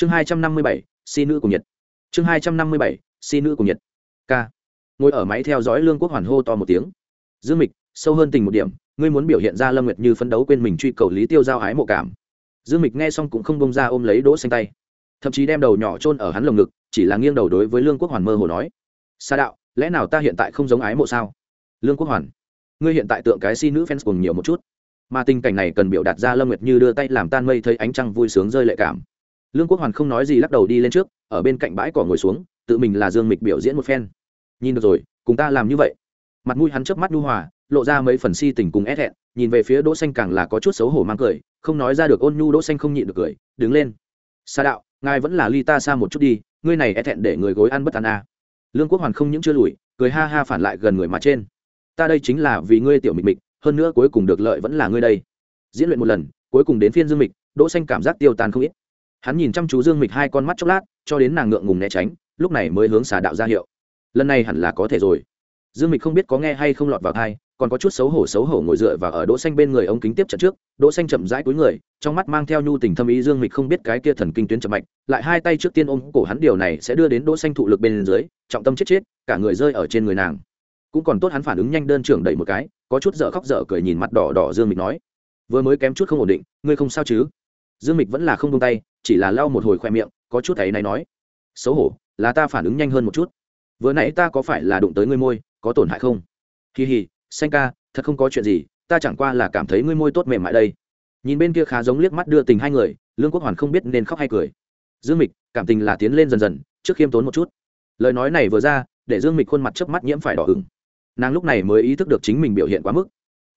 chương hai trăm năm mươi bảy, si nữ cùng nhiệt chương hai trăm năm mươi bảy, si nữ cùng nhiệt k. Ngồi ở máy theo dõi lương quốc hoàn hô to một tiếng. Dương mịch, sâu hơn tình một điểm, ngươi muốn biểu hiện ra lâm nguyệt như phấn đấu quên mình truy cầu lý tiêu giao hái mộ cảm. Dương mịch nghe xong cũng không bông ra ôm lấy đỗ xanh tay. Thậm chí đem đầu nhỏ chôn ở hắn lồng ngực, chỉ là nghiêng đầu đối với lương quốc hoàn mơ hồ nói. Sa đạo, lẽ nào ta hiện tại không giống ái mộ sao? Lương quốc hoàn, ngươi hiện tại tượng cái si nữ fans cùng nhiều một chút. Mà tình cảnh này cần biểu đạt ra lâm nguyệt như đưa tay làm tan mây thấy ánh trăng vui sướng rơi lệ cảm lương quốc hoàn không nói gì lắc đầu đi lên trước, ở bên cạnh bãi cỏ ngồi xuống, tự mình là dương mịch biểu diễn một phen. Nhìn được rồi, cùng ta làm như vậy. Mặt mũi hắn chớp mắt nhu hòa, lộ ra mấy phần si tình cùng é hẹn, nhìn về phía đỗ xanh càng là có chút xấu hổ mang cười, không nói ra được ôn nhu đỗ xanh không nhịn được cười, đứng lên. Sa đạo, ngài vẫn là ly ta xa một chút đi, ngươi này é hẹn để người gối ăn bất ăn à. lương quốc hoàn không những chưa lùi, cười ha ha phản lại gần người mà trên. Ta đây chính là vì ngươi tiểu mịch mịch, hơn nữa cuối cùng được lợi vẫn là ngươi đây. Diễn luyện một lần, cuối cùng đến phiên dương mịch, đỗ xanh cảm giác tiêu tan không ít hắn nhìn chăm chú dương mịch hai con mắt chốc lát, cho đến nàng ngượng ngùng né tránh, lúc này mới hướng xà đạo ra hiệu. Lần này hẳn là có thể rồi. Dương mịch không biết có nghe hay không lọt vào thai còn có chút xấu hổ xấu hổ ngồi dựa và ở đỗ xanh bên người ống kính tiếp trận trước, đỗ xanh chậm rãi cúi người, trong mắt mang theo nhu tình thâm ý dương mịch không biết cái kia thần kinh tuyến chậm mạnh lại hai tay trước tiên ôm cổ hắn điều này sẽ đưa đến đỗ xanh thụ lực bên dưới, trọng tâm chết chết, cả người rơi ở trên người nàng. Cũng còn tốt hắn phản ứng nhanh đơn trưởng đẩy một cái, có chút dở khóc dở cười nhìn mặt đỏ đỏ dương mịch nói, vừa mới kém chút không ổn định, ngươi không sao chứ? Dương mịch vẫn là không buông tay, chỉ là lau một hồi khoe miệng, có chút thấy này nói. Xấu hổ, là ta phản ứng nhanh hơn một chút. Vừa nãy ta có phải là đụng tới ngươi môi, có tổn hại không? Kỳ hì xanh ca, thật không có chuyện gì, ta chẳng qua là cảm thấy ngươi môi tốt mềm mại đây. Nhìn bên kia khá giống liếc mắt đưa tình hai người, lương quốc hoàn không biết nên khóc hay cười. Dương mịch, cảm tình là tiến lên dần dần, trước khiêm tốn một chút. Lời nói này vừa ra, để dương mịch khuôn mặt chớp mắt nhiễm phải đỏ ửng. Nàng lúc này mới ý thức được chính mình biểu hiện quá mức.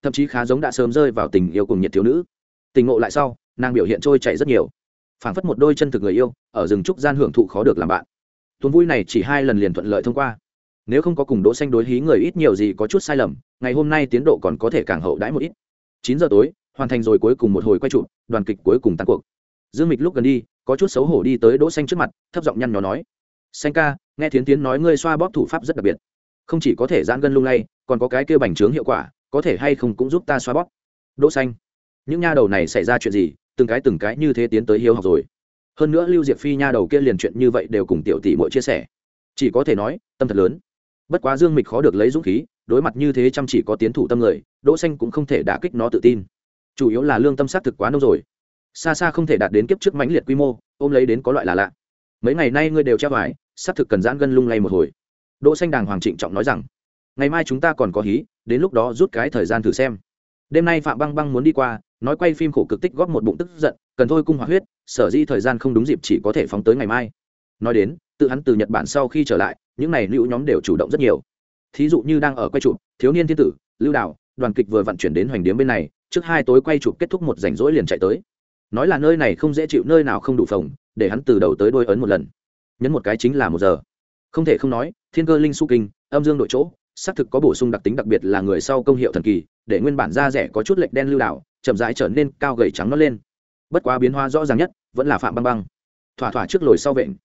Thậm chí khá giống đã sớm rơi vào tình yêu cùng nhiệt thiếu nữ. Tình ngộ lại sau nàng biểu hiện trôi chảy rất nhiều. Phảng phất một đôi chân thực người yêu, ở rừng trúc gian hưởng thụ khó được làm bạn. Tuần vui này chỉ hai lần liền thuận lợi thông qua. Nếu không có cùng đỗ xanh đối hí người ít nhiều gì có chút sai lầm, ngày hôm nay tiến độ còn có thể càng hậu đãi một ít. Chín giờ tối, hoàn thành rồi cuối cùng một hồi quay trụ đoàn kịch cuối cùng tan cuộc. Dương mịch lúc gần đi, có chút xấu hổ đi tới đỗ xanh trước mặt, thấp giọng nhăn nhó nói, xanh ca, nghe thiến tiến nói ngươi xoa bóp thủ pháp rất đặc biệt. Không chỉ có thể giãn gân lung lay, còn có cái kia bành trướng hiệu quả, có thể hay không cũng giúp ta xoa bóp. Đỗ xanh, những nha đầu này xảy ra chuyện gì từng cái từng cái như thế tiến tới hiếu học rồi. Hơn nữa lưu diệp phi nha đầu kia liền chuyện như vậy đều cùng tiểu tỷ muội chia sẻ. Chỉ có thể nói, tâm thật lớn. Bất quá dương mịch khó được lấy dũng khí, đối mặt như thế chăm chỉ có tiến thủ tâm người, đỗ xanh cũng không thể đả kích nó tự tin. Chủ yếu là lương tâm sát thực quá nông rồi. Xa xa không thể đạt đến kiếp trước mãnh liệt quy mô, ôm lấy đến có loại là lạ. Mấy ngày nay ngươi đều treo vải sát thực cần giãn gân lung lay một hồi. Đỗ xanh đàng hoàng trịnh trọng nói rằng, ngày mai chúng ta còn có hí, đến lúc đó rút cái thời gian thử xem. Đêm nay phạm băng băng muốn đi qua nói quay phim khổ cực tích góp một bụng tức giận, cần thôi cung hoạt huyết, sở di thời gian không đúng dịp chỉ có thể phóng tới ngày mai. Nói đến, tự hắn từ nhật bản sau khi trở lại, những này lưu nhóm đều chủ động rất nhiều. Thí dụ như đang ở quay chụp, thiếu niên thiên tử, lưu đạo đoàn kịch vừa vận chuyển đến hoành điếm bên này, trước hai tối quay chụp kết thúc một rảnh rỗi liền chạy tới. Nói là nơi này không dễ chịu, nơi nào không đủ phòng để hắn từ đầu tới đôi ấn một lần. Nhấn một cái chính là một giờ. Không thể không nói, thiên cơ linh su kinh, âm dương đội chỗ, xác thực có bổ sung đặc tính đặc biệt là người sau công hiệu thần kỳ, để nguyên bản da rẻ có chút lệch đen lưu đạo chậm rãi trở nên cao gầy trắng nó lên. Bất quá biến hóa rõ ràng nhất vẫn là phạm băng băng. Thỏa thỏa trước lồi sau vện.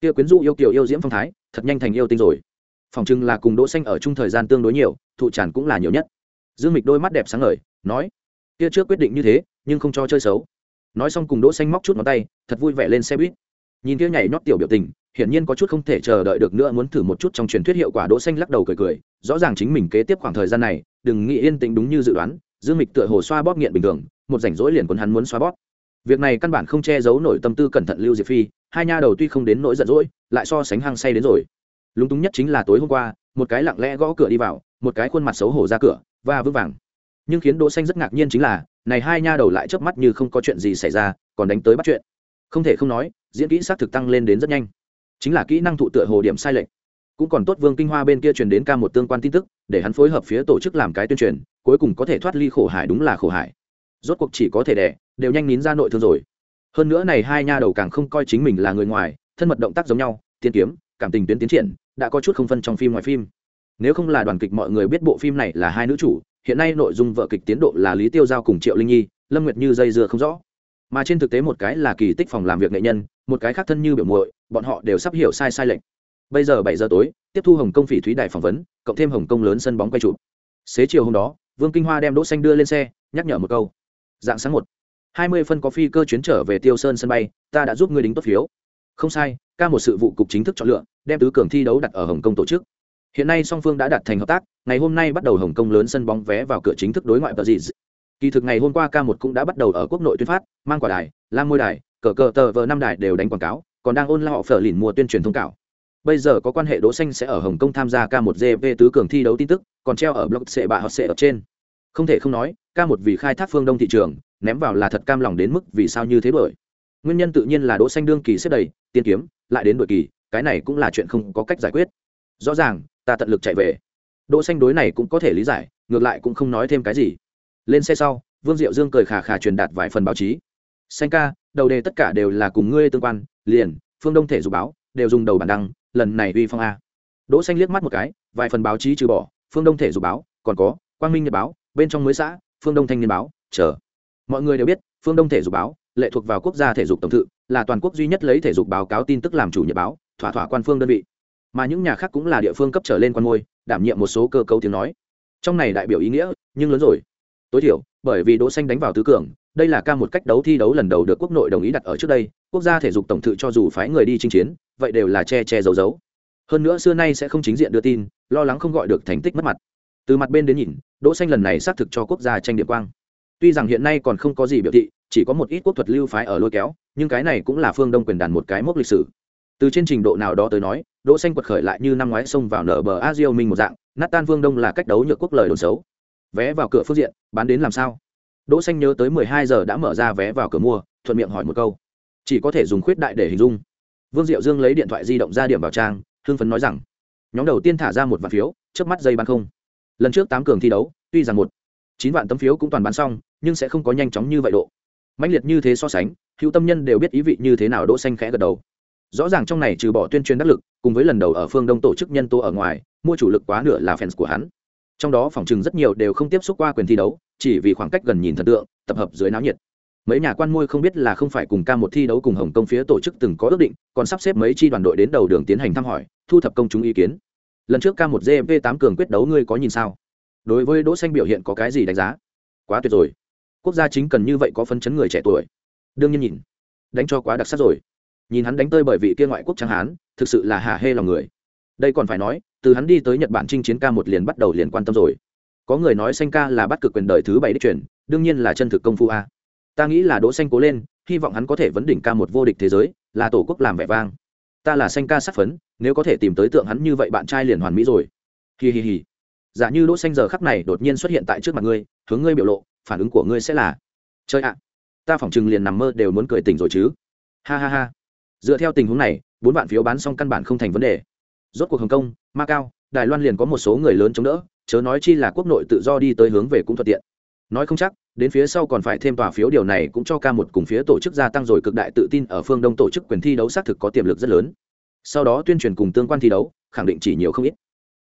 Kia quyến rũ yêu kiều yêu diễm phong thái, thật nhanh thành yêu tinh rồi. Phòng trưng là cùng đỗ xanh ở chung thời gian tương đối nhiều, thụ tràn cũng là nhiều nhất. Dương mịch đôi mắt đẹp sáng ngời, nói, kia trước quyết định như thế, nhưng không cho chơi xấu. Nói xong cùng đỗ xanh móc chút ngón tay, thật vui vẻ lên xe buýt. Nhìn kia nhảy nhót tiểu biểu tình, hiển nhiên có chút không thể chờ đợi được nữa muốn thử một chút trong truyền thuyết hiệu quả đỗ xanh lắc đầu cười cười, rõ ràng chính mình kế tiếp khoảng thời gian này, đừng nghĩ yên tĩnh đúng như dự đoán dương mịch tựa hồ xoa bóp nghiện bình thường, một rảnh rỗi liền quấn hắn muốn xoa bóp. Việc này căn bản không che giấu nổi tâm tư cẩn thận lưu diệp phi, hai nha đầu tuy không đến nỗi giận dỗi, lại so sánh hăng say đến rồi. Lúng túng nhất chính là tối hôm qua, một cái lặng lẽ gõ cửa đi vào, một cái khuôn mặt xấu hổ ra cửa và vững vàng. Nhưng khiến đỗ xanh rất ngạc nhiên chính là, này hai nha đầu lại chớp mắt như không có chuyện gì xảy ra, còn đánh tới bắt chuyện. Không thể không nói, diễn kỹ sát thực tăng lên đến rất nhanh. Chính là kỹ năng thụ tựa hồ điểm sai lệch cũng còn tốt vương kinh hoa bên kia truyền đến ca một tương quan tin tức, để hắn phối hợp phía tổ chức làm cái tuyên truyền, cuối cùng có thể thoát ly khổ hải đúng là khổ hải. Rốt cuộc chỉ có thể đẻ, đều nhanh nín ra nội thương rồi. Hơn nữa này hai nha đầu càng không coi chính mình là người ngoài, thân mật động tác giống nhau, tiên kiếm, cảm tình tuyến tiến triển, đã có chút không phân trong phim ngoài phim. Nếu không là đoàn kịch mọi người biết bộ phim này là hai nữ chủ, hiện nay nội dung vợ kịch tiến độ là lý tiêu giao cùng triệu linh nhi, lâm nguyệt như dây dưa không rõ. Mà trên thực tế một cái là kỳ tích phòng làm việc nghệ nhân, một cái khác thân như biểu muội, bọn họ đều sắp hiểu sai sai lệch bây giờ bảy giờ tối, tiếp thu hồng công phỉ thúy đài phỏng vấn, cộng thêm hồng công lớn sân bóng quay chụp. Xế chiều hôm đó, vương kinh hoa đem đỗ xanh đưa lên xe, nhắc nhở một câu. Dạng sáng một, hai mươi phân có phi cơ chuyến trở về tiêu sơn sân bay, ta đã giúp ngươi đính tốt phiếu. Không sai, ca một sự vụ cục chính thức chọn lựa, đem tứ cường thi đấu đặt ở hồng kông tổ chức. Hiện nay song phương đã đạt thành hợp tác, ngày hôm nay bắt đầu hồng kông lớn sân bóng vé vào cửa chính thức đối ngoại tờ gì kỳ thực ngày hôm qua ca một cũng đã bắt đầu ở quốc nội tuyên phát, mang quả đài, lam môi đài, cờ cờ tờ vờ năm đài đều đánh quảng cáo, còn đang ôn la họ phở lìn mùa tuyên truyền thông cáo bây giờ có quan hệ đỗ xanh sẽ ở hồng kông tham gia ca một gp tứ cường thi đấu tin tức, còn treo ở blog sệ bạ hoặc sệ ở trên. Không thể không nói ca một vì khai thác phương đông thị trường, ném vào là thật cam lòng đến mức vì sao như thế bởi. Nguyên nhân tự nhiên là đỗ xanh đương kỳ xếp đầy, tiên kiếm, lại đến đội kỳ, cái này cũng là chuyện không có cách giải quyết. Rõ ràng, ta tận lực chạy về. Đỗ xanh đối này cũng có thể lý giải, ngược lại cũng không nói thêm cái gì. Lên xe sau, vương diệu dương cười khà khà truyền đạt vài phần báo chí. Xanh ca, đầu đề tất cả đều là cùng ngươi tương quan, liền, phương đông thể dục báo, đều dùng đầu bản đăng lần này uy phong a. Đỗ xanh liếc mắt một cái, vài phần báo chí trừ bỏ, phương đông thể dục báo, còn có, quang minh nhật báo, bên trong mới xã, phương đông thanh niên báo, chờ. Mọi người đều biết, phương đông thể dục báo, lệ thuộc vào quốc gia thể dục tổng thự, là toàn quốc duy nhất lấy thể dục báo cáo tin tức làm chủ nhật báo, thỏa thỏa quan phương đơn vị. Mà những nhà khác cũng là địa phương cấp trở lên quan ngôi, đảm nhiệm một số cơ cấu tiếng nói. Trong này đại biểu ý nghĩa, nhưng lớn rồi. Tối thiểu, bởi vì đỗ xanh đánh vào tứ cường, đây là ca một cách đấu thi đấu lần đầu được quốc nội đồng ý đặt ở trước đây quốc gia thể dục tổng thự cho dù phái người đi chinh chiến, vậy đều là che che giấu giấu. Hơn nữa xưa nay sẽ không chính diện đưa tin, lo lắng không gọi được thành tích mất mặt. Từ mặt bên đến nhìn, đỗ xanh lần này xác thực cho quốc gia tranh điểm quang. Tuy rằng hiện nay còn không có gì biểu thị, chỉ có một ít quốc thuật lưu phái ở lôi kéo, nhưng cái này cũng là phương đông quyền đàn một cái mốc lịch sử. Từ trên trình độ nào đó tới nói, đỗ xanh quật khởi lại như năm ngoái xông vào nở bờ a minh một dạng nát tan phương đông là cách đấu nhược quốc lời đồn xấu. Vé vào cửa phương diện, bán đến làm sao? Đỗ xanh nhớ tới 12 giờ đã mở ra vé vào cửa mua, thuận miệng hỏi một câu chỉ có thể dùng khuyết đại để hình dung. Vương diệu dương lấy điện thoại di động ra điểm vào trang, hưng phấn nói rằng, nhóm đầu tiên thả ra một vạn phiếu trước mắt dây bán không. Lần trước tám cường thi đấu, tuy rằng một, chín vạn tấm phiếu cũng toàn bán xong, nhưng sẽ không có nhanh chóng như vậy độ. Mạnh liệt như thế so sánh, hữu tâm nhân đều biết ý vị như thế nào đỗ xanh khẽ gật đầu. Rõ ràng trong này trừ bỏ tuyên truyền đắc lực, cùng với lần đầu ở phương đông tổ chức nhân tố ở ngoài, mua chủ lực quá nửa là fans của hắn. Trong đó phòng trường rất nhiều đều không tiếp xúc qua quyền thi đấu, chỉ vì khoảng cách gần nhìn thần tượng, tập hợp dưới náo nhiệt mấy nhà quan môi không biết là không phải cùng ca một thi đấu cùng hồng kông phía tổ chức từng có ước định, còn sắp xếp mấy chi đoàn đội đến đầu đường tiến hành thăm hỏi, thu thập công chúng ý kiến. Lần trước ca một gmp tám cường quyết đấu ngươi có nhìn sao? Đối với đỗ xanh biểu hiện có cái gì đánh giá? Quá tuyệt rồi. Quốc gia chính cần như vậy có phân chấn người trẻ tuổi. Đương nhiên nhìn. Đánh cho quá đặc sắc rồi. Nhìn hắn đánh tơi bởi vị kia ngoại quốc trắng hán, thực sự là hà hê lòng người. Đây còn phải nói, từ hắn đi tới nhật bản chinh chiến ca một liền bắt đầu liền quan tâm rồi. Có người nói xanh ca là bắt cực quyền đời thứ bảy đích truyền, đương nhiên là chân thực công phu a ta nghĩ là đỗ xanh cố lên, hy vọng hắn có thể vấn đỉnh ca một vô địch thế giới, là tổ quốc làm vẻ vang. Ta là xanh ca sát phấn, nếu có thể tìm tới tượng hắn như vậy bạn trai liền hoàn mỹ rồi. Hi hi hi. Giả như đỗ xanh giờ khắc này đột nhiên xuất hiện tại trước mặt ngươi, hướng ngươi biểu lộ, phản ứng của ngươi sẽ là, chơi ạ, ta phỏng chừng liền nằm mơ đều muốn cười tỉnh rồi chứ. Ha ha ha. Dựa theo tình huống này, bốn vạn phiếu bán xong căn bản không thành vấn đề. Rốt cuộc hồng kông, macau, đài loan liền có một số người lớn chống đỡ, chớ nói chi là quốc nội tự do đi tới hướng về cũng thuận tiện nói không chắc, đến phía sau còn phải thêm tòa phiếu điều này cũng cho ca một cùng phía tổ chức gia tăng rồi cực đại tự tin ở phương đông tổ chức quyền thi đấu xác thực có tiềm lực rất lớn. Sau đó tuyên truyền cùng tương quan thi đấu, khẳng định chỉ nhiều không ít.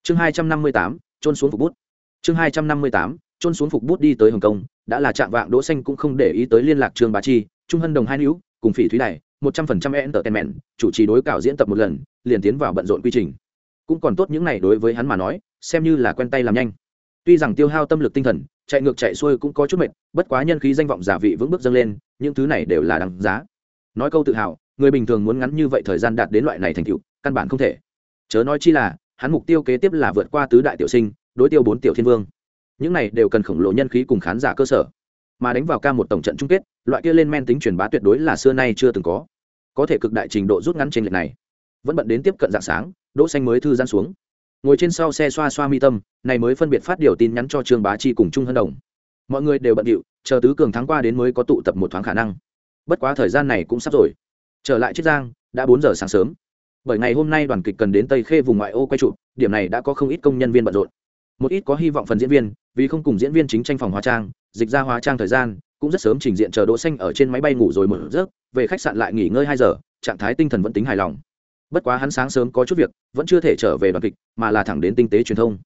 Chương hai trăm năm mươi tám trôn xuống phục bút. Chương hai trăm năm mươi tám trôn xuống phục bút đi tới hồng kông, đã là trạng vạng đỗ xanh cũng không để ý tới liên lạc trương bá chi, trung hân đồng hai nữ, cùng phỉ thúy này một trăm phần trăm entertainment, chủ trì đối cảo diễn tập một lần, liền tiến vào bận rộn quy trình. Cũng còn tốt những này đối với hắn mà nói, xem như là quen tay làm nhanh. Tuy rằng tiêu hao tâm lực tinh thần chạy ngược chạy xuôi cũng có chút mệt, bất quá nhân khí danh vọng giả vị vững bước dâng lên, những thứ này đều là đáng giá. Nói câu tự hào, người bình thường muốn ngắn như vậy thời gian đạt đến loại này thành tựu, căn bản không thể. Chớ nói chi là, hắn mục tiêu kế tiếp là vượt qua tứ đại tiểu sinh, đối tiêu bốn tiểu thiên vương. Những này đều cần khổng lồ nhân khí cùng khán giả cơ sở. Mà đánh vào ca một tổng trận chung kết, loại kia lên men tính truyền bá tuyệt đối là xưa nay chưa từng có. Có thể cực đại trình độ rút ngắn trên lệch này. Vẫn bận đến tiếp cận dạng sáng, đỗ xanh mới thư giãn xuống ngồi trên sau xe xoa xoa mi tâm, này mới phân biệt phát điều tin nhắn cho trương bá chi cùng trung hân đồng. Mọi người đều bận điệu, chờ tứ cường thắng qua đến mới có tụ tập một thoáng khả năng. Bất quá thời gian này cũng sắp rồi. Trở lại chiết giang, đã bốn giờ sáng sớm. Bởi ngày hôm nay đoàn kịch cần đến tây khê vùng ngoại ô quay trụ điểm này đã có không ít công nhân viên bận rộn. Một ít có hy vọng phần diễn viên, vì không cùng diễn viên chính tranh phòng hóa trang, dịch ra hóa trang thời gian, cũng rất sớm trình diện chờ đỗ xanh ở trên máy bay ngủ rồi mở rớt về khách sạn lại nghỉ ngơi hai giờ, trạng thái tinh thần vẫn tính hài lòng bất quá hắn sáng sớm có chút việc, vẫn chưa thể trở về đoàn kịch, mà là thẳng đến tinh tế truyền thông.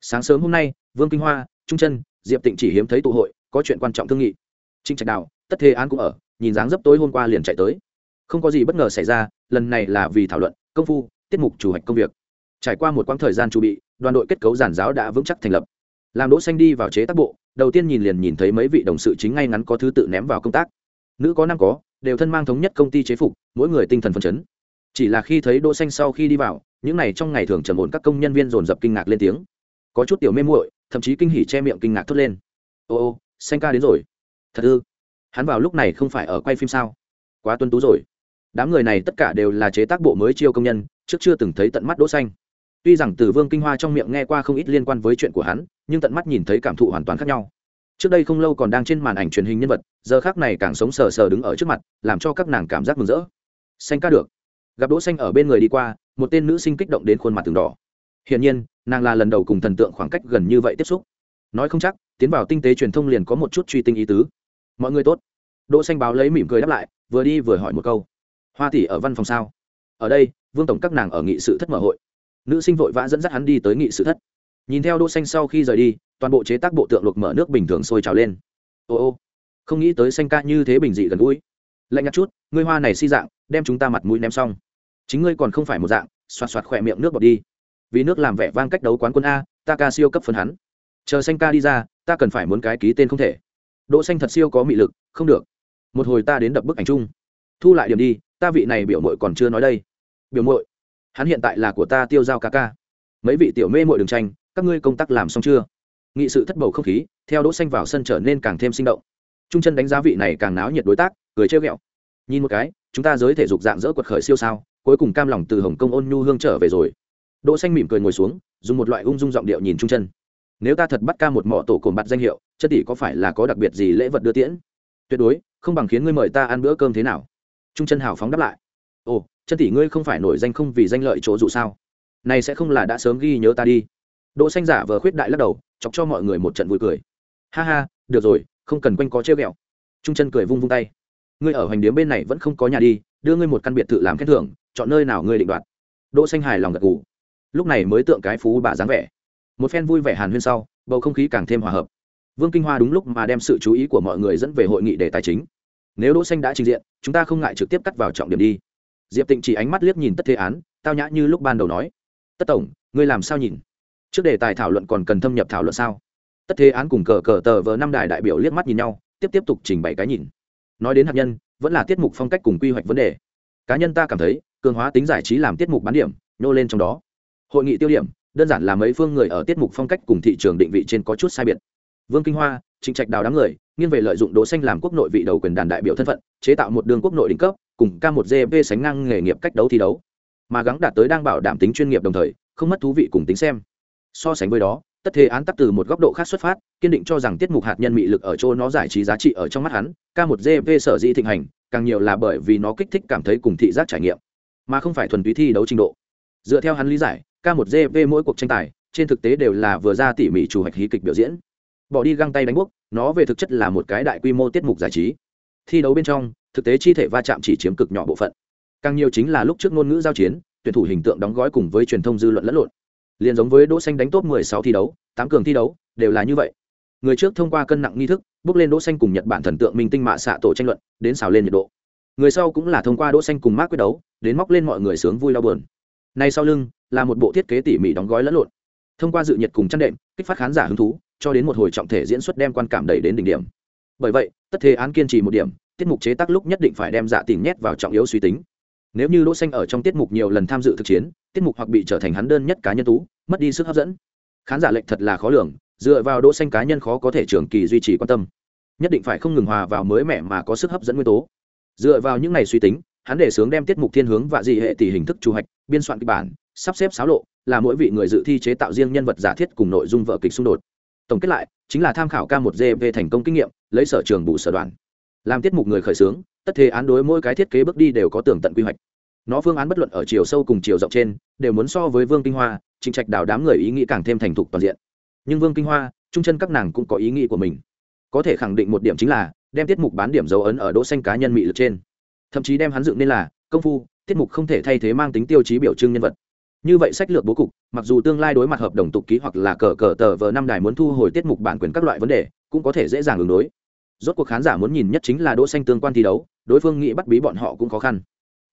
Sáng sớm hôm nay, vương kinh hoa, trung chân diệp tịnh chỉ hiếm thấy tụ hội, có chuyện quan trọng thương nghị. Trinh trạch đạo tất thế án cũng ở, nhìn dáng dấp tối hôm qua liền chạy tới. Không có gì bất ngờ xảy ra, lần này là vì thảo luận, công phu, tiết mục chủ hoạch công việc. Trải qua một quãng thời gian chuẩn bị, đoàn đội kết cấu giản giáo đã vững chắc thành lập. Làm đỗ xanh đi vào chế tác bộ, đầu tiên nhìn liền nhìn thấy mấy vị đồng sự chính ngay ngắn có thứ tự ném vào công tác. Nữ có năm có, đều thân mang thống nhất công ty chế phục, mỗi người tinh thần phấn chấn chỉ là khi thấy đỗ xanh sau khi đi vào, những này trong ngày thường trầm ổn các công nhân viên dồn dập kinh ngạc lên tiếng. Có chút tiểu mê muội, thậm chí kinh hỉ che miệng kinh ngạc thốt lên. Ô ô, xanh ca đến rồi. Thật ư? Hắn vào lúc này không phải ở quay phim sao? Quá tuân tú rồi. Đám người này tất cả đều là chế tác bộ mới chiêu công nhân, trước chưa từng thấy tận mắt đỗ xanh. Tuy rằng từ vương kinh hoa trong miệng nghe qua không ít liên quan với chuyện của hắn, nhưng tận mắt nhìn thấy cảm thụ hoàn toàn khác nhau. Trước đây không lâu còn đang trên màn ảnh truyền hình nhân vật, giờ khác này càng sống sờ sờ đứng ở trước mặt, làm cho các nàng cảm giác mừng rỡ. Xanh ca được gặp đỗ xanh ở bên người đi qua, một tên nữ sinh kích động đến khuôn mặt từng đỏ. Hiển nhiên, nàng là lần đầu cùng thần tượng khoảng cách gần như vậy tiếp xúc. Nói không chắc, tiến vào tinh tế truyền thông liền có một chút truy tinh ý tứ. Mọi người tốt. Đỗ xanh báo lấy mỉm cười đáp lại, vừa đi vừa hỏi một câu. Hoa tỷ ở văn phòng sao? Ở đây, vương tổng các nàng ở nghị sự thất mở hội. Nữ sinh vội vã dẫn dắt hắn đi tới nghị sự thất. Nhìn theo đỗ xanh sau khi rời đi, toàn bộ chế tác bộ tượng luộc mở nước bình thường sôi trào lên. Ô ô, không nghĩ tới xanh ca như thế bình dị gần gũi. Lạnh nhạt chút, ngươi hoa này si dạng, đem chúng ta mặt mũi ném xong chính ngươi còn không phải một dạng, xoạt xoạt khỏe miệng nước bọt đi. Vì nước làm vẻ vang cách đấu quán quân a, ta ca siêu cấp phân hắn. Chờ xanh ca đi ra, ta cần phải muốn cái ký tên không thể. Đỗ xanh thật siêu có mị lực, không được. Một hồi ta đến đập bức ảnh chung. Thu lại điểm đi, ta vị này biểu muội còn chưa nói đây. Biểu muội, hắn hiện tại là của ta tiêu giao ca ca. Mấy vị tiểu mê muội đường tranh, các ngươi công tác làm xong chưa? Nghị sự thất bầu không khí, theo đỗ xanh vào sân trở nên càng thêm sinh động. Trung chân đánh giá vị này càng náo nhiệt đối tác, cười trêu ghẹo. Nhìn một cái, chúng ta giới thể dục dạng dỡ quật khởi siêu sao cuối cùng cam lòng từ hồng kông ôn nhu hương trở về rồi. Đỗ xanh mỉm cười ngồi xuống, dùng một loại ung dung giọng điệu nhìn trung chân. Nếu ta thật bắt ca một mỏ tổ cồn bạt danh hiệu, chân tỷ có phải là có đặc biệt gì lễ vật đưa tiễn? Tuyệt đối, không bằng khiến ngươi mời ta ăn bữa cơm thế nào? Trung chân hào phóng đáp lại. Ồ, chân tỷ ngươi không phải nổi danh không vì danh lợi chỗ dụ sao? Này sẽ không là đã sớm ghi nhớ ta đi. Đỗ xanh giả vờ khuyết đại lắc đầu, chọc cho mọi người một trận vui cười. Ha ha, được rồi, không cần quanh có treo ghẹo. Trung chân cười vung vung tay. Ngươi ở hoành điếm bên này vẫn không có nhà đi đưa ngươi một căn biệt thự làm khen thưởng, chọn nơi nào ngươi định đoạt. Đỗ xanh hài lòng gật gù. Lúc này mới tượng cái phú bà dáng vẻ. Một phen vui vẻ hàn huyên sau, bầu không khí càng thêm hòa hợp. Vương kinh hoa đúng lúc mà đem sự chú ý của mọi người dẫn về hội nghị đề tài chính. Nếu đỗ xanh đã trình diện, chúng ta không ngại trực tiếp cắt vào trọng điểm đi. Diệp tịnh chỉ ánh mắt liếc nhìn tất thế án, tao nhã như lúc ban đầu nói. Tất tổng, ngươi làm sao nhìn? Trước đề tài thảo luận còn cần thâm nhập thảo luận sao? Tất thế án cùng cờ cờ tờ vờ năm đại đại biểu liếc mắt nhìn nhau, tiếp tiếp tục trình bày cái nhìn. Nói đến hạt nhân vẫn là tiết mục phong cách cùng quy hoạch vấn đề. Cá nhân ta cảm thấy, cường hóa tính giải trí làm tiết mục bán điểm, nhô lên trong đó. Hội nghị tiêu điểm, đơn giản là mấy phương người ở tiết mục phong cách cùng thị trường định vị trên có chút sai biệt. Vương kinh hoa, trịnh trạch đào đám người, nghiêng về lợi dụng đỗ xanh làm quốc nội vị đầu quyền đàn đại biểu thân phận, chế tạo một đường quốc nội đỉnh cấp, cùng k một gp sánh ngang nghề nghiệp cách đấu thi đấu. Mà gắng đạt tới đang bảo đảm tính chuyên nghiệp đồng thời, không mất thú vị cùng tính xem. So sánh với đó tất thế án tắc từ một góc độ khác xuất phát, kiên định cho rằng tiết mục hạt nhân mị lực ở chỗ nó giải trí giá trị ở trong mắt hắn, k một gv sở dĩ thịnh hành, càng nhiều là bởi vì nó kích thích cảm thấy cùng thị giác trải nghiệm, mà không phải thuần túy thi đấu trình độ. Dựa theo hắn lý giải, k một gv mỗi cuộc tranh tài, trên thực tế đều là vừa ra tỉ mỉ chủ hạch hí kịch biểu diễn. Bỏ đi găng tay đánh bốc, nó về thực chất là một cái đại quy mô tiết mục giải trí. Thi đấu bên trong, thực tế chi thể va chạm chỉ chiếm cực nhỏ bộ phận. Càng nhiều chính là lúc trước ngôn ngữ giao chiến, tuyển thủ hình tượng đóng gói cùng với truyền thông dư luận lẫn lộn liền giống với đỗ xanh đánh top 16 thi đấu, tám cường thi đấu, đều là như vậy. Người trước thông qua cân nặng nghi thức, bước lên đỗ xanh cùng nhật bản thần tượng minh tinh mạ xạ tổ tranh luận, đến xào lên nhiệt độ. Người sau cũng là thông qua đỗ xanh cùng Mark quyết đấu, đến móc lên mọi người sướng vui đau buồn. Nay sau lưng, là một bộ thiết kế tỉ mỉ đóng gói lẫn lộn. Thông qua dự nhiệt cùng chăn đệm, kích phát khán giả hứng thú, cho đến một hồi trọng thể diễn xuất đem quan cảm đẩy đến đỉnh điểm. Bởi vậy, tất thế án kiên trì một điểm, tiết mục chế tác lúc nhất định phải đem dạ tình nhét vào trọng yếu suy tính nếu như đỗ xanh ở trong tiết mục nhiều lần tham dự thực chiến, tiết mục hoặc bị trở thành hắn đơn nhất cá nhân tú, mất đi sức hấp dẫn. Khán giả lệnh thật là khó lường, dựa vào đỗ xanh cá nhân khó có thể trường kỳ duy trì quan tâm. Nhất định phải không ngừng hòa vào mới mẻ mà có sức hấp dẫn nguyên tố. Dựa vào những này suy tính, hắn để sướng đem tiết mục thiên hướng và dị hệ tỷ hình thức chủ hạch biên soạn kịch bản, sắp xếp sáo lộ, là mỗi vị người dự thi chế tạo riêng nhân vật giả thiết cùng nội dung vở kịch xung đột. Tổng kết lại, chính là tham khảo k một g về thành công kinh nghiệm, lấy sở trường bù sở đoàn làm tiết mục người khởi xướng tất thế án đối mỗi cái thiết kế bước đi đều có tường tận quy hoạch. Nó phương án bất luận ở chiều sâu cùng chiều rộng trên, đều muốn so với vương kinh hoa, trịnh trạch đào đám người ý nghĩ càng thêm thành thục toàn diện. Nhưng vương kinh hoa, trung chân các nàng cũng có ý nghĩ của mình. Có thể khẳng định một điểm chính là, đem tiết mục bán điểm dấu ấn ở đỗ xanh cá nhân mị lực trên. Thậm chí đem hắn dựng nên là, công phu, tiết mục không thể thay thế mang tính tiêu chí biểu trưng nhân vật. Như vậy sách lược bố cục, mặc dù tương lai đối mặt hợp đồng tục ký hoặc là cờ cờ tờ vờ năm đài muốn thu hồi tiết mục bản quyền các loại vấn đề, cũng có thể dễ dàng ứng đối rốt cuộc khán giả muốn nhìn nhất chính là đỗ xanh tương quan thi đấu, đối phương nghĩ bắt bí bọn họ cũng khó khăn.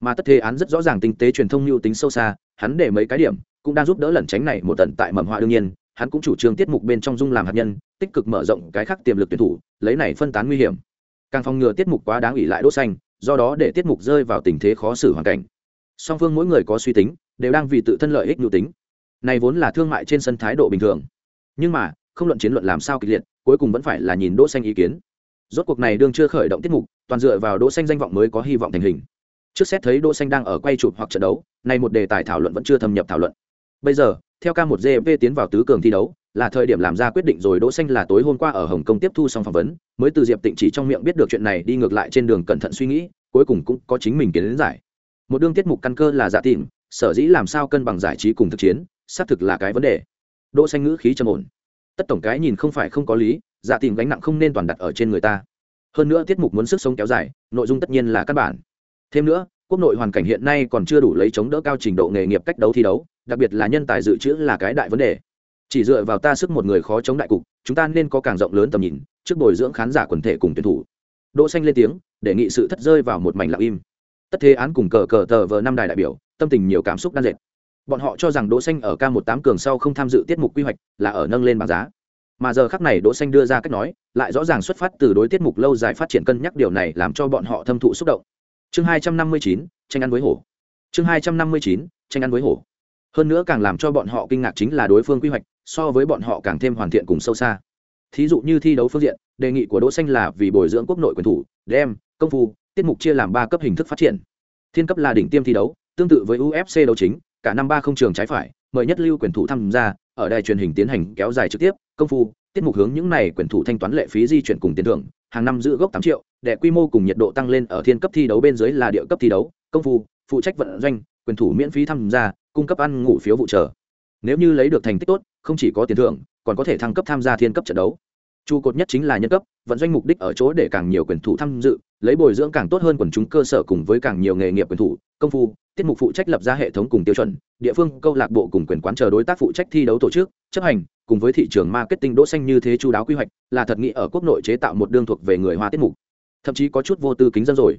Mà tất thế án rất rõ ràng tinh tế truyền thông lưu tính sâu xa, hắn để mấy cái điểm, cũng đang giúp đỡ lẩn tránh này một tận tại mầm họa đương nhiên, hắn cũng chủ trương tiết mục bên trong dung làm hạt nhân, tích cực mở rộng cái khác tiềm lực tuyển thủ, lấy này phân tán nguy hiểm. Càng phòng ngừa tiết mục quá đáng ủy lại đỗ xanh, do đó để tiết mục rơi vào tình thế khó xử hoàn cảnh. Song phương mỗi người có suy tính, đều đang vì tự thân lợi ích nhu tính. Này vốn là thương mại trên sân thái độ bình thường. Nhưng mà, không luận chiến luận làm sao kịch liệt, cuối cùng vẫn phải là nhìn đỗ xanh ý kiến rốt cuộc này đương chưa khởi động tiết mục, toàn dựa vào đỗ xanh danh vọng mới có hy vọng thành hình. Trước xét thấy đỗ xanh đang ở quay chụp hoặc trận đấu này một đề tài thảo luận vẫn chưa thâm nhập thảo luận. Bây giờ, theo ca một gp tiến vào tứ cường thi đấu, là thời điểm làm ra quyết định rồi đỗ xanh là tối hôm qua ở hồng kông tiếp thu xong phỏng vấn, mới từ diệp tịnh chỉ trong miệng biết được chuyện này đi ngược lại trên đường cẩn thận suy nghĩ, cuối cùng cũng có chính mình kiến giải. Một đương tiết mục căn cơ là giả tìm, sở dĩ làm sao cân bằng giải trí cùng thực chiến, xác thực là cái vấn đề. Đỗ xanh ngữ khí trầm ổn. Tất tổng cái nhìn không phải không có lý giả tìm gánh nặng không nên toàn đặt ở trên người ta. Hơn nữa tiết mục muốn sức sống kéo dài, nội dung tất nhiên là căn bản. Thêm nữa, quốc nội hoàn cảnh hiện nay còn chưa đủ lấy chống đỡ cao trình độ nghề nghiệp cách đấu thi đấu, đặc biệt là nhân tài dự trữ là cái đại vấn đề. Chỉ dựa vào ta sức một người khó chống đại cục, chúng ta nên có càng rộng lớn tầm nhìn, trước bồi dưỡng khán giả quần thể cùng tuyển thủ. Đỗ xanh lên tiếng để nghị sự thất rơi vào một mảnh lặng im. Tất thế án cùng cờ cờ tờ vờ năm đài đại biểu, tâm tình nhiều cảm xúc đan dệt. Bọn họ cho rằng đỗ xanh ở k một tám cường sau không tham dự tiết mục quy hoạch, là ở nâng lên bảng giá mà giờ khắc này đỗ xanh đưa ra cách nói lại rõ ràng xuất phát từ đối tiết mục lâu dài phát triển cân nhắc điều này làm cho bọn họ thâm thụ xúc động. Chương 259, tranh ăn với hổ. Chương 259, tranh ăn với hổ. Hơn nữa càng làm cho bọn họ kinh ngạc chính là đối phương quy hoạch so với bọn họ càng thêm hoàn thiện cùng sâu xa. Thí dụ như thi đấu phương diện đề nghị của đỗ xanh là vì bồi dưỡng quốc nội quyền thủ đem công phu tiết mục chia làm ba cấp hình thức phát triển. Thiên cấp là đỉnh tiêm thi đấu tương tự với ufc đấu chính cả năm ba không trường trái phải mời nhất lưu quyền thủ tham gia ở đài truyền hình tiến hành kéo dài trực tiếp, công phu, tiết mục hướng những này quyền thủ thanh toán lệ phí di chuyển cùng tiền thưởng, hàng năm giữ gốc tám triệu, để quy mô cùng nhiệt độ tăng lên ở thiên cấp thi đấu bên dưới là địa cấp thi đấu, công phu, phụ trách vận doanh, quyền thủ miễn phí tham gia, cung cấp ăn ngủ phiếu vụ trợ nếu như lấy được thành tích tốt, không chỉ có tiền thưởng, còn có thể thăng cấp tham gia thiên cấp trận đấu. Trụ cột nhất chính là nhân cấp, vận doanh mục đích ở chỗ để càng nhiều quyền thủ tham dự, lấy bồi dưỡng càng tốt hơn quần chúng cơ sở cùng với càng nhiều nghề nghiệp quyền thủ, công phu tiết mục phụ trách lập ra hệ thống cùng tiêu chuẩn, địa phương, câu lạc bộ cùng quyền quán chờ đối tác phụ trách thi đấu tổ chức, chấp hành, cùng với thị trường marketing đỗ xanh như thế chú đáo quy hoạch, là thật nghĩ ở quốc nội chế tạo một đương thuộc về người hoa tiết mục. Thậm chí có chút vô tư kính dân rồi.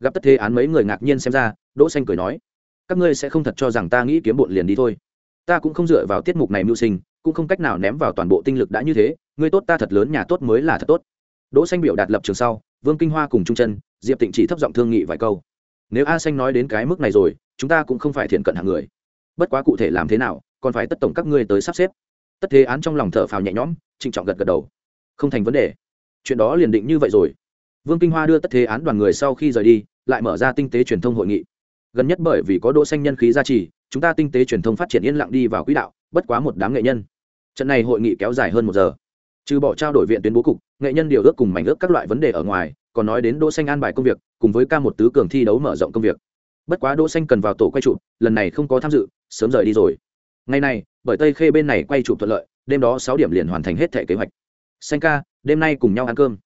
Gặp tất thế án mấy người ngạc nhiên xem ra, đỗ xanh cười nói, các ngươi sẽ không thật cho rằng ta nghĩ kiếm bộn liền đi thôi. Ta cũng không dựa vào tiết mục này mưu sinh, cũng không cách nào ném vào toàn bộ tinh lực đã như thế, ngươi tốt ta thật lớn, nhà tốt mới là thật tốt. Đỗ xanh biểu đạt lập trường sau, vương kinh hoa cùng trung chân diệp tịnh chỉ thấp giọng thương nghị vài câu nếu a xanh nói đến cái mức này rồi, chúng ta cũng không phải thiện cận hạng người. Bất quá cụ thể làm thế nào, còn phải tất tổng các ngươi tới sắp xếp. Tất thế án trong lòng thở phào nhẹ nhõm, trịnh trọng gật gật đầu. Không thành vấn đề. Chuyện đó liền định như vậy rồi. Vương kinh hoa đưa tất thế án đoàn người sau khi rời đi, lại mở ra tinh tế truyền thông hội nghị. Gần nhất bởi vì có đỗ xanh nhân khí gia trì, chúng ta tinh tế truyền thông phát triển yên lặng đi vào quỹ đạo, bất quá một đám nghệ nhân. Trận này hội nghị kéo dài hơn một giờ. Trừ bỏ trao đổi viện tuyến bố cục, nghệ nhân điều ước cùng mảnh ước các loại vấn đề ở ngoài còn nói đến đỗ xanh an bài công việc, cùng với ca một tứ cường thi đấu mở rộng công việc. Bất quá đỗ xanh cần vào tổ quay trụ lần này không có tham dự, sớm rời đi rồi. Ngày này, bởi tây khê bên này quay trụ thuận lợi, đêm đó sáu điểm liền hoàn thành hết thể kế hoạch. Xanh ca, đêm nay cùng nhau ăn cơm.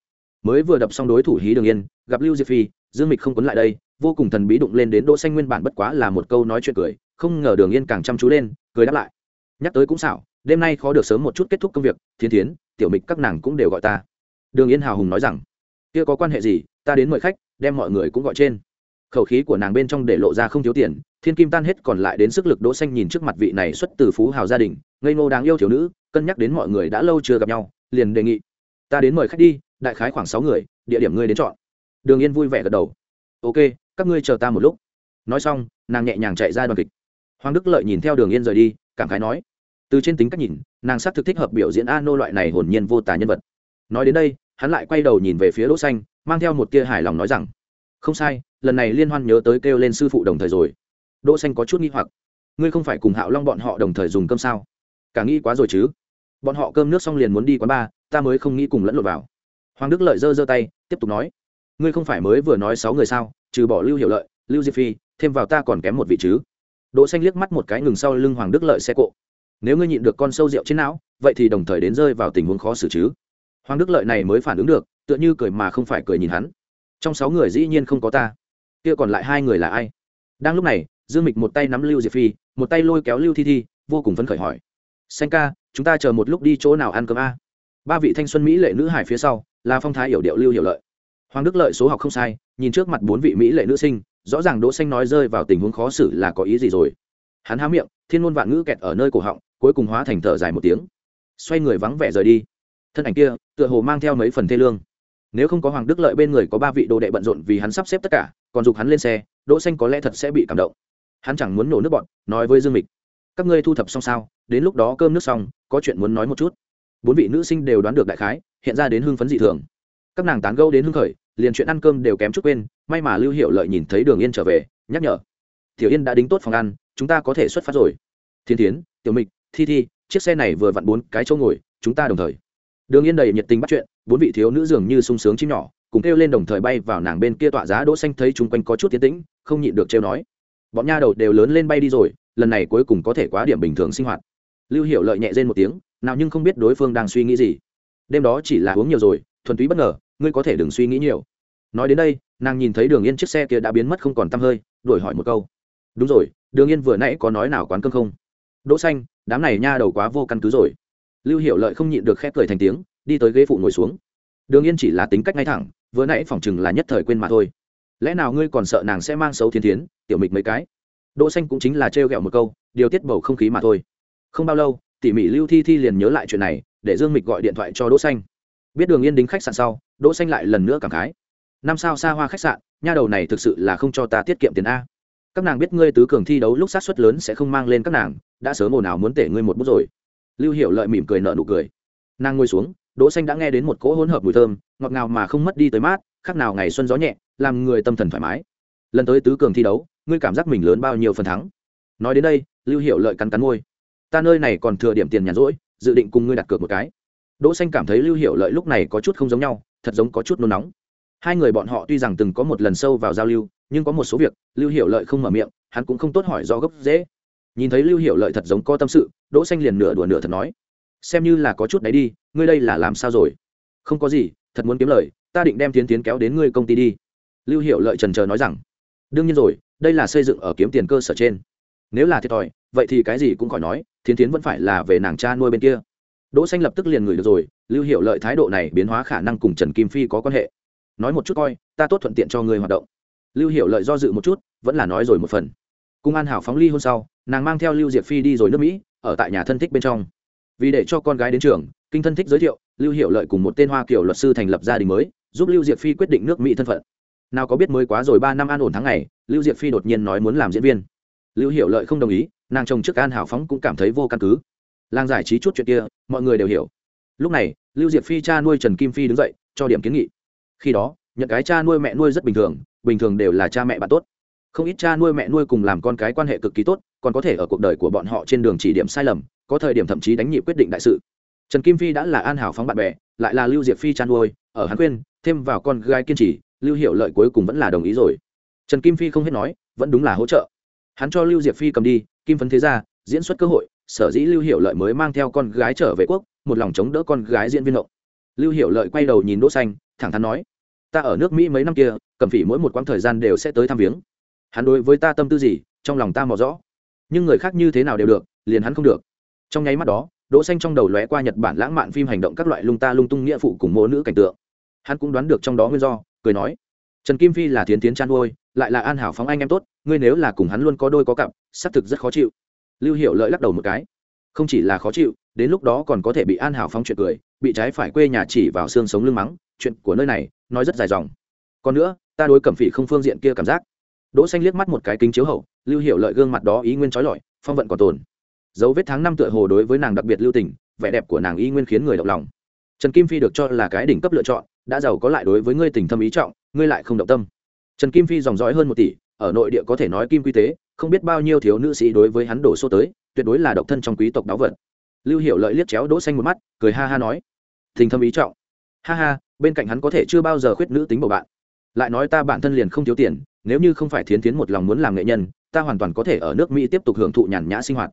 Mới vừa đập xong đối thủ hí đường yên, gặp lưu diệp phi, dương mịch không quấn lại đây, vô cùng thần bí đụng lên đến đỗ xanh nguyên bản bất quá là một câu nói chuyện cười, không ngờ đường yên càng chăm chú lên, cười đáp lại. Nhắc tới cũng xảo, đêm nay khó được sớm một chút kết thúc công việc thiên thiến, tiểu mịch các nàng cũng đều gọi ta. Đường yên hào hùng nói rằng kia có quan hệ gì, ta đến mời khách, đem mọi người cũng gọi trên. Khẩu khí của nàng bên trong để lộ ra không thiếu tiền, thiên kim tan hết còn lại đến sức lực đỗ xanh nhìn trước mặt vị này xuất từ phú hào gia đình, ngây ngô đáng yêu thiếu nữ, cân nhắc đến mọi người đã lâu chưa gặp nhau, liền đề nghị, ta đến mời khách đi, đại khái khoảng sáu người, địa điểm ngươi đến chọn. Đường yên vui vẻ gật đầu. Ok, các ngươi chờ ta một lúc. Nói xong, nàng nhẹ nhàng chạy ra đoàn kịch. Hoàng đức lợi nhìn theo đường yên rời đi, cảm khái nói, từ trên tính cách nhìn, nàng xác thực thích hợp biểu diễn a nô loại này hồn nhiên vô tà nhân vật. Nói đến đây hắn lại quay đầu nhìn về phía đỗ xanh mang theo một tia hài lòng nói rằng không sai lần này liên hoan nhớ tới kêu lên sư phụ đồng thời rồi. Đỗ xanh có chút nghi hoặc ngươi không phải cùng hạo long bọn họ đồng thời dùng cơm sao? Cả nghĩ quá rồi chứ? Bọn họ cơm nước xong liền muốn đi quán ba, ta mới không nghĩ cùng lẫn lộn vào. Hoàng đức lợi giơ giơ tay tiếp tục nói ngươi không phải mới vừa nói sáu người sao? Trừ bỏ lưu hiểu lợi lưu diệp phi thêm vào ta còn kém một vị chứ? Đỗ xanh liếc mắt một cái ngừng sau lưng hoàng đức lợi xe cộ nếu ngươi nhịn được con sâu rượu trên não vậy thì đồng thời đến rơi vào tình huống khó xử chứ? Hoàng đức lợi này mới phản ứng được, tựa như cười mà không phải cười nhìn hắn. Trong sáu người dĩ nhiên không có ta. Kia còn lại hai người là ai? Đang lúc này, dương mịch một tay nắm lưu diệp phi, một tay lôi kéo lưu thi thi, vô cùng phấn khởi hỏi. Xanh ca, chúng ta chờ một lúc đi chỗ nào ăn cơm a? Ba vị thanh xuân mỹ lệ nữ hải phía sau, là phong thái hiểu điệu lưu hiểu lợi. Hoàng đức lợi số học không sai, nhìn trước mặt bốn vị mỹ lệ nữ sinh, rõ ràng đỗ xanh nói rơi vào tình huống khó xử là có ý gì rồi. Hắn há miệng, thiên ngôn vạn ngữ kẹt ở nơi cổ họng, cuối cùng hóa thành thở dài một tiếng. Xoay người vắng vẻ rời đi. Thân ảnh kia tựa hồ mang theo mấy phần thê lương. Nếu không có hoàng đức lợi bên người có ba vị đồ đệ bận rộn vì hắn sắp xếp tất cả, còn dục hắn lên xe, đỗ xanh có lẽ thật sẽ bị cảm động. Hắn chẳng muốn nổ nước bọn, nói với dương mịch, các ngươi thu thập xong sao? Đến lúc đó cơm nước xong, có chuyện muốn nói một chút. Bốn vị nữ sinh đều đoán được đại khái, hiện ra đến hưng phấn dị thường. Các nàng tán gâu đến hưng khởi, liền chuyện ăn cơm đều kém chút quên, may mà lưu hiệu lợi nhìn thấy đường yên trở về, nhắc nhở, tiểu yên đã đính tốt phòng ăn, chúng ta có thể xuất phát rồi. Thiên tiến tiểu mịch, thi thi, chiếc xe này vừa vặn bốn cái chỗ ngồi, chúng ta đồng thời đường yên đầy nhiệt tình bắt chuyện, bốn vị thiếu nữ dường như sung sướng chim nhỏ, cùng kêu lên đồng thời bay vào nàng bên kia tọa giá đỗ xanh thấy chung quanh có chút tiến tĩnh, không nhịn được trêu nói. Bọn nha đầu đều lớn lên bay đi rồi, lần này cuối cùng có thể quá điểm bình thường sinh hoạt. Lưu hiểu lợi nhẹ rên một tiếng, nào nhưng không biết đối phương đang suy nghĩ gì. Đêm đó chỉ là uống nhiều rồi, thuần túy bất ngờ, ngươi có thể đừng suy nghĩ nhiều. Nói đến đây, nàng nhìn thấy đường yên chiếc xe kia đã biến mất không còn tăm hơi đổi hỏi một câu. Đúng rồi, đường yên vừa nãy có nói nào quán cơm không? Đỗ xanh, đám này nha đầu quá vô căn cứ rồi lưu hiểu lợi không nhịn được khép cười thành tiếng, đi tới ghế phụ ngồi xuống. Đường yên chỉ là tính cách ngay thẳng, vừa nãy phỏng chừng là nhất thời quên mà thôi. Lẽ nào ngươi còn sợ nàng sẽ mang xấu thiên thiến, tiểu mịch mấy cái? Đỗ xanh cũng chính là treo gẹo một câu, điều tiết bầu không khí mà thôi. Không bao lâu, tỉ mỉ lưu thi thi liền nhớ lại chuyện này, để dương mịch gọi điện thoại cho đỗ xanh. Biết đường yên đính khách sạn sau, đỗ xanh lại lần nữa cảm khái. Năm sao xa hoa khách sạn, nha đầu này thực sự là không cho ta tiết kiệm tiền a. Các nàng biết ngươi tứ cường thi đấu lúc sát suất lớn sẽ không mang lên các nàng, đã sớm ồn ào muốn tể ngươi một bút rồi lưu hiểu lợi mỉm cười nở nụ cười. Nàng ngồi xuống, đỗ xanh đã nghe đến một cỗ hỗn hợp mùi thơm, ngọt ngào mà không mất đi tới mát khác nào ngày xuân gió nhẹ, làm người tâm thần thoải mái. Lần tới tứ cường thi đấu, ngươi cảm giác mình lớn bao nhiêu phần thắng? Nói đến đây, lưu hiểu lợi cắn cắn môi. Ta nơi này còn thừa điểm tiền nhàn rỗi, dự định cùng ngươi đặt cược một cái. Đỗ xanh cảm thấy lưu hiểu lợi lúc này có chút không giống nhau, thật giống có chút nôn nóng. Hai người bọn họ tuy rằng từng có một lần sâu vào giao lưu, nhưng có một số việc, lưu hiểu lợi không mở miệng, hắn cũng không tốt hỏi do gốc dễ nhìn thấy lưu Hiệu lợi thật giống có tâm sự, đỗ xanh liền nửa đùa nửa thật nói, xem như là có chút đấy đi, ngươi đây là làm sao rồi? Không có gì, thật muốn kiếm lời, ta định đem tiến tiến kéo đến ngươi công ty đi. Lưu Hiệu lợi trần chờ nói rằng, đương nhiên rồi, đây là xây dựng ở kiếm tiền cơ sở trên. Nếu là thiệt thòi, vậy thì cái gì cũng khỏi nói, tiến tiến vẫn phải là về nàng cha nuôi bên kia. Đỗ xanh lập tức liền ngửi được rồi, lưu Hiệu lợi thái độ này biến hóa khả năng cùng trần kim phi có quan hệ. Nói một chút coi, ta tốt thuận tiện cho ngươi hoạt động. Lưu Hiệu lợi do dự một chút, vẫn là nói rồi một phần cung an hảo phóng ly hôn sau, nàng mang theo lưu diệp phi đi rồi nước mỹ, ở tại nhà thân thích bên trong. Vì để cho con gái đến trường, kinh thân thích giới thiệu, lưu hiệu lợi cùng một tên hoa kiểu luật sư thành lập gia đình mới, giúp lưu diệp phi quyết định nước mỹ thân phận. Nào có biết mới quá rồi ba năm an ổn tháng ngày, lưu diệp phi đột nhiên nói muốn làm diễn viên. Lưu hiệu lợi không đồng ý, nàng chồng trước an hảo phóng cũng cảm thấy vô căn cứ. Làng giải trí chút chuyện kia, mọi người đều hiểu. Lúc này, lưu diệp phi cha nuôi trần kim phi đứng dậy, cho điểm kiến nghị. Khi đó, nhận cái cha nuôi mẹ nuôi rất bình thường bình thường đều là cha mẹ bạn tốt không ít cha nuôi mẹ nuôi cùng làm con cái quan hệ cực kỳ tốt, còn có thể ở cuộc đời của bọn họ trên đường chỉ điểm sai lầm, có thời điểm thậm chí đánh nhị quyết định đại sự. Trần kim phi đã là an hảo phóng bạn bè, lại là lưu diệp phi chăn nuôi, ở hắn khuyên, thêm vào con gái kiên trì, lưu hiệu lợi cuối cùng vẫn là đồng ý rồi. Trần kim phi không hết nói, vẫn đúng là hỗ trợ. Hắn cho lưu diệp phi cầm đi, kim phấn thế ra diễn xuất cơ hội, sở dĩ lưu hiệu lợi mới mang theo con gái trở về quốc, một lòng chống đỡ con gái diễn viên hậu. Lưu hiệu lợi quay đầu nhìn đỗ xanh, thẳng thắn nói, ta ở nước mỹ mấy năm kia, cầm phỉ mỗi một quãng thời gian đều sẽ tới thăm viếng hắn đối với ta tâm tư gì, trong lòng ta mò rõ. Nhưng người khác như thế nào đều được, liền hắn không được. Trong nháy mắt đó, đỗ xanh trong đầu lóe qua nhật bản lãng mạn phim hành động các loại lung ta lung tung nghĩa phụ cùng mô nữ cảnh tượng. Hắn cũng đoán được trong đó nguyên do, cười nói, trần kim phi là thiến tiến chăn nuôi lại là an hảo phóng anh em tốt, ngươi nếu là cùng hắn luôn có đôi có cặp, xác thực rất khó chịu. Lưu hiệu lợi lắc đầu một cái, không chỉ là khó chịu, đến lúc đó còn có thể bị an hảo phóng chuyện cười, bị trái phải quê nhà chỉ vào xương sống lưng mắng, chuyện của nơi này, nói rất dài dòng. Còn nữa, ta đối cẩm phỉ không phương diện kia cảm giác đỗ xanh liếc mắt một cái kính chiếu hậu, lưu hiệu lợi gương mặt đó ý nguyên trói lọi, phong vận còn tồn. Dấu vết tháng năm tựa hồ đối với nàng đặc biệt lưu tình, vẻ đẹp của nàng y nguyên khiến người động lòng. Trần kim phi được cho là cái đỉnh cấp lựa chọn, đã giàu có lại đối với ngươi tình thâm ý trọng, ngươi lại không động tâm. Trần kim phi dòng dõi hơn một tỷ, ở nội địa có thể nói kim quy tế, không biết bao nhiêu thiếu nữ sĩ đối với hắn đổ số tới, tuyệt đối là độc thân trong quý tộc đáo vật. Lưu hiệu lợi liếc chéo đỗ xanh một mắt, cười ha ha nói, tình thâm ý trọng. Ha ha, bên cạnh hắn có thể chưa bao giờ khuyết nữ tính bầu bạn. Lại nói ta bản thân liền không thiếu tiền nếu như không phải thiến thiến một lòng muốn làm nghệ nhân, ta hoàn toàn có thể ở nước mỹ tiếp tục hưởng thụ nhàn nhã sinh hoạt.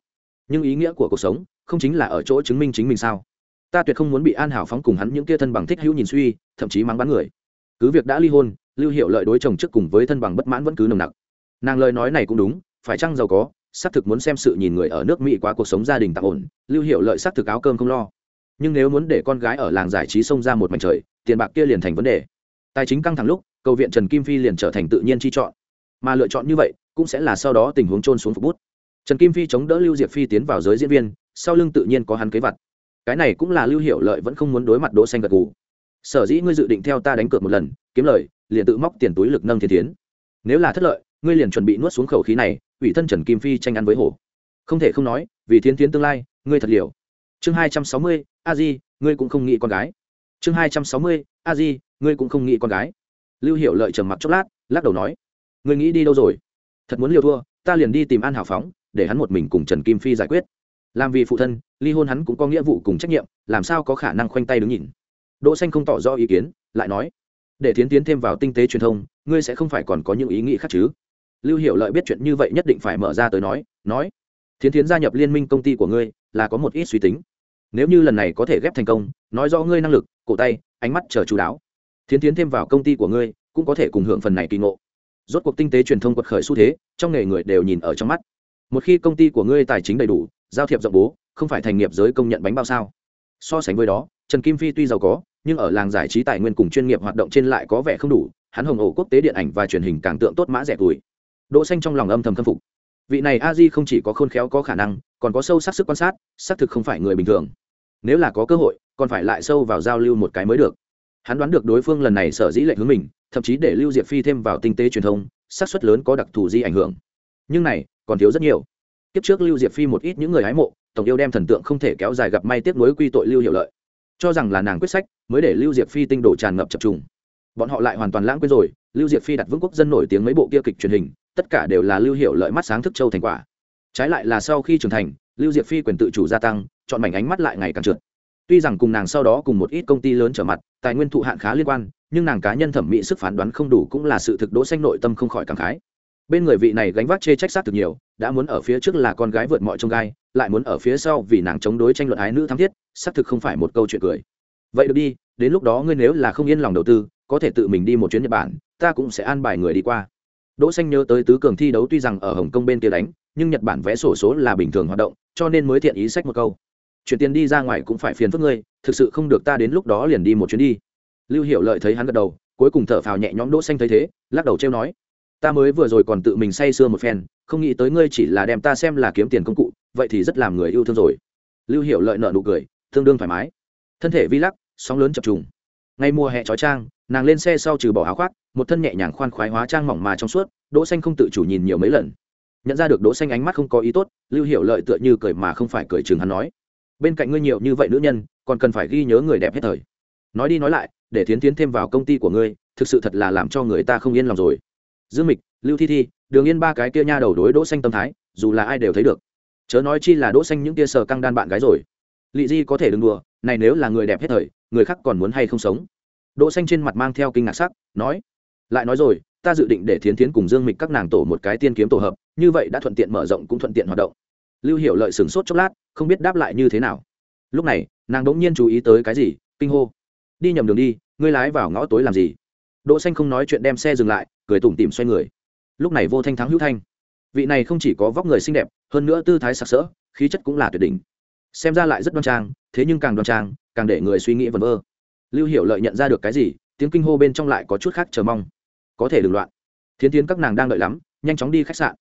Nhưng ý nghĩa của cuộc sống không chính là ở chỗ chứng minh chính mình sao? Ta tuyệt không muốn bị an hảo phóng cùng hắn những kia thân bằng thích hữu nhìn suy, thậm chí mắng bắn người. Cứ việc đã ly hôn, lưu hiệu lợi đối chồng trước cùng với thân bằng bất mãn vẫn cứ nồng nặc. Nàng lời nói này cũng đúng, phải chăng giàu có, xác thực muốn xem sự nhìn người ở nước mỹ quá cuộc sống gia đình tạm ổn, lưu hiệu lợi xác thực áo cơm không lo. Nhưng nếu muốn để con gái ở làng giải trí xông ra một mảnh trời, tiền bạc kia liền thành vấn đề. Tài chính căng thẳng lúc cầu viện trần kim phi liền trở thành tự nhiên chi chọn. Mà lựa chọn như vậy, cũng sẽ là sau đó tình huống trôn xuống phục bút. Trần kim phi chống đỡ lưu diệp phi tiến vào giới diễn viên, sau lưng tự nhiên có hắn kế vật cái này cũng là lưu hiệu lợi vẫn không muốn đối mặt đỗ xanh gật gù. Sở dĩ ngươi dự định theo ta đánh cược một lần, kiếm lời, liền tự móc tiền túi lực nâng thiên tiến. Nếu là thất lợi, ngươi liền chuẩn bị nuốt xuống khẩu khí này, ủy thân trần kim phi tranh ăn với hổ. Không thể không nói, vì thiên tiến tương lai, ngươi thật liều. Chương hai trăm sáu mươi, a di, ngươi cũng không nghĩ con gái. Chương hai trăm sáu mươi, a di, ngươi cũng không nghĩ con gái lưu hiệu lợi trầm mặc chốc lát, lắc đầu nói, ngươi nghĩ đi đâu rồi? Thật muốn liều thua, ta liền đi tìm an hảo phóng, để hắn một mình cùng trần kim phi giải quyết. Làm vì phụ thân, ly hôn hắn cũng có nghĩa vụ cùng trách nhiệm, làm sao có khả năng khoanh tay đứng nhìn? Đỗ xanh không tỏ rõ ý kiến, lại nói, để tiến tiến thêm vào tinh tế truyền thông, ngươi sẽ không phải còn có những ý nghĩ khác chứ? Lưu hiệu lợi biết chuyện như vậy nhất định phải mở ra tới nói nói, thiến tiến gia nhập liên minh công ty của ngươi, là có một ít suy tính. Nếu như lần này có thể ghép thành công, nói rõ ngươi năng lực, cổ tay, ánh mắt chờ chú đáo thiến tiến thêm vào công ty của ngươi, cũng có thể cùng hưởng phần này kỳ ngộ. Rốt cuộc tinh tế truyền thông quật khởi xu thế, trong nghề người đều nhìn ở trong mắt. Một khi công ty của ngươi tài chính đầy đủ, giao thiệp rộng bố, không phải thành nghiệp giới công nhận bánh bao sao? So sánh với đó, trần kim phi tuy giàu có, nhưng ở làng giải trí tài nguyên cùng chuyên nghiệp hoạt động trên lại có vẻ không đủ, hắn hồng ổ quốc tế điện ảnh và truyền hình càng tượng tốt mã rẻ tuổi. Đỗ xanh trong lòng âm thầm khâm phục. Vị này a di không chỉ có khôn khéo có khả năng, còn có sâu sắc sức quan sát, xác thực không phải người bình thường. Nếu là có cơ hội, còn phải lại sâu vào giao lưu một cái mới được hắn đoán được đối phương lần này sở dĩ lệnh hướng mình, thậm chí để lưu diệp phi thêm vào tinh tế truyền thông, xác suất lớn có đặc thù di ảnh hưởng. Nhưng này, còn thiếu rất nhiều. Kiếp trước lưu diệp phi một ít những người hái mộ, tổng yêu đem thần tượng không thể kéo dài gặp may tiếp nối quy tội lưu hiệu lợi. Cho rằng là nàng quyết sách, mới để lưu diệp phi tinh đổ tràn ngập chập trùng. Bọn họ lại hoàn toàn lãng quên rồi, lưu diệp phi đặt vững quốc dân nổi tiếng mấy bộ kia kịch truyền hình, tất cả đều là lưu hiệu lợi mắt sáng thức châu thành quả. Trái lại là sau khi trưởng thành, lưu diệp phi quyền tự chủ gia tăng, chọn mảnh ánh mắt lại ngày càng trượt tuy rằng cùng nàng sau đó cùng một ít công ty lớn trở mặt, tài nguyên thụ hạn khá liên quan, nhưng nàng cá nhân thẩm mỹ sức phán đoán không đủ cũng là sự thực đỗ xanh nội tâm không khỏi cảm khái. Bên người vị này gánh vác chê trách sát thực nhiều, đã muốn ở phía trước là con gái vượt mọi trông gai, lại muốn ở phía sau vì nàng chống đối tranh luận ái nữ thắm thiết, xác thực không phải một câu chuyện cười. Vậy được đi, đến lúc đó ngươi nếu là không yên lòng đầu tư, có thể tự mình đi một chuyến nhật bản, ta cũng sẽ an bài người đi qua. Đỗ xanh nhớ tới tứ cường thi đấu tuy rằng ở hồng kông bên kia đánh, nhưng nhật bản vẽ sổ số là bình thường hoạt động, cho nên mới thiện ý sách một câu chuyển tiền đi ra ngoài cũng phải phiền phức ngươi, thực sự không được ta đến lúc đó liền đi một chuyến đi. Lưu hiểu lợi thấy hắn gật đầu, cuối cùng thở phào nhẹ nhõm đỗ xanh thấy thế, lắc đầu treo nói, ta mới vừa rồi còn tự mình say sưa một phen, không nghĩ tới ngươi chỉ là đem ta xem là kiếm tiền công cụ, vậy thì rất làm người yêu thương rồi. Lưu hiểu lợi nợ nụ cười, tương đương thoải mái. Thân thể vi lắc, sóng lớn chập trùng. Ngay mùa hè trói trang nàng lên xe sau trừ bỏ áo khoác, một thân nhẹ nhàng khoan khoái hóa trang mỏng mà trong suốt, đỗ xanh không tự chủ nhìn nhiều mấy lần. Nhận ra được đỗ xanh ánh mắt không có ý tốt, lưu hiểu lợi tựa như cười mà không phải cười chừng hắn nói bên cạnh ngươi nhiều như vậy nữ nhân, còn cần phải ghi nhớ người đẹp hết thời. Nói đi nói lại, để tiến tiến thêm vào công ty của ngươi, thực sự thật là làm cho người ta không yên lòng rồi. Dương mịch, lưu thi thi, đường yên ba cái kia nha đầu đối đỗ xanh tâm thái, dù là ai đều thấy được. Chớ nói chi là đỗ xanh những kia sờ căng đan bạn gái rồi. Lị di có thể đừng đùa, này nếu là người đẹp hết thời, người khác còn muốn hay không sống? Đỗ xanh trên mặt mang theo kinh ngạc sắc, nói, lại nói rồi, ta dự định để thiến thiến cùng dương mịch các nàng tổ một cái tiên kiếm tổ hợp, như vậy đã thuận tiện mở rộng cũng thuận tiện hoạt động lưu hiểu lợi sửng sốt chốc lát, không biết đáp lại như thế nào. Lúc này, nàng đỗng nhiên chú ý tới cái gì, kinh hô. Đi nhầm đường đi, ngươi lái vào ngõ tối làm gì? Đỗ xanh không nói chuyện đem xe dừng lại, cười tủm tỉm xoay người. Lúc này vô thanh thắng hữu thanh. Vị này không chỉ có vóc người xinh đẹp, hơn nữa tư thái sặc sỡ, khí chất cũng là tuyệt đỉnh. Xem ra lại rất đoan trang, thế nhưng càng đoan trang, càng để người suy nghĩ vẩn vơ. Lưu hiểu lợi nhận ra được cái gì, tiếng kinh hô bên trong lại có chút khác chờ mong. Có thể đừng loạn. Thiến tiến các nàng đang đợi lắm, nhanh chóng đi khách sạn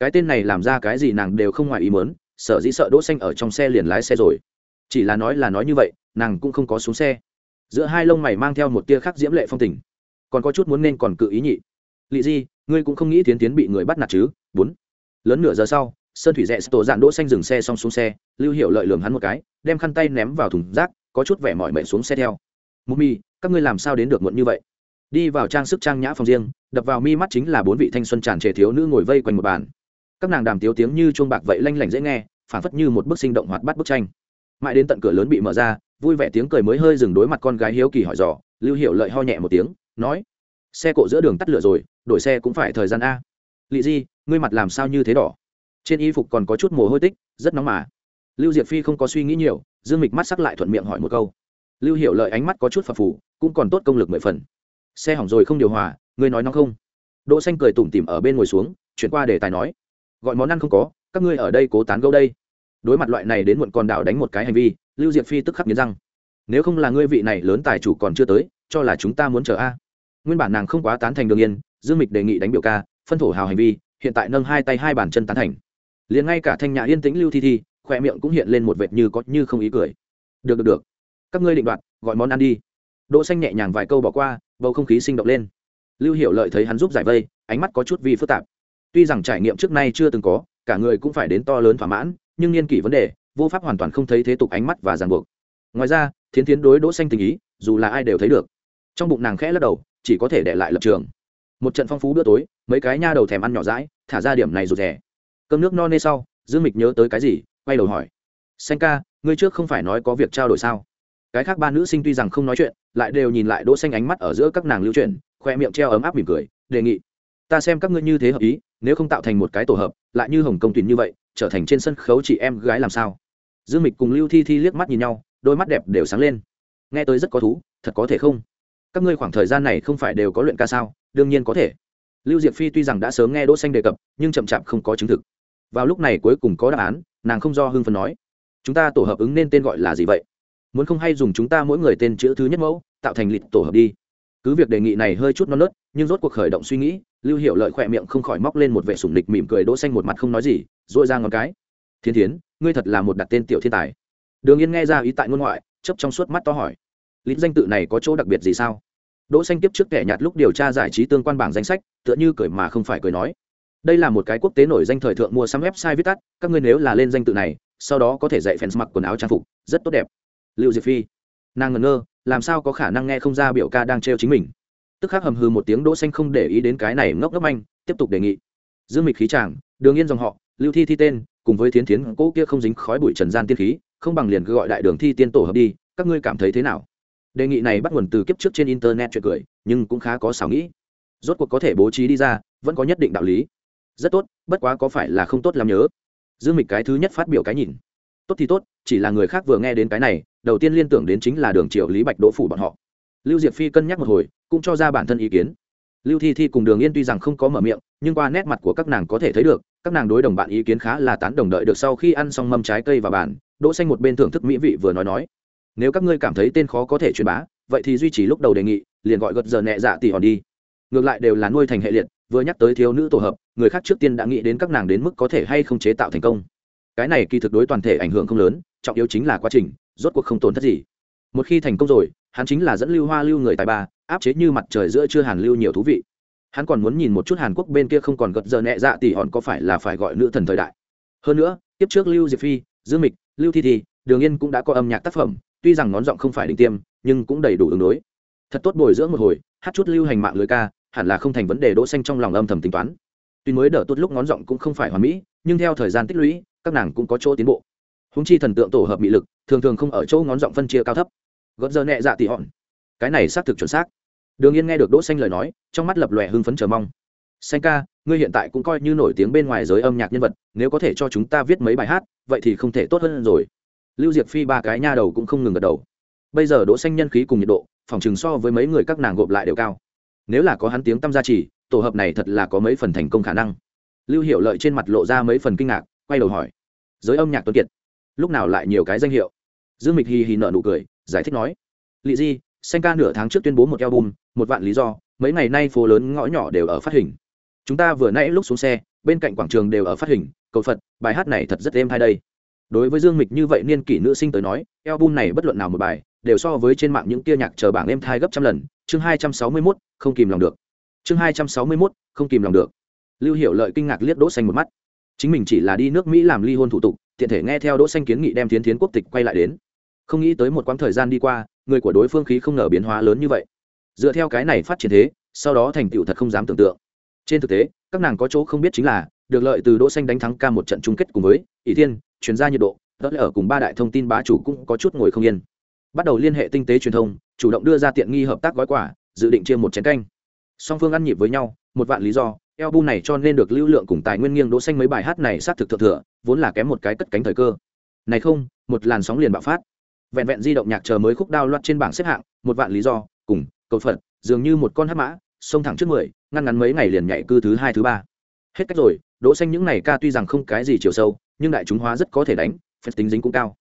cái tên này làm ra cái gì nàng đều không ngoài ý mớn sợ dĩ sợ đỗ xanh ở trong xe liền lái xe rồi. Chỉ là nói là nói như vậy, nàng cũng không có xuống xe. Giữa hai lông mày mang theo một tia khác diễm lệ phong tình. Còn có chút muốn nên còn cự ý nhị lị di, ngươi cũng không nghĩ tiến tiến bị người bắt nạt chứ? Bốn. Lớn nửa giờ sau, sơn thủy rẽ tổ dạn đỗ xanh dừng xe xong xuống xe, lưu hiệu lợi lường hắn một cái, đem khăn tay ném vào thùng rác, có chút vẻ mỏi mệt xuống xe theo. Mù mi các ngươi làm sao đến được muộn như vậy? Đi vào trang sức trang nhã phòng riêng, đập vào mi mắt chính là bốn vị thanh xuân tràn trề thiếu nữ ngồi vây quanh một bàn các nàng đàm tiếu tiếng như chuông bạc vậy lanh lảnh dễ nghe phản phất như một bức sinh động hoạt bắt bức tranh. Mãi đến tận cửa lớn bị mở ra, vui vẻ tiếng cười mới hơi dừng đối mặt con gái hiếu kỳ hỏi dò, lưu hiệu lợi ho nhẹ một tiếng, nói, xe cộ giữa đường tắt lửa rồi, đổi xe cũng phải thời gian a. Lị di, ngươi mặt làm sao như thế đỏ? Trên y phục còn có chút mồ hôi tích, rất nóng mà. Lưu diệp phi không có suy nghĩ nhiều, dương mịch mắt sắc lại thuận miệng hỏi một câu. Lưu hiệu lợi ánh mắt có chút phập phù, cũng còn tốt công lực mười phần. Xe hỏng rồi không điều hòa, ngươi nói nó không? Đỗ xanh cười tủm tỉm ở bên ngồi xuống, chuyển qua đề tài nói gọi món ăn không có, các ngươi ở đây cố tán gẫu đây. Đối mặt loại này đến muộn còn đảo đánh một cái hành vi, lưu diệp phi tức khắc nghiến răng. Nếu không là ngươi vị này lớn tài chủ còn chưa tới, cho là chúng ta muốn chờ a. À. Nguyên bản nàng không quá tán thành đường yên dương mịch đề nghị đánh biểu ca, phân thổ hào hành vi, hiện tại nâng hai tay hai bàn chân tán thành. Liền ngay cả thanh nhã yên tĩnh lưu thi thi khoe miệng cũng hiện lên một vệt như có như không ý cười. Được được được. Các ngươi định đoạt, gọi món ăn đi. Đỗ xanh nhẹ nhàng vài câu bỏ qua, bầu không khí sinh động lên. Lưu hiểu lợi thấy hắn giúp giải vây, ánh mắt có chút vi phức tạp tuy rằng trải nghiệm trước nay chưa từng có, cả người cũng phải đến to lớn thỏa mãn, nhưng niên kỷ vấn đề, vô pháp hoàn toàn không thấy thế tục ánh mắt và ràng buộc. Ngoài ra, thiến thiến đối đỗ xanh tình ý, dù là ai đều thấy được. Trong bụng nàng khẽ lắc đầu, chỉ có thể để lại lập trường. Một trận phong phú bữa tối, mấy cái nha đầu thèm ăn nhỏ rãi thả ra điểm này rụt rẻ cơm nước no nê sau, dương mịch nhớ tới cái gì, quay đầu hỏi. Xanh ca, ngươi trước không phải nói có việc trao đổi sao? Cái khác ba nữ sinh tuy rằng không nói chuyện, lại đều nhìn lại đỗ xanh ánh mắt ở giữa các nàng lưu chuyển, khoe miệng treo ấm áp mỉm cười, đề nghị ta xem các ngươi như thế hợp ý, nếu không tạo thành một cái tổ hợp, lại như hồng công tuyền như vậy, trở thành trên sân khấu chị em gái làm sao? Dương mịch cùng lưu thi thi liếc mắt nhìn nhau, đôi mắt đẹp đều sáng lên. Nghe tới rất có thú, thật có thể không? Các ngươi khoảng thời gian này không phải đều có luyện ca sao? Đương nhiên có thể. Lưu diệp phi tuy rằng đã sớm nghe đỗ xanh đề cập, nhưng chậm chạp không có chứng thực. Vào lúc này cuối cùng có đáp án, nàng không do hưng phấn nói. Chúng ta tổ hợp ứng nên tên gọi là gì vậy? Muốn không hay dùng chúng ta mỗi người tên chữ thứ nhất mẫu, tạo thành lịch tổ hợp đi. Cứ việc đề nghị này hơi chút non nớt, nhưng rốt cuộc khởi động suy nghĩ lưu hiệu lợi khỏe miệng không khỏi móc lên một vệ sủng địch mỉm cười, đỗ xanh một mặt không nói gì dội ra ngón cái. Thiên thiến, ngươi thật là một đặt tên tiểu thiên tài. Đường yên nghe ra ý tại ngôn ngoại chấp trong suốt mắt to hỏi. Lính danh tự này có chỗ đặc biệt gì sao? Đỗ xanh tiếp trước kẻ nhạt lúc điều tra giải trí tương quan bảng danh sách, tựa như cười mà không phải cười nói. Đây là một cái quốc tế nổi danh thời thượng mua sắm website viết tắt, các ngươi nếu là lên danh tự này, sau đó có thể dạy fans mặc quần áo trang phục, rất tốt đẹp. Lưu diệp phi, nàng ngẩn ngơ, làm sao có khả năng nghe không ra biểu ca đang trêu chính mình? Tức khắc hầm hừ một tiếng đỗ xanh không để ý đến cái này ngốc ngốc anh tiếp tục đề nghị. Dương mịch khí chàng, đường yên dòng họ, lưu thi thi tên, cùng với thiến thiến, cỗ kia không dính khói bụi trần gian tiên khí, không bằng liền cứ gọi đại đường thi tiên tổ hợp đi, các ngươi cảm thấy thế nào? Đề nghị này bắt nguồn từ kiếp trước trên internet chuyện cười, nhưng cũng khá có xảo nghĩ. Rốt cuộc có thể bố trí đi ra, vẫn có nhất định đạo lý. Rất tốt, bất quá có phải là không tốt làm nhớ? Dương mịch cái thứ nhất phát biểu cái nhìn. Tốt thì tốt, chỉ là người khác vừa nghe đến cái này, đầu tiên liên tưởng đến chính là đường triệu lý bạch đỗ phủ bọn họ. Lưu diệp phi cân nhắc một hồi cũng cho ra bản thân ý kiến. Lưu thi thi cùng đường yên tuy rằng không có mở miệng, nhưng qua nét mặt của các nàng có thể thấy được, các nàng đối đồng bạn ý kiến khá là tán đồng đợi được sau khi ăn xong mâm trái cây và bàn, đỗ xanh một bên thưởng thức mỹ vị vừa nói nói. Nếu các ngươi cảm thấy tên khó có thể truyền bá, vậy thì duy trì lúc đầu đề nghị, liền gọi gật giờ nhẹ dạ tỷ hòn đi. Ngược lại đều là nuôi thành hệ liệt, vừa nhắc tới thiếu nữ tổ hợp, người khác trước tiên đã nghĩ đến các nàng đến mức có thể hay không chế tạo thành công. Cái này kỳ thực đối toàn thể ảnh hưởng không lớn, trọng yếu chính là quá trình, rốt cuộc không tổn thất gì. Một khi thành công rồi hắn chính là dẫn lưu hoa lưu người tài ba, áp chế như mặt trời giữa chưa hàn lưu nhiều thú vị. Hắn còn muốn nhìn một chút hàn quốc bên kia không còn gật giờ nhẹ dạ tỷ hòn có phải là phải gọi nữ thần thời đại. Hơn nữa, tiếp trước lưu diệp phi, dương mịch, lưu thi thi, đường yên cũng đã có âm nhạc tác phẩm, tuy rằng ngón giọng không phải đỉnh tiêm, nhưng cũng đầy đủ ứng đối. Thật tốt bồi dưỡng một hồi, hát chút lưu hành mạng lưới ca, hẳn là không thành vấn đề đỗ xanh trong lòng âm thầm tính toán. Tuy mới đỡ tốt lúc ngón giọng cũng không phải hoàn mỹ, nhưng theo thời gian tích lũy, các nàng cũng có chỗ tiến bộ. Húng chi thần tượng tổ hợp mỹ lực, thường thường không ở chỗ ngón giọng phân chia cao thấp gót giờ nhẹ dạ tỉ hòn. Cái này xác thực chuẩn xác. Đường yên nghe được đỗ xanh lời nói, trong mắt lập lòe hưng phấn chờ mong. Xanh ca, ngươi hiện tại cũng coi như nổi tiếng bên ngoài giới âm nhạc nhân vật, nếu có thể cho chúng ta viết mấy bài hát, vậy thì không thể tốt hơn rồi. Lưu diệp phi ba cái nha đầu cũng không ngừng gật đầu. Bây giờ đỗ xanh nhân khí cùng nhiệt độ, phòng chừng so với mấy người các nàng gộp lại đều cao. Nếu là có hắn tiếng tâm gia trì, tổ hợp này thật là có mấy phần thành công khả năng. Lưu hiệu lợi trên mặt lộ ra mấy phần kinh ngạc, quay đầu hỏi. Giới âm nhạc tuấn kiệt, lúc nào lại nhiều cái danh hiệu? Dương mịch hì hì nở nụ cười giải thích nói lì di xanh ca nửa tháng trước tuyên bố một album, một vạn lý do, mấy ngày nay phố lớn ngõ nhỏ đều ở phát hình. Chúng ta vừa nãy lúc xuống xe, bên cạnh quảng trường đều ở phát hình, cầu phật, bài hát này thật rất êm hay đây. Đối với dương mịch như vậy niên kỷ nữ sinh tới nói, album này bất luận nào một bài, đều so với trên mạng những tia nhạc chờ bảng êm thai gấp trăm lần, chương hai trăm sáu mươi mốt, không kìm lòng được. Chương hai trăm sáu mươi mốt, không kìm lòng được. Lưu hiệu lợi kinh ngạc liếc đỗ xanh một mắt. Chính mình chỉ là đi nước mỹ làm ly hôn thủ tục, tiện thể nghe theo đỗ xanh kiến nghị đem tiến thiến quốc tịch quay lại đến không nghĩ tới một quãng thời gian đi qua, người của đối phương khí không ngờ biến hóa lớn như vậy. Dựa theo cái này phát triển thế, sau đó thành tựu thật không dám tưởng tượng. Trên thực tế, các nàng có chỗ không biết chính là, được lợi từ đỗ xanh đánh thắng ca một trận chung kết cùng với ỷ thiên, chuyên gia nhiệt độ đó là ở cùng ba đại thông tin bá chủ cũng có chút ngồi không yên. Bắt đầu liên hệ tinh tế truyền thông, chủ động đưa ra tiện nghi hợp tác gói quả dự định chia một chén canh. Song phương ăn nhịp với nhau, một vạn lý do, album này cho nên được lưu lượng cùng tài nguyên nghiêng đỗ xanh mấy bài hát này sát thực thượng thừa, vốn là kém một cái cất cánh thời cơ. Này không, một làn sóng liền bạo phát vẹn vẹn di động nhạc chờ mới khúc đao loạt trên bảng xếp hạng, một vạn lý do, cùng, cầu phật, dường như một con hắc mã, xông thẳng trước mười, ngăn ngắn mấy ngày liền nhảy cư thứ hai thứ ba. Hết cách rồi, đỗ xanh những này ca tuy rằng không cái gì chiều sâu, nhưng đại chúng hóa rất có thể đánh, phép tính dính cũng cao.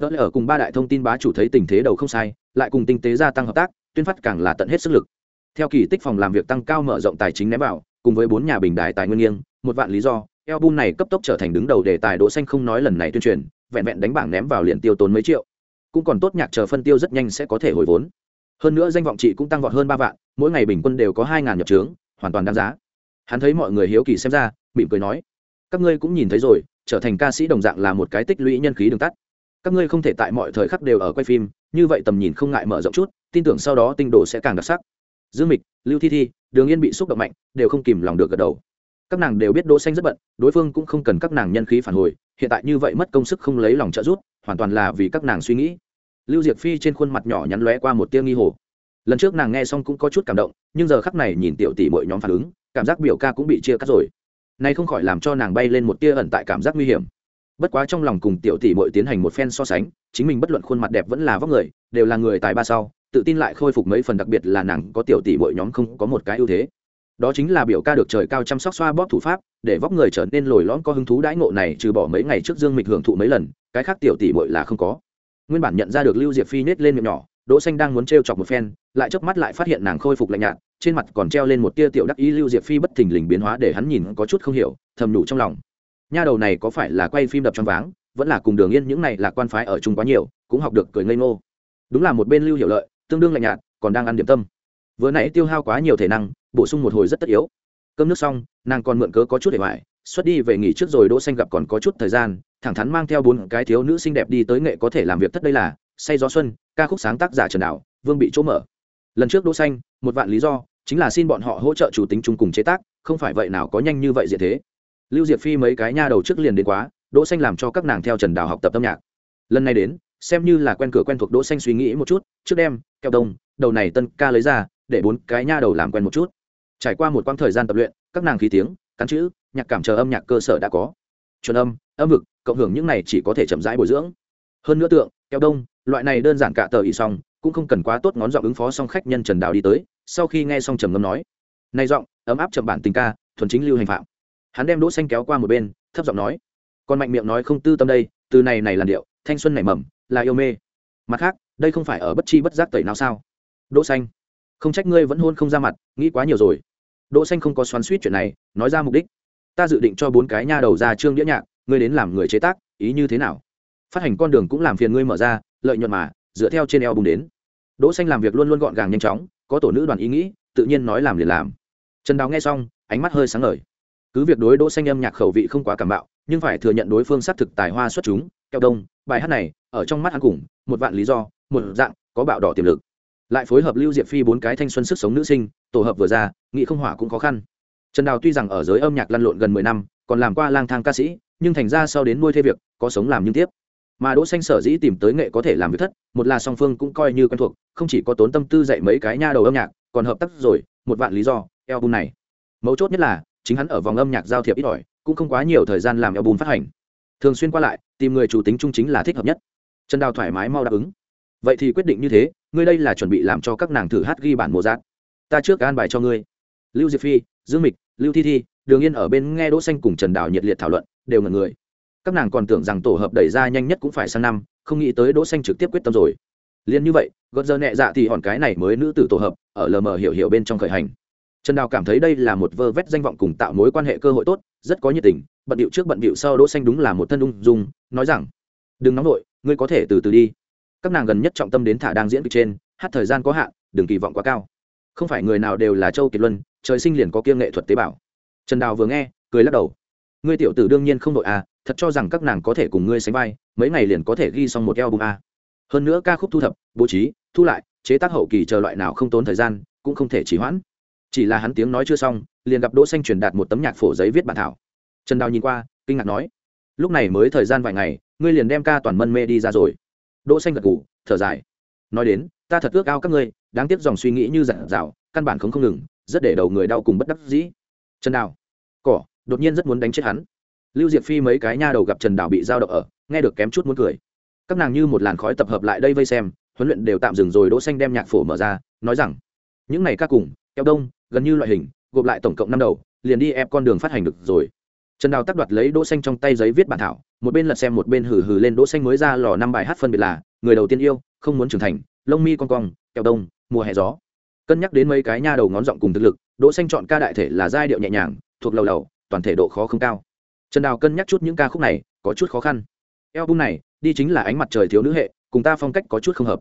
Đó là ở cùng ba đại thông tin bá chủ thấy tình thế đầu không sai, lại cùng tinh tế gia tăng hợp tác, tuyên phát càng là tận hết sức lực. Theo kỳ tích phòng làm việc tăng cao mở rộng tài chính ném vào, cùng với bốn nhà bình đại tài nguyên nghiêng, một vạn lý do, album này cấp tốc trở thành đứng đầu đề tài đỗ xanh không nói lần này tuyên truyền, vẹn vẹn đánh bảng ném vào liền tiêu tốn mấy triệu cũng còn tốt nhạc chờ phân tiêu rất nhanh sẽ có thể hồi vốn. Hơn nữa danh vọng chị cũng tăng vọt hơn ba vạn, mỗi ngày bình quân đều có hai ngàn nhập trướng hoàn toàn đáng giá. Hắn thấy mọi người hiếu kỳ xem ra, mỉm cười nói, các ngươi cũng nhìn thấy rồi, trở thành ca sĩ đồng dạng là một cái tích lũy nhân khí đường tắt. Các ngươi không thể tại mọi thời khắc đều ở quay phim, như vậy tầm nhìn không ngại mở rộng chút, tin tưởng sau đó tinh đồ sẽ càng đặc sắc. Dương mịch, lưu thi thi, đường yên bị xúc động mạnh, đều không kìm lòng được gật đầu. Các nàng đều biết đỗ xanh rất bận, đối phương cũng không cần các nàng nhân khí phản hồi, hiện tại như vậy mất công sức không lấy lòng trợ giúp hoàn toàn là vì các nàng suy nghĩ. Lưu diệp phi trên khuôn mặt nhỏ nhắn lóe qua một tia nghi hồ. Lần trước nàng nghe xong cũng có chút cảm động, nhưng giờ khắc này nhìn tiểu tỷ mọi nhóm phản ứng, cảm giác biểu ca cũng bị chia cắt rồi. Nay không khỏi làm cho nàng bay lên một tia ẩn tại cảm giác nguy hiểm. Bất quá trong lòng cùng tiểu tỷ mọi tiến hành một phen so sánh, chính mình bất luận khuôn mặt đẹp vẫn là vóc người, đều là người tài ba sau, tự tin lại khôi phục mấy phần, đặc biệt là nàng có tiểu tỷ mọi nhóm không có một cái ưu thế đó chính là biểu ca được trời cao chăm sóc xoa bóp thủ pháp, để vóc người trở nên lồi lõn có hứng thú đãi ngộ này trừ bỏ mấy ngày trước dương mịch hưởng thụ mấy lần, cái khác tiểu tỷ bội là không có. Nguyên bản nhận ra được lưu diệp phi nết lên miệng nhỏ, đỗ xanh đang muốn treo chọc một phen, lại chớp mắt lại phát hiện nàng khôi phục lạnh nhạt, trên mặt còn treo lên một tia tiểu đắc ý lưu diệp phi bất thình lình biến hóa để hắn nhìn có chút không hiểu, thầm nhủ trong lòng. Nha đầu này có phải là quay phim đập trong váng, vẫn là cùng đường yên những này là quan phái ở chung quá nhiều, cũng học được cười ngây ngô. Đúng là một bên lưu hiểu lợi, tương đương lạnh nhạt, còn đang ăn điểm tâm. Vừa nãy tiêu hao quá nhiều thể năng bổ sung một hồi rất tất yếu. Cơm nước xong, nàng còn mượn cớ có chút để hoài, xuất đi về nghỉ trước rồi đỗ xanh gặp còn có chút thời gian, thẳng thắn mang theo bốn cái thiếu nữ xinh đẹp đi tới nghệ có thể làm việc tất đây là, say gió xuân, ca khúc sáng tác giả trần đảo vương bị chỗ mở. Lần trước đỗ xanh, một vạn lý do, chính là xin bọn họ hỗ trợ chủ tính chung cùng chế tác, không phải vậy nào có nhanh như vậy diện thế. Lưu diệp phi mấy cái nha đầu trước liền đến quá, đỗ xanh làm cho các nàng theo trần đào học tập âm nhạc. Lần này đến, xem như là quen cửa quen thuộc đỗ xanh suy nghĩ một chút, trước đêm keo đông, đầu này tân ca lấy ra, để bốn cái nha đầu làm quen một chút trải qua một quãng thời gian tập luyện, các nàng khí tiếng, cắn chữ, nhạc cảm chờ âm nhạc cơ sở đã có. Chuẩn âm âm vực, cộng hưởng những này chỉ có thể chậm rãi bồi dưỡng. Hơn nữa tượng, keo đông, loại này đơn giản cả tờ ý xong, cũng không cần quá tốt ngón giọng ứng phó xong khách nhân trần đào đi tới, sau khi nghe xong trầm ngâm nói. Này giọng, ấm áp chậm bản tình ca, thuần chính lưu hành phạm. Hắn đem đỗ xanh kéo qua một bên, thấp giọng nói. Còn mạnh miệng nói không tư tâm đây, từ này này làn điệu, thanh xuân nảy mầm, là yêu mê. Mặt khác, đây không phải ở bất chi bất giác tẩy nào sao? Đỗ xanh, không trách ngươi vẫn hôn không ra mặt, nghĩ quá nhiều rồi đỗ xanh không có xoắn xuýt chuyện này, nói ra mục đích. Ta dự định cho bốn cái nha đầu ra trương đĩa nhạc, ngươi đến làm người chế tác, ý như thế nào? Phát hành con đường cũng làm phiền ngươi mở ra, lợi nhuận mà, dựa theo trên eo bùng đến. Đỗ xanh làm việc luôn luôn gọn gàng nhanh chóng, có tổ nữ đoàn ý nghĩ, tự nhiên nói làm liền làm. Trần đào nghe xong, ánh mắt hơi sáng ngời. Cứ việc đối đỗ xanh âm nhạc khẩu vị không quá cảm bạo, nhưng phải thừa nhận đối phương sát thực tài hoa xuất chúng keo đông, bài hát này, ở trong mắt hắn cùng, một vạn lý do, một dạng, có bạo đỏ tiềm lực. Lại phối hợp lưu diệp phi bốn cái thanh xuân sức sống nữ sinh tổ hợp vừa ra, nghị không hỏa cũng khó khăn. Trần đào tuy rằng ở giới âm nhạc lăn lộn gần mười năm, còn làm qua lang thang ca sĩ, nhưng thành ra sau đến nuôi thê việc, có sống làm nhưng tiếp. Mà đỗ xanh sở dĩ tìm tới nghệ có thể làm việc thất, một là song phương cũng coi như quen thuộc, không chỉ có tốn tâm tư dạy mấy cái nha đầu âm nhạc, còn hợp tác rồi, một vạn lý do, album này. Mấu chốt nhất là, chính hắn ở vòng âm nhạc giao thiệp ít ỏi, cũng không quá nhiều thời gian làm album phát hành. Thường xuyên qua lại, tìm người chủ tính trung chính là thích hợp nhất. Trần đào thoải mái mau đáp ứng. Vậy thì quyết định như thế, ngươi đây là chuẩn bị làm cho các nàng thử hát ghi bản mùa giác ta trước an bài cho ngươi. Lưu diệp phi, dương mịch, lưu thi thi, đường yên ở bên nghe đỗ xanh cùng trần đào nhiệt liệt thảo luận, đều ngẩn người. Các nàng còn tưởng rằng tổ hợp đẩy ra nhanh nhất cũng phải sang năm, không nghĩ tới đỗ xanh trực tiếp quyết tâm rồi. Liên như vậy, gợt giờ nhẹ dạ thì hòn cái này mới nữ tử tổ hợp, ở lờ mờ hiểu hiểu bên trong khởi hành. Trần đào cảm thấy đây là một vơ vét danh vọng cùng tạo mối quan hệ cơ hội tốt, rất có nhiệt tình, bận điệu trước bận điệu sau đỗ xanh đúng là một thân ung dung, nói rằng, đừng nóng nổi ngươi có thể từ từ đi. Các nàng gần nhất trọng tâm đến thả đang diễn kịch trên, hát thời gian có hạn, đừng kỳ vọng quá cao không phải người nào đều là châu kiệt luân, trời sinh liền có kiêng nghệ thuật tế bào. Trần đào vừa nghe, cười lắc đầu. Ngươi tiểu tử đương nhiên không đội à thật cho rằng các nàng có thể cùng ngươi sánh vai, mấy ngày liền có thể ghi xong một album a hơn nữa ca khúc thu thập, bố trí, thu lại, chế tác hậu kỳ chờ loại nào không tốn thời gian, cũng không thể chỉ hoãn. Chỉ là hắn tiếng nói chưa xong, liền gặp đỗ xanh truyền đạt một tấm nhạc phổ giấy viết bản thảo. Trần đào nhìn qua, kinh ngạc nói, lúc này mới thời gian vài ngày, ngươi liền đem ca toàn mân mê đi ra rồi. Đỗ xanh gật gù, thở dài. Nói đến, ta thật ước ao các ngươi đáng tiếc dòng suy nghĩ như dặn dào căn bản không không ngừng, rất để đầu người đau cùng bất đắc dĩ. Trần đào, cỏ, đột nhiên rất muốn đánh chết hắn. Lưu diệp phi mấy cái nha đầu gặp trần đào bị dao động ở, nghe được kém chút muốn cười. Các nàng như một làn khói tập hợp lại đây vây xem, huấn luyện đều tạm dừng rồi, đỗ xanh đem nhạc phổ mở ra, nói rằng, những này ca cùng kéo đông, gần như loại hình, gộp lại tổng cộng năm đầu, liền đi ép con đường phát hành được rồi. Trần đào tắt đoạt lấy đỗ xanh trong tay giấy viết bản thảo, một bên lật xem một bên hừ hừ lên đỗ xanh mới ra lò năm bài hát phân biệt là, người đầu tiên yêu, không muốn trưởng thành, lông mi con cong, kẹo đông mùa hè gió. Cân nhắc đến mấy cái nha đầu ngón giọng cùng thực lực, đỗ xanh chọn ca đại thể là giai điệu nhẹ nhàng, thuộc lầu lầu, toàn thể độ khó không cao. Trần đào cân nhắc chút những ca khúc này, có chút khó khăn. Album này, đi chính là ánh mặt trời thiếu nữ hệ, cùng ta phong cách có chút không hợp.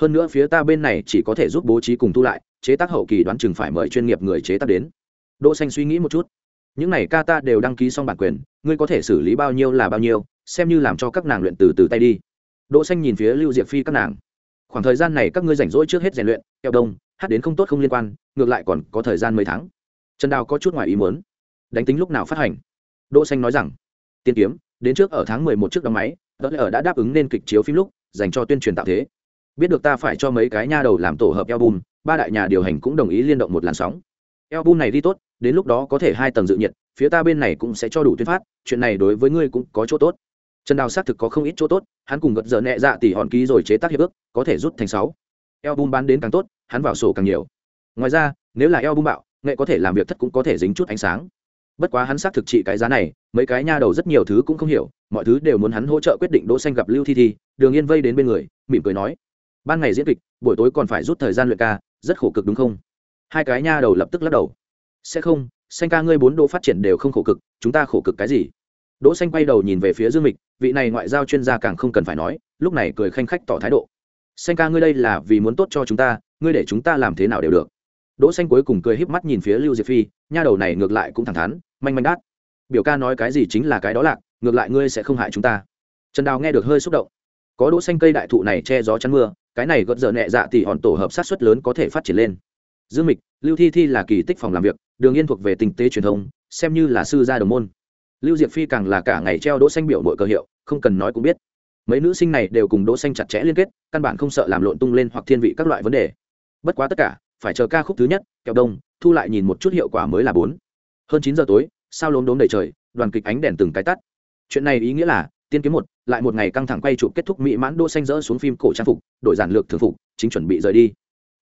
Hơn nữa phía ta bên này chỉ có thể giúp bố trí cùng thu lại, chế tác hậu kỳ đoán chừng phải mời chuyên nghiệp người chế tác đến. Đỗ xanh suy nghĩ một chút. Những này ca ta đều đăng ký xong bản quyền, ngươi có thể xử lý bao nhiêu là bao nhiêu, xem như làm cho các nàng luyện từ từ tay đi. Đỗ xanh nhìn phía lưu diệp phi các nàng khoảng thời gian này các ngươi rảnh rỗi trước hết rèn luyện, kẹo đông, hát đến không tốt không liên quan, ngược lại còn có thời gian mấy tháng. Trần đào có chút ngoài ý muốn. Đánh tính lúc nào phát hành? Đỗ xanh nói rằng, tiên kiếm, đến trước ở tháng 11 trước đóng máy đó ở đã đáp ứng nên kịch chiếu phim lúc, dành cho tuyên truyền tạo thế. Biết được ta phải cho mấy cái nha đầu làm tổ hợp album, ba đại nhà điều hành cũng đồng ý liên động một làn sóng. Album này đi tốt, đến lúc đó có thể hai tầng dự nhiệt, phía ta bên này cũng sẽ cho đủ tuyên phát, chuyện này đối với ngươi cũng có chỗ tốt trần đào xác thực có không ít chỗ tốt, hắn cùng gật giờ nhẹ dạ tỷ hòn ký rồi chế tác hiệp ước, có thể rút thành sáu. Album bán đến càng tốt, hắn vào sổ càng nhiều. Ngoài ra, nếu là album bạo, nghệ có thể làm việc thất cũng có thể dính chút ánh sáng. Bất quá hắn xác thực trị cái giá này, mấy cái nha đầu rất nhiều thứ cũng không hiểu, mọi thứ đều muốn hắn hỗ trợ quyết định đỗ xanh gặp lưu thi thi, đường yên vây đến bên người, mỉm cười nói, ban ngày diễn kịch, buổi tối còn phải rút thời gian luyện ca, rất khổ cực đúng không? Hai cái nha đầu lập tức lắc đầu. Sẽ không, xanh ca ngươi bốn đỗ phát triển đều không khổ cực, chúng ta khổ cực cái gì? Đỗ xanh quay đầu nhìn về phía dương mịch vị này ngoại giao chuyên gia càng không cần phải nói, lúc này cười khanh khách tỏ thái độ. Xanh ca ngươi đây là vì muốn tốt cho chúng ta, ngươi để chúng ta làm thế nào đều được. Đỗ xanh cuối cùng cười híp mắt nhìn phía lưu diệp phi, nha đầu này ngược lại cũng thẳng thắn, manh manh đát. Biểu ca nói cái gì chính là cái đó lạc, ngược lại ngươi sẽ không hại chúng ta. Trần đào nghe được hơi xúc động. Có đỗ xanh cây đại thụ này che gió chắn mưa, cái này gợt dở nhẹ dạ thì hòn tổ hợp sát suất lớn có thể phát triển lên. Dương mịch, lưu thi thi là kỳ tích phòng làm việc, đường yên thuộc về tình tế truyền thông, xem như là sư gia đồng môn lưu diệp phi càng là cả ngày treo đỗ xanh biểu mọi cơ hiệu, không cần nói cũng biết. Mấy nữ sinh này đều cùng đỗ xanh chặt chẽ liên kết, căn bản không sợ làm lộn tung lên hoặc thiên vị các loại vấn đề. Bất quá tất cả, phải chờ ca khúc thứ nhất, kẹo đông, thu lại nhìn một chút hiệu quả mới là bốn. Hơn chín giờ tối, sao lốm đốm đầy trời, đoàn kịch ánh đèn từng cái tắt. Chuyện này ý nghĩa là, tiên kiếm một, lại một ngày căng thẳng quay chụp kết thúc mỹ mãn đỗ xanh rỡ xuống phim cổ trang phục, đổi giản lược thường phục, chính chuẩn bị rời đi.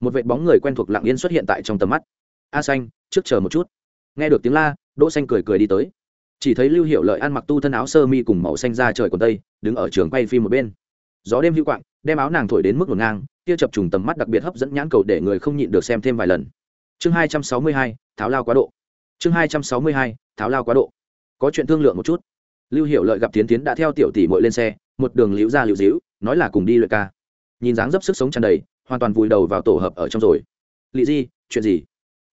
Một vệ bóng người quen thuộc lặng yên xuất hiện tại trong tầm mắt. A xanh, trước chờ một chút. Nghe được tiếng la, đỗ xanh cười cười đi tới chỉ thấy lưu hiệu lợi ăn mặc tu thân áo sơ mi cùng màu xanh ra trời quần tây, đứng ở trường quay phim một bên. Gió đêm hữu quạng, đem áo nàng thổi đến mức ngổn ngang kia chập trùng tầm mắt đặc biệt hấp dẫn nhãn cầu để người không nhịn được xem thêm vài lần. Chương hai trăm sáu mươi hai, tháo lao quá độ. Chương hai trăm sáu mươi hai, tháo lao quá độ. Có chuyện thương lượng một chút. Lưu hiệu lợi gặp tiến tiến đã theo tiểu tỷ mội lên xe, một đường liễu ra liễu dĩu, nói là cùng đi luyện ca. Nhìn dáng dấp sức sống tràn đầy, hoàn toàn vùi đầu vào tổ hợp ở trong rồi. Lị di, chuyện gì?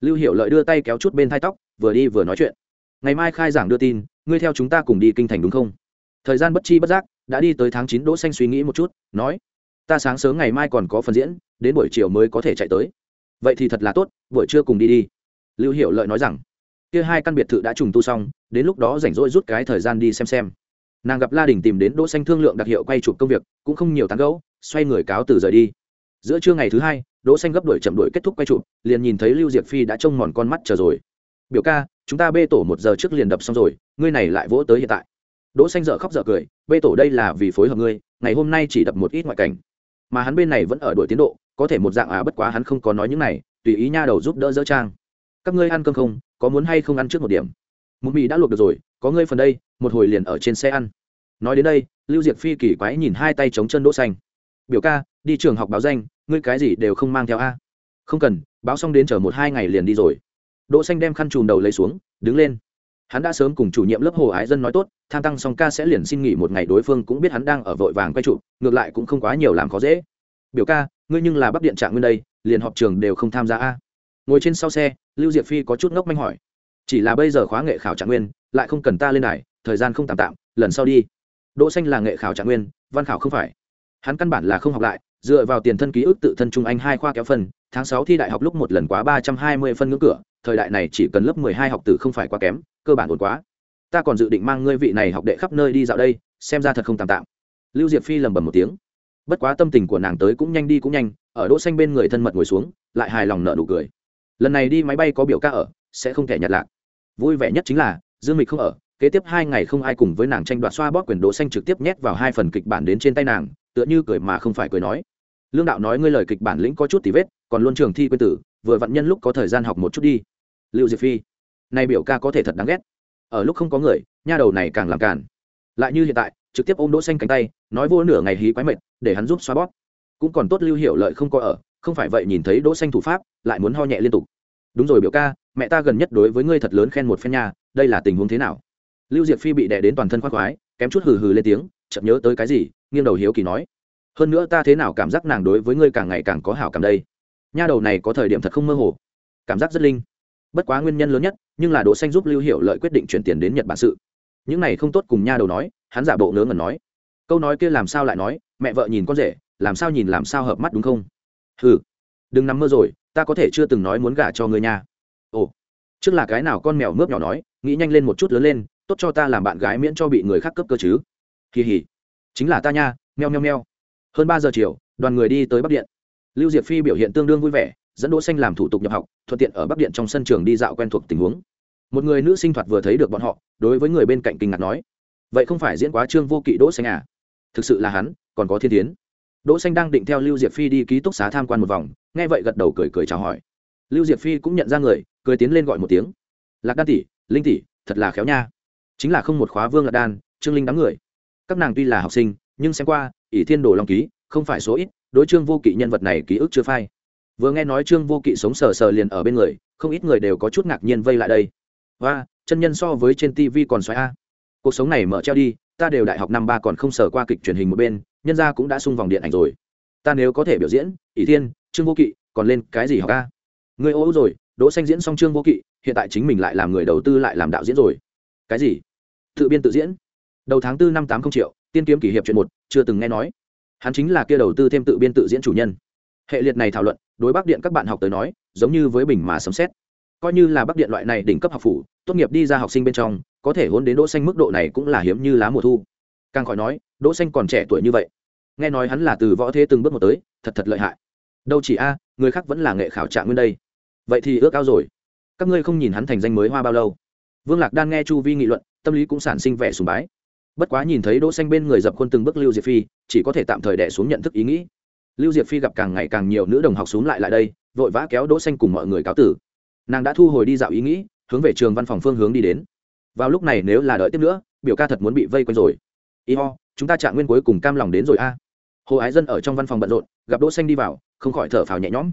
Lưu hiệu lợi đưa tay kéo chút bên thai tóc, vừa đi vừa nói chuyện ngày mai khai giảng đưa tin, ngươi theo chúng ta cùng đi kinh thành đúng không? Thời gian bất chi bất giác, đã đi tới tháng chín, đỗ xanh suy nghĩ một chút, nói, ta sáng sớm ngày mai còn có phần diễn, đến buổi chiều mới có thể chạy tới. Vậy thì thật là tốt, buổi trưa cùng đi đi. Lưu Hiểu lợi nói rằng, kia hai căn biệt thự đã trùng tu xong, đến lúc đó rảnh rỗi rút cái thời gian đi xem xem. Nàng gặp la đình tìm đến đỗ xanh thương lượng đặc hiệu quay chụp công việc, cũng không nhiều tán gẫu, xoay người cáo từ rời đi. Giữa trưa ngày thứ hai, đỗ xanh gấp đuổi chậm đuổi kết thúc quay chụp, liền nhìn thấy lưu diệp phi đã trông mòn con mắt chờ rồi. Biểu ca chúng ta bê tổ một giờ trước liền đập xong rồi, ngươi này lại vỗ tới hiện tại. Đỗ xanh dở khóc dở cười, bê tổ đây là vì phối hợp ngươi, ngày hôm nay chỉ đập một ít ngoại cảnh. Mà hắn bên này vẫn ở đuổi tiến độ, có thể một dạng à bất quá hắn không có nói những này, tùy ý nha đầu giúp đỡ dỡ trang. Các ngươi ăn cơm không, có muốn hay không ăn trước một điểm? Một mì đã luộc được rồi, có ngươi phần đây, một hồi liền ở trên xe ăn. Nói đến đây, lưu Diệt phi kỳ quái nhìn hai tay chống chân đỗ xanh. Biểu ca, đi trường học báo danh, ngươi cái gì đều không mang theo a? Không cần, báo xong đến chờ một hai ngày liền đi rồi đỗ xanh đem khăn trùm đầu lấy xuống, đứng lên. Hắn đã sớm cùng chủ nhiệm lớp hồ ái dân nói tốt, tham tăng xong ca sẽ liền xin nghỉ một ngày, đối phương cũng biết hắn đang ở vội vàng quay trụ, ngược lại cũng không quá nhiều làm khó dễ. Biểu ca, ngươi nhưng là bắc điện trạng nguyên đây, liền họp trường đều không tham gia a? Ngồi trên sau xe, lưu diệp phi có chút ngốc manh hỏi. Chỉ là bây giờ khóa nghệ khảo trạng nguyên, lại không cần ta lên này thời gian không tạm tạm, lần sau đi. Đỗ xanh là nghệ khảo trạng nguyên, văn khảo không phải. Hắn căn bản là không học lại dựa vào tiền thân ký ức tự thân trung anh hai khoa kéo phân, tháng sáu thi đại học lúc một lần quá ba trăm hai mươi phân ngưỡng cửa, thời đại này chỉ cần lớp mười hai học tử không phải quá kém, cơ bản ổn quá. Ta còn dự định mang ngươi vị này học đệ khắp nơi đi dạo đây, xem ra thật không tạm tạm. Lưu diệp phi lầm bầm một tiếng. Bất quá tâm tình của nàng tới cũng nhanh đi cũng nhanh, ở đỗ xanh bên người thân mật ngồi xuống, lại hài lòng nở nụ cười. Lần này đi máy bay có biểu ca ở, sẽ không thể nhặt lạc. Vui vẻ nhất chính là, dương mịch không ở, kế tiếp hai ngày không ai cùng với nàng tranh đoạt xoa bóp quyền đỗ xanh trực tiếp nhét vào hai phần kịch bản đến trên tay nàng, tựa như cười mà không phải cười nói lương đạo nói ngươi lời kịch bản lĩnh có chút tỉ vết, còn luôn trường thi quên tử, vừa vặn nhân lúc có thời gian học một chút đi. Lưu diệp phi, nay biểu ca có thể thật đáng ghét. Ở lúc không có người, nha đầu này càng làm càn. Lại như hiện tại, trực tiếp ôm đỗ xanh cánh tay, nói vô nửa ngày hí quái mệt, để hắn giúp xoa bóp. Cũng còn tốt lưu hiểu lợi không có ở, không phải vậy nhìn thấy đỗ xanh thủ pháp, lại muốn ho nhẹ liên tục. Đúng rồi biểu ca, mẹ ta gần nhất đối với ngươi thật lớn khen một phen nha, đây là tình huống thế nào? Lưu diệp phi bị đè đến toàn thân khoác khoái, kém chút hừ hừ lên tiếng, chợt nhớ tới cái gì, nghiêng đầu hiếu kỳ nói hơn nữa ta thế nào cảm giác nàng đối với ngươi càng ngày càng có hảo cảm đây? Nha đầu này có thời điểm thật không mơ hồ. Cảm giác rất linh. Bất quá nguyên nhân lớn nhất, nhưng là đỗ xanh giúp lưu hiệu lợi quyết định chuyển tiền đến nhật bản sự. Những này không tốt cùng nha đầu nói, hắn giả bộ ngớ ngẩn nói. Câu nói kia làm sao lại nói, mẹ vợ nhìn con rể, làm sao nhìn làm sao hợp mắt đúng không? Hừ, đừng nằm mơ rồi, ta có thể chưa từng nói muốn gả cho ngươi nha. Ồ, trước là cái nào con mèo mướp nhỏ nói, nghĩ nhanh lên một chút lớn lên, tốt cho ta làm bạn gái miễn cho bị người khác cướp cơ chứ. Kỳ hỉ chính là ta nha, meo meo meo hơn ba giờ chiều, đoàn người đi tới bắc điện. Lưu diệp phi biểu hiện tương đương vui vẻ, dẫn đỗ xanh làm thủ tục nhập học, thuận tiện ở bắc điện trong sân trường đi dạo quen thuộc tình huống. Một người nữ sinh thoạt vừa thấy được bọn họ, đối với người bên cạnh kinh ngạc nói, vậy không phải diễn quá trương vô kỵ đỗ xanh à? Thực sự là hắn, còn có thiên tiến. Đỗ xanh đang định theo lưu diệp phi đi ký túc xá tham quan một vòng, nghe vậy gật đầu cười cười chào hỏi. Lưu diệp phi cũng nhận ra người, cười tiến lên gọi một tiếng, lạc đan tỷ, linh tỷ, thật là khéo nha. Chính là không một khóa vương lạc đan, trương linh đám người. Các nàng tuy là học sinh, nhưng xem qua ỷ thiên đồ long ký, không phải số ít, đối trương vô kỵ nhân vật này ký ức chưa phai. Vừa nghe nói trương vô kỵ sống sờ sờ liền ở bên người, không ít người đều có chút ngạc nhiên vây lại đây. Và chân nhân so với trên tv còn xoáy a. Cuộc sống này mở treo đi, ta đều đại học năm ba còn không sờ qua kịch truyền hình một bên, nhân gia cũng đã sung vòng điện ảnh rồi. Ta nếu có thể biểu diễn, ỷ thiên, trương vô kỵ, còn lên cái gì học ca người ô rồi, đỗ xanh diễn xong trương vô kỵ, hiện tại chính mình lại làm người đầu tư lại làm đạo diễn rồi. Cái gì? Tự biên tự diễn. Đầu tháng tư năm tám không triệu tiên kiếm kỷ hiệp chuyện một, chưa từng nghe nói. Hắn chính là kia đầu tư thêm tự biên tự diễn chủ nhân. Hệ liệt này thảo luận, đối bắc điện các bạn học tới nói, giống như với bình mà sấm xét coi như là bắc điện loại này đỉnh cấp học phủ, tốt nghiệp đi ra học sinh bên trong, có thể hôn đến đỗ xanh mức độ này cũng là hiếm như lá mùa thu. Càng khỏi nói, đỗ xanh còn trẻ tuổi như vậy. Nghe nói hắn là từ võ thế từng bước một tới, thật thật lợi hại. Đâu chỉ a, người khác vẫn là nghệ khảo trạng nguyên đây. Vậy thì ước ao rồi. Các ngươi không nhìn hắn thành danh mới hoa bao lâu. Vương lạc đan nghe chu vi nghị luận, tâm lý cũng sản sinh vẻ sùng bái bất quá nhìn thấy đỗ xanh bên người dập khuôn từng bước lưu diệp phi, chỉ có thể tạm thời đè xuống nhận thức ý nghĩ. Lưu diệp phi gặp càng ngày càng nhiều nữ đồng học xuống lại lại đây, vội vã kéo đỗ xanh cùng mọi người cáo tử. Nàng đã thu hồi đi dạo ý nghĩ, hướng về trường văn phòng phương hướng đi đến. Vào lúc này nếu là đợi tiếp nữa, biểu ca thật muốn bị vây quanh rồi. Y ho, chúng ta trạng nguyên cuối cùng cam lòng đến rồi a. Hồ ái dân ở trong văn phòng bận rộn, gặp đỗ xanh đi vào, không khỏi thở phào nhẹ nhõm.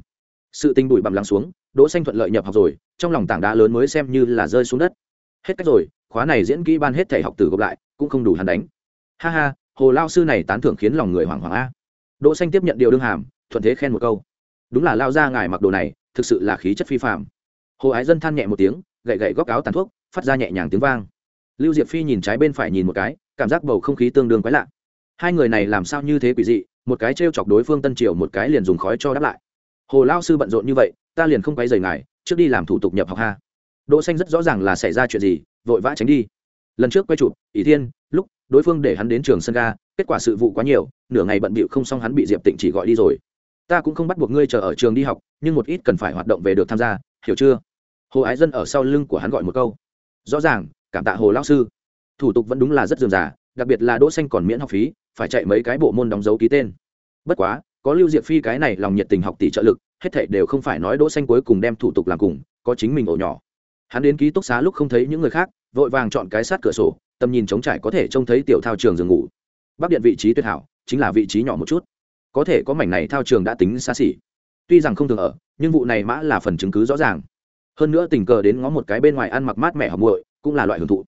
Sự tinh bụi bặm lắng xuống, đỗ xanh thuận lợi nhập học rồi, trong lòng tảng đá lớn mới xem như là rơi xuống đất. Hết cách rồi, khóa này diễn kỹ ban hết thể học tử gộp lại cũng không đủ hắn đánh. Ha ha, hồ lao sư này tán thưởng khiến lòng người hoảng hoảng a. Đỗ xanh tiếp nhận điều đương hàm, thuận thế khen một câu. Đúng là lao ra ngài mặc đồ này, thực sự là khí chất phi phàm. Hồ ái dân than nhẹ một tiếng, gậy gậy góc áo tàn thuốc, phát ra nhẹ nhàng tiếng vang. Lưu diệp phi nhìn trái bên phải nhìn một cái, cảm giác bầu không khí tương đương quái lạ. Hai người này làm sao như thế quỷ dị, một cái trêu chọc đối phương tân triều, một cái liền dùng khói cho đáp lại. Hồ lao sư bận rộn như vậy, ta liền không quay rời ngài, trước đi làm thủ tục nhập học ha. Đỗ xanh rất rõ ràng là xảy ra chuyện gì, vội vã tránh đi lần trước quay chụp, ỷ thiên, lúc đối phương để hắn đến trường sân ga, kết quả sự vụ quá nhiều, nửa ngày bận bịu không xong hắn bị diệp tịnh chỉ gọi đi rồi. Ta cũng không bắt buộc ngươi chờ ở trường đi học, nhưng một ít cần phải hoạt động về được tham gia, hiểu chưa? Hồ ái dân ở sau lưng của hắn gọi một câu. Rõ ràng, cảm tạ hồ lao sư. Thủ tục vẫn đúng là rất dườm già, đặc biệt là đỗ xanh còn miễn học phí, phải chạy mấy cái bộ môn đóng dấu ký tên. Bất quá, có lưu diệp phi cái này lòng nhiệt tình học tỷ trợ lực, hết thảy đều không phải nói đỗ xanh cuối cùng đem thủ tục làm cùng, có chính mình ổ nhỏ. Hắn đến ký túc xá lúc không thấy những người khác vội vàng chọn cái sát cửa sổ, tầm nhìn trống trải có thể trông thấy tiểu thao trường giường ngủ. Bắc điện vị trí tuyệt hảo, chính là vị trí nhỏ một chút. Có thể có mảnh này thao trường đã tính xa xỉ. Tuy rằng không thường ở, nhưng vụ này mã là phần chứng cứ rõ ràng. Hơn nữa tình cờ đến ngó một cái bên ngoài ăn mặc mát mẻ học muội, cũng là loại hưởng thụ.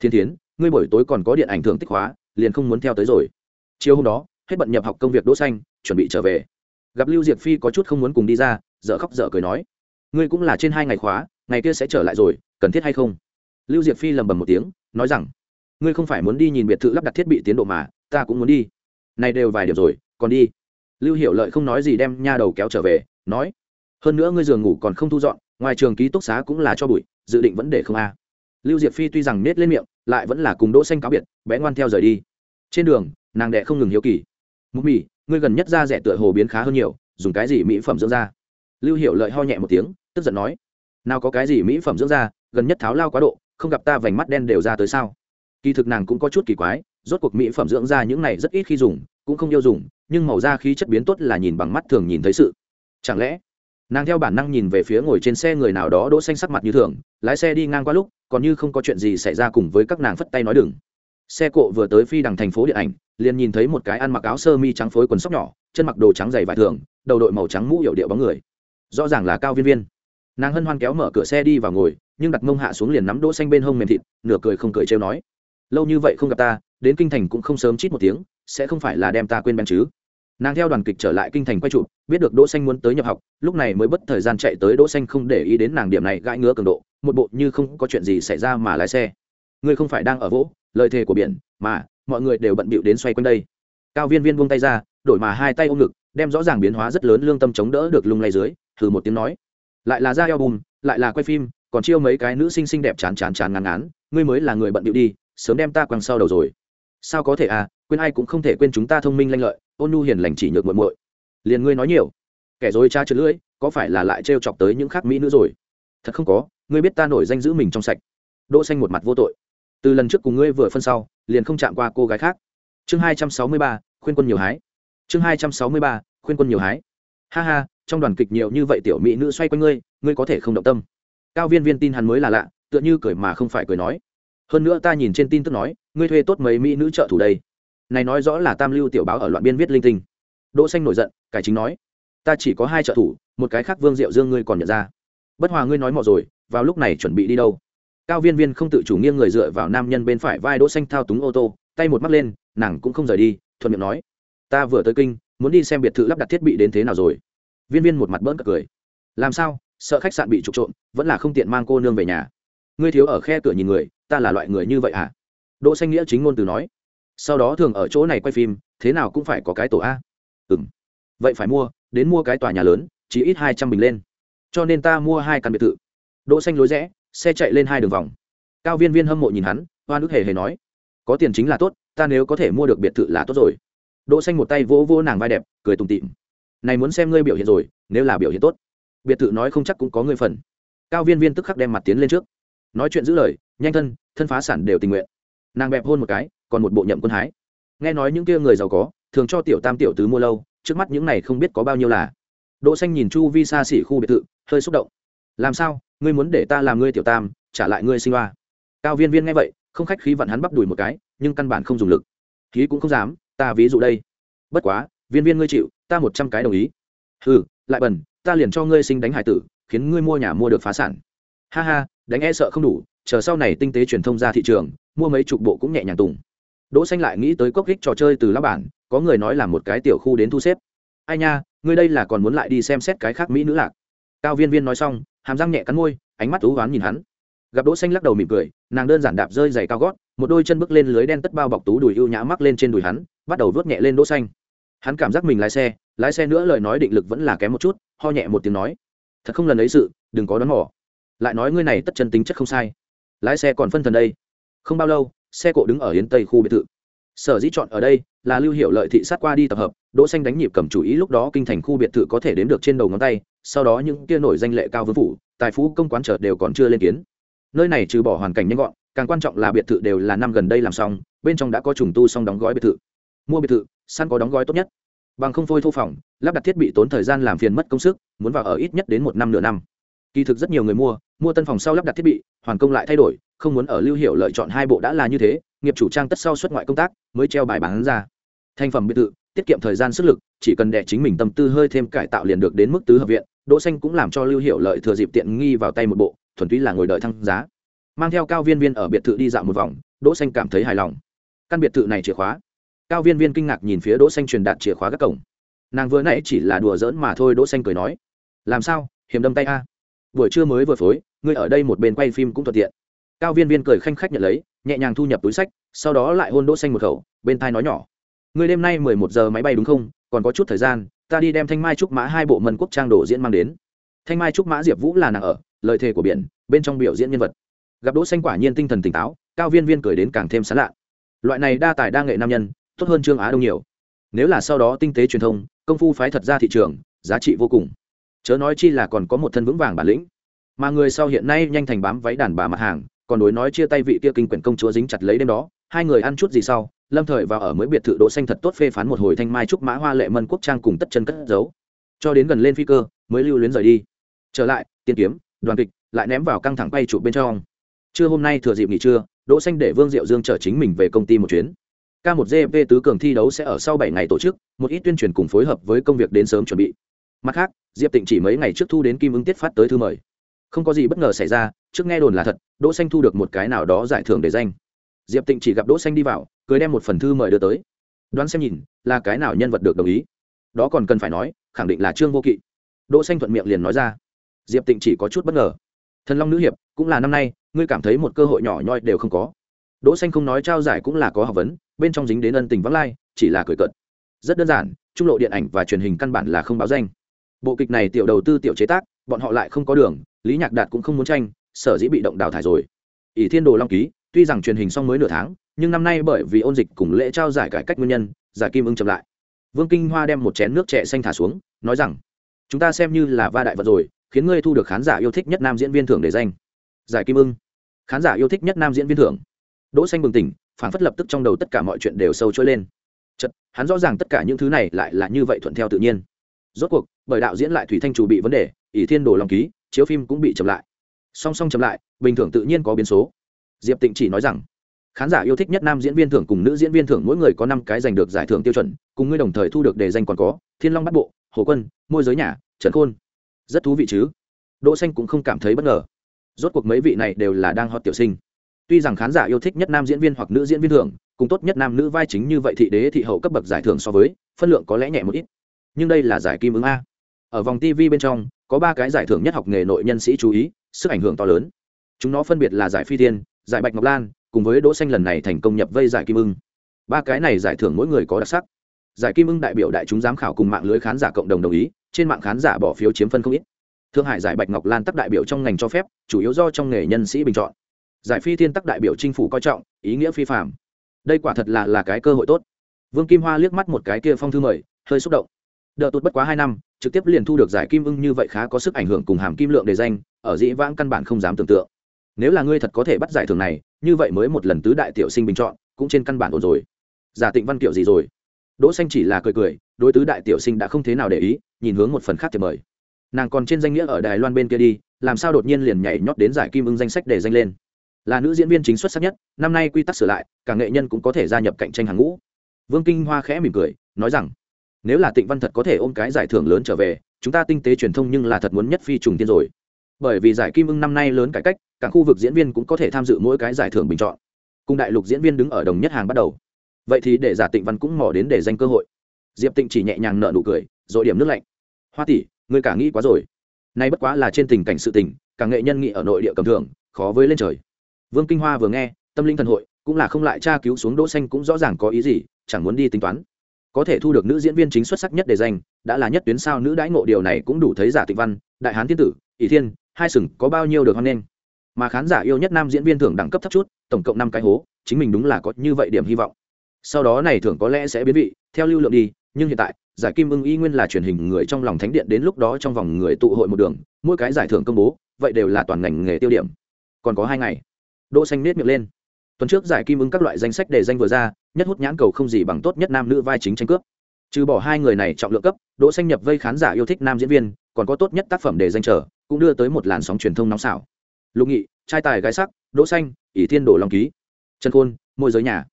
Thiên thiến, ngươi buổi tối còn có điện ảnh thường tích hóa, liền không muốn theo tới rồi. Chiều hôm đó, hết bận nhập học công việc đỗ xanh, chuẩn bị trở về. Gặp lưu diệp phi có chút không muốn cùng đi ra, dở khóc dở cười nói. Ngươi cũng là trên hai ngày khóa, ngày kia sẽ trở lại rồi, cần thiết hay không? Lưu diệp phi lầm bầm một tiếng, nói rằng, ngươi không phải muốn đi nhìn biệt thự lắp đặt thiết bị tiến độ mà, ta cũng muốn đi. Này đều vài điểm rồi, còn đi. Lưu hiểu lợi không nói gì đem nha đầu kéo trở về, nói, hơn nữa ngươi giường ngủ còn không thu dọn, ngoài trường ký túc xá cũng là cho bụi, dự định vẫn để không a. Lưu diệp phi tuy rằng nết lên miệng, lại vẫn là cùng đỗ xanh cáo biệt, bé ngoan theo rời đi. Trên đường, nàng đệ không ngừng hiếu kỳ. Mụ mì ngươi gần nhất da rẻ tựa hồ biến khá hơn nhiều, dùng cái gì mỹ phẩm dưỡng da? Lưu hiểu lợi ho nhẹ một tiếng, tức giận nói, nào có cái gì mỹ phẩm dưỡng da, gần nhất tháo lao quá độ không gặp ta vành mắt đen đều ra tới sao? Kỳ thực nàng cũng có chút kỳ quái, rốt cuộc mỹ phẩm dưỡng da những này rất ít khi dùng, cũng không yêu dùng, nhưng màu da khí chất biến tốt là nhìn bằng mắt thường nhìn thấy sự. Chẳng lẽ, nàng theo bản năng nhìn về phía ngồi trên xe người nào đó đỗ xanh sắc mặt như thường, lái xe đi ngang qua lúc, còn như không có chuyện gì xảy ra cùng với các nàng phất tay nói đừng. Xe cộ vừa tới phi đằng thành phố điện ảnh, liền nhìn thấy một cái ăn mặc áo sơ mi trắng phối quần sóc nhỏ, chân mặc đồ trắng dày vải thường, đầu đội màu trắng mũ hiệu điệu bóng người. Rõ ràng là cao viên viên. Nàng hân hoan kéo mở cửa xe đi vào ngồi nhưng đặt mông hạ xuống liền nắm đỗ xanh bên hông mềm thịt, nửa cười không cười trêu nói. Lâu như vậy không gặp ta, đến kinh thành cũng không sớm chít một tiếng, sẽ không phải là đem ta quên bén chứ. Nàng theo đoàn kịch trở lại kinh thành quay trụ, biết được đỗ xanh muốn tới nhập học, lúc này mới bất thời gian chạy tới đỗ xanh không để ý đến nàng điểm này gãi ngứa cường độ, một bộ như không có chuyện gì xảy ra mà lái xe. Ngươi không phải đang ở vỗ, lời thề của biển, mà, mọi người đều bận bịu đến xoay quanh đây. Cao viên viên buông tay ra, đổi mà hai tay ôm ngực, đem rõ ràng biến hóa rất lớn lương tâm chống đỡ được lung lay dưới, thử một tiếng nói. Lại là ra album, lại là quay phim còn chiêu mấy cái nữ sinh xinh đẹp chán chán chán ngán ngán, ngươi mới là người bận điệu đi, sớm đem ta quăng sau đầu rồi. Sao có thể à quên ai cũng không thể quên chúng ta thông minh lanh lợi, ôn nhu hiền lành chỉ nhược muội muội. Liền ngươi nói nhiều, kẻ dối cha trượt lưỡi, có phải là lại trêu chọc tới những khác mỹ nữ rồi? Thật không có, ngươi biết ta nổi danh giữ mình trong sạch. Đỗ xanh một mặt vô tội. Từ lần trước cùng ngươi vừa phân sau, liền không chạm qua cô gái khác. Chương hai trăm sáu mươi ba, khuyên quân nhiều hái. Chương hai trăm sáu mươi ba, khuyên quân nhiều hái. Ha ha, trong đoàn kịch nhiều như vậy tiểu mỹ nữ xoay quanh ngươi ngươi có thể không động tâm cao viên viên tin hắn mới là lạ, tựa như cười mà không phải cười nói. Hơn nữa ta nhìn trên tin tức nói, ngươi thuê tốt mấy mỹ nữ trợ thủ đây. Này nói rõ là tam lưu tiểu báo ở loạn biên viết linh tinh. Đỗ xanh nổi giận, cải chính nói, ta chỉ có hai trợ thủ, một cái khác vương diệu dương ngươi còn nhận ra. Bất hòa ngươi nói mò rồi, vào lúc này chuẩn bị đi đâu? Cao viên viên không tự chủ nghiêng người dựa vào nam nhân bên phải vai đỗ xanh thao túng ô tô, tay một mắt lên, nàng cũng không rời đi, thuận miệng nói, ta vừa tới kinh, muốn đi xem biệt thự lắp đặt thiết bị đến thế nào rồi. Viên viên một mặt bỡn cợt cười. Làm sao? Sợ khách sạn bị trục trộm, vẫn là không tiện mang cô nương về nhà. Ngươi thiếu ở khe cửa nhìn người, ta là loại người như vậy à? Đỗ xanh nghĩa chính ngôn từ nói. Sau đó thường ở chỗ này quay phim, thế nào cũng phải có cái tổ a. Ừm. Vậy phải mua, đến mua cái tòa nhà lớn, chỉ ít hai trăm bình lên. Cho nên ta mua hai căn biệt thự. Đỗ xanh lối rẽ, xe chạy lên hai đường vòng. Cao viên viên hâm mộ nhìn hắn hoa nước hề hề nói. Có tiền chính là tốt, ta nếu có thể mua được biệt thự là tốt rồi. Đỗ xanh một tay vỗ vỗ nàng vai đẹp, cười tùng tịm. này muốn xem ngươi biểu hiện rồi, nếu là biểu hiện tốt biệt thự nói không chắc cũng có người phần. Cao viên viên tức khắc đem mặt tiến lên trước. Nói chuyện giữ lời, nhanh thân thân phá sản đều tình nguyện. Nàng bẹp hôn một cái, còn một bộ nhậm quân hái. Nghe nói những kia người giàu có, thường cho tiểu tam tiểu tứ mua lâu, trước mắt những này không biết có bao nhiêu là. Đỗ xanh nhìn chu vi xa xỉ khu biệt thự, hơi xúc động. Làm sao? Ngươi muốn để ta làm ngươi tiểu tam, trả lại ngươi sinh hoa. Cao viên viên nghe vậy, không khách khí vặn hắn bắp đùi một cái, nhưng căn bản không dùng lực. Khí cũng không dám, ta ví dụ đây. Bất quá, viên viên ngươi chịu, ta một trăm cái đồng ý. Ừ lại bẩn ta liền cho ngươi sinh đánh hải tử, khiến ngươi mua nhà mua được phá sản. Ha ha, đánh e sợ không đủ, chờ sau này tinh tế truyền thông ra thị trường, mua mấy chục bộ cũng nhẹ nhàng tùng. Đỗ xanh lại nghĩ tới cốc kích trò chơi từ lá bản, có người nói là một cái tiểu khu đến thu xếp. Ai nha, ngươi đây là còn muốn lại đi xem xét cái khác mỹ nữ lạc. Cao viên viên nói xong, hàm răng nhẹ cắn môi, ánh mắt thú oán nhìn hắn. Gặp đỗ xanh lắc đầu mỉm cười, nàng đơn giản đạp rơi giày cao gót, một đôi chân bước lên lưới đen tất bao bọc tú đùi ưu nhã mắc lên trên đùi hắn, bắt đầu vớt nhẹ lên đỗ xanh. Hắn cảm giác mình lái xe lái xe nữa lời nói định lực vẫn là kém một chút ho nhẹ một tiếng nói, thật không lần ấy sự, đừng có đón mỏ lại nói ngươi này tất chân tính chất không sai. Lái xe còn phân thần đây. Không bao lâu, xe cộ đứng ở hiến tây khu biệt thự. Sở dĩ chọn ở đây là lưu hiệu lợi thị sát qua đi tập hợp, đỗ xanh đánh nhịp cầm chủ ý lúc đó kinh thành khu biệt thự có thể đếm được trên đầu ngón tay, sau đó những kia nổi danh lệ cao vương phủ, tài phú công quán chợt đều còn chưa lên kiến. Nơi này trừ bỏ hoàn cảnh nhanh gọn, càng quan trọng là biệt thự đều là năm gần đây làm xong, bên trong đã có trùng tu xong đóng gói biệt thự. Mua biệt thự săn có đóng gói tốt nhất bằng không phôi thô phòng, lắp đặt thiết bị tốn thời gian làm phiền mất công sức, muốn vào ở ít nhất đến một năm nửa năm. Kỳ thực rất nhiều người mua mua tân phòng sau lắp đặt thiết bị, hoàn công lại thay đổi, không muốn ở lưu hiệu lợi chọn hai bộ đã là như thế, nghiệp chủ trang tất sau xuất ngoại công tác, mới treo bài bán ra. Thành phẩm biệt thự, tiết kiệm thời gian sức lực, chỉ cần đẻ chính mình tâm tư hơi thêm cải tạo liền được đến mức tứ hợp viện, đỗ xanh cũng làm cho lưu hiệu lợi thừa dịp tiện nghi vào tay một bộ, thuần túy là ngồi đợi thăng giá. Mang theo cao viên viên ở biệt thự đi dạo một vòng, đỗ xanh cảm thấy hài lòng. Căn biệt thự này chìa khóa cao viên viên kinh ngạc nhìn phía đỗ xanh truyền đạt chìa khóa các cổng. Nàng vừa nãy chỉ là đùa giỡn mà thôi, đỗ xanh cười nói, làm sao? Hiểm đâm tay a. Buổi trưa mới vừa phối, ngươi ở đây một bên quay phim cũng thuận tiện. Cao viên viên cười khanh khách nhận lấy, nhẹ nhàng thu nhập túi sách, sau đó lại hôn đỗ xanh một khẩu, bên tai nói nhỏ, ngươi đêm nay mười một giờ máy bay đúng không? Còn có chút thời gian, ta đi đem thanh mai trúc mã hai bộ mân quốc trang đồ diễn mang đến. Thanh mai trúc mã diệp vũ là nàng ở, lời thề của biển, bên trong biểu diễn nhân vật. Gặp đỗ xanh quả nhiên tinh thần tỉnh táo, cao viên viên cười đến càng thêm sán lạ. Loại này đa tài đa nghệ nam nhân tốt hơn trương á đông nhiều. Nếu là sau đó tinh tế truyền thông, công phu phái thật ra thị trường, giá trị vô cùng. Chớ nói chi là còn có một thân vững vàng bản lĩnh. Mà người sau hiện nay nhanh thành bám váy đàn bà mặt hàng, còn đối nói chia tay vị kia kinh quyển công chúa dính chặt lấy đêm đó, hai người ăn chút gì sau, lâm thời vào ở mới biệt thự đỗ xanh thật tốt phê phán một hồi thanh mai trúc mã hoa lệ mân quốc trang cùng tất chân cất giấu. Cho đến gần lên phi cơ, mới lưu luyến rời đi. Trở lại, tiên kiếm, đoàn kịch, lại ném vào căng thẳng bay trụ bên trong. Trưa hôm nay thừa dịp nghỉ trưa, đỗ xanh để vương diệu dương chở chính mình về công ty một chuyến k 1 gp tứ cường thi đấu sẽ ở sau 7 ngày tổ chức, một ít tuyên truyền cùng phối hợp với công việc đến sớm chuẩn bị. Mặt khác, diệp tịnh chỉ mấy ngày trước thu đến kim ứng tiết phát tới thư mời. Không có gì bất ngờ xảy ra, trước nghe đồn là thật, đỗ xanh thu được một cái nào đó giải thưởng để danh. Diệp tịnh chỉ gặp đỗ xanh đi vào, cười đem một phần thư mời đưa tới. Đoán xem nhìn, là cái nào nhân vật được đồng ý. Đó còn cần phải nói, khẳng định là trương vô kỵ. Đỗ xanh thuận miệng liền nói ra. Diệp tịnh chỉ có chút bất ngờ. Thần long nữ hiệp, cũng là năm nay, ngươi cảm thấy một cơ hội nhỏ nhoi đều không có đỗ xanh không nói trao giải cũng là có học vấn, bên trong dính đến ân tình vắng lai, chỉ là cười cợt. Rất đơn giản, trung lộ điện ảnh và truyền hình căn bản là không báo danh. Bộ kịch này tiểu đầu tư tiểu chế tác, bọn họ lại không có đường, lý nhạc đạt cũng không muốn tranh, sở dĩ bị động đào thải rồi. Ỷ thiên đồ long ký, tuy rằng truyền hình xong mới nửa tháng, nhưng năm nay bởi vì ôn dịch cùng lễ trao giải cải cách nguyên nhân, giải kim ưng chậm lại. Vương kinh hoa đem một chén nước trẻ xanh thả xuống, nói rằng, chúng ta xem như là va đại vật rồi, khiến ngươi thu được khán giả yêu thích nhất nam diễn viên thưởng để danh. Giải kim ưng khán giả yêu thích nhất nam diễn viên thưởng đỗ xanh bừng tỉnh phản phất lập tức trong đầu tất cả mọi chuyện đều sâu trôi lên. Chật hắn rõ ràng tất cả những thứ này lại là như vậy thuận theo tự nhiên. Rốt cuộc, bởi đạo diễn lại thủy thanh chủ bị vấn đề, ỷ thiên đồ lòng ký, chiếu phim cũng bị chậm lại. Song song chậm lại, bình thường tự nhiên có biến số. Diệp tịnh chỉ nói rằng, khán giả yêu thích nhất nam diễn viên thưởng cùng nữ diễn viên thưởng mỗi người có năm cái giành được giải thưởng tiêu chuẩn, cùng ngươi đồng thời thu được đề danh còn có, thiên long bắt bộ, hồ quân, môi giới nhà, trần khôn. Rất thú vị chứ? Đỗ xanh cũng không cảm thấy bất ngờ. Rốt cuộc mấy vị này đều là đang hot tiểu sinh tuy rằng khán giả yêu thích nhất nam diễn viên hoặc nữ diễn viên thưởng cùng tốt nhất nam nữ vai chính như vậy thị đế thị hậu cấp bậc giải thưởng so với phân lượng có lẽ nhẹ một ít. Nhưng đây là giải kim ứng a. Ở vòng tv bên trong có ba cái giải thưởng nhất học nghề nội nhân sĩ chú ý sức ảnh hưởng to lớn. Chúng nó phân biệt là giải phi Thiên, giải bạch ngọc lan cùng với đỗ xanh lần này thành công nhập vây giải kim ưng ba cái này giải thưởng mỗi người có đặc sắc. Giải kim ưng đại biểu đại chúng giám khảo cùng mạng lưới khán giả cộng đồng đồng ý trên mạng khán giả bỏ phiếu chiếm phân không ít. Thương hải giải bạch ngọc lan tắc đại biểu trong ngành cho phép chủ yếu do trong nghề nhân sĩ bình chọn giải phi thiên tắc đại biểu chính phủ coi trọng, ý nghĩa phi phạm đây quả thật là là cái cơ hội tốt. Vương kim hoa liếc mắt một cái kia phong thư mời, hơi xúc động. Đợt tụt bất quá hai năm, trực tiếp liền thu được giải kim ưng như vậy khá có sức ảnh hưởng cùng hàm kim lượng đề danh, ở dĩ vãng căn bản không dám tưởng tượng. Nếu là ngươi thật có thể bắt giải thưởng này, như vậy mới một lần tứ đại tiểu sinh bình chọn, cũng trên căn bản ổn rồi. Giả tịnh văn kiểu gì rồi? Đỗ xanh chỉ là cười cười, đối tứ đại tiểu sinh đã không thế nào để ý, nhìn hướng một phần khác thì mời. Nàng còn trên danh nghĩa ở đài loan bên kia đi, làm sao đột nhiên liền nhảy nhót đến giải kim ưng danh sách để danh lên? Là nữ diễn viên chính xuất sắc nhất, năm nay quy tắc sửa lại, cả nghệ nhân cũng có thể gia nhập cạnh tranh hàng ngũ. Vương kinh hoa khẽ mỉm cười, nói rằng, nếu là tịnh văn thật có thể ôm cái giải thưởng lớn trở về, chúng ta tinh tế truyền thông nhưng là thật muốn nhất phi trùng tiên rồi. Bởi vì giải kim ưng năm nay lớn cải cách, cả khu vực diễn viên cũng có thể tham dự mỗi cái giải thưởng bình chọn. Cùng đại lục diễn viên đứng ở đồng nhất hàng bắt đầu. Vậy thì để giả tịnh văn cũng mò đến để danh cơ hội. Diệp tịnh chỉ nhẹ nhàng nợ nụ cười rồi điểm nước lạnh. Hoa tỷ người cả nghĩ quá rồi. Nay bất quá là trên tình cảnh sự tình, cả nghệ nhân nghị ở nội địa cầm thường khó với lên trời vương kinh hoa vừa nghe, tâm linh thần hội, cũng là không lại tra cứu xuống đỗ xanh cũng rõ ràng có ý gì, chẳng muốn đi tính toán. Có thể thu được nữ diễn viên chính xuất sắc nhất để danh, đã là nhất tuyến sao nữ đãi ngộ điều này cũng đủ thấy giả tịnh văn, đại hán thiên tử, ỷ thiên, hai sừng có bao nhiêu được hoan nghênh. Mà khán giả yêu nhất nam diễn viên thưởng đẳng cấp thấp chút, tổng cộng năm cái hố, chính mình đúng là có như vậy điểm hy vọng. Sau đó này thưởng có lẽ sẽ biến vị, theo lưu lượng đi, nhưng hiện tại, giải kim ưng y nguyên là truyền hình người trong lòng thánh điện đến lúc đó trong vòng người tụ hội một đường, mỗi cái giải thưởng công bố, vậy đều là toàn ngành nghề tiêu điểm. Còn có hai ngày đỗ xanh nết miệng lên. Tuần trước giải kim ứng các loại danh sách đề danh vừa ra, nhất hút nhãn cầu không gì bằng tốt nhất nam nữ vai chính tranh cướp. Trừ bỏ hai người này trọng lượng cấp, đỗ xanh nhập vây khán giả yêu thích nam diễn viên, còn có tốt nhất tác phẩm để danh trở, cũng đưa tới một làn sóng truyền thông nóng xảo. Lục nghị, trai tài gái sắc, đỗ xanh, ỷ thiên đổ lòng ký. Trần khôn, môi giới nhà.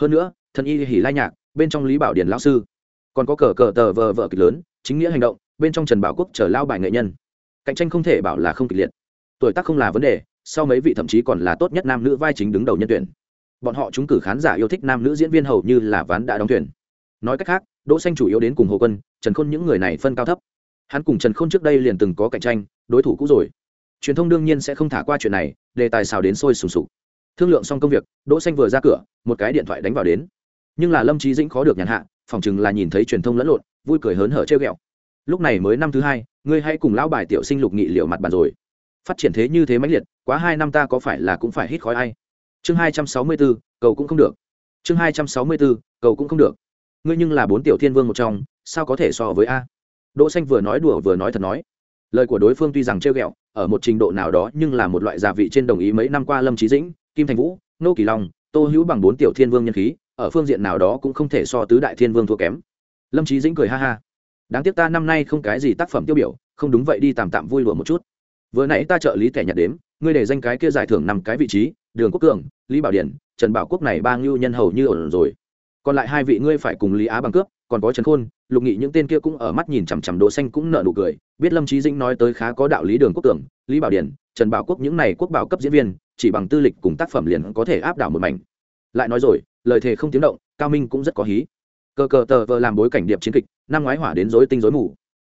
Hơn nữa thân y hỉ lai nhạc, bên trong lý bảo điển lão sư. Còn có cờ cờ tờ vờ vợ kịch lớn, chính nghĩa hành động, bên trong trần bảo quốc trở lao bài nghệ nhân. Cạnh tranh không thể bảo là không kịch liệt. Tuổi tác không là vấn đề sau mấy vị thậm chí còn là tốt nhất nam nữ vai chính đứng đầu nhân tuyển. Bọn họ chúng cử khán giả yêu thích nam nữ diễn viên hầu như là ván đã đóng tuyển. Nói cách khác, đỗ xanh chủ yếu đến cùng hồ quân, trần khôn những người này phân cao thấp. Hắn cùng trần khôn trước đây liền từng có cạnh tranh, đối thủ cũ rồi. Truyền thông đương nhiên sẽ không thả qua chuyện này, đề tài xào đến sôi sùng sục. Thương lượng xong công việc, đỗ xanh vừa ra cửa, một cái điện thoại đánh vào đến. Nhưng là lâm trí dĩnh khó được nhàn hạ phỏng chừng là nhìn thấy truyền thông lẫn lộn, vui cười hớn hở treo ghẹo. Lúc này mới năm thứ hai, ngươi hãy cùng lão bài tiểu sinh lục nghị liệu mặt bàn rồi phát triển thế như thế mãnh liệt, quá hai năm ta có phải là cũng phải hít khói ai? Chương hai trăm sáu mươi bốn, cầu cũng không được. Chương hai trăm sáu mươi bốn, cầu cũng không được. Ngươi nhưng là bốn tiểu thiên vương một trong, sao có thể so với a? Đỗ xanh vừa nói đùa vừa nói thật nói. Lời của đối phương tuy rằng trêu ghẹo, ở một trình độ nào đó nhưng là một loại gia vị trên đồng ý mấy năm qua lâm trí dĩnh, kim thành vũ, nô kỳ long, tô hữu bằng bốn tiểu thiên vương nhân khí, ở phương diện nào đó cũng không thể so tứ đại thiên vương thua kém. Lâm trí dĩnh cười ha ha. Đáng tiếc ta năm nay không cái gì tác phẩm tiêu biểu, không đúng vậy đi tạm tạm vui lùa một chút vừa nãy ta trợ lý kẻ nhặt đếm, ngươi để danh cái kia giải thưởng nằm cái vị trí, đường quốc cường, lý bảo điển, trần bảo quốc này ba ngưu nhân hầu như ổn rồi. Còn lại hai vị ngươi phải cùng lý á bằng cướp, còn có trần khôn, lục nghị những tên kia cũng ở mắt nhìn chằm chằm đỗ xanh cũng nở nụ cười. Biết lâm trí dĩnh nói tới khá có đạo lý đường quốc tưởng lý bảo điển, trần bảo quốc những này quốc bảo cấp diễn viên, chỉ bằng tư lịch cùng tác phẩm liền có thể áp đảo một mảnh. Lại nói rồi, lời thề không tiếng động, cao minh cũng rất có hí. Cờ cờ tờ vờ làm bối cảnh điệp chiến kịch, năm ngoái hỏa đến rối tinh rối mù.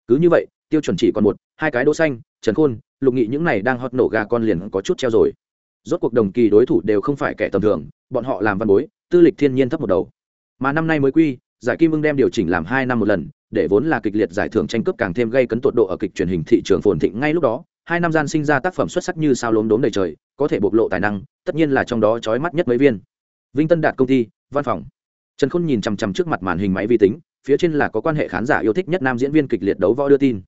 Cứ như vậy, tiêu chuẩn chỉ còn một, hai cái đỗ xanh, trần khôn lục nghị những này đang hót nổ gà con liền có chút treo rồi. Rốt cuộc đồng kỳ đối thủ đều không phải kẻ tầm thường, bọn họ làm văn bối, tư lịch thiên nhiên thấp một đầu. Mà năm nay mới quy, giải kim ưng đem điều chỉnh làm hai năm một lần, để vốn là kịch liệt giải thưởng tranh cướp càng thêm gây cấn tột độ ở kịch truyền hình thị trường phồn thịnh ngay lúc đó, hai năm gian sinh ra tác phẩm xuất sắc như sao lốm đốm đầy trời, có thể bộc lộ tài năng, tất nhiên là trong đó trói mắt nhất mấy viên. Vinh tân đạt công ty, văn phòng. Trần khôn nhìn chằm chằm trước mặt màn hình máy vi tính, phía trên là có quan hệ khán giả yêu thích nhất nam diễn viên kịch liệt đấu võ đưa tin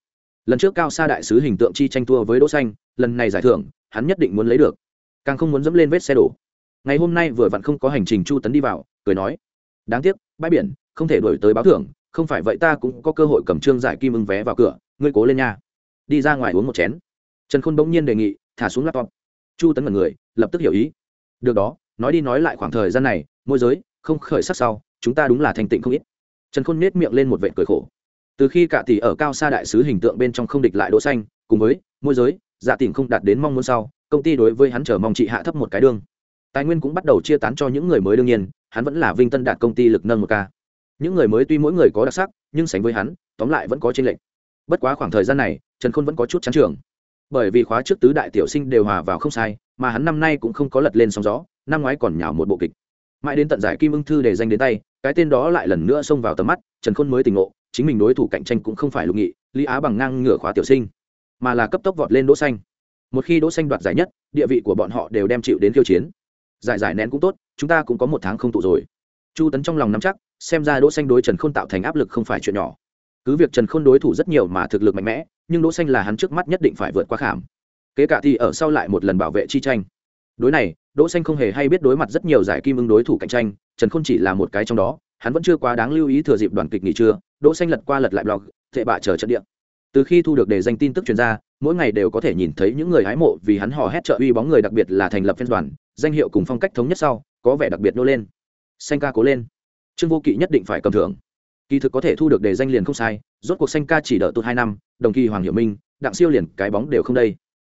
lần trước cao sa đại sứ hình tượng chi tranh thua với đỗ xanh, lần này giải thưởng, hắn nhất định muốn lấy được. Càng không muốn dẫm lên vết xe đổ. Ngày hôm nay vừa vặn không có hành trình chu tấn đi vào, cười nói, đáng tiếc, bãi biển, không thể đổi tới báo thưởng, không phải vậy ta cũng có cơ hội cầm trương giải kim ưng vé vào cửa, ngươi cố lên nha. Đi ra ngoài uống một chén. Trần khôn bỗng nhiên đề nghị, thả xuống laptop. Chu tấn mật người, lập tức hiểu ý. Được đó, nói đi nói lại khoảng thời gian này, môi giới, không khởi sắc sau, chúng ta đúng là thành tịnh không ít. Trần khôn nết miệng lên một vệ cười khổ từ khi cả tỷ ở cao xa đại sứ hình tượng bên trong không địch lại đỗ xanh, cùng với môi giới dạ tỉnh không đạt đến mong muốn sau, công ty đối với hắn chờ mong chị hạ thấp một cái đương tài nguyên cũng bắt đầu chia tán cho những người mới đương nhiên, hắn vẫn là vinh tân đạt công ty lực nâng một ca. Những người mới tuy mỗi người có đặc sắc, nhưng sánh với hắn, tóm lại vẫn có trên lệnh bất quá khoảng thời gian này, trần khôn vẫn có chút chán trường. Bởi vì khóa trước tứ đại tiểu sinh đều hòa vào không sai, mà hắn năm nay cũng không có lật lên sóng gió, năm ngoái còn nhào một bộ kịch. Mãi đến tận giải kim ưng thư để danh đến tay, cái tên đó lại lần nữa xông vào tầm mắt, trần khôn mới tỉnh ngộ chính mình đối thủ cạnh tranh cũng không phải lục nghị, lý á bằng ngang ngửa khóa tiểu sinh, mà là cấp tốc vọt lên đỗ xanh. Một khi đỗ xanh đoạt giải nhất, địa vị của bọn họ đều đem chịu đến khiêu chiến. Giải giải nén cũng tốt, chúng ta cũng có một tháng không tụ rồi. Chu tấn trong lòng nắm chắc, xem ra đỗ xanh đối trần khôn tạo thành áp lực không phải chuyện nhỏ. Cứ việc trần khôn đối thủ rất nhiều mà thực lực mạnh mẽ, nhưng đỗ xanh là hắn trước mắt nhất định phải vượt qua khảm. Kế cả thì ở sau lại một lần bảo vệ chi tranh. Đối này, đỗ xanh không hề hay biết đối mặt rất nhiều giải kim ứng đối thủ cạnh tranh, trần khôn chỉ là một cái trong đó hắn vẫn chưa quá đáng lưu ý thừa dịp đoàn kịch nghỉ trưa, đỗ xanh lật qua lật lại blog, thệ bạ chờ trận địa. Từ khi thu được đề danh tin tức truyền ra, mỗi ngày đều có thể nhìn thấy những người hái mộ vì hắn hò hét trợ uy bóng người đặc biệt là thành lập phiên đoàn, danh hiệu cùng phong cách thống nhất sau, có vẻ đặc biệt nô lên. Xanh ca cố lên. Trương vô kỵ nhất định phải cầm thưởng. Kỳ thực có thể thu được đề danh liền không sai, rốt cuộc xanh ca chỉ đợi tuột hai năm, đồng kỳ, hoàng hiểu minh, đặng siêu liền cái bóng đều không đây.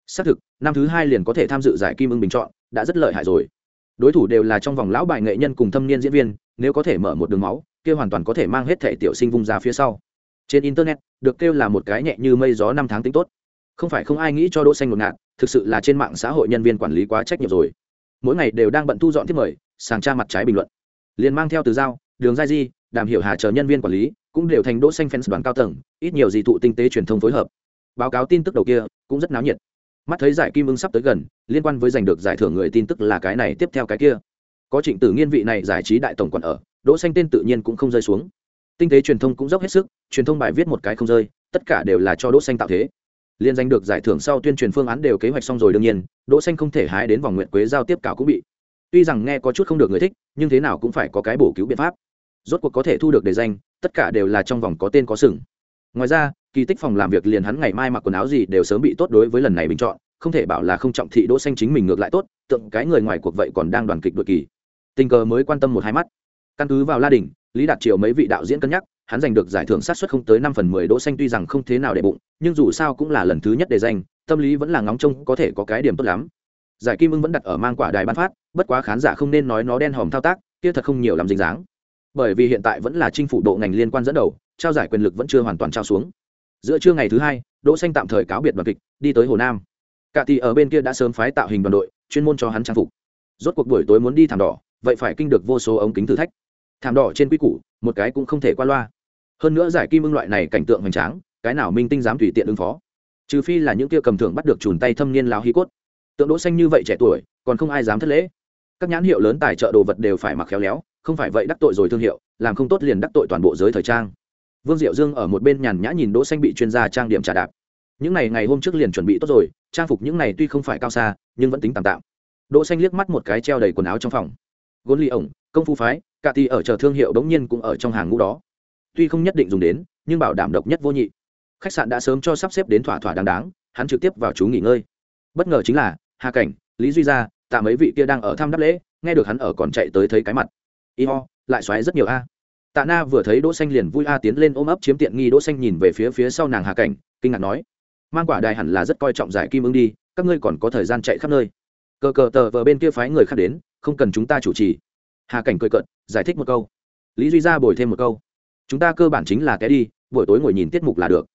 Xác thực, năm thứ hai liền có thể tham dự giải kim ưng bình chọn, đã rất lợi hại rồi đối thủ đều là trong vòng lão bài nghệ nhân cùng thâm niên diễn viên, nếu có thể mở một đường máu, kia hoàn toàn có thể mang hết thể tiểu sinh vung ra phía sau. Trên internet, được kêu là một cái nhẹ như mây gió năm tháng tính tốt. Không phải không ai nghĩ cho đỗ xanh ngột ngạt, thực sự là trên mạng xã hội nhân viên quản lý quá trách nhiệm rồi. Mỗi ngày đều đang bận thu dọn thiết mời, sàng tra mặt trái bình luận. Liền mang theo từ giao, đường giai di, đàm hiểu hà chờ nhân viên quản lý, cũng đều thành đỗ xanh fans đoàn cao tầng, ít nhiều gì thụ tinh tế truyền thông phối hợp. Báo cáo tin tức đầu kia, cũng rất náo nhiệt mắt thấy giải kim ưng sắp tới gần, liên quan với giành được giải thưởng người tin tức là cái này tiếp theo cái kia. Có trịnh tử nghiên vị này giải trí đại tổng quản ở, đỗ xanh tên tự nhiên cũng không rơi xuống. Tinh tế truyền thông cũng dốc hết sức, truyền thông bài viết một cái không rơi, tất cả đều là cho đỗ xanh tạo thế. Liên danh được giải thưởng sau tuyên truyền phương án đều kế hoạch xong rồi đương nhiên, đỗ xanh không thể hái đến vòng nguyện quế giao tiếp cảo cũng bị. Tuy rằng nghe có chút không được người thích, nhưng thế nào cũng phải có cái bổ cứu biện pháp. Rốt cuộc có thể thu được đề danh, tất cả đều là trong vòng có tên có sừng. Ngoài ra kỳ tích phòng làm việc liền hắn ngày mai mặc quần áo gì đều sớm bị tốt đối với lần này bình chọn, không thể bảo là không trọng thị đỗ xanh chính mình ngược lại tốt, tượng cái người ngoài cuộc vậy còn đang đoàn kịch đội kỳ. Tình cờ mới quan tâm một hai mắt. Căn cứ vào la đình, lý đạt triều mấy vị đạo diễn cân nhắc, hắn giành được giải thưởng sát suất không tới năm phần mười đỗ xanh tuy rằng không thế nào để bụng, nhưng dù sao cũng là lần thứ nhất để danh tâm lý vẫn là ngóng trông có thể có cái điểm tốt lắm. Giải kim ưng vẫn đặt ở mang quả đài ban phát, bất quá khán giả không nên nói nó đen hòm thao tác, kia thật không nhiều làm dính dáng. Bởi vì hiện tại vẫn là chính phủ bộ ngành liên quan dẫn đầu, trao giải quyền lực vẫn chưa hoàn toàn trao xuống giữa trưa ngày thứ hai, đỗ xanh tạm thời cáo biệt đoàn kịch, đi tới hồ nam. Cả tỷ ở bên kia đã sớm phái tạo hình đoàn đội, chuyên môn cho hắn trang phục. Rốt cuộc buổi tối muốn đi thảm đỏ, vậy phải kinh được vô số ống kính thử thách. Thảm đỏ trên quy củ, một cái cũng không thể qua loa. Hơn nữa giải kim ưng loại này cảnh tượng hoành tráng, cái nào minh tinh dám tùy tiện ứng phó. Trừ phi là những kia cầm thưởng bắt được chùn tay thâm niên láo hí cốt. Tượng đỗ xanh như vậy trẻ tuổi, còn không ai dám thất lễ. Các nhãn hiệu lớn tài trợ đồ vật đều phải mặc khéo léo, không phải vậy đắc tội rồi thương hiệu, làm không tốt liền đắc tội toàn bộ giới thời trang vương diệu dương ở một bên nhàn nhã nhìn đỗ xanh bị chuyên gia trang điểm trả đạp. Những này ngày hôm trước liền chuẩn bị tốt rồi, trang phục những này tuy không phải cao xa, nhưng vẫn tính tạm tạm. Đỗ xanh liếc mắt một cái treo đầy quần áo trong phòng. Gôn ly ổng, công phu phái cả thì ở chờ thương hiệu đống nhiên cũng ở trong hàng ngũ đó. Tuy không nhất định dùng đến, nhưng bảo đảm độc nhất vô nhị. Khách sạn đã sớm cho sắp xếp đến thỏa thỏa đáng đáng, hắn trực tiếp vào chú nghỉ ngơi. Bất ngờ chính là, hà cảnh, lý duy gia, tạ mấy vị kia đang ở thăm đáp lễ, nghe được hắn ở còn chạy tới thấy cái mặt. Y ho, lại xoáy rất nhiều a tạ na vừa thấy đỗ xanh liền vui a tiến lên ôm ấp chiếm tiện nghi. Đỗ xanh nhìn về phía phía sau nàng hà cảnh kinh ngạc nói mang quả đài hẳn là rất coi trọng giải kim ưng đi các ngươi còn có thời gian chạy khắp nơi. Cờ cờ tờ vờ bên kia phái người khác đến không cần chúng ta chủ trì. Hà cảnh cười cợt, giải thích một câu. Lý duy gia bồi thêm một câu chúng ta cơ bản chính là té đi buổi tối ngồi nhìn tiết mục là được.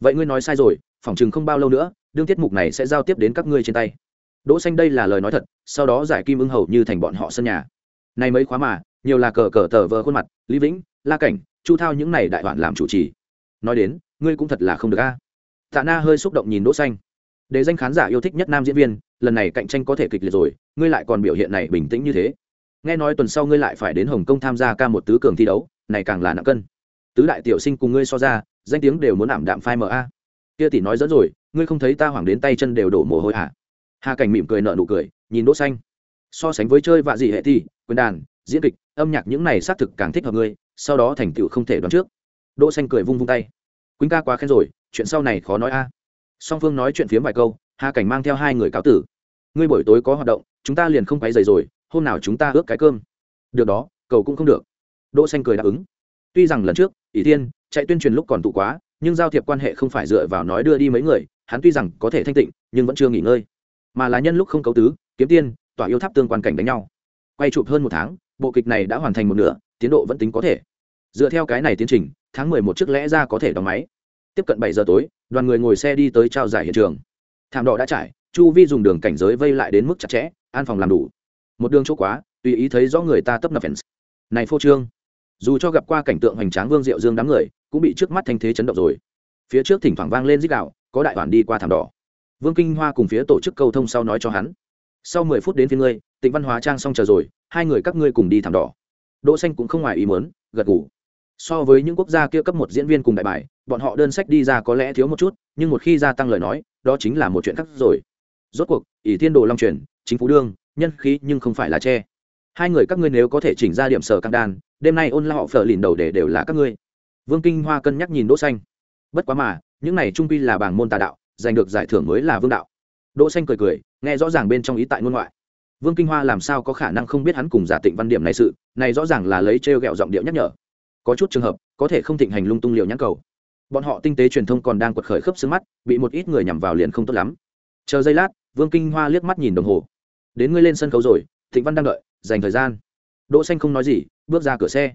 Vậy ngươi nói sai rồi phỏng chừng không bao lâu nữa đương tiết mục này sẽ giao tiếp đến các ngươi trên tay. Đỗ xanh đây là lời nói thật sau đó giải kim ưng hầu như thành bọn họ sân nhà. Này mấy khóa mà nhiều là cờ cờ tờ vờ khuôn mặt, lý vĩnh, la cảnh, chu thao những này đại hoạn làm chủ trì. Nói đến, ngươi cũng thật là không được a. Tạ na hơi xúc động nhìn đỗ xanh. Để danh khán giả yêu thích nhất nam diễn viên, lần này cạnh tranh có thể kịch liệt rồi, ngươi lại còn biểu hiện này bình tĩnh như thế. Nghe nói tuần sau ngươi lại phải đến hồng kông tham gia ca một tứ cường thi đấu, này càng là nặng cân. Tứ đại tiểu sinh cùng ngươi so ra, danh tiếng đều muốn ảm đạm phai mờ a. Kia tỷ nói dẫn rồi, ngươi không thấy ta hoảng đến tay chân đều đổ mồ hôi à? Hà cảnh mỉm cười nợ nụ cười, nhìn đỗ xanh. So sánh với chơi vạ gì hệ thi quyền đàn, diễn kịch âm nhạc những này xác thực càng thích hợp ngươi, sau đó thành tựu không thể đoán trước. Đỗ xanh cười vung vung tay. Quýnh ca quá khen rồi, chuyện sau này khó nói a. Song phương nói chuyện phiếm vài câu, hà cảnh mang theo hai người cáo tử. Ngươi buổi tối có hoạt động, chúng ta liền không quấy giày rồi, hôm nào chúng ta ước cái cơm. Được đó, cầu cũng không được. Đỗ xanh cười đáp ứng. Tuy rằng lần trước, ỷ thiên chạy tuyên truyền lúc còn tụ quá, nhưng giao thiệp quan hệ không phải dựa vào nói đưa đi mấy người, hắn tuy rằng có thể thanh tịnh, nhưng vẫn chưa nghỉ ngơi. Mà là nhân lúc không cấu tứ, kiếm tiên, tỏa yêu tháp tương quan cảnh đánh nhau. Quay chụp hơn một tháng bộ kịch này đã hoàn thành một nửa, tiến độ vẫn tính có thể. Dựa theo cái này tiến trình, tháng mười một trước lẽ ra có thể đóng máy. Tiếp cận bảy giờ tối, đoàn người ngồi xe đi tới trao giải hiện trường. Thảm đỏ đã trải, chu vi dùng đường cảnh giới vây lại đến mức chặt chẽ, an phòng làm đủ. Một đường chỗ quá, tùy ý thấy rõ người ta tấp nập fans. Này phô trương. Dù cho gặp qua cảnh tượng hoành tráng vương diệu dương đám người, cũng bị trước mắt thanh thế chấn động rồi. Phía trước thỉnh thoảng vang lên dích đạo có đại đoàn đi qua thảm đỏ. Vương kinh hoa cùng phía tổ chức câu thông sau nói cho hắn. Sau mười phút đến phía ngươi tịnh văn hóa trang xong chờ rồi, hai người các ngươi cùng đi thảm đỏ. Đỗ xanh cũng không ngoài ý muốn, gật gù. So với những quốc gia kia cấp một diễn viên cùng đại bài, bọn họ đơn sách đi ra có lẽ thiếu một chút, nhưng một khi gia tăng lời nói, đó chính là một chuyện khác rồi. Rốt cuộc, ỷ thiên đồ long truyền, chính phủ đương, nhân khí nhưng không phải là che. Hai người các ngươi nếu có thể chỉnh ra điểm sở căng đan, đêm nay ôn la họ phở lìn đầu để đều là các ngươi. Vương kinh hoa cân nhắc nhìn đỗ xanh. Bất quá mà, những này trung quy là bảng môn tà đạo, giành được giải thưởng mới là vương đạo. Đỗ xanh cười cười, nghe rõ ràng bên trong ý tại ngôn ngoại vương kinh hoa làm sao có khả năng không biết hắn cùng giả tịnh văn điểm này sự, này rõ ràng là lấy treo gẹo giọng điệu nhắc nhở. Có chút trường hợp, có thể không thịnh hành lung tung liều nhãn cầu. Bọn họ tinh tế truyền thông còn đang quật khởi khớp xương mắt, bị một ít người nhằm vào liền không tốt lắm. Chờ giây lát, vương kinh hoa liếc mắt nhìn đồng hồ. Đến ngươi lên sân khấu rồi, thịnh văn đang đợi, dành thời gian. Đỗ xanh không nói gì, bước ra cửa xe.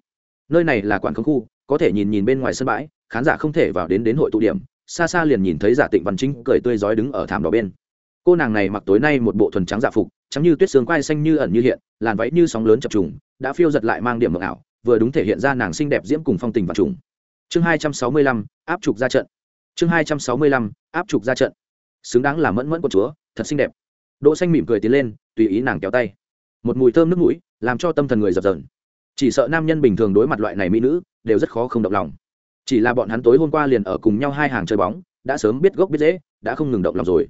Nơi này là quản khống khu, có thể nhìn nhìn bên ngoài sân bãi, khán giả không thể vào đến đến hội tụ điểm, xa xa liền nhìn thấy giả tịnh văn chính cười tươi rói đứng ở thảm đỏ bên. Cô nàng này mặc tối nay một bộ thuần trắng dạ phục trắng như tuyết sương quai xanh như ẩn như hiện, làn váy như sóng lớn chập trùng, đã phiêu giật lại mang điểm mộng ảo, vừa đúng thể hiện ra nàng xinh đẹp diễm cùng phong tình và trùng. Chương hai trăm sáu mươi lăm, áp trục ra trận. Chương hai trăm sáu mươi lăm, áp trục ra trận. Xứng đáng là mẫn mẫn của chúa, thật xinh đẹp. Đỗ xanh mỉm cười tiến lên, tùy ý nàng kéo tay. Một mùi thơm nước mũi, làm cho tâm thần người dập dờn. Chỉ sợ nam nhân bình thường đối mặt loại này mỹ nữ, đều rất khó không động lòng. Chỉ là bọn hắn tối hôm qua liền ở cùng nhau hai hàng chơi bóng, đã sớm biết gốc biết dễ đã không ngừng động lòng rồi.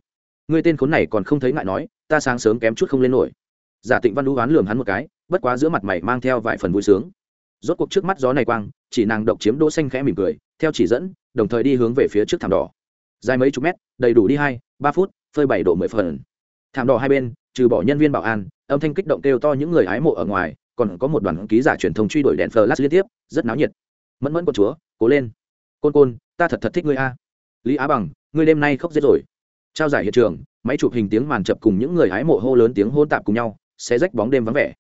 Người tên khốn này còn không thấy ngại nói ta sáng sớm kém chút không lên nổi. Giả tịnh văn đũ oán lường hắn một cái, bất quá giữa mặt mày mang theo vài phần vui sướng. Rốt cuộc trước mắt gió này quang, chỉ nàng độc chiếm đỗ xanh khẽ mỉm cười, theo chỉ dẫn, đồng thời đi hướng về phía trước thảm đỏ. Dài mấy chục mét, đầy đủ đi hai, ba phút, phơi bảy độ mười phần. Thảm đỏ hai bên, trừ bỏ nhân viên bảo an, âm thanh kích động kêu to những người hái mộ ở ngoài, còn có một đoàn ký giả truyền thông truy đuổi đèn flash liên tiếp, rất náo nhiệt. Mẫn mẫn con chúa, cố lên. Côn côn, ta thật thật thích ngươi a. Lý á bằng, ngươi đêm nay khóc giết rồi. Trao giải hiện trường máy chụp hình tiếng màn chập cùng những người hái mộ hô lớn tiếng hôn tạp cùng nhau sẽ rách bóng đêm vắng vẻ.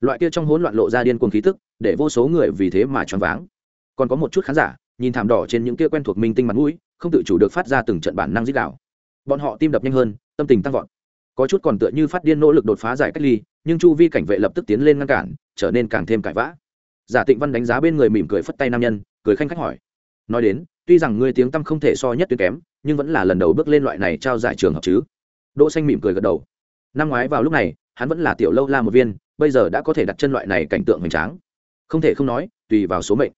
Loại kia trong hỗn loạn lộ ra điên cuồng khí tức, để vô số người vì thế mà choáng váng. Còn có một chút khán giả, nhìn thảm đỏ trên những kia quen thuộc minh tinh mặt mũi, không tự chủ được phát ra từng trận bản năng dích đạo bọn họ tim đập nhanh hơn, tâm tình tăng vọt. Có chút còn tựa như phát điên nỗ lực đột phá giải cách ly, nhưng chu vi cảnh vệ lập tức tiến lên ngăn cản, trở nên càng thêm cãi vã. Giả tịnh văn đánh giá bên người mỉm cười phất tay nam nhân, cười khanh khách hỏi. Nói đến, tuy rằng ngươi tiếng tăm không thể so nhất tuyến kém, nhưng vẫn là lần đầu bước lên loại này trao giải trường học chứ? Đỗ xanh mỉm cười gật đầu. Năm ngoái vào lúc này, hắn vẫn là tiểu lâu la một viên, bây giờ đã có thể đặt chân loại này cảnh tượng hoành tráng. Không thể không nói, tùy vào số mệnh.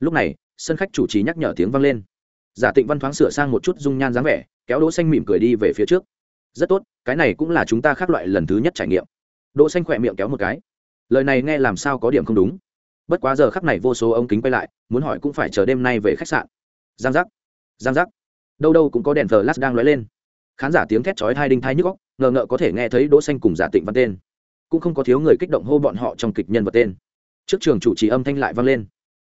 Lúc này, sân khách chủ trì nhắc nhở tiếng vang lên. Giả tịnh văn thoáng sửa sang một chút dung nhan dáng vẻ, kéo đỗ xanh mỉm cười đi về phía trước. Rất tốt, cái này cũng là chúng ta khác loại lần thứ nhất trải nghiệm. Đỗ xanh khoẹt miệng kéo một cái. Lời này nghe làm sao có điểm không đúng. Bất quá giờ khắc này vô số ống kính quay lại, muốn hỏi cũng phải chờ đêm nay về khách sạn. Giang giác. Giang giác. Đâu đâu cũng có đèn flash đang lóe lên khán giả tiếng thét chói hai đinh thai nhức góc ngờ ngợ có thể nghe thấy đỗ xanh cùng giả tịnh văn tên. Cũng không có thiếu người kích động hô bọn họ trong kịch nhân vật tên. Trước trường chủ trì âm thanh lại vang lên.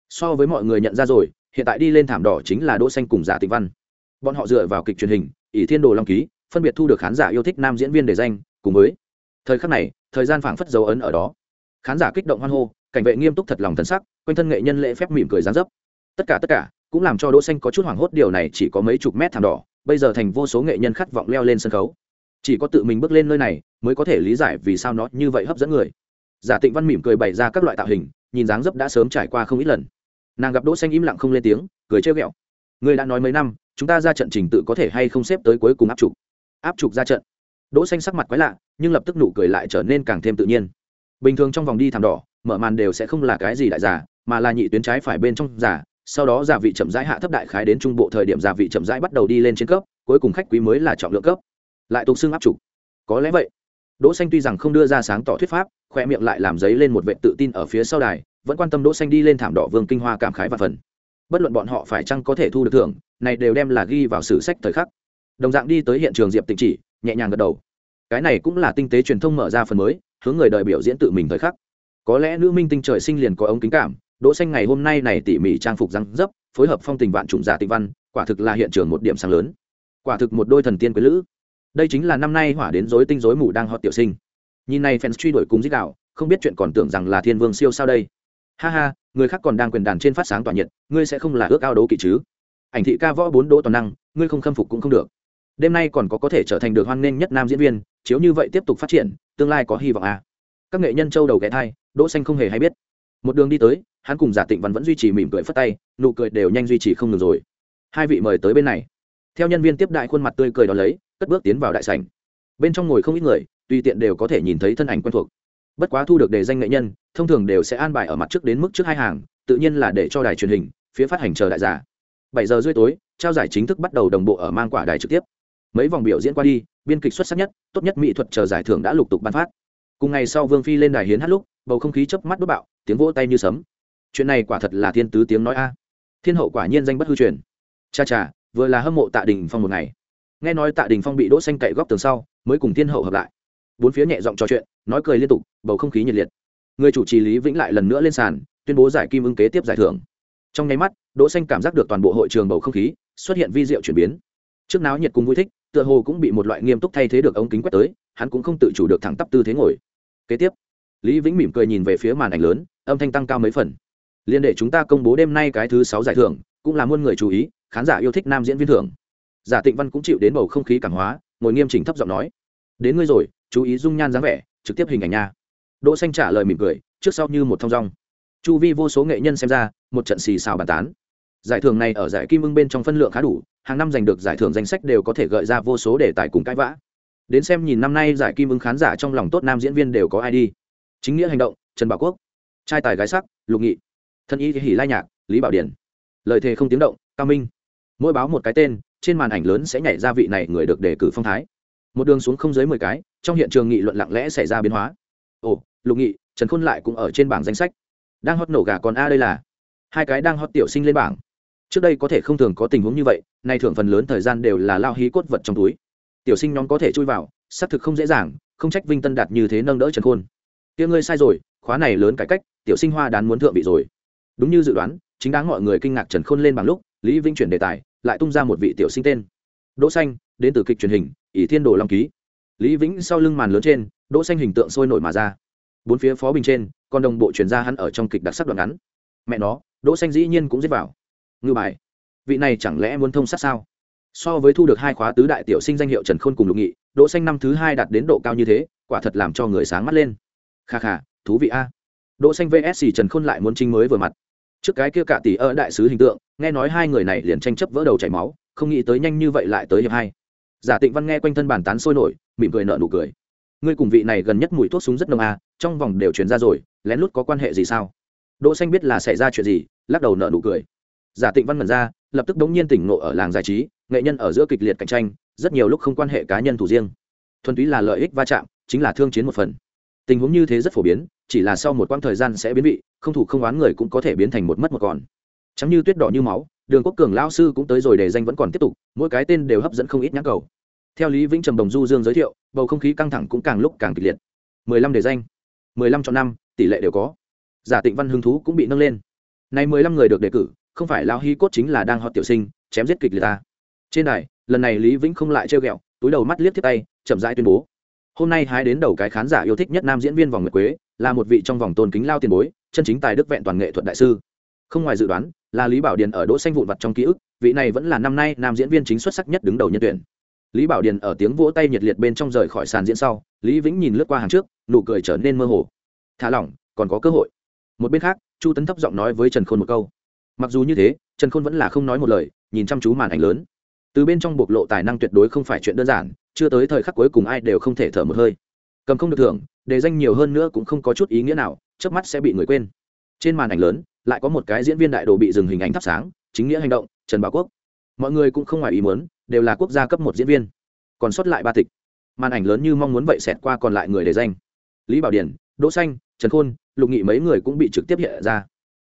So với mọi người nhận ra rồi, hiện tại đi lên thảm đỏ chính là đỗ xanh cùng giả tịnh văn. Bọn họ dựa vào kịch truyền hình, ỷ thiên đồ long ký, phân biệt thu được khán giả yêu thích nam diễn viên để danh, cùng với thời khắc này, thời gian phảng phất dấu ấn ở đó. Khán giả kích động hoan hô, cảnh vệ nghiêm túc thật lòng thân sắc, quanh thân nghệ nhân lễ phép mỉm cười giáng dấp. Tất cả tất cả, cũng làm cho đỗ xanh có chút hoảng hốt, điều này chỉ có mấy chục mét thảm đỏ bây giờ thành vô số nghệ nhân khát vọng leo lên sân khấu. Chỉ có tự mình bước lên nơi này mới có thể lý giải vì sao nó như vậy hấp dẫn người. Giả tịnh văn mỉm cười bày ra các loại tạo hình, nhìn dáng dấp đã sớm trải qua không ít lần. Nàng gặp đỗ xanh im lặng không lên tiếng, cười trêu ghẹo. Người đã nói mấy năm, chúng ta ra trận trình tự có thể hay không xếp tới cuối cùng áp trục? Áp trục ra trận. Đỗ xanh sắc mặt quái lạ, nhưng lập tức nụ cười lại trở nên càng thêm tự nhiên. Bình thường trong vòng đi thảm đỏ, mở màn đều sẽ không là cái gì đại giả, mà là nhị tuyến trái phải bên trong giả sau đó gia vị chậm rãi hạ thấp đại khái đến trung bộ thời điểm gia vị chậm rãi bắt đầu đi lên trên cấp, cuối cùng khách quý mới là trọng lượng cấp. Lại tục xưng áp trục. Có lẽ vậy. Đỗ xanh tuy rằng không đưa ra sáng tỏ thuyết pháp, khoe miệng lại làm giấy lên một vệ tự tin ở phía sau đài, vẫn quan tâm đỗ xanh đi lên thảm đỏ vương kinh hoa cảm khái và phần. Bất luận bọn họ phải chăng có thể thu được thưởng, này đều đem là ghi vào sử sách thời khắc. Đồng dạng đi tới hiện trường diệp tịnh chỉ, nhẹ nhàng gật đầu. Cái này cũng là tinh tế truyền thông mở ra phần mới, hướng người đời biểu diễn tự mình thời khắc. Có lẽ nữ minh tinh trời sinh liền có ống kính cảm đỗ xanh ngày hôm nay này tỉ mỉ trang phục răng dấp, phối hợp phong tình vạn trùng giả tịnh văn, quả thực là hiện trường một điểm sáng lớn. Quả thực một đôi thần tiên quý lữ. Đây chính là năm nay hỏa đến rối tinh rối mù đang hot tiểu sinh. Nhìn này fans truy đuổi cùng dích đạo, không biết chuyện còn tưởng rằng là thiên vương siêu sao đây. Ha ha, người khác còn đang quyền đàn trên phát sáng tỏa nhiệt, ngươi sẽ không là ước ao đấu kỵ chứ? Ảnh thị ca võ bốn đỗ toàn năng, ngươi không khâm phục cũng không được. Đêm nay còn có có thể trở thành được hoan nghênh nhất nam diễn viên, chiếu như vậy tiếp tục phát triển, tương lai có hy vọng à. các nghệ nhân châu đầu ghé thai, đỗ xanh không hề hay biết. Một đường đi tới hắn cùng giả tịnh văn vẫn duy trì mỉm cười phất tay, nụ cười đều nhanh duy trì không ngừng rồi. Hai vị mời tới bên này. Theo nhân viên tiếp đại khuôn mặt tươi cười đó lấy, cất bước tiến vào đại sảnh. Bên trong ngồi không ít người, tùy tiện đều có thể nhìn thấy thân ảnh quen thuộc. Bất quá thu được đề danh nghệ nhân, thông thường đều sẽ an bài ở mặt trước đến mức trước hai hàng, tự nhiên là để cho đài truyền hình, phía phát hành chờ đại giả bảy giờ rưỡi tối, trao giải chính thức bắt đầu đồng bộ ở mang quả đài trực tiếp. Mấy vòng biểu diễn qua đi, biên kịch xuất sắc nhất, tốt nhất mỹ thuật chờ giải thưởng đã lục tục ban phát. Cùng ngày sau vương phi lên đài hiến hát lúc, bầu không khí chớp mắt đốt bạo, tiếng vỗ tay như sấm chuyện này quả thật là thiên tứ tiếng nói a. Thiên hậu quả nhiên danh bất hư truyền. Cha cha, vừa là hâm mộ tạ đình phong một ngày. Nghe nói tạ đình phong bị đỗ xanh cậy góc tường sau, mới cùng thiên hậu hợp lại. Bốn phía nhẹ giọng trò chuyện, nói cười liên tục, bầu không khí nhiệt liệt. Người chủ trì lý vĩnh lại lần nữa lên sàn, tuyên bố giải kim ưng kế tiếp giải thưởng. Trong nháy mắt, đỗ xanh cảm giác được toàn bộ hội trường bầu không khí xuất hiện vi diệu chuyển biến. Trước náo nhiệt cùng vui thích, tựa hồ cũng bị một loại nghiêm túc thay thế được ống kính quét tới, hắn cũng không tự chủ được thẳng tắp tư thế ngồi. Kế tiếp, lý vĩnh mỉm cười nhìn về phía màn ảnh lớn, âm thanh tăng cao mấy phần liên để chúng ta công bố đêm nay cái thứ sáu giải thưởng, cũng là muôn người chú ý, khán giả yêu thích nam diễn viên thưởng. Giả tịnh văn cũng chịu đến bầu không khí cảm hóa, ngồi nghiêm chỉnh thấp giọng nói, đến ngươi rồi, chú ý dung nhan dáng vẻ, trực tiếp hình ảnh nha. Đỗ xanh trả lời mỉm cười, trước sau như một thông dong. Chu vi vô số nghệ nhân xem ra, một trận xì xào bàn tán. Giải thưởng này ở giải kim ưng bên trong phân lượng khá đủ, hàng năm giành được giải thưởng danh sách đều có thể gợi ra vô số đề tài cùng cãi vã. Đến xem nhìn năm nay giải kim ưng khán giả trong lòng tốt nam diễn viên đều có ai đi. Chính nghĩa hành động, trần bảo quốc. Trai tài gái sắc, lục nghị thân y thì hỉ lai nhạc, lý bảo điển lời thề không tiếng động, cao minh. Mỗi báo một cái tên, trên màn ảnh lớn sẽ nhảy ra vị này người được đề cử phong thái. Một đường xuống không dưới mười cái, trong hiện trường nghị luận lặng lẽ xảy ra biến hóa. Ồ, lục nghị, trần khôn lại cũng ở trên bảng danh sách. Đang hót nổ gà còn a đây là. Hai cái đang hót tiểu sinh lên bảng. Trước đây có thể không thường có tình huống như vậy, nay thường phần lớn thời gian đều là lao hí cốt vật trong túi. Tiểu sinh nhóm có thể chui vào, xác thực không dễ dàng, không trách vinh tân đạt như thế nâng đỡ trần khôn. Tiếng ngươi sai rồi, khóa này lớn cải cách, tiểu sinh hoa đán muốn thượng vị rồi đúng như dự đoán, chính đáng mọi người kinh ngạc trần khôn lên bằng lúc, lý vĩnh chuyển đề tài, lại tung ra một vị tiểu sinh tên. Đỗ xanh, đến từ kịch truyền hình, ỷ thiên đồ long ký. Lý vĩnh sau lưng màn lớn trên, đỗ xanh hình tượng sôi nổi mà ra. Bốn phía phó bình trên, còn đồng bộ truyền ra hắn ở trong kịch đặc sắc đoạn ngắn. Mẹ nó, đỗ xanh dĩ nhiên cũng giết vào. Ngư bài, vị này chẳng lẽ muốn thông sát sao? So với thu được hai khóa tứ đại tiểu sinh danh hiệu trần khôn cùng lục nghị, đỗ xanh năm thứ hai đạt đến độ cao như thế, quả thật làm cho người sáng mắt lên. Kha kha, thú vị a. Đỗ xanh vs trần khôn lại muốn trinh mới vừa mặt trước cái kia cả tỷ ở đại sứ hình tượng, nghe nói hai người này liền tranh chấp vỡ đầu chảy máu, không nghĩ tới nhanh như vậy lại tới hiệp hai. Giả tịnh văn nghe quanh thân bàn tán sôi nổi, mỉm cười nợ nụ cười. Ngươi cùng vị này gần nhất mùi thuốc súng rất nồng à trong vòng đều chuyển ra rồi, lén lút có quan hệ gì sao? Đỗ xanh biết là xảy ra chuyện gì, lắc đầu nợ nụ cười. Giả tịnh văn mẩn ra, lập tức đống nhiên tỉnh ngộ ở làng giải trí, nghệ nhân ở giữa kịch liệt cạnh tranh, rất nhiều lúc không quan hệ cá nhân thủ riêng. Thuần túy là lợi ích va chạm, chính là thương chiến một phần. Tình huống như thế rất phổ biến, chỉ là sau một quãng thời gian sẽ biến vị không thủ không oán người cũng có thể biến thành một mất một còn. Chẳng như tuyết đỏ như máu, đường quốc cường lao sư cũng tới rồi để danh vẫn còn tiếp tục, mỗi cái tên đều hấp dẫn không ít nhãn cầu. Theo lý vĩnh trầm, đồng du dương giới thiệu, bầu không khí căng thẳng cũng càng lúc càng kịch liệt. Mười lăm đề danh, mười lăm chọn năm, tỷ lệ đều có. Giả tịnh văn hứng thú cũng bị nâng lên. Này mười lăm người được đề cử, không phải lao hy cốt chính là đang họ tiểu sinh, chém giết kịch liệt ta. Trên này lần này lý vĩnh không lại trêu ghẹo, túi đầu mắt liếc tiếp tay, chậm rãi tuyên bố hôm nay hái đến đầu cái khán giả yêu thích nhất nam diễn viên vòng nguyệt quế, là một vị trong vòng tôn kính lao tiền bối, chân chính tài đức vẹn toàn nghệ thuật đại sư. Không ngoài dự đoán, là lý bảo điền ở đỗ xanh vụn vặt trong ký ức, vị này vẫn là năm nay nam diễn viên chính xuất sắc nhất đứng đầu nhân tuyển. Lý bảo điền ở tiếng vỗ tay nhiệt liệt bên trong rời khỏi sàn diễn sau, lý vĩnh nhìn lướt qua hàng trước, nụ cười trở nên mơ hồ. Thả lỏng, còn có cơ hội. Một bên khác, chu tấn thấp giọng nói với trần khôn một câu. Mặc dù như thế, trần khôn vẫn là không nói một lời, nhìn chăm chú màn ảnh lớn. Từ bên trong bộc lộ tài năng tuyệt đối không phải chuyện đơn giản chưa tới thời khắc cuối cùng ai đều không thể thở một hơi. Cầm không được thưởng, đề danh nhiều hơn nữa cũng không có chút ý nghĩa nào trước mắt sẽ bị người quên. Trên màn ảnh lớn, lại có một cái diễn viên đại đồ bị dừng hình ảnh thắp sáng, chính nghĩa hành động, trần bảo quốc. Mọi người cũng không ngoài ý muốn, đều là quốc gia cấp một diễn viên. Còn sót lại ba tịch. Màn ảnh lớn như mong muốn vậy xẹt qua còn lại người đề danh. Lý bảo điển, đỗ xanh, trần khôn, lục nghị mấy người cũng bị trực tiếp hiện ra.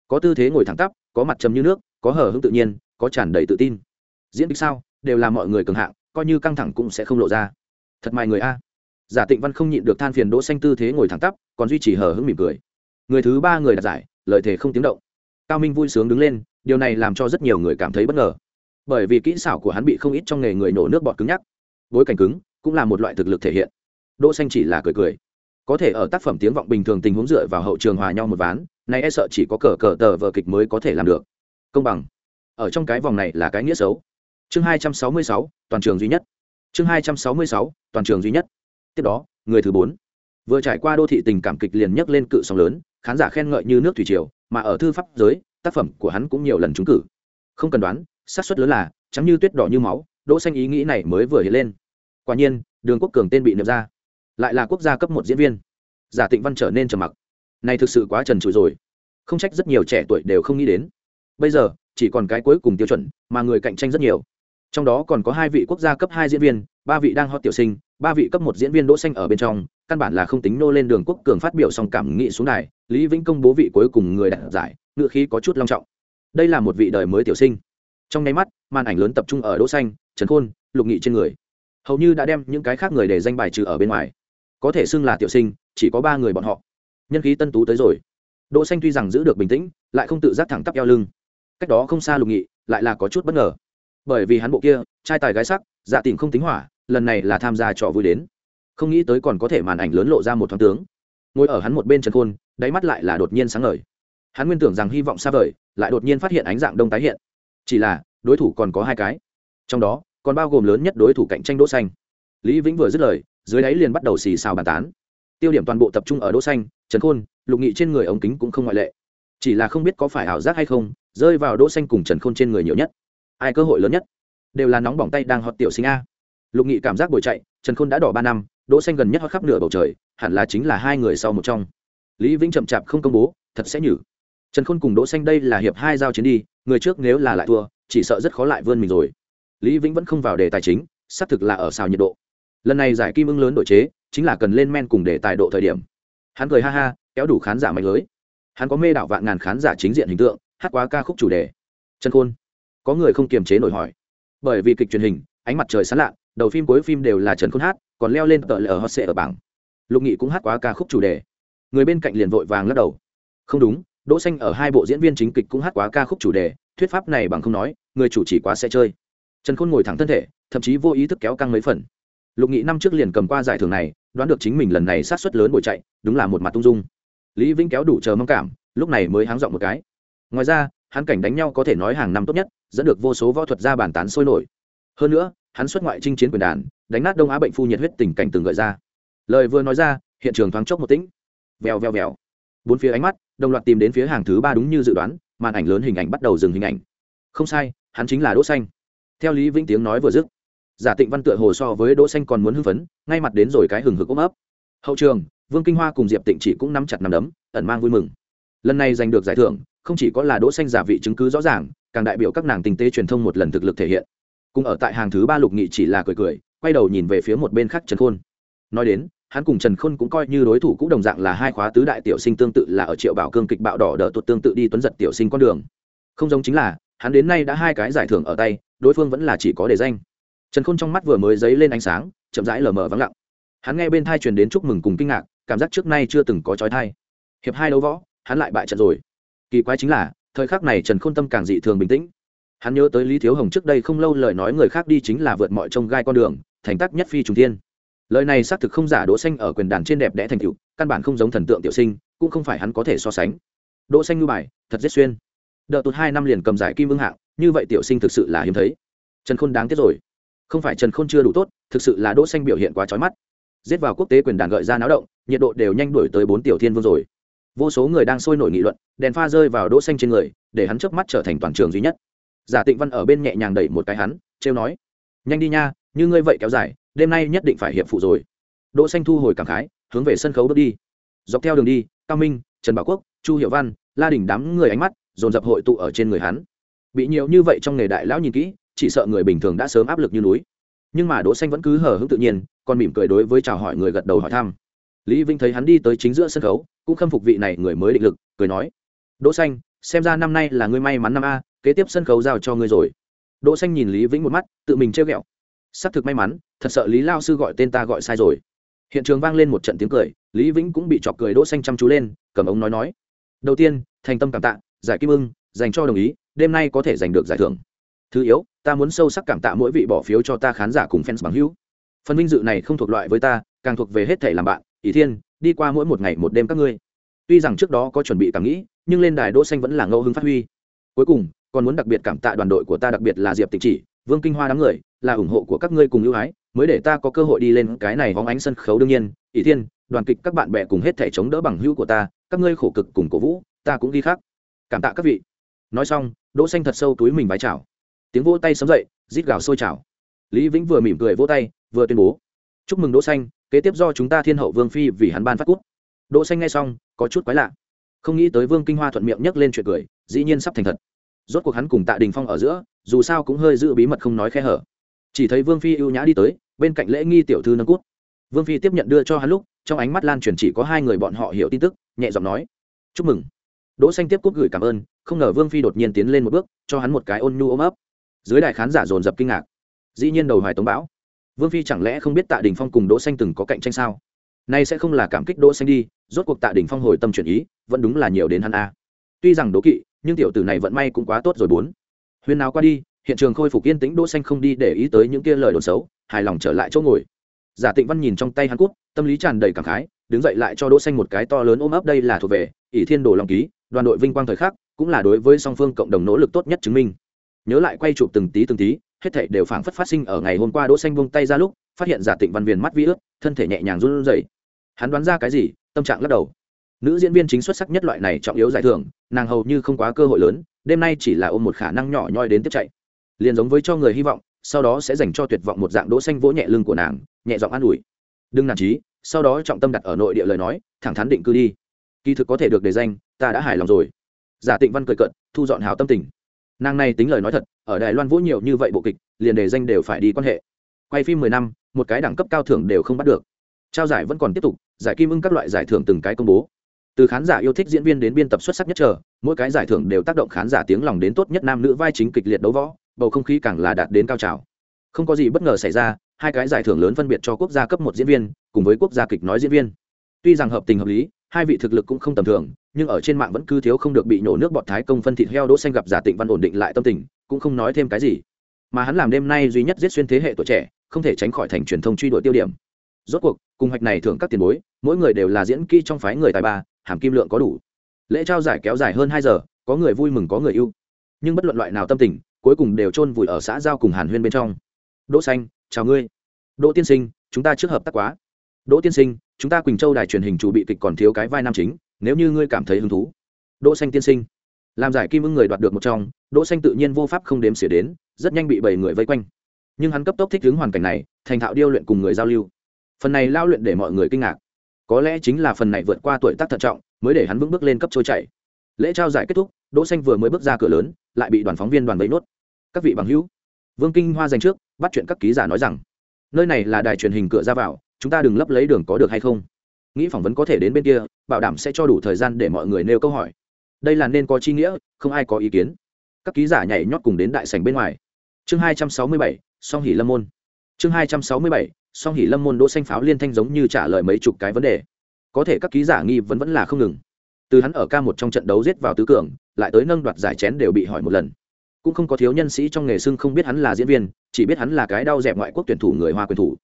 Có tư thế ngồi thẳng tắp, có mặt trầm như nước, có hở hững tự nhiên, có tràn đầy tự tin. Diễn kịch sao, đều là mọi người cường hạng coi như căng thẳng cũng sẽ không lộ ra. Thật mài người a. Giả tịnh văn không nhịn được than phiền đỗ xanh tư thế ngồi thẳng tắp còn duy trì hờ hững mỉm cười. Người thứ ba người đạt giải lời thế không tiếng động. Cao minh vui sướng đứng lên điều này làm cho rất nhiều người cảm thấy bất ngờ. Bởi vì kỹ xảo của hắn bị không ít trong nghề người nổ nước bọt cứng nhắc. Bối cảnh cứng cũng là một loại thực lực thể hiện. Đỗ xanh chỉ là cười cười. Có thể ở tác phẩm tiếng vọng bình thường tình huống dựa vào hậu trường hòa nhau một ván này e sợ chỉ có cờ cờ tờ vở kịch mới có thể làm được. Công bằng. Ở trong cái vòng này là cái nghĩa xấu. Chương 266, toàn trường duy nhất. Chương 266, toàn trường duy nhất. Tiếp đó người thứ bốn. Vừa trải qua đô thị tình cảm kịch liền nhấc lên cự sóng lớn khán giả khen ngợi như nước thủy triều mà ở thư pháp giới tác phẩm của hắn cũng nhiều lần trúng cử. Không cần đoán xác suất lớn là trắng như tuyết đỏ như máu đỗ xanh ý nghĩ này mới vừa hiện lên. Quả nhiên đường quốc cường tên bị niệm ra. Lại là quốc gia cấp một diễn viên. Giả tịnh văn trở nên trầm mặc. Này thực sự quá trần trụi rồi. Không trách rất nhiều trẻ tuổi đều không nghĩ đến. Bây giờ chỉ còn cái cuối cùng tiêu chuẩn mà người cạnh tranh rất nhiều trong đó còn có hai vị quốc gia cấp hai diễn viên, ba vị đang hot tiểu sinh, ba vị cấp một diễn viên đỗ xanh ở bên trong, căn bản là không tính nô lên đường quốc cường phát biểu song cảm nghị xuống đài, lý vĩnh công bố vị cuối cùng người đạt giải, ngựa khí có chút long trọng. Đây là một vị đời mới tiểu sinh. Trong nháy mắt, màn ảnh lớn tập trung ở đỗ xanh, trần khôn, lục nghị trên người. Hầu như đã đem những cái khác người để danh bài trừ ở bên ngoài. Có thể xưng là tiểu sinh, chỉ có ba người bọn họ. Nhân khí tân tú tới rồi. Đỗ xanh tuy rằng giữ được bình tĩnh, lại không tự giác thẳng tắp eo lưng. Cách đó không xa lục nghị, lại là có chút bất ngờ bởi vì hắn bộ kia, trai tài gái sắc dạ tình không tính hỏa, lần này là tham gia trò vui đến. Không nghĩ tới còn có thể màn ảnh lớn lộ ra một thoáng tướng. Ngồi ở hắn một bên trần khôn, đáy mắt lại là đột nhiên sáng ngời. Hắn nguyên tưởng rằng hy vọng xa vời, lại đột nhiên phát hiện ánh dạng đông tái hiện. Chỉ là, đối thủ còn có hai cái. Trong đó, còn bao gồm lớn nhất đối thủ cạnh tranh đỗ xanh. Lý vĩnh vừa dứt lời, dưới đáy liền bắt đầu xì xào bàn tán. Tiêu điểm toàn bộ tập trung ở đỗ xanh, trần khôn, lục nghị trên người ống kính cũng không ngoại lệ. Chỉ là không biết có phải ảo giác hay không, rơi vào đỗ xanh cùng trần khôn trên người nhiều nhất ai cơ hội lớn nhất? Đều là nóng bỏng tay đang hot tiểu sinh a. Lục nghị cảm giác bồi chạy, trần khôn đã đỏ ba năm, đỗ xanh gần nhất hot khắp nửa bầu trời, hẳn là chính là hai người sau một trong. Lý vĩnh chậm chạp không công bố, thật sẽ nhử. Trần khôn cùng đỗ xanh đây là hiệp hai giao chiến đi, người trước nếu là lại thua, chỉ sợ rất khó lại vươn mình rồi. Lý vĩnh vẫn không vào đề tài chính, xác thực là ở xào nhiệt độ. Lần này giải kim ưng lớn đổi chế, chính là cần lên men cùng đề tài độ thời điểm. Hắn cười ha ha, kéo đủ khán giả mạnh lưới. Hắn có mê đảo vạn ngàn khán giả chính diện hình tượng, hát quá ca khúc chủ đề. Trần khôn có người không kiềm chế nổi hỏi. Bởi vì kịch truyền hình, ánh mặt trời sáng lạ, đầu phim cuối phim đều là trần khôn hát, còn leo lên tờ lờ hot sệ ở bảng. Lục nghị cũng hát quá ca khúc chủ đề. Người bên cạnh liền vội vàng lắc đầu. Không đúng, đỗ xanh ở hai bộ diễn viên chính kịch cũng hát quá ca khúc chủ đề, thuyết pháp này bằng không nói, người chủ chỉ quá sẽ chơi. Trần khôn ngồi thẳng thân thể, thậm chí vô ý thức kéo căng mấy phần. Lục nghị năm trước liền cầm qua giải thưởng này, đoán được chính mình lần này sát suất lớn bồi chạy, đúng là một mặt tung dung. Lý vĩnh kéo đủ chờ mong cảm, lúc này mới háng dọn một cái. Ngoài ra, hắn cảnh đánh nhau có thể nói hàng năm tốt nhất dẫn được vô số võ thuật ra bàn tán sôi nổi. Hơn nữa, hắn xuất ngoại chinh chiến quyền đàn, đánh nát đông á bệnh phu nhiệt huyết tình cảnh từng gợi ra. Lời vừa nói ra, hiện trường thoáng chốc một tĩnh. Vèo vèo vèo. Bốn phía ánh mắt, đồng loạt tìm đến phía hàng thứ ba đúng như dự đoán, màn ảnh lớn hình ảnh bắt đầu dừng hình ảnh. Không sai, hắn chính là đỗ xanh. Theo lý vĩnh tiếng nói vừa dứt, giả tịnh văn tựa hồ so với đỗ xanh còn muốn hưng phấn, ngay mặt đến rồi cái hừng hực ôm ấp. Hậu trường, vương kinh hoa cùng diệp tịnh chỉ cũng nắm chặt nắm đấm, ẩn mang vui mừng. Lần này giành được giải thưởng, không chỉ có là đỗ xanh giả vị chứng cứ rõ ràng càng đại biểu các nàng tinh tế truyền thông một lần thực lực thể hiện. Cùng ở tại hàng thứ ba lục nghị chỉ là cười cười, quay đầu nhìn về phía một bên khác trần khôn. Nói đến, hắn cùng trần khôn cũng coi như đối thủ cũng đồng dạng là hai khóa tứ đại tiểu sinh tương tự là ở triệu bảo cương kịch bạo đỏ đỡ tuột tương tự đi tuấn giật tiểu sinh con đường. Không giống chính là, hắn đến nay đã hai cái giải thưởng ở tay, đối phương vẫn là chỉ có đề danh. Trần khôn trong mắt vừa mới dấy lên ánh sáng, chậm rãi lờ mờ vắng lặng. Hắn nghe bên thai truyền đến chúc mừng cùng kinh ngạc, cảm giác trước nay chưa từng có trói thai. Hiệp hai đấu võ, hắn lại bại trận rồi. Kỳ quái chính là thời khắc này trần khôn tâm càng dị thường bình tĩnh. Hắn nhớ tới lý thiếu hồng trước đây không lâu lời nói người khác đi chính là vượt mọi trông gai con đường, thành tắc nhất phi trùng thiên. Lời này xác thực không giả đỗ xanh ở quyền đàn trên đẹp đẽ thành tựu, căn bản không giống thần tượng tiểu sinh, cũng không phải hắn có thể so sánh. Đỗ xanh như bài, thật giết xuyên. Đợt tụt hai năm liền cầm giải kim vương hạng, như vậy tiểu sinh thực sự là hiếm thấy. Trần khôn đáng tiếc rồi. Không phải trần khôn chưa đủ tốt, thực sự là đỗ xanh biểu hiện quá chói mắt. Giết vào quốc tế quyền đàn gợi ra náo động, nhiệt độ đều nhanh đuổi tới bốn tiểu thiên vương rồi vô số người đang sôi nổi nghị luận, đèn pha rơi vào đỗ xanh trên người, để hắn chớp mắt trở thành toàn trường duy nhất. Giả tịnh văn ở bên nhẹ nhàng đẩy một cái hắn treo nói, nhanh đi nha, như ngươi vậy kéo dài, đêm nay nhất định phải hiệp phụ rồi. Đỗ xanh thu hồi cảm khái, hướng về sân khấu bước đi. Dọc theo đường đi, cao minh, trần bảo quốc, chu hiệu văn, la đình đám người ánh mắt dồn dập hội tụ ở trên người hắn. Bị nhiều như vậy trong nghề đại lão nhìn kỹ, chỉ sợ người bình thường đã sớm áp lực như núi. Nhưng mà đỗ xanh vẫn cứ hờ hững tự nhiên, còn mỉm cười đối với chào hỏi người gật đầu hỏi thăm lý vinh thấy hắn đi tới chính giữa sân khấu, cũng khâm phục vị này người mới định lực, cười nói, đỗ xanh, xem ra năm nay là ngươi may mắn năm a, kế tiếp sân khấu giao cho ngươi rồi. Đỗ xanh nhìn lý vĩnh một mắt, tự mình treo gẹo sắp thực may mắn, thật sợ lý lao sư gọi tên ta gọi sai rồi. Hiện trường vang lên một trận tiếng cười, lý vĩnh cũng bị chọc cười đỗ xanh chăm chú lên, cầm ống nói nói, đầu tiên, thành tâm cảm tạ, giải kim ưng, dành cho đồng ý, đêm nay có thể giành được giải thưởng. Thứ yếu, ta muốn sâu sắc cảm tạ mỗi vị bỏ phiếu cho ta khán giả cùng fans bằng hữu. Phần vinh dự này không thuộc loại với ta, càng thuộc về hết thể làm bạn ỷ thiên, đi qua mỗi một ngày một đêm các ngươi. Tuy rằng trước đó có chuẩn bị cảm nghĩ, nhưng lên đài đỗ xanh vẫn là ngẫu hứng phát huy. Cuối cùng, còn muốn đặc biệt cảm tạ đoàn đội của ta, đặc biệt là diệp tịch chỉ, vương kinh hoa đám người, là ủng hộ của các ngươi cùng ưu ái, mới để ta có cơ hội đi lên cái này hóng ánh sân khấu đương nhiên. Ỷ thiên, đoàn kịch các bạn bè cùng hết thể chống đỡ bằng hữu của ta, các ngươi khổ cực cùng cổ vũ, ta cũng ghi khác cảm tạ các vị. Nói xong, đỗ xanh thật sâu túi mình vái chào. Tiếng vỗ tay sấm dậy, rít gào sôi chào. lý vĩnh vừa mỉm cười vỗ tay, vừa tuyên bố. Chúc mừng đỗ xanh kế tiếp do chúng ta thiên hậu vương phi vì hắn ban phát cút. Đỗ xanh nghe xong, có chút quái lạ. Không nghĩ tới vương kinh hoa thuận miệng nhấc lên chuyện cười, dĩ nhiên sắp thành thật. Rốt cuộc hắn cùng tạ đình phong ở giữa, dù sao cũng hơi giữ bí mật không nói khe hở. Chỉ thấy vương phi ưu nhã đi tới, bên cạnh lễ nghi tiểu thư nâng cút. Vương phi tiếp nhận đưa cho hắn lúc, trong ánh mắt lan truyền chỉ có hai người bọn họ hiểu tin tức, nhẹ giọng nói, chúc mừng. Đỗ xanh tiếp cút gửi cảm ơn, không ngờ vương phi đột nhiên tiến lên một bước, cho hắn một cái ôn nhu ôm ấp. Dưới đại khán giả dồn dập kinh ngạc. Dĩ nhiên đầu hoài tống bão vương phi chẳng lẽ không biết tạ đình phong cùng đỗ xanh từng có cạnh tranh sao? Nay sẽ không là cảm kích đỗ xanh đi, rốt cuộc tạ đình phong hồi tâm chuyển ý, vẫn đúng là nhiều đến hắn a. Tuy rằng đố kỵ, nhưng tiểu tử này vận may cũng quá tốt rồi bốn. Huyên nào qua đi, hiện trường khôi phục yên tĩnh, đỗ xanh không đi để ý tới những kia lời đồn xấu, hài lòng trở lại chỗ ngồi. Giả tịnh văn nhìn trong tay hắn cút, tâm lý tràn đầy cảm khái, đứng dậy lại cho đỗ xanh một cái to lớn ôm ấp đây là thuộc về, ỷ thiên đồ long ký, đoàn đội vinh quang thời khắc, cũng là đối với song phương cộng đồng nỗ lực tốt nhất chứng minh. Nhớ lại quay chụp từng tí từng tí hết thảy đều phảng phất phát sinh ở ngày hôm qua đỗ xanh buông tay ra lúc, phát hiện giả tịnh văn viền mắt vi ướt, thân thể nhẹ nhàng run rẩy. Hắn đoán ra cái gì, tâm trạng lắc đầu. Nữ diễn viên chính xuất sắc nhất loại này trọng yếu giải thưởng, nàng hầu như không quá cơ hội lớn, đêm nay chỉ là ôm một khả năng nhỏ nhoi đến tiếp chạy. Liền giống với cho người hy vọng, sau đó sẽ dành cho tuyệt vọng một dạng đỗ xanh vỗ nhẹ lưng của nàng, nhẹ giọng an ủi. Đừng nản chí sau đó trọng tâm đặt ở nội địa lời nói, thẳng thắn định cư đi. Kỳ thực có thể được đề danh, ta đã hài lòng rồi. Giả tịnh văn cười cận thu dọn hào tâm tình nàng này tính lời nói thật, ở đài loan vũ nhiều như vậy bộ kịch, liền đề danh đều phải đi quan hệ. Quay phim mười năm, một cái đẳng cấp cao thưởng đều không bắt được. Trao giải vẫn còn tiếp tục, giải kim ưng các loại giải thưởng từng cái công bố. Từ khán giả yêu thích diễn viên đến biên tập xuất sắc nhất chờ, mỗi cái giải thưởng đều tác động khán giả tiếng lòng đến tốt nhất nam nữ vai chính kịch liệt đấu võ, bầu không khí càng là đạt đến cao trào. Không có gì bất ngờ xảy ra, hai cái giải thưởng lớn phân biệt cho quốc gia cấp một diễn viên, cùng với quốc gia kịch nói diễn viên. Tuy rằng hợp tình hợp lý, hai vị thực lực cũng không tầm thường nhưng ở trên mạng vẫn cứ thiếu không được bị nổ nước bọt thái công phân thịt heo đỗ xanh gặp giả tịnh văn ổn định lại tâm tình, cũng không nói thêm cái gì. Mà hắn làm đêm nay duy nhất giết xuyên thế hệ tuổi trẻ, không thể tránh khỏi thành truyền thông truy đuổi tiêu điểm. Rốt cuộc, cùng hoạch này thưởng các tiền bối, mỗi người đều là diễn kỹ trong phái người tài ba, hàm kim lượng có đủ. Lễ trao giải kéo dài hơn hai giờ, có người vui mừng có người yêu nhưng bất luận loại nào tâm tình, cuối cùng đều chôn vùi ở xã giao cùng hàn huyên bên trong. Đỗ xanh, chào ngươi. Đỗ tiên sinh, chúng ta trước hợp tác quá. Đỗ tiên sinh, chúng ta quỳnh châu đài truyền hình chủ bị kịch còn thiếu cái vai nam chính nếu như ngươi cảm thấy hứng thú, đỗ xanh tiên sinh, làm giải kim ưng người đoạt được một trong, đỗ xanh tự nhiên vô pháp không đếm xỉa đến, rất nhanh bị bảy người vây quanh. Nhưng hắn cấp tốc thích ứng hoàn cảnh này, thành thạo điêu luyện cùng người giao lưu. Phần này lao luyện để mọi người kinh ngạc. Có lẽ chính là phần này vượt qua tuổi tác thận trọng, mới để hắn vững bước lên cấp trôi chảy. Lễ trao giải kết thúc, đỗ xanh vừa mới bước ra cửa lớn, lại bị đoàn phóng viên đoàn vây nốt. Các vị bằng hữu, vương kinh hoa dành trước, bắt chuyện các ký giả nói rằng, nơi này là đài truyền hình cửa ra vào, chúng ta đừng lấp lấy đường có được hay không? Nghĩ phỏng vấn có thể đến bên kia, bảo đảm sẽ cho đủ thời gian để mọi người nêu câu hỏi. Đây là nên có chi nghĩa, không ai có ý kiến. Các ký giả nhảy nhót cùng đến đại sảnh bên ngoài. Chương hai trăm sáu mươi bảy, song hỉ lâm môn. Chương hai trăm sáu mươi bảy, song hỉ lâm môn đỗ xanh pháo liên thanh giống như trả lời mấy chục cái vấn đề. Có thể các ký giả nghi vấn vẫn là không ngừng. Từ hắn ở ca một trong trận đấu giết vào tứ cường, lại tới nâng đoạt giải chén đều bị hỏi một lần. Cũng không có thiếu nhân sĩ trong nghề xưng không biết hắn là diễn viên, chỉ biết hắn là cái đau dẹp ngoại quốc tuyển thủ người hoa quyền thủ.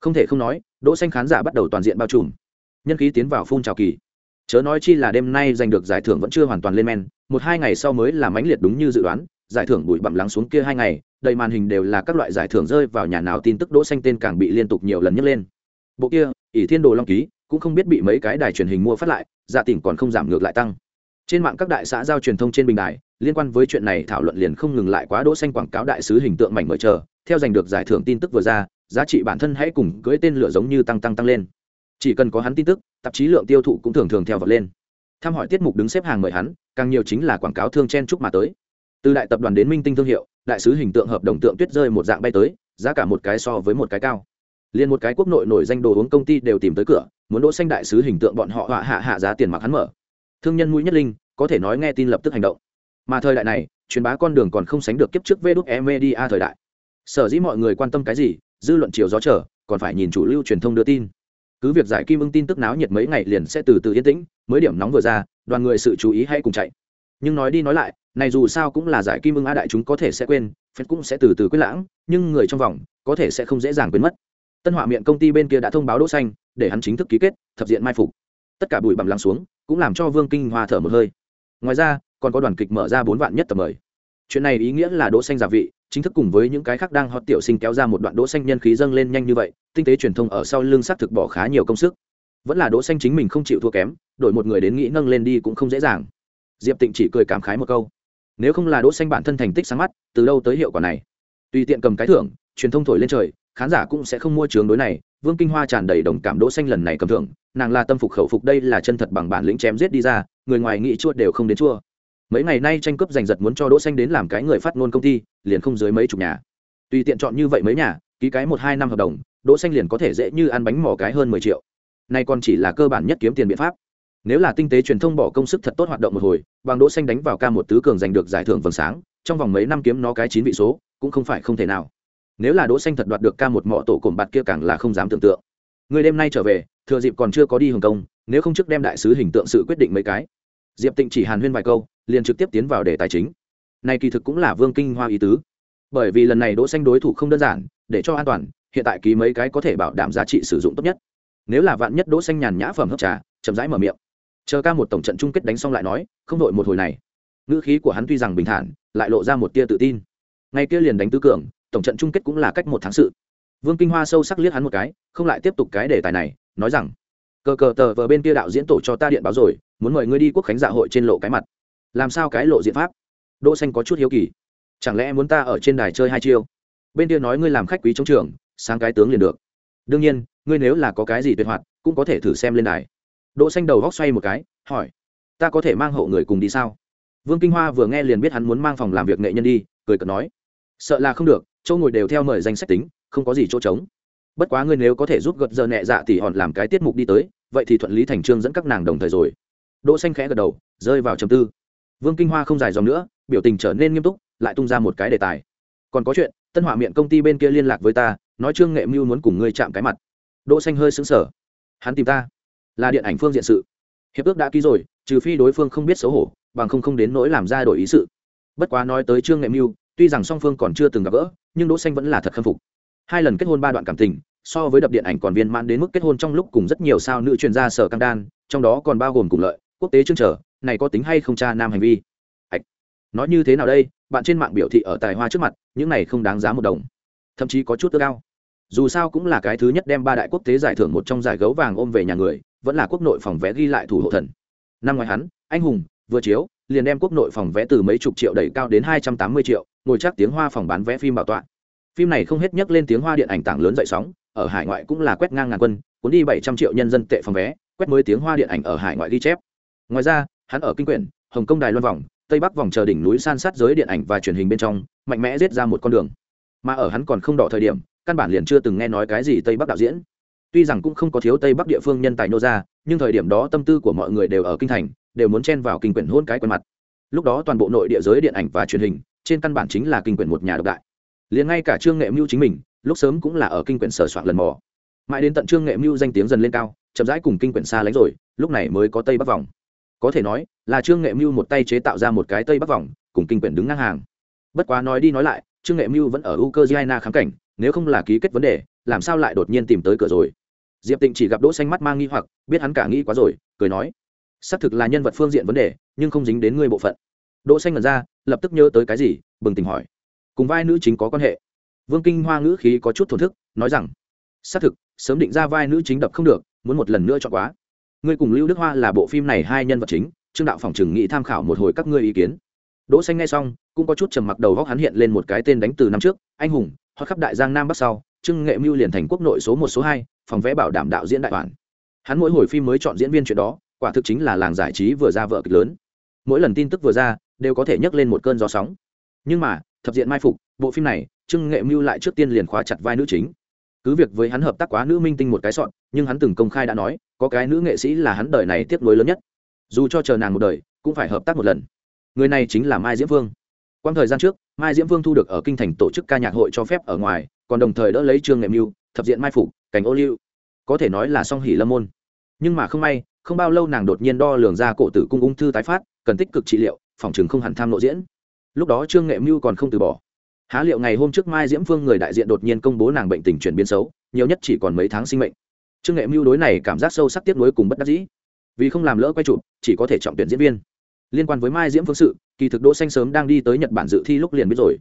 Không thể không nói, đỗ xanh khán giả bắt đầu toàn diện bao trùm nhân khí tiến vào phun trào kỳ. Chớ nói chi là đêm nay giành được giải thưởng vẫn chưa hoàn toàn lên men, một hai ngày sau mới là mãnh liệt đúng như dự đoán, giải thưởng bụi bặm lắng xuống kia hai ngày, đầy màn hình đều là các loại giải thưởng rơi vào nhà nào tin tức đỗ xanh tên càng bị liên tục nhiều lần nhấc lên. Bộ kia, ỷ thiên đồ long ký, cũng không biết bị mấy cái đài truyền hình mua phát lại dạ tỉnh còn không giảm ngược lại tăng. Trên mạng các đại xã giao truyền thông trên bình đài, liên quan với chuyện này thảo luận liền không ngừng lại quá đỗ xanh quảng cáo đại sứ hình tượng mảnh mở chờ, theo giành được giải thưởng tin tức vừa ra, giá trị bản thân hãy cùng cưỡi tên lửa giống như tăng tăng tăng lên chỉ cần có hắn tin tức, tạp chí lượng tiêu thụ cũng thường thường theo vật lên. Tham hỏi tiết mục đứng xếp hàng mời hắn, càng nhiều chính là quảng cáo thương chen chúc mà tới. Từ đại tập đoàn đến minh tinh thương hiệu, đại sứ hình tượng hợp đồng tượng tuyết rơi một dạng bay tới, giá cả một cái so với một cái cao. Liền một cái quốc nội nổi danh đồ uống công ty đều tìm tới cửa, muốn đỗ xanh đại sứ hình tượng bọn họ họa hạ hạ giá tiền mặc hắn mở. Thương nhân mũi nhất linh, có thể nói nghe tin lập tức hành động. Mà thời đại này, truyền bá con đường còn không sánh được kiếp trước vê đúc e media thời đại. Sở dĩ mọi người quan tâm cái gì, dư luận chiều gió trở còn phải nhìn chủ lưu truyền thông đưa tin cứ việc giải kim ưng tin tức náo nhiệt mấy ngày liền sẽ từ từ yên tĩnh, mới điểm nóng vừa ra, đoàn người sự chú ý hay cùng chạy. Nhưng nói đi nói lại, này dù sao cũng là giải kim ưng a đại chúng có thể sẽ quên, phép cũng sẽ từ từ quên lãng, nhưng người trong vòng, có thể sẽ không dễ dàng quên mất. Tân họa miệng công ty bên kia đã thông báo đỗ xanh, để hắn chính thức ký kết, thập diện mai phục. Tất cả bụi bặm lắng xuống, cũng làm cho vương kinh hoa thở một hơi. Ngoài ra, còn có đoàn kịch mở ra bốn vạn nhất tập mời chuyện này ý nghĩa là đỗ xanh giả vị, chính thức cùng với những cái khác đang hot tiểu sinh kéo ra một đoạn đỗ xanh nhân khí dâng lên nhanh như vậy, tinh tế truyền thông ở sau lưng xác thực bỏ khá nhiều công sức. Vẫn là đỗ xanh chính mình không chịu thua kém, đổi một người đến nghĩ nâng lên đi cũng không dễ dàng. Diệp tịnh chỉ cười cảm khái một câu. Nếu không là đỗ xanh bản thân thành tích sáng mắt, từ đâu tới hiệu quả này? Tùy tiện cầm cái thưởng, truyền thông thổi lên trời, khán giả cũng sẽ không mua trường đối này. Vương kinh hoa tràn đầy đồng cảm đỗ xanh lần này cầm thưởng, nàng là tâm phục khẩu phục đây là chân thật bằng bản lĩnh chém giết đi ra, người ngoài nghĩ chua đều không đến chua mấy ngày nay tranh cướp giành giật muốn cho đỗ xanh đến làm cái người phát ngôn công ty, liền không dưới mấy chục nhà. Tùy tiện chọn như vậy mấy nhà, ký cái một hai năm hợp đồng, đỗ xanh liền có thể dễ như ăn bánh mò cái hơn 10 triệu. Này còn chỉ là cơ bản nhất kiếm tiền biện pháp. Nếu là tinh tế truyền thông bỏ công sức thật tốt hoạt động một hồi, bằng đỗ xanh đánh vào ca một tứ cường giành được giải thưởng vầng sáng, trong vòng mấy năm kiếm nó cái chín vị số, cũng không phải không thể nào. Nếu là đỗ xanh thật đoạt được ca một mỏ tổ cổm bạt kia càng là không dám tưởng tượng. Người đêm nay trở về, thừa dịp còn chưa có đi hồng kông, nếu không trước đem đại sứ hình tượng sự quyết định mấy cái diệp tịnh chỉ hàn huyên vài câu, liền trực tiếp tiến vào đề tài chính. Này kỳ thực cũng là vương kinh hoa ý tứ. Bởi vì lần này đỗ xanh đối thủ không đơn giản, để cho an toàn, hiện tại ký mấy cái có thể bảo đảm giá trị sử dụng tốt nhất. Nếu là vạn nhất đỗ xanh nhàn nhã phẩm hấp trà, chậm rãi mở miệng. Chờ ca một tổng trận chung kết đánh xong lại nói, không đội một hồi này. Ngữ khí của hắn tuy rằng bình thản, lại lộ ra một tia tự tin. Ngay kia liền đánh tứ cường, tổng trận chung kết cũng là cách một tháng sự. Vương kinh hoa sâu sắc liếc hắn một cái, không lại tiếp tục cái đề tài này, nói rằng, cờ cờ tờ vờ bên kia đạo diễn tổ cho ta điện báo rồi muốn mời ngươi đi quốc khánh dạ hội trên lộ cái mặt. Làm sao cái lộ diện pháp? Đỗ xanh có chút hiếu kỳ. Chẳng lẽ muốn ta ở trên đài chơi hai chiêu? Bên kia nói ngươi làm khách quý trong trường, sáng cái tướng liền được. Đương nhiên, ngươi nếu là có cái gì tuyệt hoạt, cũng có thể thử xem lên đài. Đỗ xanh đầu góc xoay một cái, hỏi, ta có thể mang hậu người cùng đi sao? Vương kinh hoa vừa nghe liền biết hắn muốn mang phòng làm việc nghệ nhân đi, cười cợt nói, sợ là không được châu ngồi đều theo mời danh sách tính, không có gì chỗ trống. Bất quá ngươi nếu có thể giúp gật giờ nhẹ dạ thì hòn làm cái tiết mục đi tới, vậy thì thuận lý thành trương dẫn các nàng đồng thời rồi đỗ xanh khẽ gật đầu, rơi vào trầm tư. Vương kinh hoa không dài dòng nữa, biểu tình trở nên nghiêm túc, lại tung ra một cái đề tài. Còn có chuyện, tân hỏa miệng công ty bên kia liên lạc với ta, nói trương nghệ mưu muốn cùng ngươi chạm cái mặt. Đỗ xanh hơi sững sờ. Hắn tìm ta. Là điện ảnh phương diện sự. Hiệp ước đã ký rồi, trừ phi đối phương không biết xấu hổ, bằng không không đến nỗi làm ra đổi ý sự. Bất quá nói tới trương nghệ mưu, tuy rằng song phương còn chưa từng gặp gỡ, nhưng đỗ xanh vẫn là thật khâm phục. Hai lần kết hôn ba đoạn cảm tình, so với đập điện ảnh còn viên mãn đến mức kết hôn trong lúc cùng rất nhiều sao nữ chuyên gia sở cam đan, trong đó còn bao gồm cùng lợi quốc tế chương trở, này có tính hay không cha nam hành vi? Ạch, nói như thế nào đây? Bạn trên mạng biểu thị ở tài hoa trước mặt, những này không đáng giá một đồng. Thậm chí có chút tơ cao dù sao cũng là cái thứ nhất đem ba đại quốc tế giải thưởng một trong giải gấu vàng ôm về nhà người, vẫn là quốc nội phòng vé ghi lại thủ hộ thần. Năm ngoài hắn, anh hùng, vừa chiếu, liền đem quốc nội phòng vé từ mấy chục triệu đẩy cao đến hai trăm tám mươi triệu, ngồi chắc tiếng hoa phòng bán vé phim bảo tọa. Phim này không hết nhắc lên tiếng hoa điện ảnh tảng lớn dậy sóng, ở hải ngoại cũng là quét ngang ngàn quân, cuốn đi bảy trăm triệu nhân dân tệ phòng vé, quét mới tiếng hoa điện ảnh ở hải ngoại ghi chép ngoài ra, hắn ở kinh quyển, hồng kông đài loan vòng, tây bắc vòng chờ đỉnh núi san sát giới điện ảnh và truyền hình bên trong, mạnh mẽ giết ra một con đường. Mà ở hắn còn không đỏ thời điểm, căn bản liền chưa từng nghe nói cái gì tây bắc đạo diễn. Tuy rằng cũng không có thiếu tây bắc địa phương nhân tài nô ra, nhưng thời điểm đó tâm tư của mọi người đều ở kinh thành, đều muốn chen vào kinh quyển hôn cái quen mặt. Lúc đó toàn bộ nội địa giới điện ảnh và truyền hình, trên căn bản chính là kinh quyển một nhà độc đại. Liền ngay cả trương nghệ mưu chính mình, lúc sớm cũng là ở kinh quyển sở soạn lần mò. Mãi đến tận trương nghệ mưu danh tiếng dần lên cao, chậm rãi cùng kinh quyển xa lánh rồi, lúc này mới có tây bắc vòng có thể nói là trương nghệ mưu một tay chế tạo ra một cái tây bắc vòng cùng kinh quyển đứng ngang hàng. Bất quá nói đi nói lại, trương nghệ mưu vẫn ở ukraine khám cảnh, nếu không là ký kết vấn đề, làm sao lại đột nhiên tìm tới cửa rồi? Diệp tịnh chỉ gặp đỗ xanh mắt mang nghi hoặc, biết hắn cả nghĩ quá rồi, cười nói, xác thực là nhân vật phương diện vấn đề, nhưng không dính đến ngươi bộ phận. Đỗ xanh ngẩn ra, lập tức nhớ tới cái gì, bừng tỉnh hỏi, cùng vai nữ chính có quan hệ? Vương kinh hoa ngữ khí có chút thổn thức, nói rằng, xác thực, sớm định ra vai nữ chính đập không được, muốn một lần nữa chọn quá ngươi cùng lưu đức hoa là bộ phim này hai nhân vật chính, trương đạo phòng chừng nghĩ tham khảo một hồi các ngươi ý kiến. Đỗ xanh nghe xong, cũng có chút trầm mặc đầu góc hắn hiện lên một cái tên đánh từ năm trước, anh hùng, hoặc khắp đại giang nam bắc sau, trương nghệ mưu liền thành quốc nội số một số hai, phòng vẽ bảo đảm đạo diễn đại toàn. Hắn mỗi hồi phim mới chọn diễn viên chuyện đó, quả thực chính là làng giải trí vừa ra vợ kịch lớn. Mỗi lần tin tức vừa ra, đều có thể nhấc lên một cơn gió sóng. Nhưng mà, thập diện mai phục, bộ phim này, trương nghệ mưu lại trước tiên liền khóa chặt vai nữ chính. Cứ việc với hắn hợp tác quá nữ minh tinh một cái sọn, nhưng hắn từng công khai đã nói có cái nữ nghệ sĩ là hắn đời này tiếp nối lớn nhất. Dù cho chờ nàng một đời, cũng phải hợp tác một lần. Người này chính là mai diễm vương. Quang thời gian trước, mai diễm vương thu được ở kinh thành tổ chức ca nhạc hội cho phép ở ngoài, còn đồng thời đỡ lấy trương nghệ mưu, thập diện mai phục, cảnh ô liu. Có thể nói là song hỉ lâm môn. Nhưng mà không may, không bao lâu nàng đột nhiên đo lường ra cổ tử cung ung thư tái phát, cần tích cực trị liệu, phòng chừng không hẳn tham lộ diễn. Lúc đó trương nghệ mưu còn không từ bỏ. Há liệu ngày hôm trước mai diễm phương người đại diện đột nhiên công bố nàng bệnh tình chuyển biến xấu, nhiều nhất chỉ còn mấy tháng sinh mệnh trương nghệ mưu đối này cảm giác sâu sắc tiếp nối cùng bất đắc dĩ. Vì không làm lỡ quay chụp, chỉ có thể chọn tuyển diễn viên. Liên quan với mai diễm phương sự, kỳ thực đỗ xanh sớm đang đi tới nhật bản dự thi lúc liền biết rồi.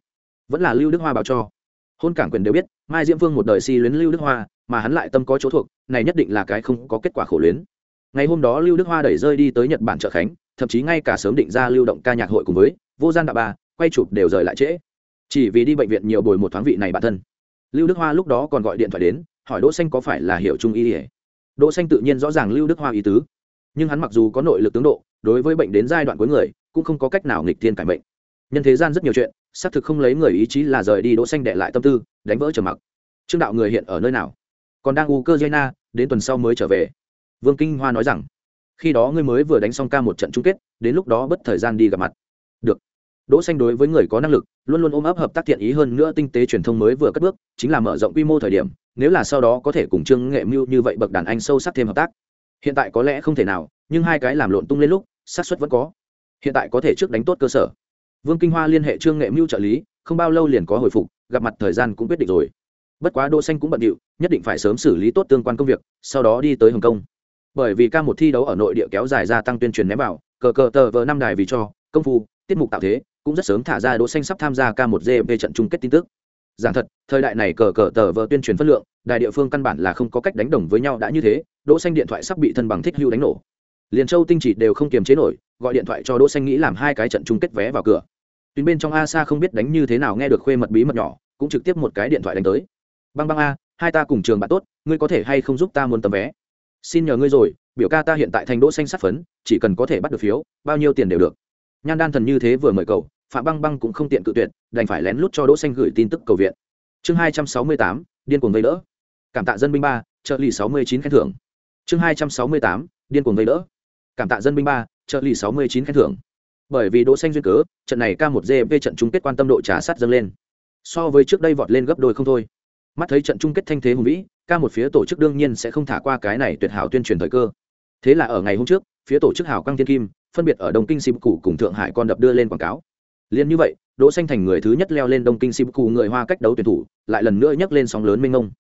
Vẫn là lưu đức hoa báo cho. Hôn cảng quyền đều biết, mai diễm phương một đời si luyến lưu đức hoa, mà hắn lại tâm có chỗ thuộc, này nhất định là cái không có kết quả khổ luyến. Ngày hôm đó lưu đức hoa đẩy rơi đi tới nhật bản trợ khánh, thậm chí ngay cả sớm định ra lưu động ca nhạc hội cùng với vô gian đạo bà quay chụp đều rời lại trễ. Chỉ vì đi bệnh viện nhiều bồi một thoáng vị này bản thân. Lưu đức hoa lúc đó còn gọi điện thoại đến hỏi đỗ xanh có phải là hiểu trung y ỉa đỗ xanh tự nhiên rõ ràng lưu đức hoa ý tứ. Nhưng hắn mặc dù có nội lực tướng độ, đối với bệnh đến giai đoạn cuối người, cũng không có cách nào nghịch thiên cải bệnh nhân thế gian rất nhiều chuyện, xác thực không lấy người ý chí là rời đi đỗ xanh đệ lại tâm tư, đánh vỡ trầm mặc. Trương đạo người hiện ở nơi nào? Còn đang u cơ jaina đến tuần sau mới trở về. Vương kinh hoa nói rằng, khi đó ngươi mới vừa đánh xong ca một trận chung kết, đến lúc đó bất thời gian đi gặp mặt. Được. Đỗ xanh đối với người có năng lực, luôn luôn ôm ấp hợp tác thiện ý hơn nữa tinh tế truyền thông mới vừa cất bước, chính là mở rộng quy mô thời điểm nếu là sau đó có thể cùng trương nghệ mưu như vậy bậc đàn anh sâu sắc thêm hợp tác. Hiện tại có lẽ không thể nào, nhưng hai cái làm lộn tung lên lúc, xác suất vẫn có. Hiện tại có thể trước đánh tốt cơ sở. Vương kinh hoa liên hệ trương nghệ mưu trợ lý, không bao lâu liền có hồi phục, gặp mặt thời gian cũng quyết định rồi. Bất quá đỗ xanh cũng bận điệu, nhất định phải sớm xử lý tốt tương quan công việc, sau đó đi tới hồng kông. Bởi vì ca một thi đấu ở nội địa kéo dài gia tăng tuyên truyền ném vào, cờ cờ tờ vờ năm đài vì cho, công phu, tiết mục tạo thế, cũng rất sớm thả ra đỗ xanh sắp tham gia ca một gp trận chung kết tin tức giảng thật, thời đại này cờ cờ tờ vờ tuyên truyền phân lượng, đài địa phương căn bản là không có cách đánh đồng với nhau đã như thế, đỗ xanh điện thoại sắp bị thân bằng thích hưu đánh nổ. Liền châu tinh chỉ đều không kiềm chế nổi, gọi điện thoại cho đỗ xanh nghĩ làm hai cái trận chung kết vé vào cửa. Tuyến bên trong a sa không biết đánh như thế nào nghe được khuê mật bí mật nhỏ, cũng trực tiếp một cái điện thoại đánh tới. Băng băng a, hai ta cùng trường bạn tốt, ngươi có thể hay không giúp ta muốn tấm vé? Xin nhờ ngươi rồi, biểu ca ta hiện tại thành đỗ xanh sát phấn, chỉ cần có thể bắt được phiếu, bao nhiêu tiền đều được. Nhan đan thần như thế vừa mời cầu phạm băng băng cũng không tiện cự tuyệt, đành phải lén lút cho đỗ xanh gửi tin tức cầu viện. Chương hai trăm sáu mươi tám, điên cuồng vây đỡ. Cảm tạ dân binh ba, trợ lì sáu mươi chín khen thưởng. Chương hai trăm sáu mươi tám, điên cuồng vây đỡ. Cảm tạ dân binh ba, trợ lì sáu mươi chín khen thưởng. Bởi vì đỗ xanh duyên cớ, trận này ca một gp trận chung kết quan tâm độ trả sát dâng lên. So với trước đây vọt lên gấp đôi không thôi. Mắt thấy trận chung kết thanh thế hùng vĩ ca một phía tổ chức đương nhiên sẽ không thả qua cái này tuyệt hảo tuyên truyền thời cơ. Thế là ở ngày hôm trước, phía tổ chức hảo quang thiên kim, phân biệt ở đông kinh sim cụ cùng thượng hải con đập đưa lên quảng cáo liên như vậy, đỗ xanh thành người thứ nhất leo lên đông kinh sim người hoa cách đấu tuyển thủ, lại lần nữa nhấc lên sóng lớn mênh mông.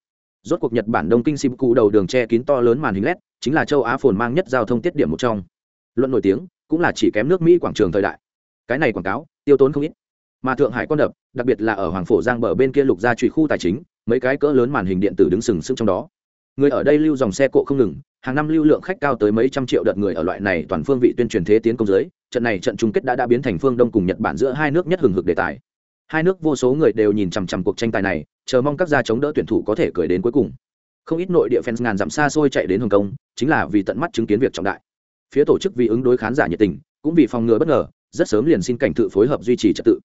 Rốt cuộc nhật bản đông kinh sim đầu đường che kín to lớn màn hình led chính là châu á phồn mang nhất giao thông tiết điểm một trong. Luận nổi tiếng, cũng là chỉ kém nước mỹ quảng trường thời đại. Cái này quảng cáo, tiêu tốn không ít. Mà thượng hải con đập, đặc biệt là ở hoàng phổ giang bờ bên kia lục gia trụy khu tài chính, mấy cái cỡ lớn màn hình điện tử đứng sừng sững trong đó. Người ở đây lưu dòng xe cộ không ngừng hàng năm lưu lượng khách cao tới mấy trăm triệu đợt người ở loại này toàn phương vị tuyên truyền thế tiến công giới, trận này trận chung kết đã đã biến thành phương đông cùng nhật bản giữa hai nước nhất hừng hực đề tài. Hai nước vô số người đều nhìn chằm chằm cuộc tranh tài này, chờ mong các gia chống đỡ tuyển thủ có thể cười đến cuối cùng. Không ít nội địa fans ngàn dặm xa xôi chạy đến hồng kông, chính là vì tận mắt chứng kiến việc trọng đại. Phía tổ chức vì ứng đối khán giả nhiệt tình, cũng vì phòng ngừa bất ngờ, rất sớm liền xin cảnh tự phối hợp duy trì trật tự.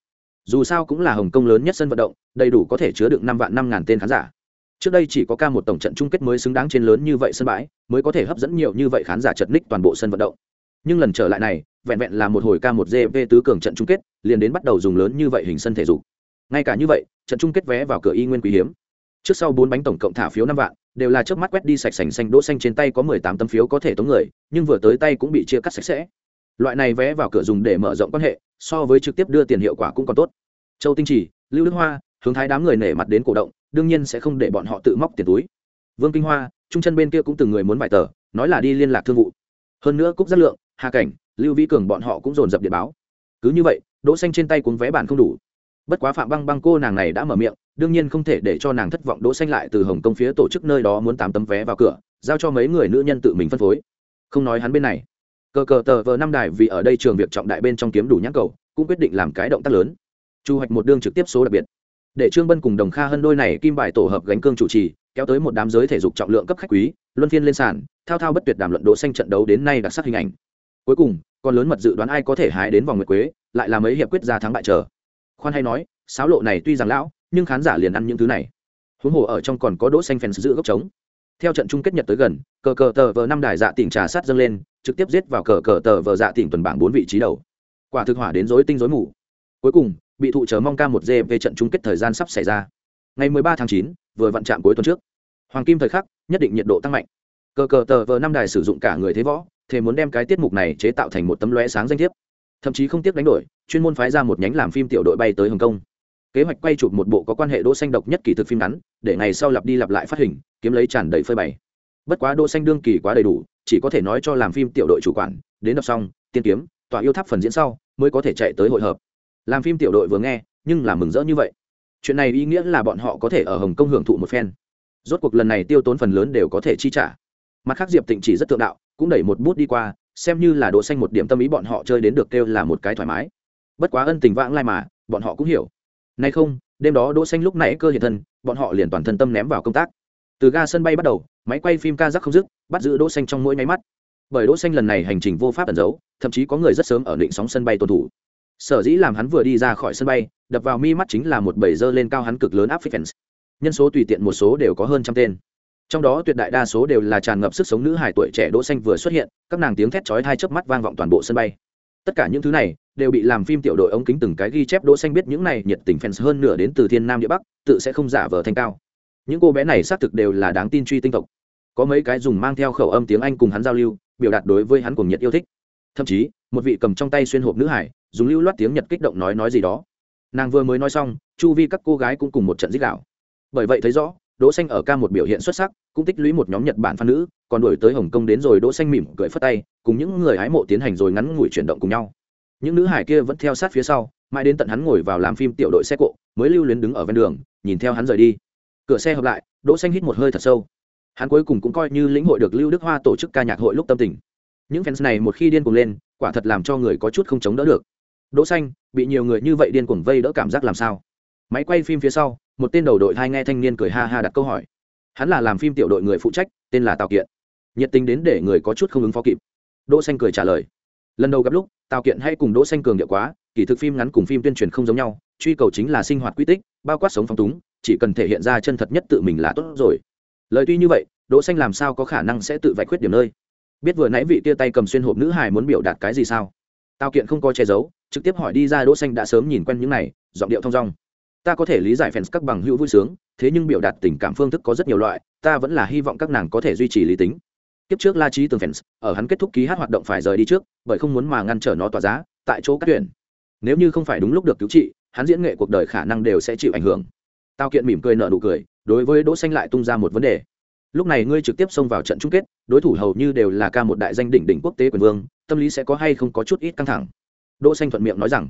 Dù sao cũng là hồng kông lớn nhất sân vận động, đầy đủ có thể chứa được năm vạn năm ngàn tên khán giả trước đây chỉ có ca một tổng trận chung kết mới xứng đáng trên lớn như vậy sân bãi, mới có thể hấp dẫn nhiều như vậy khán giả chật ních toàn bộ sân vận động. Nhưng lần trở lại này, vẹn vẹn là một hồi ca một gv tứ cường trận chung kết, liền đến bắt đầu dùng lớn như vậy hình sân thể dục. Ngay cả như vậy, trận chung kết vé vào cửa y nguyên quý hiếm. Trước sau bốn bánh tổng cộng thả phiếu năm vạn, đều là trước mắt quét đi sạch sành xanh đỗ xanh trên tay có mười tám tấm phiếu có thể tống người, nhưng vừa tới tay cũng bị chia cắt sạch sẽ. Loại này vé vào cửa dùng để mở rộng quan hệ, so với trực tiếp đưa tiền hiệu quả cũng còn tốt. Châu tinh chỉ lưu đức hoa, hướng thái đám người nể mặt đến cổ động đương nhiên sẽ không để bọn họ tự móc tiền túi. Vương kinh hoa, trung chân bên kia cũng từng người muốn bài tờ, nói là đi liên lạc thương vụ. Hơn nữa cúc giác lượng, hà cảnh, lưu vĩ cường bọn họ cũng dồn dập điện báo. Cứ như vậy, đỗ xanh trên tay cuốn vé bản không đủ. Bất quá phạm băng băng cô nàng này đã mở miệng, đương nhiên không thể để cho nàng thất vọng đỗ xanh lại từ hồng Công phía tổ chức nơi đó muốn tám tấm vé vào cửa, giao cho mấy người nữ nhân tự mình phân phối. Không nói hắn bên này. Cờ cờ tờ vờ năm đài vì ở đây trường việc trọng đại bên trong kiếm đủ nhãn cầu, cũng quyết định làm cái động tác lớn. Chu hoạch một đương trực tiếp số đặc biệt để trương bân cùng đồng kha hơn đôi này kim bài tổ hợp gánh cương chủ trì, kéo tới một đám giới thể dục trọng lượng cấp khách quý, luân phiên lên sàn, thao thao bất tuyệt đàm luận đỗ xanh trận đấu đến nay đặc sắc hình ảnh. Cuối cùng còn lớn mật dự đoán ai có thể hái đến vòng nguyệt quế, lại là mấy hiệp quyết ra thắng bại chờ. Khoan hay nói, sáo lộ này tuy rằng lão, nhưng khán giả liền ăn những thứ này. Huống hồ ở trong còn có đỗ xanh phèn giữ gốc trống. Theo trận chung kết nhật tới gần, cờ cờ tờ vờ năm đài dạ tỉnh trà sát dâng lên, trực tiếp giết vào cờ cờ tờ vờ dạ tỉnh tuần bảng bốn vị trí đầu. Quả thực hỏa đến rối tinh rối mù. Cuối cùng bị thụ chờ mong ca một dê về trận chung kết thời gian sắp xảy ra. Ngày 13 tháng 9, vừa vặn chạm cuối tuần trước. Hoàng kim thời khắc nhất định nhiệt độ tăng mạnh. Cờ cờ tờ vờ năm đài sử dụng cả người thế võ thế muốn đem cái tiết mục này chế tạo thành một tấm lóe sáng danh thiếp. Thậm chí không tiếc đánh đổi chuyên môn phái ra một nhánh làm phim tiểu đội bay tới hồng kông. Kế hoạch quay chụp một bộ có quan hệ đỗ xanh độc nhất kỳ thực phim ngắn để ngày sau lặp đi lặp lại phát hình kiếm lấy tràn đầy phơi bày. Bất quá đỗ xanh đương kỳ quá đầy đủ chỉ có thể nói cho làm phim tiểu đội chủ quản đến đọc xong tiên kiếm Tòa yêu tháp phần diễn sau mới có thể chạy tới hội hợp làm phim tiểu đội vừa nghe, nhưng là mừng rỡ như vậy. Chuyện này ý nghĩa là bọn họ có thể ở hồng kông hưởng thụ một phen. Rốt cuộc lần này tiêu tốn phần lớn đều có thể chi trả. Mặt khác diệp tịnh chỉ rất thượng đạo, cũng đẩy một bút đi qua, xem như là đỗ xanh một điểm tâm ý bọn họ chơi đến được kêu là một cái thoải mái. Bất quá ân tình vãng lai mà, bọn họ cũng hiểu. Nay không, đêm đó đỗ xanh lúc nãy cơ hiện thân, bọn họ liền toàn thân tâm ném vào công tác. Từ ga sân bay bắt đầu, máy quay phim ca rắc không dứt, bắt giữ đỗ xanh trong mỗi máy mắt. Bởi đỗ xanh lần này hành trình vô pháp ẩn giấu, thậm chí có người rất sớm ở định sóng sân bay tuần thủ sở dĩ làm hắn vừa đi ra khỏi sân bay, đập vào mi mắt chính là một bầy dơ lên cao hắn cực lớn áp fans. Nhân số tùy tiện một số đều có hơn trăm tên. Trong đó tuyệt đại đa số đều là tràn ngập sức sống nữ hải tuổi trẻ đỗ xanh vừa xuất hiện, các nàng tiếng thét chói tai chớp mắt vang vọng toàn bộ sân bay. Tất cả những thứ này đều bị làm phim tiểu đội ống kính từng cái ghi chép đỗ xanh biết những này nhiệt tình fans hơn nửa đến từ thiên nam địa bắc, tự sẽ không giả vờ thanh cao. Những cô bé này xác thực đều là đáng tin truy tinh tộc. Có mấy cái dùng mang theo khẩu âm tiếng anh cùng hắn giao lưu, biểu đạt đối với hắn cùng nhiệt yêu thích. Thậm chí, một vị cầm trong tay xuyên hộp nữ hải dùng lưu loát tiếng nhật kích động nói nói gì đó. Nàng vừa mới nói xong, chu vi các cô gái cũng cùng một trận dích đạo bởi vậy thấy rõ, đỗ xanh ở ca một biểu hiện xuất sắc, cũng tích lũy một nhóm nhật bản phan nữ, còn đuổi tới hồng kông đến rồi đỗ xanh mỉm cười phất tay, cùng những người hái mộ tiến hành rồi ngắn ngủi chuyển động cùng nhau. Những nữ hải kia vẫn theo sát phía sau, mãi đến tận hắn ngồi vào làm phim tiểu đội xe cộ, mới lưu luyến đứng ở ven đường, nhìn theo hắn rời đi. Cửa xe hợp lại, đỗ xanh hít một hơi thật sâu. Hắn cuối cùng cũng coi như lĩnh hội được lưu đức hoa tổ chức ca nhạc hội lúc tâm tình. Những fans này một khi điên cuồng lên, quả thật làm cho người có chút không chống đỡ được đỗ xanh, bị nhiều người như vậy điên cuồng vây đỡ cảm giác làm sao? Máy quay phim phía sau, một tên đầu đội hai nghe thanh niên cười ha ha đặt câu hỏi. Hắn là làm phim tiểu đội người phụ trách, tên là tào kiện. Nhiệt tình đến để người có chút không ứng phó kịp. Đỗ xanh cười trả lời. Lần đầu gặp lúc, tào kiện hay cùng đỗ xanh cường điệu quá, kỳ thực phim ngắn cùng phim tuyên truyền không giống nhau, truy cầu chính là sinh hoạt quy tích, bao quát sống phong túng, chỉ cần thể hiện ra chân thật nhất tự mình là tốt rồi. Lời tuy như vậy, đỗ xanh làm sao có khả năng sẽ tự vạch khuyết điểm nơi? Biết vừa nãy vị tia tay cầm xuyên hộp nữ hài muốn biểu đạt cái gì sao? Tào kiện không có che giấu trực tiếp hỏi đi ra đỗ xanh đã sớm nhìn quen những này, giọng điệu thông dong. Ta có thể lý giải fans các bằng hữu vui sướng, thế nhưng biểu đạt tình cảm phương thức có rất nhiều loại, ta vẫn là hy vọng các nàng có thể duy trì lý tính. Kiếp trước la trí tường fans, ở hắn kết thúc ký hát hoạt động phải rời đi trước, bởi không muốn mà ngăn trở nó tỏa giá, tại chỗ cắt tuyển. Nếu như không phải đúng lúc được cứu trị, hắn diễn nghệ cuộc đời khả năng đều sẽ chịu ảnh hưởng. Tao kiện mỉm cười nợ nụ cười, đối với đỗ xanh lại tung ra một vấn đề. Lúc này ngươi trực tiếp xông vào trận chung kết, đối thủ hầu như đều là ca một đại danh đỉnh đỉnh quốc tế quyền vương, tâm lý sẽ có hay không có chút ít căng thẳng đỗ xanh thuận miệng nói rằng,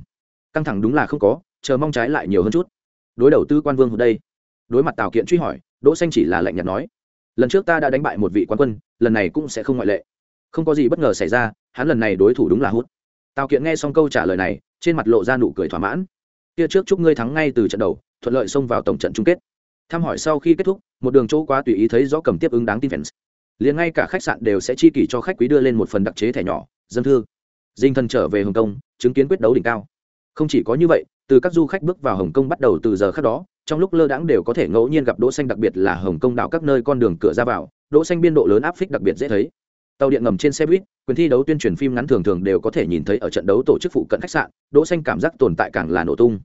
căng thẳng đúng là không có, chờ mong trái lại nhiều hơn chút. Đối đầu tư quan vương hôm đây, đối mặt tào kiện truy hỏi, đỗ xanh chỉ là lạnh nhạt nói, lần trước ta đã đánh bại một vị quan quân, lần này cũng sẽ không ngoại lệ. Không có gì bất ngờ xảy ra, hắn lần này đối thủ đúng là hút. Tào kiện nghe xong câu trả lời này, trên mặt lộ ra nụ cười thỏa mãn. Kia trước chúc ngươi thắng ngay từ trận đầu, thuận lợi xông vào tổng trận chung kết. Thăm hỏi sau khi kết thúc, một đường chỗ quá tùy ý thấy rõ cầm tiếp ứng đáng tin fans. Liền ngay cả khách sạn đều sẽ chi kỷ cho khách quý đưa lên một phần đặc chế thẻ nhỏ, dân thư dinh thần trở về hồng kông, chứng kiến quyết đấu đỉnh cao. Không chỉ có như vậy, từ các du khách bước vào hồng kông bắt đầu từ giờ khác đó, trong lúc lơ đãng đều có thể ngẫu nhiên gặp đỗ xanh, đặc biệt là hồng kông đảo các nơi con đường cửa ra vào, đỗ xanh biên độ lớn áp phích đặc biệt dễ thấy. Tàu điện ngầm trên xe buýt, quyền thi đấu tuyên truyền phim ngắn thường thường đều có thể nhìn thấy ở trận đấu tổ chức phụ cận khách sạn, đỗ xanh cảm giác tồn tại càng là nổ tung.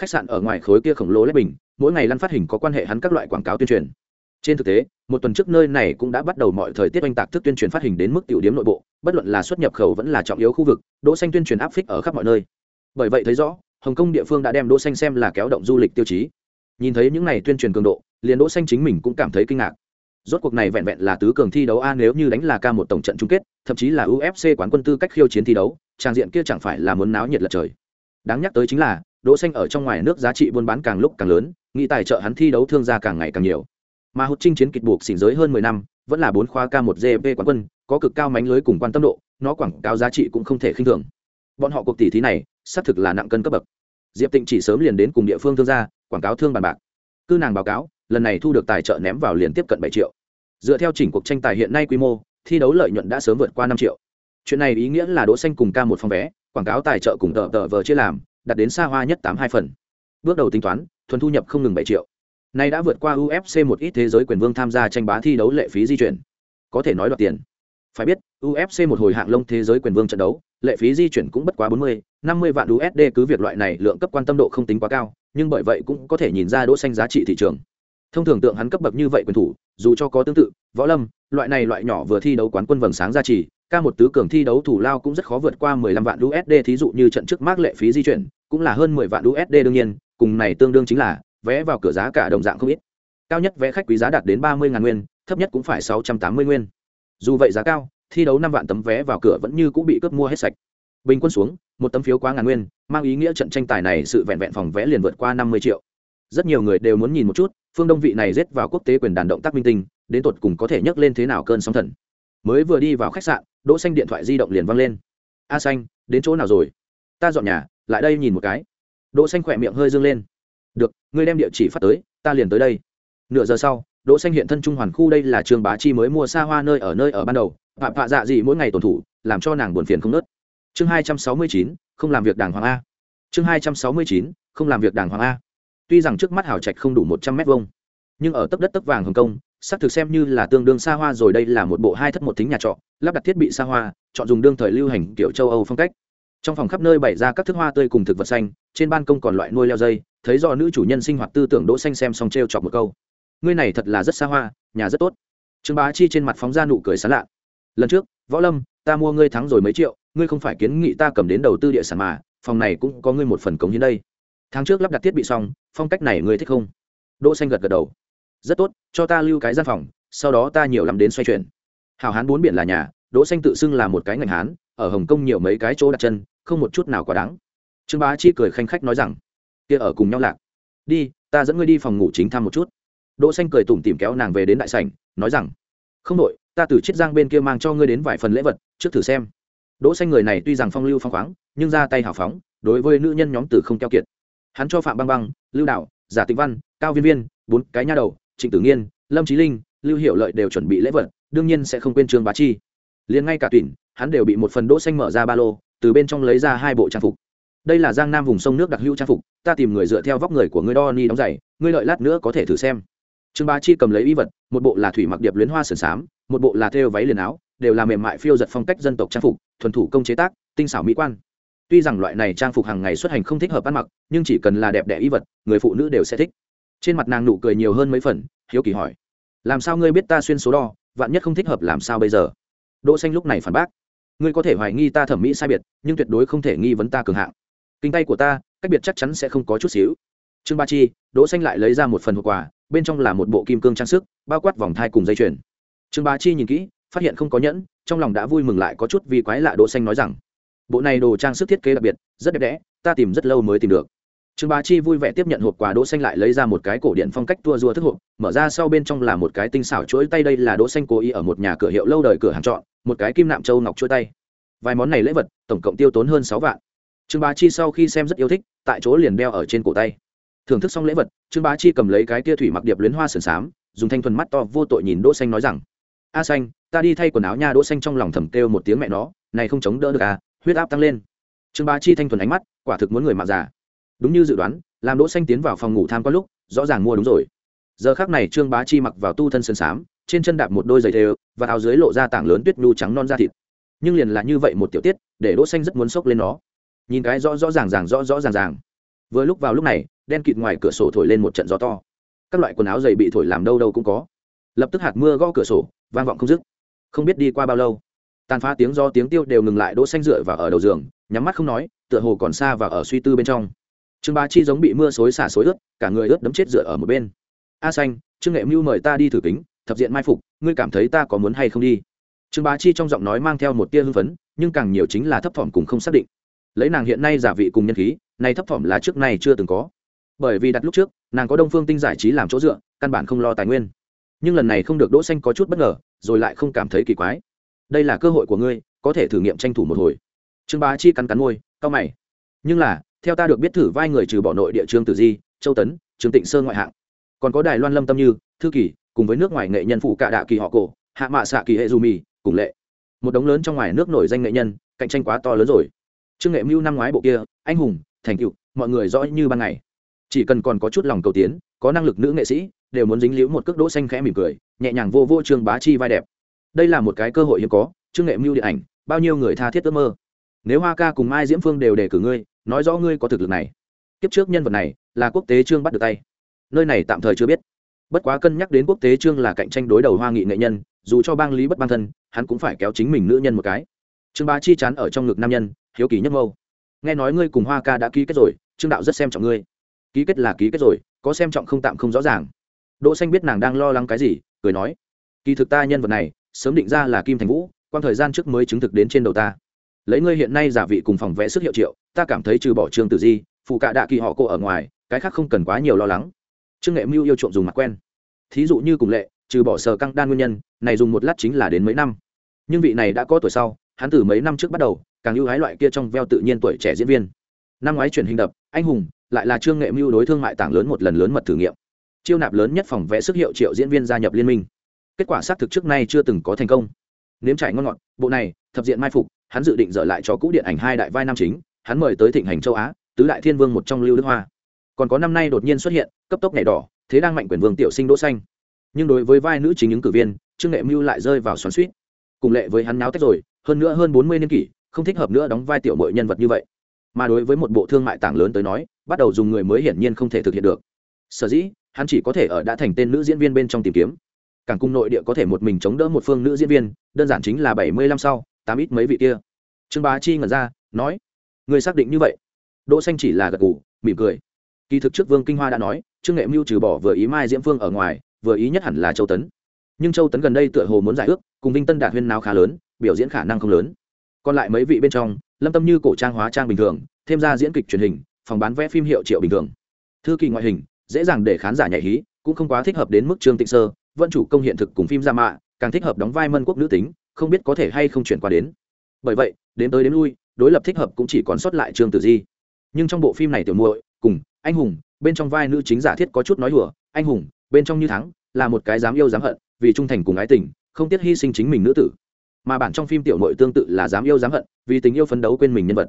Khách sạn ở ngoài khối kia khổng lồ lép bình, mỗi ngày lăn phát hình có quan hệ hắn các loại quảng cáo tuyên truyền trên thực tế, một tuần trước nơi này cũng đã bắt đầu mọi thời tiết oanh tạc thức tuyên truyền phát hình đến mức tiểu điểm nội bộ, bất luận là xuất nhập khẩu vẫn là trọng yếu khu vực, đỗ xanh tuyên truyền áp phích ở khắp mọi nơi. Bởi vậy thấy rõ, hồng kông địa phương đã đem đỗ xanh xem là kéo động du lịch tiêu chí. Nhìn thấy những này tuyên truyền cường độ, liền đỗ xanh chính mình cũng cảm thấy kinh ngạc. Rốt cuộc này vẹn vẹn là tứ cường thi đấu a nếu như đánh là ca một tổng trận chung kết, thậm chí là ufc quán quân tư cách khiêu chiến thi đấu, trang diện kia chẳng phải là muốn náo nhiệt lật trời. Đáng nhắc tới chính là, đỗ xanh ở trong ngoài nước giá trị buôn bán càng lúc càng lớn nghĩ tài trợ hắn thi đấu thương gia càng ngày càng nhiều mà hút trinh chiến kịch buộc xỉn giới hơn 10 năm, vẫn là bốn khoa k 1 gp quán quân, có cực cao mánh lưới cùng quan tâm độ, nó quảng cáo giá trị cũng không thể khinh thường. Bọn họ cuộc tỷ thí này, xác thực là nặng cân cấp bậc. Diệp tịnh chỉ sớm liền đến cùng địa phương thương gia, quảng cáo thương bàn bạc. Cư nàng báo cáo, lần này thu được tài trợ ném vào liền tiếp cận bảy triệu. Dựa theo chỉnh cuộc tranh tài hiện nay quy mô, thi đấu lợi nhuận đã sớm vượt qua năm triệu. Chuyện này ý nghĩa là đỗ xanh cùng ca một phòng vé, quảng cáo tài trợ cùng tờ tờ vờ chia làm, đạt đến xa hoa nhất tám hai phần. Bước đầu tính toán, thuần thu nhập không ngừng bảy triệu nay đã vượt qua ufc một ít thế giới quyền vương tham gia tranh bá thi đấu lệ phí di chuyển. Có thể nói đoạt tiền. Phải biết ufc một hồi hạng lông thế giới quyền vương trận đấu, lệ phí di chuyển cũng bất quá bốn mươi, năm mươi vạn usd cứ việc loại này lượng cấp quan tâm độ không tính quá cao, nhưng bởi vậy cũng có thể nhìn ra đỗ xanh giá trị thị trường. Thông thường tượng hắn cấp bậc như vậy quyền thủ, dù cho có tương tự, võ lâm, loại này loại nhỏ vừa thi đấu quán quân vầng sáng gia trì ca một tứ cường thi đấu thủ lao cũng rất khó vượt qua 15 vạn USD thí dụ như trận trước mác lệ phí di chuyển, cũng là hơn 10 vạn USD đương nhiên, cùng này tương đương chính là vé vào cửa giá cả đồng dạng không ít. Cao nhất vé khách quý giá đạt đến 30 ngàn nguyên, thấp nhất cũng phải 680 nguyên. Dù vậy giá cao, thi đấu 5 vạn tấm vé vào cửa vẫn như cũng bị cướp mua hết sạch. Bình quân xuống, một tấm phiếu quá ngàn nguyên, mang ý nghĩa trận tranh tài này sự vẹn vẹn phòng vé liền vượt qua 50 triệu. Rất nhiều người đều muốn nhìn một chút, phương đông vị này rết vào quốc tế quyền đàn động tác minh tinh, đến tột cùng có thể nhấc lên thế nào cơn sóng thần. Mới vừa đi vào khách sạn, đỗ xanh điện thoại di động liền văng lên. A xanh, đến chỗ nào rồi? Ta dọn nhà, lại đây nhìn một cái. Đỗ xanh khỏe miệng hơi dương lên được ngươi đem địa chỉ phát tới ta liền tới đây. Nửa giờ sau đỗ xanh hiện thân trung hoàn khu đây là trường bá chi mới mua xa hoa nơi ở nơi ở ban đầu. Phạm phạ dạ gì mỗi ngày tổn thủ làm cho nàng buồn phiền không nớt chương 269, không làm việc đàng hoàng a. Chương 269, không làm việc đàng hoàng a. Tuy rằng trước mắt hào trạch không đủ một trăm mét vuông nhưng ở tấp đất tấp vàng hồng kông xác thực xem như là tương đương xa hoa rồi đây là một bộ hai thất một thính nhà trọ lắp đặt thiết bị xa hoa chọn dùng đương thời lưu hành kiểu châu âu phong cách trong phòng khắp nơi bày ra các thức hoa tươi cùng thực vật xanh, trên ban công còn loại nuôi leo dây, thấy do nữ chủ nhân sinh hoạt tư tưởng đỗ xanh xem xong treo chọc một câu. Ngươi này thật là rất xa hoa, nhà rất tốt. Trương bá chi trên mặt phóng ra nụ cười sán lạ. Lần trước, võ lâm, ta mua ngươi thắng rồi mấy triệu, ngươi không phải kiến nghị ta cầm đến đầu tư địa sản mà, phòng này cũng có ngươi một phần cống hiến đây. Tháng trước lắp đặt thiết bị xong, phong cách này ngươi thích không? Đỗ xanh gật gật đầu. Rất tốt, cho ta lưu cái gian phòng, sau đó ta nhiều làm đến xoay chuyển. Hào hán bốn biển là nhà, đỗ xanh tự xưng là một cái ngành hán, ở hồng kông nhiều mấy cái chỗ đặt chân không một chút nào quá đáng. Trương bá chi cười khanh khách nói rằng, kia ở cùng nhau lạc. Đi, ta dẫn ngươi đi phòng ngủ chính thăm một chút. Đỗ xanh cười tủm tỉm kéo nàng về đến đại sảnh, nói rằng, không đội ta từ chiết giang bên kia mang cho ngươi đến vài phần lễ vật, trước thử xem. Đỗ xanh người này tuy rằng phong lưu phong khoáng, nhưng ra tay hào phóng, đối với nữ nhân nhóm tử không keo kiệt. Hắn cho phạm băng băng, lưu đạo, giả Tịnh văn, cao viên viên, bốn cái nha đầu, trịnh tử nghiên, lâm trí linh, lưu hiệu lợi đều chuẩn bị lễ vật, đương nhiên sẽ không quên trương bá chi. Liền ngay cả tuyển, hắn đều bị một phần đỗ xanh mở ra ba lô từ bên trong lấy ra hai bộ trang phục. Đây là giang nam vùng sông nước đặc hữu trang phục, ta tìm người dựa theo vóc người của ngươi đo ni đóng giày, ngươi lợi lát nữa có thể thử xem. Trương bá chi cầm lấy y vật, một bộ là thủy mặc điệp luyến hoa sườn xám, một bộ là thêu váy liền áo, đều là mềm mại phiêu giật phong cách dân tộc trang phục, thuần thủ công chế tác, tinh xảo mỹ quan. Tuy rằng loại này trang phục hàng ngày xuất hành không thích hợp ăn mặc, nhưng chỉ cần là đẹp đẽ y vật, người phụ nữ đều sẽ thích. Trên mặt nàng nụ cười nhiều hơn mấy phần, hiếu kỳ hỏi. Làm sao ngươi biết ta xuyên số đo, vạn nhất không thích hợp làm sao bây giờ? Đỗ xanh lúc này phản bác ngươi có thể hoài nghi ta thẩm mỹ sai biệt, nhưng tuyệt đối không thể nghi vấn ta cường hạng. Kinh tay của ta, cách biệt chắc chắn sẽ không có chút xíu. Trương ba chi, đỗ xanh lại lấy ra một phần hộp quà, bên trong là một bộ kim cương trang sức, bao quát vòng thai cùng dây chuyền. Trương ba chi nhìn kỹ, phát hiện không có nhẫn, trong lòng đã vui mừng lại có chút vì quái lạ đỗ xanh nói rằng, bộ này đồ trang sức thiết kế đặc biệt, rất đẹp đẽ, ta tìm rất lâu mới tìm được trương bá chi vui vẻ tiếp nhận hộp quà đỗ xanh lại lấy ra một cái cổ điện phong cách tua rua thức hộp, mở ra sau bên trong là một cái tinh xảo chuỗi tay đây là đỗ xanh cố ý ở một nhà cửa hiệu lâu đời cửa hàng chọn, một cái kim nạm châu ngọc chuỗi tay. Vài món này lễ vật, tổng cộng tiêu tốn hơn sáu vạn. Trương bá chi sau khi xem rất yêu thích, tại chỗ liền đeo ở trên cổ tay. Thưởng thức xong lễ vật, trương bá chi cầm lấy cái tia thủy mặc điệp luyến hoa sườn xám, dùng thanh thuần mắt to vô tội nhìn đỗ xanh nói rằng, a xanh, ta đi thay quần áo nha, đỗ xanh trong lòng thầm kêu một tiếng mẹ nó, này không chống đỡ được à huyết áp tăng lên. Trương bá chi thanh thuần ánh mắt, quả thực muốn người mạng già đúng như dự đoán làm đỗ xanh tiến vào phòng ngủ tham quan lúc, rõ ràng mua đúng rồi. Giờ khắc này trương bá chi mặc vào tu thân sơn sám, trên chân đạp một đôi giày thêu, và áo dưới lộ ra tảng lớn tuyết nhu trắng non da thịt. Nhưng liền là như vậy một tiểu tiết, để đỗ xanh rất muốn sốc lên nó. Nhìn cái rõ rõ ràng ràng, rõ rõ ràng ràng. Vừa lúc vào lúc này, đen kịt ngoài cửa sổ thổi lên một trận gió to. Các loại quần áo dày bị thổi làm đâu đâu cũng có. Lập tức hạt mưa gõ cửa sổ, vang vọng không dứt. Không biết đi qua bao lâu, tàn phá tiếng do tiếng tiêu đều ngừng lại đỗ xanh dựa vào ở đầu giường, nhắm mắt không nói, tựa hồ còn xa và ở suy tư bên trong trương bá chi giống bị mưa xối xả xối ướt, cả người ướt đấm chết dựa ở một bên. A xanh, trương nghệ mưu mời ta đi thử kính, thập diện mai phục, ngươi cảm thấy ta có muốn hay không đi? Trương bá chi trong giọng nói mang theo một tia hưng phấn, nhưng càng nhiều chính là thấp thỏm cùng không xác định. Lấy nàng hiện nay giả vị cùng nhân khí, nay thấp phẩm là trước nay chưa từng có. Bởi vì đặt lúc trước, nàng có đông phương tinh giải trí làm chỗ dựa, căn bản không lo tài nguyên. Nhưng lần này không được đỗ xanh có chút bất ngờ, rồi lại không cảm thấy kỳ quái. Đây là cơ hội của ngươi, có thể thử nghiệm tranh thủ một hồi. Trương bá chi cắn cắn môi cao mày. Nhưng là theo ta được biết thử vai người trừ bỏ nội địa trương tử di, châu tấn, trương tịnh sơn ngoại hạng. Còn có đài loan lâm tâm như, thư kỳ, cùng với nước ngoài nghệ nhân phụ cạ đạ kỳ họ cổ, hạ mạ xạ kỳ hệ dù mì, cùng lệ. Một đống lớn trong ngoài nước nổi danh nghệ nhân, cạnh tranh quá to lớn rồi. Trương nghệ mưu năm ngoái bộ kia, anh hùng, thành cựu, mọi người rõ như ban ngày. Chỉ cần còn có chút lòng cầu tiến, có năng lực nữ nghệ sĩ, đều muốn dính liễu một cước đỗ xanh khẽ mỉm cười, nhẹ nhàng vô vô trương bá chi vai đẹp. Đây là một cái cơ hội hiếm có, trương nghệ mưu điện ảnh, bao nhiêu người tha thiết ước mơ. Nếu hoa ca cùng mai diễm phương đều đề cử ngươi nói rõ ngươi có thực lực này. Kiếp trước nhân vật này là quốc tế trương bắt được tay. Nơi này tạm thời chưa biết. Bất quá cân nhắc đến quốc tế trương là cạnh tranh đối đầu hoa nghị nghệ nhân, dù cho bang lý bất bang thân, hắn cũng phải kéo chính mình nữ nhân một cái. Trương bá chi chán ở trong ngực nam nhân, hiếu kỳ nhất mâu. Nghe nói ngươi cùng hoa ca đã ký kết rồi, trương đạo rất xem trọng ngươi. Ký kết là ký kết rồi, có xem trọng không tạm không rõ ràng. Đỗ xanh biết nàng đang lo lắng cái gì, cười nói. Kỳ thực ta nhân vật này, sớm định ra là kim thành vũ quan thời gian trước mới chứng thực đến trên đầu ta lấy ngươi hiện nay giả vị cùng phòng vẽ sức hiệu triệu, ta cảm thấy trừ bỏ trương tử di, phụ cạ đạ kỳ họ cô ở ngoài, cái khác không cần quá nhiều lo lắng. Trương nghệ mưu yêu trộm dùng mặt quen. Thí dụ như cùng lệ, trừ bỏ sờ căng đan nguyên nhân, này dùng một lát chính là đến mấy năm. Nhưng vị này đã có tuổi sau, hắn từ mấy năm trước bắt đầu, càng ưu hái loại kia trong veo tự nhiên tuổi trẻ diễn viên. Năm ngoái truyền hình đập, anh hùng, lại là trương nghệ mưu đối thương mại tảng lớn một lần lớn mật thử nghiệm. Chiêu nạp lớn nhất phòng vẽ sức hiệu triệu diễn viên gia nhập liên minh. Kết quả xác thực trước nay chưa từng có thành công. Nếm trải ngon ngọt, bộ này, thập diện mai phục hắn dự định dở lại cho cũ điện ảnh hai đại vai nam chính, hắn mời tới thịnh hành châu á, tứ đại thiên vương một trong lưu đức hoa. Còn có năm nay đột nhiên xuất hiện, cấp tốc nhảy đỏ, thế đang mạnh quyền vương tiểu sinh đỗ xanh. Nhưng đối với vai nữ chính những cử viên, trương nghệ mưu lại rơi vào xoắn suýt cùng lệ với hắn náo tách rồi, hơn nữa hơn bốn mươi niên kỷ, không thích hợp nữa đóng vai tiểu mội nhân vật như vậy. Mà đối với một bộ thương mại tảng lớn tới nói, bắt đầu dùng người mới hiển nhiên không thể thực hiện được. Sở dĩ, hắn chỉ có thể ở đã thành tên nữ diễn viên bên trong tìm kiếm. Càng cung nội địa có thể một mình chống đỡ một phương nữ diễn viên, đơn giản chính là bảy mươi lăm sau tám ít mấy vị kia. Trương bá chi ngẩn ra, nói người xác định như vậy? Đỗ xanh chỉ là gật gù, mỉm cười. Kỳ thực trước vương kinh hoa đã nói, trương nghệ mưu trừ bỏ vừa ý mai diễm phương ở ngoài, vừa ý nhất hẳn là châu tấn. Nhưng châu tấn gần đây tựa hồ muốn giải ước, cùng vinh tân đạt huyên nào khá lớn, biểu diễn khả năng không lớn. Còn lại mấy vị bên trong, lâm tâm như cổ trang hóa trang bình thường, thêm ra diễn kịch truyền hình, phòng bán vé phim hiệu triệu bình thường. Thư kỳ ngoại hình, dễ dàng để khán giả nhảy hí, cũng không quá thích hợp đến mức trương tịnh sơ, vận chủ công hiện thực cùng phim ra mạ, càng thích hợp đóng vai mân quốc nữ tính không biết có thể hay không chuyển qua đến. Bởi vậy, đến tới đến lui, đối lập thích hợp cũng chỉ còn sót lại trương tử di. Nhưng trong bộ phim này tiểu muội, cùng, anh hùng, bên trong vai nữ chính giả thiết có chút nói hùa anh hùng, bên trong như thắng, là một cái dám yêu dám hận, vì trung thành cùng ái tình, không tiếc hy sinh chính mình nữ tử. Mà bản trong phim tiểu muội tương tự là dám yêu dám hận, vì tình yêu phấn đấu quên mình nhân vật.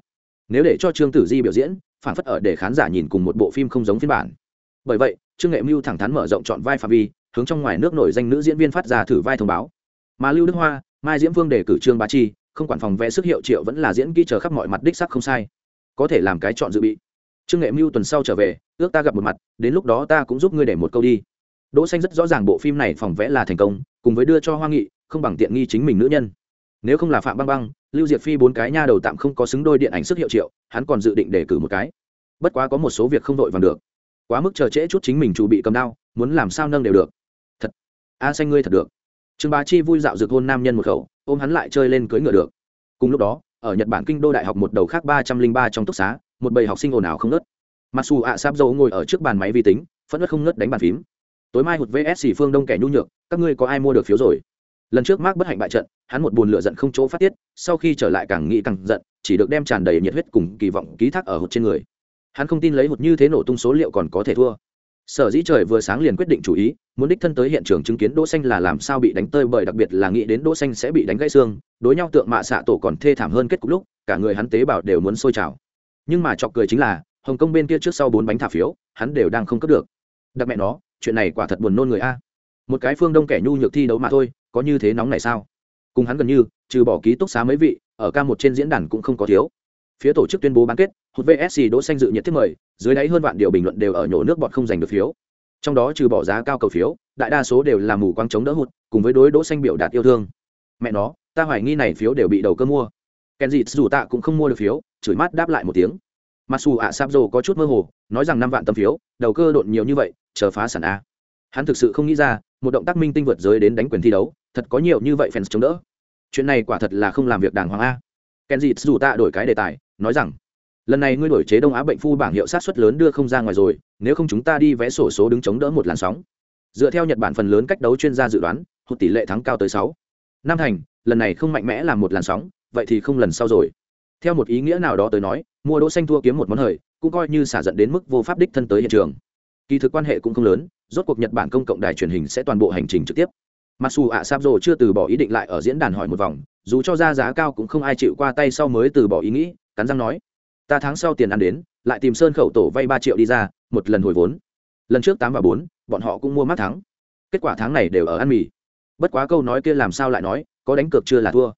Nếu để cho trương tử di biểu diễn, phản phất ở để khán giả nhìn cùng một bộ phim không giống phiên bản. Bởi vậy, trương nghệ mưu thẳng thắn mở rộng chọn vai phạm vi, hướng trong ngoài nước nổi danh nữ diễn viên phát ra thử vai thông báo. Mà lưu đức hoa mai diễm vương đề cử trương bá chi, không quản phòng vẽ sức hiệu triệu vẫn là diễn kỹ chờ khắp mọi mặt đích sắc không sai. Có thể làm cái chọn dự bị. Trương nghệ mưu tuần sau trở về, ước ta gặp một mặt, đến lúc đó ta cũng giúp ngươi để một câu đi. Đỗ xanh rất rõ ràng bộ phim này phòng vẽ là thành công, cùng với đưa cho hoa nghị, không bằng tiện nghi chính mình nữ nhân. Nếu không là phạm băng băng, lưu diệt phi bốn cái nha đầu tạm không có xứng đôi điện ảnh sức hiệu triệu, hắn còn dự định đề cử một cái. Bất quá có một số việc không đội vàng được. Quá mức chờ trễ chút chính mình chủ bị cầm đao, muốn làm sao nâng đều được. Thật. A xanh ngươi thật được trương bá chi vui dạo dược hôn nam nhân một khẩu, ôm hắn lại chơi lên cưới ngựa được. Cùng lúc đó, ở nhật bản kinh đô đại học một đầu khác ba trăm linh ba trong túc xá, một bầy học sinh ồn ào không ngớt. Mặc dù ạ sáp ngồi ở trước bàn máy vi tính, phẫn nứt không ngớt đánh bàn phím. Tối mai hụt vs phương đông kẻ nhu nhược, các ngươi có ai mua được phiếu rồi? Lần trước mark bất hạnh bại trận, hắn một buồn lửa giận không chỗ phát tiết, sau khi trở lại càng nghĩ càng giận, chỉ được đem tràn đầy nhiệt huyết cùng kỳ vọng ký thác ở hụt trên người. Hắn không tin lấy hụt như thế nổ tung số liệu còn có thể thua sở dĩ trời vừa sáng liền quyết định chủ ý, muốn đích thân tới hiện trường chứng kiến đỗ xanh là làm sao bị đánh tơi bởi đặc biệt là nghĩ đến đỗ xanh sẽ bị đánh gãy xương, đối nhau tượng mạ xạ tổ còn thê thảm hơn kết cục lúc, cả người hắn tế bào đều muốn sôi trào. Nhưng mà chọc cười chính là, hồng kông bên kia trước sau bốn bánh thả phiếu, hắn đều đang không cấp được. Đặc mẹ nó, chuyện này quả thật buồn nôn người a. Một cái phương đông kẻ nhu nhược thi đấu mà thôi, có như thế nóng này sao? Cùng hắn gần như, trừ bỏ ký túc xá mấy vị, ở ca một trên diễn đàn cũng không có thiếu. Phía tổ chức tuyên bố bán kết hụt vsc đỗ xanh dự nhiệt thiết mời, dưới đáy hơn vạn điều bình luận đều ở nhổ nước bọt không giành được phiếu. Trong đó trừ bỏ giá cao cầu phiếu, đại đa số đều là mù quang chống đỡ hụt, cùng với đối đỗ xanh biểu đạt yêu thương. Mẹ nó, ta hoài nghi này phiếu đều bị đầu cơ mua. Kèn dịt dù tạ cũng không mua được phiếu, chửi mắt đáp lại một tiếng. Mặc dù ạ sáp có chút mơ hồ, nói rằng năm vạn tấm phiếu, đầu cơ đột nhiều như vậy, chờ phá sản a. Hắn thực sự không nghĩ ra, một động tác minh tinh vượt giới đến đánh quyền thi đấu, thật có nhiều như vậy fans chống đỡ. Chuyện này quả thật là không làm việc đàng hoàng a. Kenji dù tạ đổi cái đề tài, nói rằng lần này ngươi đổi chế đông á bệnh phu bảng hiệu sát xuất lớn đưa không ra ngoài rồi, nếu không chúng ta đi vẽ sổ số đứng chống đỡ một làn sóng. Dựa theo nhật bản phần lớn cách đấu chuyên gia dự đoán, hụt tỷ lệ thắng cao tới sáu. Năm thành, lần này không mạnh mẽ làm một làn sóng, vậy thì không lần sau rồi. Theo một ý nghĩa nào đó tới nói, mua đỗ xanh thua kiếm một món hời, cũng coi như xả giận đến mức vô pháp đích thân tới hiện trường. Kỳ thực quan hệ cũng không lớn, rốt cuộc nhật bản công cộng đài truyền hình sẽ toàn bộ hành trình trực tiếp. Mặc dù ạ sáp rồ chưa từ bỏ ý định lại ở diễn đàn hỏi một vòng, dù cho ra giá cao cũng không ai chịu qua tay sau mới từ bỏ ý nghĩ, cắn răng nói ta tháng sau tiền ăn đến, lại tìm sơn khẩu tổ vay ba triệu đi ra, một lần hồi vốn. Lần trước tám và bốn, bọn họ cũng mua mắt thắng. Kết quả tháng này đều ở ăn mì. Bất quá câu nói kia làm sao lại nói, có đánh cược chưa là thua.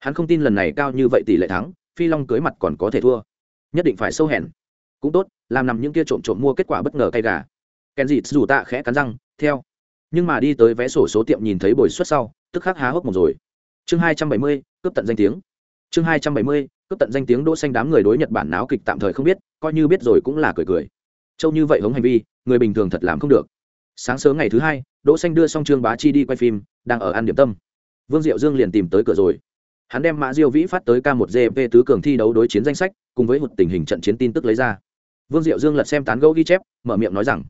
Hắn không tin lần này cao như vậy tỷ lệ thắng, phi long cưới mặt còn có thể thua. Nhất định phải sâu hèn cũng tốt, làm nằm những kia trộm trộm mua kết quả bất ngờ cay gà. Kèn dịt dù tạ khẽ cắn răng, theo. Nhưng mà đi tới vé sổ số tiệm nhìn thấy bồi suất sau, tức khắc há hốc một rồi. Chương hai trăm bảy mươi, cướp tận danh tiếng. Chương hai trăm bảy mươi cướp tận danh tiếng đỗ xanh đám người đối nhật bản náo kịch tạm thời không biết, coi như biết rồi cũng là cười cười. Châu như vậy hống hành vi, người bình thường thật làm không được. Sáng sớm ngày thứ hai, đỗ xanh đưa xong trương bá chi đi quay phim, đang ở ăn điểm tâm. Vương diệu dương liền tìm tới cửa rồi. Hắn đem mã diêu vĩ phát tới k 1 gp tứ cường thi đấu đối chiến danh sách, cùng với một tình hình trận chiến tin tức lấy ra. Vương diệu dương lật xem tán gẫu ghi chép, mở miệng nói rằng,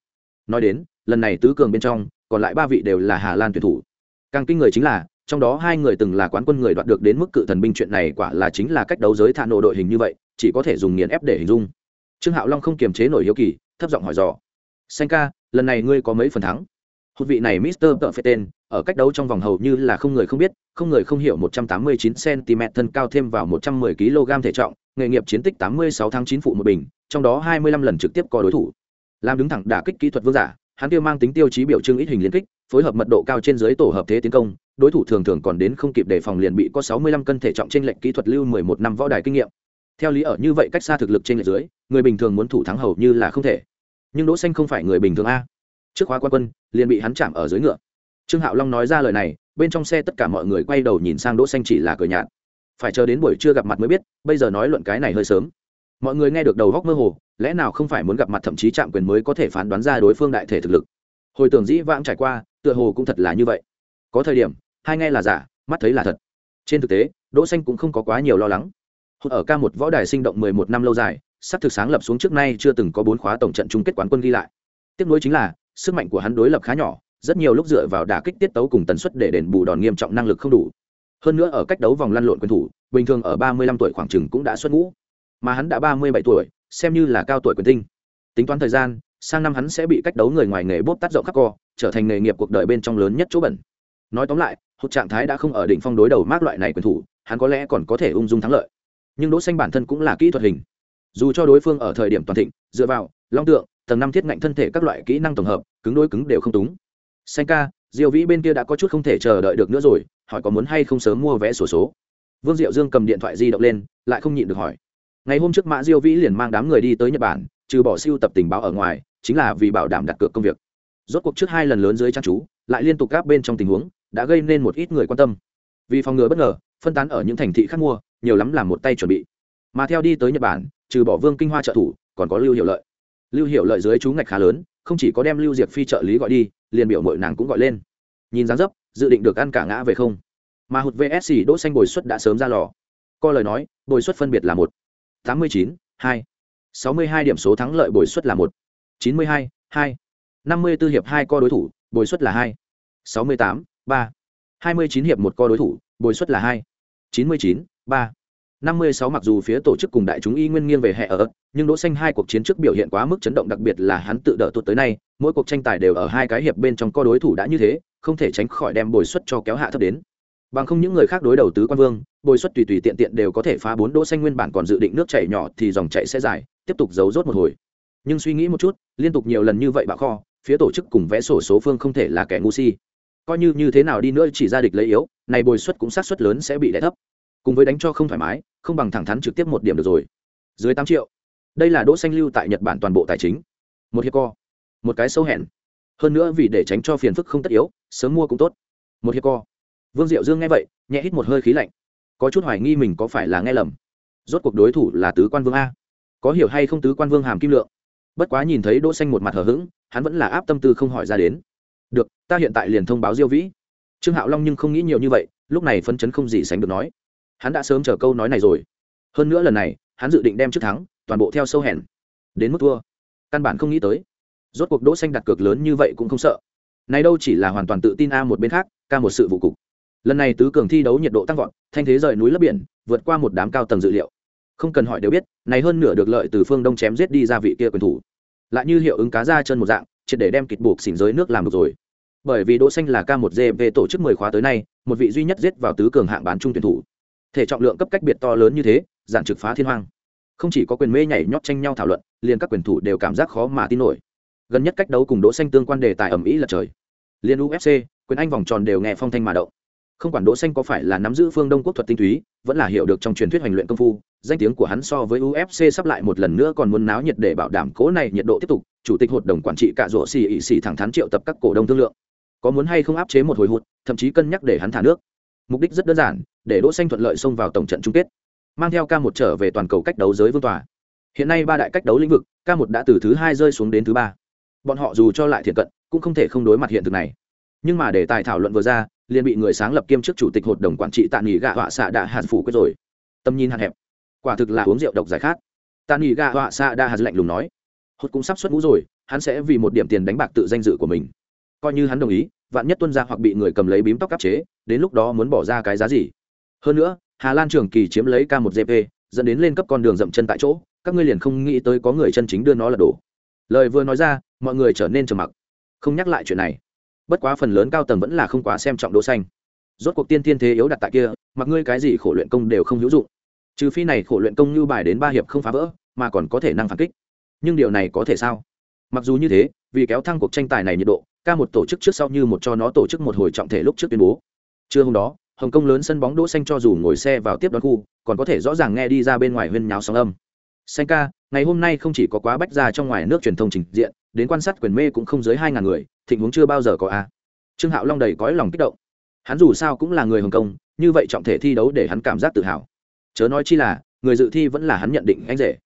nói đến, lần này tứ cường bên trong, còn lại ba vị đều là hà lan tuyển thủ. Càng kinh người chính là trong đó hai người từng là quán quân người đoạt được đến mức cự thần binh chuyện này quả là chính là cách đấu giới thả nộ đội hình như vậy, chỉ có thể dùng nghiền ép để hình dung. Trương hạo long không kiềm chế nổi hiếu kỳ, thấp giọng hỏi dò. Xanh ca, lần này ngươi có mấy phần thắng? Hụt vị này mister tợ phê tên, ở cách đấu trong vòng hầu như là không người không biết, không người không hiểu 189 cm thân cao thêm vào 110 kg thể trọng, nghề nghiệp chiến tích 86 tháng 9 phụ một bình, trong đó 25 lần trực tiếp có đối thủ. Làm đứng thẳng đả kích kỹ thuật vương giả hắn kia mang tính tiêu chí biểu trưng ít hình liên kích, phối hợp mật độ cao trên dưới tổ hợp thế tiến công, đối thủ thường thường còn đến không kịp đề phòng liền bị có 65 cân thể trọng trên lệnh kỹ thuật lưu 11 năm võ đài kinh nghiệm. Theo lý ở như vậy cách xa thực lực trên lệnh dưới, người bình thường muốn thủ thắng hầu như là không thể. Nhưng đỗ xanh không phải người bình thường a. Trước khóa quan quân, liền bị hắn chạm ở dưới ngựa. Trương hạo long nói ra lời này, bên trong xe tất cả mọi người quay đầu nhìn sang đỗ xanh chỉ là cười nhạt. Phải chờ đến buổi trưa gặp mặt mới biết, bây giờ nói luận cái này hơi sớm mọi người nghe được đầu góc mơ hồ, lẽ nào không phải muốn gặp mặt thậm chí chạm quyền mới có thể phán đoán ra đối phương đại thể thực lực? Hồi tưởng dĩ vãng trải qua, tựa hồ cũng thật là như vậy. Có thời điểm, hai nghe là giả, mắt thấy là thật. Trên thực tế, đỗ xanh cũng không có quá nhiều lo lắng. Ở ca một võ đài sinh động 11 năm lâu dài, sắp thực sáng lập xuống trước nay chưa từng có bốn khóa tổng trận chung kết quán quân ghi lại. Tiếp nối chính là, sức mạnh của hắn đối lập khá nhỏ, rất nhiều lúc dựa vào đả kích tiết tấu cùng tần suất để đền bù đòn nghiêm trọng năng lực không đủ. Hơn nữa ở cách đấu vòng lăn lộn quyền thủ, bình thường ở 35 tuổi khoảng chừng cũng đã xuất ngũ mà hắn đã 37 tuổi, xem như là cao tuổi quyền tinh. Tính toán thời gian, sang năm hắn sẽ bị cách đấu người ngoài nghề bốp tắt rộng khắc co, trở thành nghề nghiệp cuộc đời bên trong lớn nhất chỗ bẩn. Nói tóm lại, hụt trạng thái đã không ở đỉnh phong đối đầu mác loại này quyền thủ, hắn có lẽ còn có thể ung dung thắng lợi. Nhưng đỗ xanh bản thân cũng là kỹ thuật hình. Dù cho đối phương ở thời điểm toàn thịnh, dựa vào, long tượng, tầng năm thiết ngạnh thân thể các loại kỹ năng tổng hợp, cứng đối cứng đều không túng. Xanh ca diệu vĩ bên kia đã có chút không thể chờ đợi được nữa rồi, hỏi có muốn hay không sớm mua vé sổ số. Vương diệu dương cầm điện thoại di động lên, lại không nhịn được hỏi ngày hôm trước mã diêu vĩ liền mang đám người đi tới nhật bản, trừ bỏ siêu tập tình báo ở ngoài, chính là vì bảo đảm đặt cược công việc. Rốt cuộc trước hai lần lớn dưới trang chú, lại liên tục gáp bên trong tình huống, đã gây nên một ít người quan tâm. Vì phòng ngừa bất ngờ, phân tán ở những thành thị khác mua, nhiều lắm là một tay chuẩn bị. Mà theo đi tới nhật bản, trừ bỏ vương kinh hoa trợ thủ, còn có lưu hiệu lợi. Lưu hiệu lợi dưới chú ngạch khá lớn, không chỉ có đem lưu diệp phi trợ lý gọi đi, liền biểu mội nàng cũng gọi lên. Nhìn dáng dấp, dự định được ăn cả ngã về không? Mà hụt vsc đỗ xanh bồi xuất đã sớm ra lò. Co lời nói, bồi xuất phân biệt là một tám mươi chín, hai. sáu mươi hai điểm số thắng lợi bồi suất là một. chín mươi hai hai. năm mươi b ố hiệp hai co đối thủ, bồi suất là hai. sáu mươi tám, ba. hai mươi chín hiệp một co đối thủ, bồi suất là hai. chín mươi chín, ba. năm mươi sáu mặc dù phía tổ chức cùng đại chúng y nguyên nghiêng về hệ ở, nhưng đỗ xanh hai cuộc chiến trước biểu hiện quá mức chấn động, đặc biệt là hắn tự đỡ tuột tới nay, mỗi cuộc tranh tài đều ở hai cái hiệp bên trong co đối thủ đã như thế, không thể tránh khỏi đem bồi suất cho kéo hạ thấp đến bằng không những người khác đối đầu tứ quan vương, bồi suất tùy tùy tiện tiện đều có thể phá bốn đỗ xanh nguyên bản còn dự định nước chảy nhỏ thì dòng chảy sẽ dài, tiếp tục giấu rốt một hồi. Nhưng suy nghĩ một chút, liên tục nhiều lần như vậy bạo kho, phía tổ chức cùng vẽ sổ số phương không thể là kẻ ngu si. Coi như như thế nào đi nữa chỉ ra địch lấy yếu, này bồi suất cũng sát suất lớn sẽ bị đè thấp. Cùng với đánh cho không thoải mái, không bằng thẳng thắn trực tiếp một điểm được rồi. Dưới tám triệu, đây là đỗ xanh lưu tại nhật bản toàn bộ tài chính. Một hiệp co, một cái sâu hẹn. Hơn nữa vì để tránh cho phiền phức không tất yếu, sớm mua cũng tốt. Một hiệp co vương diệu dương nghe vậy, nhẹ hít một hơi khí lạnh. Có chút hoài nghi mình có phải là nghe lầm. Rốt cuộc đối thủ là tứ quan vương a. Có hiểu hay không tứ quan vương hàm kim lượng? Bất quá nhìn thấy đỗ xanh một mặt hờ hững, hắn vẫn là áp tâm tư không hỏi ra đến. Được, ta hiện tại liền thông báo diêu vĩ. Trương hạo long nhưng không nghĩ nhiều như vậy, lúc này phấn chấn không gì sánh được nói. Hắn đã sớm chờ câu nói này rồi. Hơn nữa lần này, hắn dự định đem trước thắng, toàn bộ theo sâu hèn đến mức thua. Căn bản không nghĩ tới. Rốt cuộc đỗ xanh đặt cược lớn như vậy cũng không sợ. Này đâu chỉ là hoàn toàn tự tin a một bên khác, ca một sự vụ cục lần này tứ cường thi đấu nhiệt độ tăng vọt, thanh thế rời núi lấp biển, vượt qua một đám cao tầng dự liệu. Không cần hỏi đều biết, này hơn nửa được lợi từ phương đông chém giết đi ra vị kia quyền thủ. Lại như hiệu ứng cá ra chân một dạng, triệt để đem kịch buộc xỉn giới nước làm được rồi. Bởi vì đỗ xanh là k 1 về tổ chức 10 khóa tới nay, một vị duy nhất giết vào tứ cường hạng bán trung tuyển thủ. Thể trọng lượng cấp cách biệt to lớn như thế, giản trực phá thiên hoang. Không chỉ có quyền mê nhảy nhót tranh nhau thảo luận, liền các quyền thủ đều cảm giác khó mà tin nổi. Gần nhất cách đấu cùng đỗ xanh tương quan đề tài ẩm ý là trời. Liên ufc quyền anh vòng tròn đều nghe phong thanh mà động không quản đỗ xanh có phải là nắm giữ phương đông quốc thuật tinh túy, vẫn là hiểu được trong truyền thuyết hành luyện công phu, danh tiếng của hắn so với ufc sắp lại một lần nữa còn muốn náo nhiệt để bảo đảm cố này nhiệt độ tiếp tục, chủ tịch hội đồng quản trị cạ rỗ xì ỵ xì thẳng thắn triệu tập các cổ đông thương lượng. Có muốn hay không áp chế một hồi hụt, thậm chí cân nhắc để hắn thả nước. Mục đích rất đơn giản, để đỗ xanh thuận lợi xông vào tổng trận chung kết, mang theo ca một trở về toàn cầu cách đấu giới vương tòa. Hiện nay ba đại cách đấu lĩnh vực ca một đã từ thứ hai rơi xuống đến thứ ba. Bọn họ dù cho lại thiện cận, cũng không thể không đối mặt hiện thực này. Nhưng mà để tài thảo luận vừa ra liền bị người sáng lập kiêm chức chủ tịch hội đồng quản trị tạ nghỉ gạ họa xạ đạ hạt phủ quyết rồi. Tầm nhìn hạn hẹp. Quả thực là uống rượu độc giải khát. Tạ nghỉ gạ họa xạ đạ hạt lạnh lùng nói. Hốt cũng sắp xuất ngũ rồi, hắn sẽ vì một điểm tiền đánh bạc tự danh dự của mình. Coi như hắn đồng ý, vạn nhất tuân ra hoặc bị người cầm lấy bím tóc cắp chế, đến lúc đó muốn bỏ ra cái giá gì? Hơn nữa, hà lan trường kỳ chiếm lấy k một gp dẫn đến lên cấp con đường dậm chân tại chỗ, các ngươi liền không nghĩ tới có người chân chính đưa nó là đổ. Lời vừa nói ra, mọi người trở nên trầm mặc. Không nhắc lại chuyện này bất quá phần lớn cao tầng vẫn là không quá xem trọng đỗ xanh. Rốt cuộc tiên thiên thế yếu đặt tại kia, mặc ngươi cái gì khổ luyện công đều không hữu dụng. Trừ phi này khổ luyện công như bài đến ba hiệp không phá vỡ, mà còn có thể năng phản kích. Nhưng điều này có thể sao? Mặc dù như thế, vì kéo thăng cuộc tranh tài này nhiệt độ, ca một tổ chức trước sau như một cho nó tổ chức một hồi trọng thể lúc trước tuyên bố. Trưa hôm đó, hồng kông lớn sân bóng đỗ xanh cho dù ngồi xe vào tiếp đón khu, còn có thể rõ ràng nghe đi ra bên ngoài huyên nháo sóng âm. Xanh ca ngày hôm nay không chỉ có quá bách ra trong ngoài nước truyền thông trình diện, đến quan sát quyền mê cũng không dưới hai ngàn người, thịnh huống chưa bao giờ có a. Trương hạo long đầy cõi lòng kích động. Hắn dù sao cũng là người hồng kông, như vậy trọng thể thi đấu để hắn cảm giác tự hào. Chớ nói chi là, người dự thi vẫn là hắn nhận định anh rể.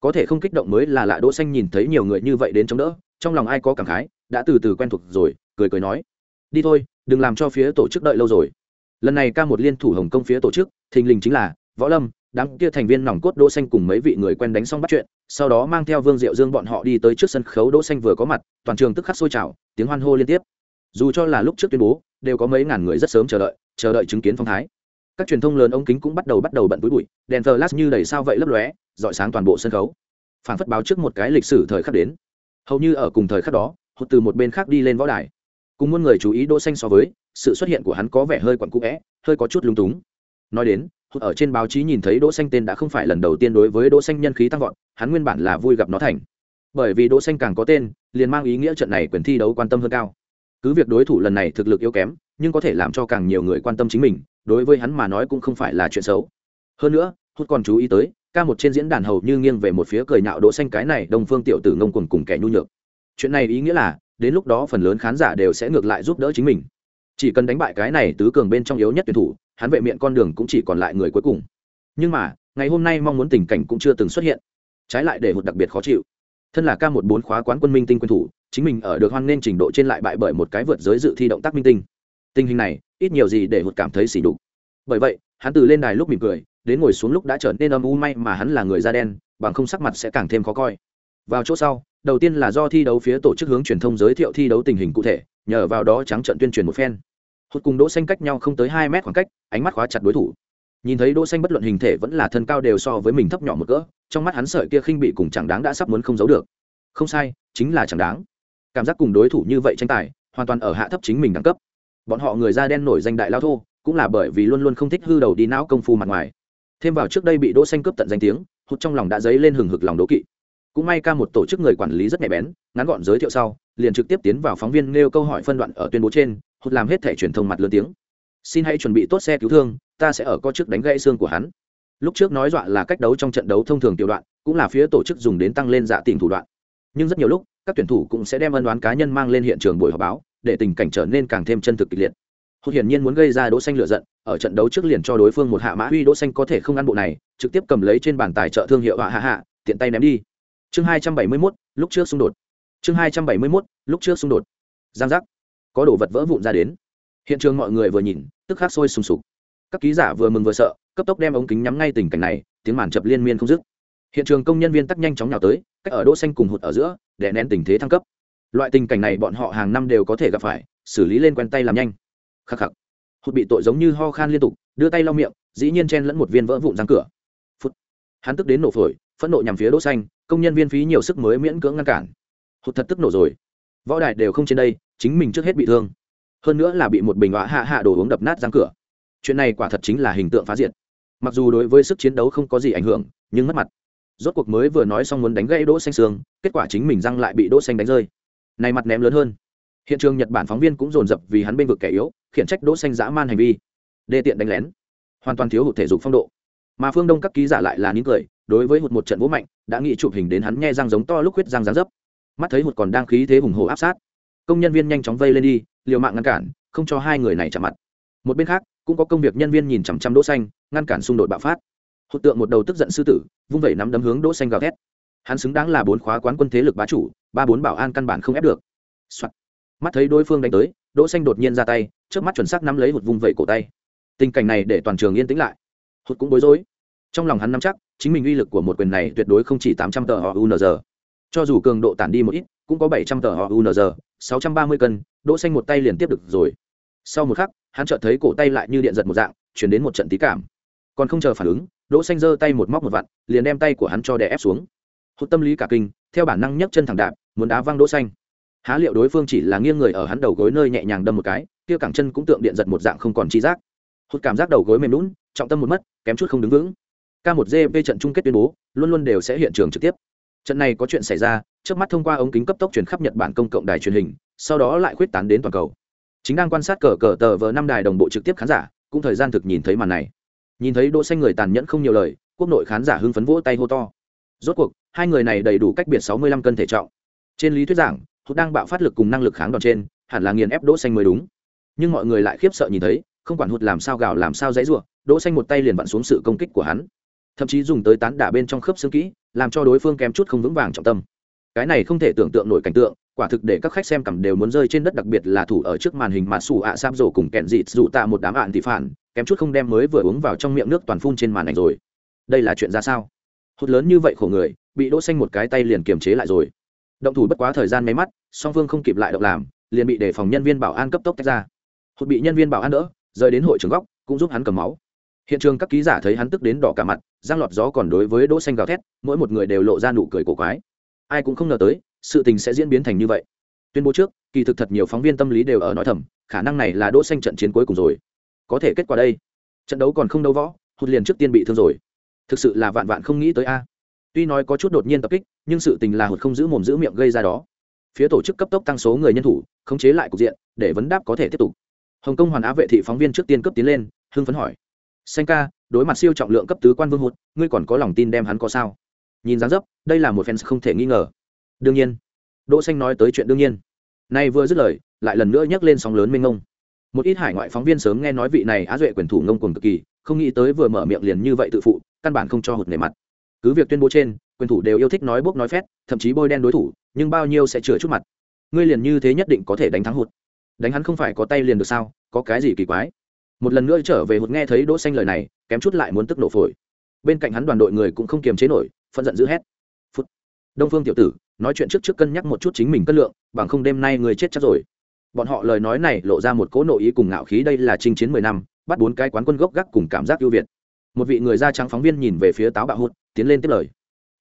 Có thể không kích động mới là lạ đỗ xanh nhìn thấy nhiều người như vậy đến chống đỡ, trong lòng ai có cảm khái, đã từ từ quen thuộc rồi, cười cười nói. Đi thôi, đừng làm cho phía tổ chức đợi lâu rồi. Lần này ca một liên thủ hồng kông phía tổ chức, thình lình chính là võ lâm đám kia thành viên nòng cốt đỗ xanh cùng mấy vị người quen đánh xong bắt chuyện, sau đó mang theo vương diệu dương bọn họ đi tới trước sân khấu đỗ xanh vừa có mặt, toàn trường tức khắc sôi trào, tiếng hoan hô liên tiếp. Dù cho là lúc trước tuyên bố, đều có mấy ngàn người rất sớm chờ đợi chờ đợi chứng kiến phong thái. Các truyền thông lớn ống kính cũng bắt đầu bắt đầu bận túi bụi, đèn flash như đầy sao vậy lấp lóe dọi sáng toàn bộ sân khấu. Phản phất báo trước một cái lịch sử thời khắc đến. Hầu như ở cùng thời khắc đó, hụt từ một bên khác đi lên võ đài. Cùng muôn người chú ý đỗ xanh so với, sự xuất hiện của hắn có vẻ hơi quặn cũ vẽ hơi có chút lung túng. Nói đến ở trên báo chí nhìn thấy đỗ xanh tên đã không phải lần đầu tiên đối với đỗ xanh nhân khí tăng vọt, hắn nguyên bản là vui gặp nó thành. Bởi vì đỗ xanh càng có tên, liền mang ý nghĩa trận này quyền thi đấu quan tâm hơn cao. Cứ việc đối thủ lần này thực lực yếu kém, nhưng có thể làm cho càng nhiều người quan tâm chính mình, đối với hắn mà nói cũng không phải là chuyện xấu. Hơn nữa hút còn chú ý tới, ca một trên diễn đàn hầu như nghiêng về một phía cười nhạo đỗ xanh cái này đông phương tiểu tử ngông cuồng cùng kẻ nhu nhược. Chuyện này ý nghĩa là, đến lúc đó phần lớn khán giả đều sẽ ngược lại giúp đỡ chính mình. Chỉ cần đánh bại cái này tứ cường bên trong yếu nhất tuyển thủ hắn vệ miệng con đường cũng chỉ còn lại người cuối cùng. Nhưng mà, ngày hôm nay mong muốn tình cảnh cũng chưa từng xuất hiện. Trái lại để một đặc biệt khó chịu. Thân là ca một bốn khóa quán quân minh tinh quân thủ, chính mình ở được hoan nên trình độ trên lại bại bởi một cái vượt giới dự thi động tác minh tinh. Tình hình này, ít nhiều gì để hụt cảm thấy xỉ đục bởi vậy, hắn từ lên đài lúc mỉm cười, đến ngồi xuống lúc đã trở nên âm u may mà hắn là người da đen, bằng không sắc mặt sẽ càng thêm khó coi. Vào chỗ sau, đầu tiên là do thi đấu phía tổ chức hướng truyền thông giới thiệu thi đấu tình hình cụ thể, nhờ vào đó trắng trận tuyên truyền một phen hụt cùng đỗ xanh cách nhau không tới hai mét khoảng cách, ánh mắt khóa chặt đối thủ. Nhìn thấy đỗ xanh bất luận hình thể vẫn là thân cao đều so với mình thấp nhỏ một cỡ, trong mắt hắn sợi kia khinh bị cùng chẳng đáng đã sắp muốn không giấu được. Không sai, chính là chẳng đáng. Cảm giác cùng đối thủ như vậy tranh tài, hoàn toàn ở hạ thấp chính mình đẳng cấp. Bọn họ người da đen nổi danh đại lao thô, cũng là bởi vì luôn luôn không thích hư đầu đi não công phu mặt ngoài. Thêm vào trước đây bị đỗ xanh cướp tận danh tiếng, hụt trong lòng đã dấy lên hừng hực lòng đố kỵ. Cũng may ca một tổ chức người quản lý rất nhạy bén, ngắn gọn giới thiệu sau, liền trực tiếp tiến vào phóng viên nêu câu hỏi phân đoạn ở tuyên bố trên hụt làm hết thể truyền thông mặt lớn tiếng xin hãy chuẩn bị tốt xe cứu thương ta sẽ ở co trước đánh gãy xương của hắn lúc trước nói dọa là cách đấu trong trận đấu thông thường tiểu đoạn cũng là phía tổ chức dùng đến tăng lên dạ tình thủ đoạn nhưng rất nhiều lúc các tuyển thủ cũng sẽ đem ân đoán cá nhân mang lên hiện trường buổi họp báo để tình cảnh trở nên càng thêm chân thực kịch liệt Hốt hiển nhiên muốn gây ra đỗ xanh lửa giận, ở trận đấu trước liền cho đối phương một hạ mã huy đỗ xanh có thể không ăn bộ này, trực tiếp cầm lấy trên bàn tài trợ thương hiệu hạ hạ hạ, tiện tay ném đi. Chương 271, lúc trước xung đột. Chương 271, lúc trước xung đột. Giang giác. Có đồ vật vỡ vụn ra đến. Hiện trường mọi người vừa nhìn, tức khắc sôi sùng sục. Các ký giả vừa mừng vừa sợ, cấp tốc đem ống kính nhắm ngay tình cảnh này, tiếng màn chập liên miên không dứt. hiện trường công nhân viên tắc nhanh chóng nhào tới cách ở đỗ xanh cùng hụt ở giữa để nén tình thế thăng cấp. Loại tình cảnh này bọn họ hàng năm đều có thể gặp phải xử lý lên quen tay làm nhanh. Khắc khắc. Hụt bị tội giống như ho khan liên tục đưa tay lau miệng dĩ nhiên chen lẫn một viên vỡ vụn răng cửa. Phút. Hắn tức đến nổ phổi phẫn nộ nhằm phía đỗ xanh công nhân viên phí nhiều sức mới miễn cưỡng ngăn cản. Hụt thật tức nổ rồi. Võ đài đều không trên đây chính mình trước hết bị thương. Hơn nữa là bị một bình họa hạ hạ đồ uống đập nát răng cửa. Chuyện này quả thật chính là hình tượng phá diệt. Mặc dù đối với sức chiến đấu không có gì ảnh hưởng, nhưng mất mặt. Rốt cuộc mới vừa nói xong muốn đánh gãy đỗ xanh xương kết quả chính mình răng lại bị đỗ xanh đánh rơi. Này mặt ném lớn hơn. Hiện trường nhật bản phóng viên cũng dồn dập vì hắn bên vực kẻ yếu, khiển trách đỗ xanh dã man hành vi. Đê tiện đánh lén. Hoàn toàn thiếu hụt thể dục phong độ. Mà phương đông các ký giả lại là nín cười, đối với hụt một trận vũ mạnh, đã nghĩ chụp hình đến hắn nghe răng giống to lúc huyết răng ráng dấp. Mắt thấy hụt còn đang khí thế hùng hổ áp sát công nhân viên nhanh chóng vây lên đi, liều mạng ngăn cản, không cho hai người này chạm mặt. Một bên khác, cũng có công việc nhân viên nhìn chằm chằm đỗ xanh, ngăn cản xung đột bạo phát. Hụt tượng một đầu tức giận sư tử, vung vẩy nắm đấm hướng đỗ xanh gào thét. Hắn xứng đáng là bốn khóa quán quân thế lực bá chủ, ba bốn bảo an căn bản không ép được. Soạn. mắt thấy đối phương đánh tới, đỗ xanh đột nhiên ra tay trước mắt chuẩn xác nắm lấy hụt vung vẩy cổ tay. Tình cảnh này để toàn trường yên tĩnh lại. Hụt cũng bối rối. Trong lòng hắn nắm chắc, chính mình uy lực của một quyền này tuyệt đối không chỉ tám trăm tờ họ unz cho dù cường độ tản đi một ít, cũng có bảy trăm tờ họ unz sáu trăm ba mươi cân, đỗ xanh một tay liền tiếp được rồi. Sau một khắc, hắn chợt thấy cổ tay lại như điện giật một dạng, chuyển đến một trận tí cảm. Còn không chờ phản ứng, đỗ xanh giơ tay một móc một vặn, liền đem tay của hắn cho đè ép xuống. Hụt tâm lý cả kinh, theo bản năng nhấc chân thẳng đạp, muốn đá văng đỗ xanh. Há liệu đối phương chỉ là nghiêng người ở hắn đầu gối nơi nhẹ nhàng đâm một cái, kia cẳng chân cũng tượng điện giật một dạng không còn chi giác. Hụt cảm giác đầu gối mềm lún trọng tâm một mất, kém chút không đứng vững. K một gp trận chung kết tuyên bố, luôn luôn đều sẽ hiện trường trực tiếp trận này có chuyện xảy ra, trước mắt thông qua ống kính cấp tốc truyền khắp nhật bản công cộng đài truyền hình, sau đó lại khuyết tán đến toàn cầu. Chính đang quan sát cờ cờ tờ vờ năm đài đồng bộ trực tiếp khán giả, cũng thời gian thực nhìn thấy màn này. Nhìn thấy đỗ xanh người tàn nhẫn không nhiều lời, quốc nội khán giả hưng phấn vỗ tay hô to. Rốt cuộc, hai người này đầy đủ cách biệt 65 cân thể trọng. Trên lý thuyết giảng hụt đang bạo phát lực cùng năng lực kháng đòn trên, hẳn là nghiền ép đỗ xanh mới đúng. Nhưng mọi người lại khiếp sợ nhìn thấy, không quản hụt làm sao gào làm sao dãy rủa, đỗ xanh một tay liền vặn xuống sự công kích của hắn. Thậm chí dùng tới tán đả bên trong khớp xương kỹ làm cho đối phương kém chút không vững vàng trọng tâm. Cái này không thể tưởng tượng nổi cảnh tượng, quả thực để các khách xem cầm đều muốn rơi trên đất, đặc biệt là thủ ở trước màn hình mà sủ ạ à sáp rổ cùng kẹn dịt dụ tạ một đám ạn thị phản, kém chút không đem mới vừa uống vào trong miệng nước toàn phun trên màn ảnh rồi. Đây là chuyện ra sao? Hụt lớn như vậy khổ người, bị đỗ xanh một cái tay liền kiềm chế lại rồi. Động thủ bất quá thời gian mấy mắt, song phương không kịp lại động làm, liền bị đề phòng nhân viên bảo an cấp tốc tách ra. Hụt bị nhân viên bảo an đỡ, rời đến hội trường góc, cũng giúp hắn cầm máu. Hiện trường các ký giả thấy hắn tức đến đỏ cả mặt giang lọt gió còn đối với đỗ xanh gào thét, mỗi một người đều lộ ra nụ cười cổ quái. Ai cũng không ngờ tới, sự tình sẽ diễn biến thành như vậy. Tuyên bố trước, kỳ thực thật nhiều phóng viên tâm lý đều ở nói thầm, khả năng này là đỗ xanh trận chiến cuối cùng rồi. Có thể kết quả đây. Trận đấu còn không đấu võ, hụt liền trước tiên bị thương rồi. Thực sự là vạn vạn không nghĩ tới a. Tuy nói có chút đột nhiên tập kích, nhưng sự tình là hụt không giữ mồm giữ miệng gây ra đó. Phía tổ chức cấp tốc tăng số người nhân thủ, khống chế lại cục diện, để vấn đáp có thể tiếp tục. Hồng kông hoàn á vệ thị phóng viên trước tiên cấp tiến lên, hưng phấn hỏi. Xanh ca đối mặt siêu trọng lượng cấp tứ quan vương hụt, ngươi còn có lòng tin đem hắn có sao? Nhìn dáng dấp, đây là một fans không thể nghi ngờ. Đương nhiên, đỗ xanh nói tới chuyện đương nhiên. Nay vừa dứt lời, lại lần nữa nhắc lên sóng lớn mênh ngông một ít hải ngoại phóng viên sớm nghe nói vị này á duệ quyền thủ ngông cuồng cực kỳ, không nghĩ tới vừa mở miệng liền như vậy tự phụ, căn bản không cho hụt nề mặt. Cứ việc tuyên bố trên, quyền thủ đều yêu thích nói bốc nói phét, thậm chí bôi đen đối thủ, nhưng bao nhiêu sẽ chừa chút mặt. Ngươi liền như thế nhất định có thể đánh thắng hụt. Đánh hắn không phải có tay liền được sao? Có cái gì kỳ quái? Một lần nữa trở về hụt nghe thấy đỗ xanh lời này, kém chút lại muốn tức nổ phổi. Bên cạnh hắn đoàn đội người cũng không kiềm chế nổi phân giận dữ hét. Phút. Đông phương tiểu tử, nói chuyện trước trước cân nhắc một chút chính mình cân lượng, bằng không đêm nay người chết chắc rồi. Bọn họ lời nói này lộ ra một cỗ nội ý cùng ngạo khí đây là chinh chiến mười năm, bắt bốn cái quán quân gốc gác cùng cảm giác ưu việt. Một vị người da trắng phóng viên nhìn về phía táo bạo hụt, tiến lên tiếp lời.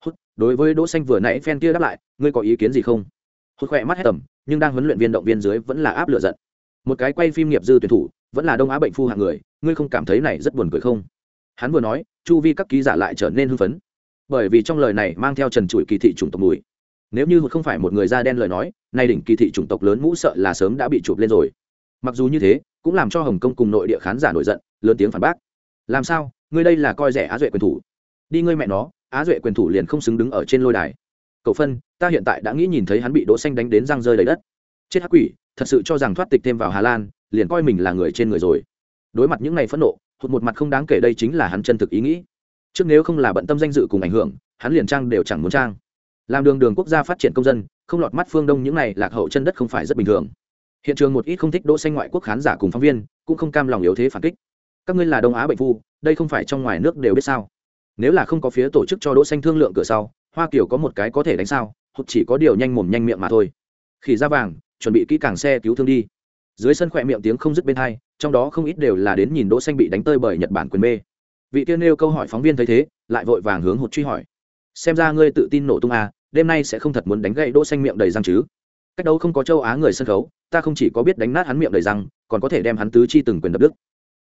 Hụt, đối với đỗ xanh vừa nãy phen kia đáp lại, ngươi có ý kiến gì không? Hụt khoe mắt hết tầm, nhưng đang huấn luyện viên động viên dưới vẫn là áp lửa giận. Một cái quay phim nghiệp dư tuyển thủ vẫn là đông á bệnh phu hạng người, ngươi không cảm thấy này rất buồn cười không? Hắn vừa nói, chu vi các ký giả lại trở nên hưng phấn. Bởi vì trong lời này mang theo trần trụi kỳ thị chủng tộc mùi. Nếu như không phải một người da đen lời nói, nay đỉnh kỳ thị chủng tộc lớn mũ sợ là sớm đã bị chụp lên rồi. Mặc dù như thế, cũng làm cho hồng kông cùng nội địa khán giả nổi giận, lớn tiếng phản bác. Làm sao? Ngươi đây là coi rẻ á duệ quyền thủ. Đi ngươi mẹ nó, á duệ quyền thủ liền không xứng đứng ở trên lôi đài. Cậu phân, ta hiện tại đã nghĩ nhìn thấy hắn bị đỗ xanh đánh đến răng rơi đầy đất. Chết hắc quỷ, thật sự cho rằng thoát tịch thêm vào hà lan liền coi mình là người trên người rồi. Đối mặt những ngày phẫn nộ, hụt một mặt không đáng kể đây chính là hắn chân thực ý nghĩ. Trước nếu không là bận tâm danh dự cùng ảnh hưởng, hắn liền trang đều chẳng muốn trang. Làm đường đường quốc gia phát triển công dân, không lọt mắt phương đông những này lạc hậu chân đất không phải rất bình thường. Hiện trường một ít không thích đỗ xanh ngoại quốc khán giả cùng phóng viên, cũng không cam lòng yếu thế phản kích. Các ngươi là đông á bệnh phu, đây không phải trong ngoài nước đều biết sao? Nếu là không có phía tổ chức cho đỗ xanh thương lượng cửa sau, hoa kiều có một cái có thể đánh sao? Hụt chỉ có điều nhanh mồm nhanh miệng mà thôi. Khỉ ra vàng, chuẩn bị kỹ càng xe cứu thương đi dưới sân khỏe miệng tiếng không dứt bên hai, trong đó không ít đều là đến nhìn đỗ xanh bị đánh tơi bởi nhật bản quyền mê. Vị tiên nêu câu hỏi phóng viên thấy thế, lại vội vàng hướng hụt truy hỏi. Xem ra ngươi tự tin nổ tung à đêm nay sẽ không thật muốn đánh gậy đỗ xanh miệng đầy răng chứ? Cách đấu không có châu á người sân khấu, ta không chỉ có biết đánh nát hắn miệng đầy răng, còn có thể đem hắn tứ chi từng quyền đập đứt.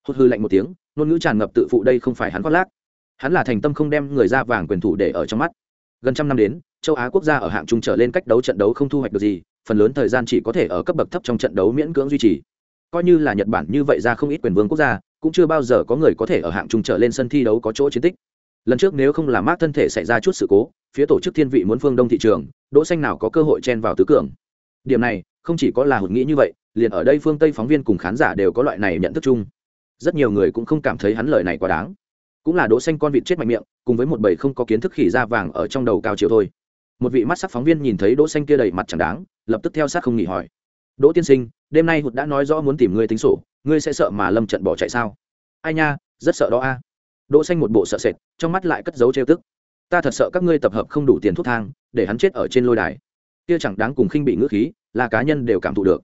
Hụt hư lạnh một tiếng, ngôn ngữ tràn ngập tự phụ đây không phải hắn khoác lác. Hắn là thành tâm không đem người ra vàng quyền thủ để ở trong mắt. Gần trăm năm đến, châu á quốc gia ở hạng trung trở lên cách đấu trận đấu không thu hoạch được gì phần lớn thời gian chỉ có thể ở cấp bậc thấp trong trận đấu miễn cưỡng duy trì. Coi như là nhật bản như vậy ra không ít quyền vương quốc gia, cũng chưa bao giờ có người có thể ở hạng trung trở lên sân thi đấu có chỗ chiến tích. Lần trước nếu không là mát thân thể xảy ra chút sự cố, phía tổ chức thiên vị muốn phương đông thị trường, đỗ xanh nào có cơ hội chen vào tứ cường. Điểm này, không chỉ có là hụt nghĩ như vậy, liền ở đây phương tây phóng viên cùng khán giả đều có loại này nhận thức chung. Rất nhiều người cũng không cảm thấy hắn lời này quá đáng. Cũng là đỗ xanh con vịt chết mạnh miệng, cùng với một bầy không có kiến thức khỉ da vàng ở trong đầu cao chiều thôi một vị mắt sắc phóng viên nhìn thấy đỗ xanh kia đầy mặt chẳng đáng, lập tức theo sát không nghỉ hỏi. Đỗ tiên sinh, đêm nay hụt đã nói rõ muốn tìm ngươi tính sổ, ngươi sẽ sợ mà lâm trận bỏ chạy sao? Ai nha, rất sợ đó a. Đỗ xanh một bộ sợ sệt, trong mắt lại cất giấu trêu tức. Ta thật sợ các ngươi tập hợp không đủ tiền thuốc thang, để hắn chết ở trên lôi đài. Kia chẳng đáng cùng khinh bị ngữ khí, là cá nhân đều cảm thụ được.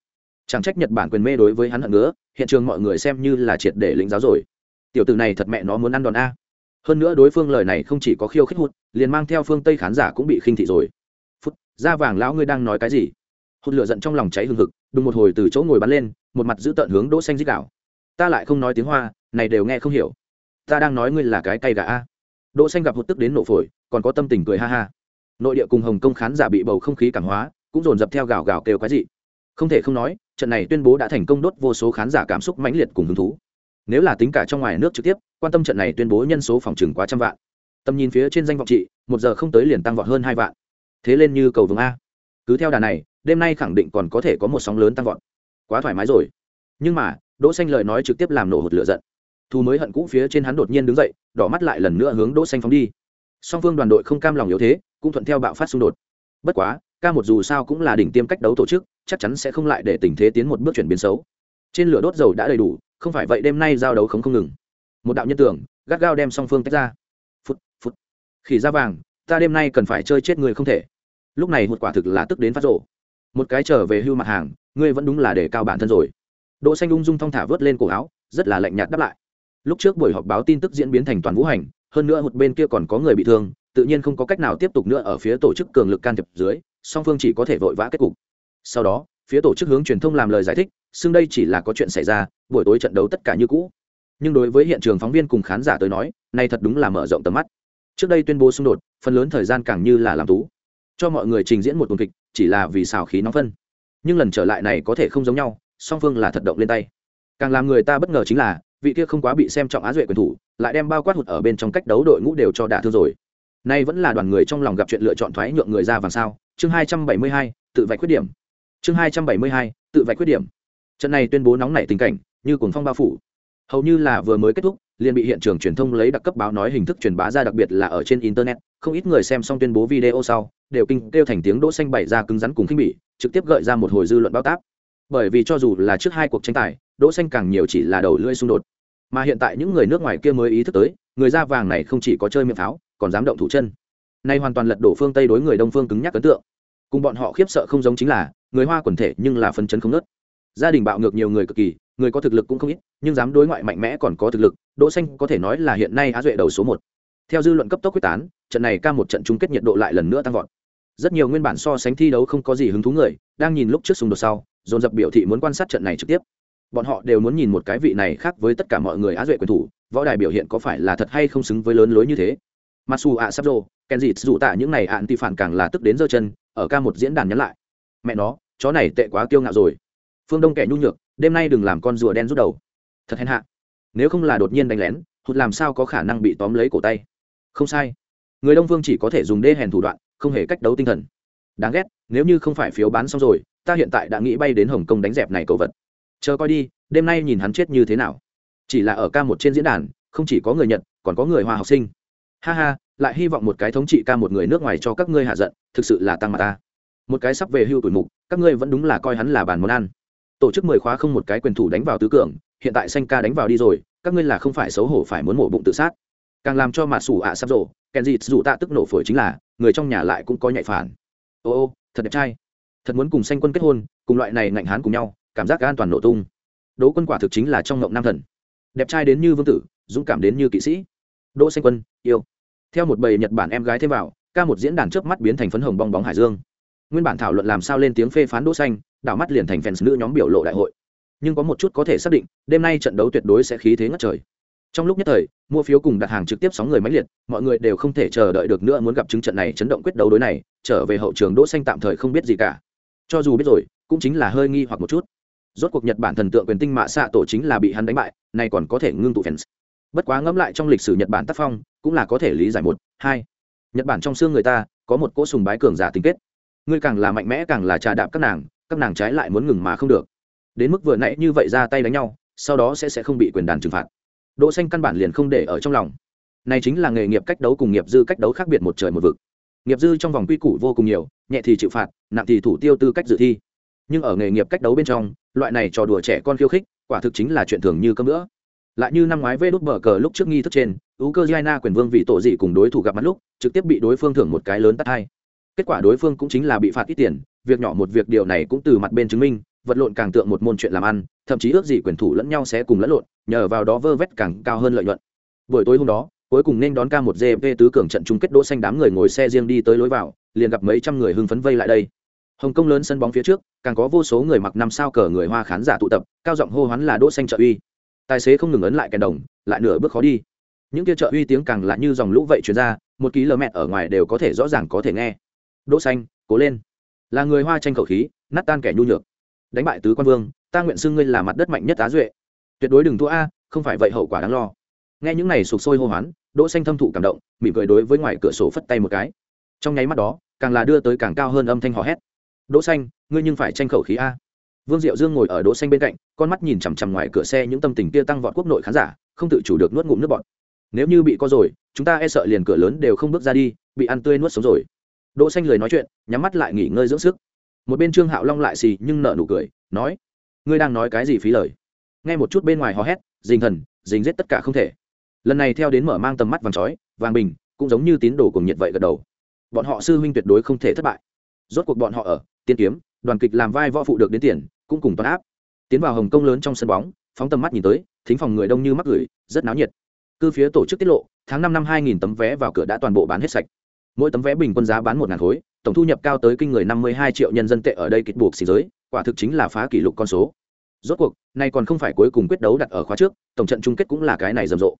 Chẳng trách nhật bản quyền mê đối với hắn hận ngứa, hiện trường mọi người xem như là triệt để lĩnh giáo rồi. Tiểu tử này thật mẹ nó muốn ăn đòn a hơn nữa đối phương lời này không chỉ có khiêu khích hụt, liền mang theo phương tây khán giả cũng bị khinh thị rồi. Phút, da vàng lão ngươi đang nói cái gì? Hụt lửa giận trong lòng cháy hừng hực, đùng một hồi từ chỗ ngồi bắn lên, một mặt giữ tợn hướng đỗ xanh dích đảo ta lại không nói tiếng hoa, này đều nghe không hiểu. Ta đang nói ngươi là cái cây gà a. Đỗ xanh gặp hụt tức đến nổ phổi, còn có tâm tình cười ha ha. Nội địa cùng hồng Công khán giả bị bầu không khí cảm hóa, cũng dồn dập theo gào gào kêu quái dị. Không thể không nói, trận này tuyên bố đã thành công đốt vô số khán giả cảm xúc mãnh liệt cùng hứng thú. Nếu là tính cả trong ngoài nước trực tiếp quan tâm trận này tuyên bố nhân số phòng trừng quá trăm vạn. Tầm nhìn phía trên danh vọng trị, một giờ không tới liền tăng vọt hơn hai vạn. Thế lên như cầu vồng a. Cứ theo đà này, đêm nay khẳng định còn có thể có một sóng lớn tăng vọt. Quá thoải mái rồi. Nhưng mà, đỗ xanh lời nói trực tiếp làm nổ hột lửa giận. Thu mới hận cũ phía trên hắn đột nhiên đứng dậy, đỏ mắt lại lần nữa hướng đỗ xanh phóng đi. Song phương đoàn đội không cam lòng yếu thế, cũng thuận theo bạo phát xung đột. Bất quá, ca một dù sao cũng là đỉnh tiêm cách đấu tổ chức, chắc chắn sẽ không lại để tình thế tiến một bước chuyển biến xấu. Trên lửa đốt dầu đã đầy đủ, không phải vậy đêm nay giao đấu không không ngừng một đạo nhân tưởng, gắt gao đem song phương tách ra. Phút phút khỉ da vàng, ta đêm nay cần phải chơi chết người không thể. Lúc này một quả thực là tức đến phát rộ một cái trở về hưu mặt hàng, ngươi vẫn đúng là để cao bản thân rồi. Đỗ xanh ung dung thong thả vớt lên cổ áo, rất là lạnh nhạt đáp lại. Lúc trước buổi họp báo tin tức diễn biến thành toàn vũ hành, hơn nữa một bên kia còn có người bị thương, tự nhiên không có cách nào tiếp tục nữa ở phía tổ chức cường lực can thiệp dưới, song phương chỉ có thể vội vã kết cục. Sau đó, phía tổ chức hướng truyền thông làm lời giải thích, xưng đây chỉ là có chuyện xảy ra, buổi tối trận đấu tất cả như cũ nhưng đối với hiện trường phóng viên cùng khán giả tới nói nay thật đúng là mở rộng tầm mắt. Trước đây tuyên bố xung đột, phần lớn thời gian càng như là làm tú. Cho mọi người trình diễn một tuần kịch, chỉ là vì xào khí nóng phân. Nhưng lần trở lại này có thể không giống nhau, song phương là thật động lên tay. Càng làm người ta bất ngờ chính là, vị kia không quá bị xem trọng á duệ quyền thủ, lại đem bao quát hụt ở bên trong cách đấu đội ngũ đều cho đả thương rồi. Nay vẫn là đoàn người trong lòng gặp chuyện lựa chọn thoái nhượng người ra vàng sao? Chương hai trăm bảy mươi hai, tự vạch khuyết điểm. Chương hai trăm bảy mươi hai, tự vạch khuyết điểm. Trận này tuyên bố nóng nảy tình cảnh, như cuồng phong bao phủ hầu như là vừa mới kết thúc, liền bị hiện trường truyền thông lấy đặc cấp báo nói hình thức truyền bá ra đặc biệt là ở trên internet, không ít người xem xong tuyên bố video sau, đều kinh kêu thành tiếng đỗ xanh bày ra cứng rắn cùng khinh bỉ, trực tiếp gợi ra một hồi dư luận bao táp. Bởi vì cho dù là trước hai cuộc tranh tài, đỗ xanh càng nhiều chỉ là đầu lưỡi xung đột. Mà hiện tại những người nước ngoài kia mới ý thức tới, người da vàng này không chỉ có chơi miệng pháo, còn dám động thủ chân. Nay hoàn toàn lật đổ phương tây đối người đông phương cứng nhắc ấn tượng. Cùng bọn họ khiếp sợ không giống chính là, người hoa quần thể nhưng là phân chấn không nớt gia đình bạo ngược nhiều người cực kỳ, người có thực lực cũng không ít nhưng dám đối ngoại mạnh mẽ còn có thực lực, đỗ xanh có thể nói là hiện nay á duệ đầu số một. Theo dư luận cấp tốc quyết tán, trận này ca một trận chung kết nhiệt độ lại lần nữa tăng vọt. Rất nhiều nguyên bản so sánh thi đấu không có gì hứng thú người, đang nhìn lúc trước xung đột sau, dồn dập biểu thị muốn quan sát trận này trực tiếp. Bọn họ đều muốn nhìn một cái vị này khác với tất cả mọi người á duệ quyền thủ, võ đài biểu hiện có phải là thật hay không xứng với lớn lối như thế. Masu ạ sắp rô ken dịt dụ tạ những này ạn ti phản càng là tức đến giơ chân, ở ca một diễn đàn nhắn lại. Mẹ nó, chó này tệ quá kiêu ngạo rồi. Phương đông kẻ nhu nhược, đêm nay đừng làm con rùa đen rút đầu thật hèn hạ. Nếu không là đột nhiên đánh lén, hụt làm sao có khả năng bị tóm lấy cổ tay? Không sai. Người đông Vương chỉ có thể dùng đê hèn thủ đoạn, không hề cách đấu tinh thần. Đáng ghét, nếu như không phải phiếu bán xong rồi, ta hiện tại đã nghĩ bay đến hồng kông đánh dẹp này cầu vật. Chờ coi đi, đêm nay nhìn hắn chết như thế nào. Chỉ là ở ca một trên diễn đàn, không chỉ có người nhật, còn có người hoa học sinh. Ha ha, lại hy vọng một cái thống trị ca một người nước ngoài cho các ngươi hạ giận, thực sự là tăng mặt ta. Một cái sắp về hưu tuổi mục, các ngươi vẫn đúng là coi hắn là bàn món ăn tổ chức mười khóa không một cái quyền thủ đánh vào tứ cường, hiện tại xanh ca đánh vào đi rồi, các ngươi là không phải xấu hổ phải muốn mổ bụng tự sát. Càng làm cho mà sủ ạ sắp rổ kèn dịt dù tạ tức nổ phổi chính là, người trong nhà lại cũng có nhạy phản. Ô ô, thật đẹp trai. Thật muốn cùng xanh quân kết hôn, cùng loại này ngạnh hán cùng nhau, cảm giác an toàn nổ tung. Đỗ quân quả thực chính là trong ngộng nam thần. Đẹp trai đến như vương tử, dũng cảm đến như kỵ sĩ. Đỗ xanh quân, yêu. Theo một bầy nhật bản em gái thêm vào, ca một diễn đàn trước mắt biến thành phấn hồng bong bóng hải dương. Nguyên bản thảo luận làm sao lên tiếng phê phán đỗ xanh đảo mắt liền thành fans nữ nhóm biểu lộ đại hội. Nhưng có một chút có thể xác định, đêm nay trận đấu tuyệt đối sẽ khí thế ngất trời. Trong lúc nhất thời, mua phiếu cùng đặt hàng trực tiếp sóng người mãnh liệt, mọi người đều không thể chờ đợi được nữa muốn gặp chứng trận này chấn động quyết đấu đối này, trở về hậu trường đỗ xanh tạm thời không biết gì cả. Cho dù biết rồi, cũng chính là hơi nghi hoặc một chút. Rốt cuộc nhật bản thần tượng quyền tinh mạ xạ tổ chính là bị hắn đánh bại này còn có thể ngưng tụ fans. Bất quá ngẫm lại trong lịch sử nhật bản tác phong, cũng là có thể lý giải một, hai. Nhật bản trong xương người ta, có một cỗ sùng bái cường giả tính kết. Ngươi càng là mạnh mẽ càng là trà đạp các nàng các nàng trái lại muốn ngừng mà không được. Đến mức vừa nãy như vậy ra tay đánh nhau, sau đó sẽ sẽ không bị quyền đàn trừng phạt. Đỗ xanh căn bản liền không để ở trong lòng. Này chính là nghề nghiệp cách đấu cùng nghiệp dư cách đấu khác biệt một trời một vực. Nghiệp dư trong vòng quy củ vô cùng nhiều, nhẹ thì chịu phạt, nặng thì thủ tiêu tư cách dự thi. Nhưng ở nghề nghiệp cách đấu bên trong, loại này trò đùa trẻ con khiêu khích, quả thực chính là chuyện thường như cơm nữa lại như năm ngoái vê đút bờ cờ lúc trước nghi thức trên, ukraine quyền vương vị tổ dị cùng đối thủ gặp mặt lúc, trực tiếp bị đối phương thưởng một cái lớn tắt hai. Kết quả đối phương cũng chính là bị phạt ít tiền việc nhỏ một việc điều này cũng từ mặt bên chứng minh, vật lộn càng tượng một môn chuyện làm ăn, thậm chí ước gì quyền thủ lẫn nhau sẽ cùng lẫn lộn, nhờ vào đó vơ vét càng cao hơn lợi nhuận. Buổi tối hôm đó, cuối cùng nên đón ca một gp tứ cường trận chung kết đỗ xanh đám người ngồi xe riêng đi tới lối vào, liền gặp mấy trăm người hưng phấn vây lại đây. Hồng kông lớn sân bóng phía trước, càng có vô số người mặc năm sao cờ người hoa khán giả tụ tập, cao giọng hô hoán là đỗ xanh trợ uy. Tài xế không ngừng ấn lại kèn đồng, lại nửa bước khó đi. Những kia trợ uy tiếng càng lạ như dòng lũ vậy truyền ra, một ký lơ mẹ ở ngoài đều có thể rõ ràng có thể nghe. Đỗ xanh, cố lên là người hoa tranh khẩu khí, nát tan kẻ nhu nhược. Đánh bại tứ quan vương, ta nguyện xưng ngươi là mặt đất mạnh nhất á duệ. Tuyệt đối đừng thua a, không phải vậy hậu quả đáng lo. Nghe những này sụp sôi hô hoán, đỗ xanh thâm thụ cảm động, mỉm cười đối với ngoài cửa sổ phất tay một cái. Trong nháy mắt đó, càng là đưa tới càng cao hơn âm thanh hò hét. Đỗ xanh, ngươi nhưng phải tranh khẩu khí a. Vương diệu dương ngồi ở đỗ xanh bên cạnh, con mắt nhìn chằm chằm ngoài cửa xe những tâm tình kia tăng vọt quốc nội khán giả, không tự chủ được nuốt ngụm nước bọt. Nếu như bị co rồi, chúng ta e sợ liền cửa lớn đều không bước ra đi, bị ăn tươi nuốt sống rồi đỗ xanh lời nói chuyện, nhắm mắt lại nghỉ ngơi dưỡng sức. Một bên trương hạo long lại xì nhưng nở nụ cười, nói, ngươi đang nói cái gì phí lời? Nghe một chút bên ngoài hò hét, dình thần, dình giết tất cả không thể. Lần này theo đến mở mang tầm mắt vàng chói, vàng bình, cũng giống như tín đồ cùng nhiệt vậy gật đầu. Bọn họ sư huynh tuyệt đối không thể thất bại. Rốt cuộc bọn họ ở, tiên kiếm, đoàn kịch làm vai võ phụ được đến tiền, cũng cùng toàn áp. Tiến vào hồng Công lớn trong sân bóng, phóng tầm mắt nhìn tới, thính phòng người đông như mắc gửi, rất náo nhiệt. Cư phía tổ chức tiết lộ, tháng năm năm hai nghìn tấm vé vào cửa đã toàn bộ bán hết sạch mỗi tấm vé bình quân giá bán một ngàn khối, tổng thu nhập cao tới kinh người năm mươi hai triệu nhân dân tệ ở đây kịch buộc xì giới, quả thực chính là phá kỷ lục con số. Rốt cuộc, nay còn không phải cuối cùng quyết đấu đặt ở khóa trước, tổng trận chung kết cũng là cái này rầm rộ.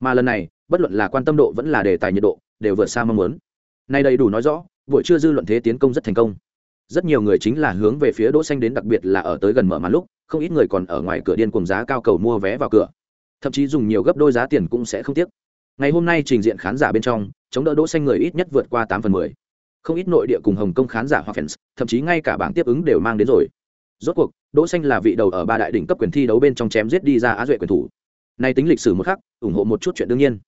Mà lần này, bất luận là quan tâm độ vẫn là đề tài nhiệt độ, đều vượt xa mong muốn. Nay đầy đủ nói rõ, buổi trưa dư luận thế tiến công rất thành công. Rất nhiều người chính là hướng về phía đỗ xanh đến đặc biệt là ở tới gần mở màn lúc, không ít người còn ở ngoài cửa điên cuồng giá cao cầu mua vé vào cửa. Thậm chí dùng nhiều gấp đôi giá tiền cũng sẽ không tiếc ngày hôm nay trình diện khán giả bên trong, chống đỡ đỗ xanh người ít nhất vượt qua tám phần mười. Không ít nội địa cùng hồng kông khán giả hoặc fans, thậm chí ngay cả bảng tiếp ứng đều mang đến rồi. Rốt cuộc, đỗ xanh là vị đầu ở ba đại đỉnh cấp quyền thi đấu bên trong chém giết đi ra á duệ quyền thủ. Nay tính lịch sử một khắc, ủng hộ một chút chuyện đương nhiên.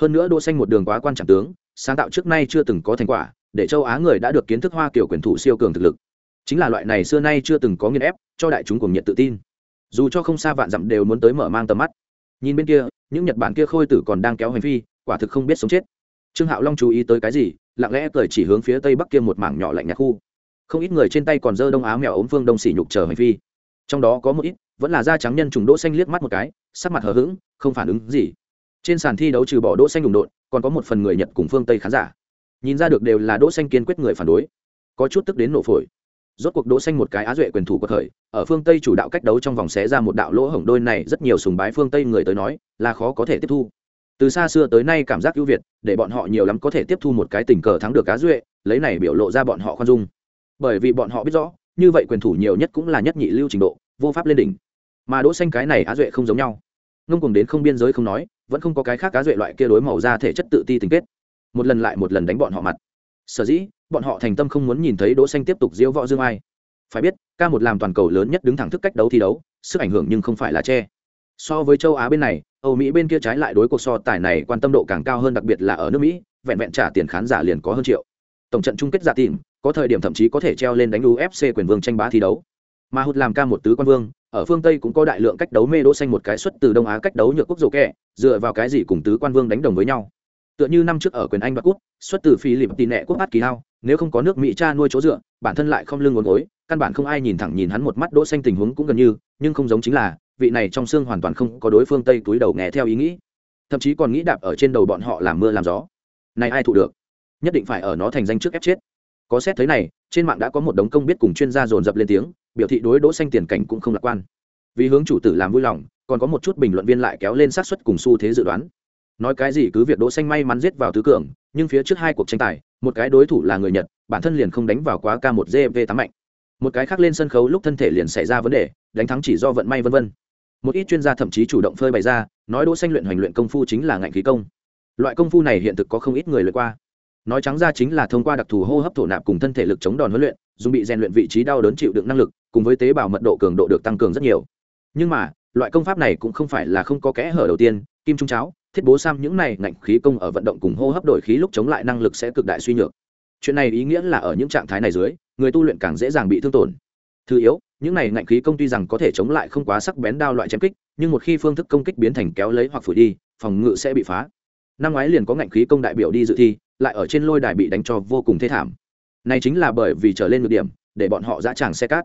Hơn nữa đỗ xanh một đường quá quan trọng tướng, sáng tạo trước nay chưa từng có thành quả, để châu á người đã được kiến thức hoa kiểu quyền thủ siêu cường thực lực. Chính là loại này xưa nay chưa từng có nghiên ép, cho đại chúng cùng nhiệt tự tin. Dù cho không xa vạn dặm đều muốn tới mở mang tầm mắt nhìn bên kia, những nhật bản kia khôi tử còn đang kéo hành phi, quả thực không biết sống chết. Trương hạo long chú ý tới cái gì, lặng lẽ cười chỉ hướng phía tây bắc kia một mảng nhỏ lạnh nhạt khu. Không ít người trên tay còn dơ đông áo mèo ốm phương đông xỉ nhục chờ hành phi. Trong đó có một ít, vẫn là da trắng nhân trùng đỗ xanh liếc mắt một cái, sắc mặt hờ hững, không phản ứng gì. Trên sàn thi đấu trừ bỏ đỗ xanh đụng đột còn có một phần người nhật cùng phương tây khán giả. Nhìn ra được đều là đỗ xanh kiên quyết người phản đối. Có chút tức đến nổ phổi rốt cuộc đỗ xanh một cái á duệ quyền thủ của thời, ở phương tây chủ đạo cách đấu trong vòng xé ra một đạo lỗ hổng đôi này rất nhiều sùng bái phương tây người tới nói, là khó có thể tiếp thu. Từ xa xưa tới nay cảm giác ưu việt, để bọn họ nhiều lắm có thể tiếp thu một cái tình cờ thắng được cá duệ, lấy này biểu lộ ra bọn họ khoan dung. Bởi vì bọn họ biết rõ, như vậy quyền thủ nhiều nhất cũng là nhất nhị lưu trình độ, vô pháp lên đỉnh. Mà đỗ xanh cái này á duệ không giống nhau. Ngông cùng đến không biên giới không nói, vẫn không có cái khác cá duệ loại kia đối màu ra thể chất tự ti tình kết. Một lần lại một lần đánh bọn họ mặt. Sở dĩ bọn họ thành tâm không muốn nhìn thấy đỗ xanh tiếp tục diễu võ dương ai. Phải biết, ca một làm toàn cầu lớn nhất đứng thẳng thức cách đấu thi đấu, sức ảnh hưởng nhưng không phải là che. So với châu á bên này, âu mỹ bên kia trái lại đối cuộc so tài này quan tâm độ càng cao hơn đặc biệt là ở nước mỹ, vẹn vẹn trả tiền khán giả liền có hơn triệu. Tổng trận chung kết giả tìm, có thời điểm thậm chí có thể treo lên đánh ufc quyền vương tranh bá thi đấu. Mà hụt làm ca một tứ quan vương, ở phương tây cũng có đại lượng cách đấu mê đỗ xanh một cái xuất từ đông á cách đấu nhược quốc dầu kẹ, dựa vào cái gì cùng tứ quan vương đánh đồng với nhau. Tựa như năm trước ở quyền anh và quốc xuất từ phi lịp tì nẹ quốc hát kỳ hao nếu không có nước mỹ cha nuôi chỗ dựa, bản thân lại không lưng ngốn gối, căn bản không ai nhìn thẳng nhìn hắn một mắt, đỗ xanh tình huống cũng gần như, nhưng không giống chính là, vị này trong xương hoàn toàn không có đối phương tây túi đầu nghe theo ý nghĩ. Thậm chí còn nghĩ đạp ở trên đầu bọn họ làm mưa làm gió. Này ai thụ được? Nhất định phải ở nó thành danh trước ép chết. Có xét thấy này, trên mạng đã có một đống công biết cùng chuyên gia dồn dập lên tiếng, biểu thị đối đỗ xanh tiền cảnh cũng không lạc quan. Vì hướng chủ tử làm vui lòng, còn có một chút bình luận viên lại kéo lên sát suất cùng xu thế dự đoán. Nói cái gì cứ việc đỗ xanh may mắn giết vào tứ cường, nhưng phía trước hai cuộc tranh tài một cái đối thủ là người nhật, bản thân liền không đánh vào quá k một gv tám mạnh. Một cái khác lên sân khấu lúc thân thể liền xảy ra vấn đề, đánh thắng chỉ do vận may vân vân. Một ít chuyên gia thậm chí chủ động phơi bày ra, nói đỗ xanh luyện hoành luyện công phu chính là ngạnh khí công. Loại công phu này hiện thực có không ít người luyện qua. Nói trắng ra chính là thông qua đặc thù hô hấp thổ nạp cùng thân thể lực chống đòn huấn luyện, dùng bị rèn luyện vị trí đau đớn chịu đựng năng lực, cùng với tế bào mật độ cường độ được tăng cường rất nhiều. Nhưng mà, loại công pháp này cũng không phải là không có kẽ hở đầu tiên, kim trung cháo thiết bố sam những này ngạnh khí công ở vận động cùng hô hấp đổi khí lúc chống lại năng lực sẽ cực đại suy nhược. Chuyện này ý nghĩa là ở những trạng thái này dưới, người tu luyện càng dễ dàng bị thương tổn. Thứ yếu, những này ngạnh khí công tuy rằng có thể chống lại không quá sắc bén đao loại chém kích, nhưng một khi phương thức công kích biến thành kéo lấy hoặc phủi đi, phòng ngự sẽ bị phá. Năm ngoái liền có ngạnh khí công đại biểu đi dự thi, lại ở trên lôi đài bị đánh cho vô cùng thê thảm. Này chính là bởi vì trở lên ngược điểm, để bọn họ dã tràng xe cát.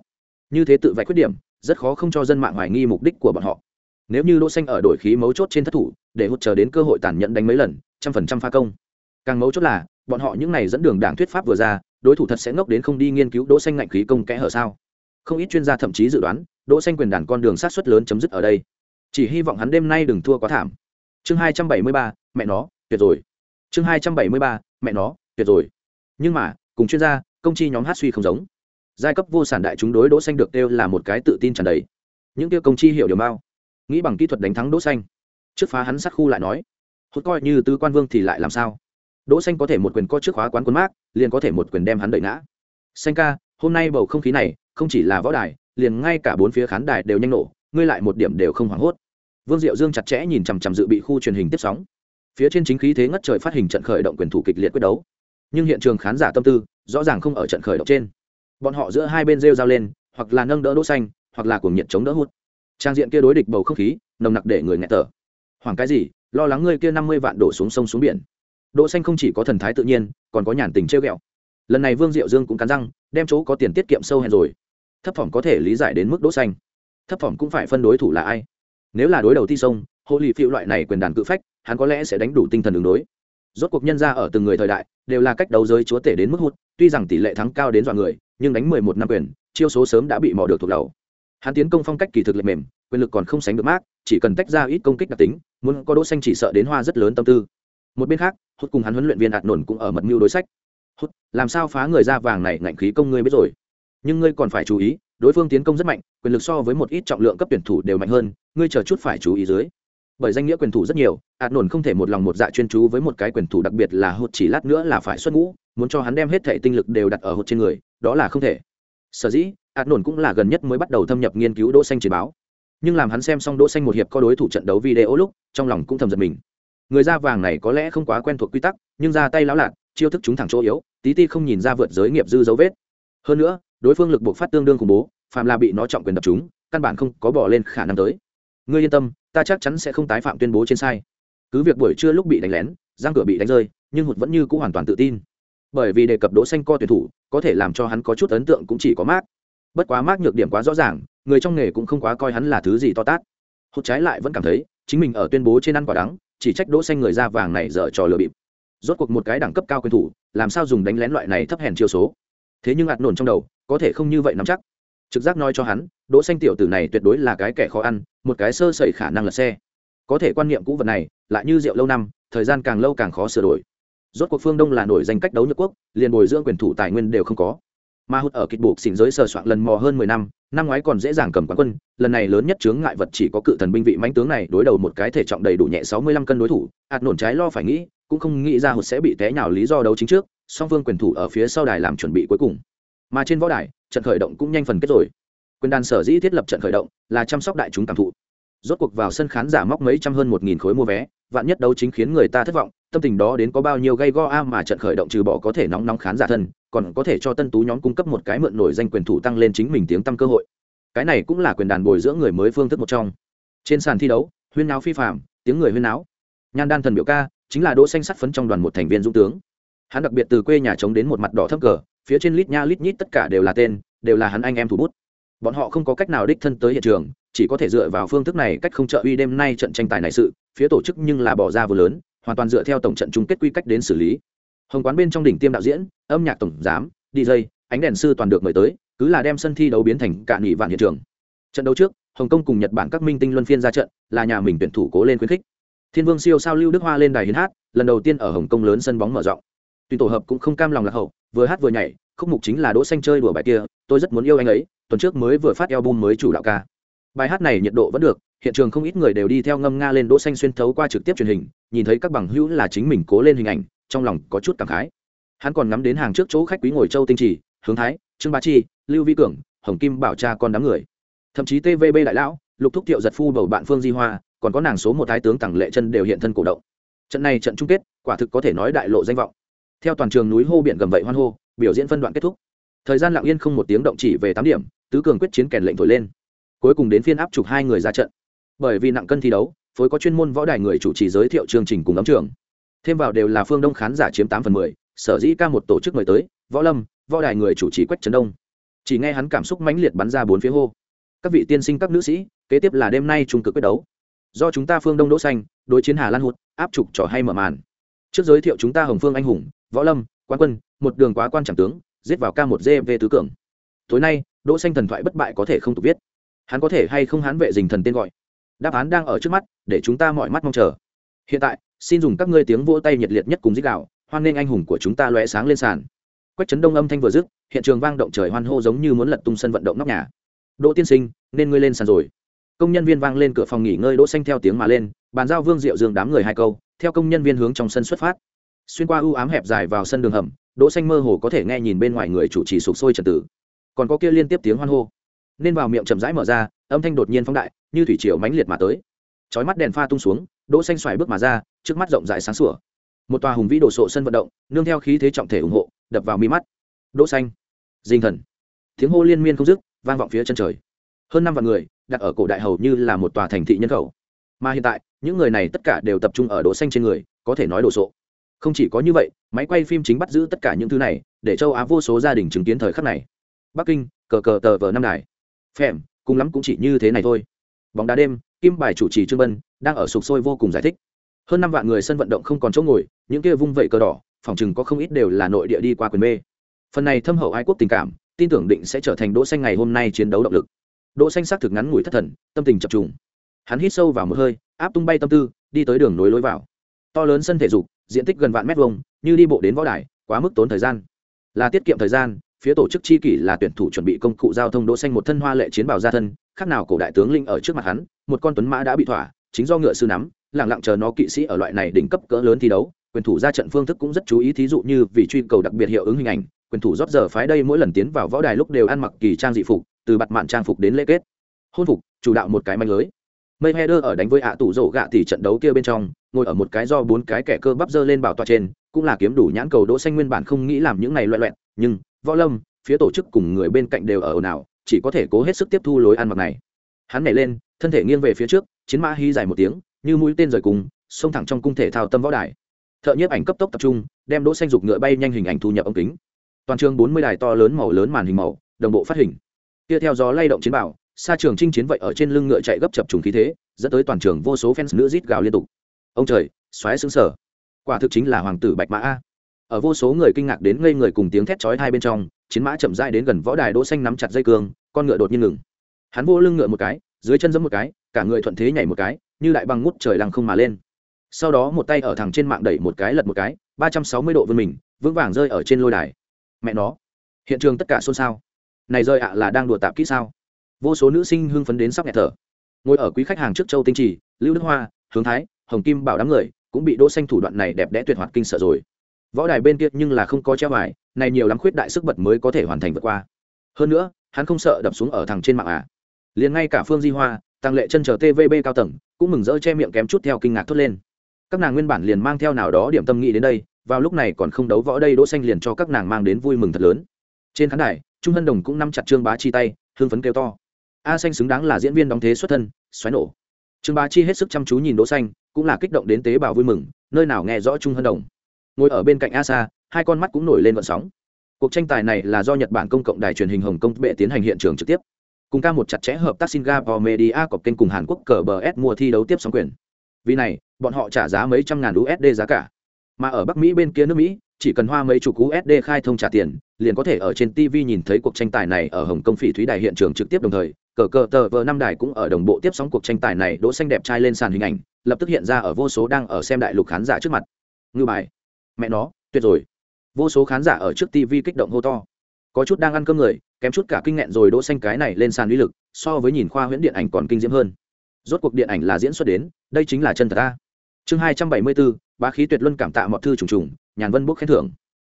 Như thế tự vạch khuyết điểm, rất khó không cho dân mạng hoài nghi mục đích của bọn họ nếu như đỗ xanh ở đổi khí mấu chốt trên thất thủ để hụt chờ đến cơ hội tàn nhẫn đánh mấy lần trăm phần trăm pha công. Càng mấu chốt là bọn họ những này dẫn đường đảng thuyết pháp vừa ra đối thủ thật sẽ ngốc đến không đi nghiên cứu đỗ xanh ngạnh khí công kẽ hở sao? Không ít chuyên gia thậm chí dự đoán đỗ xanh quyền đàn con đường sát suất lớn chấm dứt ở đây. Chỉ hy vọng hắn đêm nay đừng thua quá thảm. Chương 273, mẹ nó tuyệt rồi. Chương 273, mẹ nó tuyệt rồi. Nhưng mà cùng chuyên gia công chi nhóm hát suy không giống. Giai cấp vô sản đại chúng đối đỗ xanh được kêu là một cái tự tin tràn đầy. Những kia công chi hiểu điều bao nghĩ bằng kỹ thuật đánh thắng đỗ xanh. Trước phá hắn sát khu lại nói hốt coi như tứ quan vương thì lại làm sao? Đỗ xanh có thể một quyền co trước khóa quán quân mát liền có thể một quyền đem hắn đẩy ngã. Xanh ca, hôm nay bầu không khí này, không chỉ là võ đài, liền ngay cả bốn phía khán đài đều nhanh nổ, ngươi lại một điểm đều không hoảng hốt. Vương diệu dương chặt chẽ nhìn chằm chằm dự bị khu truyền hình tiếp sóng. Phía trên chính khí thế ngất trời phát hình trận khởi động quyền thủ kịch liệt quyết đấu. Nhưng hiện trường khán giả tâm tư, rõ ràng không ở trận khởi động trên. Bọn họ giữa hai bên rêu rao lên, hoặc là nâng đỡ đỗ xanh, hoặc là cuồng nhiệt chống đỡ hút trang diện kia đối địch bầu không khí, nồng nặc để người nghe thở. Hoàng cái gì? Lo lắng ngươi kia năm mươi vạn đổ xuống sông xuống biển. Đỗ xanh không chỉ có thần thái tự nhiên, còn có nhàn tình treo ghẹo. Lần này vương diệu dương cũng cắn răng, đem chỗ có tiền tiết kiệm sâu hèn rồi. Thấp phẩm có thể lý giải đến mức đỗ xanh. Thấp phẩm cũng phải phân đối thủ là ai? Nếu là đối đầu thi sông hộ lì phiêu loại này quyền đàn cự phách, hắn có lẽ sẽ đánh đủ tinh thần ứng đối. Rốt cuộc nhân ra ở từng người thời đại, đều là cách đấu giới chúa tể đến mức hút tuy rằng tỷ lệ thắng cao đến dọa người, nhưng đánh mười một năm quyền, chiêu số sớm đã bị mò được thuộc đầu hắn tiến công phong cách kỳ thực lệ mềm, quyền lực còn không sánh được mát chỉ cần tách ra ít công kích đặc tính, muốn có đỗ xanh chỉ sợ đến hoa rất lớn tâm tư. Một bên khác, hút cùng hắn huấn luyện viên đạt nổn cũng ở mật mưu đối sách. Hút, làm sao phá người ra vàng này ngạnh khí công ngươi biết rồi. Nhưng ngươi còn phải chú ý, đối phương tiến công rất mạnh, quyền lực so với một ít trọng lượng cấp tuyển thủ đều mạnh hơn, ngươi chờ chút phải chú ý dưới. Bởi danh nghĩa quyền thủ rất nhiều, ạt nổn không thể một lòng một dạ chuyên chú với một cái quyền thủ đặc biệt là hụt chỉ lát nữa là phải xuất ngũ, muốn cho hắn đem hết thệ tinh lực đều đặt ở hụt trên người, đó là không thể. Sở dĩ ạt nổn cũng là gần nhất mới bắt đầu thâm nhập nghiên cứu đỗ xanh chiến báo. Nhưng làm hắn xem xong đỗ xanh một hiệp có đối thủ trận đấu video lúc, trong lòng cũng thầm giật mình. Người da vàng này có lẽ không quá quen thuộc quy tắc, nhưng ra tay lão lạt, chiêu thức chúng thẳng chỗ yếu, tí ti không nhìn ra vượt giới nghiệp dư dấu vết. Hơn nữa, đối phương lực buộc phát tương đương khủng bố, phàm là bị nó trọng quyền đập chúng, căn bản không có bỏ lên khả năng tới. Ngươi yên tâm, ta chắc chắn sẽ không tái phạm tuyên bố trên sai. Cứ việc buổi trưa lúc bị đánh lén giang cửa bị đánh rơi, nhưng hụt vẫn như cũng hoàn toàn tự tin. Bởi vì đề cập đỗ xanh co tuyển thủ, có thể làm cho hắn có chút ấn tượng cũng chỉ có mát bất quá mác nhược điểm quá rõ ràng, người trong nghề cũng không quá coi hắn là thứ gì to tát. Hốt trái lại vẫn cảm thấy, chính mình ở tuyên bố trên ăn quả đắng, chỉ trách đỗ xanh người da vàng này dở trò lừa bịp. Rốt cuộc một cái đẳng cấp cao quyền thủ, làm sao dùng đánh lén loại này thấp hèn chiêu số? Thế nhưng ạt nổn trong đầu, có thể không như vậy nắm chắc. Trực giác nói cho hắn, đỗ xanh tiểu tử này tuyệt đối là cái kẻ khó ăn, một cái sơ sẩy khả năng là xe. Có thể quan niệm cũ vật này, lại như rượu lâu năm, thời gian càng lâu càng khó sửa đổi. Rốt cuộc phương đông là nổi danh cách đấu nhược quốc, liền bồi dưỡng quyền thủ tài nguyên đều không có mà hụt ở kịch buộc xỉn giới sờ soạn lần mò hơn mười năm năm ngoái còn dễ dàng cầm quán quân, lần này lớn nhất chướng ngại vật chỉ có cự thần binh vị mãnh tướng này đối đầu một cái thể trọng đầy đủ nhẹ sáu mươi lăm cân đối thủ, ạt nổn trái lo phải nghĩ, cũng không nghĩ ra hụt sẽ bị té nhào lý do đấu chính trước, song phương quyền thủ ở phía sau đài làm chuẩn bị cuối cùng. Mà trên võ đài, trận khởi động cũng nhanh phần kết rồi. Quyền đàn sở dĩ thiết lập trận khởi động là chăm sóc đại chúng cảm thụ rốt cuộc vào sân khán giả móc mấy trăm hơn một nghìn khối mua vé, vạn nhất đấu chính khiến người ta thất vọng, tâm tình đó đến có bao nhiêu gây go a mà trận khởi động trừ bỏ có thể nóng nóng khán giả thân, còn có thể cho tân tú nhóm cung cấp một cái mượn nổi danh quyền thủ tăng lên chính mình tiếng tăm cơ hội. Cái này cũng là quyền đàn bồi dưỡng người mới phương thức một trong. Trên sàn thi đấu, huyên náo phi phạm tiếng người huyên náo. Nhan đan thần biểu ca chính là đỗ xanh sắt phấn trong đoàn một thành viên dũng tướng. Hắn đặc biệt từ quê nhà chống đến một mặt đỏ thấp cờ, phía trên lít nha lít nhít tất cả đều là tên, đều là hắn anh em thủ bút. Bọn họ không có cách nào đích thân tới hiện trường chỉ có thể dựa vào phương thức này cách không trợ uy đêm nay trận tranh tài này sự, phía tổ chức nhưng là bỏ ra vừa lớn, hoàn toàn dựa theo tổng trận chung kết quy cách đến xử lý. Hồng quán bên trong đỉnh tiêm đạo diễn, âm nhạc tổng giám, dj, ánh đèn sư toàn được mời tới, cứ là đem sân thi đấu biến thành cạn nghỉ vạn hiện trường. Trận đấu trước, hồng kông cùng nhật bản các minh tinh luân phiên ra trận, là nhà mình tuyển thủ cố lên khuyến khích. Thiên vương siêu sao lưu đức hoa lên đài hiến hát, lần đầu tiên ở hồng kông lớn sân bóng mở rộng. Tuy tổ hợp cũng không cam lòng lạc hậu, vừa hát vừa nhảy, khúc mục chính là đỗ xanh chơi đùa bài kia, tôi rất muốn yêu anh ấy, tuần trước mới vừa phát album mới chủ đạo ca bài hát này nhiệt độ vẫn được, hiện trường không ít người đều đi theo ngâm nga lên đỗ xanh xuyên thấu qua trực tiếp truyền hình, nhìn thấy các bằng hữu là chính mình cố lên hình ảnh, trong lòng có chút cảm khái. Hắn còn ngắm đến hàng trước chỗ khách quý ngồi châu tinh trì, hướng thái, trương bá chi, lưu vi cường, hồng kim bảo cha con đám người. Thậm chí tvb đại lão, lục thúc thiệu giật phu bầu bạn phương di hoa, còn có nàng số một thái tướng tặng lệ chân đều hiện thân cổ động. Trận này trận chung kết, quả thực có thể nói đại lộ danh vọng. Theo toàn trường núi hô biển gầm vậy hoan hô, biểu diễn phân đoạn kết thúc. Thời gian lặng yên không một tiếng động chỉ về tám điểm, tứ cường quyết chiến kèn lệnh thổi lên cuối cùng đến phiên áp chụp hai người ra trận. Bởi vì nặng cân thi đấu, phối có chuyên môn võ đài người chủ trì giới thiệu chương trình cùng ấm trường. Thêm vào đều là phương đông khán giả chiếm tám phần mười, sở dĩ ca một tổ chức mời tới, võ lâm, võ đài người chủ trì quách trấn đông. Chỉ nghe hắn cảm xúc mãnh liệt bắn ra bốn phía hô. Các vị tiên sinh, các nữ sĩ, kế tiếp là đêm nay trung cực quyết đấu. Do chúng ta phương đông đỗ xanh, đối chiến hà lan hụt, áp trục trò hay mở màn. Trước giới thiệu chúng ta hồng phương anh hùng, võ lâm quan quân, một đường quá quan trọng tướng, giết vào k một gv tứ cường. Tối nay, đỗ xanh thần thoại bất bại có thể không tục viết hắn có thể hay không hắn vệ dình thần tên gọi? Đáp án đang ở trước mắt, để chúng ta mọi mắt mong chờ. Hiện tại, xin dùng các ngươi tiếng vỗ tay nhiệt liệt nhất cùng dích đạo, hoan nghênh anh hùng của chúng ta lóe sáng lên sàn. Quách chấn đông âm thanh vừa dứt, hiện trường vang động trời hoan hô giống như muốn lật tung sân vận động nóc nhà. Đỗ tiên sinh, nên ngươi lên sàn rồi. Công nhân viên vang lên cửa phòng nghỉ ngơi đỗ xanh theo tiếng mà lên, bàn giao vương diệu dương đám người hai câu, theo công nhân viên hướng trong sân xuất phát. Xuyên qua ưu ám hẹp dài vào sân đường hầm, đỗ xanh mơ hồ có thể nghe nhìn bên ngoài người chủ trì sụp sôi trật tự. Còn có kia liên tiếp tiếng hoan hô nên vào miệng chậm rãi mở ra, âm thanh đột nhiên phóng đại, như thủy triều mãnh liệt mà tới. Chói mắt đèn pha tung xuống, đỗ xanh xoài bước mà ra, trước mắt rộng rãi sáng sủa. Một tòa hùng vĩ đổ sộ sân vận động, nương theo khí thế trọng thể ủng hộ, đập vào mi mắt. Đỗ xanh. Dinh thần. Tiếng hô liên miên không dứt, vang vọng phía chân trời. Hơn năm vạn người, đặt ở cổ đại hầu như là một tòa thành thị nhân khẩu. Mà hiện tại, những người này tất cả đều tập trung ở đỗ xanh trên người, có thể nói đồ sộ. Không chỉ có như vậy, máy quay phim chính bắt giữ tất cả những thứ này, để châu á vô số gia đình chứng kiến thời khắc này. Bắc kinh, cờ cờ tờ vờ năm đài phèm, cùng lắm cũng chỉ như thế này thôi. Bóng đá đêm, kim bài chủ trì trương bân, đang ở sục sôi vô cùng giải thích. Hơn năm vạn người sân vận động không còn chỗ ngồi, những kia vung vẩy cờ đỏ, phòng chừng có không ít đều là nội địa đi qua quyền mê. Phần này thâm hậu ái quốc tình cảm, tin tưởng định sẽ trở thành đỗ xanh ngày hôm nay chiến đấu động lực. Đỗ xanh xác thực ngắn ngủi thất thần, tâm tình chập trùng. Hắn hít sâu vào một hơi, áp tung bay tâm tư, đi tới đường nối lối vào. To lớn sân thể dục, diện tích gần vạn mét vuông, như đi bộ đến võ đài, quá mức tốn thời gian. Là tiết kiệm thời gian phía tổ chức chi kỷ là tuyển thủ chuẩn bị công cụ giao thông đỗ xanh một thân hoa lệ chiến bào gia thân, khác nào cổ đại tướng linh ở trước mặt hắn, một con tuấn mã đã bị thỏa, chính do ngựa sư nắm, lặng lặng chờ nó kỵ sĩ ở loại này đỉnh cấp cỡ lớn thi đấu. Quyền thủ ra trận phương thức cũng rất chú ý, thí dụ như vì truy cầu đặc biệt hiệu ứng hình ảnh, quyền thủ rót giờ phái đây mỗi lần tiến vào võ đài lúc đều ăn mặc kỳ trang dị phục, từ bặt mạn trang phục đến lễ kết. Hôn phục, chủ đạo một cái manh lưới. Mây header ở đánh với ạ tủ rổ gạ thì trận đấu kia bên trong, ngồi ở một cái do bốn cái kẻ cơ bắp dơ lên bảo tọa trên, cũng là kiếm đủ nhãn cầu đỗ xanh nguyên bản không nghĩ làm những này loẹt loẹt nhưng võ lâm, phía tổ chức cùng người bên cạnh đều ở ồn ào, chỉ có thể cố hết sức tiếp thu lối ăn mặc này. Hắn nhảy lên, thân thể nghiêng về phía trước, chiến mã hí dài một tiếng, như mũi tên rời cùng, xông thẳng trong cung thể thao tâm võ đài. Thợ nhiếp ảnh cấp tốc tập trung, đem đỗ xanh dục ngựa bay nhanh hình ảnh thu nhập ống kính. Toàn trường bốn mươi đài to lớn màu lớn màn hình màu, đồng bộ phát hình. Kia theo gió lay động chiến bảo, xa trường chinh chiến vậy ở trên lưng ngựa chạy gấp chập trùng khí thế, dẫn tới toàn trường vô số fans nữ rít gào liên tục. Ông trời, xoáy sững sở quả thực chính là hoàng tử bạch mã a ở vô số người kinh ngạc đến ngây người cùng tiếng thét chói hai bên trong, chiến mã chậm rãi đến gần võ đài đỗ xanh nắm chặt dây cương, con ngựa đột nhiên ngừng. Hắn vô lưng ngựa một cái, dưới chân giẫm một cái, cả người thuận thế nhảy một cái, như đại băng ngút trời lăng không mà lên. Sau đó một tay ở thẳng trên mạng đẩy một cái lật một cái, ba trăm sáu mươi độ vươn mình, vững vàng rơi ở trên lôi đài. Mẹ nó, hiện trường tất cả xôn xao. Này rơi ạ là đang đùa tạp kỹ sao? Vô số nữ sinh hưng phấn đến sắp nghẹt thở. Ngồi ở quý khách hàng trước châu tinh trì, lưu đức hoa, hướng thái, hồng kim bảo đám người cũng bị đỗ xanh thủ đoạn này đẹp đẽ tuyệt hoạt kinh sợ rồi võ đài bên kia nhưng là không có treo bài, này nhiều lắm khuyết đại sức bật mới có thể hoàn thành vượt qua. Hơn nữa, hắn không sợ đập xuống ở thằng trên mạng à. Liền ngay cả phương di hoa, tăng lệ chân chờ tvb cao tầng, cũng mừng rỡ che miệng kém chút theo kinh ngạc thốt lên. Các nàng nguyên bản liền mang theo nào đó điểm tâm nghĩ đến đây, vào lúc này còn không đấu võ đây đỗ xanh liền cho các nàng mang đến vui mừng thật lớn. Trên khán đài, trung hân đồng cũng nắm chặt trương bá chi tay, hưng phấn kêu to. A xanh xứng đáng là diễn viên đóng thế xuất thân, xoáy nổ. Trương bá chi hết sức chăm chú nhìn đỗ xanh, cũng là kích động đến tế bào vui mừng, nơi nào nghe rõ trung hân đồng ngồi ở bên cạnh a sa hai con mắt cũng nổi lên vận sóng. Cuộc tranh tài này là do nhật bản công cộng đài truyền hình hồng kông bệ tiến hành hiện trường trực tiếp. Cùng ca một chặt chẽ hợp tác singapore media cọc kênh cùng hàn quốc cờ bờ s mua thi đấu tiếp sóng quyền. Vì này, bọn họ trả giá mấy trăm ngàn usd giá cả. Mà ở bắc mỹ bên kia nước mỹ, chỉ cần hoa mấy chục usd khai thông trả tiền, liền có thể ở trên tv nhìn thấy cuộc tranh tài này ở hồng kông phỉ thúy đài hiện trường trực tiếp đồng thời, cờ cờ tờ vờ năm đài cũng ở đồng bộ tiếp sóng cuộc tranh tài này đỗ xanh đẹp trai lên sàn hình ảnh, lập tức hiện ra ở vô số đang ở xem đại lục khán giả trước mặt. Ngư bài mẹ nó tuyệt rồi. Vô số khán giả ở trước tv kích động hô to. Có chút đang ăn cơm người kém chút cả kinh nghẹn rồi đỗ xanh cái này lên sàn uy lực so với nhìn khoa huyễn điện ảnh còn kinh diễm hơn. Rốt cuộc điện ảnh là diễn xuất đến đây chính là chân thật ta. Chương 274, bá khí tuyệt luân cảm tạ mọi thư trùng trùng nhàn vân bốc khen thưởng.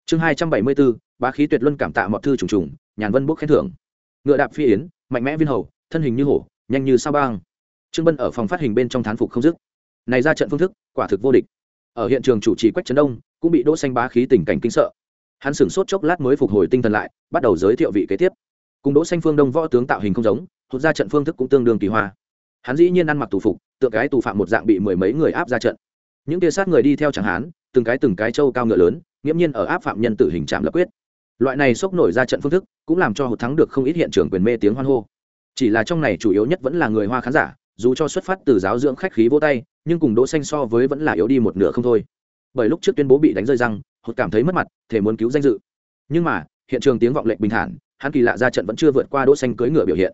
Chương 274, bá khí tuyệt luân cảm tạ mọi thư trùng trùng nhàn vân bốc khen thưởng. Ngựa đạp phi yến mạnh mẽ viên hầu thân hình như hổ nhanh như sao băng. Trương bân ở phòng phát hình bên trong thán phục không dứt. Này ra trận phương thức quả thực vô địch ở hiện trường chủ trì quách trấn đông, cũng bị đỗ xanh bá khí tình cảnh kinh sợ. Hắn sửng sốt chốc lát mới phục hồi tinh thần lại, bắt đầu giới thiệu vị kế tiếp. Cùng đỗ xanh phương đông võ tướng tạo hình không giống, hụt ra trận phương thức cũng tương đương kỳ hoa. Hắn dĩ nhiên ăn mặc tù phục, tượng cái tù phạm một dạng bị mười mấy người áp ra trận. Những tia sát người đi theo chẳng hán, từng cái từng cái châu cao ngựa lớn, nghiễm nhiên ở áp phạm nhân tử hình trạm lập quyết. Loại này sốc nổi ra trận phương thức, cũng làm cho hụt thắng được không ít hiện trường quyền mê tiếng hoan hô. Chỉ là trong này chủ yếu nhất vẫn là người hoa khán giả dù cho xuất phát từ giáo dưỡng khách khí vô tay, nhưng cùng đỗ xanh so với vẫn là yếu đi một nửa không thôi. Bởi lúc trước tuyên bố bị đánh rơi răng, hụt cảm thấy mất mặt thể muốn cứu danh dự. Nhưng mà, hiện trường tiếng vọng lệnh bình thản, hắn kỳ lạ ra trận vẫn chưa vượt qua đỗ xanh cưỡi ngựa biểu hiện.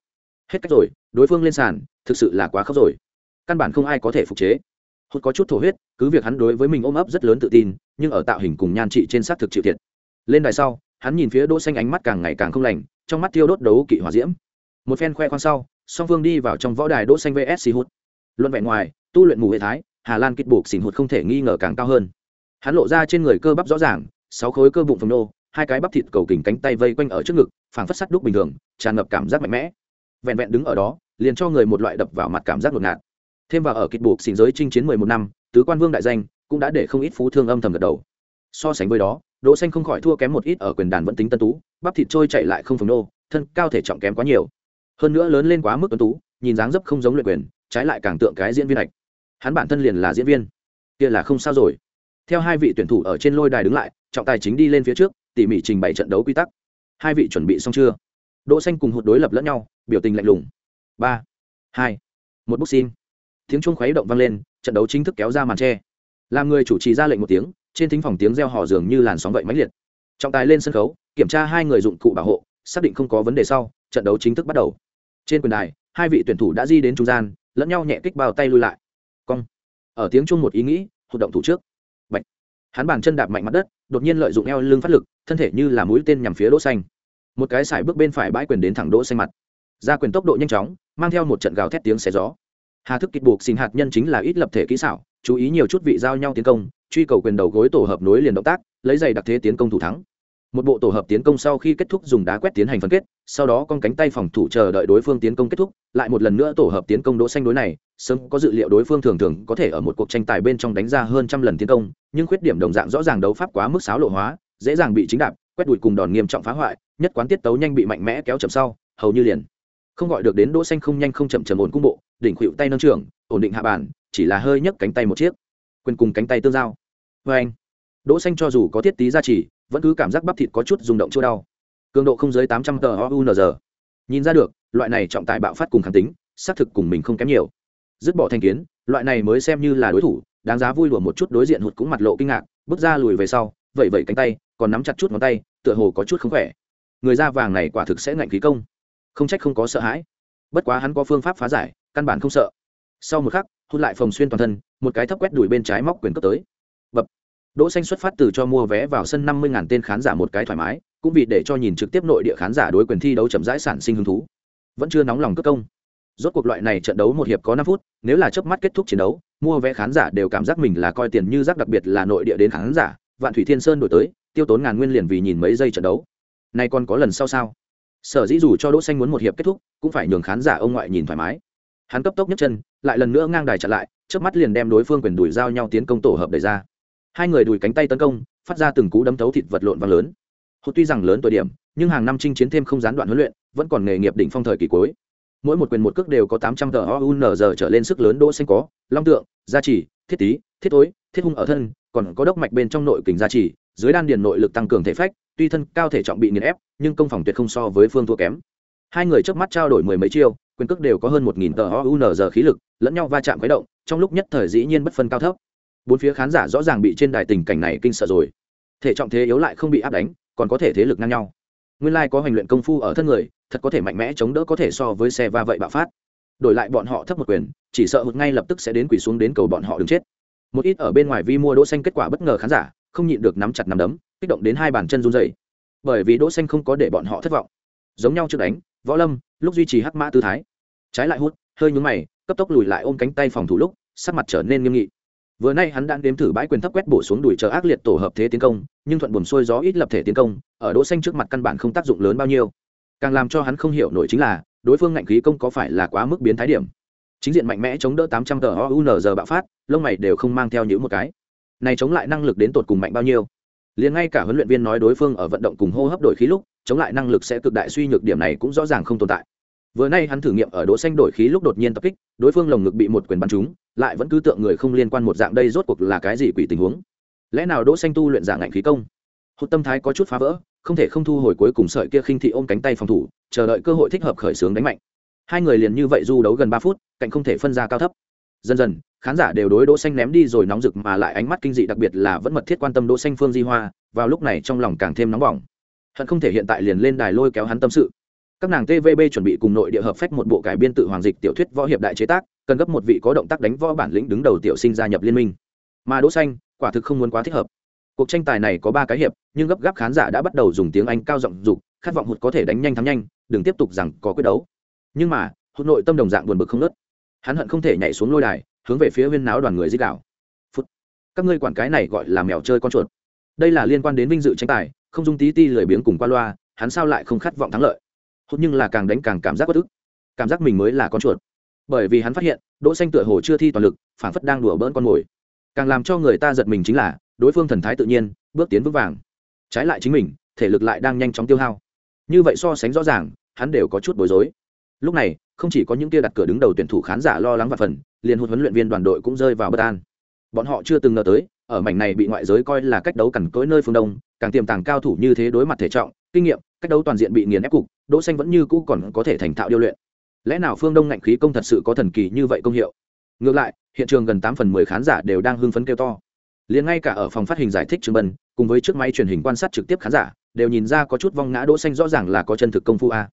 Hết cách rồi, đối phương lên sàn, thực sự là quá khóc rồi. Căn bản không ai có thể phục chế. Hụt có chút thổ huyết, cứ việc hắn đối với mình ôm ấp rất lớn tự tin, nhưng ở tạo hình cùng nhan trị trên sát thực chịu thiệt. Lên đài sau, hắn nhìn phía đỗ xanh ánh mắt càng ngày càng không lành, trong mắt tiêu đốt đấu kỵ hỏa diễm. Một phen khoe khoang sau song phương đi vào trong võ đài đỗ xanh vs hút luận vẹn ngoài, tu luyện mù hệ thái, hà lan kịch buộc xỉn hụt không thể nghi ngờ càng cao hơn. Hắn lộ ra trên người cơ bắp rõ ràng, sáu khối cơ bụng phồng nô, hai cái bắp thịt cầu kình cánh tay vây quanh ở trước ngực, phảng phất sắt đúc bình thường, tràn ngập cảm giác mạnh mẽ. Vẹn vẹn đứng ở đó, liền cho người một loại đập vào mặt cảm giác ngột ngạt. Thêm vào ở kịch buộc xỉn giới chinh chiến mười một năm, tứ quan vương đại danh cũng đã để không ít phú thương âm thầm gật đầu. So sánh với đó, đỗ xanh không khỏi thua kém một ít ở quyền đàn vẫn tính tân tú, bắp thịt trôi chạy lại không phồng nô, thân cao thể trọng kém quá nhiều hơn nữa lớn lên quá mức tuấn tú, nhìn dáng dấp không giống luyện quyền, trái lại càng tượng cái diễn viên hạch. Hắn bản thân liền là diễn viên. Kia là không sao rồi. Theo hai vị tuyển thủ ở trên lôi đài đứng lại, trọng tài chính đi lên phía trước, tỉ mỉ trình bày trận đấu quy tắc. Hai vị chuẩn bị xong chưa? Đỗ xanh cùng hụt đối lập lẫn nhau, biểu tình lạnh lùng. Ba, hai, một bút xin. Tiếng chuông khuấy động vang lên, trận đấu chính thức kéo ra màn che làm người chủ trì ra lệnh một tiếng, trên thính phòng tiếng reo hò dường như làn sóng vậy mãnh liệt. Trọng tài lên sân khấu, kiểm tra hai người dụng cụ bảo hộ, xác định không có vấn đề sau, trận đấu chính thức bắt đầu trên quyền đài, hai vị tuyển thủ đã di đến trung gian, lẫn nhau nhẹ kích bao tay lui lại. Cong. Ở tiếng chung một ý nghĩ, hụt động thủ trước. Bạch. hắn bàn chân đạp mạnh mặt đất, đột nhiên lợi dụng eo lưng phát lực, thân thể như là mũi tên nhằm phía đỗ xanh. Một cái sải bước bên phải bãi quyền đến thẳng đỗ xanh mặt. Ra quyền tốc độ nhanh chóng, mang theo một trận gào thét tiếng xé gió. Hà thức kịch buộc xin hạt nhân chính là ít lập thể kỹ xảo, chú ý nhiều chút vị giao nhau tiến công, truy cầu quyền đầu gối tổ hợp nối liền động tác, lấy giày đặc thế tiến công thủ thắng một bộ tổ hợp tiến công sau khi kết thúc dùng đá quét tiến hành phân kết, sau đó con cánh tay phòng thủ chờ đợi đối phương tiến công kết thúc, lại một lần nữa tổ hợp tiến công đỗ xanh đối này, sớm có dự liệu đối phương thường thường có thể ở một cuộc tranh tài bên trong đánh ra hơn trăm lần tiến công, nhưng khuyết điểm đồng dạng rõ ràng đấu pháp quá mức xáo lộ hóa, dễ dàng bị chính đạp, quét đuổi cùng đòn nghiêm trọng phá hoại, nhất quán tiết tấu nhanh bị mạnh mẽ kéo chậm sau, hầu như liền. Không gọi được đến đỗ xanh không nhanh không chậm chậm ổn cung bộ, đỉnh khuỵu tay nâng trường ổn định hạ bàn, chỉ là hơi nhấc cánh tay một chiếc. Quyền cùng cánh tay tương giao. Với anh. Đỗ xanh cho dù có thiết tí gia trì vẫn cứ cảm giác bắp thịt có chút rung động chua đau. Cường độ không dưới 800 tờ ounz nhìn ra được, loại này trọng tài bạo phát cùng kháng tính, xác thực cùng mình không kém nhiều. Dứt bỏ thành kiến, loại này mới xem như là đối thủ, đáng giá vui lùa một chút đối diện hụt cũng mặt lộ kinh ngạc, bước ra lùi về sau vẩy vẩy cánh tay, còn nắm chặt chút ngón tay, tựa hồ có chút không khỏe. Người da vàng này quả thực sẽ ngạnh khí công. Không trách không có sợ hãi. Bất quá hắn có phương pháp phá giải, căn bản không sợ. Sau một khắc hút lại phòng xuyên toàn thân, một cái thấp quét đùi bên trái móc quyền cấp tới. Bập đỗ xanh xuất phát từ cho mua vé vào sân năm mươi ngàn tên khán giả một cái thoải mái, cũng vì để cho nhìn trực tiếp nội địa khán giả đối quyền thi đấu chậm rãi sản sinh hứng thú. Vẫn chưa nóng lòng cất công. Rốt cuộc loại này trận đấu một hiệp có năm phút, nếu là chớp mắt kết thúc chiến đấu, mua vé khán giả đều cảm giác mình là coi tiền như rác đặc biệt là nội địa đến khán giả, vạn thủy thiên sơn đổi tới, tiêu tốn ngàn nguyên liền vì nhìn mấy giây trận đấu. Nay còn có lần sau sao? Sở dĩ dù cho đỗ xanh muốn một hiệp kết thúc, cũng phải nhường khán giả ông ngoại nhìn thoải mái. Hắn cấp tốc nhấc chân, lại lần nữa ngang đài chặn lại, chớp mắt liền đem đối phương quyền đuổi giao nhau tiến công tổ hợp đẩy ra hai người đùi cánh tay tấn công, phát ra từng cú đấm thấu thịt vật lộn vang lớn. Hốt tuy rằng lớn tuổi điểm, nhưng hàng năm chinh chiến thêm không gián đoạn huấn luyện, vẫn còn nghề nghiệp đỉnh phong thời kỳ cuối. Mỗi một quyền một cước đều có tám trăm tờ giờ trở lên sức lớn đỗ xanh có, long tượng, gia trì, thiết tý thiết tối thiết hung ở thân, còn có đốc mạch bên trong nội kình gia trì, dưới đan điền nội lực tăng cường thể phách, tuy thân cao thể trọng bị nghiền ép, nhưng công phòng tuyệt không so với phương thua kém. Hai người trước mắt trao đổi mười mấy chiêu, quyền cước đều có hơn một nghìn tờ giờ khí lực, lẫn nhau va chạm khuấy động, trong lúc nhất thời dĩ nhiên bất phân cao thấp bốn phía khán giả rõ ràng bị trên đài tình cảnh này kinh sợ rồi. Thể trọng thế yếu lại không bị áp đánh, còn có thể thế lực ngang nhau. Nguyên lai có hành luyện công phu ở thân người, thật có thể mạnh mẽ chống đỡ có thể so với xe va vậy bạo phát. Đổi lại bọn họ thấp một quyền, chỉ sợ hụt ngay lập tức sẽ đến quỷ xuống đến cầu bọn họ đứng chết. Một ít ở bên ngoài vi mua đỗ xanh kết quả bất ngờ khán giả, không nhịn được nắm chặt nắm đấm, kích động đến hai bàn chân run rẩy. Bởi vì đỗ xanh không có để bọn họ thất vọng. Giống nhau trước đánh, võ lâm, lúc duy trì hắc mã tư thái. Trái lại hút, hơi nhướng mày, cấp tốc lùi lại ôm cánh tay phòng thủ lúc, sắc mặt trở nên nghiêm nghị vừa nay hắn đang đếm thử bãi quyền thấp quét bổ xuống đuổi chờ ác liệt tổ hợp thế tiến công, nhưng thuận buồn xuôi gió ít lập thể tiến công, ở đỗ xanh trước mặt căn bản không tác dụng lớn bao nhiêu. Càng làm cho hắn không hiểu nổi chính là, đối phương ngạnh khí công có phải là quá mức biến thái điểm. Chính diện mạnh mẽ chống đỡ 800 tờ giờ bạo phát, lông mày đều không mang theo những một cái. Này chống lại năng lực đến tột cùng mạnh bao nhiêu? Liền ngay cả huấn luyện viên nói đối phương ở vận động cùng hô hấp đổi khí lúc, chống lại năng lực sẽ cực đại suy nhược điểm này cũng rõ ràng không tồn tại. Vừa nay hắn thử nghiệm ở đỗ xanh đổi khí lúc đột nhiên tập kích, đối phương lồng ngực bị một quyền bắn trúng lại vẫn cứ tượng người không liên quan một dạng đây rốt cuộc là cái gì quỷ tình huống? Lẽ nào đỗ xanh tu luyện dạng ngạnh khí công? Hụt tâm thái có chút phá vỡ, không thể không thu hồi cuối cùng sợi kia khinh thị ôm cánh tay phòng thủ, chờ đợi cơ hội thích hợp khởi sướng đánh mạnh. Hai người liền như vậy du đấu gần ba phút, cạnh không thể phân ra cao thấp. Dần dần, khán giả đều đối đỗ xanh ném đi rồi nóng rực mà lại ánh mắt kinh dị đặc biệt là vẫn mật thiết quan tâm đỗ xanh phương di hoa, vào lúc này trong lòng càng thêm nóng bỏng. Hận không thể hiện tại liền lên đài lôi kéo hắn tâm sự. Các nàng tvb chuẩn bị cùng nội địa hợp phách một bộ cải biên tự hoàng dịch tiểu thuyết võ hiệp đại chế tác cần gấp một vị có động tác đánh võ bản lĩnh đứng đầu tiểu sinh gia nhập liên minh. Mà đỗ xanh, quả thực không muốn quá thích hợp. Cuộc tranh tài này có ba cái hiệp, nhưng gấp gáp khán giả đã bắt đầu dùng tiếng anh cao giọng dục, khát vọng hụt có thể đánh nhanh thắng nhanh, đừng tiếp tục rằng có quyết đấu. Nhưng mà, hụt nội tâm đồng dạng buồn bực không nớt hắn hận không thể nhảy xuống lôi đài, hướng về phía viên náo đoàn người dích đảo phút. Các ngươi quản cái này gọi là mèo chơi con chuột. Đây là liên quan đến vinh dự tranh tài, không dung tí ti lười biếng cùng qua loa, hắn sao lại không khát vọng thắng lợi? Hốt nhưng là càng đánh càng cảm giác bất ức. Cảm giác mình mới là con chuột bởi vì hắn phát hiện, đỗ xanh tựa hồ chưa thi toàn lực phản phất đang đùa bỡn con mồi. Càng làm cho người ta giật mình chính là, đối phương thần thái tự nhiên, bước tiến vững vàng. Trái lại chính mình, thể lực lại đang nhanh chóng tiêu hao. Như vậy so sánh rõ ràng, hắn đều có chút bối rối. Lúc này, không chỉ có những tia đặt cửa đứng đầu tuyển thủ khán giả lo lắng và phần, liền hụt huấn luyện viên đoàn đội cũng rơi vào bất an. Bọn họ chưa từng ngờ tới, ở mảnh này bị ngoại giới coi là cách đấu cằn cỗi nơi phương đông, càng tiềm tàng cao thủ như thế đối mặt thể trọng, kinh nghiệm, cách đấu toàn diện bị nghiền ép cục, đỗ xanh vẫn như cũ còn có thể thành thạo điêu luyện lẽ nào phương đông ngạnh khí công thật sự có thần kỳ như vậy công hiệu? Ngược lại, hiện trường gần tám phần mười khán giả đều đang hưng phấn kêu to. Liền ngay cả ở phòng phát hình giải thích trường bân cùng với chiếc máy truyền hình quan sát trực tiếp khán giả, đều nhìn ra có chút vong ngã đỗ xanh rõ ràng là có chân thực công phu a.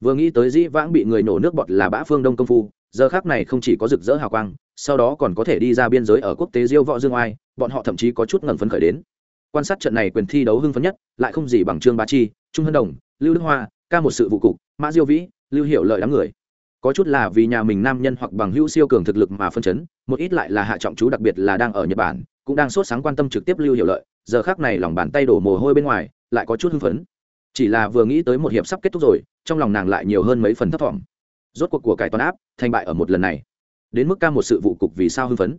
Vừa nghĩ tới dĩ vãng bị người nổ nước bọt là bã phương đông công phu, giờ khác này không chỉ có rực rỡ hào quang, sau đó còn có thể đi ra biên giới ở quốc tế diêu võ dương oai, bọn họ thậm chí có chút ngẩng phấn khởi đến. Quan sát trận này quyền thi đấu hưng phấn nhất, lại không gì bằng trương bá chi, trung hân đồng, lưu đức hoa, ca một sự vụ cục, mã diêu vĩ, lưu Hiểu lợi đám người có chút là vì nhà mình nam nhân hoặc bằng hữu siêu cường thực lực mà phân chấn, một ít lại là hạ trọng chú đặc biệt là đang ở nhật bản, cũng đang sốt sáng quan tâm trực tiếp lưu hiệu lợi, giờ khác này lòng bàn tay đổ mồ hôi bên ngoài, lại có chút hưng phấn. Chỉ là vừa nghĩ tới một hiệp sắp kết thúc rồi, trong lòng nàng lại nhiều hơn mấy phần thấp thỏm. Rốt cuộc của cải toàn áp, thành bại ở một lần này. Đến mức ca một sự vụ cục vì sao hưng phấn.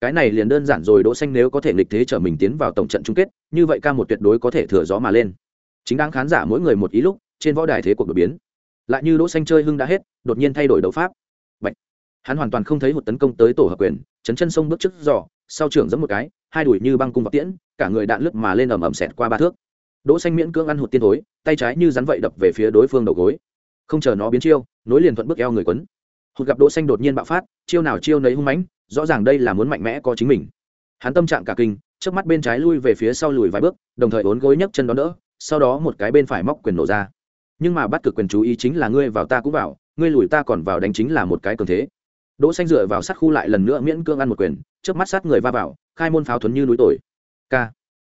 Cái này liền đơn giản rồi, đỗ xanh nếu có thể nghịch thế trở mình tiến vào tổng trận chung kết, như vậy ca một tuyệt đối có thể thừa gió mà lên. Chính đáng khán giả mỗi người một ý lúc, trên võ đài thế cuộc đột biến lại như đỗ xanh chơi hưng đã hết, đột nhiên thay đổi đấu pháp. Bạch. hắn hoàn toàn không thấy hụt tấn công tới tổ hợp quyền, chấn chân sông bước trước giò, sau trưởng giẫm một cái, hai đuổi như băng cung vọt tiễn, cả người đạn lướt mà lên ầm ầm xẹt qua ba thước. Đỗ xanh miễn cưỡng ăn hụt tiên thối, tay trái như rắn vậy đập về phía đối phương đầu gối. Không chờ nó biến chiêu, nối liền thuận bước eo người quấn. Hụt gặp đỗ xanh đột nhiên bạo phát, chiêu nào chiêu nấy hung mãnh, rõ ràng đây là muốn mạnh mẽ có chính mình. Hắn tâm trạng cả kinh trước mắt bên trái lui về phía sau lùi vài bước, đồng thời uốn gối nhấc chân đó đỡ, sau đó một cái bên phải móc quyền nổ ra nhưng mà bắt cực quyền chú ý chính là ngươi vào ta cũng vào, ngươi lùi ta còn vào đánh chính là một cái cường thế. Đỗ xanh dựa vào sát khu lại lần nữa miễn cương ăn một quyền, chớp mắt sát người va vào, khai môn pháo thuần như núi tuổi. k.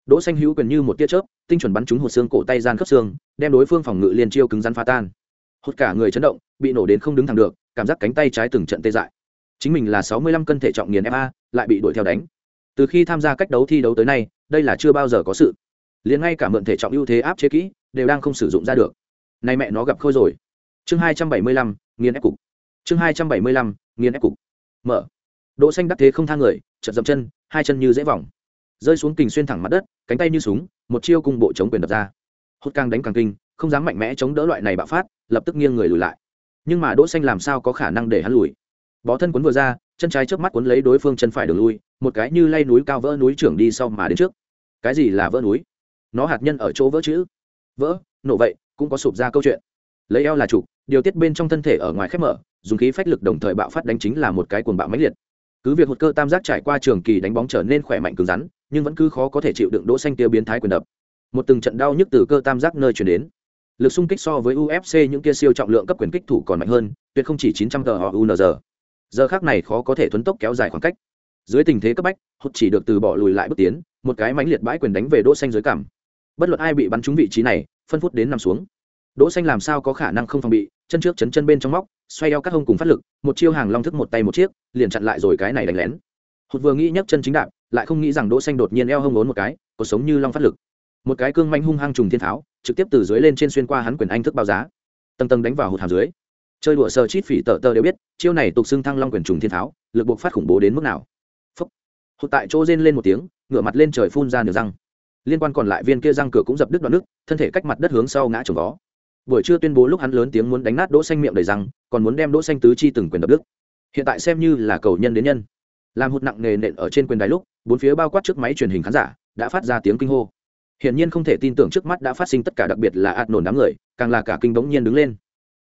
Đỗ xanh hữu quyền như một tia chớp, tinh chuẩn bắn trúng hột xương cổ tay gian khớp xương, đem đối phương phòng ngự liền chiêu cứng rắn phá tan. Hốt cả người chấn động, bị nổ đến không đứng thẳng được, cảm giác cánh tay trái từng trận tê dại. Chính mình là sáu mươi lăm cân thể trọng nghiền fa lại bị đuổi theo đánh. Từ khi tham gia cách đấu thi đấu tới nay, đây là chưa bao giờ có sự. Liền ngay cả mượn thể trọng ưu thế áp chế kỹ, đều đang không sử dụng ra được nay mẹ nó gặp khôi rồi. Chương hai trăm bảy mươi lăm, nghiền ép cục. Chương hai trăm bảy mươi lăm, nghiền ép cục. Mở. Đỗ xanh đắc thế không thang người chật dậm chân, hai chân như dễ vòng. Rơi xuống kình xuyên thẳng mặt đất, cánh tay như súng, một chiêu cung bộ chống quyền đập ra. Hốt càng đánh càng kinh, không dám mạnh mẽ chống đỡ loại này bạo phát, lập tức nghiêng người lùi lại. Nhưng mà đỗ xanh làm sao có khả năng để hắn lùi? Bó thân cuốn vừa ra, chân trái trước mắt cuốn lấy đối phương chân phải đường lui, một cái như lay núi cao vỡ núi trưởng đi sau mà đến trước. Cái gì là vỡ núi? Nó hạt nhân ở chỗ vỡ chữ. Vỡ, nổ vậy cũng có sụp ra câu chuyện. Lấy eo là chủ, điều tiết bên trong thân thể ở ngoài khép mở, dùng khí phách lực đồng thời bạo phát đánh chính là một cái cuồng bạo mãnh liệt. Cứ việc hụt cơ tam giác trải qua trường kỳ đánh bóng trở nên khỏe mạnh cứng rắn, nhưng vẫn cứ khó có thể chịu đựng đỗ xanh tiêu biến thái quyền đập. Một từng trận đau nhức từ cơ tam giác nơi truyền đến. Lực xung kích so với ufc những kia siêu trọng lượng cấp quyền kích thủ còn mạnh hơn, tuyệt không chỉ 900 tờ họ unz giờ khác này khó có thể thuấn tốc kéo dài khoảng cách. Dưới tình thế cấp bách, hụt chỉ được từ bỏ lùi lại bước tiến, một cái mãnh liệt bãi quyền đánh về đỗ xanh dưới cằm. Bất luận ai bị bắn trúng vị trí này phân phút đến nằm xuống. Đỗ xanh làm sao có khả năng không phòng bị, chân trước chấn chân bên trong móc, xoay eo cắt hông cùng phát lực, một chiêu hàng long thức một tay một chiếc, liền chặn lại rồi cái này đánh lén. Hụt vừa nghĩ nhấc chân chính đạp, lại không nghĩ rằng đỗ xanh đột nhiên eo hông ốn một cái cuộc sống như long phát lực. Một cái cương manh hung hăng trùng thiên tháo, trực tiếp từ dưới lên trên xuyên qua hắn quyền anh thức bao giá. Tầng tầng đánh vào hụt hàm dưới. Chơi đùa sờ chít phỉ tờ tờ đều biết, chiêu này tục xưng thăng long quyền trùng thiên tháo, lực buộc phát khủng bố đến mức nào. Phúc. Hụt tại chỗ rên lên một tiếng, ngửa mặt lên trời phun ra nửa răng liên quan còn lại viên kia răng cửa cũng dập đứt đoạn nước, thân thể cách mặt đất hướng sau ngã trồng vó. Buổi trưa tuyên bố lúc hắn lớn tiếng muốn đánh nát đỗ xanh miệng đầy răng, còn muốn đem đỗ xanh tứ chi từng quyền đập đứt. Hiện tại xem như là cầu nhân đến nhân. Làm hụt nặng nề nện ở trên quyền đài lúc, bốn phía bao quát trước máy truyền hình khán giả, đã phát ra tiếng kinh hô. Hiển nhiên không thể tin tưởng trước mắt đã phát sinh tất cả đặc biệt là ạt nổn đám người, càng là cả kinh bỗng nhiên đứng lên.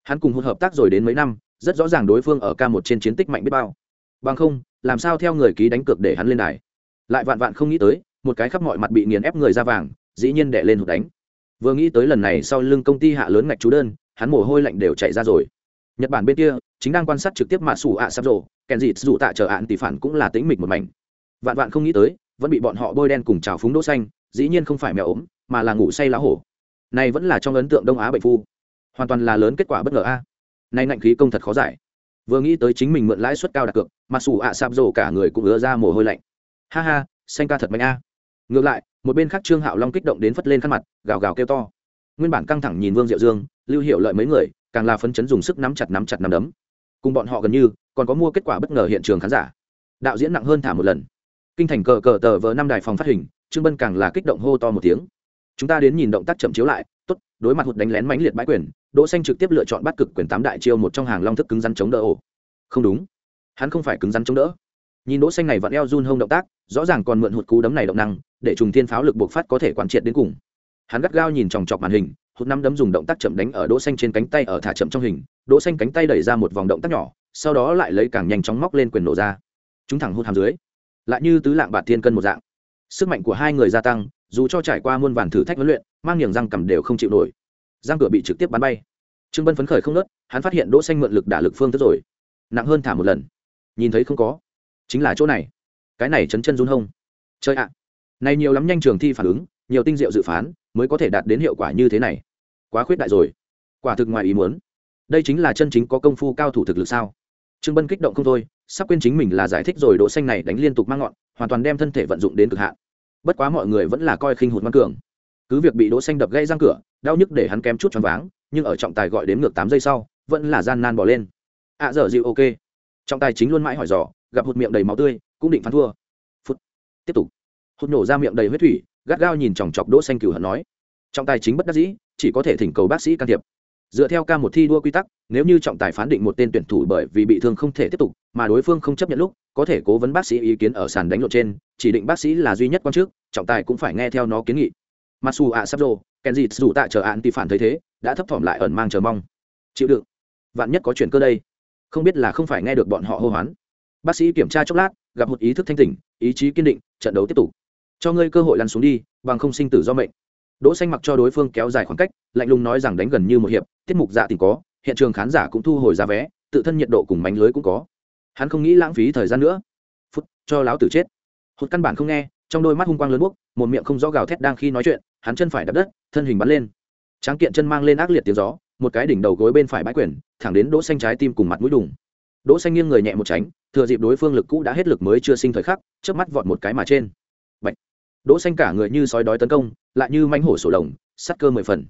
Hắn cùng hụt hợp tác rồi đến mấy năm, rất rõ ràng đối phương ở ca một trên chiến tích mạnh biết bao. Bằng không, làm sao theo người ký đánh cược để hắn lên đài? Lại vạn vạn không nghĩ tới một cái khắp mọi mặt bị nghiền ép người ra vàng dĩ nhiên đệ lên hụt đánh. Vừa nghĩ tới lần này sau lưng công ty hạ lớn ngạch chú đơn hắn mồ hôi lạnh đều chạy ra rồi. Nhật bản bên kia chính đang quan sát trực tiếp mạ sủ ạ sắp rổ, kèn dịt dù tạ chờ ạn tỷ phản cũng là tĩnh mịch một mảnh. Vạn vạn không nghĩ tới vẫn bị bọn họ bôi đen cùng trào phúng đỗ xanh dĩ nhiên không phải mèo ốm mà là ngủ say lá hổ. Này vẫn là trong ấn tượng đông á bệnh phu. Hoàn toàn là lớn kết quả bất ngờ a. Nay ngạnh khí công thật khó giải. Vừa nghĩ tới chính mình mượn lãi suất cao đặt cược mà sủ ạ sạp rổ cả người cũng ứa ra mồ hôi lạnh. Ha ha xanh ca thật mạnh a ngược lại, một bên khác trương hạo long kích động đến phất lên khăn mặt, gào gào kêu to. Nguyên bản căng thẳng nhìn vương diệu dương, lưu hiệu lợi mấy người, càng là phấn chấn dùng sức nắm chặt nắm chặt nắm đấm. Cùng bọn họ gần như, còn có mua kết quả bất ngờ hiện trường khán giả. Đạo diễn nặng hơn thả một lần. Kinh thành cờ cờ tờ vờ năm đài phòng phát hình, trương bân càng là kích động hô to một tiếng. Chúng ta đến nhìn động tác chậm chiếu lại, tốt, đối mặt hụt đánh lén mãnh liệt bãi quyền, đỗ xanh trực tiếp lựa chọn bắt cực quyền tám đại chiêu một trong hàng long thức cứng rắn chống đỡ ổ. Không đúng. Hắn không phải cứng rắn chống đỡ. Nhìn đỗ xanh này vẫn eo run hông động tác, rõ ràng còn mượn hụt cú đấm này động năng để trùng thiên pháo lực buộc phát có thể quán triệt đến cùng. Hắn gắt gao nhìn chòng chọc màn hình hụt năm đấm dùng động tác chậm đánh ở đỗ xanh trên cánh tay ở thả chậm trong hình. Đỗ xanh cánh tay đẩy ra một vòng động tác nhỏ, sau đó lại lấy càng nhanh chóng móc lên quyền nổ ra. Chúng thẳng hụt hàm dưới. Lại như tứ lạng bạt thiên cân một dạng. Sức mạnh của hai người gia tăng, dù cho trải qua muôn vàn thử thách huấn luyện, mang niềng răng cầm đều không chịu nổi. Răng cửa bị trực tiếp bắn bay. Trương bân phấn khởi không nớt hắn phát hiện đỗ xanh mượn lực đả lực phương tức rồi. Nặng hơn thả một lần. Nhìn thấy không có. Chính là chỗ này. Cái này chấn chân run hông. Chơi ạ này nhiều lắm nhanh trường thi phản ứng nhiều tinh diệu dự phán mới có thể đạt đến hiệu quả như thế này. Quá khuyết đại rồi. Quả thực ngoài ý muốn. Đây chính là chân chính có công phu cao thủ thực lực sao? Trương bân kích động không thôi sắp quên chính mình là giải thích rồi đỗ xanh này đánh liên tục mang ngọn hoàn toàn đem thân thể vận dụng đến cực hạn. Bất quá mọi người vẫn là coi khinh hụt ngoan cường. Cứ việc bị đỗ xanh đập gãy răng cửa đau nhức để hắn kém chút choáng váng nhưng ở trọng tài gọi đến ngược tám giây sau vẫn là gian nan bỏ lên. Ạ à, giờ dịu ok. Trọng tài chính luôn mãi hỏi dò gặp hụt miệng đầy máu tươi cũng định phán thua. Phút. Tiếp tục hụt nổ ra miệng đầy huyết thủy, gắt gao nhìn chòng chọc đỗ xanh cửu hận nói, trọng tài chính bất đắc dĩ, chỉ có thể thỉnh cầu bác sĩ can thiệp. Dựa theo ca một thi đua quy tắc, nếu như trọng tài phán định một tên tuyển thủ bởi vì bị thương không thể tiếp tục, mà đối phương không chấp nhận lúc, có thể cố vấn bác sĩ ý kiến ở sàn đánh lộ trên, chỉ định bác sĩ là duy nhất quan chức, trọng tài cũng phải nghe theo nó kiến nghị. Masu a sắp rô kenji dù tại chờ án thì phản thấy thế, đã thấp thỏm lại ẩn mang chờ mong. Chịu đựng. Vạn nhất có chuyện cơ đây. Không biết là không phải nghe được bọn họ hô hoán. Bác sĩ kiểm tra chốc lát, gặp một ý thức thanh tỉnh, ý chí kiên định, trận đấu tiếp tục cho ngươi cơ hội lăn xuống đi, bằng không sinh tử do mệnh. Đỗ xanh mặc cho đối phương kéo dài khoảng cách, lạnh lùng nói rằng đánh gần như một hiệp, tiết mục dạ tình có, hiện trường khán giả cũng thu hồi giá vé, tự thân nhiệt độ cùng mánh lưới cũng có. Hắn không nghĩ lãng phí thời gian nữa. Phút, cho láo tử chết. Hụt căn bản không nghe, trong đôi mắt hung quang lớn bốc, một miệng không rõ gào thét đang khi nói chuyện, hắn chân phải đập đất, thân hình bắn lên. Tráng kiện chân mang lên ác liệt tiếng gió, một cái đỉnh đầu gối bên phải bãi quyển thẳng đến đỗ xanh trái tim cùng mặt mũi đùng. Đỗ xanh nghiêng người nhẹ một tránh, thừa dịp đối phương lực cũ đã hết lực mới chưa sinh thời khắc trước mắt vọt một cái mà trên đỗ xanh cả người như sói đói tấn công, lại như mãnh hổ sổ lồng sắt cơ mười phần.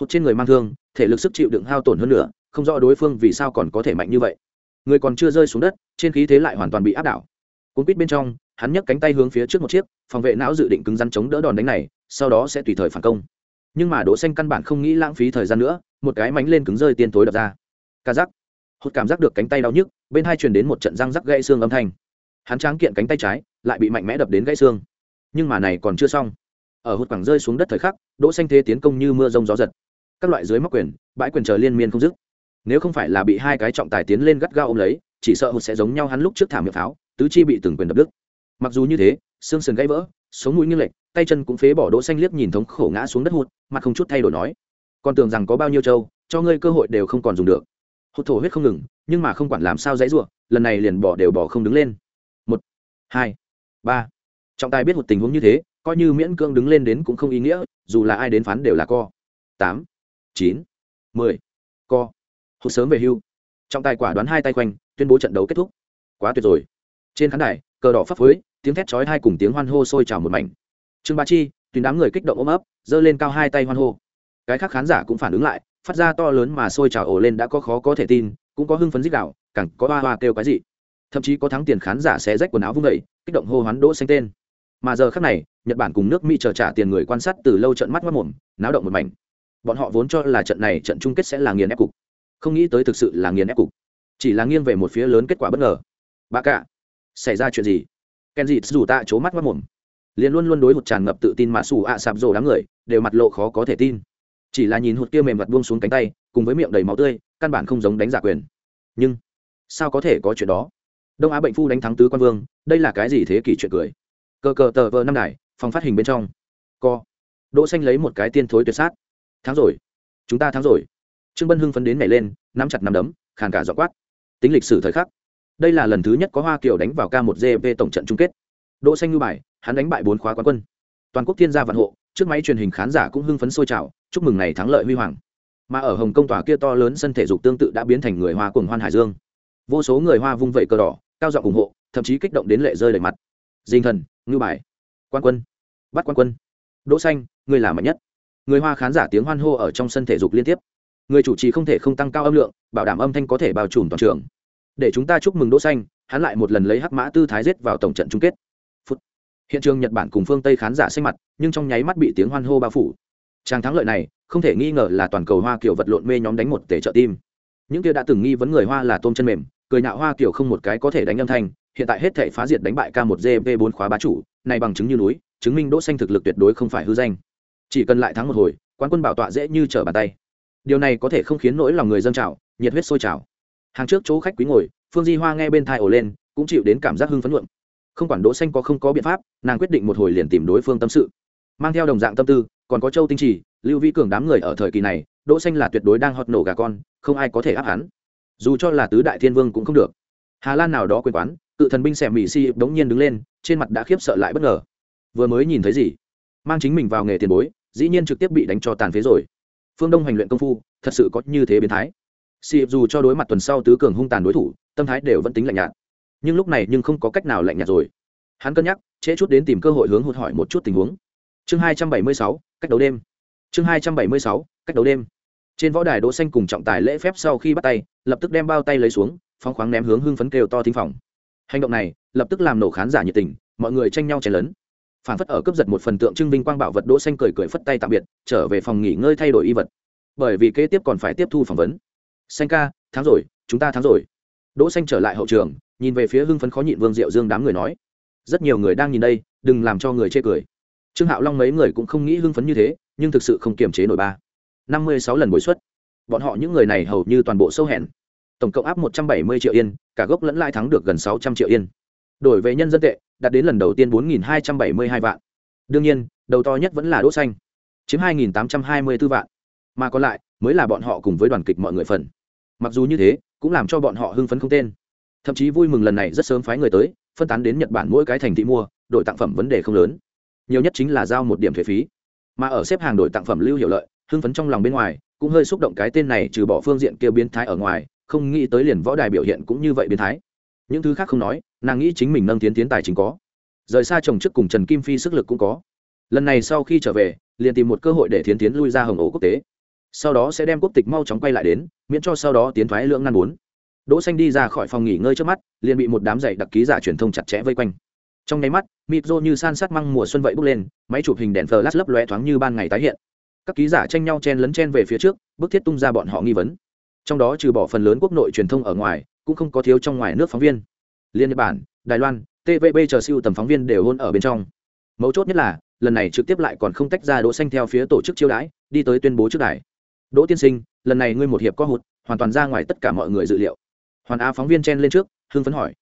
Hụt trên người mang thương, thể lực sức chịu đựng hao tổn hơn nữa không rõ đối phương vì sao còn có thể mạnh như vậy. Người còn chưa rơi xuống đất, trên khí thế lại hoàn toàn bị áp đảo. Cuốn quýt bên trong, hắn nhấc cánh tay hướng phía trước một chiếc, phòng vệ não dự định cứng rắn chống đỡ đòn đánh này, sau đó sẽ tùy thời phản công. Nhưng mà đỗ xanh căn bản không nghĩ lãng phí thời gian nữa, một cái mánh lên cứng rơi tiên tối đập ra. Ca giác hụt cảm giác được cánh tay đau nhức, bên hai truyền đến một trận răng rắc gãy xương âm thanh. Hắn tráng kiện cánh tay trái, lại bị mạnh mẽ đập đến gãy xương nhưng mà này còn chưa xong. Ở hụt quảng rơi xuống đất thời khắc, đỗ xanh thế tiến công như mưa rông gió giật. Các loại dưới móc quyền, bãi quyền chờ liên miên không dứt. Nếu không phải là bị hai cái trọng tài tiến lên gắt gao ôm lấy, chỉ sợ hụt sẽ giống nhau hắn lúc trước thả miệng pháo, tứ chi bị từng quyền đập đứt. Mặc dù như thế, xương sườn gãy vỡ, sống mũi nghiêng lệch, tay chân cũng phế bỏ đỗ xanh liếc nhìn thống khổ ngã xuống đất hụt, mặt không chút thay đổi nói. Còn tưởng rằng có bao nhiêu châu, cho ngươi cơ hội đều không còn dùng được. Hụt thổ huyết không ngừng, nhưng mà không quản làm sao dãy rủa, lần này liền bỏ đều bỏ không đứng lên. Một, hai, ba trọng tài biết một tình huống như thế, coi như miễn cưỡng đứng lên đến cũng không ý nghĩa, dù là ai đến phán đều là co. Tám, chín, mười, co. Hụt sớm về hưu. Trọng tài quả đoán hai tay quanh, tuyên bố trận đấu kết thúc. Quá tuyệt rồi. Trên khán đài, cờ đỏ phấp phới, tiếng thét chói hai cùng tiếng hoan hô sôi trào một mảnh. Trương ba chi, tùy đám người kích động ôm ấp, giơ lên cao hai tay hoan hô. Cái khác khán giả cũng phản ứng lại, phát ra to lớn mà sôi trào ổ lên đã có khó có thể tin, cũng có hưng phấn dích đạo càng có hoa hoa kêu cái gì. Thậm chí có thắng tiền khán giả sẽ rách quần áo vung đầy kích động hô hoán đỗ xanh tên mà giờ khắc này, nhật bản cùng nước mỹ chờ trả tiền người quan sát từ lâu trận mắt mất mồm, náo động một mảnh. Bọn họ vốn cho là trận này trận chung kết sẽ là nghiền ép cục. Không nghĩ tới thực sự là nghiền ép cục. Chỉ là nghiêng về một phía lớn kết quả bất ngờ. Bà cả, xảy ra chuyện gì? Ken dịt dù ta c mắt mất mồm. Liền luôn luôn đối hụt tràn ngập tự tin mà xù ạ sạp rồ đám người, đều mặt lộ khó có thể tin. Chỉ là nhìn hụt kia mềm mặt buông xuống cánh tay, cùng với miệng đầy máu tươi, căn bản không giống đánh giả quyền. Nhưng, sao có thể có chuyện đó? Đông á bệnh phu đánh thắng tứ quan vương, đây là cái gì thế kỷ chuyện cười? Cờ cờ tờ vờ năm đài, phòng phát hình bên trong. Co. Đỗ xanh lấy một cái tiên thối tuyệt sát. Thắng rồi. Chúng ta thắng rồi. Trương bân hưng phấn đến nhảy lên, nắm chặt nắm đấm, khàn cả dọa quát. Tính lịch sử thời khắc. Đây là lần thứ nhất có hoa kiều đánh vào k 1 gp tổng trận chung kết. Đỗ xanh như bài, hắn đánh bại bốn khóa quán quân. Toàn quốc thiên gia vạn hộ, trước máy truyền hình khán giả cũng hưng phấn sôi trào, chúc mừng này thắng lợi huy hoàng. Mà ở hồng kông tòa kia to lớn sân thể dục tương tự đã biến thành người hoa cùng hoan hải dương. Vô số người hoa vung vẩy cờ đỏ, cao giọng ủng hộ, thậm chí kích động đến lệ rơi đầy mặt. Dinh thần ngư bài. Quan quân. Bắt quan quân. Đỗ xanh, người là mạnh nhất. Người hoa khán giả tiếng hoan hô ở trong sân thể dục liên tiếp. Người chủ trì không thể không tăng cao âm lượng, bảo đảm âm thanh có thể bao trùm toàn trường. Để chúng ta chúc mừng đỗ xanh, hắn lại một lần lấy hắc mã tư thái giết vào tổng trận chung kết. Phút. hiện trường nhật bản cùng phương tây khán giả xanh mặt, nhưng trong nháy mắt bị tiếng hoan hô bao phủ. Tràng thắng lợi này, không thể nghi ngờ là toàn cầu hoa kiểu vật lộn mê nhóm đánh một tể trợ tim. Những kia đã từng nghi vấn người hoa là tôm chân mềm, cười nhạo hoa kiểu không một cái có thể đánh âm thanh hiện tại hết thể phá diệt đánh bại k 1 gp 4 khóa bá chủ, này bằng chứng như núi, chứng minh đỗ xanh thực lực tuyệt đối không phải hư danh. Chỉ cần lại thắng một hồi, quán quân bảo tọa dễ như trở bàn tay. Điều này có thể không khiến nỗi lòng người dân trào, nhiệt huyết sôi trào. Hàng trước chỗ khách quý ngồi, phương di hoa nghe bên thai ổ lên, cũng chịu đến cảm giác hưng phấn luận không quản đỗ xanh có không có biện pháp, nàng quyết định một hồi liền tìm đối phương tâm sự. Mang theo đồng dạng tâm tư, còn có châu tinh trì, lưu vi cường đám người ở thời kỳ này, đỗ xanh là tuyệt đối đang hot nổ gà con, không ai có thể áp hắn. Dù cho là tứ đại thiên vương cũng không được. Hà lan nào đó quên quán cự thần binh xẻm mỹ si đống nhiên đứng lên, trên mặt đã khiếp sợ lại bất ngờ. Vừa mới nhìn thấy gì? Mang chính mình vào nghề tiền bối, dĩ nhiên trực tiếp bị đánh cho tàn phế rồi. Phương đông hành luyện công phu, thật sự có như thế biến thái. Si dù cho đối mặt tuần sau tứ cường hung tàn đối thủ, tâm thái đều vẫn tính lạnh nhạt. Nhưng lúc này nhưng không có cách nào lạnh nhạt rồi. Hắn cân nhắc, trễ chút đến tìm cơ hội hướng hụt hỏi một chút tình huống. Chương hai trăm bảy mươi sáu, cách đấu đêm. Chương hai trăm bảy mươi sáu, cách đấu đêm. Trên võ đài đỗ xanh cùng trọng tài lễ phép sau khi bắt tay, lập tức đem bao tay lấy xuống, phóng khoáng ném hướng hưng phấn kêu to thính phòng hành động này lập tức làm nổ khán giả nhiệt tình, mọi người tranh nhau chen lớn phản phất ở cướp giật một phần tượng trưng vinh quang bảo vật đỗ xanh cười cười phất tay tạm biệt, trở về phòng nghỉ ngơi thay đổi y vật. Bởi vì kế tiếp còn phải tiếp thu phỏng vấn. Xanh ca, thắng rồi, chúng ta thắng rồi. Đỗ xanh trở lại hậu trường, nhìn về phía hưng phấn khó nhịn vương diệu dương đám người nói, rất nhiều người đang nhìn đây, đừng làm cho người chê cười. Trương hạo long mấy người cũng không nghĩ hưng phấn như thế, nhưng thực sự không kiềm chế nổi ba. Năm mươi sáu lần bồi xuất bọn họ những người này hầu như toàn bộ sâu hẹn tổng cộng áp một trăm bảy mươi triệu yên, cả gốc lẫn lãi thắng được gần sáu trăm triệu yên. Đổi về nhân dân tệ, đạt đến lần đầu tiên bốn nghìn hai trăm bảy mươi hai vạn. Đương nhiên, đầu to nhất vẫn là đỗ xanh. Chiếm hai nghìn tám trăm hai mươi 2824 vạn. Mà còn lại, mới là bọn họ cùng với đoàn kịch mọi người phần. Mặc dù như thế, cũng làm cho bọn họ hưng phấn không tên. Thậm chí vui mừng lần này rất sớm phái người tới, phân tán đến nhật bản mỗi cái thành thị mua đội tặng phẩm vấn đề không lớn. Nhiều nhất chính là giao một điểm thuế phí. Mà ở xếp hàng đội tặng phẩm lưu hiệu lợi, hưng phấn trong lòng bên ngoài, cũng hơi xúc động cái tên này trừ bỏ phương diện kia biến thái ở ngoài không nghĩ tới liền võ đài biểu hiện cũng như vậy biến thái. Những thứ khác không nói, nàng nghĩ chính mình nâng tiến tiến tài chính có. Rời xa chồng trước cùng trần kim phi sức lực cũng có. Lần này sau khi trở về, liền tìm một cơ hội để tiến tiến lui ra hồng ổ quốc tế. Sau đó sẽ đem quốc tịch mau chóng quay lại đến, miễn cho sau đó tiến thoái lưỡng ngăn bốn. Đỗ xanh đi ra khỏi phòng nghỉ ngơi trước mắt, liền bị một đám dạy đặc ký giả truyền thông chặt chẽ vây quanh. Trong nháy mắt mịp rô như san sát măng mùa xuân vậy bước lên, máy chụp hình đèn flash lấp lóe thoáng như ban ngày tái hiện. Các ký giả tranh nhau chen lấn chen về phía trước, bức thiết tung ra bọn họ nghi vấn trong đó trừ bỏ phần lớn quốc nội truyền thông ở ngoài, cũng không có thiếu trong ngoài nước phóng viên. Liên nhật bản, đài loan tvb chờ siêu tầm phóng viên đều hôn ở bên trong. Mấu chốt nhất là, lần này trực tiếp lại còn không tách ra đỗ xanh theo phía tổ chức chiêu đãi, đi tới tuyên bố trước đài. Đỗ tiên sinh, lần này ngươi một hiệp có hụt, hoàn toàn ra ngoài tất cả mọi người dự liệu. Hoàn a phóng viên chen lên trước, hưng phấn hỏi.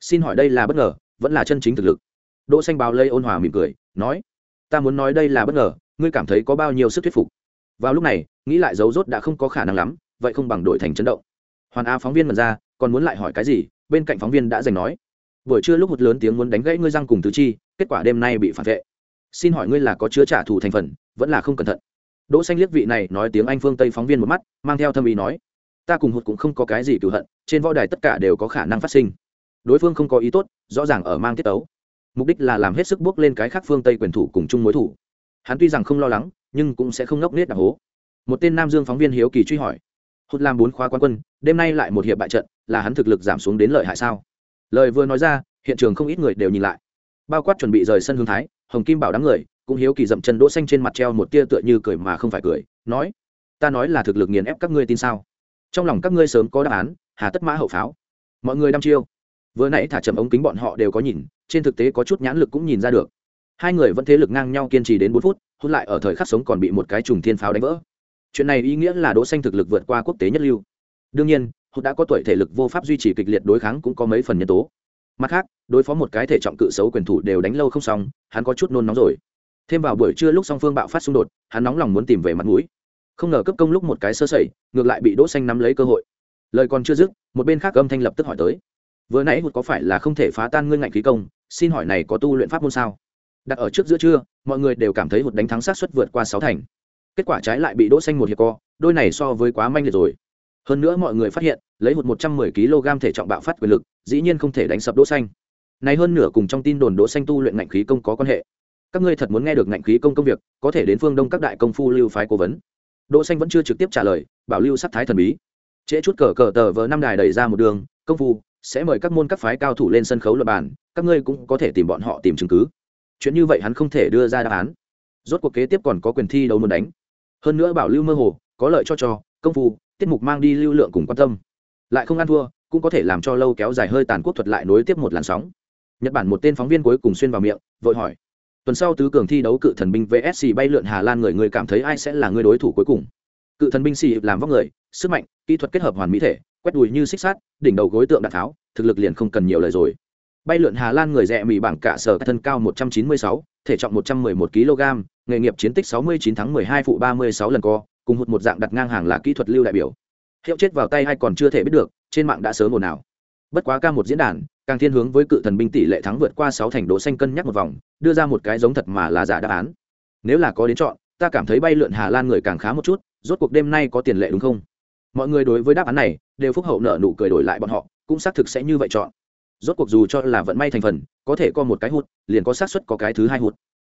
Xin hỏi đây là bất ngờ, vẫn là chân chính thực lực? Đỗ xanh báo lây ôn hòa mỉm cười, nói. Ta muốn nói đây là bất ngờ, ngươi cảm thấy có bao nhiêu sức thuyết phục? Vào lúc này, nghĩ lại dấu rốt đã không có khả năng lắm vậy không bằng đổi thành chấn động. Hoàn a phóng viên mật ra, còn muốn lại hỏi cái gì, bên cạnh phóng viên đã giành nói. Buổi trưa lúc một lớn tiếng muốn đánh gãy ngươi răng cùng tứ chi, kết quả đêm nay bị phản vệ. Xin hỏi ngươi là có chứa trả thù thành phần, vẫn là không cẩn thận. Đỗ xanh liếc vị này, nói tiếng anh phương tây phóng viên một mắt, mang theo thâm ý nói. Ta cùng hụt cũng không có cái gì cửu hận, trên võ đài tất cả đều có khả năng phát sinh. Đối phương không có ý tốt, rõ ràng ở mang tiết tấu. Mục đích là làm hết sức bước lên cái khác phương tây quyền thủ cùng chung mối thủ. Hắn tuy rằng không lo lắng, nhưng cũng sẽ không ngốc nết đặc hố. Một tên nam dương phóng viên hiếu kỳ truy hỏi hụt làm bốn khóa quan quân, đêm nay lại một hiệp bại trận, là hắn thực lực giảm xuống đến lợi hại sao? Lời vừa nói ra, hiện trường không ít người đều nhìn lại. Bao quát chuẩn bị rời sân hương thái, hồng kim bảo đám người, cũng hiếu kỳ dậm chân đỗ xanh trên mặt treo một tia tựa như cười mà không phải cười, nói, ta nói là thực lực nghiền ép các ngươi tin sao? Trong lòng các ngươi sớm có đáp án, hà tất mã hậu pháo. Mọi người đăm chiêu. Vừa nãy thả chậm ống kính bọn họ đều có nhìn, trên thực tế có chút nhãn lực cũng nhìn ra được. Hai người vẫn thế lực ngang nhau kiên trì đến bốn phút, hút lại ở thời khắc sống còn bị một cái trùng thiên pháo đánh vỡ chuyện này ý nghĩa là đỗ xanh thực lực vượt qua quốc tế nhất lưu. Đương nhiên, hụt đã có tuổi thể lực vô pháp duy trì kịch liệt đối kháng cũng có mấy phần nhân tố. Mặt khác, đối phó một cái thể trọng cự xấu quyền thủ đều đánh lâu không xong, hắn có chút nôn nóng rồi. Thêm vào buổi trưa lúc song phương bạo phát xung đột, hắn nóng lòng muốn tìm về mặt mũi. Không ngờ cấp công lúc một cái sơ sẩy, ngược lại bị đỗ xanh nắm lấy cơ hội. Lời còn chưa dứt, một bên khác âm thanh lập tức hỏi tới. Vừa nãy hụt có phải là không thể phá tan ngươi ngạnh khí công, xin hỏi này có tu luyện pháp môn sao? Đặt ở trước giữa trưa, mọi người đều cảm thấy hụt đánh thắng sát suất vượt qua sáu thành kết quả trái lại bị đỗ xanh một hiệp co, đôi này so với quá manh liệt rồi. Hơn nữa mọi người phát hiện, lấy hụt một trăm mười kg thể trọng bạo phát quyền lực, dĩ nhiên không thể đánh sập đỗ xanh. Này hơn nửa cùng trong tin đồn đỗ xanh tu luyện ngạnh khí công có quan hệ. Các ngươi thật muốn nghe được ngạnh khí công công việc, có thể đến phương đông các đại công phu lưu phái cố vấn. Đỗ xanh vẫn chưa trực tiếp trả lời, bảo lưu sắc thái thần bí. Trễ chút cờ cờ tờ vờ năm đài đẩy ra một đường, công phu, sẽ mời các môn các phái cao thủ lên sân khấu luận bàn, các ngươi cũng có thể tìm bọn họ tìm chứng cứ. Chuyện như vậy hắn không thể đưa ra đáp án. Rốt cuộc kế tiếp còn có quyền thi đấu muốn đánh hơn nữa bảo lưu mơ hồ có lợi cho cho công phu tiết mục mang đi lưu lượng cùng quan tâm. Lại không ăn thua cũng có thể làm cho lâu kéo dài hơi tàn quốc thuật lại nối tiếp một làn sóng. Nhật bản một tên phóng viên cuối cùng xuyên vào miệng vội hỏi. Tuần sau tứ cường thi đấu cự thần binh vsc bay lượn hà lan người người cảm thấy ai sẽ là người đối thủ cuối cùng? Cự thần binh xì làm vóc người sức mạnh kỹ thuật kết hợp hoàn mỹ thể quét đùi như xích sát đỉnh đầu gối tượng đạn tháo thực lực liền không cần nhiều lời rồi. Bay lượn hà lan người rẻ mì bảng cả sở thân cao 196, thể trọng 111 kg, nghề nghiệp chiến tích 69 tháng 12 phụ 36 lần co, cùng hụt một dạng đặt ngang hàng là kỹ thuật lưu đại biểu. Hiệu chết vào tay hay còn chưa thể biết được, trên mạng đã sớm ồn ào. Bất quá ca một diễn đàn, càng thiên hướng với cự thần binh tỷ lệ thắng vượt qua sáu thành đỗ xanh cân nhắc một vòng, đưa ra một cái giống thật mà là giả đáp án. Nếu là có đến chọn, ta cảm thấy bay lượn hà lan người càng khá một chút, rốt cuộc đêm nay có tiền lệ đúng không? Mọi người đối với đáp án này đều phúc hậu nợ nụ cười đổi lại bọn họ, cũng xác thực sẽ như vậy chọn rốt cuộc dù cho là vận may thành phần có thể có một cái hụt, liền có xác suất có cái thứ hai hụt.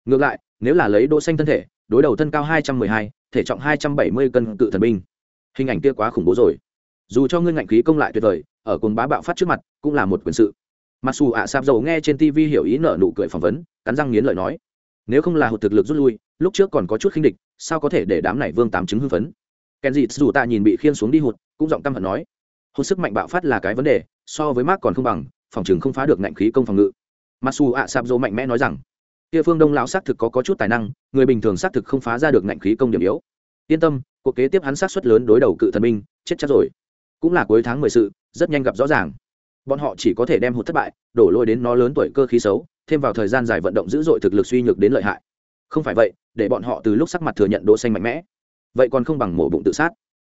ngược lại nếu là lấy đỗ xanh thân thể đối đầu thân cao 212, thể trọng 270 cân cự thần binh. Hình ảnh kia quá khủng bố rồi. Dù cho ngươi ngạnh khí công lại tuyệt vời ở cùng bá bạo phát trước mặt cũng là một quyền sự. Mặc dù ạ sạp dầu nghe trên tv hiểu ý nở nụ cười phỏng vấn cắn răng nghiến lợi nói nếu không là hụt thực lực rút lui lúc trước còn có chút khinh địch sao có thể để đám này vương tám chứng hưng phấn? Kèn dịt dù ta nhìn bị khiên xuống đi hụt cũng giọng căm hận nói hụt sức mạnh bạo phát là cái vấn đề so với mark còn không bằng phòng trường không phá được ngạnh khí công phòng ngự. Masu ạ sạp dỗ mạnh mẽ nói rằng kia phương đông lão xác thực có, có chút tài năng người bình thường xác thực không phá ra được ngạnh khí công điểm yếu. Yên tâm cuộc kế tiếp hắn sát suất lớn đối đầu cự thần minh, chết chắc rồi. Cũng là cuối tháng mười sự rất nhanh gặp rõ ràng. Bọn họ chỉ có thể đem hụt thất bại đổ lôi đến nó lớn tuổi cơ khí xấu thêm vào thời gian dài vận động dữ dội thực lực suy nhược đến lợi hại. Không phải vậy để bọn họ từ lúc sắc mặt thừa nhận đỗ xanh mạnh mẽ. Vậy còn không bằng mổ bụng tự sát.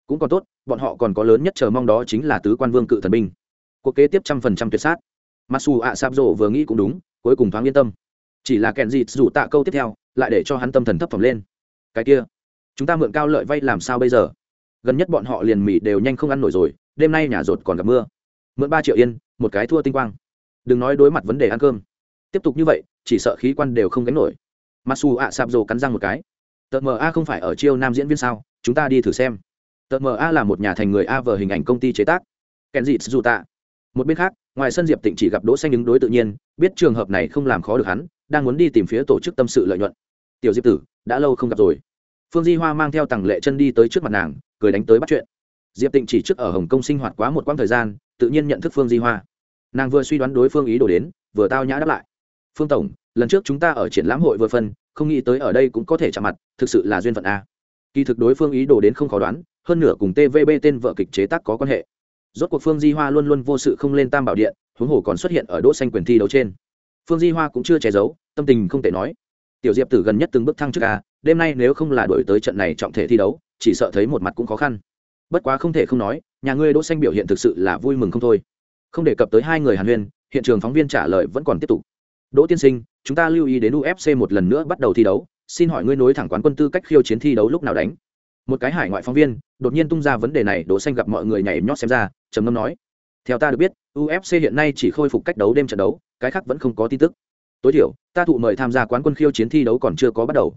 Cũng còn tốt bọn họ còn có lớn nhất chờ mong đó chính là tứ quan vương cự thần binh cuộc kế tiếp trăm phần trăm tuyệt sát. Masu ạ sạp rộ vừa nghĩ cũng đúng, cuối cùng thoáng yên tâm. Chỉ là kèn dịt rủ tạ câu tiếp theo, lại để cho hắn tâm thần thấp phẩm lên. Cái kia, chúng ta mượn cao lợi vay làm sao bây giờ? Gần nhất bọn họ liền mì đều nhanh không ăn nổi rồi, đêm nay nhà rột còn gặp mưa. Mượn ba triệu yên, một cái thua tinh quang. Đừng nói đối mặt vấn đề ăn cơm. Tiếp tục như vậy, chỉ sợ khí quan đều không gánh nổi. Masu ạ sạp rồ cắn răng một cái. Tờ A không phải ở chiêu nam diễn viên sao? Chúng ta đi thử xem. Tờ A là một nhà thành người a vờ hình ảnh công ty chế tác. Kèn dịt dù tạ một bên khác, ngoài sân diệp tịnh chỉ gặp đỗ xanh ứng đối tự nhiên, biết trường hợp này không làm khó được hắn, đang muốn đi tìm phía tổ chức tâm sự lợi nhuận. Tiểu diệp tử, đã lâu không gặp rồi. Phương di hoa mang theo tàng lệ chân đi tới trước mặt nàng, cười đánh tới bắt chuyện. Diệp tịnh chỉ trước ở hồng kông sinh hoạt quá một quãng thời gian, tự nhiên nhận thức phương di hoa. Nàng vừa suy đoán đối phương ý đồ đến, vừa tao nhã đáp lại. Phương tổng, lần trước chúng ta ở triển lãm hội vừa phân, không nghĩ tới ở đây cũng có thể chạm mặt, thực sự là duyên phận a. Kỳ thực đối phương ý đồ đến không khó đoán, hơn nửa cùng tvb tên vợ kịch chế tác có quan hệ rốt cuộc phương di hoa luôn luôn vô sự không lên tam bảo điện, huống hồ còn xuất hiện ở đỗ xanh quyền thi đấu trên. Phương di hoa cũng chưa che giấu, tâm tình không thể nói, tiểu diệp tử gần nhất từng bước thăng trước a à, đêm nay nếu không là đổi tới trận này trọng thể thi đấu, chỉ sợ thấy một mặt cũng khó khăn. Bất quá không thể không nói, nhà ngươi đỗ xanh biểu hiện thực sự là vui mừng không thôi. Không đề cập tới hai người hàn huyên, hiện trường phóng viên trả lời vẫn còn tiếp tục. Đỗ tiên sinh, chúng ta lưu ý đến ufc một lần nữa bắt đầu thi đấu, xin hỏi ngươi nối thẳng quán quân tư cách khiêu chiến thi đấu lúc nào đánh? Một cái hải ngoại phóng viên, đột nhiên tung ra vấn đề này, đỗ xanh gặp mọi người nhảy nhót xem ra trầm ngâm nói, theo ta được biết ufc hiện nay chỉ khôi phục cách đấu đêm trận đấu, cái khác vẫn không có tin tức. Tối thiểu, ta thụ mời tham gia quán quân khiêu chiến thi đấu còn chưa có bắt đầu.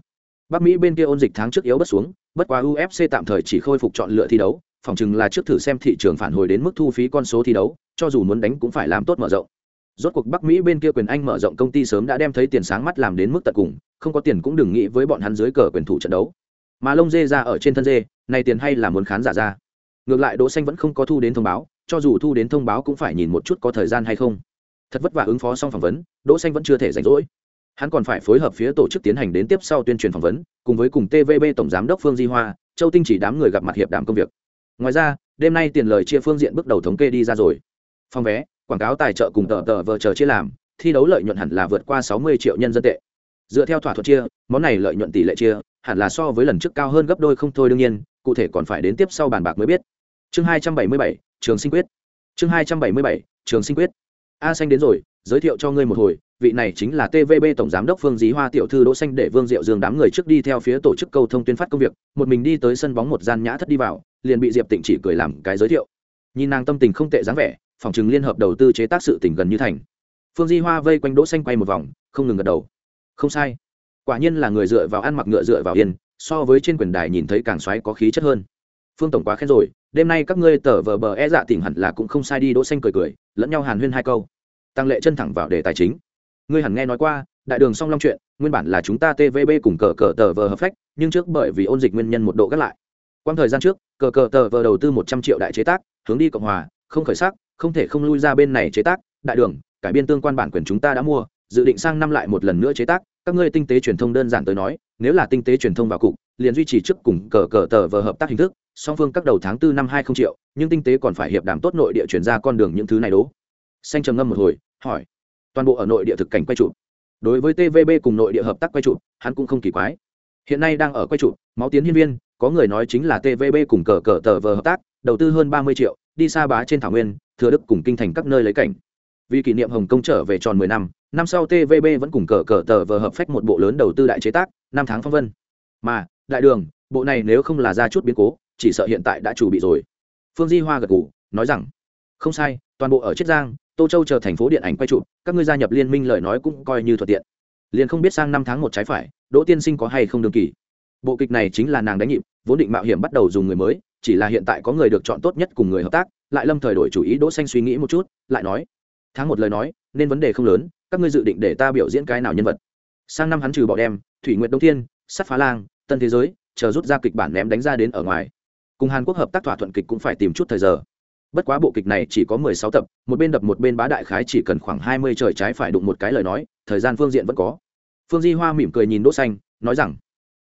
Bắc mỹ bên kia ôn dịch tháng trước yếu bất xuống, bất quá ufc tạm thời chỉ khôi phục chọn lựa thi đấu, phòng chừng là trước thử xem thị trường phản hồi đến mức thu phí con số thi đấu, cho dù muốn đánh cũng phải làm tốt mở rộng. Rốt cuộc bắc mỹ bên kia quyền anh mở rộng công ty sớm đã đem thấy tiền sáng mắt làm đến mức tận cùng, không có tiền cũng đừng nghĩ với bọn hắn dưới cờ quyền thủ trận đấu. Mà lông dê ra ở trên thân dê này tiền hay là muốn khán giả ra ngược lại đỗ xanh vẫn không có thu đến thông báo, cho dù thu đến thông báo cũng phải nhìn một chút có thời gian hay không. Thật vất vả ứng phó xong phỏng vấn, đỗ xanh vẫn chưa thể rảnh rỗi. Hắn còn phải phối hợp phía tổ chức tiến hành đến tiếp sau tuyên truyền phỏng vấn, cùng với cùng tvb tổng giám đốc phương di hoa, châu tinh chỉ đám người gặp mặt hiệp đàm công việc. Ngoài ra, đêm nay tiền lời chia phương diện bước đầu thống kê đi ra rồi. Phòng vé, quảng cáo tài trợ cùng tờ tờ vờ chờ chia làm, thi đấu lợi nhuận hẳn là vượt qua sáu mươi triệu nhân dân tệ. Dựa theo thỏa thuận chia, món này lợi nhuận tỷ lệ chia, hẳn là so với lần trước cao hơn gấp đôi không thôi đương nhiên, cụ thể còn phải đến tiếp sau bàn bạc mới biết chương hai trăm bảy mươi bảy, trường sinh quyết. Chương hai trăm bảy mươi bảy, trường sinh quyết. A xanh đến rồi, giới thiệu cho ngươi một hồi, vị này chính là tvb tổng giám đốc phương dí hoa tiểu thư đỗ xanh để vương diệu dương đám người trước đi theo phía tổ chức câu thông tuyên phát công việc, một mình đi tới sân bóng một gian nhã thất đi vào, liền bị diệp tịnh chỉ cười làm cái giới thiệu. Nhìn nàng tâm tình không tệ dáng vẻ, phòng chứng liên hợp đầu tư chế tác sự tình gần như thành. Phương di hoa vây quanh đỗ xanh quay một vòng, không ngừng gật đầu. Không sai. Quả nhiên là người dựa vào ăn mặc ngựa dựa vào yên, so với trên quyền đài nhìn thấy càng xoáy có khí chất hơn. Phương tổng quá khen rồi đêm nay các ngươi tở vờ bờ e dạ tỉnh hẳn là cũng không sai đi, đỗ xanh cười cười, lẫn nhau hàn huyên hai câu. Tăng lệ chân thẳng vào đề tài chính. Ngươi hẳn nghe nói qua, đại đường song long chuyện, nguyên bản là chúng ta tvb cùng cờ cờ tờ vờ hợp phách, nhưng trước bởi vì ôn dịch nguyên nhân một độ gắt lại. Quang thời gian trước, cờ cờ tờ vờ đầu tư một trăm triệu đại chế tác, hướng đi cộng hòa, không khởi sắc, không thể không lui ra bên này chế tác. Đại đường, cải biên tương quan bản quyền chúng ta đã mua, dự định sang năm lại một lần nữa chế tác các ngươi tinh tế truyền thông đơn giản tới nói, nếu là tinh tế truyền thông vào cục, liền duy trì trước cùng cờ cờ tờ vờ hợp tác hình thức, song phương các đầu tháng tư năm hai không triệu, nhưng tinh tế còn phải hiệp đàm tốt nội địa chuyển ra con đường những thứ này đố. Xanh trầm ngâm một hồi, hỏi. Toàn bộ ở nội địa thực cảnh quay trụ đối với tvb cùng nội địa hợp tác quay trụ hắn cũng không kỳ quái. Hiện nay đang ở quay trụ máu tiến hiên viên, có người nói chính là tvb cùng cờ cờ tờ vờ hợp tác, đầu tư hơn ba mươi triệu, đi xa bá trên thảo nguyên, thừa đức cùng kinh thành các nơi lấy cảnh. Vì kỷ niệm hồng kông trở về tròn mười năm năm sau tvb vẫn cùng cờ cờ tờ vờ hợp phách một bộ lớn đầu tư đại chế tác, năm tháng phong vân. Mà, đại đường, bộ này nếu không là ra chút biến cố, chỉ sợ hiện tại đã chủ bị rồi. Phương di hoa gật g ủ nói rằng, không sai, toàn bộ ở chiết giang, tô châu chờ thành phố điện ảnh quay chụp, các ngươi gia nhập liên minh lời nói cũng coi như thuận tiện. Liền không biết sang năm tháng một trái phải, đỗ tiên sinh có hay không đương kỳ? Bộ kịch này chính là nàng đánh nhịp, vốn định mạo hiểm bắt đầu dùng người mới, chỉ là hiện tại có người được chọn tốt nhất cùng người hợp tác, lại lâm thời đổi chủ ý đỗ xanh suy nghĩ một chút, lại nói, tháng một lời nói, nên vấn đề không lớn các ngươi dự định để ta biểu diễn cái nào nhân vật? Sang năm hắn trừ bỏ đem, thủy nguyện đông thiên, sắt phá lang, tân thế giới, chờ rút ra kịch bản ném đánh ra đến ở ngoài. Cùng hàn quốc hợp tác thỏa thuận kịch cũng phải tìm chút thời giờ. Bất quá bộ kịch này chỉ có mười sáu tập, một bên đập một bên bá đại khái chỉ cần khoảng hai mươi trời trái phải đụng một cái lời nói, thời gian phương diện vẫn có. Phương di hoa mỉm cười nhìn đỗ xanh, nói rằng,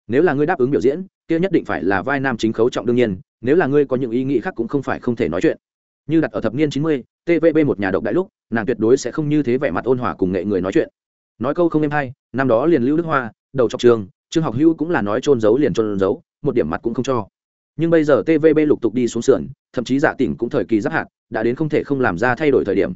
nếu là ngươi đáp ứng biểu diễn, kia nhất định phải là vai nam chính khấu trọng đương nhiên, nếu là ngươi có những ý nghĩ khác cũng không phải không thể nói chuyện. Như đặt ở thập niên chín mươi tvb một nhà độc đại lúc, nàng tuyệt đối sẽ không như thế vẻ mặt ôn hòa cùng nghệ người nói chuyện. Nói câu không êm hay, năm đó liền lưu đức hoa, đầu trọc trường, trương học hữu cũng là nói trôn giấu liền trôn giấu, một điểm mặt cũng không cho. Nhưng bây giờ tvb lục tục đi xuống sườn, thậm chí giả tỉnh cũng thời kỳ giáp hạt, đã đến không thể không làm ra thay đổi thời điểm.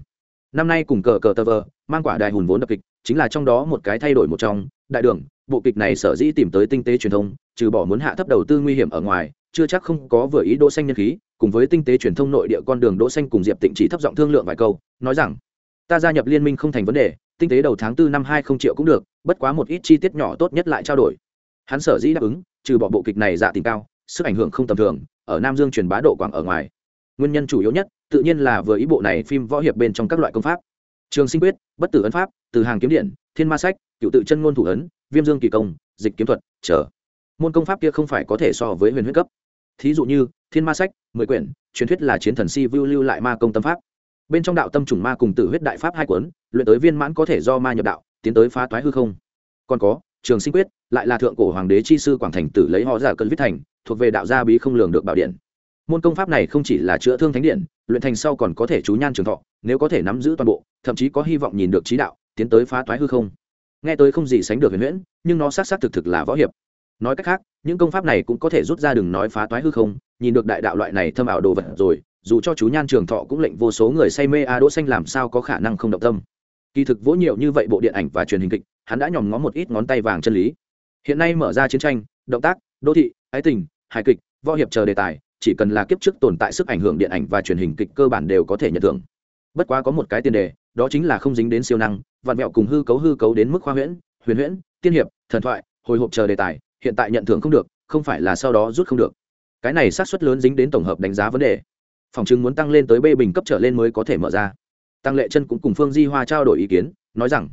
Năm nay cùng cờ cờ tờ vờ, mang quả đài hùn vốn đập kịch, chính là trong đó một cái thay đổi một trong, đại đường, bộ kịch này sở dĩ tìm tới tinh tế truyền thông, trừ bỏ muốn hạ thấp đầu tư nguy hiểm ở ngoài, chưa chắc không có vừa ý đỗ xanh nhân khí cùng với tinh tế truyền thông nội địa con đường đỗ xanh cùng diệp tịnh chỉ thấp giọng thương lượng vài câu, nói rằng, ta gia nhập liên minh không thành vấn đề, tinh tế đầu tháng tư năm hai không triệu cũng được, bất quá một ít chi tiết nhỏ tốt nhất lại trao đổi. Hắn sở dĩ đáp ứng, trừ bỏ bộ kịch này dạ tình cao, sức ảnh hưởng không tầm thường, ở nam dương truyền bá độ quảng ở ngoài. Nguyên nhân chủ yếu nhất, tự nhiên là vừa ý bộ này phim võ hiệp bên trong các loại công pháp. Trường sinh quyết, bất tử ấn pháp, từ hàng kiếm điện, thiên ma sách, cựu tự chân ngôn thủ ấn, viêm dương kỳ công, dịch kiếm thuật, chờ. Môn công pháp kia không phải có thể so với huyền huyết cấp. Thí dụ như thiên ma sách, mười quyển, truyền thuyết là chiến thần si Vưu lưu lại ma công tâm pháp. Bên trong đạo tâm trùng ma cùng tử huyết đại pháp hai cuốn, luyện tới viên mãn có thể do ma nhập đạo, tiến tới phá toái hư không. Còn có, trường sinh quyết, lại là thượng cổ hoàng đế chi sư quảng thành tử lấy họ giả cân viết thành, thuộc về đạo gia bí không lường được bảo điện. Môn công pháp này không chỉ là chữa thương thánh điện, luyện thành sau còn có thể chú nhan trường thọ, nếu có thể nắm giữ toàn bộ, thậm chí có hy vọng nhìn được trí đạo, tiến tới phá toái hư không. Nghe tới không gì sánh được huyền huyễn, nhưng nó xác xác thực thực là võ hiệp nói cách khác, những công pháp này cũng có thể rút ra đừng nói phá toái hư không, nhìn được đại đạo loại này thâm ảo đồ vật rồi, dù cho chú nhan trường thọ cũng lệnh vô số người say mê a đỗ xanh làm sao có khả năng không động tâm. Kỳ thực vỗ nhiều như vậy bộ điện ảnh và truyền hình kịch, hắn đã nhòm ngó một ít ngón tay vàng chân lý. Hiện nay mở ra chiến tranh, động tác, đô thị, ái tình, hài kịch, võ hiệp chờ đề tài, chỉ cần là kiếp trước tồn tại sức ảnh hưởng điện ảnh và truyền hình kịch cơ bản đều có thể nhận thưởng. Bất quá có một cái tiền đề, đó chính là không dính đến siêu năng, vạn mẹo cùng hư cấu hư cấu đến mức khoa huyễn, huyền huyễn, tiên hiệp, thần thoại, hồi hộp chờ đề tài hiện tại nhận thưởng không được, không phải là sau đó rút không được. Cái này sát suất lớn dính đến tổng hợp đánh giá vấn đề. Phòng chứng muốn tăng lên tới b bình cấp trở lên mới có thể mở ra. Tăng lệ chân cũng cùng phương di hoa trao đổi ý kiến, nói rằng,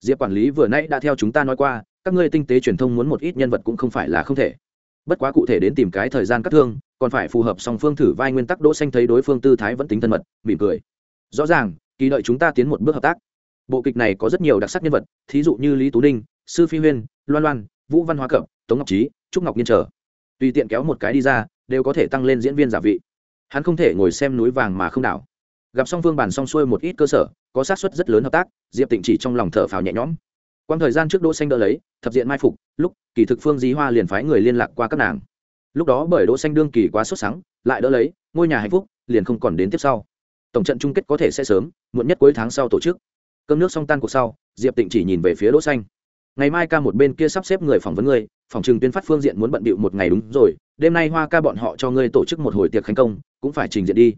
diệp quản lý vừa nãy đã theo chúng ta nói qua, các ngươi tinh tế truyền thông muốn một ít nhân vật cũng không phải là không thể. Bất quá cụ thể đến tìm cái thời gian cắt thương, còn phải phù hợp song phương thử vai nguyên tắc đỗ xanh thấy đối phương tư thái vẫn tính thân mật, mỉm cười. Rõ ràng, kỳ đợi chúng ta tiến một bước hợp tác. Bộ kịch này có rất nhiều đặc sắc nhân vật, thí dụ như lý tú ninh, sư phi huyên, loan loan, vũ văn hóa cẩm tống ngọc trí trúc ngọc nhiên trở tùy tiện kéo một cái đi ra, đều có thể tăng lên diễn viên giả vị. Hắn không thể ngồi xem núi vàng mà không đảo. Gặp song phương bàn song xuôi một ít cơ sở, có sát suất rất lớn hợp tác, diệp tịnh chỉ trong lòng thở phào nhẹ nhõm. Quang thời gian trước đỗ xanh đỡ lấy, thập diện mai phục, lúc, kỳ thực phương dí hoa liền phái người liên lạc qua các nàng. Lúc đó bởi đỗ xanh đương kỳ quá xuất sáng lại đỡ lấy, ngôi nhà hạnh phúc, liền không còn đến tiếp sau. Tổng trận chung kết có thể sẽ sớm, muộn nhất cuối tháng sau tổ chức. Cơm nước xong tan cuộc sau, diệp tịnh chỉ nhìn về phía đỗ xanh. Ngày mai ca một bên kia sắp xếp người phỏng vấn người phòng trường tuyên phát phương diện muốn bận bịu một ngày đúng rồi, đêm nay hoa ca bọn họ cho ngươi tổ chức một hồi tiệc khánh công, cũng phải trình diện đi.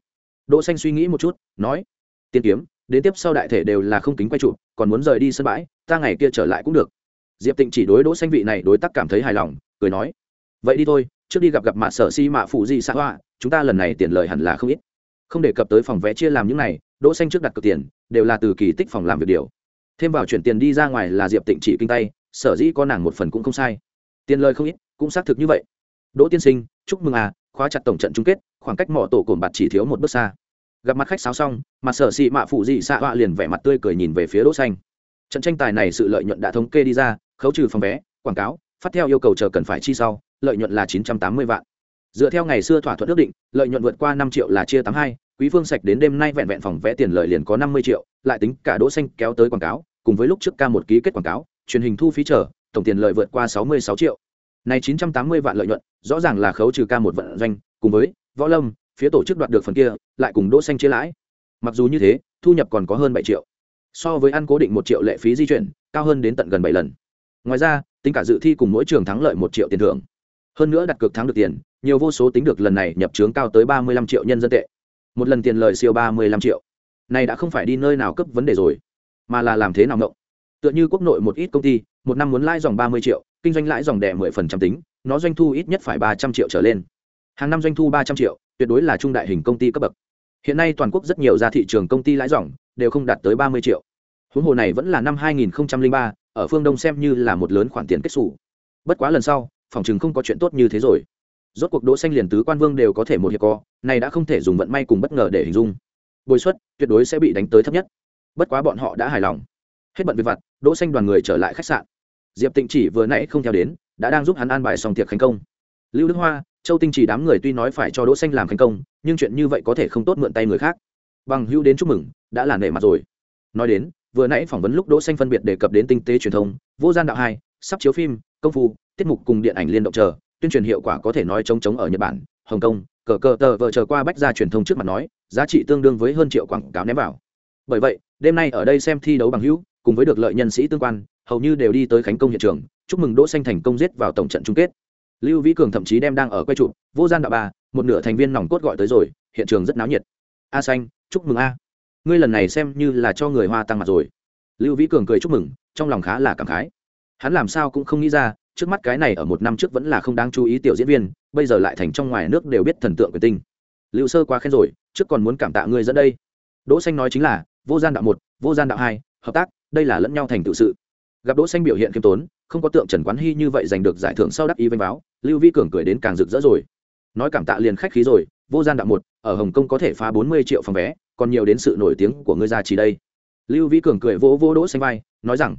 Đỗ xanh suy nghĩ một chút, nói, tiên kiếm, đến tiếp sau đại thể đều là không kính quay trụ, còn muốn rời đi sân bãi, ta ngày kia trở lại cũng được. Diệp tịnh chỉ đối đỗ xanh vị này đối tác cảm thấy hài lòng, cười nói, vậy đi thôi, trước đi gặp gặp mạ sở si mạ phụ di xã hoa, chúng ta lần này tiền lời hẳn là không ít. Không đề cập tới phòng vé chia làm những này, đỗ xanh trước đặt cược tiền, đều là từ kỳ tích phòng làm việc điều. Thêm vào chuyển tiền đi ra ngoài là diệp tịnh chỉ kinh tay, sở dĩ có nàng một phần cũng không sai tiền lời không ít cũng xác thực như vậy. Đỗ tiên sinh chúc mừng à khóa chặt tổng trận chung kết khoảng cách mỏ tổ cồn bạt chỉ thiếu một bước xa. Gặp mặt khách sáo xong mặt sở xị mạ phụ dị xạ họa liền vẻ mặt tươi cười nhìn về phía đỗ xanh. Trận tranh tài này sự lợi nhuận đã thống kê đi ra khấu trừ phòng vé quảng cáo phát theo yêu cầu chờ cần phải chi sau lợi nhuận là 980 vạn. Dựa theo ngày xưa thỏa thuận ước định lợi nhuận vượt qua 5 triệu là chia 82, quý phương sạch đến đêm nay vẹn vẹn phòng vé tiền lợi liền có 50 triệu lại tính cả đỗ xanh kéo tới quảng cáo cùng với lúc trước ca một ký kết quảng cáo truyền hình thu phí chờ tổng tiền lợi vượt qua 66 triệu. Này 980 vạn lợi nhuận, rõ ràng là khấu trừ ca một vận doanh, cùng với võ lâm, phía tổ chức đoạt được phần kia, lại cùng đỗ xanh chia lãi. Mặc dù như thế, thu nhập còn có hơn 7 triệu. So với ăn cố định một triệu lệ phí di chuyển, cao hơn đến tận gần bảy lần. Ngoài ra, tính cả dự thi cùng mỗi trường thắng lợi một triệu tiền thưởng. Hơn nữa đặt cược thắng được tiền, nhiều vô số tính được lần này nhập trướng cao tới ba mươi lăm triệu nhân dân tệ. Một lần tiền lời siêu ba mươi lăm triệu. Này đã không phải đi nơi nào cấp vấn đề rồi, mà là làm thế nào ngộng? Tựa như quốc nội một ít công ty, một năm muốn lãi dòng ba mươi triệu, kinh doanh lãi dòng đẻ mười phần trăm tính, nó doanh thu ít nhất phải ba trăm triệu trở lên. Hàng năm doanh thu ba trăm triệu, tuyệt đối là trung đại hình công ty cấp bậc. Hiện nay toàn quốc rất nhiều ra thị trường công ty lãi dòng đều không đạt tới ba mươi triệu. Huống hồ này vẫn là năm hai nghìn ba, ở phương đông xem như là một lớn khoản tiền kết xù. Bất quá lần sau, phòng chừng không có chuyện tốt như thế rồi. Rốt cuộc đỗ xanh liền tứ quan vương đều có thể một hiệp co, này đã không thể dùng vận may cùng bất ngờ để hình dung. Bồi suất tuyệt đối sẽ bị đánh tới thấp nhất. Bất quá bọn họ đã hài lòng. Hết bận việc vặt đỗ xanh đoàn người trở lại khách sạn. Diệp tịnh chỉ vừa nãy không theo đến, đã đang giúp hắn an bài xong tiệc khánh công. Lưu đức hoa, châu tinh chỉ đám người tuy nói phải cho đỗ xanh làm khánh công, nhưng chuyện như vậy có thể không tốt mượn tay người khác. Bằng hữu đến chúc mừng, đã là nể mặt rồi. Nói đến, vừa nãy phỏng vấn lúc đỗ xanh phân biệt đề cập đến tinh tế truyền thông, vô gian đạo hai, sắp chiếu phim, công phu, tiết mục cùng điện ảnh liên động chờ, tuyên truyền hiệu quả có thể nói chống chống ở nhật bản, hồng kông, cờ cờ tờ vợ chờ qua bách gia truyền thông trước mặt nói, giá trị tương đương với hơn triệu quảng cáo ném vào. Bởi vậy, đêm nay ở đây xem thi đấu bằng hữu cùng với được lợi nhân sĩ tương quan, hầu như đều đi tới khánh công hiện trường, chúc mừng đỗ xanh thành công giết vào tổng trận chung kết. Lưu vĩ cường thậm chí đem đang ở quay trụ, vô gian đạo ba, một nửa thành viên nòng cốt gọi tới rồi, hiện trường rất náo nhiệt. A xanh, chúc mừng a. Ngươi lần này xem như là cho người hoa tăng mặt rồi. Lưu vĩ cường cười chúc mừng, trong lòng khá là cảm khái. Hắn làm sao cũng không nghĩ ra, trước mắt cái này ở một năm trước vẫn là không đáng chú ý tiểu diễn viên, bây giờ lại thành trong ngoài nước đều biết thần tượng quyền tinh. Lưu sơ quá khen rồi, trước còn muốn cảm tạ ngươi dẫn đây. Đỗ xanh nói chính là, vô gian đạo một, vô gian đạo hai, hợp tác đây là lẫn nhau thành tự sự. Gặp đỗ xanh biểu hiện kiêm tốn, không có tượng trần quán hy như vậy giành được giải thưởng sau đắc ý vinh báo, lưu vi cường cười đến càng rực rỡ rồi. Nói cảm tạ liền khách khí rồi, vô gian đạo một, ở hồng kông có thể phá bốn mươi triệu phòng vé, còn nhiều đến sự nổi tiếng của ngươi ra chỉ đây. Lưu Vi cường cười vỗ vỗ đỗ xanh vai, nói rằng,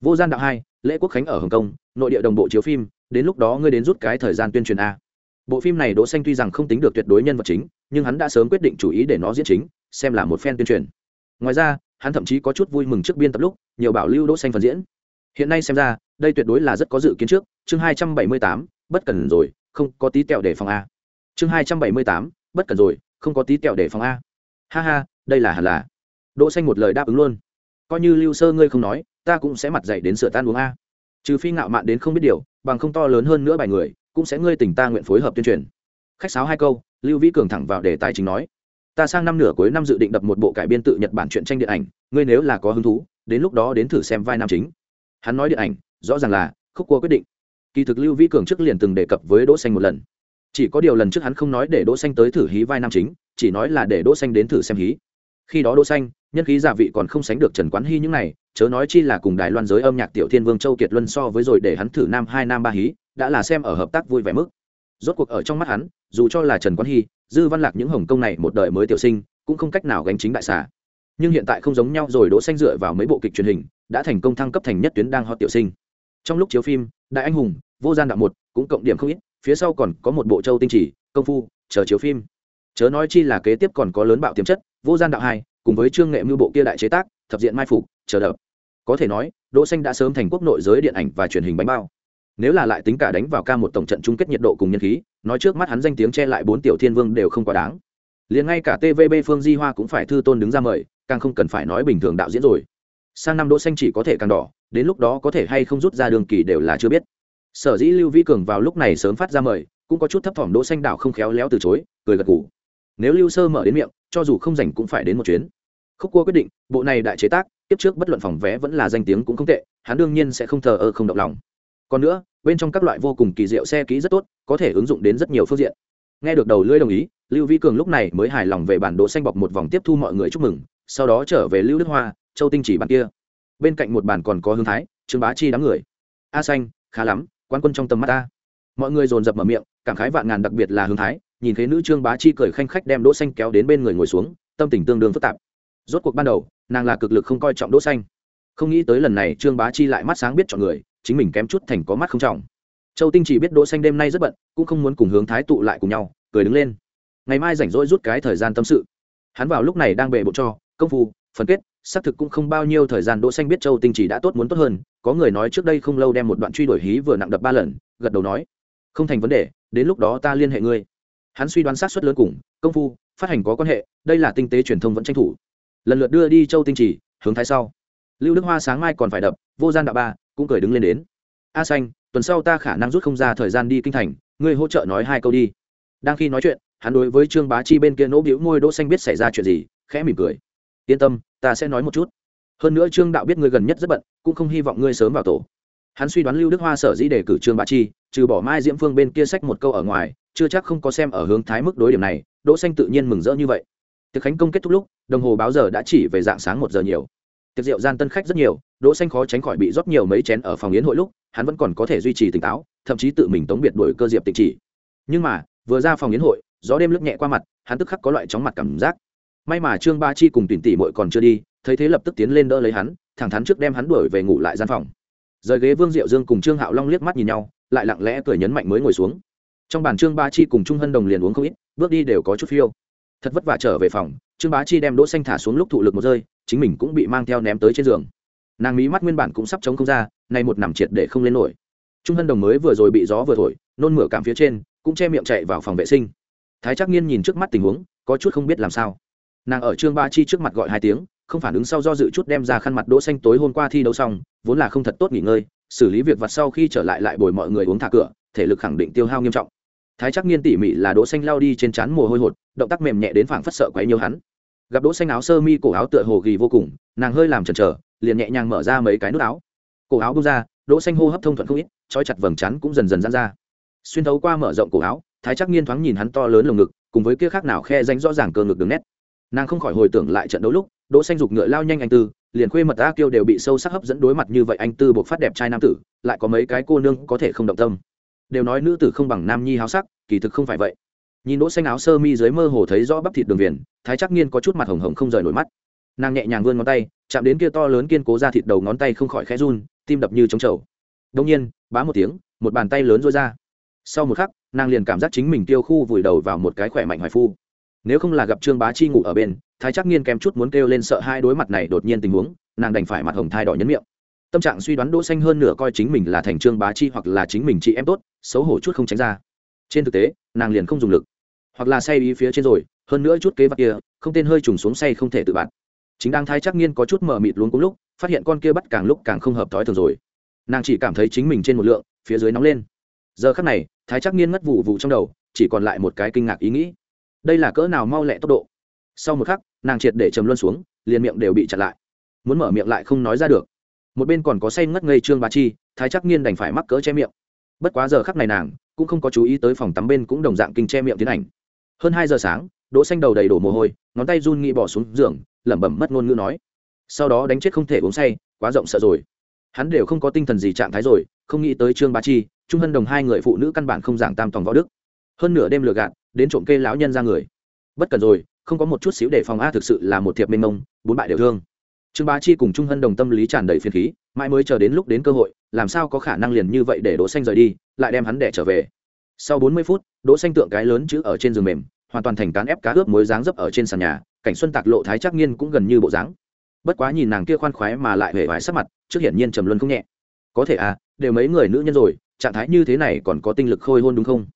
vô gian đạo hai, lễ quốc khánh ở hồng kông, nội địa đồng bộ chiếu phim, đến lúc đó ngươi đến rút cái thời gian tuyên truyền a. Bộ phim này đỗ xanh tuy rằng không tính được tuyệt đối nhân vật chính, nhưng hắn đã sớm quyết định chủ ý để nó diễn chính, xem là một fan tuyên truyền. Ngoài ra hắn thậm chí có chút vui mừng trước biên tập lúc nhiều bảo lưu đỗ xanh phần diễn. Hiện nay xem ra đây tuyệt đối là rất có dự kiến trước. Chương 278, bất cần rồi không có tí tẹo để phòng a. Chương 278, bất cần rồi không có tí tẹo để phòng a. Ha ha đây là hẳn là. Đỗ xanh một lời đáp ứng luôn. Coi như lưu sơ ngươi không nói ta cũng sẽ mặt dậy đến sửa tan uống a. Trừ phi ngạo mạn đến không biết điều bằng không to lớn hơn nữa bài người cũng sẽ ngươi tỉnh ta nguyện phối hợp tuyên truyền. Khách sáo hai câu lưu vĩ cường thẳng vào đề tài chính nói ta sang năm nửa cuối năm dự định đập một bộ cải biên tự nhật bản truyện tranh điện ảnh, ngươi nếu là có hứng thú, đến lúc đó đến thử xem vai nam chính. Hắn nói điện ảnh, rõ ràng là khúc cua quyết định. Kỳ thực lưu vĩ cường trước liền từng đề cập với đỗ xanh một lần. Chỉ có điều lần trước hắn không nói để đỗ xanh tới thử hí vai nam chính, chỉ nói là để đỗ xanh đến thử xem hí. Khi đó đỗ xanh, nhân khí giả vị còn không sánh được trần quán hy những này, chớ nói chi là cùng đài loan giới âm nhạc tiểu thiên vương châu kiệt luân so với rồi để hắn thử nam hai nam ba hí, đã là xem ở hợp tác vui vẻ mức. Rốt cuộc ở trong mắt hắn, dù cho là trần quán hy dư văn lạc những hồng công này một đời mới tiểu sinh, cũng không cách nào gánh chính đại xà. Nhưng hiện tại không giống nhau rồi, đỗ xanh dựa vào mấy bộ kịch truyền hình, đã thành công thăng cấp thành nhất tuyến đang hot tiểu sinh. Trong lúc chiếu phim, đại anh hùng, vô gian đạo một, cũng cộng điểm không ít, phía sau còn có một bộ châu tinh chỉ, công phu, chờ chiếu phim. Chớ nói chi là kế tiếp còn có lớn bạo tiềm chất, vô gian đạo hai, cùng với trương nghệ mưu bộ kia đại chế tác, thập diện mai phục, chờ đợi. Có thể nói, đỗ xanh đã sớm thành quốc nội giới điện ảnh và truyền hình bánh bao nếu là lại tính cả đánh vào ca một tổng trận chung kết nhiệt độ cùng nhân khí, nói trước mắt hắn danh tiếng che lại bốn tiểu thiên vương đều không quá đáng. Liền ngay cả tvb phương di hoa cũng phải thư tôn đứng ra mời, càng không cần phải nói bình thường đạo diễn rồi. Sang năm đỗ xanh chỉ có thể càng đỏ, đến lúc đó có thể hay không rút ra đường kỳ đều là chưa biết. Sở dĩ lưu vĩ cường vào lúc này sớm phát ra mời, cũng có chút thấp thỏm đỗ xanh đạo không khéo léo từ chối, cười gật gù. Nếu lưu sơ mở đến miệng, cho dù không rảnh cũng phải đến một chuyến. Khúc cua quyết định, bộ này đại chế tác, tiếp trước bất luận phòng vé vẫn là danh tiếng cũng không tệ, hắn đương nhiên sẽ không thờ ơ không động lòng còn nữa, bên trong các loại vô cùng kỳ diệu xe ký rất tốt, có thể ứng dụng đến rất nhiều phương diện. Nghe được đầu lưỡi đồng ý, lưu vi cường lúc này mới hài lòng về bản đồ xanh bọc một vòng tiếp thu mọi người chúc mừng, sau đó trở về lưu đức hoa, châu tinh chỉ bàn kia. Bên cạnh một bàn còn có hương thái, trương bá chi đám người. A xanh, khá lắm, quan quân trong tầm mắt ta. Mọi người dồn dập mở miệng, cảm khái vạn ngàn đặc biệt là hương thái, nhìn thấy nữ trương bá chi cười khanh khách đem đỗ xanh kéo đến bên người ngồi xuống, tâm tình tương đương phức tạp. Rốt cuộc ban đầu, nàng là cực lực không coi trọng đỗ xanh. Không nghĩ tới lần này trương bá chi lại mắt sáng biết chọn người chính mình kém chút thành có mắt không trọng. Châu tinh chỉ biết đỗ xanh đêm nay rất bận, cũng không muốn cùng hướng thái tụ lại cùng nhau, cười đứng lên. Ngày mai rảnh rỗi rút cái thời gian tâm sự. Hắn vào lúc này đang bệ bộ cho, công phu, phần kết, xác thực cũng không bao nhiêu thời gian đỗ xanh biết châu tinh chỉ đã tốt muốn tốt hơn, có người nói trước đây không lâu đem một đoạn truy đuổi hí vừa nặng đập ba lần, gật đầu nói, không thành vấn đề, đến lúc đó ta liên hệ ngươi. Hắn suy đoán sát suất lớn cùng, công phu, phát hành có quan hệ, đây là tinh tế truyền thông vẫn tranh thủ. Lần lượt đưa đi châu tinh chỉ, hướng thái sau. Lưu đức hoa sáng mai còn phải đập, vô gian đạo ba cũng cười đứng lên đến. A xanh, tuần sau ta khả năng rút không ra thời gian đi kinh thành, ngươi hỗ trợ nói hai câu đi. Đang khi nói chuyện, hắn đối với trương bá chi bên kia nỗ bĩu môi đỗ xanh biết xảy ra chuyện gì, khẽ mỉm cười. Yên tâm, ta sẽ nói một chút. Hơn nữa trương đạo biết ngươi gần nhất rất bận, cũng không hy vọng ngươi sớm vào tổ. Hắn suy đoán lưu đức hoa sở dĩ đề cử trương bá chi, trừ bỏ mai diễm phương bên kia sách một câu ở ngoài, chưa chắc không có xem ở hướng thái mức đối điểm này, đỗ xanh tự nhiên mừng rỡ như vậy. Tiệc khánh công kết thúc lúc, đồng hồ báo giờ đã chỉ về dạng sáng một giờ nhiều. Tiệc rượu gian tân khách rất nhiều đỗ xanh khó tránh khỏi bị rót nhiều mấy chén ở phòng yến hội lúc, hắn vẫn còn có thể duy trì tỉnh táo, thậm chí tự mình tống biệt đuổi cơ diệp tịnh chỉ. Nhưng mà, vừa ra phòng yến hội, gió đêm lướt nhẹ qua mặt, hắn tức khắc có loại chóng mặt cảm giác. May mà trương ba chi cùng tuyển tỷ muội còn chưa đi, thấy thế lập tức tiến lên đỡ lấy hắn, thẳng thắn trước đem hắn đuổi về ngủ lại gian phòng. Rời ghế vương diệu dương cùng trương hạo long liếc mắt nhìn nhau, lại lặng lẽ cười nhấn mạnh mới ngồi xuống. Trong bàn trương ba chi cùng trung hân đồng liền uống không ít, bước đi đều có chút phiêu. Thật vất vả trở về phòng, trương bá chi đem đỗ xanh thả xuống lúc thụ lực một rơi, chính mình cũng bị mang theo ném tới trên giường nàng mí mắt nguyên bản cũng sắp chống không ra, nay một nằm triệt để không lên nổi. Trung hân đồng mới vừa rồi bị gió vừa thổi, nôn mửa cảm phía trên, cũng che miệng chạy vào phòng vệ sinh. Thái trắc nghiên nhìn trước mắt tình huống, có chút không biết làm sao. Nàng ở trương ba chi trước mặt gọi hai tiếng, không phản ứng sau do dự chút đem ra khăn mặt đỗ xanh tối hôm qua thi đấu xong, vốn là không thật tốt nghỉ ngơi, xử lý việc vặt sau khi trở lại lại bồi mọi người uống thả cửa, thể lực khẳng định tiêu hao nghiêm trọng. Thái trắc nghiên tỉ mỉ là đỗ xanh lao đi trên chán mồ hôi hột, động tác mềm nhẹ đến phảng phất sợ quấy nhiều hắn. Gặp đỗ xanh áo sơ mi cổ áo tựa hồ gì vô cùng, nàng hơi làm chần chờ liền nhẹ nhàng mở ra mấy cái nút áo. Cổ áo bung ra, đỗ xanh hô hấp thông thuận không ít, trói chặt vầng trán cũng dần dần giãn ra. Xuyên thấu qua mở rộng cổ áo, thái chắc nghiên thoáng nhìn hắn to lớn lồng ngực, cùng với kia khác nào khe danh rõ ràng cơ ngực đường nét. Nàng không khỏi hồi tưởng lại trận đấu lúc, đỗ xanh dục ngựa lao nhanh anh tư, liền khuê mật a kiêu đều bị sâu sắc hấp dẫn đối mặt như vậy anh tư buộc phát đẹp trai nam tử, lại có mấy cái cô nương có thể không động tâm. Đều nói nữ tử không bằng nam nhi háo sắc, kỳ thực không phải vậy. Nhìn đỗ xanh áo sơ mi dưới mơ hồ thấy rõ bắp thịt đường viền, thái chắc nghiên có chút mặt hồng hồng không rời nổi mắt nàng nhẹ nhàng vươn ngón tay, chạm đến kia to lớn kiên cố ra thịt đầu ngón tay không khỏi khẽ run, tim đập như trống trầu. Đông nhiên, bá một tiếng, một bàn tay lớn rối ra. Sau một khắc, nàng liền cảm giác chính mình tiêu khu vùi đầu vào một cái khỏe mạnh hoài phu. Nếu không là gặp trương bá chi ngủ ở bên, thái chắc nghiên kém chút muốn kêu lên sợ hai đối mặt này đột nhiên tình huống, nàng đành phải mặt hồng thai đỏ nhấn miệng. Tâm trạng suy đoán đỗ xanh hơn nửa coi chính mình là thành trương bá chi hoặc là chính mình chị em tốt, xấu hổ chút không tránh ra. Trên thực tế, nàng liền không dùng lực, hoặc là say ý phía trên rồi, hơn nữa chút kế vật kia, không tên hơi trùng xuống say không thể tự bạn chính đang thái chắc nghiên có chút mờ mịt luôn cùng lúc, phát hiện con kia bắt càng lúc càng không hợp thói thường rồi. Nàng chỉ cảm thấy chính mình trên một lượng, phía dưới nóng lên. Giờ khắc này, thái chắc nghiên ngất vụ vụ trong đầu, chỉ còn lại một cái kinh ngạc ý nghĩ. Đây là cỡ nào mau lẹ tốc độ? Sau một khắc, nàng triệt để chầm luân xuống, liền miệng đều bị chặn lại. Muốn mở miệng lại không nói ra được. Một bên còn có say ngất ngây trương bá chi, thái chắc nghiên đành phải mắc cỡ che miệng. Bất quá giờ khắc này nàng, cũng không có chú ý tới phòng tắm bên cũng đồng dạng kinh che miệng tiến ảnh. Hơn hai giờ sáng, đỗ xanh đầu đầy đổ mồ hôi, ngón tay run nghĩ bỏ xuống giường lẩm bẩm mất ngôn ngữ nói. Sau đó đánh chết không thể uống say, quá rộng sợ rồi. Hắn đều không có tinh thần gì trạng thái rồi, không nghĩ tới trương bá chi, trung hân đồng hai người phụ nữ căn bản không giảng tam tòng võ đức. Hơn nửa đêm lừa gạt, đến trộm kê lão nhân ra người. Bất cần rồi, không có một chút xíu để phòng a thực sự là một thiệp mênh mông, bốn bại đều thương. Trương bá chi cùng trung hân đồng tâm lý tràn đầy phiền khí, mãi mới chờ đến lúc đến cơ hội, làm sao có khả năng liền như vậy để đỗ xanh rời đi, lại đem hắn đẻ trở về. Sau 40 phút, đỗ xanh tượng cái lớn chữ ở trên giường mềm hoàn toàn thành cán ép cá ướp muối dáng dấp ở trên sàn nhà, cảnh xuân tạc lộ thái chắc nghiên cũng gần như bộ dáng. Bất quá nhìn nàng kia khoan khoái mà lại hề vải sắc mặt, trước hiển nhiên trầm luân không nhẹ. Có thể à đều mấy người nữ nhân rồi, trạng thái như thế này còn có tinh lực khôi hôn đúng không?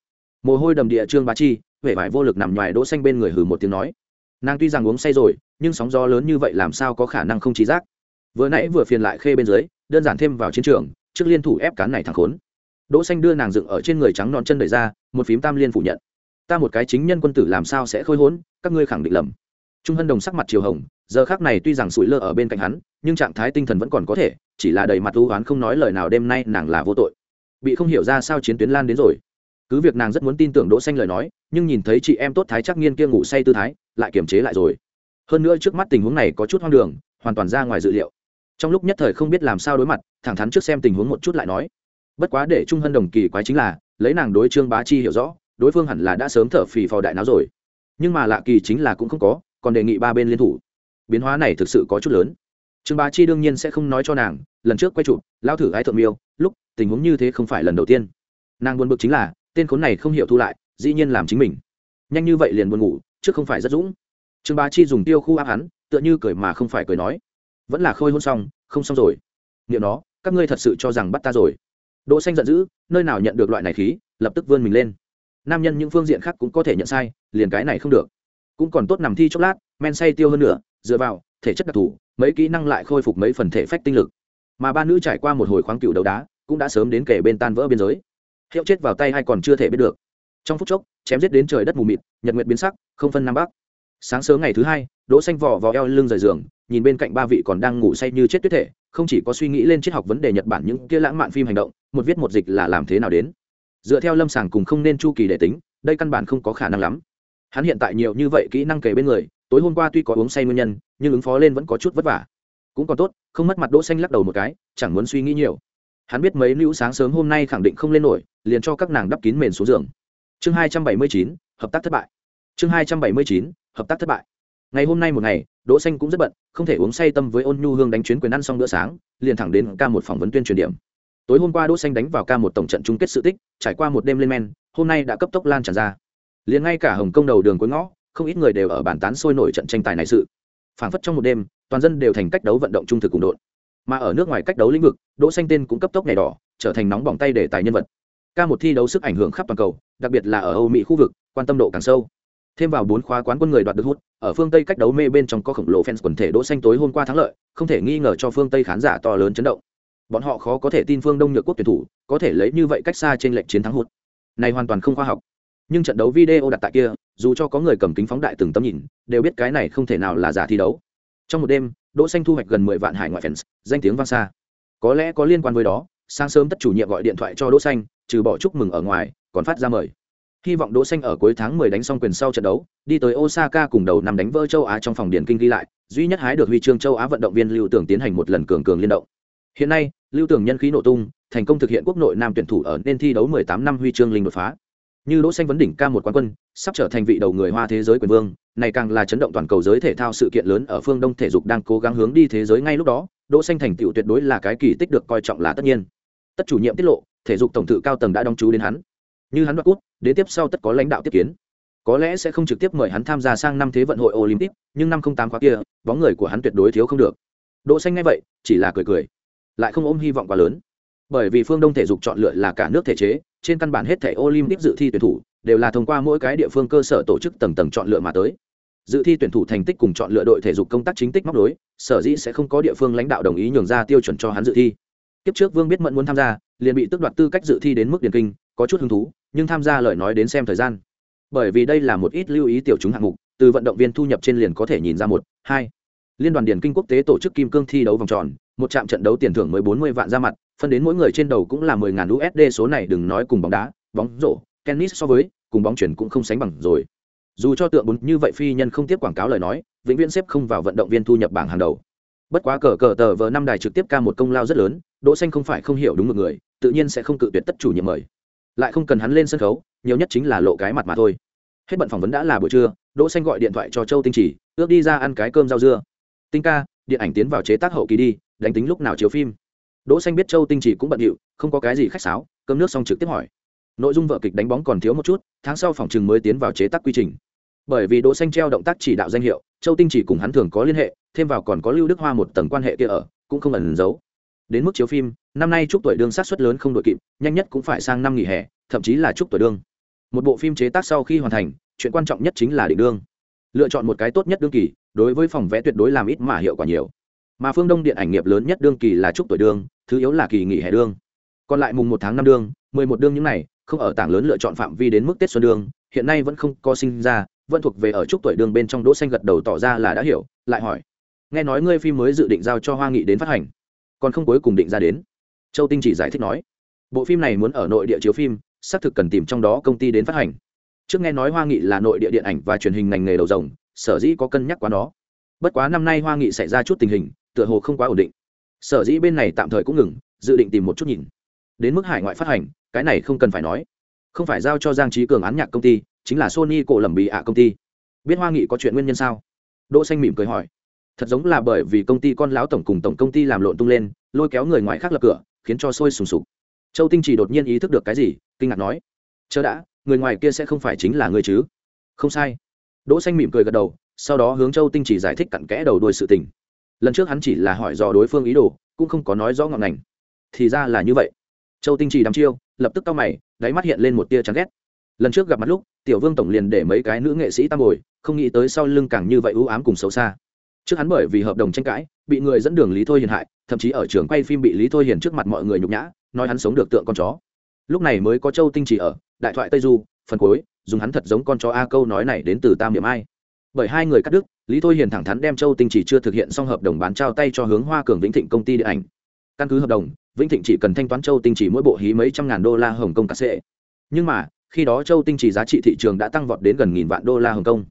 Mồ hôi đầm địa trương bá chi, hề vải vô lực nằm ngoài đỗ xanh bên người hừ một tiếng nói. Nàng tuy rằng uống say rồi, nhưng sóng gió lớn như vậy làm sao có khả năng không trí giác? Vừa nãy vừa phiền lại khê bên dưới, đơn giản thêm vào chiến trường, trước liên thủ ép cán này thẳng khốn. Đỗ xanh đưa nàng dựng ở trên người trắng non chân đẩy ra, một phím tam liên phủ nhận ta một cái chính nhân quân tử làm sao sẽ khôi hốn, các ngươi khẳng định lầm. Trung hân đồng sắc mặt chiều hồng, giờ khác này tuy rằng sủi lơ ở bên cạnh hắn, nhưng trạng thái tinh thần vẫn còn có thể, chỉ là đầy mặt u oán không nói lời nào đêm nay nàng là vô tội. Bị không hiểu ra sao chiến tuyến lan đến rồi. Cứ việc nàng rất muốn tin tưởng đỗ xanh lời nói, nhưng nhìn thấy chị em tốt thái chắc nghiên kia ngủ say tư thái, lại kiềm chế lại rồi. Hơn nữa trước mắt tình huống này có chút hoang đường, hoàn toàn ra ngoài dự liệu. Trong lúc nhất thời không biết làm sao đối mặt, thẳng thắn trước xem tình huống một chút lại nói. Bất quá để trung hân đồng kỳ quái chính là, lấy nàng đối trương bá chi hiểu rõ đối phương hẳn là đã sớm thở phì phò đại não rồi. Nhưng mà lạ kỳ chính là cũng không có, còn đề nghị ba bên liên thủ. Biến hóa này thực sự có chút lớn. Trương bá chi đương nhiên sẽ không nói cho nàng, lần trước quay chụp lao thử ái thượng miêu, lúc, tình huống như thế không phải lần đầu tiên. Nàng buồn bực chính là, tên khốn này không hiểu thu lại, dĩ nhiên làm chính mình. Nhanh như vậy liền buồn ngủ trước không phải rất dũng. Trương bá chi dùng tiêu khu áp hắn, tựa như cười mà không phải cười nói. Vẫn là khôi hôn xong, không xong rồi. Niệm nó, các ngươi thật sự cho rằng bắt ta rồi. Đỗ xanh giận dữ, nơi nào nhận được loại này khí, lập tức vươn mình lên nam nhân những phương diện khác cũng có thể nhận sai, liền cái này không được. Cũng còn tốt nằm thi chốc lát, men say tiêu hơn nữa dựa vào, thể chất đặc thù, mấy kỹ năng lại khôi phục mấy phần thể phách tinh lực. Mà ba nữ trải qua một hồi khoáng cựu đấu đá, cũng đã sớm đến kể bên tan vỡ biên giới. Hiệu chết vào tay hay còn chưa thể biết được. Trong phút chốc, chém giết đến trời đất mù mịt, nhật nguyệt biến sắc, không phân nam bắc. Sáng sớm ngày thứ hai, đỗ xanh vò vò eo lưng rời giường, nhìn bên cạnh ba vị còn đang ngủ say như chết tuyết thể, không chỉ có suy nghĩ lên triết học vấn đề nhật bản những kia lãng mạn phim hành động, một viết một dịch là làm thế nào đến dựa theo lâm sàng cùng không nên chu kỳ để tính, đây căn bản không có khả năng lắm. Hắn hiện tại nhiều như vậy kỹ năng kể bên người, tối hôm qua tuy có uống say nguyên nhân, nhưng ứng phó lên vẫn có chút vất vả. Cũng còn tốt, không mất mặt đỗ xanh lắc đầu một cái, chẳng muốn suy nghĩ nhiều. Hắn biết mấy nữ sáng sớm hôm nay khẳng định không lên nổi, liền cho các nàng đắp kín mền xuống giường. Chương hai trăm bảy mươi chín, hợp tác thất bại. Chương hai trăm bảy mươi chín, hợp tác thất bại. Ngày hôm nay một ngày, đỗ xanh cũng rất bận, không thể uống say tâm với ôn nhu hương đánh chuyến quyền ăn xong bữa sáng, liền thẳng đến ca một phỏng vấn tuyên truyền điểm tối hôm qua đỗ xanh đánh vào ca một tổng trận chung kết sự tích, trải qua một đêm lên men, hôm nay đã cấp tốc lan tràn ra. Liền ngay cả hồng công đầu đường cuối ngõ, không ít người đều ở bàn tán sôi nổi trận tranh tài này sự. Phảng phất trong một đêm, toàn dân đều thành cách đấu vận động trung thực cùng đội. mà ở nước ngoài cách đấu lĩnh vực, đỗ xanh tên cũng cấp tốc nhảy đỏ, trở thành nóng bỏng tay để tài nhân vật. Ca một thi đấu sức ảnh hưởng khắp toàn cầu, đặc biệt là ở âu mỹ khu vực, quan tâm độ càng sâu. Thêm vào bốn khóa quán quân người đoạt được hút, ở phương tây cách đấu mê bên trong có khổng lồ fans quần thể đỗ xanh tối hôm qua thắng lợi, không thể nghi ngờ cho phương tây khán giả to lớn chấn động bọn họ khó có thể tin phương đông nhược quốc tuyển thủ có thể lấy như vậy cách xa trên lệnh chiến thắng hụt. Này hoàn toàn không khoa học. Nhưng trận đấu video đặt tại kia, dù cho có người cầm kính phóng đại từng tấm nhìn, đều biết cái này không thể nào là giả thi đấu. Trong một đêm, đỗ xanh thu hoạch gần mười vạn hải ngoại fans, danh tiếng vang xa. Có lẽ có liên quan với đó, sáng sớm tất chủ nhiệm gọi điện thoại cho đỗ xanh, trừ bỏ chúc mừng ở ngoài, còn phát ra mời. Hy vọng đỗ xanh ở cuối tháng 10 đánh xong quyền sau trận đấu, đi tới osaka cùng đầu năm đánh vỡ châu á trong phòng điển kinh ghi lại, duy nhất hái được huy chương châu á vận động viên lưu tưởng tiến hành một lần cường cường liên động. Hiện nay lưu tưởng nhân khí nổ tung, thành công thực hiện quốc nội nam tuyển thủ ở nên thi đấu 18 năm huy chương linh đột phá. Như đỗ xanh vấn đỉnh ca một quán quân, sắp trở thành vị đầu người hoa thế giới quyền vương, này càng là chấn động toàn cầu giới thể thao sự kiện lớn ở phương đông thể dục đang cố gắng hướng đi thế giới ngay lúc đó, đỗ xanh thành tựu tuyệt đối là cái kỳ tích được coi trọng là tất nhiên. Tất chủ nhiệm tiết lộ, thể dục tổng thự cao tầng đã đóng chú đến hắn. Như hắn đoạt cút đến tiếp sau tất có lãnh đạo tiếp kiến. Có lẽ sẽ không trực tiếp mời hắn tham gia sang năm thế vận hội olympic, nhưng năm không tám khóa kia, bóng người của hắn tuyệt đối thiếu không được. Đỗ xanh nghe vậy, chỉ là cười cười lại không ôm hy vọng quá lớn. Bởi vì phương đông thể dục chọn lựa là cả nước thể chế, trên căn bản hết thể olympic dự thi tuyển thủ đều là thông qua mỗi cái địa phương cơ sở tổ chức tầng tầng chọn lựa mà tới. Dự thi tuyển thủ thành tích cùng chọn lựa đội thể dục công tác chính tích móc đối sở dĩ sẽ không có địa phương lãnh đạo đồng ý nhường ra tiêu chuẩn cho hắn dự thi. Kiếp trước vương biết mẫn muốn tham gia, liền bị tước đoạt tư cách dự thi đến mức điển kinh, có chút hứng thú, nhưng tham gia lời nói đến xem thời gian. Bởi vì đây là một ít lưu ý tiểu chúng hạng mục, từ vận động viên thu nhập trên liền có thể nhìn ra một, hai. Liên đoàn điển kinh quốc tế tổ chức kim cương thi đấu vòng tròn một trạm trận đấu tiền thưởng mới bốn mươi vạn ra mặt, phân đến mỗi người trên đầu cũng là mười ngàn usd số này đừng nói cùng bóng đá, bóng rổ, tennis so với, cùng bóng chuyển cũng không sánh bằng rồi. Dù cho tượng bốn như vậy phi nhân không tiếp quảng cáo lời nói, vĩnh viễn xếp không vào vận động viên thu nhập bảng hàng đầu. Bất quá cờ cờ tờ vờ năm đài trực tiếp ca một công lao rất lớn, đỗ xanh không phải không hiểu đúng một người, tự nhiên sẽ không cự tuyệt tất chủ nhiệm mời. Lại không cần hắn lên sân khấu, nhiều nhất chính là lộ cái mặt mà thôi. Hết bận phỏng vấn đã là buổi trưa, đỗ xanh gọi điện thoại cho châu tinh chỉ ước đi ra ăn cái cơm rau dưa. Tinh ca, điện ảnh tiến vào chế tác hậu kỳ đi đánh tính lúc nào chiếu phim. Đỗ xanh biết châu tinh chỉ cũng bận rộn không có cái gì khách sáo, cơm nước xong trực tiếp hỏi. Nội dung vở kịch đánh bóng còn thiếu một chút, tháng sau phòng trường mới tiến vào chế tác quy trình. Bởi vì đỗ xanh treo động tác chỉ đạo danh hiệu, châu tinh chỉ cùng hắn thường có liên hệ, thêm vào còn có lưu đức hoa một tầng quan hệ kia ở, cũng không ẩn giấu. Đến mức chiếu phim, năm nay chúc tuổi đương sát suất lớn không đội kịp, nhanh nhất cũng phải sang năm nghỉ hè, thậm chí là chúc tuổi đương. Một bộ phim chế tác sau khi hoàn thành, chuyện quan trọng nhất chính là định đương. Lựa chọn một cái tốt nhất đương kỳ, đối với phòng vẽ tuyệt đối làm ít mà hiệu quả nhiều mà phương đông điện ảnh nghiệp lớn nhất đương kỳ là chúc tuổi đương, thứ yếu là kỳ nghỉ hè đương. Còn lại mùng một tháng năm đương, mười một đương những này, không ở tảng lớn lựa chọn phạm vi đến mức tết xuân đương, hiện nay vẫn không có sinh ra, vẫn thuộc về ở chúc tuổi đương bên trong đỗ xanh gật đầu tỏ ra là đã hiểu, lại hỏi, nghe nói ngươi phim mới dự định giao cho hoa nghị đến phát hành, còn không cuối cùng định ra đến? Châu tinh chỉ giải thích nói, bộ phim này muốn ở nội địa chiếu phim, xác thực cần tìm trong đó công ty đến phát hành. Trước nghe nói hoa nghị là nội địa điện ảnh và truyền hình ngành nghề đầu rồng sở dĩ có cân nhắc quá đó bất quá năm nay hoa nghị xảy ra chút tình hình tựa hồ không quá ổn định. Sở dĩ bên này tạm thời cũng ngừng, dự định tìm một chút nhìn. Đến mức hải ngoại phát hành, cái này không cần phải nói. Không phải giao cho giang trí cường án nhạc công ty, chính là sony cổ lầm bị ạ công ty. Biết hoa nghị có chuyện nguyên nhân sao? Đỗ xanh mỉm cười hỏi. Thật giống là bởi vì công ty con lão tổng cùng tổng công ty làm lộn tung lên, lôi kéo người ngoài khác lập cửa, khiến cho sôi sùng sục. Châu tinh chỉ đột nhiên ý thức được cái gì, kinh ngạc nói. Chớ đã, người ngoài kia sẽ không phải chính là người chứ? Không sai. Đỗ xanh mỉm cười gật đầu, sau đó hướng châu tinh chỉ giải thích cặn kẽ đầu đuôi sự tình lần trước hắn chỉ là hỏi dò đối phương ý đồ, cũng không có nói rõ ngọn ngành. Thì ra là như vậy. Châu tinh chỉ đăm chiêu, lập tức cao mày, đáy mắt hiện lên một tia chán ghét. Lần trước gặp mặt lúc, tiểu vương tổng liền để mấy cái nữ nghệ sĩ tam bồi, không nghĩ tới sau lưng càng như vậy ưu ám cùng xấu xa. Trước hắn bởi vì hợp đồng tranh cãi, bị người dẫn đường lý thôi hiền hại, thậm chí ở trường quay phim bị lý thôi hiền trước mặt mọi người nhục nhã, nói hắn sống được tượng con chó. Lúc này mới có châu tinh chỉ ở, đại thoại tây du, phần cuối, dùng hắn thật giống con chó a câu nói này đến từ tam điểm ai bởi hai người cắt đứt, lý thôi hiền thẳng thắn đem châu tinh chỉ chưa thực hiện xong hợp đồng bán trao tay cho hướng hoa cường vĩnh thịnh công ty điện ảnh. Căn cứ hợp đồng, vĩnh thịnh chỉ cần thanh toán châu tinh chỉ mỗi bộ hí mấy trăm ngàn đô la hồng kông cà sệ nhưng mà, khi đó châu tinh chỉ giá trị thị trường đã tăng vọt đến gần nghìn vạn đô la hồng kông.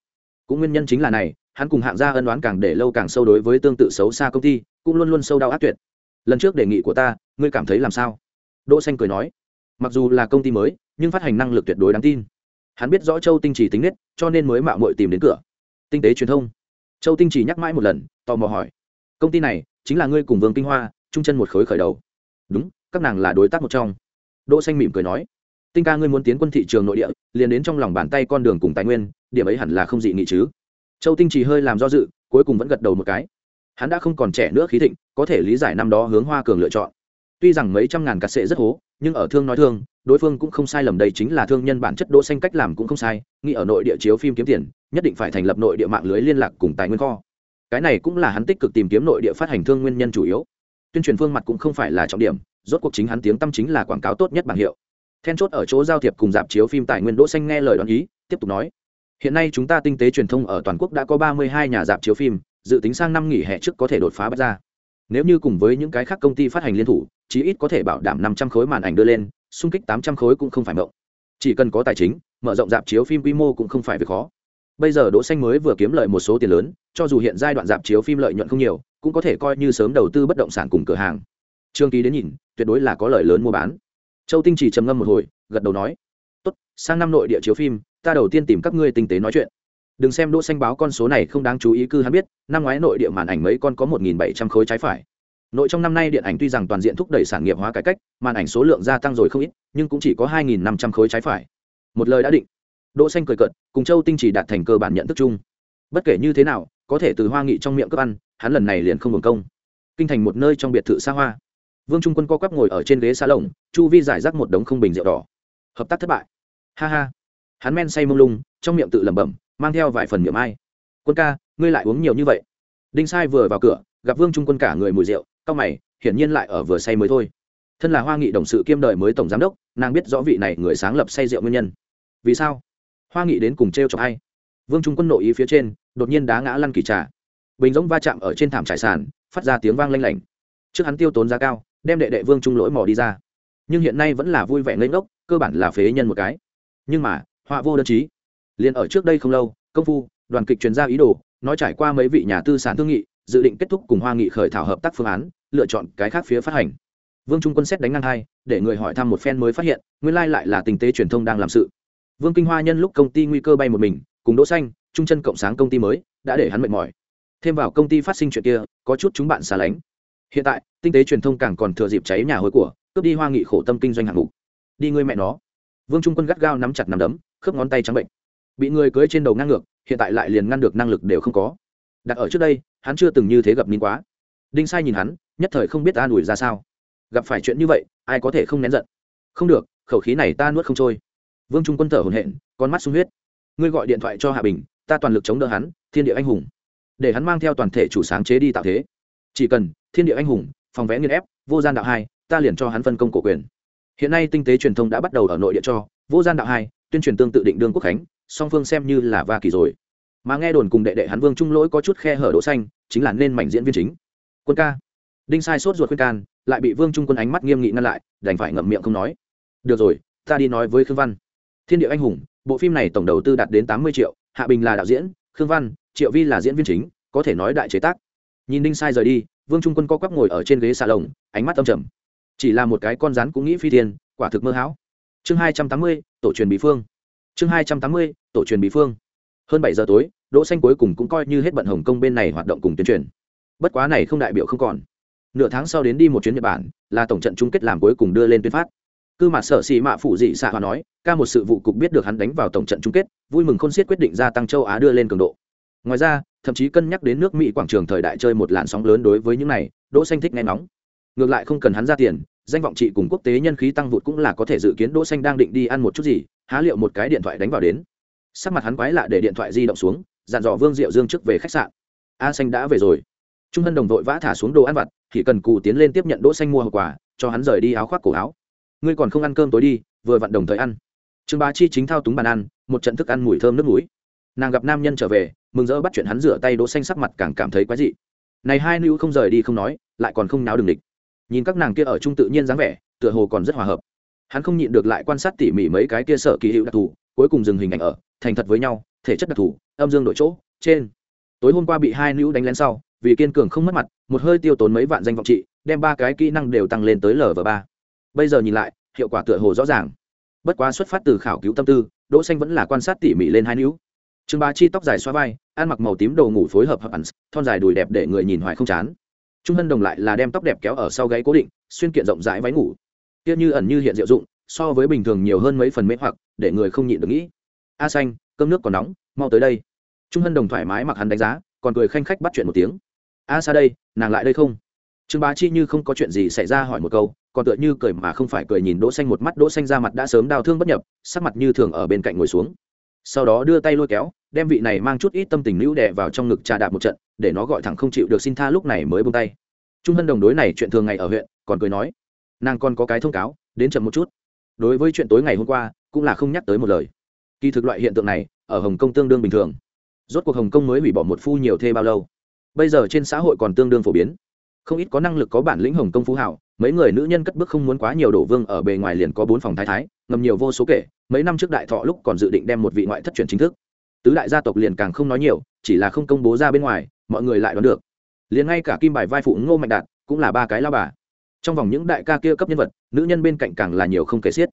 Cũng nguyên nhân chính là này, hắn cùng hạng gia ân đoán càng để lâu càng sâu đối với tương tự xấu xa công ty, cũng luôn luôn sâu đau ác tuyệt. Lần trước đề nghị của ta, ngươi cảm thấy làm sao? Đỗ xanh cười nói, mặc dù là công ty mới, nhưng phát hành năng lực tuyệt đối đáng tin. Hắn biết rõ châu tinh chỉ tính nết, cho nên mới mạo muội tìm đến cửa tinh tế truyền thông. Châu tinh chỉ nhắc mãi một lần, tò mò hỏi, công ty này chính là ngươi cùng vương kinh hoa trung chân một khối khởi đầu. Đúng, các nàng là đối tác một trong. Đỗ xanh mỉm cười nói, tinh ca ngươi muốn tiến quân thị trường nội địa, liền đến trong lòng bàn tay con đường cùng tài nguyên, điểm ấy hẳn là không dị nghị chứ. Châu tinh chỉ hơi làm do dự, cuối cùng vẫn gật đầu một cái. Hắn đã không còn trẻ nữa khí thịnh, có thể lý giải năm đó hướng hoa cường lựa chọn tuy rằng mấy trăm ngàn cát sệ rất hố, nhưng ở thương nói thương, đối phương cũng không sai lầm đây chính là thương nhân bản chất đỗ xanh cách làm cũng không sai, nghĩ ở nội địa chiếu phim kiếm tiền, nhất định phải thành lập nội địa mạng lưới liên lạc cùng tài nguyên kho. Cái này cũng là hắn tích cực tìm kiếm nội địa phát hành thương nguyên nhân chủ yếu. Tuyên truyền phương mặt cũng không phải là trọng điểm, rốt cuộc chính hắn tiếng tâm chính là quảng cáo tốt nhất bảng hiệu. Then chốt ở chỗ giao thiệp cùng dạp chiếu phim tài nguyên đỗ xanh nghe lời đoán ý, tiếp tục nói. Hiện nay chúng ta tinh tế truyền thông ở toàn quốc đã có 32 nhà dạp chiếu phim, dự tính sang năm nghỉ hè trước có thể đột phá bắt ra nếu như cùng với những cái khác công ty phát hành liên thủ, chí ít có thể bảo đảm 500 khối màn ảnh đưa lên, xung kích 800 khối cũng không phải mộng. Chỉ cần có tài chính, mở rộng dạp chiếu phim quy mô cũng không phải việc khó. Bây giờ đỗ xanh mới vừa kiếm lợi một số tiền lớn, cho dù hiện giai đoạn dạp chiếu phim lợi nhuận không nhiều, cũng có thể coi như sớm đầu tư bất động sản cùng cửa hàng. Trương ký đến nhìn, tuyệt đối là có lợi lớn mua bán. Châu tinh chỉ trầm ngâm một hồi, gật đầu nói, tốt, sang năm nội địa chiếu phim, ta đầu tiên tìm các ngươi tinh tế nói chuyện đừng xem đỗ xanh báo con số này không đáng chú ý cư hắn biết, năm ngoái nội địa màn ảnh mấy con có một nghìn bảy trăm khối trái phải. Nội trong năm nay điện ảnh tuy rằng toàn diện thúc đẩy sản nghiệp hóa cải cách, màn ảnh số lượng gia tăng rồi không ít, nhưng cũng chỉ có hai nghìn năm trăm khối trái phải. Một lời đã định. Đỗ xanh cười cợt, cùng châu tinh chỉ đạt thành cơ bản nhận thức chung. Bất kể như thế nào, có thể từ hoa nghị trong miệng cướp ăn, hắn lần này liền không hưởng công. Kinh thành một nơi trong biệt thự xa hoa. Vương trung quân co quắp ngồi ở trên ghế xa lồng, chu vi giải rác một đống không bình rượu đỏ. Hợp tác thất bại. Ha ha. Hắn men say mông lung, trong miệng tự lẩm bẩm mang theo vài phần miệng ai. Quân ca, ngươi lại uống nhiều như vậy. Đinh sai vừa vào cửa, gặp vương trung quân cả người mùi rượu, cao mày, hiển nhiên lại ở vừa say mới thôi. Thân là hoa nghị đồng sự kiêm đời mới tổng giám đốc, nàng biết rõ vị này người sáng lập say rượu nguyên nhân. Vì sao? Hoa nghị đến cùng t r e o chọc hay vương trung quân nội ý phía trên, đột nhiên đá ngã lăn kỳ trà. Bình giống va chạm ở trên thảm trải sàn, phát ra tiếng vang lanh lảnh. Trước hắn tiêu tốn giá cao, đem đệ đệ vương trung lỗi mò đi ra. Nhưng hiện nay vẫn là vui vẻ ngây ngốc, cơ bản là phế nhân một cái. Nhưng mà, họa vô đơn chí liền ở trước đây không lâu, công phu, đoàn kịch truyền ra ý đồ, nói trải qua mấy vị nhà tư sản thương nghị, dự định kết thúc cùng hoa nghị khởi thảo hợp tác phương án, lựa chọn cái khác phía phát hành. Vương trung quân xét đánh ngang hai, để người hỏi thăm một phen mới phát hiện, nguyên lai lại là tình tế truyền thông đang làm sự. Vương kinh hoa nhân lúc công ty nguy cơ bay một mình, cùng đỗ xanh, trung chân cộng sáng công ty mới, đã để hắn mệt mỏi. Thêm vào công ty phát sinh chuyện kia, có chút chúng bạn xa lánh. Hiện tại, tinh tế truyền thông càng còn thừa dịp cháy nhà hối của, cướp đi hoa nghị khổ tâm kinh doanh hạng mục. Đi ngươi mẹ nó. Vương trung quân gắt gao nắm chặt nắm đấm, khớp ngón tay trắng bệnh bị người cưới trên đầu ngang ngược, hiện tại lại liền ngăn được năng lực đều không có. Đặt ở trước đây, hắn chưa từng như thế gặp nín quá. Đinh sai nhìn hắn, nhất thời không biết ta đuổi ra sao. Gặp phải chuyện như vậy, ai có thể không nén giận? Không được, khẩu khí này ta nuốt không trôi. Vương trung quân thở hồn hện con mắt sung huyết. Ngươi gọi điện thoại cho hạ bình, ta toàn lực chống đỡ hắn, thiên địa anh hùng. Để hắn mang theo toàn thể chủ sáng chế đi tạo thế. Chỉ cần, thiên địa anh hùng, phòng vẽ nghiên ép, vô gian đạo hai, ta liền cho hắn phân công cổ quyền. Hiện nay tinh tế truyền thông đã bắt đầu ở nội địa cho, vô gian đạo hai, tuyên truyền tương tự định đương quốc khánh song phương xem như là va kỳ rồi. Mà nghe đồn cùng đệ đệ hắn vương trung lỗi có chút khe hở đỗ xanh, chính là nên mảnh diễn viên chính. Quân ca. Đinh sai sốt ruột khuyên can, lại bị vương trung quân ánh mắt nghiêm nghị ngăn lại, đành phải ngậm miệng không nói. Được rồi, ta đi nói với khương văn. Thiên địa anh hùng, bộ phim này tổng đầu tư đạt đến tám mươi triệu, hạ bình là đạo diễn, khương văn, triệu vi là diễn viên chính, có thể nói đại chế tác. Nhìn đinh sai rời đi, vương trung quân co quắp ngồi ở trên ghế xà lồng ánh mắt âm trầm. Chỉ là một cái con rắn cũng nghĩ phi thiên, quả thực mơ hão. Chương hai trăm tám mươi, tổ truyền bí phương chương hai trăm tám mươi, tổ truyền bí phương. Hơn bảy giờ tối, đỗ xanh cuối cùng cũng coi như hết bận hồng kông bên này hoạt động cùng tuyên truyền. Bất quá này không đại biểu không còn. Nửa tháng sau đến đi một chuyến nhật bản, là tổng trận chung kết làm cuối cùng đưa lên tuyên phát. Cư mặt sở xì mạ phụ dị xạ hòa nói, ca một sự vụ cục biết được hắn đánh vào tổng trận chung kết, vui mừng khôn xiết quyết định gia tăng châu á đưa lên cường độ. Ngoài ra, thậm chí cân nhắc đến nước mỹ quảng trường thời đại chơi một làn sóng lớn đối với những này, đỗ xanh thích nghe nóng ngược lại không cần hắn ra tiền, danh vọng trị cùng quốc tế nhân khí tăng vụt cũng là có thể dự kiến đỗ xanh đang định đi ăn một chút gì há liệu một cái điện thoại đánh vào đến. Sắc mặt hắn quái lạ để điện thoại di động xuống dặn dò vương diệu dương trước về khách sạn. A xanh đã về rồi. Trung hân đồng vội vã thả xuống đồ ăn vặt thì cần cù tiến lên tiếp nhận đỗ xanh mua hậu quả, cho hắn rời đi áo khoác cổ áo. Ngươi còn không ăn cơm tối đi vừa vặn đồng thời ăn. Trương bá chi chính thao túng bàn ăn một trận thức ăn mùi thơm nước mũi. Nàng gặp nam nhân trở về mừng rỡ bắt chuyện hắn rửa tay đỗ xanh sắc mặt càng cảm thấy quái dị. Này hai nữ không rời đi không nói lại còn không náo đường địch. Nhìn các nàng kia ở chung tự nhiên dáng vẻ tựa hồ còn rất hòa hợp hắn không nhịn được lại quan sát tỉ mỉ mấy cái kia sở kỳ hiệu đặc thù, cuối cùng dừng hình ảnh ở, thành thật với nhau, thể chất đặc thù, âm dương đổi chỗ, trên. Tối hôm qua bị hai nữ đánh lén sau, vì kiên cường không mất mặt, một hơi tiêu tốn mấy vạn danh vọng trị, đem ba cái kỹ năng đều tăng lên tới lv ba. Bây giờ nhìn lại, hiệu quả tựa hồ rõ ràng. Bất quá xuất phát từ khảo cứu tâm tư, đỗ xanh vẫn là quan sát tỉ mỉ lên hai nữ. Trương bá chi tóc dài xoa vai, ăn mặc màu tím đồ ngủ phối hợp hợp ẩn, thon dài đùi đẹp để người nhìn hoài không chán. Trung hân đồng lại là đem tóc đẹp kéo ở sau gáy cố định, xuyên kiện rộng rãi váy ngủ kia như ẩn như hiện diệu dụng, so với bình thường nhiều hơn mấy phần mễ hoặc, để người không nhịn được nghĩ. A xanh, cơm nước còn nóng, mau tới đây. Trung hân đồng thoải mái mặc hắn đánh giá, còn cười khanh khách bắt chuyện một tiếng. A xa đây, nàng lại đây không? Trương bá chi như không có chuyện gì xảy ra hỏi một câu, còn tựa như cười mà không phải cười nhìn đỗ xanh một mắt, đỗ xanh ra mặt đã sớm đau thương bất nhập, sắc mặt như thường ở bên cạnh ngồi xuống. Sau đó đưa tay lôi kéo, đem vị này mang chút ít tâm tình lưu đè vào trong ngực trà đạp một trận, để nó gọi thẳng không chịu được xin tha lúc này mới buông tay. Trung hân đồng đối này chuyện thường ngày ở huyện, còn cười nói nàng còn có cái thông cáo, đến chậm một chút. Đối với chuyện tối ngày hôm qua, cũng là không nhắc tới một lời. Kỳ thực loại hiện tượng này, ở hồng kông tương đương bình thường. Rốt cuộc hồng kông mới hủy bỏ một phu nhiều thê bao lâu. Bây giờ trên xã hội còn tương đương phổ biến. Không ít có năng lực có bản lĩnh hồng kông phú hảo, mấy người nữ nhân cất bước không muốn quá nhiều đổ vương ở bề ngoài liền có bốn phòng thái thái, ngầm nhiều vô số kể, mấy năm trước đại thọ lúc còn dự định đem một vị ngoại thất truyền chính thức. Tứ đại gia tộc liền càng không nói nhiều, chỉ là không công bố ra bên ngoài, mọi người lại đoán được. Liền ngay cả kim bài vai phụ ngô mạnh đạt, cũng là ba cái lao bà trong vòng những đại ca kia cấp nhân vật, nữ nhân bên cạnh càng là nhiều không kể xiết.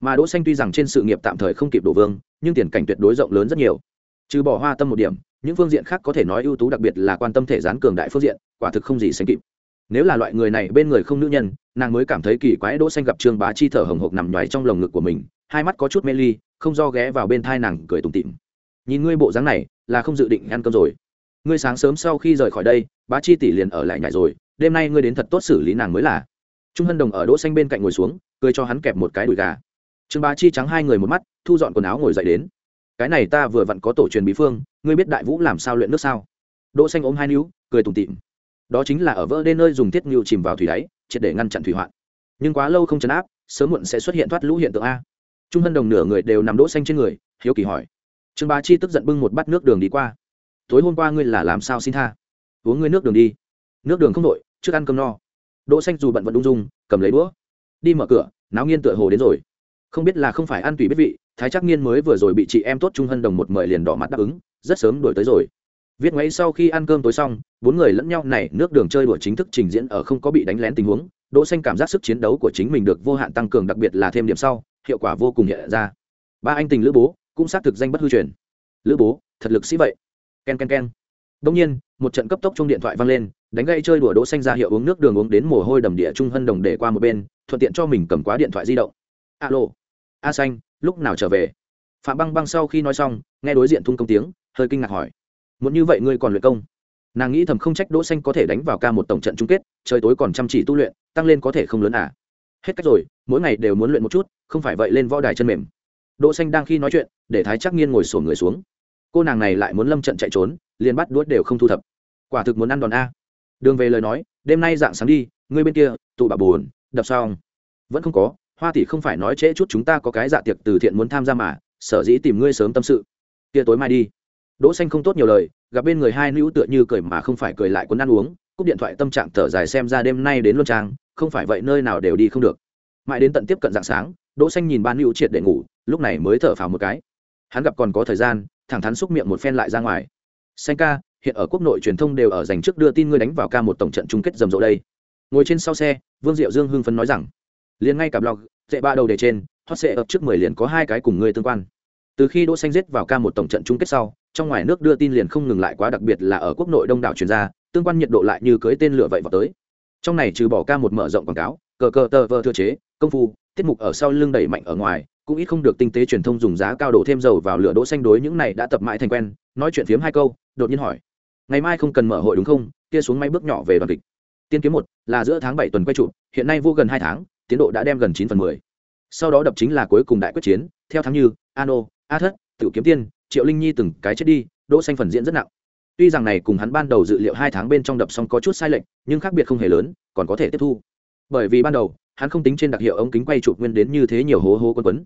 Mà đỗ xanh tuy rằng trên sự nghiệp tạm thời không kịp đổ vương, nhưng tiền cảnh tuyệt đối rộng lớn rất nhiều. Trừ bỏ hoa tâm một điểm, những phương diện khác có thể nói ưu tú đặc biệt là quan tâm thể gián cường đại phương diện, quả thực không gì sánh kịp. Nếu là loại người này bên người không nữ nhân, nàng mới cảm thấy kỳ quái đỗ xanh gặp trương bá chi thở hồng hộc nằm nhoài trong lồng ngực của mình, hai mắt có chút mê ly, không do ghé vào bên thai nàng cười tủm tỉm. Nhìn ngươi bộ dáng này, là không dự định ăn cơm rồi. Ngươi sáng sớm sau khi rời khỏi đây, bá chi tỷ liền ở lại nhảy rồi đêm nay ngươi đến thật tốt xử lý nàng mới là. Trung hân đồng ở đỗ xanh bên cạnh ngồi xuống, cười cho hắn kẹp một cái đùi gà. Trương bá chi trắng hai người một mắt, thu dọn quần áo ngồi dậy đến. Cái này ta vừa vặn có tổ truyền bí phương, ngươi biết đại vũ làm sao luyện nước sao? Đỗ xanh ôm hai níu, cười tủm tỉm. Đó chính là ở vỡ đê nơi dùng thiết liệu chìm vào thủy đáy, triệt để ngăn chặn thủy hoạn. Nhưng quá lâu không chấn áp, sớm muộn sẽ xuất hiện thoát lũ hiện tượng a. Trung hân đồng nửa người đều nằm đỗ xanh trên người, hiếu kỳ hỏi. Trương bá chi tức giận bưng một bát nước đường đi qua. Tối hôm qua ngươi là làm sao xin tha? Uống ngươi nước đường đi. Nước đường không đổi trước ăn cơm no. Đỗ xanh dù bận vận ung dung, cầm lấy đũa. Đi mở cửa, náo nghiên tựa hồ đến rồi. Không biết là không phải ăn tùy biết vị, thái chắc nghiên mới vừa rồi bị chị em tốt trung hân đồng một mời liền đỏ mặt đáp ứng, rất sớm đuổi tới rồi. Viết ngay sau khi ăn cơm tối xong, bốn người lẫn nhau này nước đường chơi đùa chính thức trình diễn ở không có bị đánh lén tình huống. Đỗ xanh cảm giác sức chiến đấu của chính mình được vô hạn tăng cường đặc biệt là thêm điểm sau, hiệu quả vô cùng hiện ra. Ba anh tình lữ bố cũng xác thực danh bất hư truyền. Lữ bố, thật lực sĩ vậy. Ken ken ken. Đông nhiên một trận cấp tốc chung điện thoại vang lên, đánh gây chơi đùa đỗ xanh ra hiệu uống nước đường uống đến mồ hôi đầm địa trung hân đồng để qua một bên, thuận tiện cho mình cầm quá điện thoại di động. Alo, a xanh, lúc nào trở về? Phạm băng băng sau khi nói xong, nghe đối diện thung công tiếng, hơi kinh ngạc hỏi. Muốn như vậy ngươi còn luyện công? Nàng nghĩ thầm không trách đỗ xanh có thể đánh vào ca một tổng trận chung kết, trời tối còn chăm chỉ tu luyện, tăng lên có thể không lớn à? Hết cách rồi, mỗi ngày đều muốn luyện một chút, không phải vậy lên võ đài chân mềm. Đỗ xanh đang khi nói chuyện, để thái Trắc nghiên ngồi sồn người xuống. Cô nàng này lại muốn lâm trận chạy trốn, liền bắt đuốt đều không thu thập quả thực muốn ăn đòn a. Đường về lời nói, đêm nay dạng sáng đi, ngươi bên kia, tụ bà buồn, đập xong. Vẫn không có, hoa tỷ không phải nói trễ chút chúng ta có cái dạ tiệc từ thiện muốn tham gia mà, sở dĩ tìm ngươi sớm tâm sự. Kia tối mai đi. Đỗ xanh không tốt nhiều lời, gặp bên người hai nữ tựa như cười mà không phải cười lại cuốn ăn uống, cúp điện thoại tâm trạng thở dài xem ra đêm nay đến luân trang, không phải vậy nơi nào đều đi không được. Mãi đến tận tiếp cận dạng sáng, đỗ xanh nhìn ban nữ triệt để ngủ, lúc này mới thở phào một cái. Hắn gặp còn có thời gian, thẳng thắn xúc miệng một phen lại ra ngoài. Xanh ca hiện ở quốc nội truyền thông đều ở dành trước đưa tin ngươi đánh vào ca một tổng trận chung kết rầm rộ đây. Ngồi trên sau xe, vương diệu dương hưng phấn nói rằng, liền ngay cả blog, dễ ba đầu đề trên, hot sệ ập trước mười liền có hai cái cùng ngươi tương quan. Từ khi đỗ xanh giết vào ca một tổng trận chung kết sau, trong ngoài nước đưa tin liền không ngừng lại quá đặc biệt là ở quốc nội đông đảo truyền ra tương quan nhiệt độ lại như cưới tên lửa vậy vào tới. Trong này trừ bỏ ca một mở rộng quảng cáo, cờ cờ tờ vơ thừa chế, công phu, tiết mục ở sau lưng đẩy mạnh ở ngoài, cũng ít không được tinh tế truyền thông dùng giá cao đổ thêm dầu vào lửa đỗ xanh đối những này đã tập mãi thành quen, nói chuyện phiếm hai câu, đột nhiên hỏi ngày mai không cần mở hội đúng không? Kia xuống máy bước nhỏ về đoàn kịch. Tiên kiếm một, là giữa tháng bảy tuần quay trụ hiện nay vô gần hai tháng, tiến độ đã đem gần chín phần mười. Sau đó đập chính là cuối cùng đại quyết chiến, theo tháng như, ano a thất tiểu kiếm tiên, triệu linh nhi từng cái chết đi, đỗ xanh phần diễn rất nặng. Tuy rằng này cùng hắn ban đầu dự liệu hai tháng bên trong đập xong có chút sai lệch, nhưng khác biệt không hề lớn, còn có thể tiếp thu. Bởi vì ban đầu, hắn không tính trên đặc hiệu ống kính quay chụp nguyên đến như thế nhiều hố hố quân quấn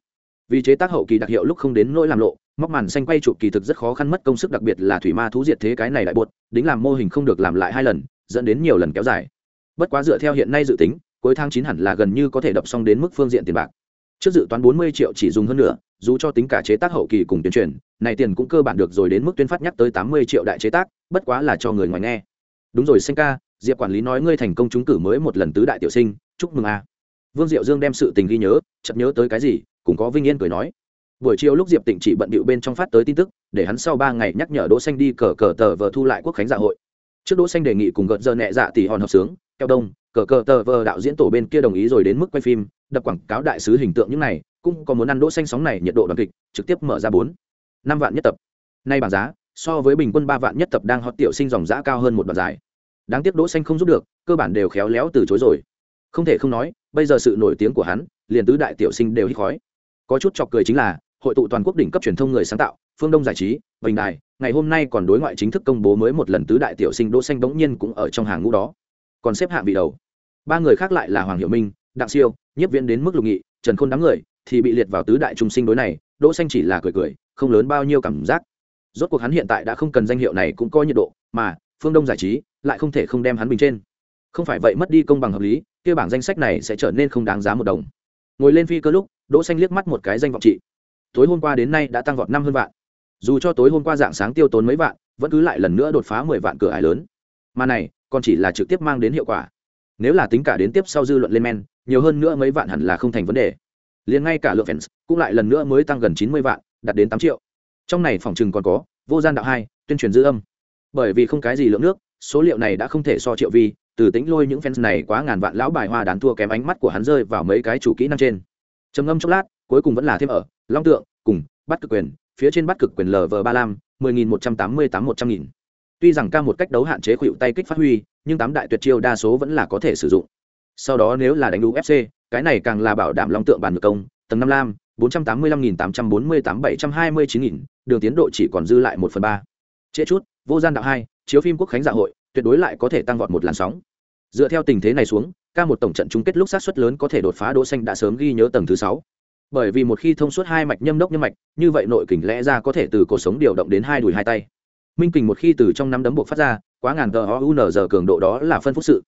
vì chế tác hậu kỳ đặc hiệu lúc không đến nỗi làm lộ, móc màn xanh quay chụp kỳ thực rất khó khăn mất công sức đặc biệt là thủy ma thú diệt thế cái này đại buột đính làm mô hình không được làm lại hai lần, dẫn đến nhiều lần kéo dài. Bất quá dựa theo hiện nay dự tính, cuối tháng chín hẳn là gần như có thể đập xong đến mức phương diện tiền bạc. Trước dự toán bốn mươi triệu chỉ dùng hơn nữa, dù cho tính cả chế tác hậu kỳ cùng tuyên truyền này tiền cũng cơ bản được rồi đến mức tuyên phát nhắc tới tám mươi triệu đại chế tác, bất quá là cho người ngoài nghe. Đúng rồi xanh ca, diệp quản lý nói ngươi thành công trúng cử mới một lần tứ đại tiểu sinh, chúc mừng a. Vương diệu dương đem sự tình ghi nhớ chậm nhớ tới cái gì? Cũng có vinh yên cười nói. Buổi chiều lúc diệp tịnh chỉ bận bịu bên trong phát tới tin tức, để hắn sau ba ngày nhắc nhở đỗ xanh đi cờ cờ tờ vờ thu lại quốc khánh dạ hội. Trước đỗ xanh đề nghị cùng gợt giờ nhẹ dạ tỷ hòn hợp sướng, keo đông, cờ cờ tờ vờ đạo diễn tổ bên kia đồng ý rồi đến mức quay phim, đập quảng cáo đại sứ hình tượng những này, cũng có muốn ăn đỗ xanh sóng này nhiệt độ đoàn kịch, trực tiếp mở ra bốn, năm vạn nhất tập. Nay bảng giá, so với bình quân ba vạn nhất tập đang hot tiểu sinh dòng giá cao hơn một đoạn dài. Đáng tiếc đỗ xanh không giúp được, cơ bản đều khéo léo từ chối rồi. Không thể không nói, bây giờ sự nổi tiếng của hắn, liền tứ đại tiểu sinh đều hít khói có chút chọc cười chính là, hội tụ toàn quốc đỉnh cấp truyền thông người sáng tạo, phương đông giải trí, bình đài, ngày hôm nay còn đối ngoại chính thức công bố mới một lần tứ đại tiểu sinh đỗ xanh bỗng nhiên cũng ở trong hàng ngũ đó. Còn xếp hạng vị đầu. Ba người khác lại là hoàng hiểu minh, đặng siêu, nhiếp viễn đến mức lục nghị, trần khôn đám người thì bị liệt vào tứ đại trung sinh đối này, đỗ xanh chỉ là cười cười, không lớn bao nhiêu cảm giác. Rốt cuộc hắn hiện tại đã không cần danh hiệu này cũng có nhiệt độ, mà phương đông giải trí lại không thể không đem hắn bình trên. Không phải vậy mất đi công bằng hợp lý, kia bảng danh sách này sẽ trở nên không đáng giá một đồng. Ngồi lên phi cơ lúc đỗ xanh liếc mắt một cái danh vọng trị. Tối hôm qua đến nay đã tăng vọt năm hơn vạn. Dù cho tối hôm qua dạng sáng tiêu tốn mấy vạn, vẫn cứ lại lần nữa đột phá mười vạn cửa ải lớn. Mà này, còn chỉ là trực tiếp mang đến hiệu quả. Nếu là tính cả đến tiếp sau dư luận lên men, nhiều hơn nữa mấy vạn hẳn là không thành vấn đề. Liền ngay cả lượng fans cũng lại lần nữa mới tăng gần chín mươi vạn, đạt đến tám triệu. Trong này phòng chừng còn có, vô gian đạo hai, tuyên truyền dư âm. Bởi vì không cái gì lượng nước, số liệu này đã không thể so triệu vi, từ tính lôi những fans này quá ngàn vạn lão bài hoa đán thua kém ánh mắt của hắn rơi vào mấy cái chủ kỹ năng trên trầm ngâm chốc lát cuối cùng vẫn là thêm ở long tượng cùng bắt cực quyền phía trên bắt cực quyền lv ba lam mười nghìn một trăm tám mươi tám một trăm nghìn. Tuy rằng ca một cách đấu hạn chế khuỵu tay kích phát huy nhưng tám đại tuyệt chiêu đa số vẫn là có thể sử dụng. Sau đó nếu là đánh UFC, cái này càng là bảo đảm long tượng bàn ngược công tầng năm lam bốn trăm tám mươi lăm nghìn tám trăm bốn mươi tám bảy trăm hai mươi chín nghìn đường tiến độ chỉ còn dư lại một phần ba. Trễ chút vô gian đạo hai chiếu phim quốc khánh dạ hội tuyệt đối lại có thể tăng vọt một làn sóng dựa theo tình thế này xuống ca một tổng trận chung kết lúc sát suất lớn có thể đột phá đỗ xanh đã sớm ghi nhớ tầng thứ sáu. Bởi vì một khi thông suốt hai mạch nhâm đốc nhâm mạch như vậy nội kình lẽ ra có thể từ cổ sống điều động đến hai đùi hai tay. Minh kình một khi từ trong năm đấm buộc phát ra quá ngàn tờ o giờ cường độ đó là phân phúc sự.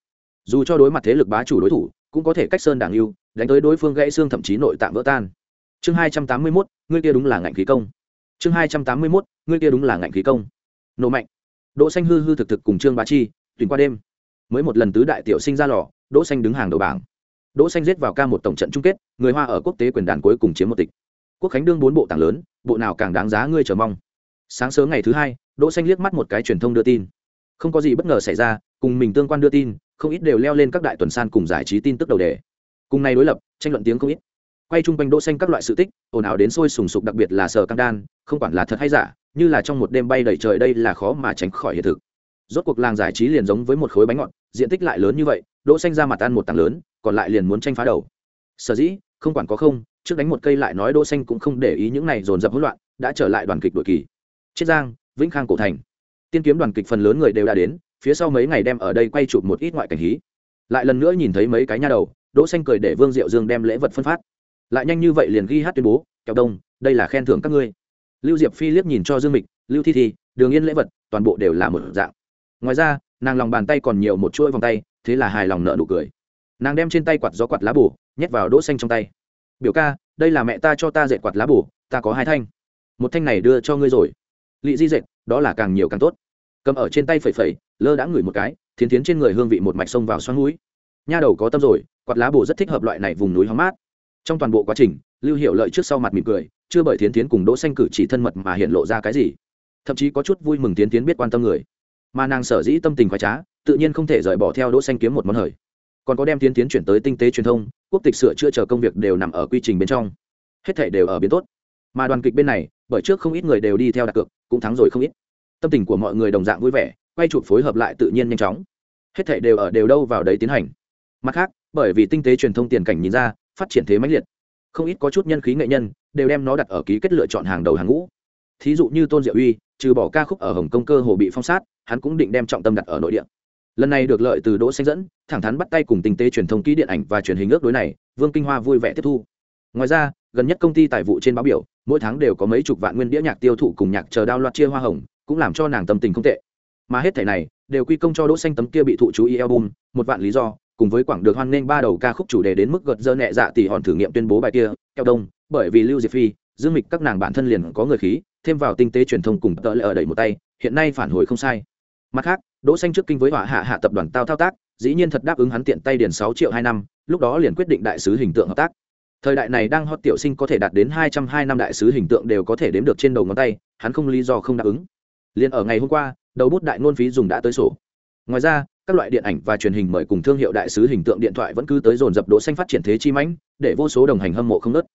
Dù cho đối mặt thế lực bá chủ đối thủ cũng có thể cách sơn đảng lưu đánh tới đối phương gãy xương thậm chí nội tạng vỡ tan. Chương hai trăm tám mươi 281, ngươi kia đúng là ngạnh khí công. Chương hai trăm tám mươi 281, ngươi kia đúng là ngạnh khí công. Nổ mạnh. Đỗ xanh hư hư thực thực cùng trương bá chi tuyển qua đêm mới một lần tứ đại tiểu sinh ra lò, đỗ xanh đứng hàng đầu bảng. Đỗ xanh giết vào ca một tổng trận chung kết, người hoa ở quốc tế quyền đàn cuối cùng chiếm một tịch. Quốc khánh đương bốn bộ tảng lớn, bộ nào càng đáng giá ngươi chờ mong? Sáng sớm ngày thứ hai, đỗ xanh liếc mắt một cái truyền thông đưa tin. Không có gì bất ngờ xảy ra, cùng mình tương quan đưa tin, không ít đều leo lên các đại tuần san cùng giải trí tin tức đầu đề. Cùng nay đối lập, tranh luận tiếng không ít. Quay chung quanh đỗ xanh các loại sự tích, ồn ào đến sôi sùng sục đặc biệt là sở cam đan, không quản là thật hay giả, như là trong một đêm bay đầy trời đây là khó mà tránh khỏi hiện thực rốt cuộc làng giải trí liền giống với một khối bánh ngọt, diện tích lại lớn như vậy, đỗ xanh ra mặt ăn một tảng lớn, còn lại liền muốn tranh phá đầu. Sở dĩ, không quản có không, trước đánh một cây lại nói đỗ xanh cũng không để ý những này dồn dập hỗn loạn, đã trở lại đoàn kịch đội kỳ. Chiết giang, vĩnh khang cổ thành. Tiên kiếm đoàn kịch phần lớn người đều đã đến, phía sau mấy ngày đem ở đây quay chụp một ít ngoại cảnh hí. Lại lần nữa nhìn thấy mấy cái nha đầu, đỗ xanh cười để vương diệu dương đem lễ vật phân phát. Lại nhanh như vậy liền ghi hát tuyên bố, kẹo đông, đây là khen thưởng các ngươi. Lưu diệp phi liếc nhìn cho dương mịch, lưu thi thi, đường yên lễ vật, toàn bộ đều là một dạng ngoài ra, nàng lòng bàn tay còn nhiều một chuỗi vòng tay, thế là hài lòng nợ nụ cười. Nàng đem trên tay quạt gió quạt lá bù nhét vào đỗ xanh trong tay. Biểu ca, đây là mẹ ta cho ta dệt quạt lá bù ta có hai thanh. Một thanh này đưa cho ngươi rồi. Lị di dệt, đó là càng nhiều càng tốt. Cầm ở trên tay phẩy phẩy, lơ đã ngửi một cái, thiến thiến trên người hương vị một mạch sông vào xoắn núi. Nha đầu có tâm rồi, quạt lá bù rất thích hợp loại này vùng núi hóng mát. Trong toàn bộ quá trình, lưu hiệu lợi trước sau mặt mỉm cười, chưa bởi thiến thiến cùng đỗ xanh cử chỉ thân mật mà hiện lộ ra cái gì. Thậm chí có chút vui mừng thiến thiến biết quan tâm người mà nàng sở dĩ tâm tình khoái trá, tự nhiên không thể rời bỏ theo đỗ xanh kiếm một món hời. Còn có đem tiến tiến chuyển tới tinh tế truyền thông, quốc tịch sửa chữa chờ công việc đều nằm ở quy trình bên trong. Hết thảy đều ở biến tốt. Mà đoàn kịch bên này, bởi trước không ít người đều đi theo đặt cược, cũng thắng rồi không ít. Tâm tình của mọi người đồng dạng vui vẻ, quay chụp phối hợp lại tự nhiên nhanh chóng. Hết thảy đều ở đều đâu vào đấy tiến hành. Mặt khác, bởi vì tinh tế truyền thông tiền cảnh nhìn ra, phát triển thế mãnh liệt. Không ít có chút nhân khí nghệ nhân đều đem nó đặt ở ký kết lựa chọn hàng đầu hàng ngũ. Thí dụ như tôn diệu uy, trừ bỏ ca khúc ở hồng kông cơ hồ bị phong sát hắn cũng định đem trọng tâm đặt ở nội địa. Lần này được lợi từ đỗ xanh dẫn, thẳng thắn bắt tay cùng tinh tế truyền thông ký điện ảnh và truyền hình ước đối này, vương kinh hoa vui vẻ tiếp thu. Ngoài ra, gần nhất công ty tài vụ trên báo biểu, mỗi tháng đều có mấy chục vạn nguyên đĩa nhạc tiêu thụ cùng nhạc chờ đao loạt chia hoa hồng, cũng làm cho nàng tâm tình không tệ. Mà hết thảy này, đều quy công cho đỗ xanh tấm kia bị thụ chú ý album, một vạn lý do, cùng với quảng được hoan nghênh ba đầu ca khúc chủ đề đến mức gật dơ nhẹ dạ tỷ hòn thử nghiệm tuyên bố bài kia keo đông, bởi vì lưu diệp phi, dương mịch các nàng bản thân liền có người khí, thêm vào tinh tế truyền thông cùng tợ lệ ở đẩy một tay, hiện nay phản hồi không sai mặt khác, đỗ xanh trước kinh với hỏa hạ hạ tập đoàn tao thao tác, dĩ nhiên thật đáp ứng hắn tiện tay điền 6 triệu hai năm, lúc đó liền quyết định đại sứ hình tượng hợp tác. Thời đại này đang hot tiểu sinh có thể đạt đến 202 năm đại sứ hình tượng đều có thể đếm được trên đầu ngón tay, hắn không lý do không đáp ứng. Liền ở ngày hôm qua, đầu bút đại ngôn phí dùng đã tới sổ. Ngoài ra, các loại điện ảnh và truyền hình mời cùng thương hiệu đại sứ hình tượng điện thoại vẫn cứ tới dồn dập đỗ xanh phát triển thế chi mãnh, để vô số đồng hành hâm mộ không nớt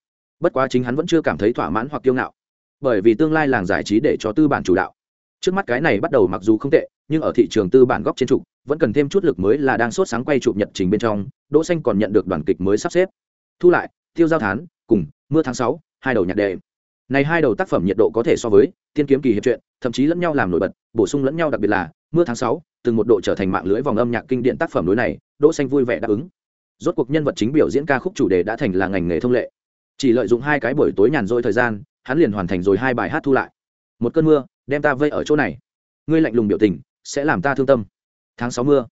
bất quá chính hắn vẫn chưa cảm thấy thỏa mãn hoặc kiêu ngạo. Bởi vì tương lai làng giải trí để cho tư bản chủ đạo trước mắt cái này bắt đầu mặc dù không tệ, nhưng ở thị trường tư bản góc trên trục, vẫn cần thêm chút lực mới là đang sốt sáng quay chụp nhật trình bên trong, đỗ xanh còn nhận được đoàn kịch mới sắp xếp. Thu lại, tiêu giao thán, cùng mưa tháng sáu, hai đầu nhạc đệ này hai đầu tác phẩm nhiệt độ có thể so với tiên kiếm kỳ hiệp truyện, thậm chí lẫn nhau làm nổi bật, bổ sung lẫn nhau đặc biệt là mưa tháng sáu, từng một độ trở thành mạng lưới vòng âm nhạc kinh điển tác phẩm đối này, đỗ xanh vui vẻ đáp ứng. Rốt cuộc nhân vật chính biểu diễn ca khúc chủ đề đã thành là ngành nghề thông lệ. Chỉ lợi dụng hai cái buổi tối nhàn rỗi thời gian, hắn liền hoàn thành rồi hai bài hát thu lại. Một cơn mưa đem ta vây ở chỗ này. Ngươi lạnh lùng biểu tình, sẽ làm ta thương tâm. Tháng sáu mưa.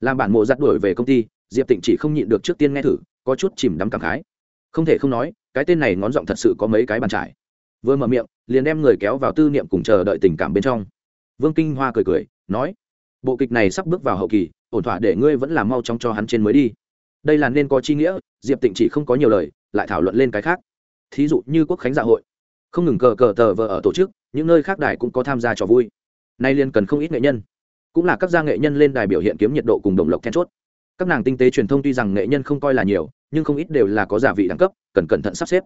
Làm bản mộ giặt đuổi về công ty, diệp tịnh chỉ không nhịn được trước tiên nghe thử, có chút chìm đắm cảm khái. Không thể không nói, cái tên này ngón giọng thật sự có mấy cái bàn trải. Vừa mở miệng, liền đem người kéo vào tư niệm cùng chờ đợi tình cảm bên trong. Vương kinh hoa cười cười, nói, bộ kịch này sắp bước vào hậu kỳ, ổn thỏa để ngươi vẫn làm mau chóng cho hắn trên mới đi. Đây là nên có chi nghĩa, diệp tịnh chỉ không có nhiều lời, lại thảo luận lên cái khác. Thí dụ như quốc khánh dạ hội. Không ngừng cờ cờ tờ vờ ở tổ chức những nơi khác đài cũng có tham gia trò vui. Nay liên cần không ít nghệ nhân. Cũng là các gia nghệ nhân lên đài biểu hiện kiếm nhiệt độ cùng đồng lộc then chốt. Các nàng tinh tế truyền thông tuy rằng nghệ nhân không coi là nhiều, nhưng không ít đều là có giả vị đẳng cấp, cần cẩn thận sắp xếp.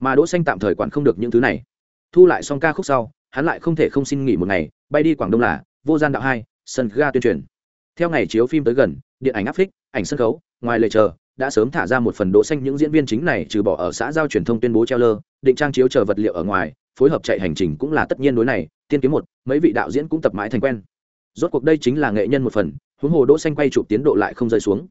Mà đỗ xanh tạm thời quản không được những thứ này. Thu lại xong ca khúc sau, hắn lại không thể không xin nghỉ một ngày, bay đi quảng đông là vô gian đạo hai, sân ga tuyên truyền. Theo ngày chiếu phim tới gần, điện ảnh áp phích, ảnh sân khấu, ngoài lề chờ, đã sớm thả ra một phần đỗ xanh những diễn viên chính này trừ bỏ ở xã giao truyền thông tuyên bố treo lơ, định trang chiếu chờ vật liệu ở ngoài phối hợp chạy hành trình cũng là tất nhiên đối này, tiên kiếm một, mấy vị đạo diễn cũng tập mãi thành quen. Rốt cuộc đây chính là nghệ nhân một phần, huống hồ đỗ xanh quay chụp tiến độ lại không rơi xuống.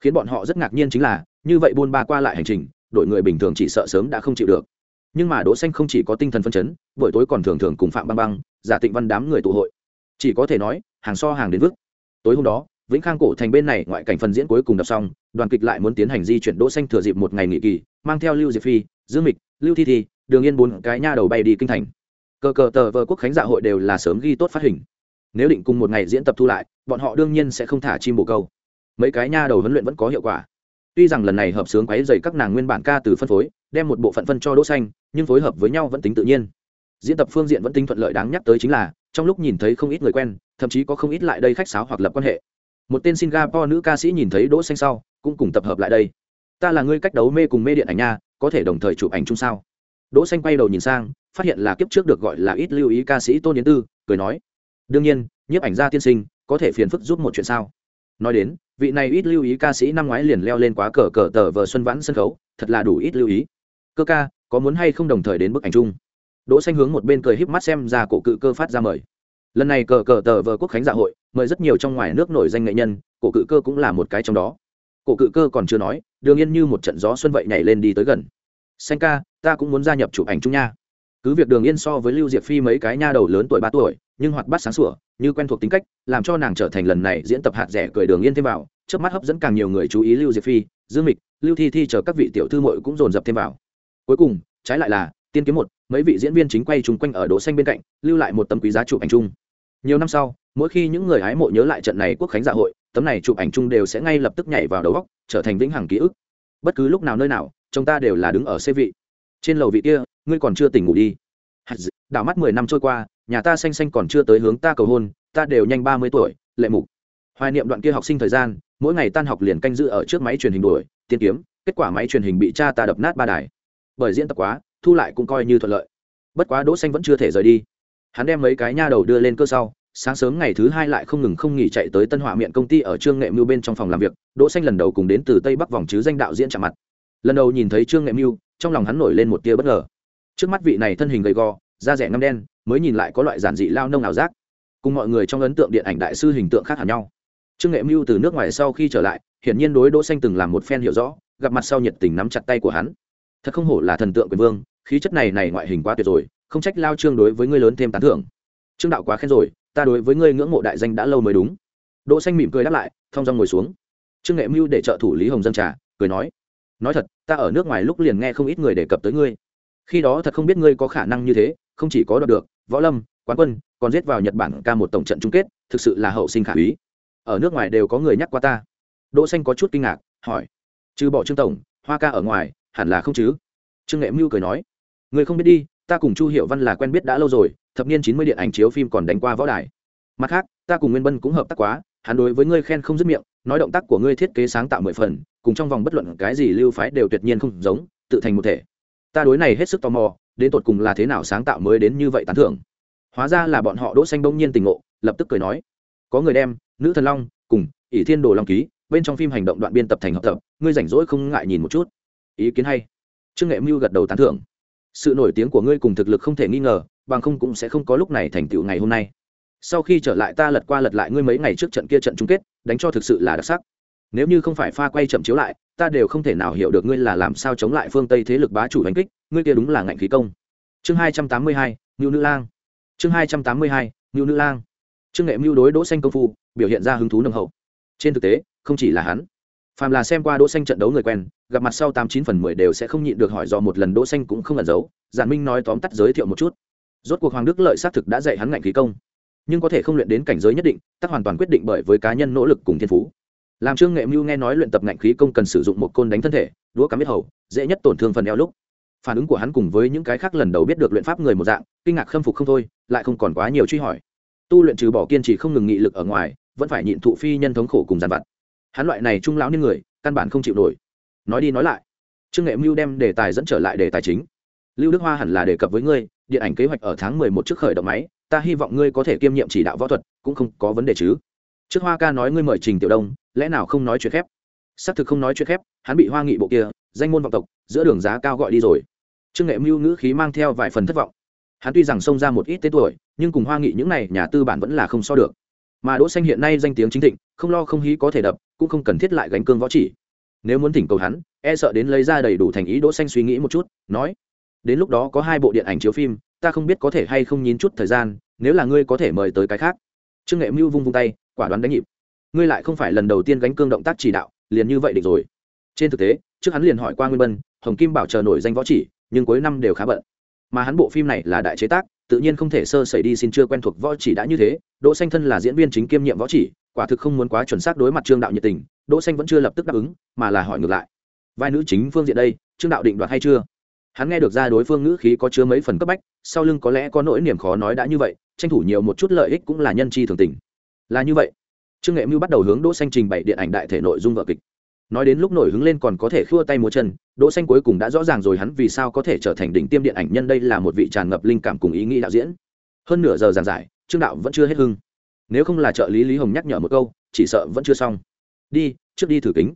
Khiến bọn họ rất ngạc nhiên chính là, như vậy buôn ba qua lại hành trình, đội người bình thường chỉ sợ sớm đã không chịu được. Nhưng mà đỗ xanh không chỉ có tinh thần phân chấn, buổi tối còn thường thường cùng phạm băng băng, giả tịnh văn đám người tụ hội. Chỉ có thể nói, hàng so hàng đến vứt tối hôm đó, vĩnh khang cổ thành bên này ngoại cảnh phần diễn cuối cùng đọc xong, đoàn kịch lại muốn tiến hành di chuyển đỗ xanh thừa dịp một ngày nghỉ kỳ, mang theo lưu diệp phi, dương mịch, lưu thi thi đường yên bốn cái nha đầu bay đi kinh thành. Cờ cờ tờ vờ quốc khánh dạ hội đều là sớm ghi tốt phát hình. Nếu định cùng một ngày diễn tập thu lại, bọn họ đương nhiên sẽ không thả chim bồ câu. Mấy cái nha đầu huấn luyện vẫn có hiệu quả. Tuy rằng lần này hợp sướng quấy dày các nàng nguyên bản ca từ phân phối, đem một bộ phận phân cho đỗ xanh, nhưng phối hợp với nhau vẫn tính tự nhiên. Diễn tập phương diện vẫn tính thuận lợi đáng nhắc tới chính là, trong lúc nhìn thấy không ít người quen, thậm chí có không ít lại đây khách sáo hoặc lập quan hệ. Một tên singapore nữ ca sĩ nhìn thấy đỗ xanh sau, cũng cùng tập hợp lại đây. Ta là người cách đấu mê cùng mê điện ảnh nha, có thể đồng thời chụp ảnh chung sao? Đỗ xanh quay đầu nhìn sang, phát hiện là kiếp trước được gọi là ít lưu ý ca sĩ tôn yến tư, cười nói, đương nhiên, nhiếp ảnh gia tiên sinh, có thể phiền phức giúp một chuyện sao? Nói đến, vị này ít lưu ý ca sĩ năm ngoái liền leo lên quá cờ cờ tờ vờ xuân vãn sân khấu, thật là đủ ít lưu ý. Cơ ca, có muốn hay không đồng thời đến bức ảnh chung? Đỗ xanh hướng một bên cười híp mắt xem ra cổ cự cơ phát ra mời. Lần này cờ cờ tờ vờ quốc khánh dạ hội, mời rất nhiều trong ngoài nước nổi danh nghệ nhân, cổ cự cơ cũng là một cái trong đó. Cổ cự cơ còn chưa nói đường yên như một trận gió xuân vậy nhảy lên đi tới gần xanh ca, ta cũng muốn gia nhập chụp ảnh chung nha. Cứ việc đường yên so với lưu diệp phi mấy cái nha đầu lớn tuổi ba tuổi, nhưng hoạt bát sáng sủa, như quen thuộc tính cách, làm cho nàng trở thành lần này diễn tập hạt rẻ cười đường yên thêm vào trước mắt hấp dẫn càng nhiều người chú ý lưu diệp phi, dương mịch, lưu thi thi chờ các vị tiểu thư mội cũng dồn dập thêm vào. Cuối cùng, trái lại là, tiên kiếm một, mấy vị diễn viên chính quay chung quanh ở đỗ xanh bên cạnh, lưu lại một tấm quý giá chụp ảnh chung. Nhiều năm sau, mỗi khi những người hái mộ nhớ lại trận này quốc khánh dạ hội, tấm này chụp ảnh chung đều sẽ ngay lập tức nhảy vào đầu óc, trở thành vĩnh hằng ký ức. Bất cứ lúc nào nơi nào chúng ta đều là đứng ở xe vị. Trên lầu vị kia, ngươi còn chưa tỉnh ngủ đi. Đảo mắt mười năm trôi qua, nhà ta xanh xanh còn chưa tới hướng ta cầu hôn, ta đều nhanh ba mươi tuổi, lệ mục. Hoài niệm đoạn kia học sinh thời gian, mỗi ngày tan học liền canh giữ ở trước máy truyền hình đuổi, tiên kiếm, kết quả máy truyền hình bị cha ta đập nát ba đài. Bởi diễn tập quá, thu lại cũng coi như thuận lợi. Bất quá đỗ xanh vẫn chưa thể rời đi. Hắn đem mấy cái nha đầu đưa lên cơ sau, sáng sớm ngày thứ hai lại không ngừng không nghỉ chạy tới tân hỏa miệng công ty ở trương nghệ mưu bên trong phòng làm việc. Đỗ xanh lần đầu cùng đến từ tây bắc vòng chứ danh đạo diễn chạm mặt lần đầu nhìn thấy trương nghệ mưu, trong lòng hắn nổi lên một tia bất ngờ. Trước mắt vị này thân hình gầy gò, da rẻ ngâm đen, mới nhìn lại có loại giản dị lao nông ảo giác. Cùng mọi người trong ấn tượng điện ảnh đại sư hình tượng khác hẳn nhau. Trương nghệ mưu từ nước ngoài sau khi trở lại, hiển nhiên đối đỗ xanh từng làm một phen hiểu rõ, gặp mặt sau nhiệt tình nắm chặt tay của hắn. Thật không hổ là thần tượng quyền vương, khí chất này này ngoại hình quá tuyệt rồi, không trách lao trương đối với ngươi lớn thêm tán thưởng. Trương đạo quá khen rồi, ta đối với ngươi ngưỡng mộ đại danh đã lâu mới đúng. Đỗ xanh mỉm cười đáp lại, thong dong ngồi xuống. Trương nghệ mưu để trợ thủ lý hồng dân trà, cười nói nói thật, ta ở nước ngoài lúc liền nghe không ít người đề cập tới ngươi. Khi đó thật không biết ngươi có khả năng như thế, không chỉ có đoạt được, võ lâm, quán quân, còn giết vào nhật bản ca một tổng trận chung kết, thực sự là hậu sinh khả úy. Ở nước ngoài đều có người nhắc qua ta. Đỗ xanh có chút kinh ngạc, hỏi. Trừ bỏ trương tổng, hoa ca ở ngoài, hẳn là không chứ? Trương nghệ mưu cười nói. Người không biết đi, ta cùng chu hiệu văn là quen biết đã lâu rồi, thập niên chín mươi điện ảnh chiếu phim còn đánh qua võ đài. Mặt khác, ta cùng nguyên bân cũng hợp tác quá, hắn đối với ngươi khen không dứt miệng, nói động tác của ngươi thiết kế sáng tạo mười phần cùng trong vòng bất luận cái gì lưu phái đều tuyệt nhiên không giống, tự thành một thể. Ta đối này hết sức tò mò, đến tột cùng là thế nào sáng tạo mới đến như vậy tán thưởng. Hóa ra là bọn họ đỗ xanh bỗng nhiên tình ngộ, lập tức cười nói, có người đem nữ thần long cùng ỷ thiên đồ long ký bên trong phim hành động đoạn biên tập thành hợp tập, ngươi rảnh rỗi không ngại nhìn một chút. Ý kiến hay. Trương nghệ mưu gật đầu tán thưởng. Sự nổi tiếng của ngươi cùng thực lực không thể nghi ngờ, bằng không cũng sẽ không có lúc này thành tựu ngày hôm nay. Sau khi trở lại ta lật qua lật lại ngươi mấy ngày trước trận kia trận chung kết, đánh cho thực sự là đặc sắc nếu như không phải pha quay chậm chiếu lại, ta đều không thể nào hiểu được ngươi là làm sao chống lại phương tây thế lực bá chủ hành kích, ngươi kia đúng là ngạnh khí công. Chương hai trăm tám mươi hai, ngưu nữ lang. Chương hai trăm tám mươi hai, ngưu nữ lang. Trương nghệ mưu đối đỗ xanh công phu, biểu hiện ra hứng thú nồng hậu. Trên thực tế, không chỉ là hắn. Phàm là xem qua đỗ xanh trận đấu người quen, gặp mặt sau tám chín phần mười đều sẽ không nhịn được hỏi do một lần đỗ xanh cũng không ẩn giấu, giản minh nói tóm tắt giới thiệu một chút. Rốt cuộc hoàng đức lợi xác thực đã dạy hắn ngạnh khí công, nhưng có thể không luyện đến cảnh giới nhất định tất hoàn toàn quyết định bởi với cá nhân nỗ lực cùng thiên phú làm trương nghệ mưu nghe nói luyện tập ngạnh khí công cần sử dụng một côn đánh thân thể, đũa cắm biết hầu, dễ nhất tổn thương phần eo lúc. Phản ứng của hắn cùng với những cái khác lần đầu biết được luyện pháp người một dạng, kinh ngạc khâm phục không thôi, lại không còn quá nhiều truy hỏi. Tu luyện trừ bỏ kiên trì không ngừng nghị lực ở ngoài, vẫn phải nhịn thụ phi nhân thống khổ cùng giàn vặt. Hắn loại này trung lão nên người, căn bản không chịu nổi. Nói đi nói lại, trương nghệ mưu đem đề tài dẫn trở lại đề tài chính. Lưu đức hoa hẳn là đề cập với ngươi, điện ảnh kế hoạch ở tháng mười một trước khởi động máy, ta hy vọng ngươi có thể kiêm nhiệm chỉ đạo võ thuật, cũng không có vấn đề chứ. Trước hoa ca nói ngươi mời trình tiểu đông lẽ nào không nói chuyện khép? Xác thực không nói chuyện khép, hắn bị hoa nghị bộ kia, danh môn vọng tộc, giữa đường giá cao gọi đi rồi. Trương nghệ mưu ngữ khí mang theo vài phần thất vọng. Hắn tuy rằng xông ra một ít tên tuổi, nhưng cùng hoa nghị những này nhà tư bản vẫn là không so được. Mà đỗ xanh hiện nay danh tiếng chính thịnh, không lo không hí có thể đập, cũng không cần thiết lại gánh cương võ chỉ. Nếu muốn thỉnh cầu hắn e sợ đến lấy ra đầy đủ thành ý đỗ xanh suy nghĩ một chút, nói, đến lúc đó có hai bộ điện ảnh chiếu phim, ta không biết có thể hay không nhín chút thời gian, nếu là ngươi có thể mời tới cái khác. Trương nghệ mưu vung vung tay, quả đoán đánh nhịp ngươi lại không phải lần đầu tiên gánh cương động tác chỉ đạo, liền như vậy định rồi. Trên thực tế, trước hắn liền hỏi qua nguyên bân, hồng kim bảo chờ nổi danh võ chỉ, nhưng cuối năm đều khá bận. Mà hắn bộ phim này là đại chế tác, tự nhiên không thể sơ sẩy đi xin chưa quen thuộc võ chỉ đã như thế, đỗ xanh thân là diễn viên chính kiêm nhiệm võ chỉ, quả thực không muốn quá chuẩn xác đối mặt trương đạo nhiệt tình, đỗ xanh vẫn chưa lập tức đáp ứng, mà là hỏi ngược lại. Vai nữ chính phương diện đây, trương đạo định đoạt hay chưa? Hắn nghe được ra đối phương ngữ khí có chứa mấy phần cấp bách, sau lưng có lẽ có nỗi niềm khó nói đã như vậy, tranh thủ nhiều một chút lợi ích cũng là nhân chi thường tình. Là như vậy trương nghệ mưu bắt đầu hướng đỗ xanh trình bày điện ảnh đại thể nội dung vở kịch. Nói đến lúc nổi hứng lên còn có thể khua tay múa chân, đỗ xanh cuối cùng đã rõ ràng rồi hắn vì sao có thể trở thành đỉnh tiêm điện ảnh nhân đây là một vị tràn ngập linh cảm cùng ý nghĩ đạo diễn. Hơn nửa giờ giảng giải, trương đạo vẫn chưa hết hưng. Nếu không là trợ lý lý hồng nhắc nhở một câu, chỉ sợ vẫn chưa xong. Đi, trước đi thử kính.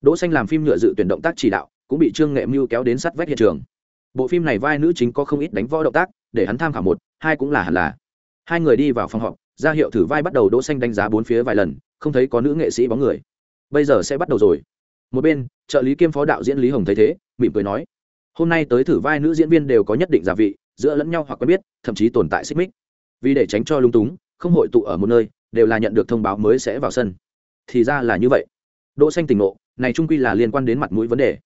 Đỗ xanh làm phim nhựa dự tuyển động tác chỉ đạo, cũng bị trương nghệ mưu kéo đến sát vách hiện trường. Bộ phim này vai nữ chính có không ít đánh võ động tác, để hắn tham khảo một, hai cũng là hẳn là. Hai người đi vào phòng họp ra hiệu thử vai bắt đầu đỗ xanh đánh giá bốn phía vài lần, không thấy có nữ nghệ sĩ bóng người. Bây giờ sẽ bắt đầu rồi. Một bên, trợ lý kiêm phó đạo diễn lý hồng thấy thế, mỉm cười nói, hôm nay tới thử vai nữ diễn viên đều có nhất định giả vị, giữa lẫn nhau hoặc quen biết, thậm chí tồn tại xích mích. Vì để tránh cho lung túng, không hội tụ ở một nơi, đều là nhận được thông báo mới sẽ vào sân. Thì ra là như vậy. Đỗ xanh tỉnh ngộ, này trung quy là liên quan đến mặt mũi vấn đề.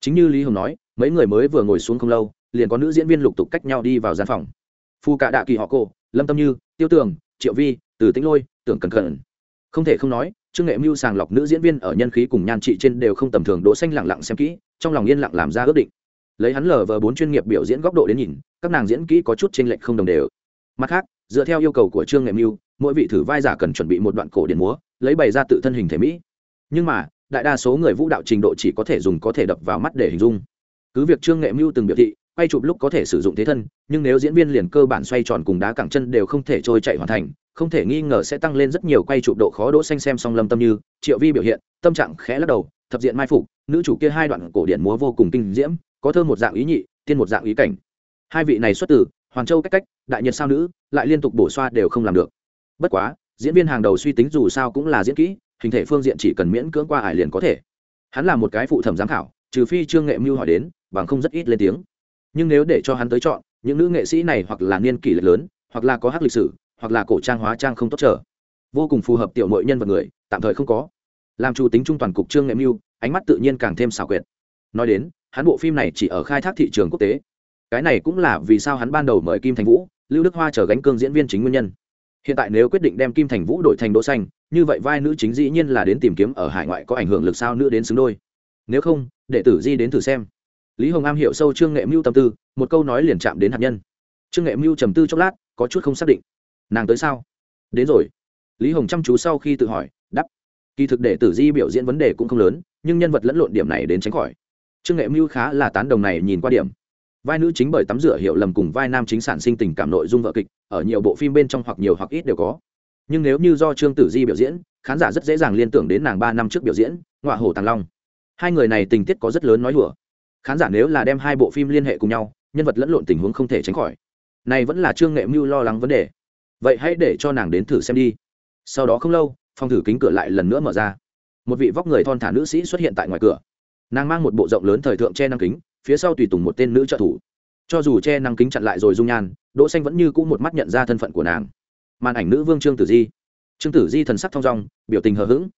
Chính như lý hồng nói, mấy người mới vừa ngồi xuống không lâu, liền có nữ diễn viên lục tục cách nhau đi vào gian phòng. Phu cả đạ kỳ họ cô lâm tâm như, tiêu tường triệu vi, từ tĩnh lôi, tưởng cần cẩn. Không thể không nói, trương nghệ mưu sàng lọc nữ diễn viên ở nhân khí cùng nhan trị trên đều không tầm thường, đỗ xanh lặng lặng xem kỹ, trong lòng yên lặng làm ra ước định. Lấy hắn lờ vờ bốn chuyên nghiệp biểu diễn góc độ đến nhìn, các nàng diễn kỹ có chút trên lệch không đồng đều. Mặt khác, dựa theo yêu cầu của trương nghệ mưu, mỗi vị thử vai giả cần chuẩn bị một đoạn cổ điển múa, lấy bày ra tự thân hình thể mỹ. Nhưng mà, đại đa số người vũ đạo trình độ chỉ có thể dùng có thể đập vào mắt để hình dung. Cứ việc trương nghệ mưu từng biểu thị quay chụp lúc có thể sử dụng thế thân, nhưng nếu diễn viên liền cơ bản xoay tròn cùng đá cẳng chân đều không thể trôi chạy hoàn thành, không thể nghi ngờ sẽ tăng lên rất nhiều quay chụp độ khó đỗ xanh xem song lâm tâm như, triệu vi biểu hiện, tâm trạng khẽ lắc đầu, thập diện mai phục, nữ chủ kia hai đoạn cổ điển múa vô cùng kinh diễm, có thơ một dạng ý nhị, tiên một dạng ý cảnh. Hai vị này xuất từ, hoàng châu cách cách, đại nhật sao nữ, lại liên tục bổ xoa đều không làm được. Bất quá, diễn viên hàng đầu suy tính dù sao cũng là diễn kỹ, hình thể phương diện chỉ cần miễn cưỡng qua ải liền có thể. Hắn là một cái phụ thẩm giám khảo, trừ phi trương nghệ mưu hỏi đến, bằng không rất ít lên tiếng nhưng nếu để cho hắn tới chọn, những nữ nghệ sĩ này hoặc là niên kỷ lớn, hoặc là có hát lịch sử, hoặc là cổ trang hóa trang không tốt trở. Vô cùng phù hợp tiểu nội nhân vật người, tạm thời không có. Làm chủ tính trung toàn cục trương nghệ mưu ánh mắt tự nhiên càng thêm xảo quyệt. Nói đến, hắn bộ phim này chỉ ở khai thác thị trường quốc tế. Cái này cũng là vì sao hắn ban đầu mời kim thành vũ, lưu đức hoa trở gánh cương diễn viên chính nguyên nhân. Hiện tại nếu quyết định đem kim thành vũ đổi thành đỗ xanh, như vậy vai nữ chính dĩ nhiên là đến tìm kiếm ở hải ngoại có ảnh hưởng lực sao nữ đến xứng đôi. Nếu không đệ tử di đến thử xem lý hồng am hiểu sâu trương nghệ mưu tâm tư, một câu nói liền chạm đến hạt nhân. Trương nghệ mưu trầm tư chốc lát, có chút không xác định. Nàng tới sao? Đến rồi. Lý hồng chăm chú sau khi tự hỏi đắp kỳ thực để tử di biểu diễn vấn đề cũng không lớn, nhưng nhân vật lẫn lộn điểm này đến tránh khỏi. Trương nghệ mưu khá là tán đồng này nhìn qua điểm. Vai nữ chính bởi tắm rửa hiểu lầm cùng vai nam chính sản sinh tình cảm nội dung vợ kịch, ở nhiều bộ phim bên trong hoặc nhiều hoặc ít đều có. Nhưng nếu như do trương tử di biểu diễn, khán giả rất dễ dàng liên tưởng đến nàng ba năm trước biểu diễn ngoại Hồ tàng long. Hai người này tình tiết có rất lớn nói đùa khán giả nếu là đem hai bộ phim liên hệ cùng nhau, nhân vật lẫn lộn tình huống không thể tránh khỏi. Này vẫn là trương nghệ mưu lo lắng vấn đề. Vậy hãy để cho nàng đến thử xem đi. Sau đó không lâu, phòng thử kính cửa lại lần nữa mở ra. Một vị vóc người thon thả nữ sĩ xuất hiện tại ngoài cửa. Nàng mang một bộ rộng lớn thời thượng che năng kính, phía sau tùy tùng một tên nữ trợ thủ. Cho dù che năng kính chặn lại rồi dung nhan, đỗ xanh vẫn như cũ một mắt nhận ra thân phận của nàng. Màn ảnh nữ vương trương tử di. Trương tử di thần sắc thong dong, biểu tình hờ hững.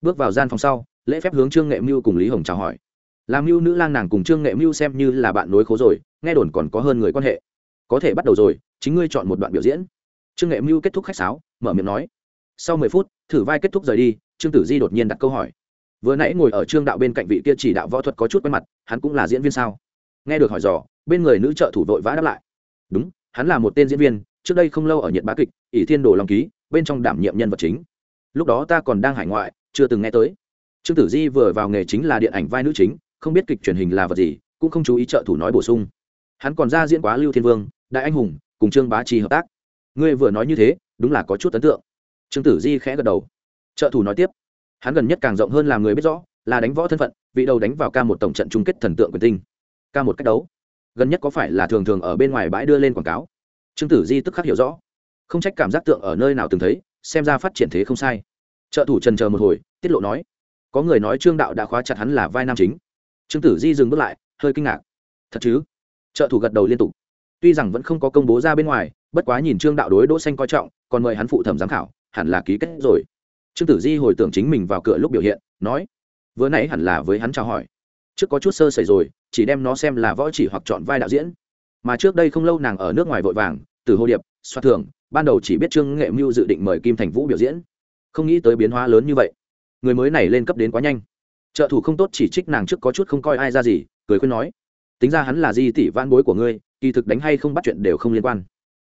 Bước vào gian phòng sau, lễ phép hướng trương nghệ mưu cùng lý hồng chào hỏi làm mưu nữ lang nàng cùng trương nghệ mưu xem như là bạn nối khố rồi, nghe đồn còn có hơn người quan hệ. Có thể bắt đầu rồi, chính ngươi chọn một đoạn biểu diễn. Trương nghệ mưu kết thúc khách sáo, mở miệng nói. Sau mười phút, thử vai kết thúc rời đi, trương tử di đột nhiên đặt câu hỏi. Vừa nãy ngồi ở trương đạo bên cạnh vị kia chỉ đạo võ thuật có chút quen mặt, hắn cũng là diễn viên sao? Nghe được hỏi dò, bên người nữ trợ thủ vội vã đáp lại. Đúng, hắn là một tên diễn viên, trước đây không lâu ở nhật bá kịch, ỷ thiên đồ long ký, bên trong đảm nhiệm nhân vật chính. Lúc đó ta còn đang hải ngoại, chưa từng nghe tới. Trương tử di vừa vào nghề chính là điện ảnh vai nữ chính không biết kịch truyền hình là vật gì, cũng không chú ý trợ thủ nói bổ sung. Hắn còn ra diễn quá lưu thiên vương, đại anh hùng, cùng trương bá trì hợp tác. Ngươi vừa nói như thế, đúng là có chút ấn tượng. Trương tử di khẽ gật đầu. Trợ thủ nói tiếp. Hắn gần nhất càng rộng hơn làm người biết rõ, là đánh võ thân phận, vị đầu đánh vào ca một tổng trận chung kết thần tượng quyền tinh. Ca một cách đấu. Gần nhất có phải là thường thường ở bên ngoài bãi đưa lên quảng cáo? Trương tử di tức khắc hiểu rõ. Không trách cảm giác tượng ở nơi nào từng thấy, xem ra phát triển thế không sai. Trợ thủ trần chờ một hồi, tiết lộ nói. Có người nói trương đạo đã khóa chặt hắn là vai nam chính trương tử di dừng bước lại, hơi kinh ngạc. Thật chứ? Trợ thủ gật đầu liên tục. Tuy rằng vẫn không có công bố ra bên ngoài, bất quá nhìn trương đạo đối đỗ xanh coi trọng, còn mời hắn phụ thẩm giám khảo, hẳn là ký kết rồi. Trương tử di hồi tưởng chính mình vào cửa lúc biểu hiện, nói, vừa nãy hẳn là với hắn chào hỏi. Trước có chút sơ sẩy rồi, chỉ đem nó xem là võ chỉ hoặc chọn vai đạo diễn. Mà trước đây không lâu nàng ở nước ngoài vội vàng, từ hồ điệp xoa thường, ban đầu chỉ biết trương nghệ mưu dự định mời kim thành vũ biểu diễn. Không nghĩ tới biến hóa lớn như vậy. Người mới này lên cấp đến quá nhanh trợ thủ không tốt chỉ trích nàng trước có chút không coi ai ra gì, cười khuyên nói, tính ra hắn là di tỷ van bối của ngươi, kỳ thực đánh hay không bắt chuyện đều không liên quan.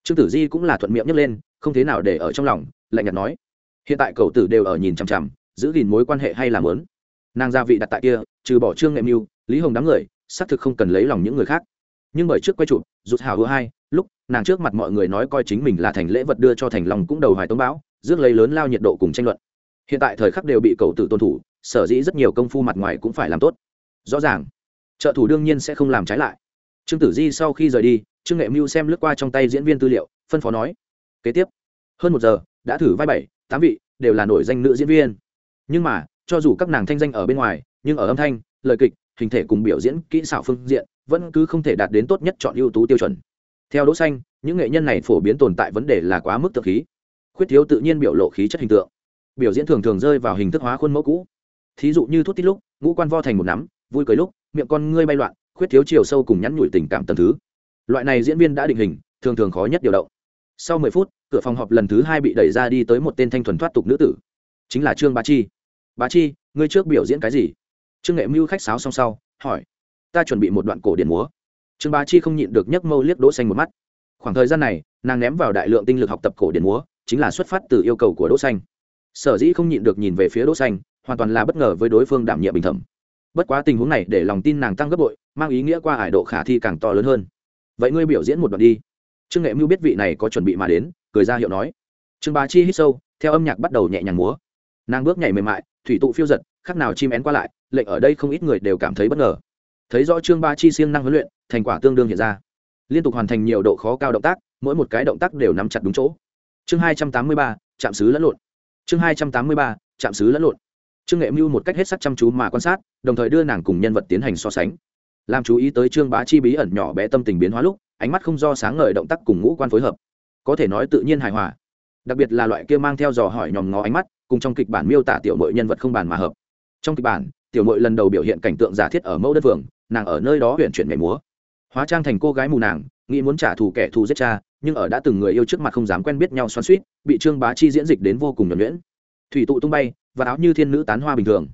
Trương tử di cũng là thuận miệng nhấc lên, không thế nào để ở trong lòng, lạnh nhạt nói, hiện tại cậu tử đều ở nhìn chằm chằm, giữ gìn mối quan hệ hay làm lớn nàng gia vị đặt tại kia, trừ bỏ trương nghệ mưu lý hồng đám người, xác thực không cần lấy lòng những người khác. Nhưng bởi trước quay chụp, rụt hào hứa hai, lúc nàng trước mặt mọi người nói coi chính mình là thành lễ vật đưa cho thành lòng cũng đầu hoài tống bão, rước lấy lớn lao nhiệt độ cùng tranh luận. Hiện tại thời khắc đều bị cậu tử tôn thủ sở dĩ rất nhiều công phu mặt ngoài cũng phải làm tốt. Rõ ràng, trợ thủ đương nhiên sẽ không làm trái lại. Trương tử di sau khi rời đi, trương nghệ mưu xem lướt qua trong tay diễn viên tư liệu, phân phó nói, kế tiếp, hơn một giờ, đã thử vai bảy, tám vị, đều là nổi danh nữ diễn viên. Nhưng mà, cho dù các nàng thanh danh ở bên ngoài, nhưng ở âm thanh, lời kịch, hình thể cùng biểu diễn kỹ xảo phương diện, vẫn cứ không thể đạt đến tốt nhất chọn ưu tú tiêu chuẩn. Theo đỗ xanh, những nghệ nhân này phổ biến tồn tại vấn đề là quá mức tự khí. Khuyết thiếu tự nhiên biểu lộ khí chất hình tượng. Biểu diễn thường thường rơi vào hình thức hóa khuôn mẫu cũ thí dụ như thuốc tít lúc, ngũ quan vo thành một nắm, vui cười lúc, miệng con ngươi bay loạn, khuyết thiếu chiều sâu cùng nhắn nhủi tình cảm tầm thứ. Loại này diễn viên đã định hình, thường thường khó nhất điều động. Sau mười phút, cửa phòng họp lần thứ hai bị đẩy ra đi tới một tên thanh thuần thoát tục nữ tử. Chính là trương bá chi. Bá chi, ngươi trước biểu diễn cái gì? Trương nghệ mưu khách sáo xong sau, hỏi. Ta chuẩn bị một đoạn cổ điển múa. Trương bá chi không nhịn được nhấc mâu liếc đỗ xanh một mắt. Khoảng thời gian này, nàng ném vào đại lượng tinh lực học tập cổ điển múa, chính là xuất phát từ yêu cầu của đỗ xanh. Sở dĩ không nhịn được nhìn về phía đỗ xanh hoàn toàn là bất ngờ với đối phương đảm nhiệm bình thẩm. Bất quá tình huống này để lòng tin nàng tăng gấp bội, mang ý nghĩa qua ải độ khả thi càng to lớn hơn. Vậy ngươi biểu diễn một đoạn đi. Trương nghệ mưu biết vị này có chuẩn bị mà đến, cười ra hiệu nói. Trương bá chi hít sâu, theo âm nhạc bắt đầu nhẹ nhàng múa. Nàng bước nhảy mềm mại, thủy tụ phiêu giật khác nào chim én qua lại, lệnh ở đây không ít người đều cảm thấy bất ngờ. Thấy rõ trương ba chi siêng năng huấn luyện, thành quả tương đương hiện ra. Liên tục hoàn thành nhiều độ khó cao động tác, mỗi một cái động tác đều nắm chặt đúng chỗ. Chương hai trăm tám mươi ba, chạm xứ lẫn lộn. Chương hai trăm tám mươi ba, chạm xứ lẫn lộn trương nghệ mưu một cách hết sắc chăm chú mà quan sát, đồng thời đưa nàng cùng nhân vật tiến hành so sánh. Làm chú ý tới trương bá chi bí ẩn nhỏ bé tâm tình biến hóa lúc, ánh mắt không do sáng ngời động tác cùng ngũ quan phối hợp. Có thể nói tự nhiên hài hòa. Đặc biệt là loại kia mang theo dò hỏi nhòm ngó ánh mắt, cùng trong kịch bản miêu tả tiểu mội nhân vật không bàn mà hợp. Trong kịch bản, tiểu mội lần đầu biểu hiện cảnh tượng giả thiết ở mẫu đất vườn, nàng ở nơi đó huyện chuyển nhảy múa. Hóa trang thành cô gái mù nàng, nghĩ muốn trả thù kẻ thù giết cha, nhưng ở đã từng người yêu trước mặt không dám quen biết nhau xoan suýt bị trương bá chi diễn dịch đến vô cùng nhuẩn nhuyễn. Thủy tụ tung bay và áo như thiên nữ tán hoa bình thường.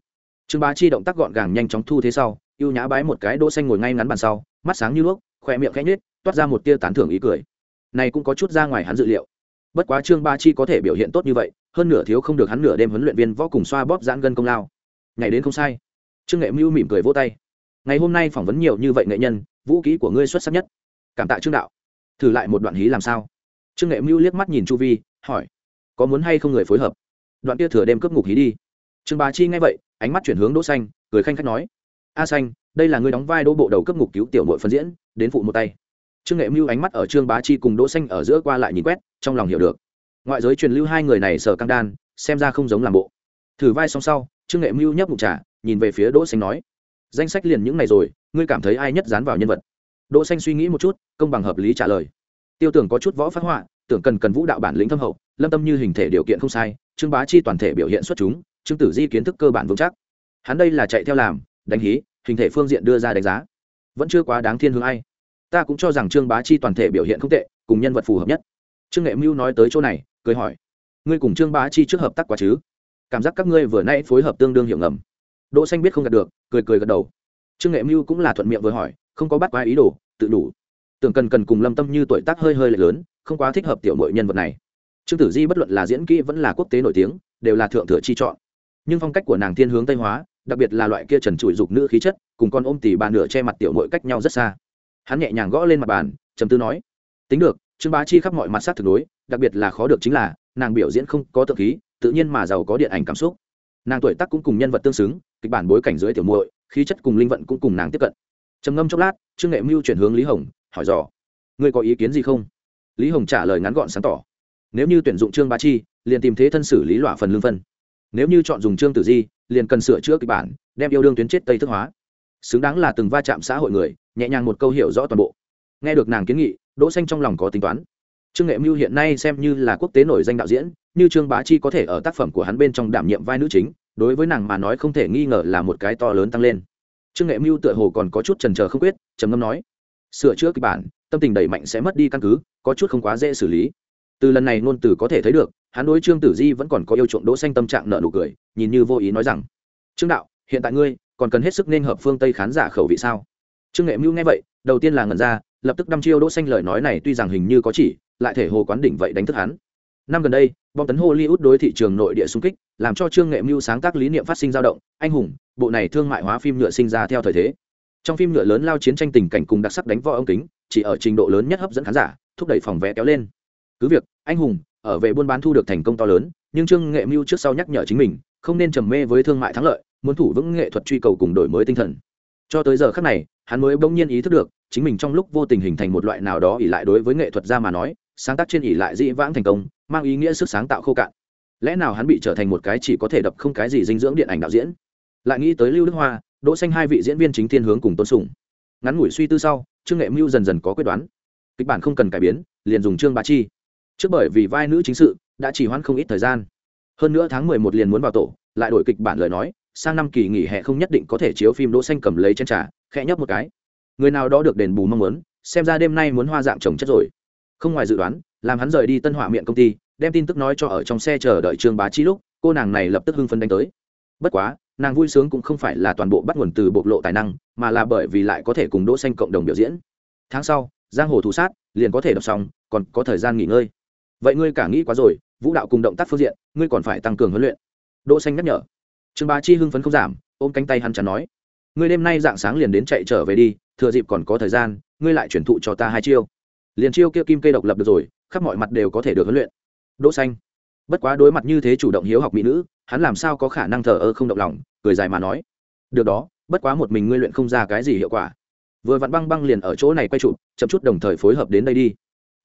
Trương bá chi động tác gọn gàng nhanh chóng thu thế sau, ưu nhã bái một cái đỗ xanh ngồi ngay ngắn bàn sau, mắt sáng như đuốc khoe miệng khẽ nhếch, toát ra một tia tán thưởng ý cười. Này cũng có chút ra ngoài hắn dự liệu. Bất quá trương ba chi có thể biểu hiện tốt như vậy, hơn nửa thiếu không được hắn nửa đêm huấn luyện viên võ cùng xoa bóp giãn gân công lao. Ngày đến không sai. Trương nghệ mưu mỉm cười vỗ tay. Ngày hôm nay phỏng vấn nhiều như vậy nghệ nhân, vũ kỹ của ngươi xuất sắc nhất. Cảm tạ trương đạo. Thử lại một đoạn hí làm sao? Trương nghệ mưu liếc mắt nhìn chu vi, hỏi. Có muốn hay không người phối hợp? Đoạn kia thừa đêm cướp ngục hí đi. Trương bá chi nghe vậy, ánh mắt chuyển hướng đỗ xanh, cười khanh khách nói, a xanh, đây là người đóng vai đỗ bộ đầu cướp ngục cứu tiểu nội phân diễn, đến phụ một tay. Trương nghệ mưu ánh mắt ở trương bá chi cùng đỗ xanh ở giữa qua lại nhìn quét, trong lòng hiểu được. Ngoại giới truyền lưu hai người này sở căng đan, xem ra không giống làm bộ. Thử vai xong sau, trương nghệ mưu nhấp ngụm trà, nhìn về phía đỗ xanh nói, danh sách liền những này rồi, ngươi cảm thấy ai nhất dán vào nhân vật? Đỗ xanh suy nghĩ một chút, công bằng hợp lý trả lời. Tiêu tưởng có chút võ phát họa tưởng cần cần vũ đạo bản lĩnh thâm hậu, lâm tâm như hình thể điều kiện không sai, trương bá chi toàn thể biểu hiện xuất chúng, trương tử di kiến thức cơ bản vững chắc. Hắn đây là chạy theo làm, đánh hí, hình thể phương diện đưa ra đánh giá. Vẫn chưa quá đáng thiên hướng ai. Ta cũng cho rằng trương bá chi toàn thể biểu hiện không tệ, cùng nhân vật phù hợp nhất. Trương nghệ mưu nói tới chỗ này, cười hỏi, ngươi cùng trương bá chi trước hợp tác quá chứ? Cảm giác các ngươi vừa nay phối hợp tương đương hiệu ngầm. Đỗ xanh biết không gạt được, cười cười gật đầu. Trương nghệ mưu cũng là thuận miệng vừa hỏi, không có bắt quái ý đồ, tự đủ. Tưởng cần cần cùng lâm tâm như tuổi tác hơi hơi lệch lớn không quá thích hợp tiểu mội nhân vật này. Trương tử di bất luận là diễn kỹ vẫn là quốc tế nổi tiếng, đều là thượng thừa chi chọn. Nhưng phong cách của nàng thiên hướng tây hóa, đặc biệt là loại kia trần trụi dục nữ khí chất, cùng con ôm tỉ bà nửa che mặt tiểu mội cách nhau rất xa. Hắn nhẹ nhàng gõ lên mặt bàn, trầm tư nói, tính được, trương bá chi khắp mọi mặt sát thực đối, đặc biệt là khó được chính là, nàng biểu diễn không có thượng khí, tự nhiên mà giàu có điện ảnh cảm xúc. Nàng tuổi tác cũng cùng nhân vật tương xứng, kịch bản bối cảnh dưới tiểu muội, khí chất cùng linh vận cũng cùng nàng tiếp cận. Trầm ngâm chốc lát, trương nghệ mưu chuyển hướng lý hồng, hỏi dò, ngươi có ý kiến gì không? Lý hồng trả lời ngắn gọn sáng tỏ. Nếu như tuyển dụng trương bá chi, liền tìm thế thân xử lý loại phần lương phân. Nếu như chọn dùng trương tử di, liền cần sửa chữa kịch bản, đem yêu đương tuyến chết tây thức hóa. Xứng đáng là từng va chạm xã hội người, nhẹ nhàng một câu hiểu rõ toàn bộ. Nghe được nàng kiến nghị, đỗ xanh trong lòng có tính toán. Trương nghệ mưu hiện nay xem như là quốc tế nổi danh đạo diễn, như trương bá chi có thể ở tác phẩm của hắn bên trong đảm nhiệm vai nữ chính, đối với nàng mà nói không thể nghi ngờ là một cái to lớn tăng lên. Trương nghệ mưu tựa hồ còn có chút trần chờ không quyết, trầm ngâm nói, sửa chữa kịch bản tâm tình đẩy mạnh sẽ mất đi căn cứ, có chút không quá dễ xử lý. Từ lần này ngôn từ có thể thấy được, hắn đối trương tử di vẫn còn có yêu chuộng đỗ xanh tâm trạng nợ nụ cười, nhìn như vô ý nói rằng, trương đạo, hiện tại ngươi còn cần hết sức nên hợp phương tây khán giả khẩu vị sao? Trương nghệ mưu nghe vậy, đầu tiên là ngẩn ra, lập tức đăm chiêu đỗ xanh lời nói này tuy rằng hình như có chỉ, lại thể hồ quán đỉnh vậy đánh thức hắn. Năm gần đây, bom tấn hollywood đối thị trường nội địa xung kích, làm cho trương nghệ mưu sáng tác lý niệm phát sinh dao động, anh hùng, bộ này thương mại hóa phim nhựa sinh ra theo thời thế. Trong phim nhựa lớn lao chiến tranh tình cảnh cùng đặc sắc đánh võ ống kính chỉ ở trình độ lớn nhất hấp dẫn khán giả, thúc đẩy phòng vé kéo lên. Cứ việc, anh hùng, ở về buôn bán thu được thành công to lớn, nhưng trương nghệ mưu trước sau nhắc nhở chính mình, không nên trầm mê với thương mại thắng lợi, muốn thủ vững nghệ thuật truy cầu cùng đổi mới tinh thần. Cho tới giờ khác này, hắn mới bỗng nhiên ý thức được, chính mình trong lúc vô tình hình thành một loại nào đó ỉ lại đối với nghệ thuật ra mà nói, sáng tác trên ỉ lại dĩ vãng thành công, mang ý nghĩa sức sáng tạo khô cạn. Lẽ nào hắn bị trở thành một cái chỉ có thể đập không cái gì dinh dưỡng điện ảnh đạo diễn? Lại nghĩ tới lưu đức hoa, đỗ xanh hai vị diễn viên chính thiên hướng cùng tôn sùng. Ngắn ngủi suy tư sau trương nghệ mưu dần dần có quyết đoán. Kịch bản không cần cải biến, liền dùng trương bá chi. Trước bởi vì vai nữ chính sự, đã chỉ hoãn không ít thời gian. Hơn nữa tháng mười một liền muốn vào tổ, lại đổi kịch bản lời nói, sang năm kỳ nghỉ hè không nhất định có thể chiếu phim đỗ xanh cầm lấy chân trà, khẽ nhấp một cái. Người nào đó được đền bù mong muốn, xem ra đêm nay muốn hoa dạng chồng chất rồi. Không ngoài dự đoán, làm hắn rời đi tân hỏa miệng công ty, đem tin tức nói cho ở trong xe chờ đợi trương bá chi lúc, cô nàng này lập tức hưng phấn đánh tới. Bất quá nàng vui sướng cũng không phải là toàn bộ bắt nguồn từ bộc lộ tài năng, mà là bởi vì lại có thể cùng đỗ xanh cộng đồng biểu diễn. Tháng sau, giang hồ thủ sát, liền có thể đọc xong, còn có thời gian nghỉ ngơi. Vậy ngươi cả nghĩ quá rồi, vũ đạo cùng động tác phương diện, ngươi còn phải tăng cường huấn luyện. Đỗ xanh nhắc nhở. Trương bá chi hưng phấn không giảm, ôm cánh tay hắn chắn nói. Ngươi đêm nay dạng sáng liền đến chạy trở về đi, thừa dịp còn có thời gian, ngươi lại chuyển thụ cho ta hai chiêu. Liền chiêu kia kim cây độc lập được rồi, khắp mọi mặt đều có thể được huấn luyện. Đỗ xanh bất quá đối mặt như thế chủ động hiếu học mỹ nữ, hắn làm sao có khả năng thờ ơ không động lòng, cười dài mà nói. Được đó, bất quá một mình ngươi luyện không ra cái gì hiệu quả. Vừa vặn băng băng liền ở chỗ này quay chụp chậm chút đồng thời phối hợp đến đây đi.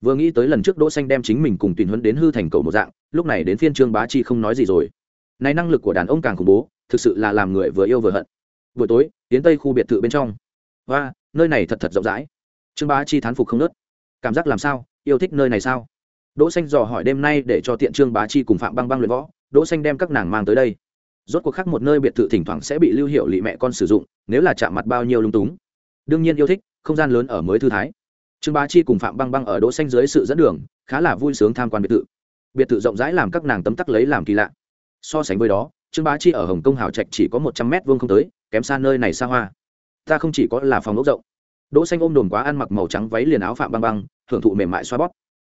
Vừa nghĩ tới lần trước đỗ xanh đem chính mình cùng tùy huấn đến hư thành cầu một dạng, lúc này đến phiên trương bá chi không nói gì rồi. Này năng lực của đàn ông càng khủng bố, thực sự là làm người vừa yêu vừa hận. Buổi tối, tiến tây khu biệt thự bên trong. Và nơi này thật thật rộng rãi. Trương bá chi thán phục không nớt. Cảm giác làm sao? Yêu thích nơi này sao? Đỗ xanh dò hỏi đêm nay để cho tiện trương bá chi cùng phạm băng băng luyện võ, đỗ xanh đem các nàng mang tới đây. Rốt cuộc khác một nơi biệt thự thỉnh thoảng sẽ bị lưu hiệu lị mẹ con sử dụng, nếu là chạm mặt bao nhiêu lung túng. Đương nhiên yêu thích, không gian lớn ở mới thư thái. Trương bá chi cùng phạm băng băng ở đỗ xanh dưới sự dẫn đường, khá là vui sướng tham quan biệt thự. Biệt thự rộng rãi làm các nàng tấm tắc lấy làm kỳ lạ. So sánh với đó, trương bá chi ở hồng kông hào trạch chỉ có một trăm mét vuông không tới, kém xa nơi này xa hoa. Ta không chỉ có là phòng ốc rộng. Đỗ xanh ôm đồn quá ăn mặc màu trắng váy liền áo phạm băng băng, hưởng thụ mềm mại xoa bóp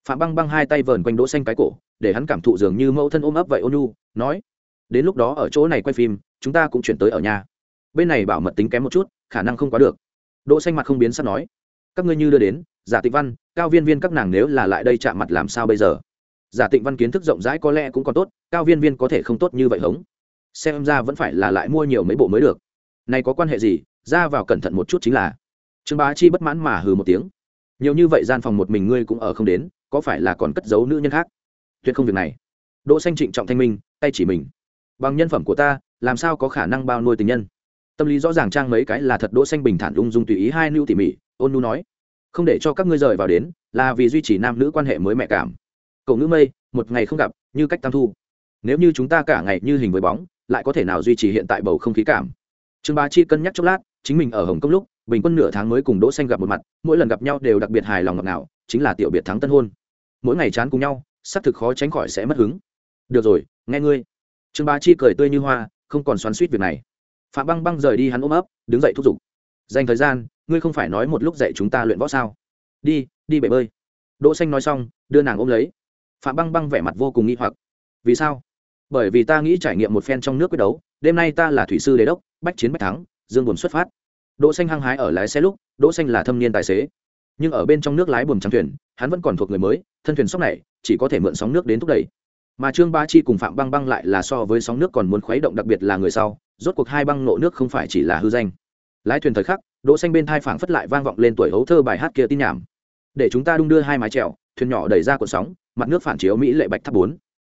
phạm băng băng hai tay vờn quanh đỗ xanh cái cổ, để hắn cảm thụ dường như mẫu thân ôm ấp vậy ôn nhu, nói, đến lúc đó ở chỗ này quay phim, chúng ta cũng chuyển tới ở nhà. Bên này bảo mật tính kém một chút, khả năng không quá được. Đỗ xanh mặt không biến sắc nói, các ngươi như đưa đến, giả tịnh văn, cao viên viên các nàng nếu là lại đây chạm mặt làm sao bây giờ? Giả tịnh văn kiến thức rộng rãi có lẽ cũng còn tốt, cao viên viên có thể không tốt như vậy hống. Xem ra vẫn phải là lại mua nhiều mấy bộ mới được. Này có quan hệ gì? Ra vào cẩn thận một chút chính là. Trương bá chi bất mãn mà hừ một tiếng nhiều như vậy gian phòng một mình ngươi cũng ở không đến, có phải là còn cất giấu nữ nhân khác? Tuyệt không việc này. Đỗ xanh trịnh trọng thanh minh, tay chỉ mình. Bằng nhân phẩm của ta, làm sao có khả năng bao nuôi tình nhân? Tâm lý rõ ràng trang mấy cái là thật đỗ xanh bình thản ung dung tùy ý hai nữ tỉ mỉ, ôn nu nói. Không để cho các ngươi rời vào đến, là vì duy trì nam nữ quan hệ mới mẹ cảm. Cậu nữ mây, một ngày không gặp, như cách tam thu. Nếu như chúng ta cả ngày như hình với bóng, lại có thể nào duy trì hiện tại bầu không khí cảm? Trương bá chi cân nhắc chốc lát, chính mình ở hồng kông lúc bình quân nửa tháng mới cùng đỗ xanh gặp một mặt, mỗi lần gặp nhau đều đặc biệt hài lòng ngọt ngào, chính là tiểu biệt thắng tân hôn. Mỗi ngày chán cùng nhau xác thực khó tránh khỏi sẽ mất hứng. Được rồi, nghe ngươi. Trương bá chi cười tươi như hoa, không còn xoắn xuýt việc này. Phạm băng băng rời đi hắn ôm ấp, đứng dậy thúc giục. Dành thời gian, ngươi không phải nói một lúc dậy chúng ta luyện võ sao? Đi đi bể bơi. Đỗ xanh nói xong, đưa nàng ôm lấy. Phạm băng băng vẻ mặt vô cùng nghi hoặc. Vì sao? Bởi vì ta nghĩ trải nghiệm một phen trong nước quyết đấu, đêm nay ta là thủy sư đế đốc, bách chiến bách thắng, dương buồn xuất phát đỗ xanh hăng hái ở lái xe lúc, đỗ xanh là thâm niên tài xế. Nhưng ở bên trong nước lái buồm trắng thuyền, hắn vẫn còn thuộc người mới, thân thuyền sóc này, chỉ có thể mượn sóng nước đến thúc đẩy. Mà trương ba chi cùng phạm băng băng lại là so với sóng nước còn muốn khuấy động đặc biệt là người sau, rốt cuộc hai băng nộ nước không phải chỉ là hư danh. Lái thuyền thời khắc, đỗ xanh bên thai phảng phất lại vang vọng lên tuổi hấu thơ bài hát kia tin nhảm. Để chúng ta đung đưa hai mái chèo, thuyền nhỏ đẩy ra cuộn sóng, mặt nước phản chiếu mỹ lệ bạch tháp bốn.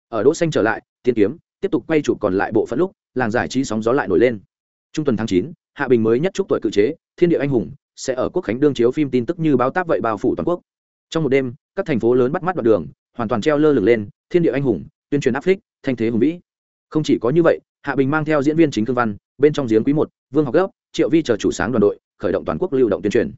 Ở đỗ xanh trở lại, tiên kiếm, tiếp tục quay chụp còn lại bộ phận lúc, làng giải trí sóng gió lại nổi lên. Trung tuần tháng chín hạ bình mới nhất chúc tuổi cự chế, thiên địa anh hùng, sẽ ở quốc khánh đương chiếu phim tin tức như báo táp vậy bao phủ toàn quốc. Trong một đêm, các thành phố lớn bắt mắt đoạn đường, hoàn toàn treo lơ lửng lên, thiên địa anh hùng, tuyên truyền áp phích, thanh thế hùng vĩ. Không chỉ có như vậy, hạ bình mang theo diễn viên chính cương văn, bên trong giếng quý một, vương học gấp triệu vi chờ chủ sáng đoàn đội, khởi động toàn quốc lưu động tuyên truyền.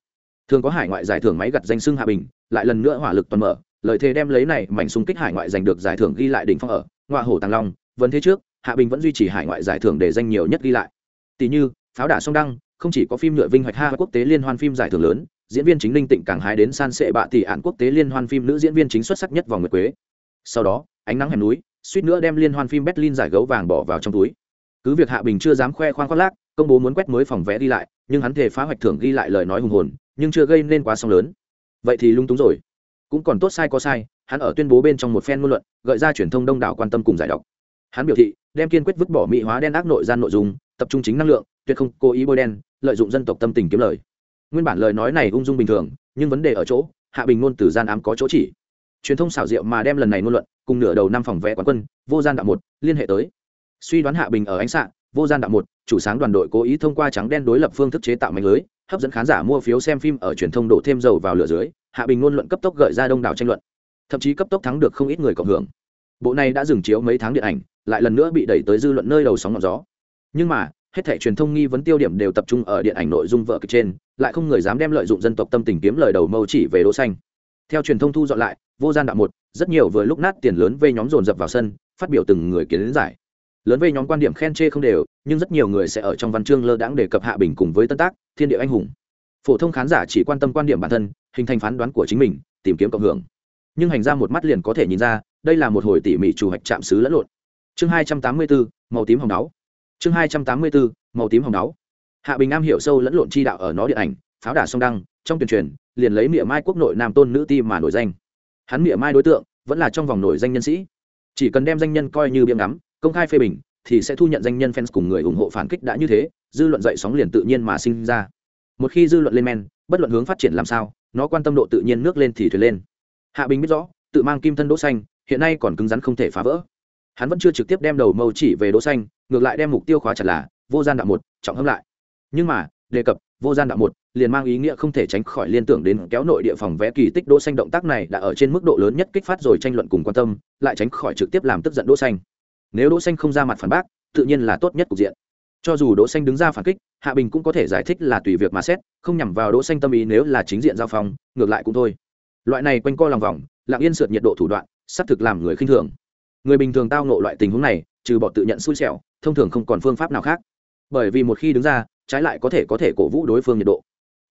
Thường có hải ngoại giải thưởng máy gặt danh xưng hạ bình, lại lần nữa hỏa lực toàn mở lợi thế đem lấy này mảnh xung kích hải ngoại giành được giải thưởng ghi lại đỉnh phong ở ngoại hổ tàng long vấn thế trước, hạ bình vẫn duy trì hải ngoại giải thưởng để danh nhiều nhất ghi lại. Tỷ như pháo đả song đăng, không chỉ có phim nhựa vinh hoạch ha quốc tế liên hoan phim giải thưởng lớn, diễn viên chính linh tịnh càng hái đến san sệ bạ tỷ ạn quốc tế liên hoan phim nữ diễn viên chính xuất sắc nhất vòng nguyệt quế. Sau đó, ánh nắng hẻm núi, suýt nữa đem liên hoan phim berlin giải gấu vàng bỏ vào trong túi. Cứ việc hạ bình chưa dám khoe khoang khoác lác, công bố muốn quét mới phòng vẽ đi lại, nhưng hắn thể phá hoạch thưởng ghi lại lời nói hùng hồn, nhưng chưa gây nên quá sóng lớn. Vậy thì lung túng rồi. Cũng còn tốt sai có sai, hắn ở tuyên bố bên trong một phen ngôn luận, gợi ra truyền thông đông đảo quan tâm cùng giải đọc hắn biểu thị, đem kiên quyết vứt bỏ mỹ hóa đen ác nội gian nội dung, tập trung chính năng lượng tuyệt không cố ý bôi đen, lợi dụng dân tộc tâm tình kiếm lời. Nguyên bản lời nói này ung dung bình thường, nhưng vấn đề ở chỗ, hạ bình ngôn từ gian ám có chỗ chỉ. Truyền thông xảo diệu mà đem lần này ngôn luận, cùng nửa đầu năm phòng vẽ quán quân, vô gian đạo một, liên hệ tới. Suy đoán hạ bình ở ánh sạn vô gian đạo một, chủ sáng đoàn đội cố ý thông qua trắng đen đối lập phương thức chế tạo mạnh lưới, hấp dẫn khán giả mua phiếu xem phim ở truyền thông đổ thêm dầu vào lửa dưới, hạ bình ngôn luận cấp tốc gợi ra đông đảo tranh luận. Thậm chí cấp tốc thắng được không ít người cộng hưởng. Bộ này đã dừng chiếu mấy tháng điện ảnh, lại lần nữa bị đẩy tới dư luận nơi đầu sóng ngọn gió. Nhưng mà hết thảy truyền thông nghi vấn tiêu điểm đều tập trung ở điện ảnh nội dung vợ kịch trên, lại không người dám đem lợi dụng dân tộc tâm tình kiếm lời đầu mâu chỉ về đỗ xanh. Theo truyền thông thu dọn lại, vô gian đạo một, rất nhiều vừa lúc nát tiền lớn vây nhóm dồn dập vào sân, phát biểu từng người kiến giải. Lớn vây nhóm quan điểm khen chê không đều, nhưng rất nhiều người sẽ ở trong văn chương lơ đãng đề cập hạ bình cùng với tân tác, thiên địa anh hùng. Phổ thông khán giả chỉ quan tâm quan điểm bản thân, hình thành phán đoán của chính mình, tìm kiếm cộng hưởng. Nhưng hành ra một mắt liền có thể nhìn ra, đây là một hồi tỉ mỉ chủ hoạch chạm xứ lẫn lộn. Chương hai trăm tám mươi bốn, màu tím hồng đáo chương hai trăm tám mươi bốn, màu tím hồng náo. Hạ bình nam hiểu sâu lẫn lộn chi đạo ở nó điện ảnh, pháo đả song đăng, trong tuyên truyền, liền lấy miệng mai quốc nội nam tôn nữ ti mà nổi danh. Hắn miệng mai đối tượng, vẫn là trong vòng nổi danh nhân sĩ. Chỉ cần đem danh nhân coi như biếng ngắm, công khai phê bình, thì sẽ thu nhận danh nhân fans cùng người ủng hộ phản kích đã như thế, dư luận dậy sóng liền tự nhiên mà sinh ra. Một khi dư luận lên men, bất luận hướng phát triển làm sao, nó quan tâm độ tự nhiên nước lên thì thuyền lên. Hạ bình biết rõ, tự mang kim thân đỗ xanh, hiện nay còn cứng rắn không thể phá vỡ hắn vẫn chưa trực tiếp đem đầu mâu chỉ về đỗ xanh, ngược lại đem mục tiêu khóa chặt là vô gian đạo một, trọng hâm lại. Nhưng mà, đề cập vô gian đạo một liền mang ý nghĩa không thể tránh khỏi liên tưởng đến kéo nội địa phòng vẽ kỳ tích đỗ xanh động tác này đã ở trên mức độ lớn nhất kích phát rồi tranh luận cùng quan tâm, lại tránh khỏi trực tiếp làm tức giận đỗ xanh. Nếu đỗ xanh không ra mặt phản bác, tự nhiên là tốt nhất cục diện. Cho dù đỗ xanh đứng ra phản kích, hạ bình cũng có thể giải thích là tùy việc mà xét, không nhằm vào đỗ xanh tâm ý nếu là chính diện giao phong, ngược lại cũng thôi. Loại này quanh co lòng vòng, lặng yên sượt nhiệt độ thủ đoạn sắp thực làm người khinh thường người bình thường tao nộ loại tình huống này, trừ bỏ tự nhận xui xẻo, thông thường không còn phương pháp nào khác. Bởi vì một khi đứng ra, trái lại có thể có thể cổ vũ đối phương nhiệt độ.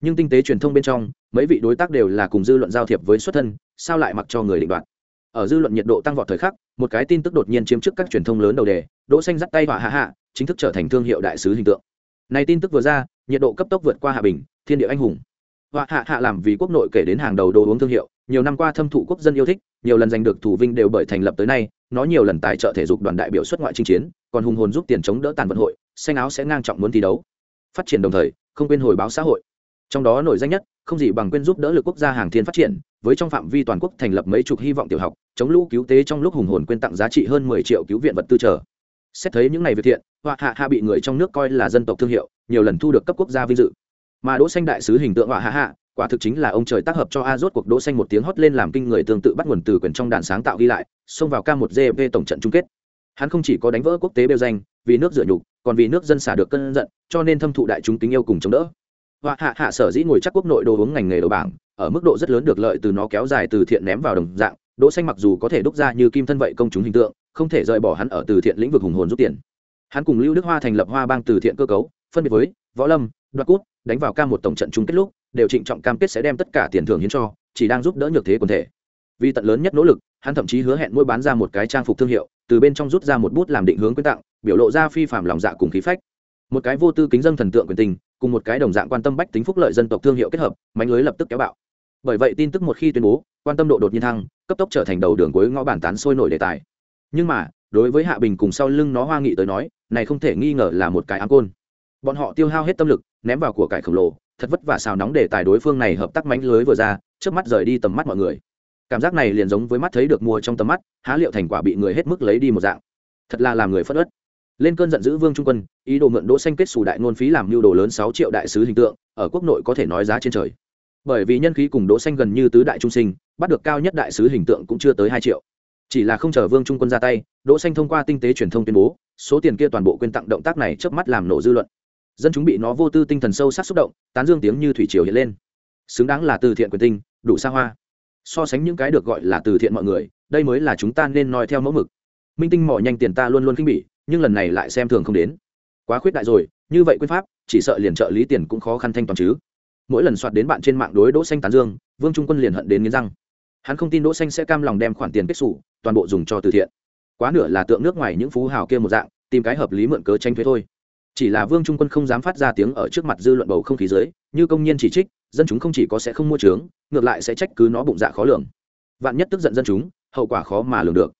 Nhưng tinh tế truyền thông bên trong, mấy vị đối tác đều là cùng dư luận giao thiệp với xuất thân, sao lại mặc cho người định đoạt? Ở dư luận nhiệt độ tăng vọt thời khắc, một cái tin tức đột nhiên chiếm trước các truyền thông lớn đầu đề, đỗ xanh dắt tay hỏa hạ hạ, chính thức trở thành thương hiệu đại sứ hình tượng. Này tin tức vừa ra, nhiệt độ cấp tốc vượt qua hạ bình, thiên địa anh hùng. Hỏa hạ hạ làm vì quốc nội kể đến hàng đầu đồ uống thương hiệu, nhiều năm qua thâm thụ quốc dân yêu thích, nhiều lần giành được thủ vinh đều bởi thành lập tới nay nó nhiều lần tài trợ thể dục đoàn đại biểu xuất ngoại chinh chiến, còn hùng hồn giúp tiền chống đỡ tàn vận hội, xanh áo sẽ ngang trọng muốn thi đấu. Phát triển đồng thời, không quên hồi báo xã hội. Trong đó nổi danh nhất, không gì bằng quên giúp đỡ lực quốc gia hàng thiên phát triển, với trong phạm vi toàn quốc thành lập mấy chục hy vọng tiểu học, chống lũ cứu tế trong lúc hùng hồn quên tặng giá trị hơn mười triệu cứu viện vật tư trở xét thấy những ngày việc thiện họa hạ hạ bị người trong nước coi là dân tộc thương hiệu, nhiều lần thu được cấp quốc gia vinh dự. Mà đỗ xanh đại sứ hình tượng họa hạ hạ quả thực chính là ông trời tác hợp cho a rốt cuộc đỗ xanh một tiếng hót lên làm kinh người tương tự bắt nguồn từ quyển trong đàn sáng tạo ghi lại, xông vào k một gp tổng trận chung kết. Hắn không chỉ có đánh vỡ quốc tế bêu danh, vì nước dựa nhục, còn vì nước dân xả được cơn giận, cho nên thâm thụ đại chúng kính yêu cùng chống đỡ. Và hạ hạ sở dĩ ngồi chắc quốc nội đồ uống ngành nghề đầu bảng, ở mức độ rất lớn được lợi từ nó kéo dài từ thiện ném vào đồng dạng, đỗ xanh mặc dù có thể đúc ra như kim thân vậy công chúng hình tượng, không thể rời bỏ hắn ở từ thiện lĩnh vực hùng hồn rút tiền. Hắn cùng lưu đức hoa thành lập hoa bang từ thiện cơ cấu, phân biệt với võ lâm, đoạt cút, đánh vào ca một tổng trận chung kết lúc đều trịnh trọng cam kết sẽ đem tất cả tiền thưởng hiến cho, chỉ đang giúp đỡ nhược thế quần thể. Vì tận lớn nhất nỗ lực, hắn thậm chí hứa hẹn mỗi bán ra một cái trang phục thương hiệu, từ bên trong rút ra một bút làm định hướng quyên tặng, biểu lộ ra phi phạm lòng dạ cùng khí phách. Một cái vô tư kính dân thần tượng quyền tình, cùng một cái đồng dạng quan tâm bách tính phúc lợi dân tộc thương hiệu kết hợp, mánh lưới lập tức kéo bạo. Bởi vậy tin tức một khi tuyên bố, quan tâm độ đột nhiên thăng, cấp tốc trở thành đầu đường cuối ngõ bản tán sôi nổi đề tài. Nhưng mà, đối với hạ bình cùng sau lưng nó hoa nghị tới nói, này không thể nghi ngờ là một cái áng côn. Bọn họ tiêu hao hết tâm lực, ném vào của cải khổng lồ thật vất vả xào nóng để tài đối phương này hợp tác mánh lưới vừa ra, trước mắt rời đi tầm mắt mọi người. Cảm giác này liền giống với mắt thấy được mua trong tầm mắt, há liệu thành quả bị người hết mức lấy đi một dạng. Thật là làm người phất ớt lên cơn giận dữ vương trung quân, ý đồ mượn đỗ xanh kết xù đại ngôn phí làm mưu đồ lớn sáu triệu đại sứ hình tượng, ở quốc nội có thể nói giá trên trời. Bởi vì nhân khí cùng đỗ xanh gần như tứ đại trung sinh, bắt được cao nhất đại sứ hình tượng cũng chưa tới hai triệu. Chỉ là không chờ vương trung quân ra tay, đỗ xanh thông qua tinh tế truyền thông tuyên bố, số tiền kia toàn bộ quyên tặng động tác này chớp mắt làm nổ dư luận dân chúng bị nó vô tư tinh thần sâu sắc xúc động, tán dương tiếng như thủy triều hiện lên. Xứng đáng là từ thiện quyền tinh, đủ xa hoa. So sánh những cái được gọi là từ thiện mọi người, đây mới là chúng ta nên noi theo mẫu mực. Minh tinh mỏ nhanh tiền ta luôn luôn khinh bỉ, nhưng lần này lại xem thường không đến. Quá khuyết đại rồi, như vậy quyên pháp, chỉ sợ liền trợ lý tiền cũng khó khăn thanh toàn chứ. Mỗi lần soạt đến bạn trên mạng đối đỗ xanh tán dương, vương trung quân liền hận đến nghiến răng. Hắn không tin đỗ xanh sẽ cam lòng đem khoản tiền kết sủ, toàn bộ dùng cho từ thiện. Quá nửa là tượng nước ngoài những phú hào kia một dạng, tìm cái hợp lý mượn cớ tranh thuế thôi chỉ là vương trung quân không dám phát ra tiếng ở trước mặt dư luận bầu không khí dưới, như công nhân chỉ trích, dân chúng không chỉ có sẽ không mua trướng, ngược lại sẽ trách cứ nó bụng dạ khó lường. Vạn nhất tức giận dân chúng, hậu quả khó mà lường được.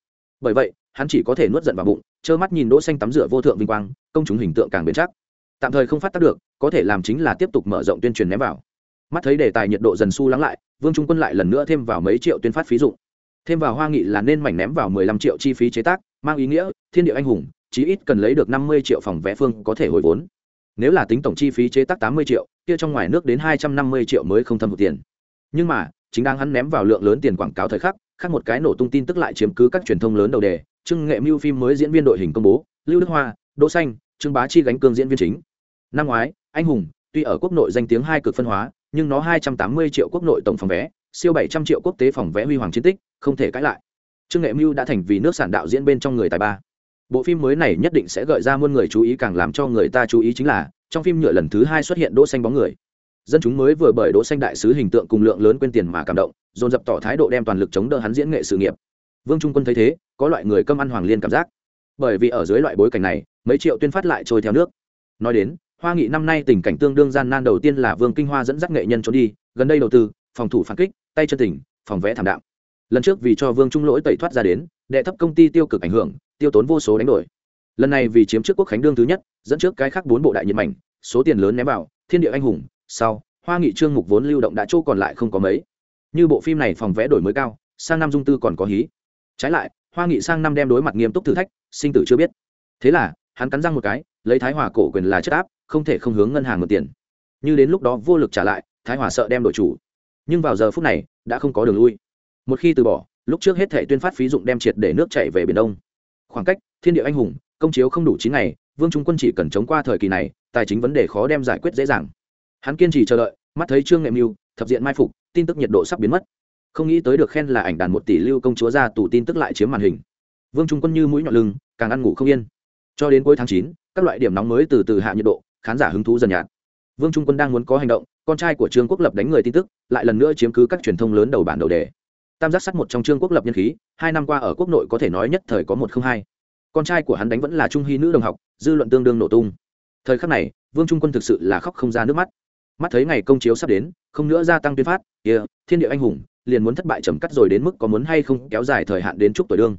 Bởi vậy, hắn chỉ có thể nuốt giận vào bụng, trơ mắt nhìn đỗ xanh tắm rửa vô thượng vinh quang, công chúng hình tượng càng bền chắc. Tạm thời không phát tác được, có thể làm chính là tiếp tục mở rộng tuyên truyền ném vào. Mắt thấy đề tài nhiệt độ dần su lắng lại, vương trung quân lại lần nữa thêm vào mấy triệu tuyên phát phí dụng. Thêm vào hoa nghị là nên mảnh ném vào 15 triệu chi phí chế tác, mang ý nghĩa, thiên địa anh hùng chí ít cần lấy được 50 triệu phòng vé phương có thể hồi vốn. Nếu là tính tổng chi phí chế tác 80 triệu, kia trong ngoài nước đến 250 triệu mới không thâm một tiền. Nhưng mà, chính đang hắn ném vào lượng lớn tiền quảng cáo thời khắc, khác một cái nổ tung tin tức lại chiếm cứ các truyền thông lớn đầu đề trưng nghệ mưu phim mới diễn viên đội hình công bố, lưu đức hoa, đỗ xanh, trương bá chi gánh cương diễn viên chính. Năm ngoái, anh hùng, tuy ở quốc nội danh tiếng hai cực phân hóa, nhưng nó 280 triệu quốc nội tổng phòng vé, siêu 700 triệu quốc tế phòng vé huy hoàng chiến tích, không thể cãi lại. Trương nghệ mưu đã thành vì nước sản đạo diễn bên trong người tài ba bộ phim mới này nhất định sẽ gợi ra muôn người chú ý càng làm cho người ta chú ý chính là, trong phim nhựa lần thứ hai xuất hiện đỗ xanh bóng người. Dân chúng mới vừa bởi đỗ xanh đại sứ hình tượng cùng lượng lớn quên tiền mà cảm động, dồn dập tỏ thái độ đem toàn lực chống đỡ hắn diễn nghệ sự nghiệp. Vương trung quân thấy thế, có loại người cơm ăn hoàng liên cảm giác. Bởi vì ở dưới loại bối cảnh này, mấy triệu tuyên phát lại trôi theo nước. Nói đến, hoa nghị năm nay tình cảnh tương đương gian nan đầu tiên là vương kinh hoa dẫn dắt nghệ nhân trốn đi, gần đây đầu tư, phòng thủ phản kích, tay chân tỉnh phòng vẽ thảm đạm lần trước vì cho vương trung lỗi tẩy thoát ra đến, đệ thấp công ty tiêu cực ảnh hưởng, tiêu tốn vô số đánh đổi. Lần này vì chiếm trước quốc khánh đương thứ nhất, dẫn trước cái khác bốn bộ đại nhiệt mảnh, số tiền lớn ném vào, thiên địa anh hùng, sau, hoa nghị trương mục vốn lưu động đã chỗ còn lại không có mấy. Như bộ phim này phòng vẽ đổi mới cao, sang năm dung tư còn có hí. Trái lại, hoa nghị sang năm đem đối mặt nghiêm túc thử thách, sinh tử chưa biết. Thế là, hắn cắn răng một cái, lấy thái hòa cổ quyền là chất áp, không thể không hướng ngân hàng mượn tiền. Như đến lúc đó vô lực trả lại, thái hòa sợ đem đổi chủ. Nhưng vào giờ phút này, đã không có đường lui một khi từ bỏ, lúc trước hết thể tuyên phát phí dụng đem triệt để nước chảy về biển đông. Khoảng cách, thiên địa anh hùng, công chiếu không đủ chín ngày, vương trung quân chỉ cần chống qua thời kỳ này, tài chính vấn đề khó đem giải quyết dễ dàng. Hắn kiên trì chờ đợi, mắt thấy trương nghệ mưu, thập diện mai phục, tin tức nhiệt độ sắp biến mất. Không nghĩ tới được khen là ảnh đàn một tỷ lưu công chúa ra tủ tin tức lại chiếm màn hình. Vương trung quân như mũi nhọn lưng, càng ăn ngủ không yên. Cho đến cuối tháng chín, các loại điểm nóng mới từ từ hạ nhiệt độ, khán giả hứng thú dần nhạt. Vương trung quân đang muốn có hành động, con trai của trương quốc lập đánh người tin tức, lại lần nữa chiếm cứ các truyền thông lớn đầu bản đầu đề tam giác sắt một trong trương quốc lập nhân khí hai năm qua ở quốc nội có thể nói nhất thời có một không hai. Con trai của hắn đánh vẫn là trung hy nữ đồng học dư luận tương đương nổ tung. Thời khắc này vương trung quân thực sự là khóc không ra nước mắt. Mắt thấy ngày công chiếu sắp đến không nữa gia tăng tuyên phát kia、yeah, thiên địa anh hùng liền muốn thất bại trầm cắt rồi đến mức có muốn hay không kéo dài thời hạn đến chúc tuổi đương.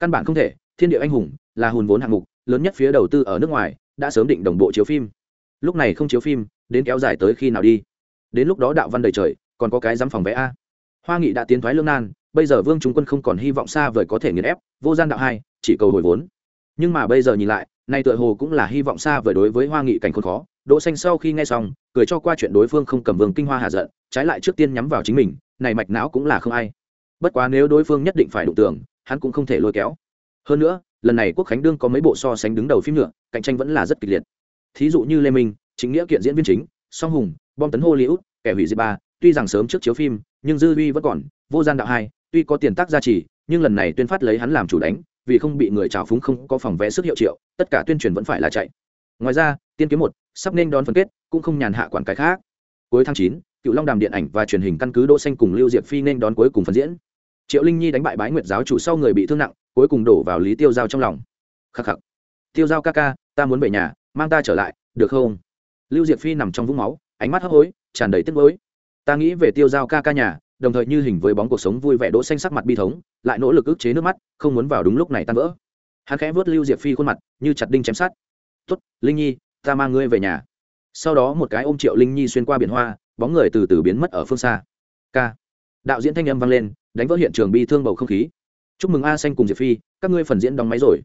Căn bản không thể thiên địa anh hùng là hùn vốn hạng mục lớn nhất phía đầu tư ở nước ngoài đã sớm định đồng bộ chiếu phim. Lúc này không chiếu phim đến kéo dài tới khi nào đi? Đến lúc đó đạo văn đầy trời còn có cái dám phòng vé a hoa nghị đã tiến thoái lương nan bây giờ vương trung quân không còn hy vọng xa vời có thể nghiền ép vô gian đạo hai chỉ cầu hồi vốn. Nhưng mà bây giờ nhìn lại nay tựa hồ cũng là hy vọng xa vời đối với hoa nghị cảnh khốn khó. Đỗ xanh sau khi nghe xong cười cho qua chuyện đối phương không cầm vương kinh hoa hạ giận trái lại trước tiên nhắm vào chính mình này mạch não cũng là không ai. Bất quá nếu đối phương nhất định phải đụng tưởng, hắn cũng không thể lôi kéo. Hơn nữa lần này quốc khánh đương có mấy bộ so sánh đứng đầu phim nữa cạnh tranh vẫn là rất kịch liệt. Thí dụ như lê minh chính nghĩa kiện diễn viên chính song hùng bom tấn hollywood kẻ hủy diệt ba tuy rằng sớm trước chiếu phim nhưng dư uy vẫn còn, vô gian đạo hai, tuy có tiền tác gia trì, nhưng lần này tuyên phát lấy hắn làm chủ đánh, vì không bị người trào phúng không có phòng vẽ sức hiệu triệu, tất cả tuyên truyền vẫn phải là chạy. Ngoài ra, tiên kiếm một, sắp nên đón phân kết, cũng không nhàn hạ quản cái khác. Cuối tháng chín, cựu long đàm điện ảnh và truyền hình căn cứ đỗ xanh cùng lưu diệp phi nên đón cuối cùng phần diễn. Triệu linh nhi đánh bại bái nguyệt giáo chủ sau người bị thương nặng, cuối cùng đổ vào lý tiêu giao trong lòng. Khắc khắc. Tiêu giao ca ca, ta muốn về nhà, mang ta trở lại, được không? Lưu diệp phi nằm trong vũng máu, ánh mắt hấp hối, tràn đầy tiếc nuối ta nghĩ về tiêu giao ca ca nhà, đồng thời như hình với bóng cuộc sống vui vẻ đỗ xanh sắc mặt bi thống, lại nỗ lực ức chế nước mắt, không muốn vào đúng lúc này tan vỡ. Hắn khẽ vớt lưu diệp phi khuôn mặt, như chặt đinh chém sát tốt, linh nhi, ta mang ngươi về nhà. Sau đó một cái ôm triệu linh nhi xuyên qua biển hoa, bóng người từ từ biến mất ở phương xa. K đạo diễn thanh âm vang lên, đánh vỡ hiện trường bi thương bầu không khí. Chúc mừng a xanh cùng diệp phi, các ngươi phần diễn đóng máy rồi.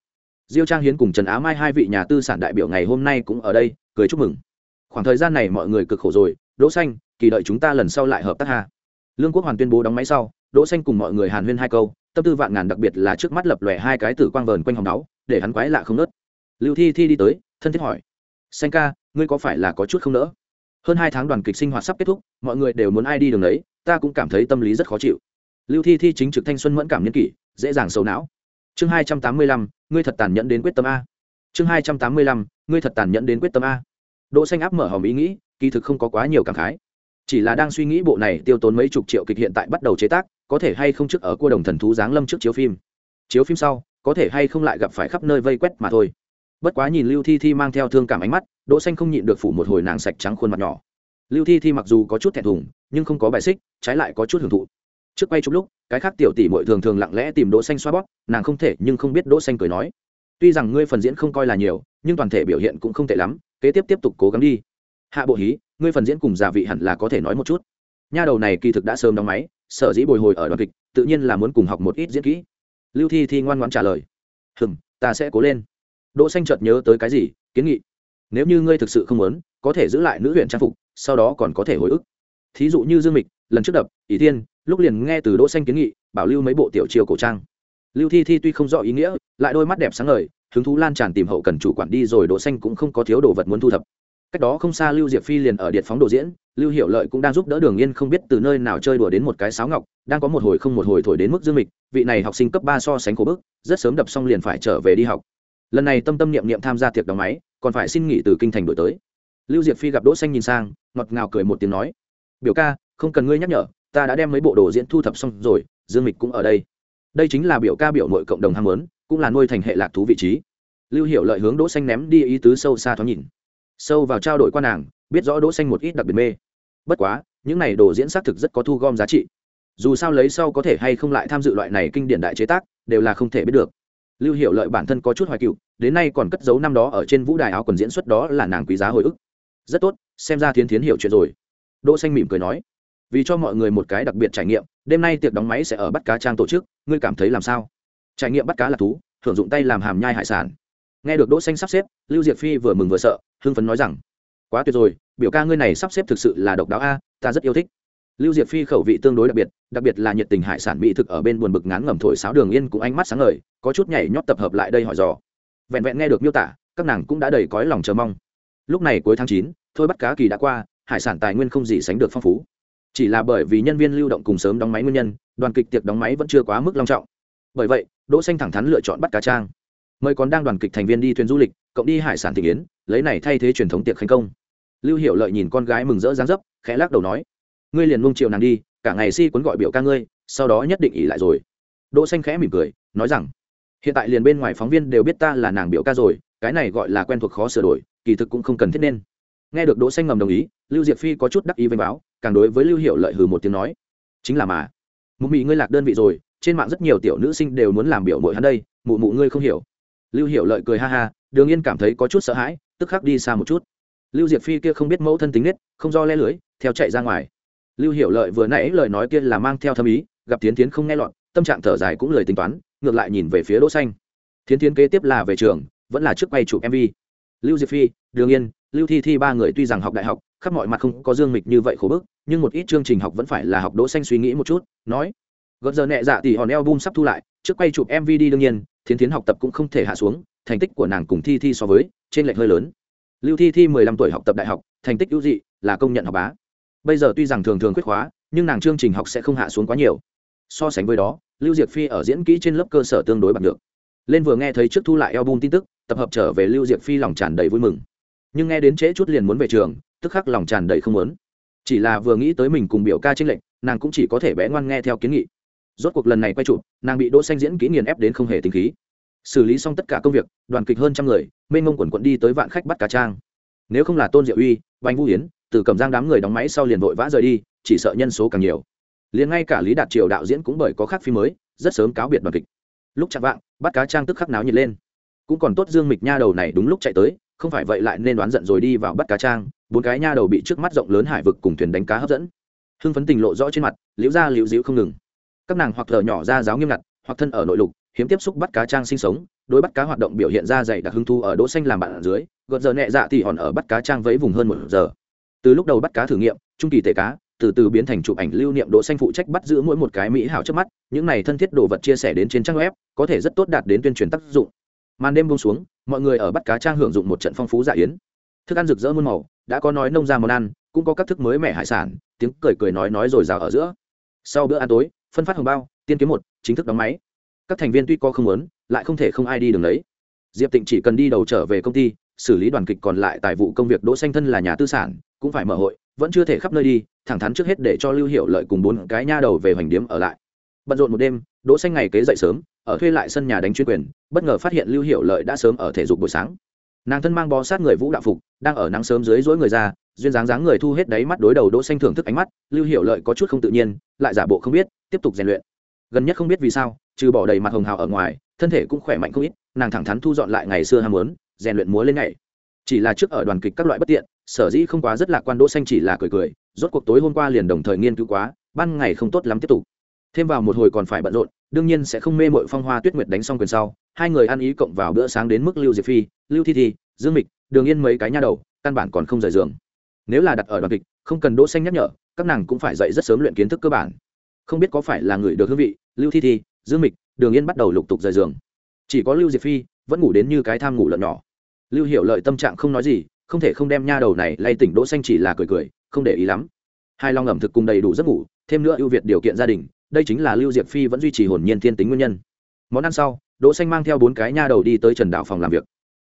Diêu trang hiến cùng trần á mai hai vị nhà tư sản đại biểu ngày hôm nay cũng ở đây, cười chúc mừng. Khoảng thời gian này mọi người cực khổ rồi, đỗ xanh kỳ đợi chúng ta lần sau lại hợp tác ha. Lương quốc hoàn tuyên bố đóng máy sau, đỗ xanh cùng mọi người hàn huyên hai câu, tâm tư vạn ngàn đặc biệt là trước mắt lập lòe hai cái tử quang vờn quanh hồng đáo, để hắn quái lạ không nớt lưu thi thi đi tới, thân thiết hỏi, xanh ca, ngươi có phải là có chút không nỡ? Hơn hai tháng đoàn kịch sinh hoạt sắp kết thúc, mọi người đều muốn ai đi đường đấy ta cũng cảm thấy tâm lý rất khó chịu. Lưu thi thi chính trực thanh xuân mẫn cảm nhân kỷ, dễ dàng sầu não. Chương hai trăm tám mươi lăm, ngươi thật tàn nhẫn đến quyết tâm a. Chương hai trăm tám mươi lăm, ngươi thật tàn nhẫn đến quyết tâm a. Đỗ xanh áp mở hòm ý nghĩ, kỳ thực không có quá nhiều cảm khái chỉ là đang suy nghĩ bộ này tiêu tốn mấy chục triệu kịch hiện tại bắt đầu chế tác, có thể hay không trước ở cua đồng thần thú giáng lâm trước chiếu phim. Chiếu phim sau, có thể hay không lại gặp phải khắp nơi vây quét mà thôi. Bất quá nhìn lưu thi thi mang theo thương cảm ánh mắt, đỗ xanh không nhịn được phủ một hồi nàng sạch trắng khuôn mặt nhỏ. Lưu thi thi mặc dù có chút thẹn thùng, nhưng không có bài xích, trái lại có chút hưởng thụ. Trước quay chụp lúc, cái khác tiểu tỷ muội thường thường lặng lẽ tìm đỗ xanh xoa bóp, nàng không thể nhưng không biết đỗ xanh cười nói. Tuy rằng ngươi phần diễn không coi là nhiều, nhưng toàn thể biểu hiện cũng không tệ lắm, kế tiếp tiếp tục cố gắng đi. Hạ bộ hí ngươi phần diễn cùng giả vị hẳn là có thể nói một chút. Nha đầu này kỳ thực đã sớm đóng máy, sở dĩ bồi hồi ở đoàn kịch, tự nhiên là muốn cùng học một ít diễn kỹ. Lưu thi thi ngoan ngoãn trả lời. Hừm, ta sẽ cố lên. Đỗ xanh chợt nhớ tới cái gì, kiến nghị. Nếu như ngươi thực sự không muốn, có thể giữ lại nữ huyện trang phục, sau đó còn có thể hồi ức. Thí dụ như dương mịch, lần trước đập ý thiên, lúc liền nghe từ đỗ xanh kiến nghị, bảo lưu mấy bộ tiểu chiêu cổ trang. Lưu thi thi tuy không rõ ý nghĩa, lại đôi mắt đẹp sáng ngời, hứng thú lan tràn tìm hậu cần chủ quản đi rồi đỗ xanh cũng không có thiếu đồ vật muốn thu thập cách đó không xa lưu diệp phi liền ở điện phóng đồ diễn, lưu hiệu lợi cũng đang giúp đỡ đường yên không biết từ nơi nào chơi đùa đến một cái sáo ngọc, đang có một hồi không một hồi thổi đến mức dương mịch, vị này học sinh cấp ba so sánh khổ bức, rất sớm đập xong liền phải trở về đi học. Lần này tâm tâm niệm niệm tham gia tiệc đóng máy, còn phải xin nghỉ từ kinh thành đổi tới. Lưu diệp phi gặp đỗ xanh nhìn sang, ngọt ngào cười một tiếng nói, biểu ca, không cần ngươi nhắc nhở, ta đã đem mấy bộ đồ diễn thu thập xong rồi, dương mịch cũng ở đây. Đây chính là biểu ca biểu nội cộng đồng ham muốn, cũng là nuôi thành hệ lạc thú vị trí. Lưu hiểu lợi hướng đỗ xanh ném đi ý tứ sâu xa thoáng nhìn sâu vào trao đổi qua nàng, biết rõ đỗ xanh một ít đặc biệt mê. Bất quá, những này đồ diễn xác thực rất có thu gom giá trị. Dù sao lấy sau có thể hay không lại tham dự loại này kinh điển đại chế tác, đều là không thể biết được. Lưu hiệu lợi bản thân có chút hoài cựu, đến nay còn cất giấu năm đó ở trên vũ đài áo quần diễn xuất đó là nàng quý giá hồi ức. Rất tốt, xem ra thiến thiến hiểu chuyện rồi. Đỗ xanh mỉm cười nói, vì cho mọi người một cái đặc biệt trải nghiệm, đêm nay tiệc đóng máy sẽ ở bắt cá trang tổ chức, ngươi cảm thấy làm sao? Trải nghiệm bắt cá là thú, thưởng dụng tay làm hàm nhai hải sản nghe được đỗ xanh sắp xếp, lưu diệp phi vừa mừng vừa sợ, hưng phấn nói rằng, quá tuyệt rồi, biểu ca ngươi này sắp xếp thực sự là độc đáo a, ta rất yêu thích. Lưu diệp phi khẩu vị tương đối đặc biệt đặc biệt là nhiệt tình hải sản mỹ thực ở bên buồn bực ngán ngẩm thổi sáo đường yên cũng ánh mắt sáng ngời, có chút nhảy nhót tập hợp lại đây hỏi dò. Vẹn vẹn nghe được miêu tả, các nàng cũng đã đầy cõi lòng chờ mong. Lúc này cuối tháng chín, thôi bắt cá kỳ đã qua, hải sản tài nguyên không gì sánh được phong phú. Chỉ là bởi vì nhân viên lưu động cùng sớm đóng máy nguyên nhân, đoàn kịch tiệc đóng máy vẫn chưa quá mức long trọng. Bởi vậy, đỗ xanh thẳng thắn lựa chọn bắt cá trang mời còn đang đoàn kịch thành viên đi thuyền du lịch, cộng đi hải sản thị yến lấy này thay thế truyền thống tiệc khánh công. Lưu hiệu lợi nhìn con gái mừng rỡ dáng dấp, khẽ lắc đầu nói, ngươi liền mông triệu nàng đi, cả ngày si cuốn gọi biểu ca ngươi, sau đó nhất định ỉ lại rồi. Đỗ xanh khẽ mỉm cười, nói rằng, hiện tại liền bên ngoài phóng viên đều biết ta là nàng biểu ca rồi, cái này gọi là quen thuộc khó sửa đổi, kỳ thực cũng không cần thiết nên. Nghe được đỗ xanh ngầm đồng ý, lưu diệp phi có chút đắc ý vênh báo, càng đối với lưu hiệu lợi hừ một tiếng nói, chính là mà. Mụ mị ngươi lạc đơn vị rồi, trên mạng rất nhiều tiểu nữ sinh đều muốn làm biểu muội hắn đây, mụ mụ ngươi không hiểu lưu hiệu lợi cười ha ha, đường yên cảm thấy có chút sợ hãi, tức khắc đi xa một chút. Lưu diệp phi kia không biết mẫu thân tính nết, không do le lưới, theo chạy ra ngoài. Lưu hiệu lợi vừa nãy lời nói kia là mang theo thâm ý, gặp tiến tiến không nghe lọt, tâm trạng thở dài cũng lời tính toán, ngược lại nhìn về phía đỗ xanh. Tiến tiến kế tiếp là về trường, vẫn là trước quay chụp mv lưu diệp phi, đường yên, lưu thi thi ba người tuy rằng học đại học, khắp mọi mặt không có dương mịch như vậy khổ bức, nhưng một ít chương trình học vẫn phải là học đỗ xanh suy nghĩ một chút, nói. Gần giờ nhẹ dạ tỷ hòn album sắp thu lại, trước quay chụp mv đi đương nhiên thiến thiến học tập cũng không thể hạ xuống, thành tích của nàng cùng thi thi so với, trên lệch hơi lớn. Lưu thi thi mười lăm tuổi học tập đại học, thành tích ưu dị, là công nhận học bá. Bây giờ tuy rằng thường thường quyết khóa, nhưng nàng chương trình học sẽ không hạ xuống quá nhiều. So sánh với đó, lưu Diệc phi ở diễn kỹ trên lớp cơ sở tương đối bằng được. Lên vừa nghe thấy trước thu lại album tin tức, tập hợp trở về lưu Diệc phi lòng tràn đầy vui mừng. Nhưng nghe đến trễ chút liền muốn về trường, tức khắc lòng tràn đầy không muốn. Chỉ là vừa nghĩ tới mình cùng biểu ca tranh lệnh nàng cũng chỉ có thể bé ngoan nghe theo kiến nghị rốt cuộc lần này quay chụp, nàng bị đỗ xanh diễn kỹ nghiền ép đến không hề tính khí. Xử lý xong tất cả công việc, đoàn kịch hơn trăm người, mênh mông quần quận đi tới vạn khách bắt cá trang. Nếu không là tôn diệu uy, bành vũ hiến từ cầm giang đám người đóng máy sau liền vội vã rời đi, chỉ sợ nhân số càng nhiều. Liền ngay cả lý đạt triều đạo diễn cũng bởi có khác phim mới, rất sớm cáo biệt đoàn kịch. Lúc chạm vạng, bắt cá trang tức khắc náo nhiệt lên. Cũng còn tốt dương mịch nha đầu này đúng lúc chạy tới, không phải vậy lại nên đoán giận rồi đi vào bắt cá trang, bốn cái nha đầu bị trước mắt rộng lớn hải vực cùng thuyền đánh cá hấp dẫn. Hưng phấn tình lộ rõ trên mặt, liễu ra liễu dĩu không ngừng các nàng hoặc thở nhỏ ra giáo nghiêm ngặt, hoặc thân ở nội lục, hiếm tiếp xúc bắt cá trang sinh sống, đối bắt cá hoạt động biểu hiện ra dày đặc hưng thu ở đỗ xanh làm bạn ở dưới, gợt giờ nhẹ dạ thì hòn ở bắt cá trang vẫy vùng hơn một giờ. Từ lúc đầu bắt cá thử nghiệm, trung kỳ tể cá, từ từ biến thành chụp ảnh lưu niệm đỗ xanh phụ trách bắt giữ mỗi một cái mỹ hảo trước mắt, những này thân thiết đồ vật chia sẻ đến trên trang web, có thể rất tốt đạt đến tuyên truyền tác dụng. Màn đêm buông xuống, mọi người ở bắt cá trang hưởng dụng một trận phong phú dạ yến. Thức ăn rực rỡ muôn màu, đã có nói nông ra món ăn, cũng có các thức mới mẻ hải sản, tiếng cười cười nói nói rồi rào ở giữa. Sau bữa ăn tối phân phát hồng bao, tiên kiếm một, chính thức đóng máy. Các thành viên tuy có không muốn, lại không thể không ai đi đường lấy. Diệp tịnh chỉ cần đi đầu trở về công ty, xử lý đoàn kịch còn lại tài vụ công việc đỗ xanh thân là nhà tư sản, cũng phải mở hội, vẫn chưa thể khắp nơi đi, thẳng thắn trước hết để cho lưu hiệu lợi cùng bốn cái nha đầu về hoành điếm ở lại. Bận rộn một đêm, đỗ xanh ngày kế dậy sớm, ở thuê lại sân nhà đánh chuyên quyền, bất ngờ phát hiện lưu hiệu lợi đã sớm ở thể dục buổi sáng. Nàng thân mang bó sát người vũ đạo phục, đang ở nắng sớm dưới dối người ra duyên dáng dáng người thu hết đáy mắt đối đầu đỗ xanh thưởng thức ánh mắt, lưu hiểu lợi có chút không tự nhiên, lại giả bộ không biết, tiếp tục rèn luyện. Gần nhất không biết vì sao, trừ bỏ đầy mặt hồng hào ở ngoài, thân thể cũng khỏe mạnh không ít, nàng thẳng thắn thu dọn lại ngày xưa ham muốn, rèn luyện múa lên ngày chỉ là trước ở đoàn kịch các loại bất tiện, sở dĩ không quá rất lạc quan đỗ xanh chỉ là cười cười, rốt cuộc tối hôm qua liền đồng thời nghiên cứu quá, ban ngày không tốt lắm tiếp tục. Thêm vào một hồi còn phải bận rộn, đương nhiên sẽ không mê mội phong hoa tuyết nguyệt đánh xong quyền sau, hai người ăn ý cộng vào bữa sáng đến mức lưu diệp phi, lưu thi thi, dương mịch, đường yên mấy cái nha đầu, căn bản còn không rời giường nếu là đặt ở đoàn kịch, không cần đỗ xanh nhắc nhở, các nàng cũng phải dậy rất sớm luyện kiến thức cơ bản. Không biết có phải là người được hương vị, lưu thi thi, dương mịch, đường yên bắt đầu lục tục rời giường. Chỉ có lưu diệp phi, vẫn ngủ đến như cái tham ngủ lợn nhỏ. Lưu hiểu lợi tâm trạng không nói gì, không thể không đem nha đầu này lay tỉnh đỗ xanh chỉ là cười cười, không để ý lắm. Hai long ẩm thực cùng đầy đủ giấc ngủ, thêm nữa ưu việt điều kiện gia đình, đây chính là lưu diệp phi vẫn duy trì hồn nhiên thiên tính nguyên nhân. Món ăn sau, đỗ xanh mang theo bốn cái nha đầu đi tới trần đảo phòng làm việc.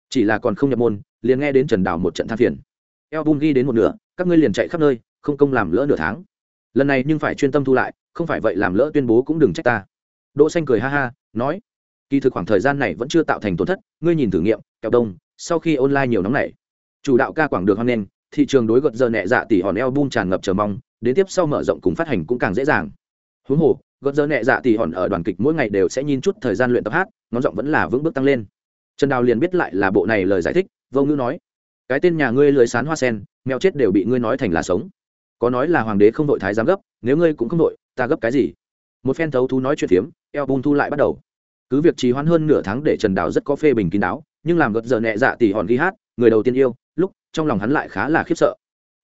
Chỉ là còn không nhập môn, liền nghe đến trần đảo một trận than phiền eo bun ghi đến một nửa, các ngươi liền chạy khắp nơi, không công làm lỡ nửa tháng. Lần này nhưng phải chuyên tâm thu lại, không phải vậy làm lỡ tuyên bố cũng đừng trách ta. Đỗ xanh cười ha ha, nói, kỳ thực khoảng thời gian này vẫn chưa tạo thành tổn thất, ngươi nhìn thử nghiệm, kẹo đông, sau khi online nhiều nóng này, chủ đạo ca quảng được hoan nghênh, thị trường đối gật giờ nhẹ dạ tỷ hòn eo bun tràn ngập chờ mong, đến tiếp sau mở rộng cùng phát hành cũng càng dễ dàng. Huống hồ gợt giờ nhẹ dạ tỷ hòn ở đoàn kịch mỗi ngày đều sẽ nhìn chút thời gian luyện tập hát, ngón giọng vẫn là vững bước tăng lên. Trần đào liền biết lại là bộ này lời giải thích, vô ngữ nói cái tên nhà ngươi lưới sán hoa sen, mèo chết đều bị ngươi nói thành là sống. Có nói là hoàng đế không đội thái giám gấp, nếu ngươi cũng không đội, ta gấp cái gì? Một phen thấu thú nói chuyện phiếm, eo bun thu lại bắt đầu. Cứ việc trì hoãn hơn nửa tháng để trần đào rất có phê bình kín đáo, nhưng làm gật giờ nhẹ dạ tỉ hòn ghi hát, người đầu tiên yêu, lúc, trong lòng hắn lại khá là khiếp sợ.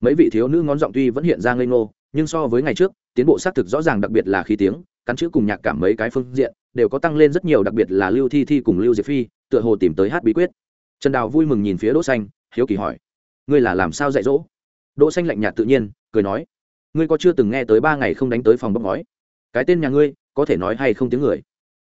Mấy vị thiếu nữ ngón giọng tuy vẫn hiện ra ngây ngô, nhưng so với ngày trước, tiến bộ xác thực rõ ràng đặc biệt là khí tiếng, cắn chữ cùng nhạc cảm mấy cái phương diện, đều có tăng lên rất nhiều, đặc biệt là lưu thi thi cùng lưu diệp phi, tựa hồ tìm tới hát bí quyết. Trần đào vui mừng nhìn phía đỗ xanh hiếu kỳ hỏi, ngươi là làm sao dạy dỗ? Đỗ xanh lạnh nhạt tự nhiên, cười nói, ngươi có chưa từng nghe tới ba ngày không đánh tới phòng bốc ngói? Cái tên nhà ngươi, có thể nói hay không tiếng người?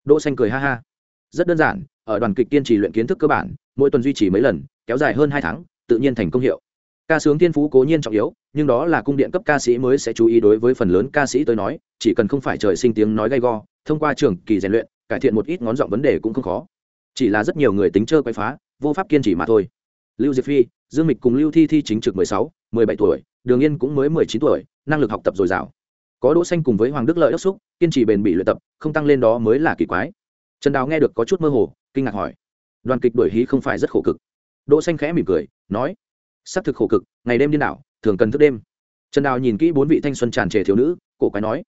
Đỗ xanh cười ha ha, rất đơn giản, ở đoàn kịch kiên trì luyện kiến thức cơ bản, mỗi tuần duy trì mấy lần, kéo dài hơn hai tháng, tự nhiên thành công hiệu. Ca sướng thiên phú cố nhiên trọng yếu, nhưng đó là cung điện cấp ca sĩ mới sẽ chú ý đối với phần lớn ca sĩ tới nói, chỉ cần không phải trời sinh tiếng nói gay go, thông qua trường kỳ rèn luyện, cải thiện một ít ngón giọng vấn đề cũng không khó. Chỉ là rất nhiều người tính chơi quay phá, vô pháp kiên trì mà thôi lưu diệp phi, dương mịch cùng lưu thi thi chính trực mười sáu, mười bảy tuổi, đường yên cũng mới mười chín tuổi, năng lực học tập dồi dào. Có đỗ xanh cùng với hoàng đức lợi đốc xúc, kiên trì bền bỉ luyện tập, không tăng lên đó mới là kỳ quái. Trần đào nghe được có chút mơ hồ, kinh ngạc hỏi. Đoàn kịch đổi hí không phải rất khổ cực. Đỗ xanh khẽ mỉm cười, nói, sắp thực khổ cực, ngày đêm điên đảo, thường cần thức đêm. Trần đào nhìn kỹ bốn vị thanh xuân tràn trề thiếu nữ, cổ quái nói,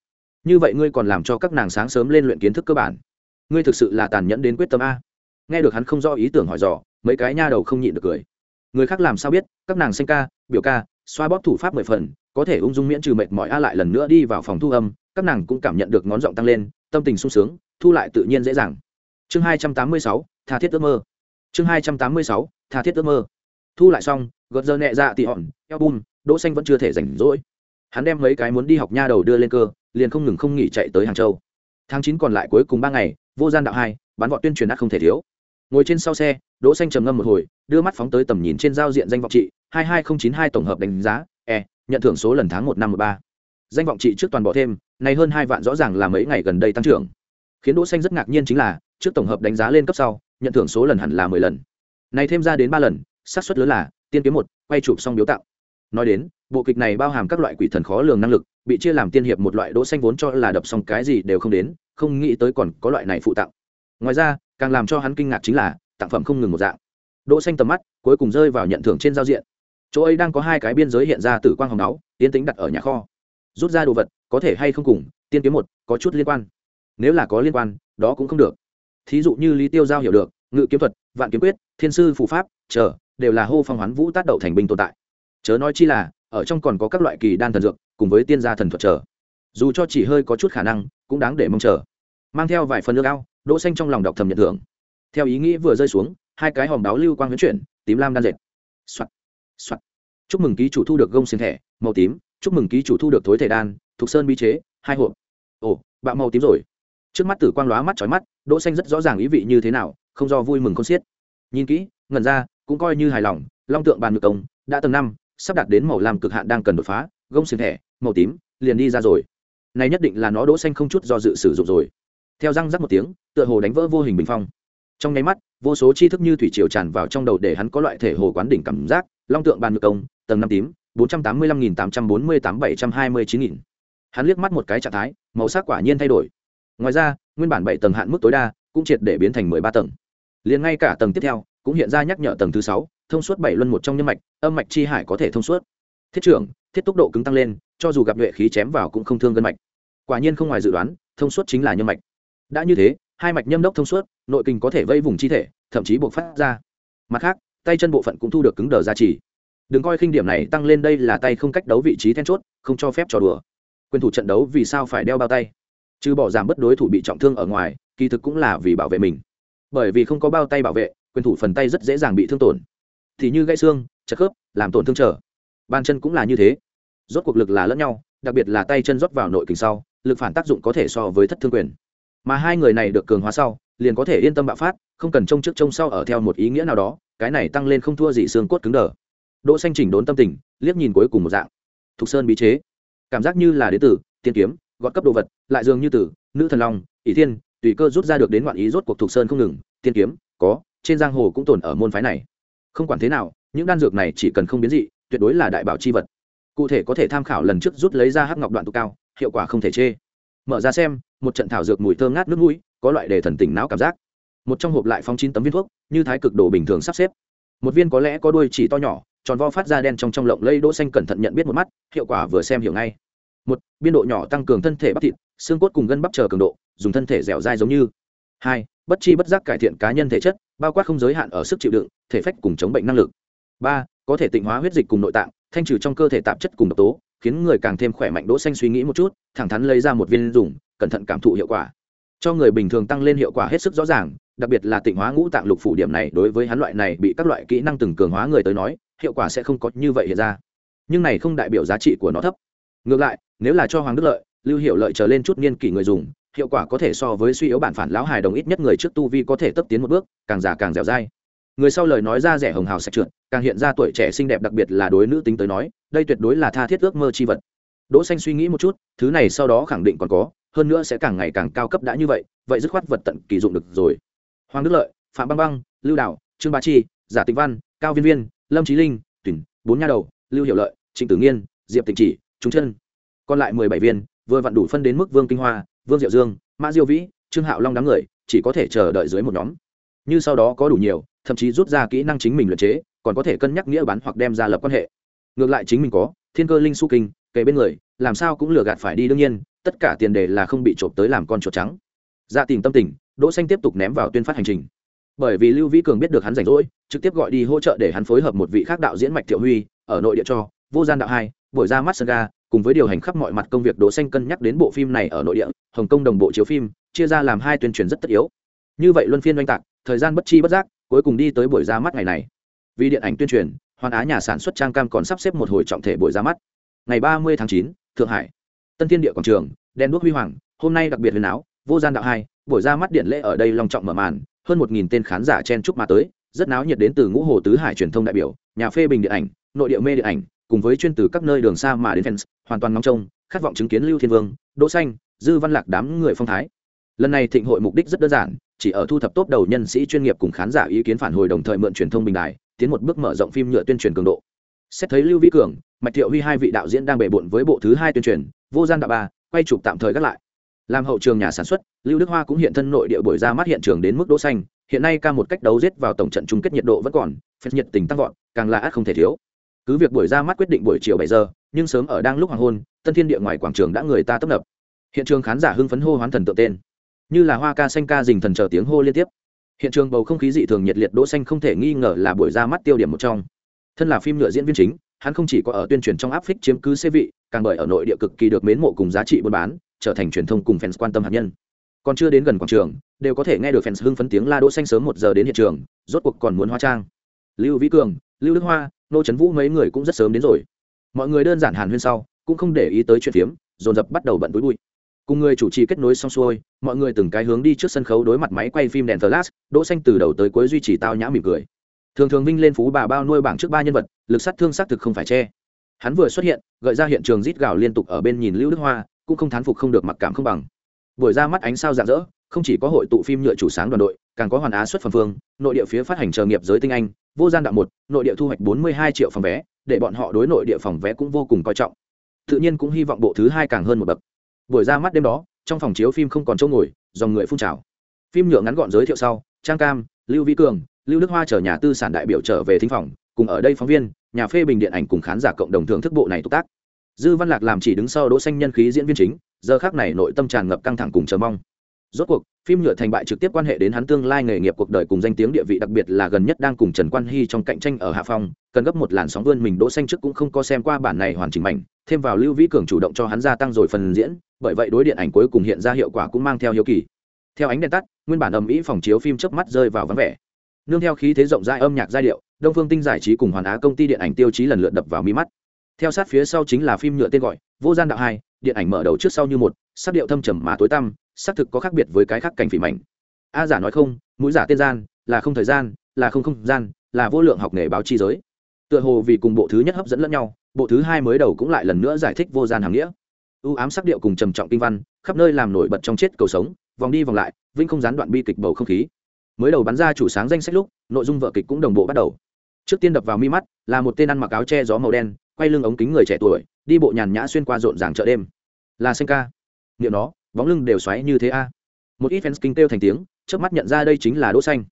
như vậy ngươi còn làm cho các nàng sáng sớm lên luyện kiến thức cơ bản. Ngươi thực sự là tàn nhẫn đến quyết tâm a. Nghe được hắn không do ý tưởng hỏi dò, mấy cái nha đầu không nhịn được cười người khác làm sao biết các nàng xanh ca biểu ca xoa bóp thủ pháp mười phần có thể ung dung miễn trừ mệt mỏi a lại lần nữa đi vào phòng thu âm các nàng cũng cảm nhận được ngón giọng tăng lên tâm tình sung sướng thu lại tự nhiên dễ dàng. Chương hai trăm tám mươi sáu tha thiết ước mơ. Chương hai trăm tám mươi sáu tha thiết ước mơ. Thu lại xong gợt giờ nhẹ dạ tị hòn eo bùn, đỗ xanh vẫn chưa thể rảnh rỗi. Hắn đem mấy cái muốn đi học nha đầu đưa lên cơ liền không ngừng không nghỉ chạy tới hàng châu. Tháng chín còn lại cuối cùng ba ngày vô gian đạo hai bán vọt tuyên truyền đã không thể thiếu ngồi trên sau xe, đỗ xanh trầm ngâm một hồi, đưa mắt phóng tới tầm nhìn trên giao diện danh vọng trị, hai hai nghìn chín hai tổng hợp đánh giá e nhận thưởng số lần tháng một năm một ba. Danh vọng trị trước toàn bộ thêm, này hơn hai vạn rõ ràng là mấy ngày gần đây tăng trưởng. Khiến đỗ xanh rất ngạc nhiên chính là, trước tổng hợp đánh giá lên cấp sau, nhận thưởng số lần hẳn là mười lần. Này thêm ra đến ba lần, xác suất lớn là, tiên kiếm một, quay chụp xong biếu tạo. Nói đến, bộ kịch này bao hàm các loại quỷ thần khó lường năng lực, bị chia làm tiên hiệp một loại đỗ xanh vốn cho là đập xong cái gì đều không đến, không nghĩ tới còn có loại này phụ tặng ngoài ra, càng làm cho hắn kinh ngạc chính là, tặng phẩm không ngừng một dạng. Đỗ xanh tầm mắt cuối cùng rơi vào nhận thưởng trên giao diện. Chỗ ấy đang có hai cái biên giới hiện ra tử quang hồng náo tiến tính đặt ở nhà kho. Rút ra đồ vật, có thể hay không cùng, tiên kiếm một, có chút liên quan. Nếu là có liên quan, đó cũng không được. Thí dụ như lý tiêu giao hiểu được, ngự kiếm thuật, vạn kiếm quyết, thiên sư phù pháp, chờ, đều là hô phong hoán vũ tác đậu thành binh tồn tại. Chớ nói chi là, ở trong còn có các loại kỳ đan thần dược, cùng với tiên gia thần thuật chờ. Dù cho chỉ hơi có chút khả năng, cũng đáng để mong chờ. Mang theo vài phần nước ao đỗ xanh trong lòng đọc thầm nhận thưởng. Theo ý nghĩ vừa rơi xuống, hai cái hòm đáo lưu quang huyễn chuyển, tím lam đan dệt. Soạt soạt. Chúc mừng ký chủ thu được gông xiềng thẻ, màu tím. Chúc mừng ký chủ thu được thối thể đan, thuộc sơn bí chế, hai hộp. Ồ, bạo màu tím rồi. Trước mắt tử quang lóa mắt chói mắt, đỗ xanh rất rõ ràng ý vị như thế nào, không do vui mừng con xiết. Nhìn kỹ, ngẩn ra, cũng coi như hài lòng, long tượng bàn ngược công, đã tầng năm, sắp đạt đến màu lam cực hạn đang cần đột phá, gông xiềng thẻ, màu tím, liền đi ra rồi. Này nhất định là nó đỗ xanh không chút do dự sử dụng rồi theo răng rắc một tiếng, tựa hồ đánh vỡ vô hình bình phong. Trong nháy mắt, vô số tri thức như thủy triều tràn vào trong đầu để hắn có loại thể hồ quán đỉnh cảm giác. Long tượng bàn ngược công, tầng năm tím, bốn trăm tám mươi lăm nghìn tám trăm bốn mươi tám bảy trăm hai mươi chín nghìn. Hắn liếc mắt một cái trạng thái, màu sắc quả nhiên thay đổi. Ngoài ra, nguyên bản bảy tầng hạn mức tối đa cũng triệt để biến thành mười ba tầng. Liền ngay cả tầng tiếp theo cũng hiện ra nhắc nhở tầng thứ sáu, thông suốt bảy luân một trong nhân mạch, âm mạch chi hải có thể thông suốt. Thiết trưởng, thiết tốc độ cứng tăng lên, cho dù gặp nhuệ khí chém vào cũng không thương gân mạch. Quả nhiên không ngoài dự đoán, thông suốt chính là nhân mạch đã như thế, hai mạch nhâm đốc thông suốt, nội kinh có thể vây vùng chi thể, thậm chí buộc phát ra. Mặt khác, tay chân bộ phận cũng thu được cứng đờ ra chỉ. đừng coi khinh điểm này tăng lên đây là tay không cách đấu vị trí then chốt, không cho phép trò đùa. Quyền thủ trận đấu vì sao phải đeo bao tay? Trừ bỏ giảm bất đối thủ bị trọng thương ở ngoài, kỳ thực cũng là vì bảo vệ mình. Bởi vì không có bao tay bảo vệ, quyền thủ phần tay rất dễ dàng bị thương tổn. Thì như gãy xương, chật khớp, làm tổn thương trở. Bàn chân cũng là như thế. Rốt cuộc lực là lẫn nhau, đặc biệt là tay chân rót vào nội kình sau, lực phản tác dụng có thể so với thất thương quyền mà hai người này được cường hóa sau, liền có thể yên tâm bạo phát, không cần trông trước trông sau ở theo một ý nghĩa nào đó, cái này tăng lên không thua gì xương cốt cứng đờ. Đỗ xanh chỉnh đốn tâm tình, liếc nhìn cuối cùng một dạng. Thục sơn bí chế. Cảm giác như là đế tử, tiên kiếm, gọt cấp đồ vật, lại dường như tử, nữ thần long, ỷ thiên, tùy cơ rút ra được đến ngoạn ý rốt cuộc thục sơn không ngừng, tiên kiếm, có, trên giang hồ cũng tồn ở môn phái này. Không quản thế nào, những đan dược này chỉ cần không biến dị, tuyệt đối là đại bảo chi vật. Cụ thể có thể tham khảo lần trước rút lấy ra hắc ngọc đoạn tụ cao, hiệu quả không thể chê mở ra xem, một trận thảo dược mùi thơm ngát nước mũi, có loại đề thần tỉnh não cảm giác. Một trong hộp lại phóng chín tấm viên thuốc, như thái cực đồ bình thường sắp xếp. Một viên có lẽ có đuôi chỉ to nhỏ, tròn vo phát ra đen trong trong lộng lây đỗ xanh cẩn thận nhận biết một mắt, hiệu quả vừa xem hiểu ngay. Một, biên độ nhỏ tăng cường thân thể bắp thịt, xương cốt cùng gân bắp chờ cường độ, dùng thân thể dẻo dai giống như. Hai, bất chi bất giác cải thiện cá nhân thể chất, bao quát không giới hạn ở sức chịu đựng, thể phách cùng chống bệnh năng lực. Ba, có thể tịnh hóa huyết dịch cùng nội tạng, thanh trừ trong cơ thể tạp chất cùng độc tố khiến người càng thêm khỏe mạnh đỗ xanh suy nghĩ một chút, thẳng thắn lấy ra một viên dùng, cẩn thận cảm thụ hiệu quả. Cho người bình thường tăng lên hiệu quả hết sức rõ ràng, đặc biệt là tịnh hóa ngũ tạng lục phủ điểm này, đối với hắn loại này bị các loại kỹ năng từng cường hóa người tới nói, hiệu quả sẽ không có như vậy hiện ra. Nhưng này không đại biểu giá trị của nó thấp. Ngược lại, nếu là cho hoàng đức lợi, lưu hiệu lợi trở lên chút niên kỷ người dùng, hiệu quả có thể so với suy yếu bản phản lão hài đồng ít nhất người trước tu vi có thể tấp tiến một bước, càng già càng dẻo dai. Người sau lời nói ra rẻ hồng hào sạch trượt, càng hiện ra tuổi trẻ xinh đẹp đặc biệt là đối nữ tính tới nói đây tuyệt đối là tha thiết ước mơ chi vật. Đỗ xanh suy nghĩ một chút thứ này sau đó khẳng định còn có hơn nữa sẽ càng ngày càng cao cấp đã như vậy vậy dứt khoát vật tận kỳ dụng được rồi. Hoàng đức lợi phạm băng băng lưu Đào, trương bá chi giả tịch văn cao viên viên lâm trí linh tuyển bốn nha đầu lưu hiệu lợi trịnh tử nghiên diệp tịnh chỉ trúng chân còn lại mười bảy viên vừa vặn đủ phân đến mức vương kinh hoa vương diệu dương mã diêu vĩ trương hạo long đám người chỉ có thể chờ đợi dưới một nhóm. Như sau đó có đủ nhiều thậm chí rút ra kỹ năng chính mình luyện chế còn có thể cân nhắc nghĩa bán hoặc đem ra lập quan hệ ngược lại chính mình có, thiên cơ linh su kinh kể bên người, làm sao cũng lừa gạt phải đi, đương nhiên, tất cả tiền đề là không bị trộm tới làm con chuột trắng. Dạ tìm tâm tình, đỗ xanh tiếp tục ném vào tuyên phát hành trình. Bởi vì lưu vĩ cường biết được hắn rảnh rỗi, trực tiếp gọi đi hỗ trợ để hắn phối hợp một vị khác đạo diễn mạch thiệu huy, ở nội địa cho, vô gian đạo hai, buổi ra mắt sơn ga, cùng với điều hành khắp mọi mặt công việc đỗ xanh cân nhắc đến bộ phim này ở nội địa, hồng kông đồng bộ chiếu phim, chia ra làm hai tuyên truyền rất tất yếu. Như vậy luân phiên oanh tạc, thời gian bất chi bất giác, cuối cùng đi tới buổi ra mắt ngày này. Vì điện ảnh tuyên truyền hoàn á nhà sản xuất trang cam còn sắp xếp một hồi trọng thể buổi ra mắt. Ngày 30 tháng chín, thượng hải. Tân thiên địa quảng trường đèn đuốc huy hoàng hôm nay đặc biệt huyền áo vô gian đạo hai buổi ra mắt điện lễ ở đây long trọng mở màn hơn một nghìn tên khán giả chen chúc mà tới rất náo nhiệt đến từ ngũ hồ tứ hải truyền thông đại biểu nhà phê bình điện ảnh nội địa mê điện ảnh cùng với chuyên từ các nơi đường xa mà đến fans hoàn toàn ngóng trông khát vọng chứng kiến lưu thiên vương đỗ xanh dư văn lạc đám người phong thái. Lần này thịnh hội mục đích rất đơn giản chỉ ở thu thập tốt đầu nhân sĩ chuyên nghiệp cùng khán giả ý kiến phản hồi đồng thời mượn truyền thông bình đại tiến một bước mở rộng phim nhựa tuyên truyền cường độ. Xét thấy lưu vĩ cường, mạch thiệu huy hai vị đạo diễn đang bề bộn với bộ thứ hai tuyên truyền, vô gian đạo ba, quay chụp tạm thời gác lại. Làm hậu trường nhà sản xuất, lưu đức hoa cũng hiện thân nội địa buổi ra mắt hiện trường đến mức đỗ xanh, hiện nay ca một cách đấu giết vào tổng trận chung kết nhiệt độ vẫn còn, phép nhiệt tình tăng vọt, càng là át không thể thiếu. Cứ việc buổi ra mắt quyết định buổi chiều bảy giờ, nhưng sớm ở đang lúc hoàng hôn, tân thiên địa ngoài quảng trường đã người ta tấp nập. Hiện trường khán giả hưng phấn hô hoán thần tượng tên. Như là hoa ca xanh ca dình thần chờ tiếng hô liên tiếp hiện trường bầu không khí dị thường nhiệt liệt đỗ xanh không thể nghi ngờ là buổi ra mắt tiêu điểm một trong. Thân là phim nhựa diễn viên chính, hắn không chỉ có ở tuyên truyền trong áp phích chiếm cứ xê vị, càng bởi ở nội địa cực kỳ được mến mộ cùng giá trị buôn bán, trở thành truyền thông cùng fans quan tâm hạt nhân. Còn chưa đến gần quảng trường, đều có thể nghe được fans hưng phấn tiếng la đỗ xanh sớm một giờ đến hiện trường, rốt cuộc còn muốn hóa trang. Lưu vĩ cường, lưu đức hoa, nô trấn vũ mấy người cũng rất sớm đến rồi. Mọi người đơn giản hàn huyên sau, cũng không để ý tới chuyện phiếm, dồn dập bắt đầu bận túi bụi cùng người chủ trì kết nối xong xuôi, mọi người từng cái hướng đi trước sân khấu đối mặt máy quay phim đèn flash, đỗ xanh từ đầu tới cuối duy trì tao nhã mỉm cười. Thường thường vinh lên phú bà bao nuôi bảng trước ba nhân vật, lực sát thương xác thực không phải che. Hắn vừa xuất hiện, gợi ra hiện trường rít gào liên tục ở bên nhìn lưu đức hoa, cũng không thán phục không được mặc cảm không bằng. Buổi ra mắt ánh sao rạng rỡ, không chỉ có hội tụ phim nhựa chủ sáng đoàn đội, càng có hoàn á xuất phẩm phương, nội địa phía phát hành chờ nghiệp giới tinh anh, vô gian đạo một, nội địa thu hoạch bốn mươi hai triệu phòng vé, để bọn họ đối nội địa phòng vé cũng vô cùng coi trọng. Tự nhiên cũng hy vọng bộ thứ hai càng hơn một bậc buổi ra mắt đêm đó trong phòng chiếu phim không còn chỗ ngồi dòng người phun trào. Phim nhựa ngắn gọn giới thiệu sau trang cam lưu vĩ cường lưu đức hoa chở nhà tư sản đại biểu trở về thính phòng cùng ở đây phóng viên nhà phê bình điện ảnh cùng khán giả cộng đồng thưởng thức bộ này tục tác. Dư văn lạc làm chỉ đứng sau đỗ xanh nhân khí diễn viên chính giờ khác này nội tâm tràn ngập căng thẳng cùng chờ mong. Rốt cuộc phim nhựa thành bại trực tiếp quan hệ đến hắn tương lai nghề nghiệp cuộc đời cùng danh tiếng địa vị đặc biệt là gần nhất đang cùng trần quan hy trong cạnh tranh ở hạ phong cần gấp một làn sóng vươn mình đỗ xanh trước cũng không có xem qua bản này hoàn chỉnh mảnh, thêm vào lưu vĩ cường chủ động cho hắn gia tăng rồi phần diễn bởi vậy đối điện ảnh cuối cùng hiện ra hiệu quả cũng mang theo hiếu kỳ. Theo ánh đèn tắt, nguyên bản ầm ĩ phòng chiếu phim chớp mắt rơi vào vắng vẻ. Nương theo khí thế rộng rãi âm nhạc giai điệu, đông phương tinh giải trí cùng hoàn á công ty điện ảnh tiêu chí lần lượt đập vào mi mắt. Theo sát phía sau chính là phim nhựa tên gọi, vô gian đạo hai, điện ảnh mở đầu trước sau như một, sắc điệu thâm trầm mà tối tăm, xác thực có khác biệt với cái khác cảnh phim ảnh a giả nói không, mũi giả tên gian, là không thời gian, là không không gian, là vô lượng học nghề báo chi giới. Tựa hồ vì cùng bộ thứ nhất hấp dẫn lẫn nhau, bộ thứ hai mới đầu cũng lại lần nữa giải thích vô gian hàng nghĩa ưu ám sắc điệu cùng trầm trọng kinh văn, khắp nơi làm nổi bật trong chết cầu sống, vòng đi vòng lại vinh không gián đoạn bi kịch bầu không khí. Mới đầu bắn ra chủ sáng danh sách lúc, nội dung vợ kịch cũng đồng bộ bắt đầu. Trước tiên đập vào mi mắt, là một tên ăn mặc áo che gió màu đen, quay lưng ống kính người trẻ tuổi, đi bộ nhàn nhã xuyên qua rộn ràng chợ đêm. Là xanh ca. Niệm nó, bóng lưng đều xoáy như thế a. Một ít fans kinh kêu thành tiếng trước mắt nhận ra đây chính là đỗ xanh.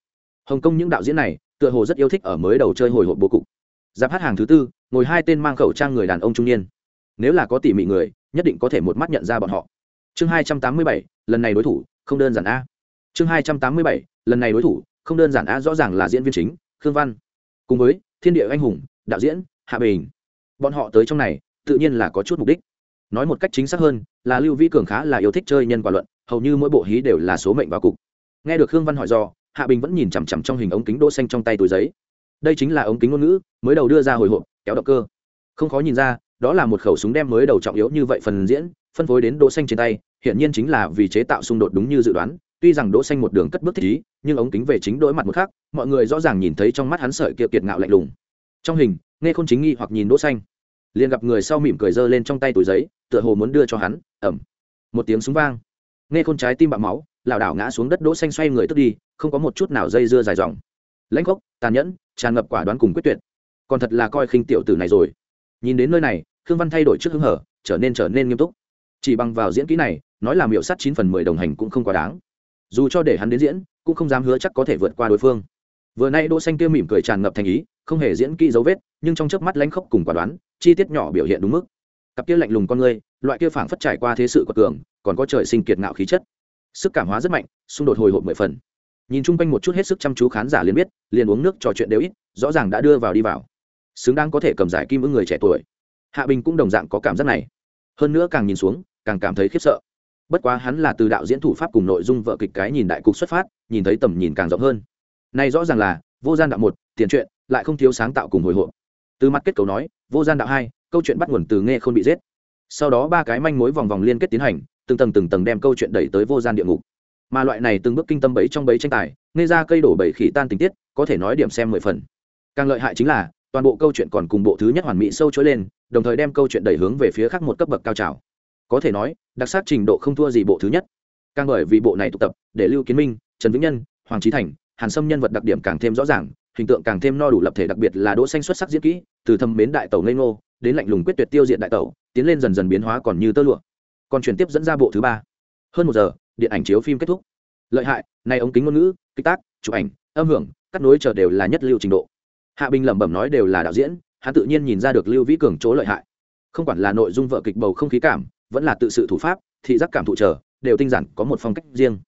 Hồng kông những đạo diễn này, tựa hồ rất yêu thích ở mới đầu chơi hồi hộp bố cục. Giáp hát hàng thứ tư, ngồi hai tên mang khẩu trang người đàn ông trung niên. Nếu là có tỉ mỉ người nhất định có thể một mắt nhận ra bọn họ. Chương hai trăm tám mươi bảy, lần này đối thủ, không đơn giản a. Chương hai trăm tám mươi bảy, lần này đối thủ, không đơn giản a rõ ràng là diễn viên chính, khương văn. Cùng với, thiên địa anh hùng, đạo diễn, hạ bình. Bọn họ tới trong này, tự nhiên là có chút mục đích. Nói một cách chính xác hơn, là lưu vĩ cường khá là yêu thích chơi nhân quả luận, hầu như mỗi bộ hí đều là số mệnh vào cục. Nghe được khương văn hỏi do hạ bình vẫn nhìn chằm chằm trong hình ống kính đỗ xanh trong tay túi giấy. Đây chính là ống kính ngôn ngữ, mới đầu đưa ra hồi hộp, kéo động cơ. Không khó nhìn ra đó là một khẩu súng đem mới đầu trọng yếu như vậy phần diễn, phân phối đến đỗ xanh trên tay hiện nhiên chính là vì chế tạo xung đột đúng như dự đoán. Tuy rằng đỗ xanh một đường cất bước thích ý, nhưng ống kính về chính đối mặt một khác mọi người rõ ràng nhìn thấy trong mắt hắn sợi kia kiệt ngạo lạnh lùng. Trong hình, nghe khôn chính nghi hoặc nhìn đỗ xanh. Liền gặp người sau mỉm cười giơ lên trong tay túi giấy, tựa hồ muốn đưa cho hắn ẩm một tiếng súng vang. Nghe khôn trái tim bạo máu, lảo đảo ngã xuống đất đỗ xanh xoay người tức đi, không có một chút nào dây dưa dài dòng. Lãnh khốc tàn nhẫn, tràn ngập quả đoán cùng quyết tuyệt. Còn thật là coi khinh tiểu tử này rồi nhìn đến nơi này, khương văn thay đổi trước hứng hở, trở nên trở nên nghiêm túc. Chỉ bằng vào diễn kỹ này, nói là miệu sắt chín phần mười đồng hành cũng không quá đáng. Dù cho để hắn đến diễn, cũng không dám hứa chắc có thể vượt qua đối phương. Vừa nay đỗ xanh kia mỉm cười tràn ngập thành ý, không hề diễn kỹ dấu vết, nhưng trong chớp mắt lãnh khốc cùng quả đoán, chi tiết nhỏ biểu hiện đúng mức. Cặp kia lạnh lùng con người, loại kia phảng phất trải qua thế sự của cường còn có trời sinh kiệt ngạo khí chất. Sức cảm hóa rất mạnh, xung đột hồi hộp mười phần. Nhìn chung quanh một chút hết sức chăm chú khán giả liền biết, liền uống nước trò chuyện đều ít, rõ ràng đã đưa vào đi vào xứng đáng có thể cầm giải kim ưng người trẻ tuổi. Hạ bình cũng đồng dạng có cảm giác này. Hơn nữa càng nhìn xuống, càng cảm thấy khiếp sợ. Bất quá hắn là từ đạo diễn thủ pháp cùng nội dung vợ kịch cái nhìn đại cục xuất phát, nhìn thấy tầm nhìn càng rộng hơn. Này rõ ràng là, vô gian đạo một, tiền truyện, lại không thiếu sáng tạo cùng hồi hộp. Từ mặt kết cấu nói, vô gian đạo hai, câu chuyện bắt nguồn từ nghe không bị giết. Sau đó ba cái manh mối vòng vòng liên kết tiến hành, từng tầng từng tầng đem câu chuyện đẩy tới vô gian địa ngục. Mà loại này từng bước kinh tâm bấy trong bấy tranh tài, nghe ra cây đổ bầy khỉ tan tình tiết, có thể nói điểm xem mười phần. Càng lợi hại chính là toàn bộ câu chuyện còn cùng bộ thứ nhất hoàn mỹ sâu chối lên, đồng thời đem câu chuyện đẩy hướng về phía khác một cấp bậc cao trào. Có thể nói, đặc sắc trình độ không thua gì bộ thứ nhất. Càng bởi vì bộ này tụ tập, để lưu kiến minh, trần vĩnh nhân, hoàng trí thành, hàn sâm nhân vật đặc điểm càng thêm rõ ràng, hình tượng càng thêm no đủ lập thể đặc biệt là đỗ xanh xuất sắc diễn kỹ, từ thâm mến đại tẩu ngây ngô, đến lạnh lùng quyết tuyệt tiêu diệt đại tẩu, tiến lên dần dần biến hóa còn như tơ lụa. Còn chuyển tiếp dẫn ra bộ thứ ba. Hơn một giờ, điện ảnh chiếu phim kết thúc. Lợi hại, này ống kính ngôn ngữ, kịch tác, chụp ảnh, âm hưởng, cắt nối chờ đều là nhất lưu trình độ hạ bình lẩm bẩm nói đều là đạo diễn, hắn tự nhiên nhìn ra được lưu vĩ cường chỗ lợi hại. Không quản là nội dung vợ kịch bầu không khí cảm, vẫn là tự sự thủ pháp, thị giác cảm thụ chờ đều tinh giản, có một phong cách riêng.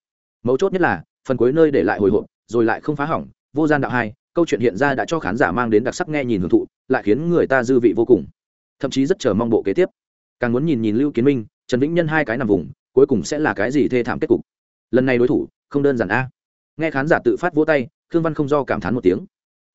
Mấu chốt nhất là, phần cuối nơi để lại hồi hộp, rồi lại không phá hỏng, vô gian đạo hai, câu chuyện hiện ra đã cho khán giả mang đến đặc sắc nghe nhìn hưởng thụ, lại khiến người ta dư vị vô cùng. Thậm chí rất chờ mong bộ kế tiếp. Càng muốn nhìn nhìn lưu kiến minh, trần vĩnh nhân hai cái nằm vùng, cuối cùng sẽ là cái gì thê thảm kết cục? Lần này đối thủ, không đơn giản a. Nghe khán giả tự phát vỗ tay, khương văn không do cảm thán một tiếng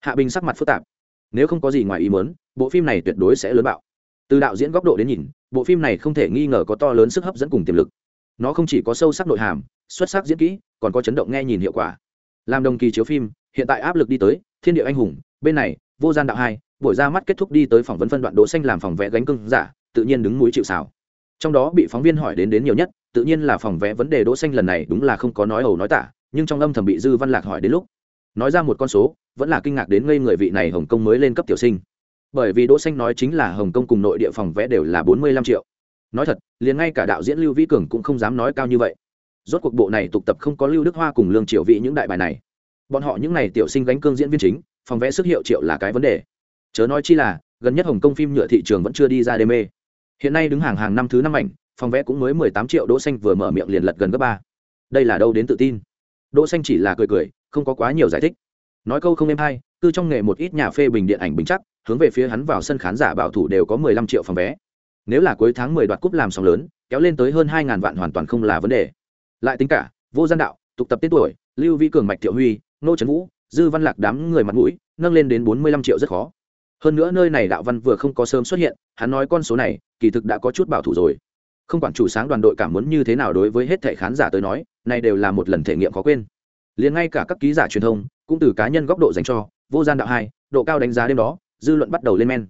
hạ bình sắc mặt phức tạp. Nếu không có gì ngoài ý muốn, bộ phim này tuyệt đối sẽ lớn bạo. Từ đạo diễn góc độ đến nhìn, bộ phim này không thể nghi ngờ có to lớn sức hấp dẫn cùng tiềm lực. Nó không chỉ có sâu sắc nội hàm, xuất sắc diễn kỹ, còn có chấn động nghe nhìn hiệu quả. Làm đồng kỳ chiếu phim, hiện tại áp lực đi tới, thiên địa anh hùng, bên này, vô gian đạo hai, buổi ra mắt kết thúc đi tới phỏng vấn phân đoạn đỗ xanh làm phòng vẽ gánh cưng giả, tự nhiên đứng mũi chịu sào. Trong đó bị phóng viên hỏi đến đến nhiều nhất, tự nhiên là phòng vẽ vấn đề đỗ xanh lần này đúng là không có nói ẩu nói tả, nhưng trong âm thầm bị dư văn lạc hỏi đến lúc nói ra một con số, vẫn là kinh ngạc đến ngây người vị này hồng kông mới lên cấp tiểu sinh. Bởi vì đỗ xanh nói chính là hồng kông cùng nội địa phòng vẽ đều là bốn mươi lăm triệu. Nói thật, liền ngay cả đạo diễn lưu vĩ cường cũng không dám nói cao như vậy. Rốt cuộc bộ này tục tập không có lưu đức hoa cùng lương triệu vị những đại bài này. Bọn họ những này tiểu sinh gánh cương diễn viên chính, phòng vẽ sức hiệu triệu là cái vấn đề. Chớ nói chi là, gần nhất hồng kông phim nhựa thị trường vẫn chưa đi ra đê mê. Hiện nay đứng hàng hàng năm thứ năm ảnh, phòng vẽ cũng mới mười tám triệu, đỗ xanh vừa mở miệng liền lật gần gấp ba. Đây là đâu đến tự tin? Đỗ xanh chỉ là cười cười không có quá nhiều giải thích. Nói câu không êm hay, cư trong nghề một ít nhà phê bình điện ảnh bình chắc, hướng về phía hắn vào sân khán giả bảo thủ đều có mười lăm triệu phòng vé. Nếu là cuối tháng mười đoạt cúp làm sóng lớn, kéo lên tới hơn hai ngàn vạn hoàn toàn không là vấn đề. Lại tính cả, vô gian đạo, tục tập tên tuổi, lưu vi cường mạch thiệu huy nô trấn vũ, dư văn lạc đám người mặt mũi, nâng lên đến bốn mươi lăm triệu rất khó. Hơn nữa nơi này đạo văn vừa không có sớm xuất hiện, hắn nói con số này, kỳ thực đã có chút bảo thủ rồi. Không quản chủ sáng đoàn đội cảm muốn như thế nào đối với hết thệ khán giả tới nói, này đều là một lần thể nghiệm khó quên liền ngay cả các ký giả truyền thông cũng từ cá nhân góc độ dành cho vô gian đạo hai, độ cao đánh giá đêm đó, dư luận bắt đầu lên men.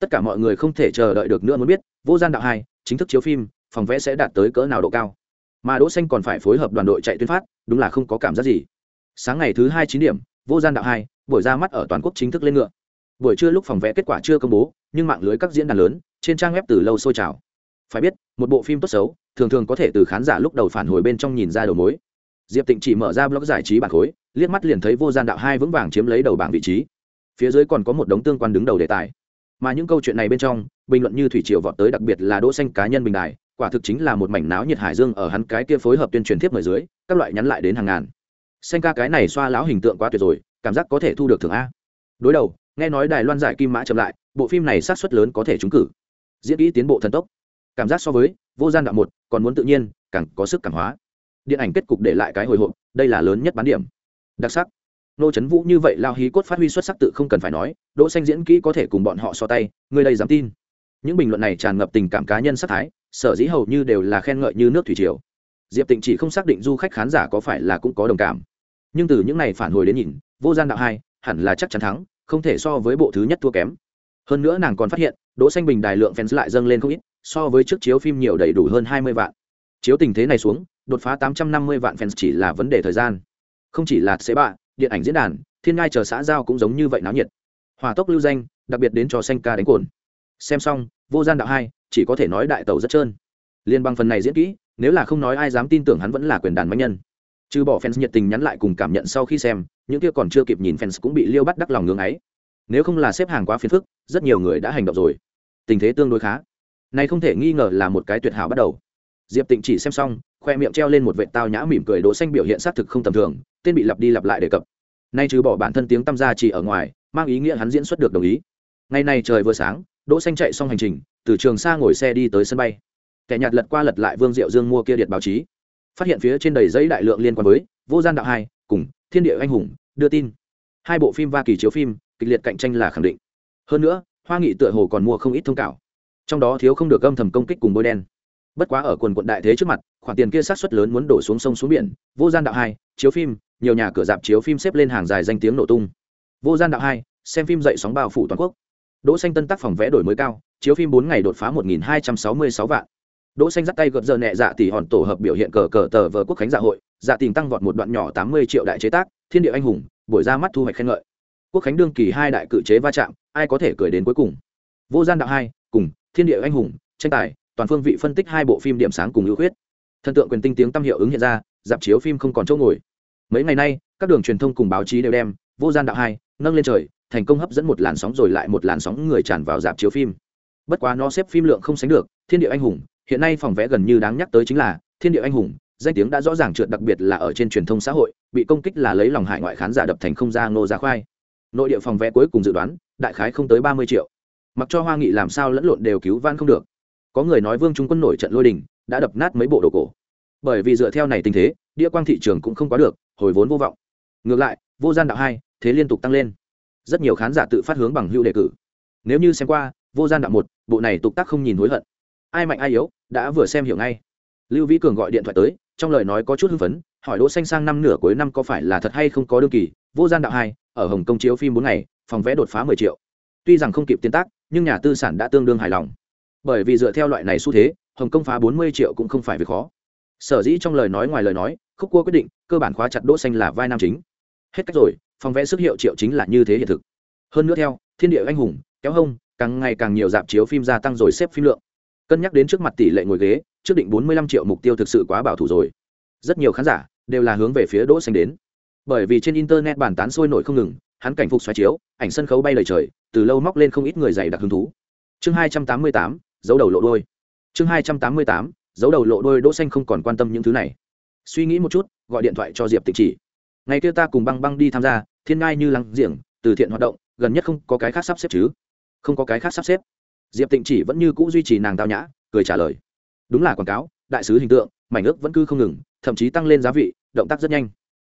Tất cả mọi người không thể chờ đợi được nữa muốn biết, vô gian đạo hai chính thức chiếu phim, phòng vẽ sẽ đạt tới cỡ nào độ cao. Mà đỗ xanh còn phải phối hợp đoàn đội chạy tuyên phát, đúng là không có cảm giác gì. Sáng ngày thứ hai chín điểm, vô gian đạo hai, buổi ra mắt ở toàn quốc chính thức lên ngựa. Buổi trưa lúc phòng vẽ kết quả chưa công bố, nhưng mạng lưới các diễn đàn lớn, trên trang web từ lâu sôi trào. Phải biết, một bộ phim tốt xấu, thường thường có thể từ khán giả lúc đầu phản hồi bên trong nhìn ra đầu mối diệp tịnh chỉ mở ra blog giải trí bản khối, liếc mắt liền thấy vô gian đạo hai vững vàng chiếm lấy đầu bảng vị trí. Phía dưới còn có một đống tương quan đứng đầu đề tài. Mà những câu chuyện này bên trong, bình luận như thủy triều vọt tới đặc biệt là đỗ xanh cá nhân bình đài, quả thực chính là một mảnh náo nhiệt hải dương ở hắn cái kia phối hợp tuyên truyền tiếp người dưới, các loại nhắn lại đến hàng ngàn. Xanh ca cái này xoa lão hình tượng quá tuyệt rồi, cảm giác có thể thu được thưởng a. Đối đầu, nghe nói đài loan giải kim mã chậm lại, bộ phim này sát suất lớn có thể trúng cử. Diễn kỹ tiến bộ thần tốc. Cảm giác so với vô gian đạo một, còn muốn tự nhiên, càng có sức cảm hóa điện ảnh kết cục để lại cái hồi hộp, đây là lớn nhất bán điểm. Đặc sắc. Nô trấn vũ như vậy lao hí cốt phát huy xuất sắc tự không cần phải nói, đỗ xanh diễn kỹ có thể cùng bọn họ so tay, người đây dám tin. Những bình luận này tràn ngập tình cảm cá nhân sắc thái, sở dĩ hầu như đều là khen ngợi như nước thủy triều. Diệp tịnh chỉ không xác định du khách khán giả có phải là cũng có đồng cảm. Nhưng từ những này phản hồi đến nhìn, vô gian đạo hai, hẳn là chắc chắn thắng, không thể so với bộ thứ nhất thua kém. Hơn nữa nàng còn phát hiện, đỗ xanh bình đài lượng fans lại dâng lên không ít, so với trước chiếu phim nhiều đầy đủ hơn hai mươi vạn. Chiếu tình thế này xuống đột phá tám trăm năm mươi vạn fans chỉ là vấn đề thời gian. Không chỉ là xế bạ, điện ảnh diễn đàn, thiên ngai chờ xã giao cũng giống như vậy náo nhiệt. Hòa tốc lưu danh, đặc biệt đến cho xanh ca đánh cồn. Xem xong, vô gian đạo hai, chỉ có thể nói đại tàu rất trơn. Liên bang phần này diễn kỹ, nếu là không nói ai dám tin tưởng hắn vẫn là quyền đàn mạnh nhân. Trừ bỏ fans nhiệt tình nhắn lại cùng cảm nhận sau khi xem, những kia còn chưa kịp nhìn fans cũng bị liêu bắt đắc lòng ngưỡng ấy. Nếu không là xếp hàng quá phiền phức, rất nhiều người đã hành động rồi. Tình thế tương đối khá. Này không thể nghi ngờ là một cái tuyệt hảo bắt đầu. Diệp tịnh chỉ xem xong khoe miệng treo lên một vệ tao nhã mỉm cười đỗ xanh biểu hiện xác thực không tầm thường, tên bị lặp đi lặp lại đề cập. Nay trừ bỏ bản thân tiếng tâm gia chỉ ở ngoài, mang ý nghĩa hắn diễn xuất được đồng ý. Ngày này trời vừa sáng, đỗ xanh chạy xong hành trình, từ trường xa ngồi xe đi tới sân bay. Kẻ nhạt lật qua lật lại vương diệu dương mua kia điện báo chí. Phát hiện phía trên đầy giấy đại lượng liên quan với vô gian đạo hai, cùng thiên địa anh hùng, đưa tin. Hai bộ phim va kỳ chiếu phim, kịch liệt cạnh tranh là khẳng định. Hơn nữa, hoa nghị tựa hồ còn mua không ít thông cáo. Trong đó thiếu không được âm thầm công kích cùng bôi đen bất quá ở quần quận đại thế trước mặt, khoản tiền kia sát xuất lớn muốn đổ xuống sông xuống biển. Vô gian đạo hai, chiếu phim, nhiều nhà cửa dạp chiếu phim xếp lên hàng dài danh tiếng nổ tung. Vô gian đạo hai, xem phim dậy sóng bao phủ toàn quốc. Đỗ xanh tân tác phòng vẽ đổi mới cao, chiếu phim bốn ngày đột phá một nghìn hai trăm sáu mươi sáu vạn. Đỗ xanh dắt tay gật giờ nhẹ dạ tỷ hòn tổ hợp biểu hiện cờ cờ tờ vờ quốc khánh dạ hội dạ tình tăng vọt một đoạn nhỏ tám mươi triệu đại chế tác, thiên địa anh hùng, buổi ra mắt thu hoạch khen ngợi. Quốc khánh đương kỳ hai đại cự chế va chạm, ai có thể cười đến cuối cùng? Vô gian đạo hai, cùng, thiên địa anh hùng, tranh tài toàn phương vị phân tích hai bộ phim điểm sáng cùng ưu khuyết. Thần tượng quyền tinh tiếng tâm hiệu ứng hiện ra, dạp chiếu phim không còn chỗ ngồi. Mấy ngày nay, các đường truyền thông cùng báo chí đều đem vô gian đạo hai nâng lên trời, thành công hấp dẫn một làn sóng rồi lại một làn sóng người tràn vào dạp chiếu phim. Bất quá nó xếp phim lượng không sánh được, thiên địa anh hùng, hiện nay phòng vẽ gần như đáng nhắc tới chính là thiên địa anh hùng, danh tiếng đã rõ ràng trượt đặc biệt là ở trên truyền thông xã hội, bị công kích là lấy lòng hải ngoại khán giả đập thành không ra ngô giá khoai. Nội địa phòng vé cuối cùng dự đoán, đại khái không tới ba mươi triệu. Mặc cho hoa nghị làm sao lẫn lộn đều cứu van không được có người nói vương trung quân nổi trận lôi đình, đã đập nát mấy bộ đồ cổ. Bởi vì dựa theo này tình thế đĩa quang thị trường cũng không quá được, hồi vốn vô vọng. Ngược lại, vô gian đạo hai, thế liên tục tăng lên. Rất nhiều khán giả tự phát hướng bằng hữu đề cử. Nếu như xem qua, vô gian đạo một, bộ này tục tác không nhìn hối hận. Ai mạnh ai yếu, đã vừa xem hiểu ngay. Lưu vĩ cường gọi điện thoại tới, trong lời nói có chút hưng phấn, hỏi đỗ xanh sang năm nửa cuối năm có phải là thật hay không có đương kỳ, vô gian đạo hai, ở hồng kông chiếu phim bốn ngày, phòng vé đột phá mười triệu. Tuy rằng không kịp tiến tác, nhưng nhà tư sản đã tương đương hài lòng bởi vì dựa theo loại này xu thế hồng kông phá bốn mươi triệu cũng không phải việc khó. Sở dĩ trong lời nói ngoài lời nói khúc cua quyết định cơ bản khóa chặt đỗ xanh là vai nam chính. Hết cách rồi phòng vẽ sức hiệu triệu chính là như thế hiện thực. Hơn nữa theo thiên địa anh hùng kéo hông càng ngày càng nhiều dạp chiếu phim gia tăng rồi xếp phim lượng. Cân nhắc đến trước mặt tỷ lệ ngồi ghế trước định 45 triệu mục tiêu thực sự quá bảo thủ rồi. Rất nhiều khán giả đều là hướng về phía đỗ xanh đến. Bởi vì trên internet bàn tán sôi nổi không ngừng hắn cảnh phục xoáy chiếu ảnh sân khấu bay lời trời từ lâu móc lên không ít người dày đặc hứng thú. Chương 288, giấu đầu lộ đôi. Chương hai trăm tám mươi tám, giấu đầu lộ đôi đỗ xanh không còn quan tâm những thứ này. Suy nghĩ một chút, gọi điện thoại cho diệp Tịnh chỉ. Ngày kia ta cùng băng băng đi tham gia, thiên ngai như lăng diệng từ thiện hoạt động, gần nhất không có cái khác sắp xếp chứ? Không có cái khác sắp xếp. Diệp tịnh chỉ vẫn như cũ duy trì nàng tao nhã, cười trả lời. Đúng là quảng cáo, đại sứ hình tượng, mảnh ước vẫn cứ không ngừng, thậm chí tăng lên giá vị, động tác rất nhanh.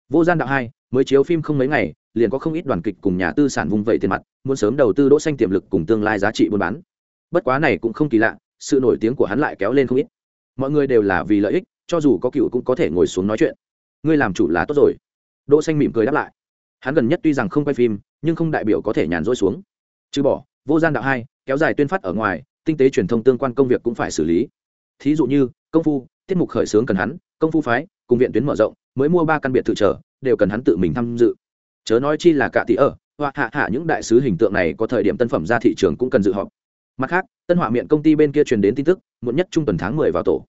Vô gian đạo hai, mới chiếu phim không mấy ngày, liền có không ít đoàn kịch cùng nhà tư sản vùng vẫy tiền mặt, muốn sớm đầu tư đỗ xanh tiềm lực cùng tương lai giá trị buôn bán bất quá này cũng không kỳ lạ, sự nổi tiếng của hắn lại kéo lên không ít. Mọi người đều là vì lợi ích, cho dù có cựu cũng có thể ngồi xuống nói chuyện. Ngươi làm chủ là tốt rồi. Đỗ xanh mỉm cười đáp lại. Hắn gần nhất tuy rằng không quay phim, nhưng không đại biểu có thể nhàn rỗi xuống. Trừ bỏ, vô gian đạo hai, kéo dài tuyên phát ở ngoài, tinh tế truyền thông tương quan công việc cũng phải xử lý. Thí dụ như, công phu, tiết mục khởi xướng cần hắn, công phu phái, cùng viện tuyến mở rộng, mới mua ba căn biệt thự trở đều cần hắn tự mình tham dự. Chớ nói chi là cả tỷ ở hoặc hạ hạ những đại sứ hình tượng này có thời điểm tân phẩm ra thị trường cũng cần dự họp mặt khác, tân họa miệng công ty bên kia truyền đến tin tức, muộn nhất trung tuần tháng mười vào tổ.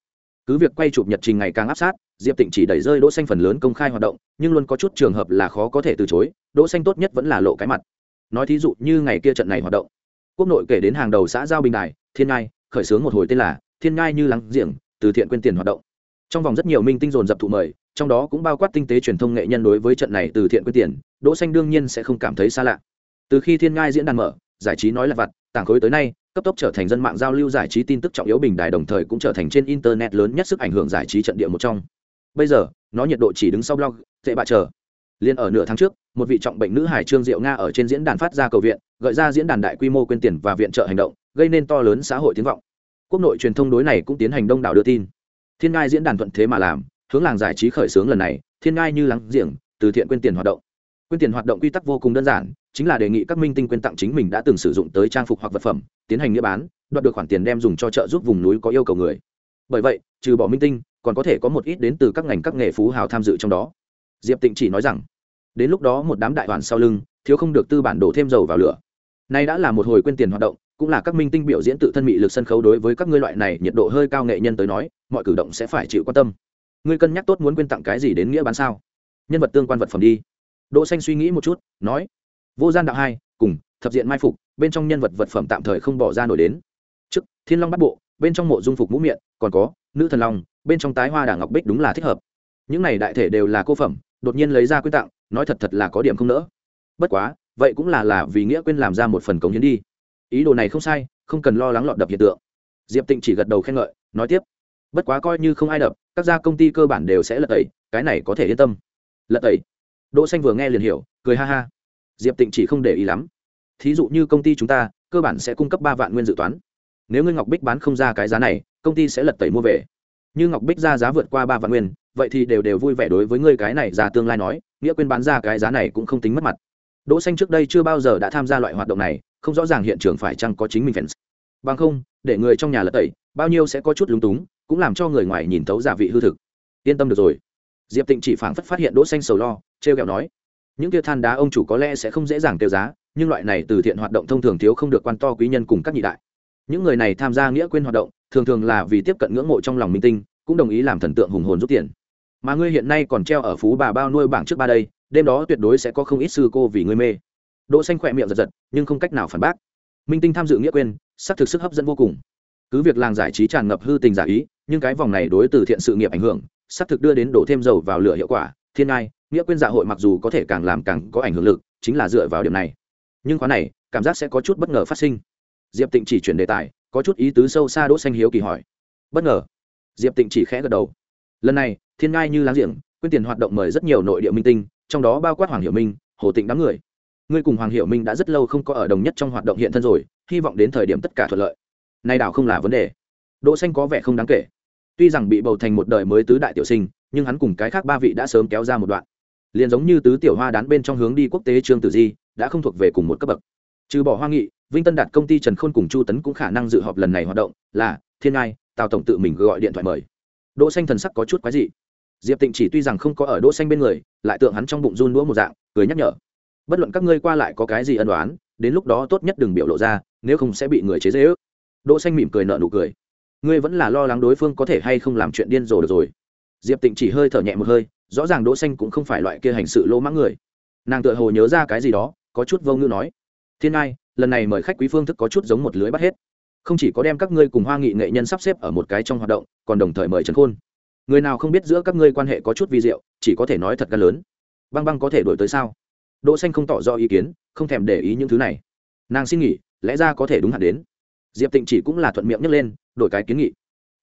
Cứ việc quay chụp nhật trình ngày càng áp sát, diệp tịnh chỉ đẩy rơi đỗ xanh phần lớn công khai hoạt động, nhưng luôn có chút trường hợp là khó có thể từ chối, đỗ xanh tốt nhất vẫn là lộ cái mặt. Nói thí dụ như ngày kia trận này hoạt động, quốc nội kể đến hàng đầu xã giao bình đài, thiên ngai, khởi xướng một hồi tên là thiên ngai như lắng giềng, từ thiện quyên tiền hoạt động. Trong vòng rất nhiều minh tinh dồn dập thụ mời, trong đó cũng bao quát tinh tế truyền thông nghệ nhân đối với trận này từ thiện quyên tiền, đỗ xanh đương nhiên sẽ không cảm thấy xa lạ. Từ khi thiên ngai diễn đàn mở, giải trí nói là vặt, tảng khối tới nay cấp tốc trở thành dân mạng giao lưu giải trí tin tức trọng yếu bình đài, đồng thời cũng trở thành trên internet lớn nhất sức ảnh hưởng giải trí trận địa một trong. Bây giờ, nó nhiệt độ chỉ đứng sau blog tệ bạ chờ. Liên ở nửa tháng trước, một vị trọng bệnh nữ hải trương diệu nga ở trên diễn đàn phát ra cầu viện, gợi ra diễn đàn đại quy mô quyên tiền và viện trợ hành động, gây nên to lớn xã hội tiếng vọng. Quốc nội truyền thông đối này cũng tiến hành đông đảo đưa tin. Thiên ngai diễn đàn thuận thế mà làm, hướng làng giải trí khởi xướng lần này, thiên ngai như lắng giềng, từ thiện quyên tiền hoạt động quyên tiền hoạt động quy tắc vô cùng đơn giản, chính là đề nghị các minh tinh quyên tặng chính mình đã từng sử dụng tới trang phục hoặc vật phẩm, tiến hành nghĩa bán, đoạt được khoản tiền đem dùng cho trợ giúp vùng núi có yêu cầu người. Bởi vậy, trừ bỏ minh tinh, còn có thể có một ít đến từ các ngành các nghề phú hào tham dự trong đó. Diệp tịnh chỉ nói rằng, đến lúc đó một đám đại đoàn sau lưng, thiếu không được tư bản đổ thêm dầu vào lửa. Nay đã là một hồi quyên tiền hoạt động, cũng là các minh tinh biểu diễn tự thân mị lực sân khấu đối với các ngươi loại này nhiệt độ hơi cao nghệ nhân tới nói, mọi cử động sẽ phải chịu quan tâm. Ngươi cân nhắc tốt muốn quyên tặng cái gì đến nghĩa bán sao? Nhân vật tương quan vật phẩm đi đỗ xanh suy nghĩ một chút, nói, vô gian đạo hai, cùng thập diện mai phục, bên trong nhân vật vật phẩm tạm thời không bỏ ra nổi đến. Trước, thiên long bắt bộ, bên trong mộ dung phục mũ miệng còn có, nữ thần long, bên trong tái hoa đảng ngọc bích đúng là thích hợp. Những này đại thể đều là cô phẩm, đột nhiên lấy ra quyên tặng, nói thật thật là có điểm không nỡ. Bất quá, vậy cũng là là vì nghĩa quên làm ra một phần cống hiến đi. Ý đồ này không sai, không cần lo lắng lọt đập hiện tượng. Diệp tịnh chỉ gật đầu khen ngợi, nói tiếp, bất quá coi như không ai đập, các gia công ty cơ bản đều sẽ lật tẩy, cái này có thể yên tâm. Lật tẩy? Đỗ xanh vừa nghe liền hiểu, cười ha ha. Diệp tịnh chỉ không để ý lắm. Thí dụ như công ty chúng ta, cơ bản sẽ cung cấp ba vạn nguyên dự toán. Nếu ngươi ngọc bích bán không ra cái giá này, công ty sẽ lật tẩy mua về. Như ngọc bích ra giá vượt qua ba vạn nguyên, vậy thì đều đều vui vẻ đối với ngươi cái này ra tương lai nói, nghĩa quên bán ra cái giá này cũng không tính mất mặt. Đỗ xanh trước đây chưa bao giờ đã tham gia loại hoạt động này, không rõ ràng hiện trường phải chăng có chính mình fans. Bằng không, để người trong nhà lật tẩy, bao nhiêu sẽ có chút lúng túng, cũng làm cho người ngoài nhìn thấu giả vị hư thực. Yên tâm được rồi diệp tịnh chỉ phảng phất phát hiện đỗ xanh sầu lo treo kẹo nói, những kia than đá ông chủ có lẽ sẽ không dễ dàng tiêu giá, nhưng loại này từ thiện hoạt động thông thường thiếu không được quan to quý nhân cùng các nhị đại. Những người này tham gia nghĩa quên hoạt động, thường thường là vì tiếp cận ngưỡng mộ trong lòng minh tinh, cũng đồng ý làm thần tượng hùng hồn rút tiền. Mà ngươi hiện nay còn treo ở phú bà bao nuôi bảng trước ba đây, đêm đó tuyệt đối sẽ có không ít sư cô vì ngươi mê. Đỗ xanh khỏe miệng giật giật, nhưng không cách nào phản bác. Minh tinh tham dự nghĩa quên sắc thực sức hấp dẫn vô cùng. Cứ việc làng giải trí tràn ngập hư tình giả ý, nhưng cái vòng này đối từ thiện sự nghiệp ảnh hưởng xác thực đưa đến đổ thêm dầu vào lửa hiệu quả, thiên ai nghĩa quên dạ hội mặc dù có thể càng làm càng có ảnh hưởng lực, chính là dựa vào điểm này. Nhưng khóa này, cảm giác sẽ có chút bất ngờ phát sinh. Diệp tịnh chỉ chuyển đề tài, có chút ý tứ sâu xa đỗ xanh hiếu kỳ hỏi. Bất ngờ. Diệp tịnh chỉ khẽ gật đầu. Lần này, thiên ngai như láng giềng, quyên tiền hoạt động mời rất nhiều nội địa minh tinh, trong đó bao quát hoàng hiểu minh, hồ tịnh đám người. Ngươi cùng hoàng hiểu minh đã rất lâu không có ở đồng nhất trong hoạt động hiện thân rồi, hy vọng đến thời điểm tất cả thuận lợi. Nay đảo không là vấn đề. Đỗ xanh có vẻ không đáng kể tuy rằng bị bầu thành một đời mới tứ đại tiểu sinh, nhưng hắn cùng cái khác ba vị đã sớm kéo ra một đoạn. Liền giống như tứ tiểu hoa đán bên trong hướng đi quốc tế trương tử di, đã không thuộc về cùng một cấp bậc. Trừ bỏ hoa nghị, vinh tân đạt công ty trần khôn cùng chu tấn cũng khả năng dự họp lần này hoạt động, là thiên ngai, tào tổng tự mình gọi điện thoại mời. Đỗ xanh thần sắc có chút quái dị. Diệp tịnh chỉ tuy rằng không có ở đỗ xanh bên người, lại tượng hắn trong bụng run đũa một dạng, cười nhắc nhở. Bất luận các ngươi qua lại có cái gì ân đoán đến lúc đó tốt nhất đừng biểu lộ ra, nếu không sẽ bị người chế dễ ước đỗ xanh mỉm cười nở nụ cười ngươi vẫn là lo lắng đối phương có thể hay không làm chuyện điên rồ được rồi. Diệp tịnh chỉ hơi thở nhẹ một hơi, rõ ràng đỗ xanh cũng không phải loại kia hành sự lỗ mãng người. Nàng tựa hồ nhớ ra cái gì đó, có chút vô ngữ nói, thiên ai lần này mời khách quý phương thức có chút giống một lưới bắt hết. Không chỉ có đem các ngươi cùng hoa nghị nghệ nhân sắp xếp ở một cái trong hoạt động, còn đồng thời mời trần khôn. Người nào không biết giữa các ngươi quan hệ có chút vi diệu, chỉ có thể nói thật gan lớn. Băng băng có thể đổi tới sao? Đỗ xanh không tỏ rõ ý kiến, không thèm để ý những thứ này. Nàng xin nghỉ, lẽ ra có thể đúng hạn đến diệp tịnh chỉ cũng là thuận miệng nhấc lên, đổi cái kiến nghị.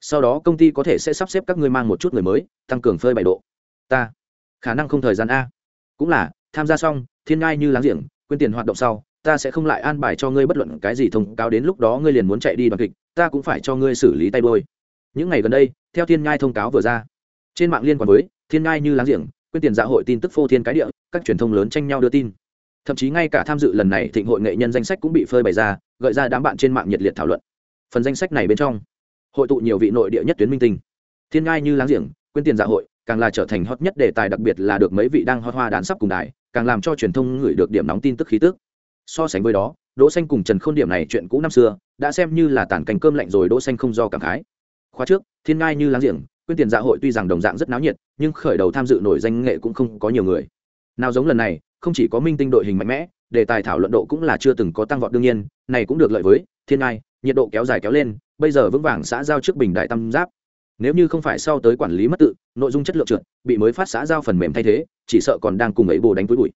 Sau đó công ty có thể sẽ sắp xếp các ngươi mang một chút người mới, tăng cường phơi bảy độ. Ta, khả năng không thời gian a. Cũng là, tham gia xong, thiên ngai như láng giềng quyên tiền hoạt động sau, ta sẽ không lại an bài cho ngươi bất luận cái gì thông cáo đến lúc đó ngươi liền muốn chạy đi đoàn kịch, ta cũng phải cho ngươi xử lý tay bôi những ngày gần đây, theo thiên ngai thông cáo vừa ra, trên mạng liên quan với thiên ngai như láng giềng quyên tiền dạ hội tin tức phô thiên cái địa, các truyền thông lớn tranh nhau đưa tin thậm chí ngay cả tham dự lần này thịnh hội nghệ nhân danh sách cũng bị phơi bày ra, gợi ra đám bạn trên mạng nhiệt liệt thảo luận. Phần danh sách này bên trong, hội tụ nhiều vị nội địa nhất tuyến minh tinh. Thiên ngai như láng giềng, quyên tiền dạ hội, càng là trở thành hot nhất đề tài đặc biệt là được mấy vị đang hot hoa đán sắp cùng đài, càng làm cho truyền thông gửi được điểm nóng tin tức khí tức. So sánh với đó, đỗ xanh cùng trần khôn điểm này chuyện cũ năm xưa, đã xem như là tàn cành cơm lạnh rồi đỗ xanh không do cảm khái. Khóa trước, thiên ngai như láng giềng, quyên tiền dạ hội tuy rằng đồng dạng rất náo nhiệt, nhưng khởi đầu tham dự nổi danh nghệ cũng không có nhiều người. Nào giống lần này không chỉ có minh tinh đội hình mạnh mẽ, đề tài thảo luận độ cũng là chưa từng có tăng vọt đương nhiên, này cũng được lợi với thiên ngai, nhiệt độ kéo dài kéo lên, bây giờ vững vàng xã giao trước bình đại tam giáp. Nếu như không phải sau tới quản lý mất tự, nội dung chất lượng trượt, bị mới phát xã giao phần mềm thay thế, chỉ sợ còn đang cùng ấy bồ đánh túi bụi.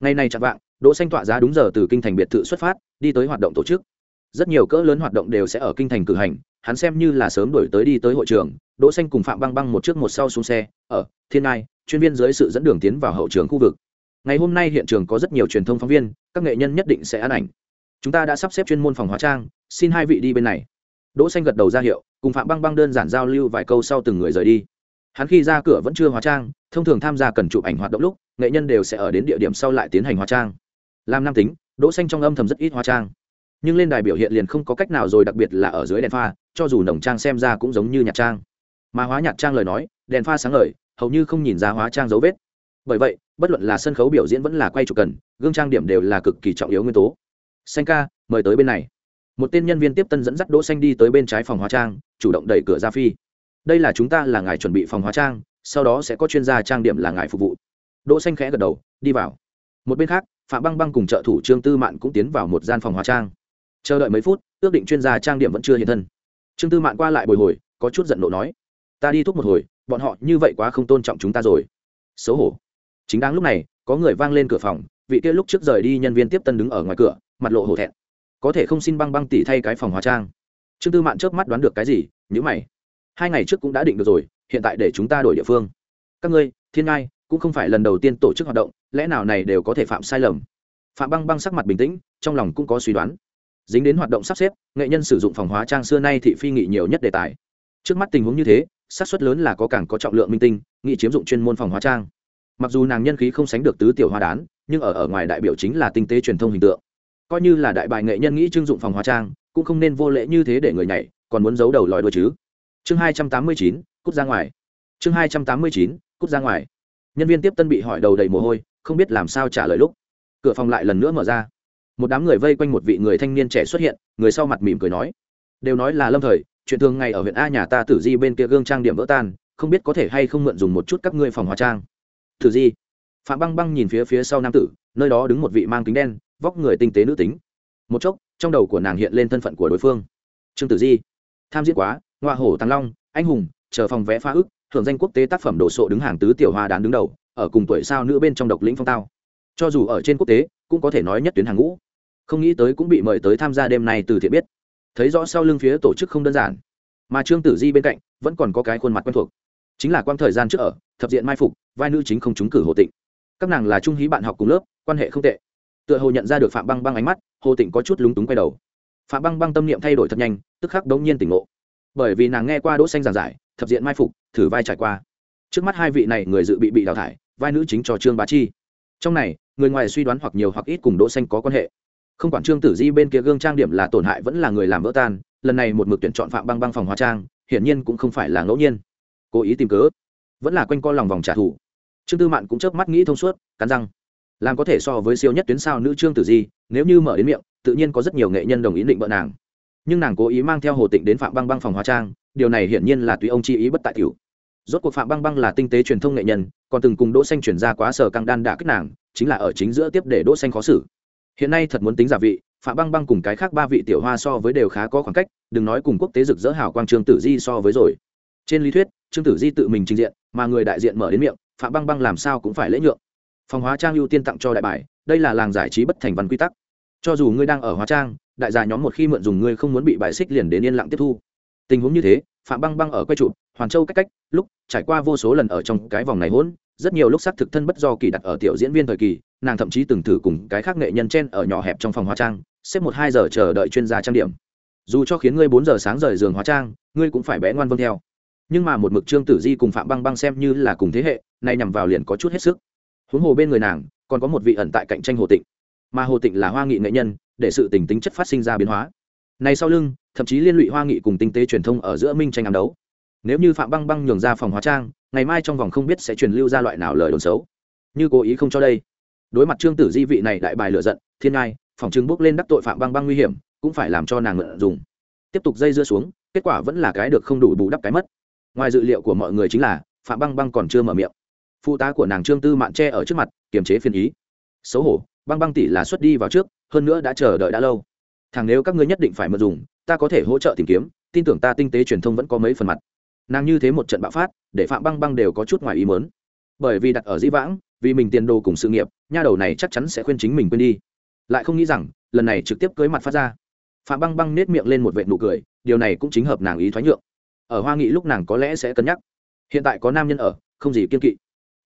Ngày nay chặt vạng, đỗ xanh tọa giá đúng giờ từ kinh thành biệt thự xuất phát, đi tới hoạt động tổ chức. Rất nhiều cỡ lớn hoạt động đều sẽ ở kinh thành cử hành, hắn xem như là sớm đổi tới đi tới hội trường, đỗ xanh cùng phạm băng băng một trước một sau xuống xe, ở thiên ngai, chuyên viên dưới sự dẫn đường tiến vào hậu trường khu vực ngày hôm nay hiện trường có rất nhiều truyền thông phóng viên, các nghệ nhân nhất định sẽ ăn ảnh. Chúng ta đã sắp xếp chuyên môn phòng hóa trang, xin hai vị đi bên này. Đỗ xanh gật đầu ra hiệu, cùng phạm băng băng đơn giản giao lưu vài câu sau từng người rời đi. Hắn khi ra cửa vẫn chưa hóa trang, thông thường tham gia cần chụp ảnh hoạt động lúc, nghệ nhân đều sẽ ở đến địa điểm sau lại tiến hành hóa trang. Làm nam tính, đỗ xanh trong âm thầm rất ít hóa trang. Nhưng lên đài biểu hiện liền không có cách nào rồi, đặc biệt là ở dưới đèn pha, cho dù nồng trang xem ra cũng giống như nhạt trang. Mà hóa nhạt trang lời nói, đèn pha sáng lời hầu như không nhìn ra hóa trang dấu vết bởi vậy, bất luận là sân khấu biểu diễn vẫn là quay chụp cần, gương trang điểm đều là cực kỳ trọng yếu nguyên tố. Xanh ca, mời tới bên này. Một tên nhân viên tiếp tân dẫn dắt đỗ xanh đi tới bên trái phòng hóa trang, chủ động đẩy cửa ra phi. Đây là chúng ta là ngài chuẩn bị phòng hóa trang, sau đó sẽ có chuyên gia trang điểm là ngài phục vụ. Đỗ xanh khẽ gật đầu, đi vào. Một bên khác, phạm băng băng cùng trợ thủ trương tư mạn cũng tiến vào một gian phòng hóa trang. Chờ đợi mấy phút, ước định chuyên gia trang điểm vẫn chưa hiện thân. Trương tư mạn qua lại bồi hồi, có chút giận nộ nói, ta đi thuốc một hồi, bọn họ như vậy quá không tôn trọng chúng ta rồi. Xấu hổ chính đáng lúc này, có người vang lên cửa phòng, vị kia lúc trước rời đi nhân viên tiếp tân đứng ở ngoài cửa, mặt lộ hổ thẹn. Có thể không xin băng băng tỉ thay cái phòng hóa trang. Trương tư mạn trước mắt đoán được cái gì nhữ mày. Hai ngày trước cũng đã định được rồi, hiện tại để chúng ta đổi địa phương. Các ngươi, thiên ngai, cũng không phải lần đầu tiên tổ chức hoạt động, lẽ nào này đều có thể phạm sai lầm? Phạm băng băng sắc mặt bình tĩnh, trong lòng cũng có suy đoán. Dính đến hoạt động sắp xếp, nghệ nhân sử dụng phòng hóa trang xưa nay thị phi nghị nhiều nhất đề tài. Trước mắt tình huống như thế, xác suất lớn là có càng có trọng lượng minh tinh, nghị chiếm dụng chuyên môn phòng hóa trang mặc dù nàng nhân khí không sánh được tứ tiểu hoa đán, nhưng ở ở ngoài đại biểu chính là tinh tế truyền thông hình tượng. Coi như là đại bài nghệ nhân nghĩ trưng dụng phòng hóa trang, cũng không nên vô lễ như thế để người nhảy, còn muốn giấu đầu lòi đuôi chứ. Chương hai trăm tám mươi chín, cút ra ngoài. Chương hai trăm tám mươi chín, cút ra ngoài. Nhân viên tiếp tân bị hỏi đầu đầy mồ hôi, không biết làm sao trả lời lúc. Cửa phòng lại lần nữa mở ra. Một đám người vây quanh một vị người thanh niên trẻ xuất hiện, người sau mặt mỉm cười nói. Đều nói là lâm thời, chuyện thường ngày ở huyện a nhà ta tử di bên kia gương trang điểm vỡ tan, không biết có thể hay không mượn dùng một chút các ngươi phòng hóa trang thử di. Phạm băng băng nhìn phía phía sau nam tử, nơi đó đứng một vị mang kính đen, vóc người tinh tế nữ tính. Một chốc, trong đầu của nàng hiện lên thân phận của đối phương. Trương tử di. Tham diễn quá ngoại hổ thăng long, anh hùng, chờ phòng vẽ phá ức thường danh quốc tế tác phẩm đồ sộ đứng hàng tứ tiểu hoa đán đứng đầu, ở cùng tuổi sao nữ bên trong độc lĩnh phong tao. Cho dù ở trên quốc tế, cũng có thể nói nhất tuyến hàng ngũ. Không nghĩ tới cũng bị mời tới tham gia đêm nay từ thiện biết. Thấy rõ sau lưng phía tổ chức không đơn giản, mà trương tử di bên cạnh vẫn còn có cái khuôn mặt quen thuộc chính là quang thời gian trước ở, thập diện mai phục, vai nữ chính không trúng cử hồ tịnh. Các nàng là trung hí bạn học cùng lớp, quan hệ không tệ. Tựa hồ nhận ra được phạm băng băng ánh mắt, hồ tịnh có chút lúng túng quay đầu. Phạm băng băng tâm niệm thay đổi thật nhanh, tức khắc đống nhiên tỉnh ngộ. Bởi vì nàng nghe qua đỗ xanh giảng giải, thập diện mai phục, thử vai trải qua. Trước mắt hai vị này người dự bị bị đào thải, vai nữ chính cho trương bá chi. Trong này, người ngoài suy đoán hoặc nhiều hoặc ít cùng đỗ xanh có quan hệ. Không quản trương tử di bên kia gương trang điểm là tổn hại vẫn là người làm vỡ tan, lần này một mực tuyển chọn phạm băng băng phòng hóa trang, hiển nhiên cũng không phải là ngẫu nhiên cố ý tìm cớ, vẫn là quanh co lòng vòng trả thù. Trương tư mạn cũng chớp mắt nghĩ thông suốt, cắn răng. Làm có thể so với siêu nhất tuyến sao nữ trương tử di, nếu như mở đến miệng, tự nhiên có rất nhiều nghệ nhân đồng ý định bợ nàng. Nhưng nàng cố ý mang theo hồ tịnh đến phạm băng băng phòng hóa trang, điều này hiển nhiên là tùy ông chi ý bất tại tiểu rốt cuộc phạm băng băng là tinh tế truyền thông nghệ nhân, còn từng cùng đỗ xanh chuyển ra quá sở căng đan đả kích nàng, chính là ở chính giữa tiếp để đỗ xanh khó xử. Hiện nay thật muốn tính giả vị, phạm băng băng cùng cái khác ba vị tiểu hoa so với đều khá có khoảng cách, đừng nói cùng quốc tế rực rỡ hào quang trương tử di so với rồi. Trên lý thuyết trương tử di tự mình trình diện, mà người đại diện mở đến miệng, phạm băng băng làm sao cũng phải lễ nhượng. Phòng hóa trang ưu tiên tặng cho đại bài, đây là làng giải trí bất thành văn quy tắc. Cho dù ngươi đang ở hóa trang, đại gia nhóm một khi mượn dùng ngươi không muốn bị bài xích liền đến yên lặng tiếp thu. Tình huống như thế, phạm băng băng ở quay trụ hoàn châu cách cách, lúc trải qua vô số lần ở trong cái vòng này hỗn, rất nhiều lúc xác thực thân bất do kỳ đặt ở tiểu diễn viên thời kỳ, nàng thậm chí từng thử cùng cái khác nghệ nhân trên ở nhỏ hẹp trong phòng hóa trang, xếp một hai giờ chờ đợi chuyên gia trang điểm. Dù cho khiến ngươi bốn giờ sáng rời giường hóa trang, ngươi cũng phải bé ngoan vâng theo nhưng mà một mực trương tử di cùng phạm băng băng xem như là cùng thế hệ, nay nhằm vào liền có chút hết sức. Huống hồ bên người nàng, còn có một vị ẩn tại cạnh tranh hồ tịnh. Mà hồ tịnh là hoa nghị nghệ nhân, để sự tình tính chất phát sinh ra biến hóa. Này sau lưng, thậm chí liên lụy hoa nghị cùng tinh tế truyền thông ở giữa minh tranh ám đấu. Nếu như phạm băng băng nhường ra phòng hóa trang, ngày mai trong vòng không biết sẽ truyền lưu ra loại nào lời đồn xấu. Như cố ý không cho đây. Đối mặt trương tử di vị này đại bài lựa giận, thiên ngai, phòng chứng bước lên đắc tội phạm băng băng nguy hiểm, cũng phải làm cho nàng mượn dùng tiếp tục dây dưa xuống, kết quả vẫn là cái được không đủ bù đắp cái mất ngoài dự liệu của mọi người chính là, phạm băng băng còn chưa mở miệng. Phụ tá của nàng trương tư mạn tre ở trước mặt, kiềm chế phiên ý. Xấu hổ, băng băng tỷ là xuất đi vào trước, hơn nữa đã chờ đợi đã lâu. Thằng nếu các ngươi nhất định phải mượn dùng, ta có thể hỗ trợ tìm kiếm, tin tưởng ta tinh tế truyền thông vẫn có mấy phần mặt. Nàng như thế một trận bạo phát, để phạm băng băng đều có chút ngoài ý mớn bởi vì đặt ở dĩ vãng, vì mình tiền đồ cùng sự nghiệp, nha đầu này chắc chắn sẽ khuyên chính mình quên đi. Lại không nghĩ rằng, lần này trực tiếp cưới mặt phát ra. Phạm băng băng nết miệng lên một vệ nụ cười, điều này cũng chính hợp nàng ý thoái nhượng ở hoa nghị lúc nàng có lẽ sẽ cân nhắc. Hiện tại có nam nhân ở, không gì kiên kỵ.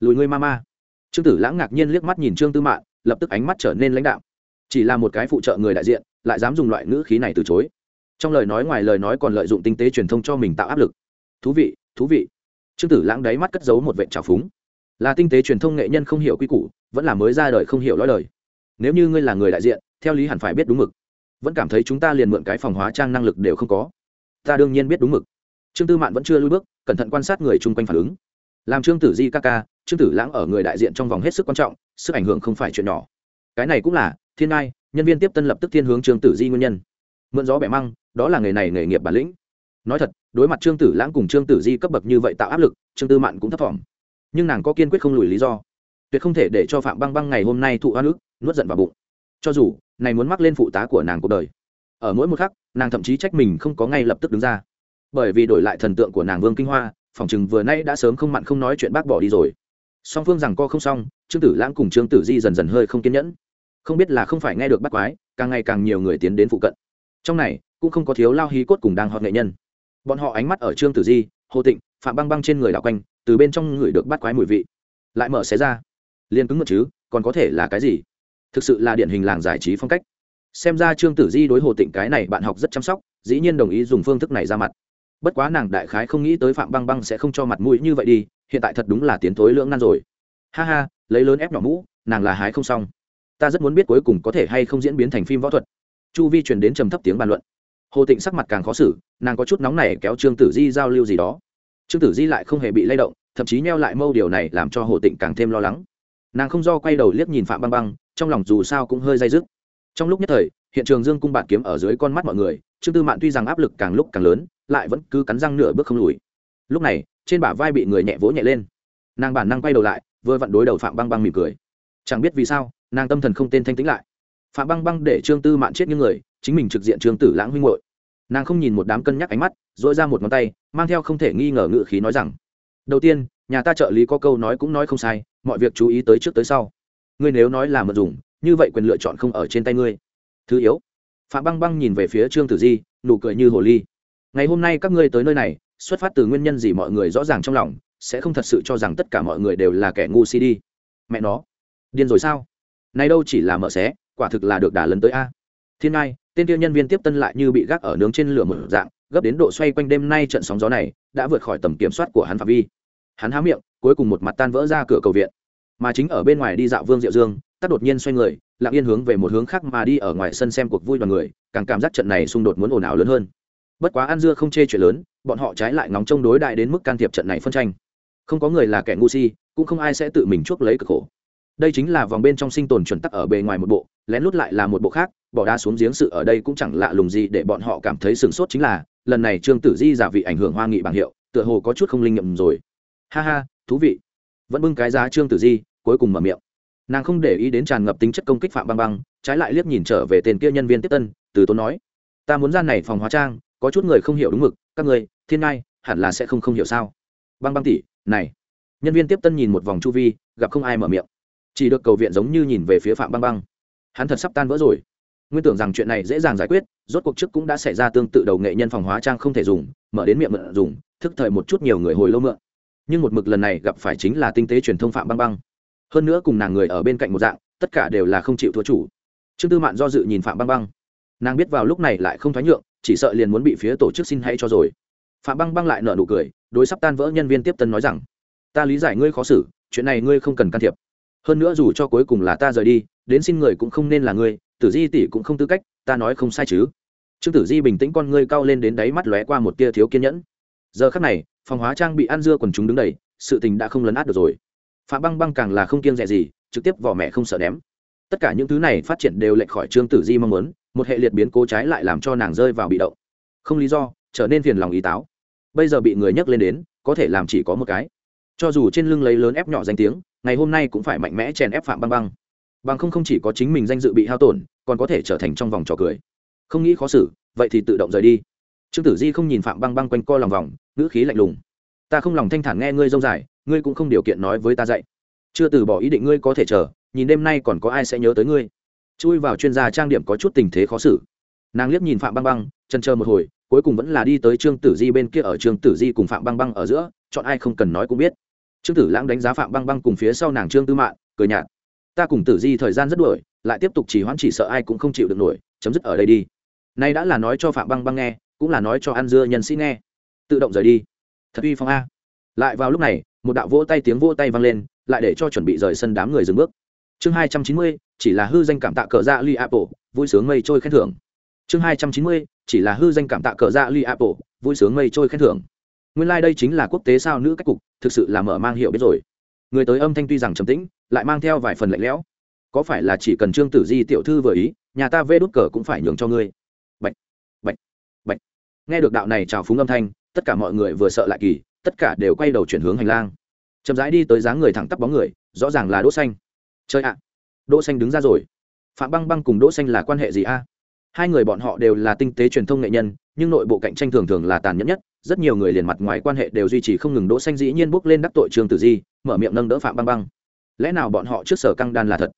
Lùi ngươi ma ma trương tử lãng ngạc nhiên liếc mắt nhìn trương tư mạn, lập tức ánh mắt trở nên lãnh đạo chỉ là một cái phụ trợ người đại diện, lại dám dùng loại ngữ khí này từ chối. Trong lời nói ngoài lời nói còn lợi dụng tinh tế truyền thông cho mình tạo áp lực. Thú vị thú vị. Trương tử lãng đáy mắt cất giấu một vệ trào phúng. Là tinh tế truyền thông nghệ nhân không hiểu quy củ, vẫn là mới ra đời không hiểu lõi đời nếu như ngươi là người đại diện, theo lý hẳn phải biết đúng mực. Vẫn cảm thấy chúng ta liền mượn cái phòng hóa trang năng lực đều không có. Ta đương nhiên biết đúng mực trương tư mạn vẫn chưa lui bước, cẩn thận quan sát người chung quanh phản ứng. Làm trương tử di ca ca, trương tử lãng ở người đại diện trong vòng hết sức quan trọng, sức ảnh hưởng không phải chuyện nhỏ. Cái này cũng là, thiên ai nhân viên tiếp tân lập tức thiên hướng trương tử di nguyên nhân. Mượn gió bẻ măng, đó là nghề này nghề nghiệp bản lĩnh. Nói thật, đối mặt trương tử lãng cùng trương tử di cấp bậc như vậy tạo áp lực, trương tư mạn cũng thấp t nhưng nàng có kiên quyết không lùi lý do. Tuyệt không thể để cho phạm băng băng ngày hôm nay thụ oan ức, nuốt giận vào bụng. Cho dù, này muốn mắc lên phụ tá của nàng cuộc đời. Ở mỗi một khắc, nàng thậm chí trách mình không có ngay lập tức đứng ra bởi vì đổi lại thần tượng của nàng vương kinh hoa phòng chừng vừa nay đã sớm không mặn không nói chuyện bác bỏ đi rồi. Song phương rằng co không xong, trương tử lãng cùng trương tử di dần dần hơi không kiên nhẫn. Không biết là không phải nghe được bắt quái, càng ngày càng nhiều người tiến đến phụ cận. Trong này, cũng không có thiếu lao hí cốt cùng đang họ nghệ nhân. Bọn họ ánh mắt ở trương tử di, hồ tịnh, phạm băng băng trên người đạo quanh, từ bên trong người được bắt quái mùi vị. Lại mở xé ra. Liên cứng ngựa chứ, còn có thể là cái gì? Thực sự là điển hình làng giải trí phong cách. Xem ra trương tử di đối hồ tịnh cái này bạn học rất chăm sóc, dĩ nhiên đồng ý dùng phương thức này ra mặt bất quá nàng đại khái không nghĩ tới phạm băng băng sẽ không cho mặt mũi như vậy đi, hiện tại thật đúng là tiến thối lưỡng nan rồi. Ha ha, lấy lớn ép nhỏ mũ, nàng là hái không xong. Ta rất muốn biết cuối cùng có thể hay không diễn biến thành phim võ thuật. Chu vi truyền đến trầm thấp tiếng bàn luận. Hồ tịnh sắc mặt càng khó xử, nàng có chút nóng này kéo trương tử di giao lưu gì đó. Trương tử di lại không hề bị lay động, thậm chí neo lại mâu điều này làm cho hồ tịnh càng thêm lo lắng. Nàng không do quay đầu liếc nhìn phạm băng băng, trong lòng dù sao cũng hơi dây dứt. Trong lúc nhất thời, hiện trường dương cung bạn kiếm ở dưới con mắt mọi người, trương tư mạn tuy rằng áp lực càng lúc càng lớn lại vẫn cứ cắn răng nửa bước không lùi. Lúc này, trên bả vai bị người nhẹ vỗ nhẹ lên. Nàng bản năng quay đầu lại, vừa vặn đối đầu phạm băng băng mỉm cười. Chẳng biết vì sao, nàng tâm thần không tên thanh tĩnh lại. Phạm băng băng để trương tư mạn chết những người, chính mình trực diện trương tử lãng huynh hội nàng không nhìn một đám cân nhắc ánh mắt dội ra một ngón tay, mang theo không thể nghi ngờ ngự khí nói rằng, đầu tiên, nhà ta trợ lý có câu nói cũng nói không sai, mọi việc chú ý tới trước tới sau. Ngươi nếu nói là mật dùng, như vậy quyền lựa chọn không ở trên tay ngươi. Thứ yếu, phạm băng băng nhìn về phía trương tử di, nụ cười như hồ ly ngày hôm nay các ngươi tới nơi này, xuất phát từ nguyên nhân gì mọi người rõ ràng trong lòng, sẽ không thật sự cho rằng tất cả mọi người đều là kẻ ngu si đi. Mẹ nó, điên rồi sao? Nay đâu chỉ là mở xé, quả thực là được đả lấn tới a. Thiên ngai, tên tiêu nhân viên tiếp tân lại như bị gác ở nướng trên lửa một dạng, gấp đến độ xoay quanh đêm nay trận sóng gió này, đã vượt khỏi tầm kiểm soát của hắn phạm vi. Hắn há miệng, cuối cùng một mặt tan vỡ ra cửa cầu viện. Mà chính ở bên ngoài đi dạo vương diệu dương, tắt đột nhiên xoay người, lặng yên hướng về một hướng khác mà đi ở ngoài sân xem cuộc vui đoàn người, càng cảm giác trận này xung đột muốn ồn ào lớn hơn bất quá ăn dưa không chê chuyện lớn, bọn họ trái lại ngóng trông đối đại đến mức can thiệp trận này phân tranh. Không có người là kẻ ngu si, cũng không ai sẽ tự mình chuốc lấy cực khổ. Đây chính là vòng bên trong sinh tồn chuẩn tắc ở bề ngoài một bộ, lén lút lại là một bộ khác, bỏ đa xuống giếng sự ở đây cũng chẳng lạ lùng gì để bọn họ cảm thấy sửng sốt chính là, lần này trương tử di giả vị ảnh hưởng hoa nghị bảng hiệu, tựa hồ có chút không linh nghiệm rồi. Ha ha, thú vị. Vẫn bưng cái giá trương tử di, cuối cùng mở miệng. Nàng không để ý đến tràn ngập tính chất công kích phạm băng băng, trái lại liếc nhìn trở về tên kia nhân viên tiếp tân, từ tốn nói, ta muốn gian này phòng hóa trang có chút người không hiểu đúng mực, các người thiên ngai, hẳn là sẽ không không hiểu sao? Băng băng tỉ này. Nhân viên tiếp tân nhìn một vòng chu vi, gặp không ai mở miệng. Chỉ được cầu viện giống như nhìn về phía phạm băng băng. Hắn thật sắp tan vỡ rồi. Nguyên tưởng rằng chuyện này dễ dàng giải quyết, rốt cuộc trước cũng đã xảy ra tương tự đầu nghệ nhân phòng hóa trang không thể dùng, mở đến miệng mượn dùng, thức thời một chút nhiều người hồi lâu mượn. Nhưng một mực lần này gặp phải chính là tinh tế truyền thông phạm băng băng. Hơn nữa cùng nàng người ở bên cạnh một dạng, tất cả đều là không chịu thua chủ. Trương tư mạn do dự nhìn phạm băng băng. Nàng biết vào lúc này lại không thoái nhượng chỉ sợ liền muốn bị phía tổ chức xin hãy cho rồi. Phạm băng băng lại nợ nụ cười, đối sắp tan vỡ nhân viên tiếp tân nói rằng, ta lý giải ngươi khó xử, chuyện này ngươi không cần can thiệp. Hơn nữa dù cho cuối cùng là ta rời đi, đến xin người cũng không nên là ngươi, tử di tỷ cũng không tư cách, ta nói không sai chứ. Trương tử di bình tĩnh con ngươi cao lên đến đáy mắt lóe qua một tia thiếu kiên nhẫn. Giờ khắc này, phòng hóa trang bị ăn dưa quần chúng đứng đầy, sự tình đã không lấn át được rồi. Phạm băng băng càng là không kiêng rẻ gì, trực tiếp vỏ mẹ không sợ ném. Tất cả những thứ này phát triển đều lệch khỏi trương tử di mong muốn một hệ liệt biến cố trái lại làm cho nàng rơi vào bị động. Không lý do, trở nên phiền lòng ý táo. Bây giờ bị người nhắc lên đến, có thể làm chỉ có một cái. Cho dù trên lưng lấy lớn ép nhỏ danh tiếng, ngày hôm nay cũng phải mạnh mẽ chèn ép phạm băng băng. Bằng không không chỉ có chính mình danh dự bị hao tổn, còn có thể trở thành trong vòng trò cười. Không nghĩ khó xử, vậy thì tự động rời đi. Trương tử di không nhìn phạm băng băng quanh co lòng vòng, ngữ khí lạnh lùng. Ta không lòng thanh thản nghe ngươi dông dài, ngươi cũng không điều kiện nói với ta dạy. Chưa từ bỏ ý định ngươi có thể chờ, nhìn đêm nay còn có ai sẽ nhớ tới ngươi? Chui vào chuyên gia trang điểm có chút tình thế khó xử. Nàng liếc nhìn phạm băng băng chân chờ một hồi, cuối cùng vẫn là đi tới trương tử di bên kia ở trương tử di cùng phạm băng băng ở giữa, chọn ai không cần nói cũng biết. Trương tử lãng đánh giá phạm băng băng cùng phía sau nàng trương tư mạng cười nhạt. Ta cùng tử di thời gian rất đuổi, lại tiếp tục chỉ hoãn chỉ sợ ai cũng không chịu được nổi, chấm dứt ở đây đi. Nay đã là nói cho phạm băng băng nghe, cũng là nói cho ăn dưa nhân sĩ nghe. Tự động rời đi. Thật uy phong a. Lại vào lúc này, một đạo vỗ tay tiếng vỗ tay vang lên, lại để cho chuẩn bị rời sân đám người dừng bước. Chương hai trăm chín mươi chỉ là hư danh cảm tạ cờ dạ li apple vui sướng mây trôi khen thưởng. Chương hai trăm chín mươi chỉ là hư danh cảm tạ cờ dạ li apple vui sướng mây trôi khen thưởng. Nguyên lai、like、đây chính là quốc tế sao nữ cách cục thực sự là mở mang hiệu biết rồi. Người tới âm thanh tuy rằng trầm tĩnh lại mang theo vài phần lạnh lẽo. Có phải là chỉ cần trương tử di tiểu thư vừa ý nhà ta vê đút cờ cũng phải nhường cho ngươi. Bạch, bạch, bạch. nghe được đạo này chào phúng âm thanh tất cả mọi người vừa sợ lại kỳ tất cả đều quay đầu chuyển hướng hành lang. Chậm rãi đi tới dáng người thẳng tắp bóng người rõ ràng là đỗ xanh. Chơi ạ đỗ xanh đứng ra rồi. Phạm băng băng cùng đỗ xanh là quan hệ gì a? Hai người bọn họ đều là tinh tế truyền thông nghệ nhân, nhưng nội bộ cạnh tranh thường thường là tàn nhẫn nhất, rất nhiều người liền mặt ngoài quan hệ đều duy trì không ngừng. Đỗ xanh dĩ nhiên bước lên đắc tội trương tử di, mở miệng nâng đỡ phạm băng băng. Lẽ nào bọn họ trước sở căng đan là thật?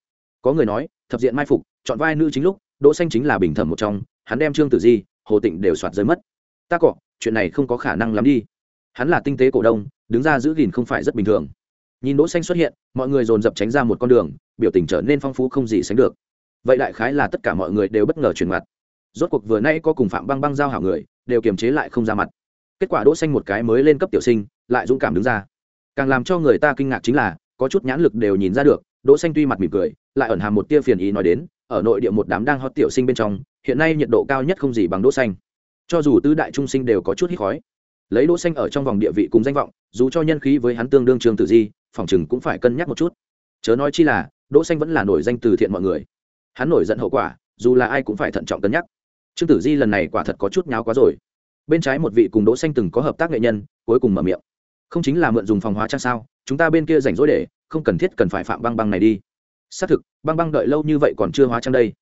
Có người nói, thập diện mai phục, chọn vai nữ chính lúc, đỗ xanh chính là bình thẩm một trong, hắn đem trương tử di, hồ tịnh đều soạt rơi mất. Ta cọ, chuyện này không có khả năng lắm đi. Hắn là tinh tế cổ đông, đứng ra giữ gìn không phải rất bình thường nhìn đỗ xanh xuất hiện, mọi người dồn dập tránh ra một con đường, biểu tình trở nên phong phú không gì sánh được. Vậy đại khái là tất cả mọi người đều bất ngờ chuyển mặt. Rốt cuộc vừa nay có cùng phạm băng băng giao hảo người, đều kiềm chế lại không ra mặt. Kết quả đỗ xanh một cái mới lên cấp tiểu sinh, lại dũng cảm đứng ra. Càng làm cho người ta kinh ngạc chính là, có chút nhãn lực đều nhìn ra được, đỗ xanh tuy mặt mỉm cười, lại ẩn hàm một tia phiền ý nói đến, ở nội địa một đám đang hot tiểu sinh bên trong, hiện nay nhiệt độ cao nhất không gì bằng đỗ xanh. Cho dù tứ đại trung sinh đều có chút hít khói. Lấy đỗ xanh ở trong vòng địa vị cùng danh vọng, dù cho nhân khí với hắn tương đương trường tử di phòng chừng cũng phải cân nhắc một chút. Chớ nói chi là, đỗ xanh vẫn là nổi danh từ thiện mọi người. Hắn nổi giận hậu quả, dù là ai cũng phải thận trọng cân nhắc. Trương tử di lần này quả thật có chút nháo quá rồi. Bên trái một vị cùng đỗ xanh từng có hợp tác nghệ nhân, cuối cùng mở miệng. Không chính là mượn dùng phòng hóa trang sao, chúng ta bên kia rảnh rỗi để, không cần thiết cần phải phạm băng băng này đi. Xác thực, băng băng đợi lâu như vậy còn chưa hóa trang đây.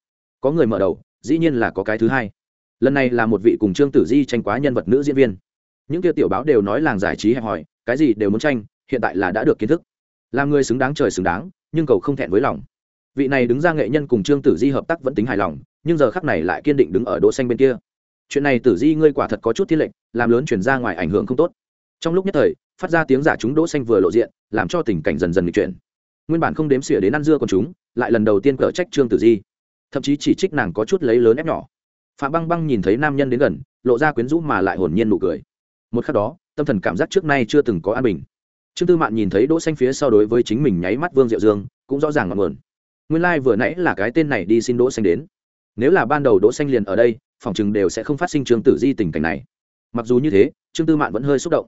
Có người mở đầu, dĩ nhiên là có cái thứ hai. Lần này là một vị cùng trương tử di tranh quá nhân vật nữ diễn viên. Những kia tiểu báo đều nói làng giải trí hẹp hòi, cái gì đều muốn tranh hiện tại là đã được kiến thức. Làm người xứng đáng, trời xứng đáng, nhưng cầu không thẹn với lòng. Vị này đứng ra nghệ nhân cùng trương tử di hợp tác vẫn tính hài lòng, nhưng giờ khắc này lại kiên định đứng ở đỗ xanh bên kia. Chuyện này tử di ngươi quả thật có chút thiên lệnh làm lớn chuyển ra ngoài ảnh hưởng không tốt. Trong lúc nhất thời, phát ra tiếng giả chúng đỗ xanh vừa lộ diện, làm cho tình cảnh dần dần nghịch chuyển. Nguyên bản không đếm xỉa đến ăn dưa còn chúng, lại lần đầu tiên cở trách trương tử di. Thậm chí chỉ trích nàng có chút lấy lớn ép nhỏ. Phạm băng băng nhìn thấy nam nhân đến gần, lộ ra quyến rũ mà lại hồn nhiên nụ cười. Một khắc đó, tâm thần cảm giác trước nay chưa từng có an bình trương tư mạn nhìn thấy đỗ xanh phía sau đối với chính mình nháy mắt vương diệu dương, cũng rõ ràng ngọn nguồn. Nguyên lai like vừa nãy là cái tên này đi xin đỗ xanh đến. Nếu là ban đầu đỗ xanh liền ở đây, phòng chừng đều sẽ không phát sinh trương tử di tình cảnh này. Mặc dù như thế, trương tư mạn vẫn hơi xúc động.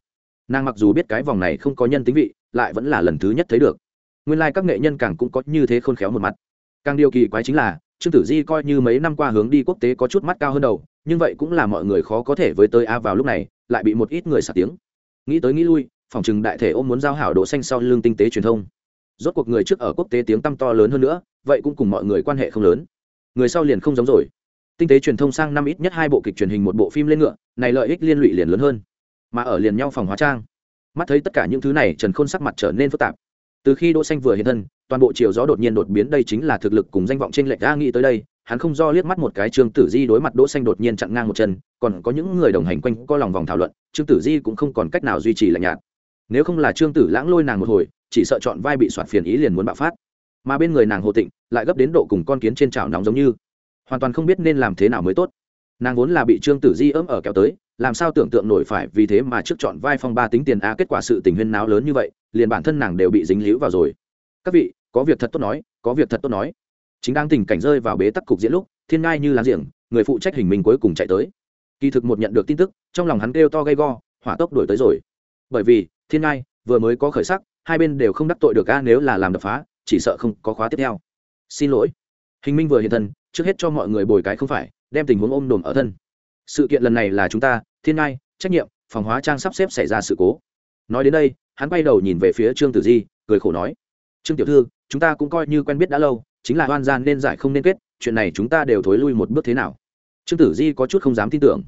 Nàng mặc dù biết cái vòng này không có nhân tính vị, lại vẫn là lần thứ nhất thấy được. Nguyên lai like các nghệ nhân càng cũng có như thế khôn khéo một mặt. Càng điều kỳ quái chính là, trương tử di coi như mấy năm qua hướng đi quốc tế có chút mắt cao hơn đầu, nhưng vậy cũng là mọi người khó có thể với tới a vào lúc này, lại bị một ít người xả tiếng. Nghĩ tới nghĩ lui phòng trừng đại thể ôm muốn giao hảo độ xanh sau lương tinh tế truyền thông. Rốt cuộc người trước ở quốc tế tiếng tăm to lớn hơn nữa, vậy cũng cùng mọi người quan hệ không lớn. Người sau liền không giống rồi. Tinh tế truyền thông sang năm ít nhất hai bộ kịch truyền hình một bộ phim lên ngựa, này lợi ích liên lụy liền lớn hơn. Mà ở liền nhau phòng hóa trang. Mắt thấy tất cả những thứ này trần khôn sắc mặt trở nên phức tạp. Từ khi đỗ xanh vừa hiện thân, toàn bộ chiều gió đột nhiên đột biến đây chính là thực lực cùng danh vọng trên lệch ra nghĩ tới đây, hắn không do liếc mắt một cái trương tử di đối mặt đỗ xanh đột nhiên chặn ngang một chân, còn có những người đồng hành quanh có lòng vòng thảo luận, trương tử di cũng không còn cách nào duy trì lạnh nhạt nếu không là trương tử lãng lôi nàng một hồi, chỉ sợ chọn vai bị soạt phiền ý liền muốn bạo phát. Mà bên người nàng hồ tịnh, lại gấp đến độ cùng con kiến trên chảo nóng giống như. Hoàn toàn không biết nên làm thế nào mới tốt. Nàng vốn là bị trương tử di ấm ở kéo tới, làm sao tưởng tượng nổi phải vì thế mà trước chọn vai phong ba tính tiền a, kết quả sự tình huyên náo lớn như vậy, liền bản thân nàng đều bị dính líu vào rồi. Các vị, có việc thật tốt nói, có việc thật tốt nói. Chính đang tình cảnh rơi vào bế tắc cục diễn lúc, thiên ngai như láng giềng, người phụ trách hình mình cuối cùng chạy tới. Kỳ thực một nhận được tin tức, trong lòng hắn kêu to gay go, hỏa tốc đuổi tới rồi. Bởi vì thiên ngai, vừa mới có khởi sắc, hai bên đều không đắc tội được a, nếu là làm đập phá, chỉ sợ không có khóa tiếp theo. Xin lỗi. Hình minh vừa hiện thân, trước hết cho mọi người bồi cái không phải, đem tình huống ôm đồm ở thân. Sự kiện lần này là chúng ta, thiên ngai, trách nhiệm, phòng hóa trang sắp xếp xảy ra sự cố. Nói đến đây, hắn quay đầu nhìn về phía trương tử di, cười khổ nói. Trương tiểu thư, chúng ta cũng coi như quen biết đã lâu, chính là hoan gian nên giải không nên kết, chuyện này chúng ta đều thối lui một bước thế nào? Trương tử di có chút không dám tin tưởng.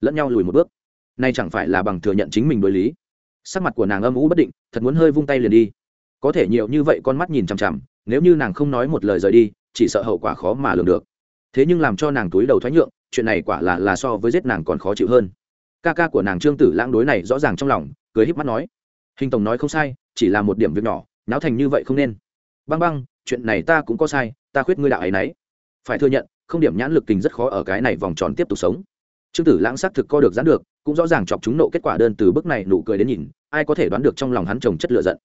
Lẫn nhau lùi một bước. Nay chẳng phải là bằng thừa nhận chính mình đối lý sắc mặt của nàng âm ú bất định, thật muốn hơi vung tay liền đi. Có thể nhiều như vậy con mắt nhìn chằm chằm, nếu như nàng không nói một lời rời đi, chỉ sợ hậu quả khó mà lường được. Thế nhưng làm cho nàng túi đầu thoái nhượng, chuyện này quả là là so với giết nàng còn khó chịu hơn. Ca ca của nàng trương tử lãng đối này rõ ràng trong lòng, cười híp mắt nói, hình tổng nói không sai, chỉ là một điểm việc nhỏ, náo thành như vậy không nên. Băng băng, chuyện này ta cũng có sai, ta khuyết ngươi đạo ấy nấy. Phải thừa nhận, không điểm nhãn lực tình rất khó ở cái này vòng tròn tiếp tục sống. Trương tử lãng xác thực co được gián được cũng rõ ràng chọc chúng nộ kết quả đơn từ bước này nụ cười đến nhìn, ai có thể đoán được trong lòng hắn trồng chất lựa giận.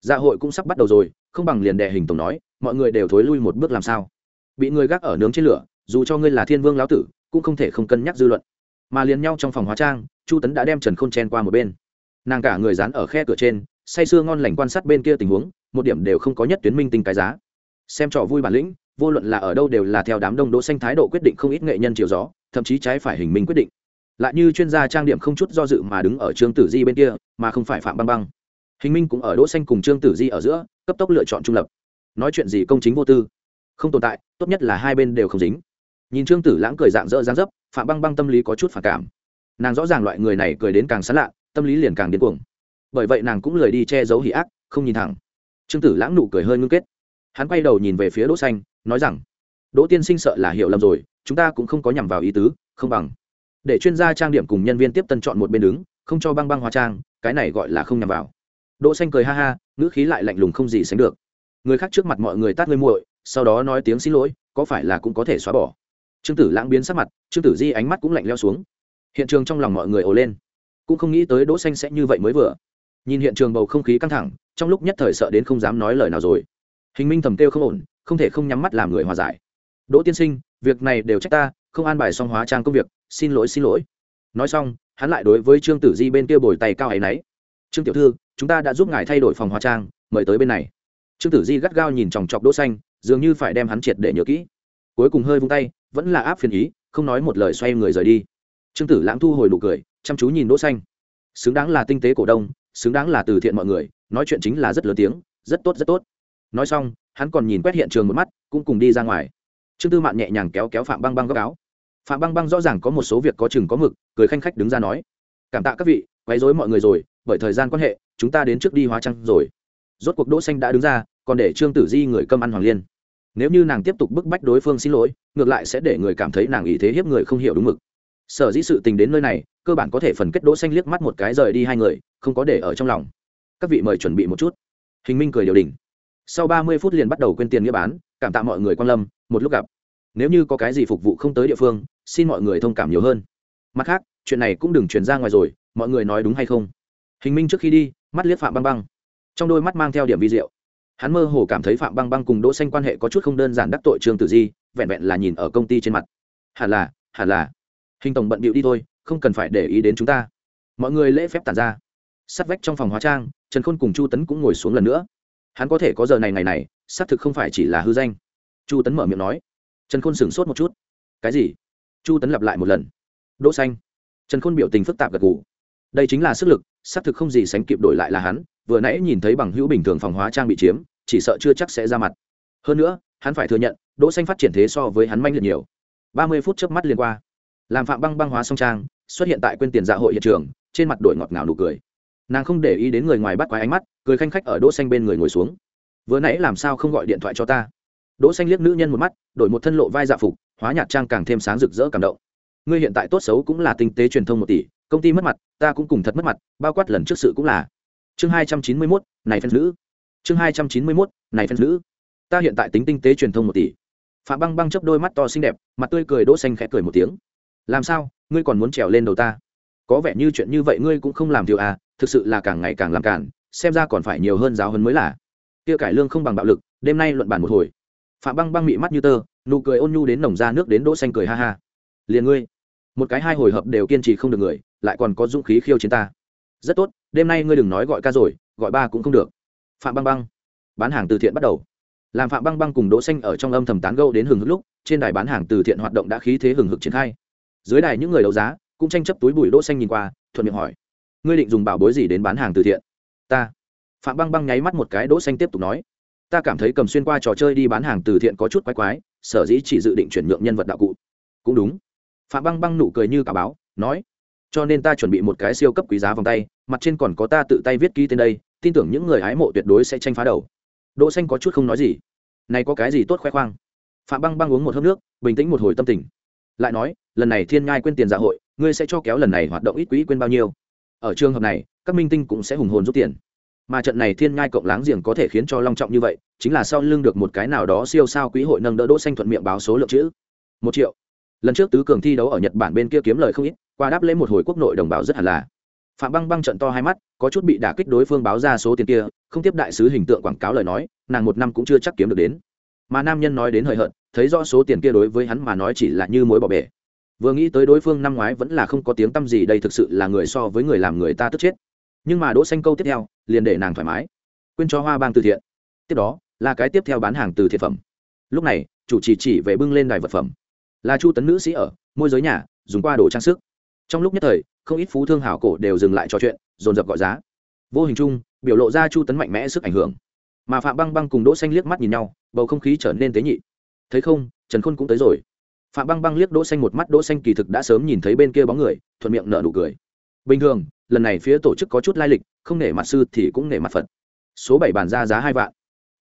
Dạ hội cũng sắp bắt đầu rồi, không bằng liền đệ hình tổng nói, mọi người đều thối lui một bước làm sao. Bị người gác ở nướng trên lửa, dù cho ngươi là thiên vương lão tử, cũng không thể không cân nhắc dư luận. Mà liền nhau trong phòng hóa trang, chu tấn đã đem trần k h ô n chen qua một bên. Nàng cả người dán ở khe cửa trên, say sưa ngon lành quan sát bên kia tình huống, một điểm đều không có nhất tuyến minh tinh cái giá. Xem trò vui bản lĩnh, vô luận là ở đâu đều là theo đám đông đỗ xanh thái độ quyết định không ít nghệ nhân chiều gió, thậm chí trái phải hình minh quyết định lại như chuyên gia trang điểm không chút do dự mà đứng ở trương tử di bên kia, mà không phải phạm băng băng. Hình minh cũng ở đỗ xanh cùng trương tử di ở giữa, cấp tốc lựa chọn trung lập. Nói chuyện gì công chính vô tư. Không tồn tại, tốt nhất là hai bên đều không dính. Nhìn trương tử lãng cười dạng dỡ dáng dấp, phạm băng băng tâm lý có chút phản cảm. Nàng rõ ràng loại người này cười đến càng sán lạ, tâm lý liền càng điên cuồng. Bởi vậy nàng cũng lười đi che giấu hỉ ác, không nhìn thẳng. Trương tử lãng nụ cười hơi ngưng kết. Hắn quay đầu nhìn về phía đỗ xanh, nói rằng, đỗ tiên sinh sợ là hiểu lầm rồi, chúng ta cũng không có nhằm vào ý tứ, không bằng để chuyên gia trang điểm cùng nhân viên tiếp tân chọn một bên đứng, không cho băng băng hóa trang, cái này gọi là không nhằm vào. Đỗ xanh cười ha ha, ngữ khí lại lạnh lùng không gì sánh được. Người khác trước mặt mọi người tát ngươi muội, sau đó nói tiếng xin lỗi, có phải là cũng có thể xóa bỏ. Trương tử lãng biến sắc mặt, trương tử di ánh mắt cũng lạnh leo xuống. Hiện trường trong lòng mọi người ồ lên. Cũng không nghĩ tới đỗ xanh sẽ như vậy mới vừa. Nhìn hiện trường bầu không khí căng thẳng, trong lúc nhất thời sợ đến không dám nói lời nào rồi. Hình minh thầm tiêu không ổn, không thể không nhắm mắt làm người hòa giải. Đỗ tiên sinh, việc này đều trách ta, không an bài xong hóa trang công việc xin lỗi xin lỗi. Nói xong, hắn lại đối với trương tử di bên kia bồi tay cao ấy. Nấy trương tiểu thư, chúng ta đã giúp ngài thay đổi phòng hóa trang, mời tới bên này. Trương tử di gắt gao nhìn chòng chọc đỗ xanh, dường như phải đem hắn triệt để nhớ kỹ. Cuối cùng hơi vung tay, vẫn là áp phiền ý, không nói một lời xoay người rời đi. Trương tử lãng thu hồi nụ cười, chăm chú nhìn đỗ xanh. Xứng đáng là tinh tế cổ đông, xứng đáng là từ thiện mọi người, nói chuyện chính là rất lớn tiếng, rất tốt rất tốt. Nói xong, hắn còn nhìn quét hiện trường một mắt, cũng cùng đi ra ngoài. Trương tư mạn nhẹ nhàng kéo kéo phạm băng băng góc áo phạm băng băng rõ ràng có một số việc có chừng có mực cười khanh khách đứng ra nói. Cảm tạ các vị quấy rối mọi người rồi bởi thời gian quan hệ chúng ta đến trước đi hóa trang rồi. Rốt cuộc đỗ xanh đã đứng ra còn để trương tử di người cơm ăn hoàng liên. Nếu như nàng tiếp tục bức bách đối phương xin lỗi ngược lại sẽ để người cảm thấy nàng ý thế hiếp người không hiểu đúng mực. Sở dĩ sự tình đến nơi này cơ bản có thể phần kết đỗ xanh liếc mắt một cái rời đi hai người không có để ở trong lòng. Các vị mời chuẩn bị một chút. Hình minh cười điều đỉnh, sau ba mươi phút liền bắt đầu quên tiền nghĩa bán cảm tạ mọi người quan lâm một lúc gặp. Nếu như có cái gì phục vụ không tới địa phương xin mọi người thông cảm nhiều hơn. Mặt khác, chuyện này cũng đừng truyền ra ngoài rồi, mọi người nói đúng hay không? Hình minh trước khi đi, mắt liếc phạm băng băng. Trong đôi mắt mang theo điểm vi diệu. Hắn mơ hồ cảm thấy phạm băng băng cùng đỗ xanh quan hệ có chút không đơn giản đắc tội trương tử di, vẹn vẹn là nhìn ở công ty trên mặt. Hẳn là hẳn là. Hình tổng bận bịu đi thôi, không cần phải để ý đến chúng ta. Mọi người lễ phép tản ra. Sát vách trong phòng hóa trang, trần khôn cùng chu tấn cũng ngồi xuống lần nữa. Hắn có thể có giờ này ngày này, xác thực không phải chỉ là hư danh. Chu tấn mở miệng nói. Trần khôn sửng sốt một chút. Cái gì? Chu tấn lặp lại một lần. Đỗ xanh. Trần khôn biểu tình phức tạp gật gù. Đây chính là sức lực, xác thực không gì sánh kịp đổi lại là hắn, vừa nãy nhìn thấy bằng hữu bình thường phòng hóa trang bị chiếm, chỉ sợ chưa chắc sẽ ra mặt. Hơn nữa, hắn phải thừa nhận, đỗ xanh phát triển thế so với hắn manh liệt nhiều. Ba mươi phút chớp mắt liền qua. Làm phạm băng băng hóa song trang, xuất hiện tại quên tiền dạ hội hiện trường, trên mặt đổi ngọt ngào nụ cười. Nàng không để ý đến người ngoài bắt quái ánh mắt, cười khanh khách ở đỗ xanh bên người ngồi xuống. Vừa nãy làm sao không gọi điện thoại cho ta? Đỗ xanh liếc nữ nhân một mắt đổi một thân lộ vai dạ phục hóa nhạt trang càng thêm sáng rực rỡ cảm động. Ngươi hiện tại tốt xấu cũng là tinh tế truyền thông một tỷ công ty mất mặt ta cũng cùng thật mất mặt bao quát lần trước sự cũng là. Chương hai trăm chín mươi 291, này phân nữ. Chương hai trăm chín mươi 291, này phân nữ. Ta hiện tại tính tinh tế truyền thông một tỷ. Phạm băng băng chớp đôi mắt to xinh đẹp mặt tươi cười đỗ xanh khẽ cười một tiếng. Làm sao ngươi còn muốn trèo lên đầu ta? Có vẻ như chuyện như vậy ngươi cũng không làm điều à thực sự là càng ngày càng làm cản xem ra còn phải nhiều hơn giáo hơn mới là. Kia cải lương không bằng bạo lực đêm nay luận bàn một hồi phạm băng băng mị mắt như tơ, nụ cười ôn nhu đến nồng ra nước đến đỗ xanh cười ha ha. Liền ngươi, một cái hai hồi hợp đều kiên trì không được người, lại còn có dũng khí khiêu chiến ta. Rất tốt, đêm nay ngươi đừng nói gọi ca rồi, gọi ba cũng không được. Phạm băng băng, bán hàng từ thiện bắt đầu. Làm phạm băng băng cùng đỗ xanh ở trong âm thầm tán gẫu đến hừng hực lúc, trên đài bán hàng từ thiện hoạt động đã khí thế hừng hực triển khai. Dưới đài những người đấu giá, cũng tranh chấp túi bụi đỗ xanh nhìn qua, thuận miệng hỏi, ngươi định dùng bảo bối gì đến bán hàng từ thiện? Ta. Phạm băng băng nháy mắt một cái đỗ xanh tiếp tục nói ta cảm thấy cầm xuyên qua trò chơi đi bán hàng từ thiện có chút quái quái, sở dĩ chỉ dự định chuyển nhượng nhân vật đạo cụ. Cũng đúng. Phạm băng băng nụ cười như cả báo, nói, cho nên ta chuẩn bị một cái siêu cấp quý giá vòng tay, mặt trên còn có ta tự tay viết ký tên đây, tin tưởng những người hái mộ tuyệt đối sẽ tranh phá đầu. Đỗ xanh có chút không nói gì. Này có cái gì tốt khoe khoang? Phạm băng băng uống một hớp nước, bình tĩnh một hồi tâm tình. Lại nói, lần này thiên ngai quên tiền dạ hội, ngươi sẽ cho kéo lần này hoạt động ít quỹ quên bao nhiêu? Ở trường hợp này, các minh tinh cũng sẽ hùng hồn rút tiền mà trận này thiên ngai cộng láng giềng có thể khiến cho long trọng như vậy, chính là sau lưng được một cái nào đó siêu sao quỹ hội nâng đỡ đỗ xanh thuận miệng báo số lượng chữ. Một triệu. Lần trước tứ cường thi đấu ở nhật bản bên kia kiếm lời không ít, qua đáp lễ một hồi quốc nội đồng bào rất hẳn là. Phạm băng băng trận to hai mắt, có chút bị đả kích đối phương báo ra số tiền kia, không tiếp đại sứ hình tượng quảng cáo lời nói, nàng một năm cũng chưa chắc kiếm được đến. Mà nam nhân nói đến hời hợt, thấy rõ số tiền kia đối với hắn mà nói chỉ là như mối bỏ bể. Vừa nghĩ tới đối phương năm ngoái vẫn là không có tiếng t â m gì, đây thực sự là người so với người làm người ta tức chết nhưng mà đỗ xanh câu tiếp theo, liền để nàng thoải mái. Quên cho hoa bang từ thiện. Tiếp đó, là cái tiếp theo bán hàng từ thiện phẩm. Lúc này, chủ chỉ chỉ về bưng lên đài vật phẩm. Là chu tấn nữ sĩ ở, môi giới nhà, dùng qua đồ trang sức. Trong lúc nhất thời, không ít phú thương hảo cổ đều dừng lại trò chuyện, dồn dập gọi giá. Vô hình chung, biểu lộ ra chu tấn mạnh mẽ sức ảnh hưởng. Mà phạm băng băng cùng đỗ xanh liếc mắt nhìn nhau, bầu không khí trở nên tế nhị. Thấy không, trần khôn cũng tới rồi. Phạm băng băng liếc đỗ xanh một mắt, đỗ xanh kỳ thực đã sớm nhìn thấy bên kia bóng người, thuận miệng nở nụ cười. Bình thường lần này phía tổ chức có chút lai lịch, không nể mặt sư thì cũng nể mặt phật. Số bảy bàn ra giá hai vạn,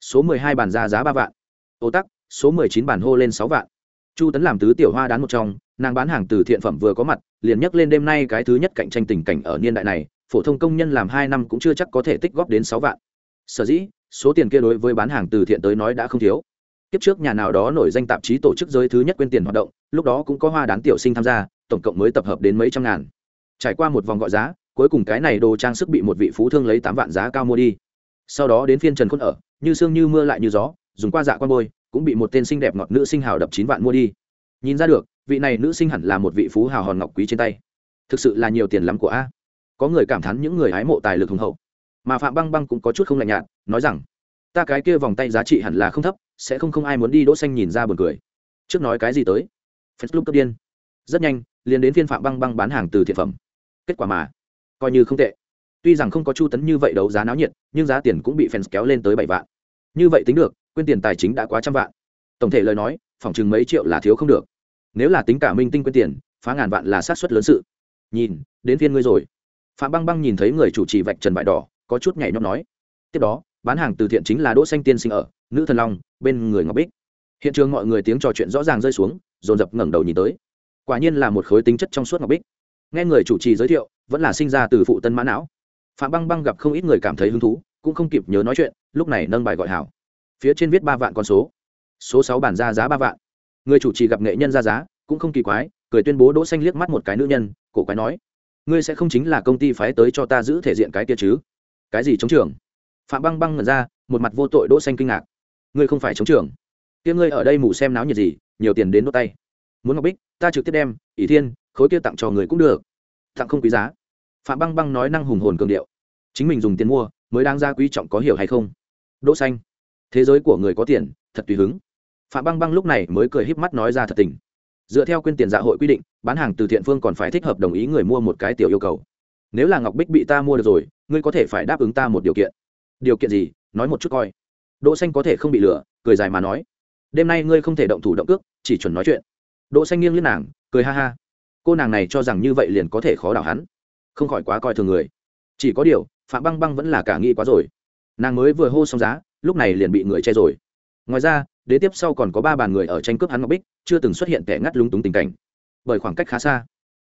số mười hai bàn ra giá ba vạn. Ô tắc, số mười chín bàn hô lên sáu vạn. Chu tấn làm tứ tiểu hoa đán một trong, nàng bán hàng từ thiện phẩm vừa có mặt, liền nhắc lên đêm nay cái thứ nhất cạnh tranh tình cảnh ở niên đại này, phổ thông công nhân làm hai năm cũng chưa chắc có thể tích góp đến sáu vạn. Sở dĩ, số tiền kia đối với bán hàng từ thiện tới nói đã không thiếu. Kiếp trước nhà nào đó nổi danh tạp chí tổ chức giới thứ nhất quyên tiền hoạt động, lúc đó cũng có hoa đán tiểu sinh tham gia, tổng cộng mới tập hợp đến mấy trăm ngàn. Trải qua một vòng gọi giá cuối cùng cái này đồ trang sức bị một vị phú thương lấy tám vạn giá cao mua đi. Sau đó đến phiên trần khôn ở, như sương như mưa lại như gió, dùng qua dạ quan bôi, cũng bị một tên xinh đẹp ngọt nữ sinh hào đập chín vạn mua đi. Nhìn ra được, vị này nữ sinh hẳn là một vị phú hào hòn ngọc quý trên tay. Thực sự là nhiều tiền lắm của a. Có người cảm thán những người hái mộ tài lực hùng hậu. Mà phạm băng băng cũng có chút không lạnh nhạt, nói rằng, ta cái kia vòng tay giá trị hẳn là không thấp, sẽ không không ai muốn đi đỗ xanh nhìn ra buồn cười. Trước nói cái gì tới? Facebook cấp điên. Rất nhanh, liền đến phiên phạm băng băng bán hàng từ thiện phẩm. Kết quả mà coi như không tệ. Tuy rằng không có chu tấn như vậy đấu giá náo nhiệt, nhưng giá tiền cũng bị fans kéo lên tới bảy vạn. Như vậy tính được quyên tiền tài chính đã quá trăm vạn. Tổng thể lời nói, phòng chừng mấy triệu là thiếu không được. Nếu là tính cả minh tinh quyên tiền, phá ngàn vạn là sát suất lớn sự. Nhìn, đến phiên ngươi rồi. Phạm băng băng nhìn thấy người chủ trì vạch trần bại đỏ, có chút nhảy nhót nói. Tiếp đó, bán hàng từ thiện chính là đỗ xanh tiên sinh ở, nữ thần long, bên người ngọc bích. Hiện trường mọi người tiếng trò chuyện rõ ràng rơi xuống, dồn dập ngẩng đầu nhìn tới. Quả nhiên là một khối tính chất trong suốt ngọc bích nghe người chủ trì giới thiệu, vẫn là sinh ra từ phụ tân mã não. Phạm băng băng gặp không ít người cảm thấy hứng thú, cũng không kịp nhớ nói chuyện, lúc này nâng bài gọi hảo. Phía trên viết ba vạn con số. Số sáu bản ra giá ba vạn. Người chủ trì gặp nghệ nhân ra giá, cũng không kỳ quái, cười tuyên bố đỗ xanh liếc mắt một cái nữ nhân, cổ quái nói, ngươi sẽ không chính là công ty phái tới cho ta giữ thể diện cái kia chứ? Cái gì chống trường? Phạm băng băng ngẩn ra, một mặt vô tội đỗ xanh kinh ngạc. Ngươi không phải chống trường? Kia ngươi ở đây mù xem náo nhiệt gì, nhiều tiền đến đốt tay. Muốn ngọc bích, ta trực tiếp đem, ỷ thiên khối kia tặng cho người cũng được. Tặng không quý giá. Phạm băng băng nói năng hùng hồn cường điệu. Chính mình dùng tiền mua, mới đang ra quý trọng có hiểu hay không? Đỗ xanh, thế giới của người có tiền, thật tùy hứng. Phạm băng băng lúc này mới cười híp mắt nói ra thật tình. Dựa theo quyên tiền dạ hội quy định, bán hàng từ thiện phương còn phải thích hợp đồng ý người mua một cái tiểu yêu cầu. Nếu là ngọc bích bị ta mua được rồi, ngươi có thể phải đáp ứng ta một điều kiện. Điều kiện gì? Nói một chút coi. Đỗ xanh có thể không bị lừa, cười dài mà nói. Đêm nay ngươi không thể động thủ động cước, chỉ chuẩn nói chuyện. Đỗ xanh nghiêng liếc nàng, cười ha ha cô nàng này cho rằng như vậy liền có thể khó đảo hắn. Không khỏi quá coi thường người. Chỉ có điều, phạm băng băng vẫn là cả nghĩ quá rồi. Nàng mới vừa hô xong giá, lúc này liền bị người che rồi. Ngoài ra đến tiếp sau còn có ba bàn người ở tranh cướp hắn ngọc bích, chưa từng xuất hiện kẻ ngắt lúng túng tình cảnh. Bởi khoảng cách khá xa.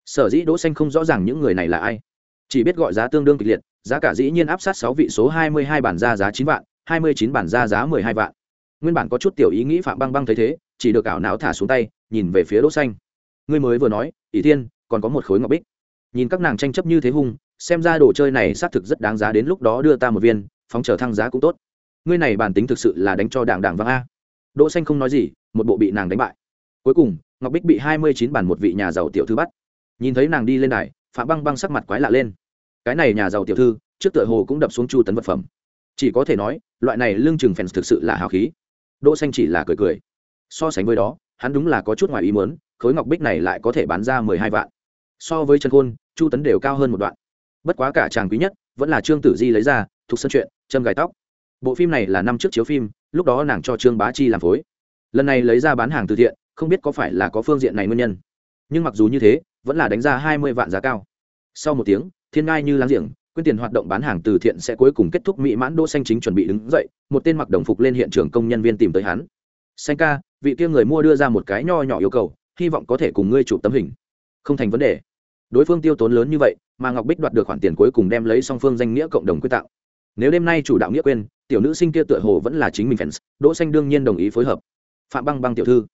Sở dĩ đỗ xanh không rõ ràng những người này là ai. Chỉ biết gọi giá tương đương kịch liệt, giá cả dĩ nhiên áp sát sáu vị số hai mươi hai bản ra giá chín vạn, hai mươi chín bản ra giá mười hai vạn. Nguyên bản có chút tiểu ý nghĩ phạm băng băng thấy thế, chỉ được ảo não thả xuống tay, nhìn về phía đỗ xanh ngươi mới vừa nói, ỷ thiên, còn có một khối ngọc bích. Nhìn các nàng tranh chấp như thế hung, xem ra đồ chơi này xác thực rất đáng giá đến lúc đó đưa ta một viên, phóng trở thăng giá cũng tốt. Ngươi này bản tính thực sự là đánh cho đảng đảng vang a. Đỗ xanh không nói gì, một bộ bị nàng đánh bại. Cuối cùng, ngọc bích bị hai mươi chín bản một vị nhà giàu tiểu thư bắt. Nhìn thấy nàng đi lên đài, phạm băng băng sắc mặt quái lạ lên. Cái này nhà giàu tiểu thư, trước tựa hồ cũng đập xuống chu tấn vật phẩm. Chỉ có thể nói, loại này lương chừng phèn thực sự là hào khí. Đỗ xanh chỉ là cười cười. So sánh với đó, hắn đúng là có chút ngoài ý muốn khối ngọc bích này lại có thể bán ra mười hai vạn. So với trần khôn, chu tấn đều cao hơn một đoạn. Bất quá cả chàng quý nhất vẫn là trương tử di lấy ra, thuộc sân chuyện, châm gài tóc. Bộ phim này là năm trước chiếu phim, lúc đó nàng cho trương bá chi làm phối. Lần này lấy ra bán hàng từ thiện, không biết có phải là có phương diện này nguyên nhân. Nhưng mặc dù như thế, vẫn là đánh ra hai mươi vạn giá cao. Sau một tiếng, thiên ngai như láng giềng, quyên tiền hoạt động bán hàng từ thiện sẽ cuối cùng kết thúc mỹ mãn đỗ xanh chính chuẩn bị đứng dậy, một tên mặc đồng phục lên hiện trường công nhân viên tìm tới hắn. Xanh ca, vị kia người mua đưa ra một cái nho nhỏ yêu cầu hy vọng có thể cùng ngươi chụp tấm hình. Không thành vấn đề. Đối phương tiêu tốn lớn như vậy, mà ngọc bích đoạt được khoản tiền cuối cùng đem lấy song phương danh nghĩa cộng đồng quyết tạo. Nếu đêm nay chủ đạo nghĩa quên, tiểu nữ sinh kia tựa hồ vẫn là chính mình fans, đỗ xanh đương nhiên đồng ý phối hợp. Phạm băng băng tiểu thư.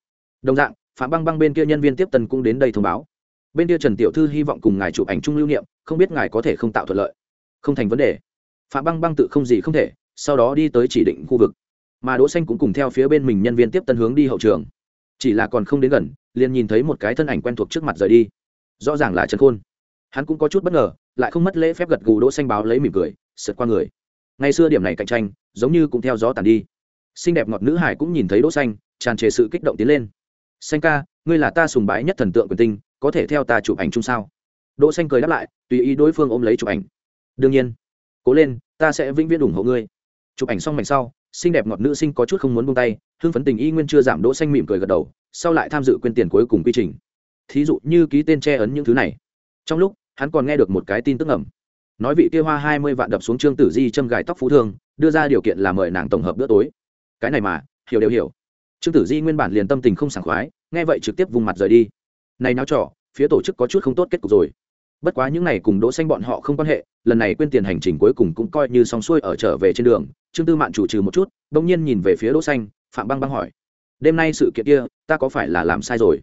Đồng dạng, phạm băng băng bên kia nhân viên tiếp tân cũng đến đây thông báo. Bên kia trần tiểu thư hy vọng cùng ngài chụp ảnh chung lưu niệm, không biết ngài có thể không tạo thuận lợi. Không thành vấn đề. Phạm băng băng tự không gì không thể, sau đó đi tới chỉ định khu vực. Mà đỗ xanh cũng cùng theo phía bên mình nhân viên tiếp tân hướng đi hậu trường chỉ là còn không đến gần, liền nhìn thấy một cái thân ảnh quen thuộc trước mặt rời đi. Rõ ràng là trần khôn. Hắn cũng có chút bất ngờ, lại không mất lễ phép gật gù đỗ xanh báo lấy mỉm cười, sượt qua người. Ngày xưa điểm này cạnh tranh, giống như cũng theo gió tàn đi. Xinh đẹp ngọt nữ hải cũng nhìn thấy đỗ xanh, tràn trề sự kích động tiến lên. Xanh ca, ngươi là ta sùng bái nhất thần tượng quyền tinh, có thể theo ta chụp ảnh chung sao? Đỗ xanh cười đáp lại, tùy ý đối phương ôm lấy chụp ảnh. Đương nhiên. Cố lên, ta sẽ vĩnh viễn ủng hộ ngươi. Chụp ảnh xong mảnh sau xinh đẹp ngọt nữ sinh có chút không muốn buông tay hương phấn tình y nguyên chưa giảm đỗ xanh mỉm cười gật đầu, sau lại tham dự quyên tiền cuối cùng quy trình. Thí dụ như ký tên che ấn những thứ này. Trong lúc, hắn còn nghe được một cái tin tức ẩm nói vị kia hoa hai mươi vạn đập xuống trương tử di châm gài tóc phú thương, đưa ra điều kiện là mời nàng tổng hợp bữa tối. Cái này mà, hiểu đều hiểu. Trương tử di nguyên bản liền tâm tình không sảng khoái, nghe vậy trực tiếp vùng mặt rời đi. Này náo trò, phía tổ chức có chút không tốt kết cục rồi. Bất quá những này cùng đỗ xanh bọn họ không quan hệ lần này quên tiền hành trình cuối cùng cũng coi như xong xuôi ở trở về trên đường. Trương tư mạn chủ trừ một chút, bỗng nhiên nhìn về phía đỗ xanh, phạm băng băng hỏi, đêm nay sự kiện kia, ta có phải là làm sai rồi?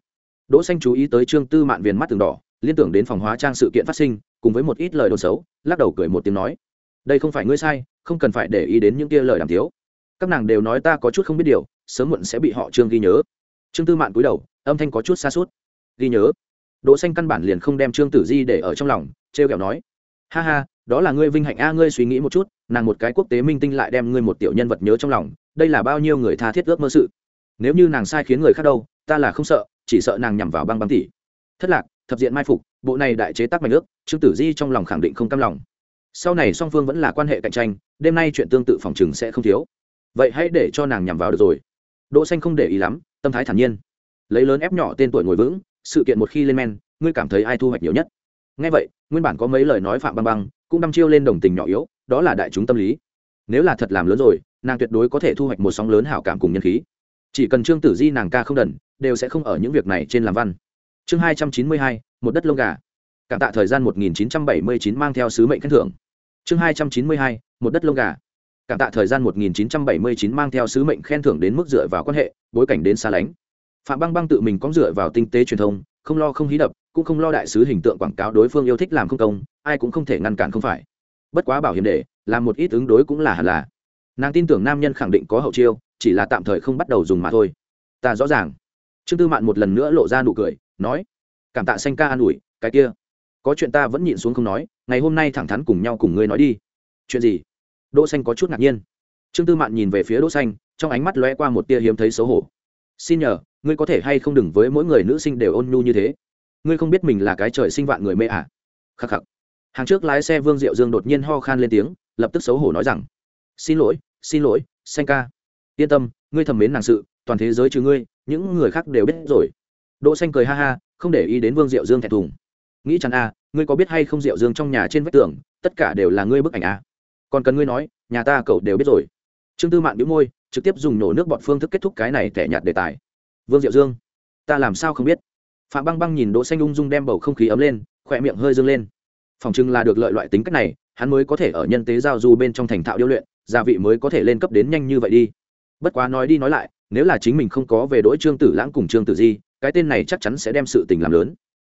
Đỗ xanh chú ý tới trương tư mạn viền mắt từng đỏ, liên tưởng đến phòng hóa trang sự kiện phát sinh, cùng với một ít lời đồn xấu, lắc đầu cười một tiếng nói, đây không phải ngươi sai, không cần phải để ý đến những kia lời đàm thiếu các nàng đều nói ta có chút không biết điều, sớm muộn sẽ bị họ trương ghi nhớ. Trương tư mạn cúi đầu, âm thanh có chút xa suốt. Ghi nhớ? Đỗ xanh căn bản liền không đem trương tử di để ở trong lòng treo kẹo nói ha ha, đó là ngươi vinh hạnh. A, ngươi suy nghĩ một chút, nàng một cái quốc tế minh tinh lại đem ngươi một tiểu nhân vật nhớ trong lòng, đây là bao nhiêu người tha thiết ước mơ sự? Nếu như nàng sai khiến người khác đâu, ta là không sợ, chỉ sợ nàng nhằm vào băng băng tỷ. Thất lạc, thập diện mai phục, bộ này đại chế tác mạnh ước, trương tử di trong lòng khẳng định không cam lòng. Sau này song phương vẫn là quan hệ cạnh tranh, đêm nay chuyện tương tự phòng chừng sẽ không thiếu. Vậy hãy để cho nàng nhằm vào được rồi. Đỗ xanh không để ý lắm, tâm thái thản nhiên. Lấy lớn ép nhỏ tên tuổi ngồi vững, sự kiện một khi lên men, ngươi cảm thấy ai thu hoạch nhiều nhất? Ngay vậy, nguyên bản có mấy lời nói phạm băng băng, cũng đăm chiêu lên đồng tình nhỏ yếu, đó là đại chúng tâm lý. Nếu là thật làm lớn rồi, nàng tuyệt đối có thể thu hoạch một sóng lớn hảo cảm cùng nhân khí. Chỉ cần trương tử di nàng ca không đần, đều sẽ không ở những việc này trên làm văn. Chương hai trăm chín mươi hai, một đất lông gà. Cảm tạ thời gian một nghìn chín trăm bảy mươi chín mang theo sứ mệnh khen thưởng. Chương hai trăm chín mươi hai, một đất lông gà. Cảm tạ thời gian một nghìn chín trăm bảy mươi chín mang theo sứ mệnh khen thưởng đến mức dựa vào quan hệ, bối cảnh đến xa lánh. Phạm băng băng tự mình có dựa vào tinh tế truyền thông không lo không hí đập, cũng không lo đại sứ hình tượng quảng cáo đối phương yêu thích làm không công, ai cũng không thể ngăn cản không phải. Bất quá bảo hiểm để, làm một ít ứng đối cũng là hẳn là. Nàng tin tưởng nam nhân khẳng định có hậu chiêu, chỉ là tạm thời không bắt đầu dùng mà thôi. Ta rõ ràng. Trương tư mạn một lần nữa lộ ra nụ cười, nói, cảm tạ xanh ca an ủi, cái kia, có chuyện ta vẫn nhịn xuống không nói, ngày hôm nay thẳng thắn cùng nhau cùng ngươi nói đi. Chuyện gì? Đỗ xanh có chút ngạc nhiên. Trương tư mạn nhìn về phía đỗ xanh trong ánh mắt lóe qua một tia hiếm thấy xấu hổ xin nhờ ngươi có thể hay không đừng với mỗi người nữ sinh đều ôn nhu như thế? Ngươi không biết mình là cái trời sinh vạn người mê à? Khắc khắc. Hàng trước lái xe vương diệu dương đột nhiên ho khan lên tiếng lập tức xấu hổ nói rằng xin lỗi xin lỗi xanh ca. Yên tâm ngươi thầm mến nàng sự toàn thế giới trừ ngươi những người khác đều biết rồi. Đỗ xanh cười ha ha không để ý đến vương diệu dương thẹn thùng. Nghĩ chẳng a à, ngươi có biết hay không diệu dương trong nhà trên vách tường tất cả đều là ngươi bức ảnh à? Còn cần ngươi nói nhà ta cậu đều biết rồi trương tư mạn bĩu môi, trực tiếp dùng nổ nước bọn phương thức kết thúc cái này tẻ nhạt đề tài. Vương diệu dương, ta làm sao không biết? Phạm băng băng nhìn đỗ xanh ung dung đem bầu không khí ấm lên, khỏe miệng hơi dương lên. Phòng trưng là được lợi loại tính cách này, hắn mới có thể ở nhân tế giao du bên trong thành thạo điêu luyện, gia vị mới có thể lên cấp đến nhanh như vậy đi. Bất quá nói đi nói lại, nếu là chính mình không có về đỗi trương tử lãng cùng trương tử di, cái tên này chắc chắn sẽ đem sự tình làm lớn.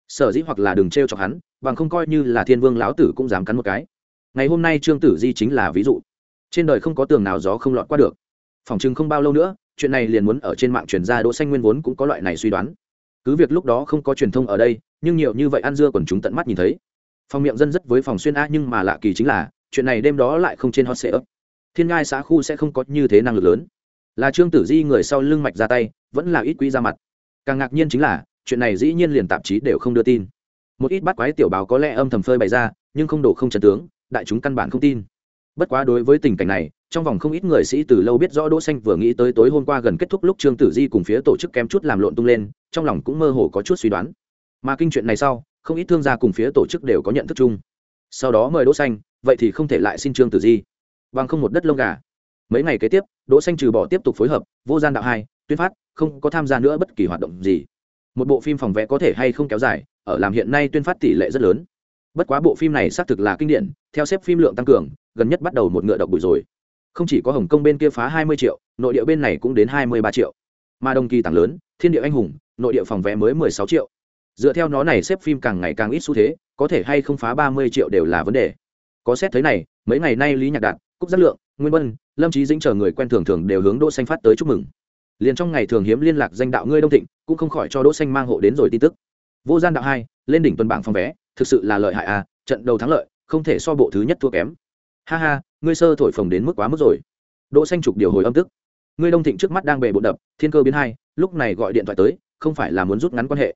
Sở dĩ hoặc là đừng t r e o chọc hắn, bằng không coi như là thiên vương lão tử cũng dám cắn một cái. Ngày hôm nay trương tử di chính là ví dụ trên đời không có tường nào gió không lọt qua được. Phòng chừng không bao lâu nữa, chuyện này liền muốn ở trên mạng truyền ra đỗ xanh nguyên vốn cũng có loại này suy đoán. Cứ việc lúc đó không có truyền thông ở đây, nhưng nhiều như vậy ăn dưa còn chúng tận mắt nhìn thấy. Phòng miệng dân rất với phòng xuyên a, nhưng mà lạ kỳ chính là, chuyện này đêm đó lại không trên hot sale thiên ngai xã khu sẽ không có như thế năng lực lớn. Là trương tử di người sau lưng mạch ra tay, vẫn là ít quỹ ra mặt. Càng ngạc nhiên chính là, chuyện này dĩ nhiên liền tạp chí đều không đưa tin. Một ít bắt quái tiểu báo có lẽ âm thầm phơi bày ra, nhưng không đổ không trần tướng, đại chúng căn bản không tin bất quá đối với tình cảnh này, trong vòng không ít người sĩ từ lâu biết rõ đỗ xanh vừa nghĩ tới tối hôm qua gần kết thúc lúc trương tử di cùng phía tổ chức kém chút làm lộn tung lên, trong lòng cũng mơ hồ có chút suy đoán. Mà kinh chuyện này sau, không ít thương gia cùng phía tổ chức đều có nhận thức chung. Sau đó mời đỗ xanh, vậy thì không thể lại xin trương tử di. Bằng không một đất lông gà. Mấy ngày kế tiếp, đỗ xanh trừ bỏ tiếp tục phối hợp, vô gian đạo hai, tuyên phát, không có tham gia nữa bất kỳ hoạt động gì. Một bộ phim phòng vẽ có thể hay không kéo dài, ở làm hiện nay tuyên phát tỷ lệ rất lớn bất quá bộ phim này xác thực là kinh điển, theo xếp phim lượng tăng cường, gần nhất bắt đầu một ngựa độc bụi rồi. Không chỉ có hồng kông bên kia phá 20 triệu, nội địa bên này cũng đến 23 triệu. Mà đồng kỳ tăng lớn, thiên địa anh hùng, nội địa phòng vé mới 16 triệu. Dựa theo nó này xếp phim càng ngày càng ít xu thế, có thể hay không phá 30 triệu đều là vấn đề. Có xét thấy này, mấy ngày nay lý nhạc đạt, cúc giác lượng, nguyên vân, lâm trí dĩnh chờ người quen thường thường đều hướng đỗ xanh phát tới chúc mừng. Liền trong ngày thường hiếm liên lạc danh đạo ngươi đông thịnh, cũng không khỏi cho đỗ xanh mang hộ đến rồi tin tức. Vô gian đạo hai, lên đỉnh tuần bảng phòng vé thực sự là lợi hại à trận đầu thắng lợi, không thể so bộ thứ nhất thua kém. Ha ha, ngươi sơ thổi phồng đến mức quá mức rồi. Đỗ xanh trục điều hồi âm tức. Ngươi đông thịnh trước mắt đang bề bộn đập, thiên cơ biến hai, lúc này gọi điện thoại tới, không phải là muốn rút ngắn quan hệ.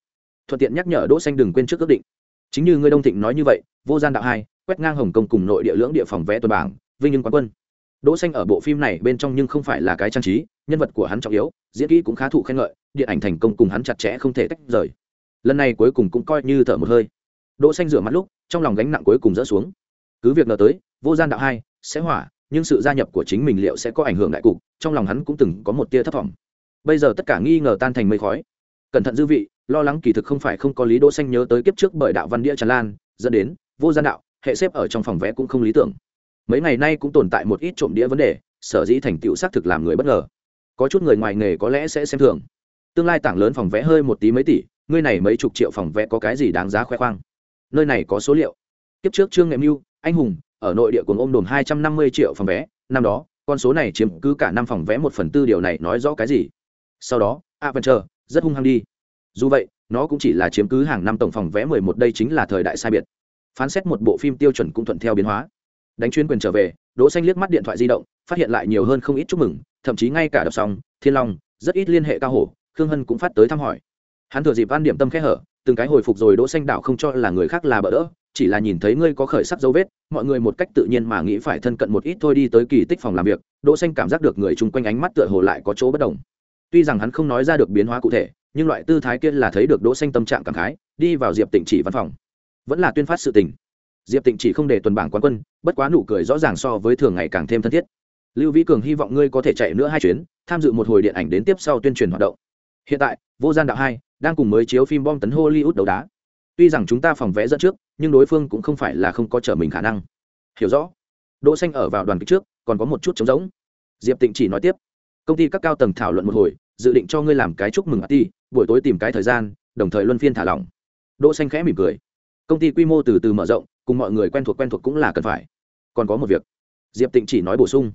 Thuận tiện nhắc nhở đỗ xanh đừng quên trước quyết định. Chính như ngươi đông thịnh nói như vậy, vô gian đạo hai, quét ngang hồng kông cùng nội địa lưỡng địa phòng vẽ tuần bảng, vinh nhưng quán quân. Đỗ xanh ở bộ phim này bên trong nhưng không phải là cái trang trí, nhân vật của hắn trọng yếu, diễn kỹ cũng khá thụ khen ngợi, điện ảnh thành công cùng hắn chặt chẽ không thể tách rời. Lần này cuối cùng cũng coi như thở một hơi đỗ xanh rửa mắt lúc, trong lòng gánh nặng cuối cùng dỡ xuống. Cứ việc ngờ tới, vô gian đạo hai sẽ hỏa, nhưng sự gia nhập của chính mình liệu sẽ có ảnh hưởng đại cục, trong lòng hắn cũng từng có một tia thất vọng. Bây giờ tất cả nghi ngờ tan thành mây khói. Cẩn thận dư vị, lo lắng kỳ thực không phải không có lý đỗ xanh nhớ tới kiếp trước bởi đạo văn địa tràn lan, dẫn đến vô gian đạo, hệ xếp ở trong phòng vẽ cũng không lý tưởng. Mấy ngày nay cũng tồn tại một ít trộm đĩa vấn đề, sở dĩ thành tựu xác thực làm người bất ngờ. Có chút người ngoài nghề có lẽ sẽ xem thường. Tương lai tảng lớn phòng vẽ hơi một tí mấy tỷ, ngươi này mấy chục triệu phòng vẽ có cái gì đáng giá khoe khoang? Nơi này có số liệu. Kiếp trước trương nghệ mưu, anh hùng, ở nội địa cùng ôm đồn hai trăm năm mươi triệu phòng vé. Năm đó, con số này chiếm cứ cả năm phòng vé một phần tư, điều này nói rõ cái gì? Sau đó adventure rất hung hăng đi. Dù vậy, nó cũng chỉ là chiếm cứ hàng năm tổng phòng vé mười một, đây chính là thời đại sai biệt. Phán xét một bộ phim tiêu chuẩn cũng thuận theo biến hóa. Đánh chuyên quyền trở về, đỗ xanh liếc mắt điện thoại di động, phát hiện lại nhiều hơn không ít chúc mừng, thậm chí ngay cả đọc xong, thiên long, rất ít liên hệ cao hổ, khương hân cũng phát tới thăm hỏi. Hắn thừa dịp van điểm tâm khẽ hở từng cái hồi phục rồi đỗ xanh đạo không cho là người khác là bỡ đỡ, chỉ là nhìn thấy ngươi có khởi sắc dấu vết, mọi người một cách tự nhiên mà nghĩ phải thân cận một ít thôi đi tới kỳ tích phòng làm việc, đỗ xanh cảm giác được người chung quanh ánh mắt tựa hồ lại có chỗ bất đồng. Tuy rằng hắn không nói ra được biến hóa cụ thể, nhưng loại tư thái kia là thấy được đỗ xanh tâm trạng cảm khái, đi vào diệp tịnh chỉ văn phòng. Vẫn là tuyên phát sự tình. Diệp tịnh chỉ không để tuần bảng quán quân, bất quá nụ cười rõ ràng so với thường ngày càng thêm thân thiết. Lưu vĩ cường hy vọng ngươi có thể chạy nữa hai chuyến, tham dự một hồi điện ảnh đến tiếp sau tuyên truyền hoạt động. Hiện tại, vô gian đạo hai đang cùng mới chiếu phim bom tấn hollywood đấu đá. Tuy rằng chúng ta phòng vẽ dẫn trước, nhưng đối phương cũng không phải là không có trở mình khả năng. Hiểu rõ. Đỗ xanh ở vào đoàn kịch trước, còn có một chút trống rỗng. Diệp tịnh chỉ nói tiếp. Công ty các cao tầng thảo luận một hồi, dự định cho ngươi làm cái chúc mừng ti buổi tối tìm cái thời gian, đồng thời luân phiên thả lỏng. Đỗ xanh khẽ mỉm cười. Công ty quy mô từ từ mở rộng, cùng mọi người quen thuộc quen thuộc cũng là cần phải. Còn có một việc. Diệp tịnh chỉ nói bổ sung.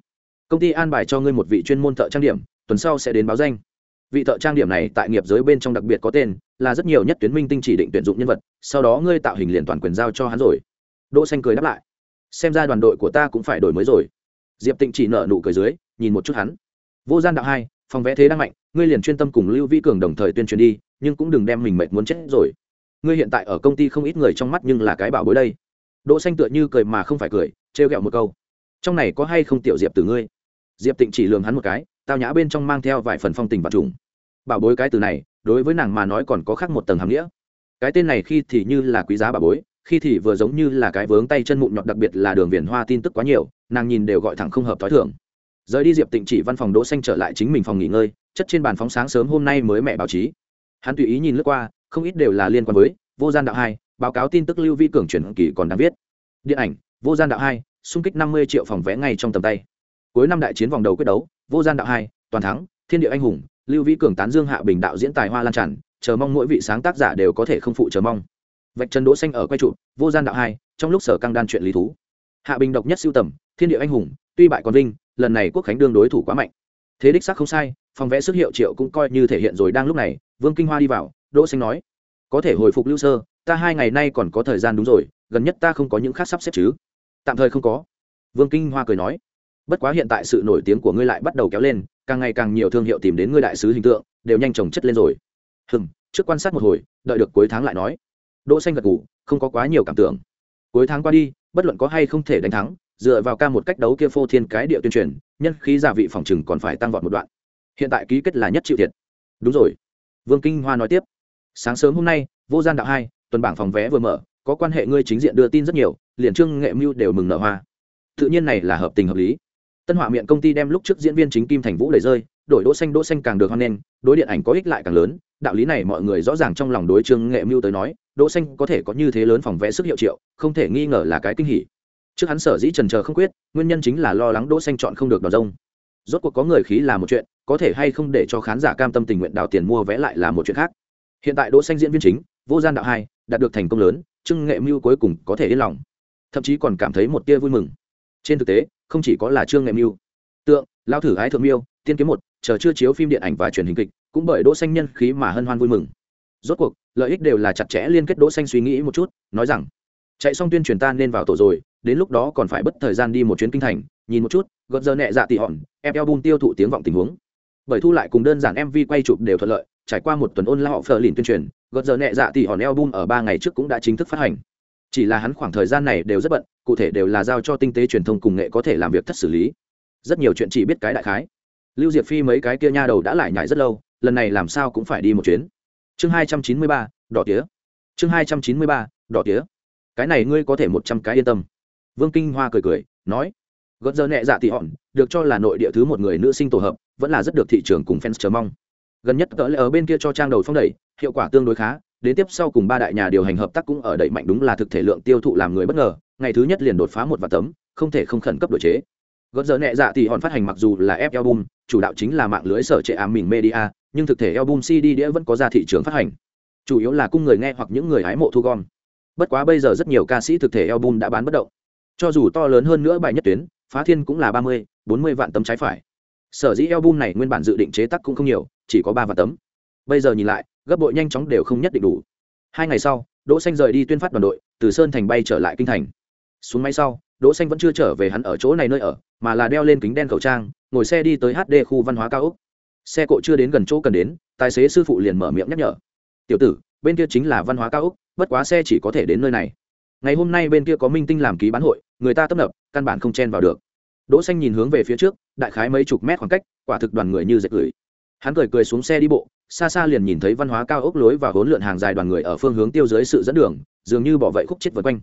Công ty an bài cho ngươi một vị chuyên môn thợ trang điểm, tuần sau sẽ đến báo danh vị thợ trang điểm này tại nghiệp giới bên trong đặc biệt có tên, là rất nhiều nhất tuyến minh tinh chỉ định tuyển dụng nhân vật, sau đó ngươi tạo hình liền toàn quyền giao cho hắn rồi. Đỗ xanh cười đáp lại. Xem ra đoàn đội của ta cũng phải đổi mới rồi. Diệp tịnh chỉ nở nụ cười dưới, nhìn một chút hắn. Vô gian đạo hai, phòng vẽ thế đang mạnh, ngươi liền chuyên tâm cùng lưu Vi cường đồng thời tuyên truyền đi, nhưng cũng đừng đem mình mệt muốn chết rồi. Ngươi hiện tại ở công ty không ít người trong mắt nhưng là cái bảo bối đây. Đỗ xanh tựa như cười mà không phải cười, trêu ghẹo một câu. Trong này có hay không tiểu diệp từ ngươi? Diệp tịnh chỉ lường hắn một cái tao nhã bên trong mang theo vài phần phong tình và trùng. Bảo bối cái từ này, đối với nàng mà nói còn có khác một tầng hàm nghĩa. Cái tên này khi thì như là quý giá bảo bối, khi thì vừa giống như là cái vướng tay chân mụn nhọt đặc biệt là đường viền hoa tin tức quá nhiều, nàng nhìn đều gọi thẳng không hợp t h ó i thưởng rời đi diệp tịnh chỉ văn phòng đỗ xanh trở lại chính mình phòng nghỉ ngơi, chất trên bàn phóng sáng sớm hôm nay mới mẹ báo chí. Hắn tùy ý nhìn lướt qua, không ít đều là liên quan với vô gian đạo hai, báo cáo tin tức lưu vi cường chuyển kỳ còn đang viết. Điện ảnh, vô gian đạo hai, xung kích năm mươi triệu phòng vé ngay trong tầm tay. Cuối năm đại chiến vòng đầu quyết đấu vô gian đạo hai, toàn thắng, thiên địa anh hùng, lưu vĩ cường tán dương hạ bình đạo diễn tài hoa lan tràn, chờ mong mỗi vị sáng tác giả đều có thể không phụ chờ mong. Vạch trần đỗ xanh ở quay trụ, vô gian đạo hai, trong lúc sở căng đan chuyện lý thú. Hạ bình độc nhất siêu tầm, thiên địa anh hùng, tuy bại còn vinh, lần này quốc khánh đương đối thủ quá mạnh. Thế đích xác không sai, phòng vẽ sức hiệu triệu cũng coi như thể hiện rồi đang lúc này, vương kinh hoa đi vào, đỗ xanh nói, có thể hồi phục lưu sơ, ta hai ngày nay còn có thời gian đúng rồi, gần nhất ta không có những khác sắp xếp chứ. Tạm thời không có. Vương kinh hoa cười nói bất quá hiện tại sự nổi tiếng của ngươi lại bắt đầu kéo lên, càng ngày càng nhiều thương hiệu tìm đến ngươi đại sứ hình tượng, đều nhanh chóng chất lên rồi. Hừm, trước quan sát một hồi, đợi được cuối tháng lại nói. Đỗ xanh gật gù, không có quá nhiều cảm tưởng. Cuối tháng qua đi, bất luận có hay không thể đánh thắng, dựa vào ca một cách đấu kia phô thiên cái địa tuyên truyền, nhân khí giả vị phòng trừng còn phải tăng vọt một đoạn. Hiện tại ký kết là nhất chịu thiệt. Đúng rồi. Vương kinh hoa nói tiếp. Sáng sớm hôm nay, vô gian đạo hai, tuần bảng phòng vé vừa mở, có quan hệ ngươi chính diện đưa tin rất nhiều, liền trương nghệ mưu đều mừng nợ hoa. Tự nhiên này là hợp tình hợp lý tân họa miệng công ty đem lúc trước diễn viên chính kim thành vũ đẩy rơi, đổi đỗ xanh đỗ xanh càng được hoan nghênh, đối điện ảnh có ích lại càng lớn, đạo lý này mọi người rõ ràng trong lòng đối trương nghệ mưu tới nói, đỗ xanh có thể có như thế lớn phòng vẽ sức hiệu triệu, không thể nghi ngờ là cái kinh hỉ. Trước hắn sở dĩ trần chờ không quyết, nguyên nhân chính là lo lắng đỗ xanh chọn không được đòn rông. Rốt cuộc có người khí là một chuyện, có thể hay không để cho khán giả cam tâm tình nguyện đào tiền mua vé lại là một chuyện khác. Hiện tại đỗ xanh diễn viên chính, vô gian đạo hai, đạt được thành công lớn, trương nghệ mưu cuối cùng có thể yên lòng. Thậm chí còn cảm thấy một tia vui mừng. Trên thực tế không chỉ có là trương nghệ mưu tượng lao thử ái thượng miêu, tiên kiếm một, chờ chưa chiếu phim điện ảnh và truyền hình kịch, cũng bởi đỗ xanh nhân khí mà hân hoan vui mừng. Rốt cuộc, lợi ích đều là chặt chẽ liên kết đỗ xanh suy nghĩ một chút, nói rằng, chạy xong tuyên truyền ta nên vào tổ rồi, đến lúc đó còn phải bất thời gian đi một chuyến kinh thành, nhìn một chút, gợt giờ nhẹ dạ tỵ hòn, em album tiêu thụ tiếng vọng tình huống. Bởi thu lại cùng đơn giản mv quay chụp đều thuận lợi, trải qua một tuần ôn la họ phờ lìn tuyên truyền, gợt giờ nhẹ dạ tỵ hòn album ở ba ngày trước cũng đã chính thức phát hành chỉ là hắn khoảng thời gian này đều rất bận, cụ thể đều là giao cho tinh tế truyền thông cùng nghệ có thể làm việc thất xử lý. Rất nhiều chuyện chỉ biết cái đại khái. Lưu diệp phi mấy cái kia nha đầu đã lại nhải rất lâu, lần này làm sao cũng phải đi một chuyến. Chương hai trăm chín mươi ba, đỏ tía. Chương hai trăm chín mươi ba, đỏ tía. Cái này ngươi có thể một trăm cái yên tâm. Vương kinh hoa cười cười, nói, gợt giờ nhẹ dạ tị hòn được cho là nội địa thứ một người nữ sinh tổ hợp, vẫn là rất được thị trường cùng fans chờ mong. Gần nhất cỡ lại ở bên kia cho trang đầu phong đẩy, hiệu quả tương đối khá đến tiếp sau cùng ba đại nhà điều hành hợp tác cũng ở đẩy mạnh đúng là thực thể lượng tiêu thụ làm người bất ngờ, ngày thứ nhất liền đột phá một vạn tấm, không thể không khẩn cấp đổi chế. Gợt giờ nhẹ dạ thì hòn phát hành mặc dù là ép album, chủ đạo chính là mạng lưới sở trệ ám mình media, nhưng thực thể album cd đĩa vẫn có ra thị trường phát hành. Chủ yếu là cung người nghe hoặc những người hái mộ thu gom. Bất quá bây giờ rất nhiều ca sĩ thực thể album đã bán bất động. Cho dù to lớn hơn nữa bài nhất tuyến, phá thiên cũng là ba mươi, bốn mươi vạn tấm trái phải. Sở dĩ album này nguyên bản dự định chế tác cũng không nhiều, chỉ có ba vạn tấm. Bây giờ nhìn lại gấp bội nhanh chóng đều không nhất định đủ. Hai ngày sau, đỗ xanh rời đi tuyên phát đoàn đội, từ sơn thành bay trở lại kinh thành. Xuống máy sau, đỗ xanh vẫn chưa trở về hắn ở chỗ này nơi ở, mà là đeo lên kính đen khẩu trang, ngồi xe đi tới hd khu văn hóa cao ốc xe cộ chưa đến gần chỗ cần đến, tài xế sư phụ liền mở miệng nhắc nhở. Tiểu tử, bên kia chính là văn hóa cao ốc bất quá xe chỉ có thể đến nơi này. Ngày hôm nay bên kia có minh tinh làm ký bán hội, người ta tấp nập, căn bản không chen vào được. Đỗ xanh nhìn hướng về phía trước, đại khái mấy chục mét khoảng cách, quả thực đoàn người như dệt gửi hắn cười cười xuống xe đi bộ xa xa liền nhìn thấy văn hóa cao ốc lối và hỗn lượn hàng dài đoàn người ở phương hướng tiêu dưới sự dẫn đường, dường như bỏ vậy khúc chết vượt quanh.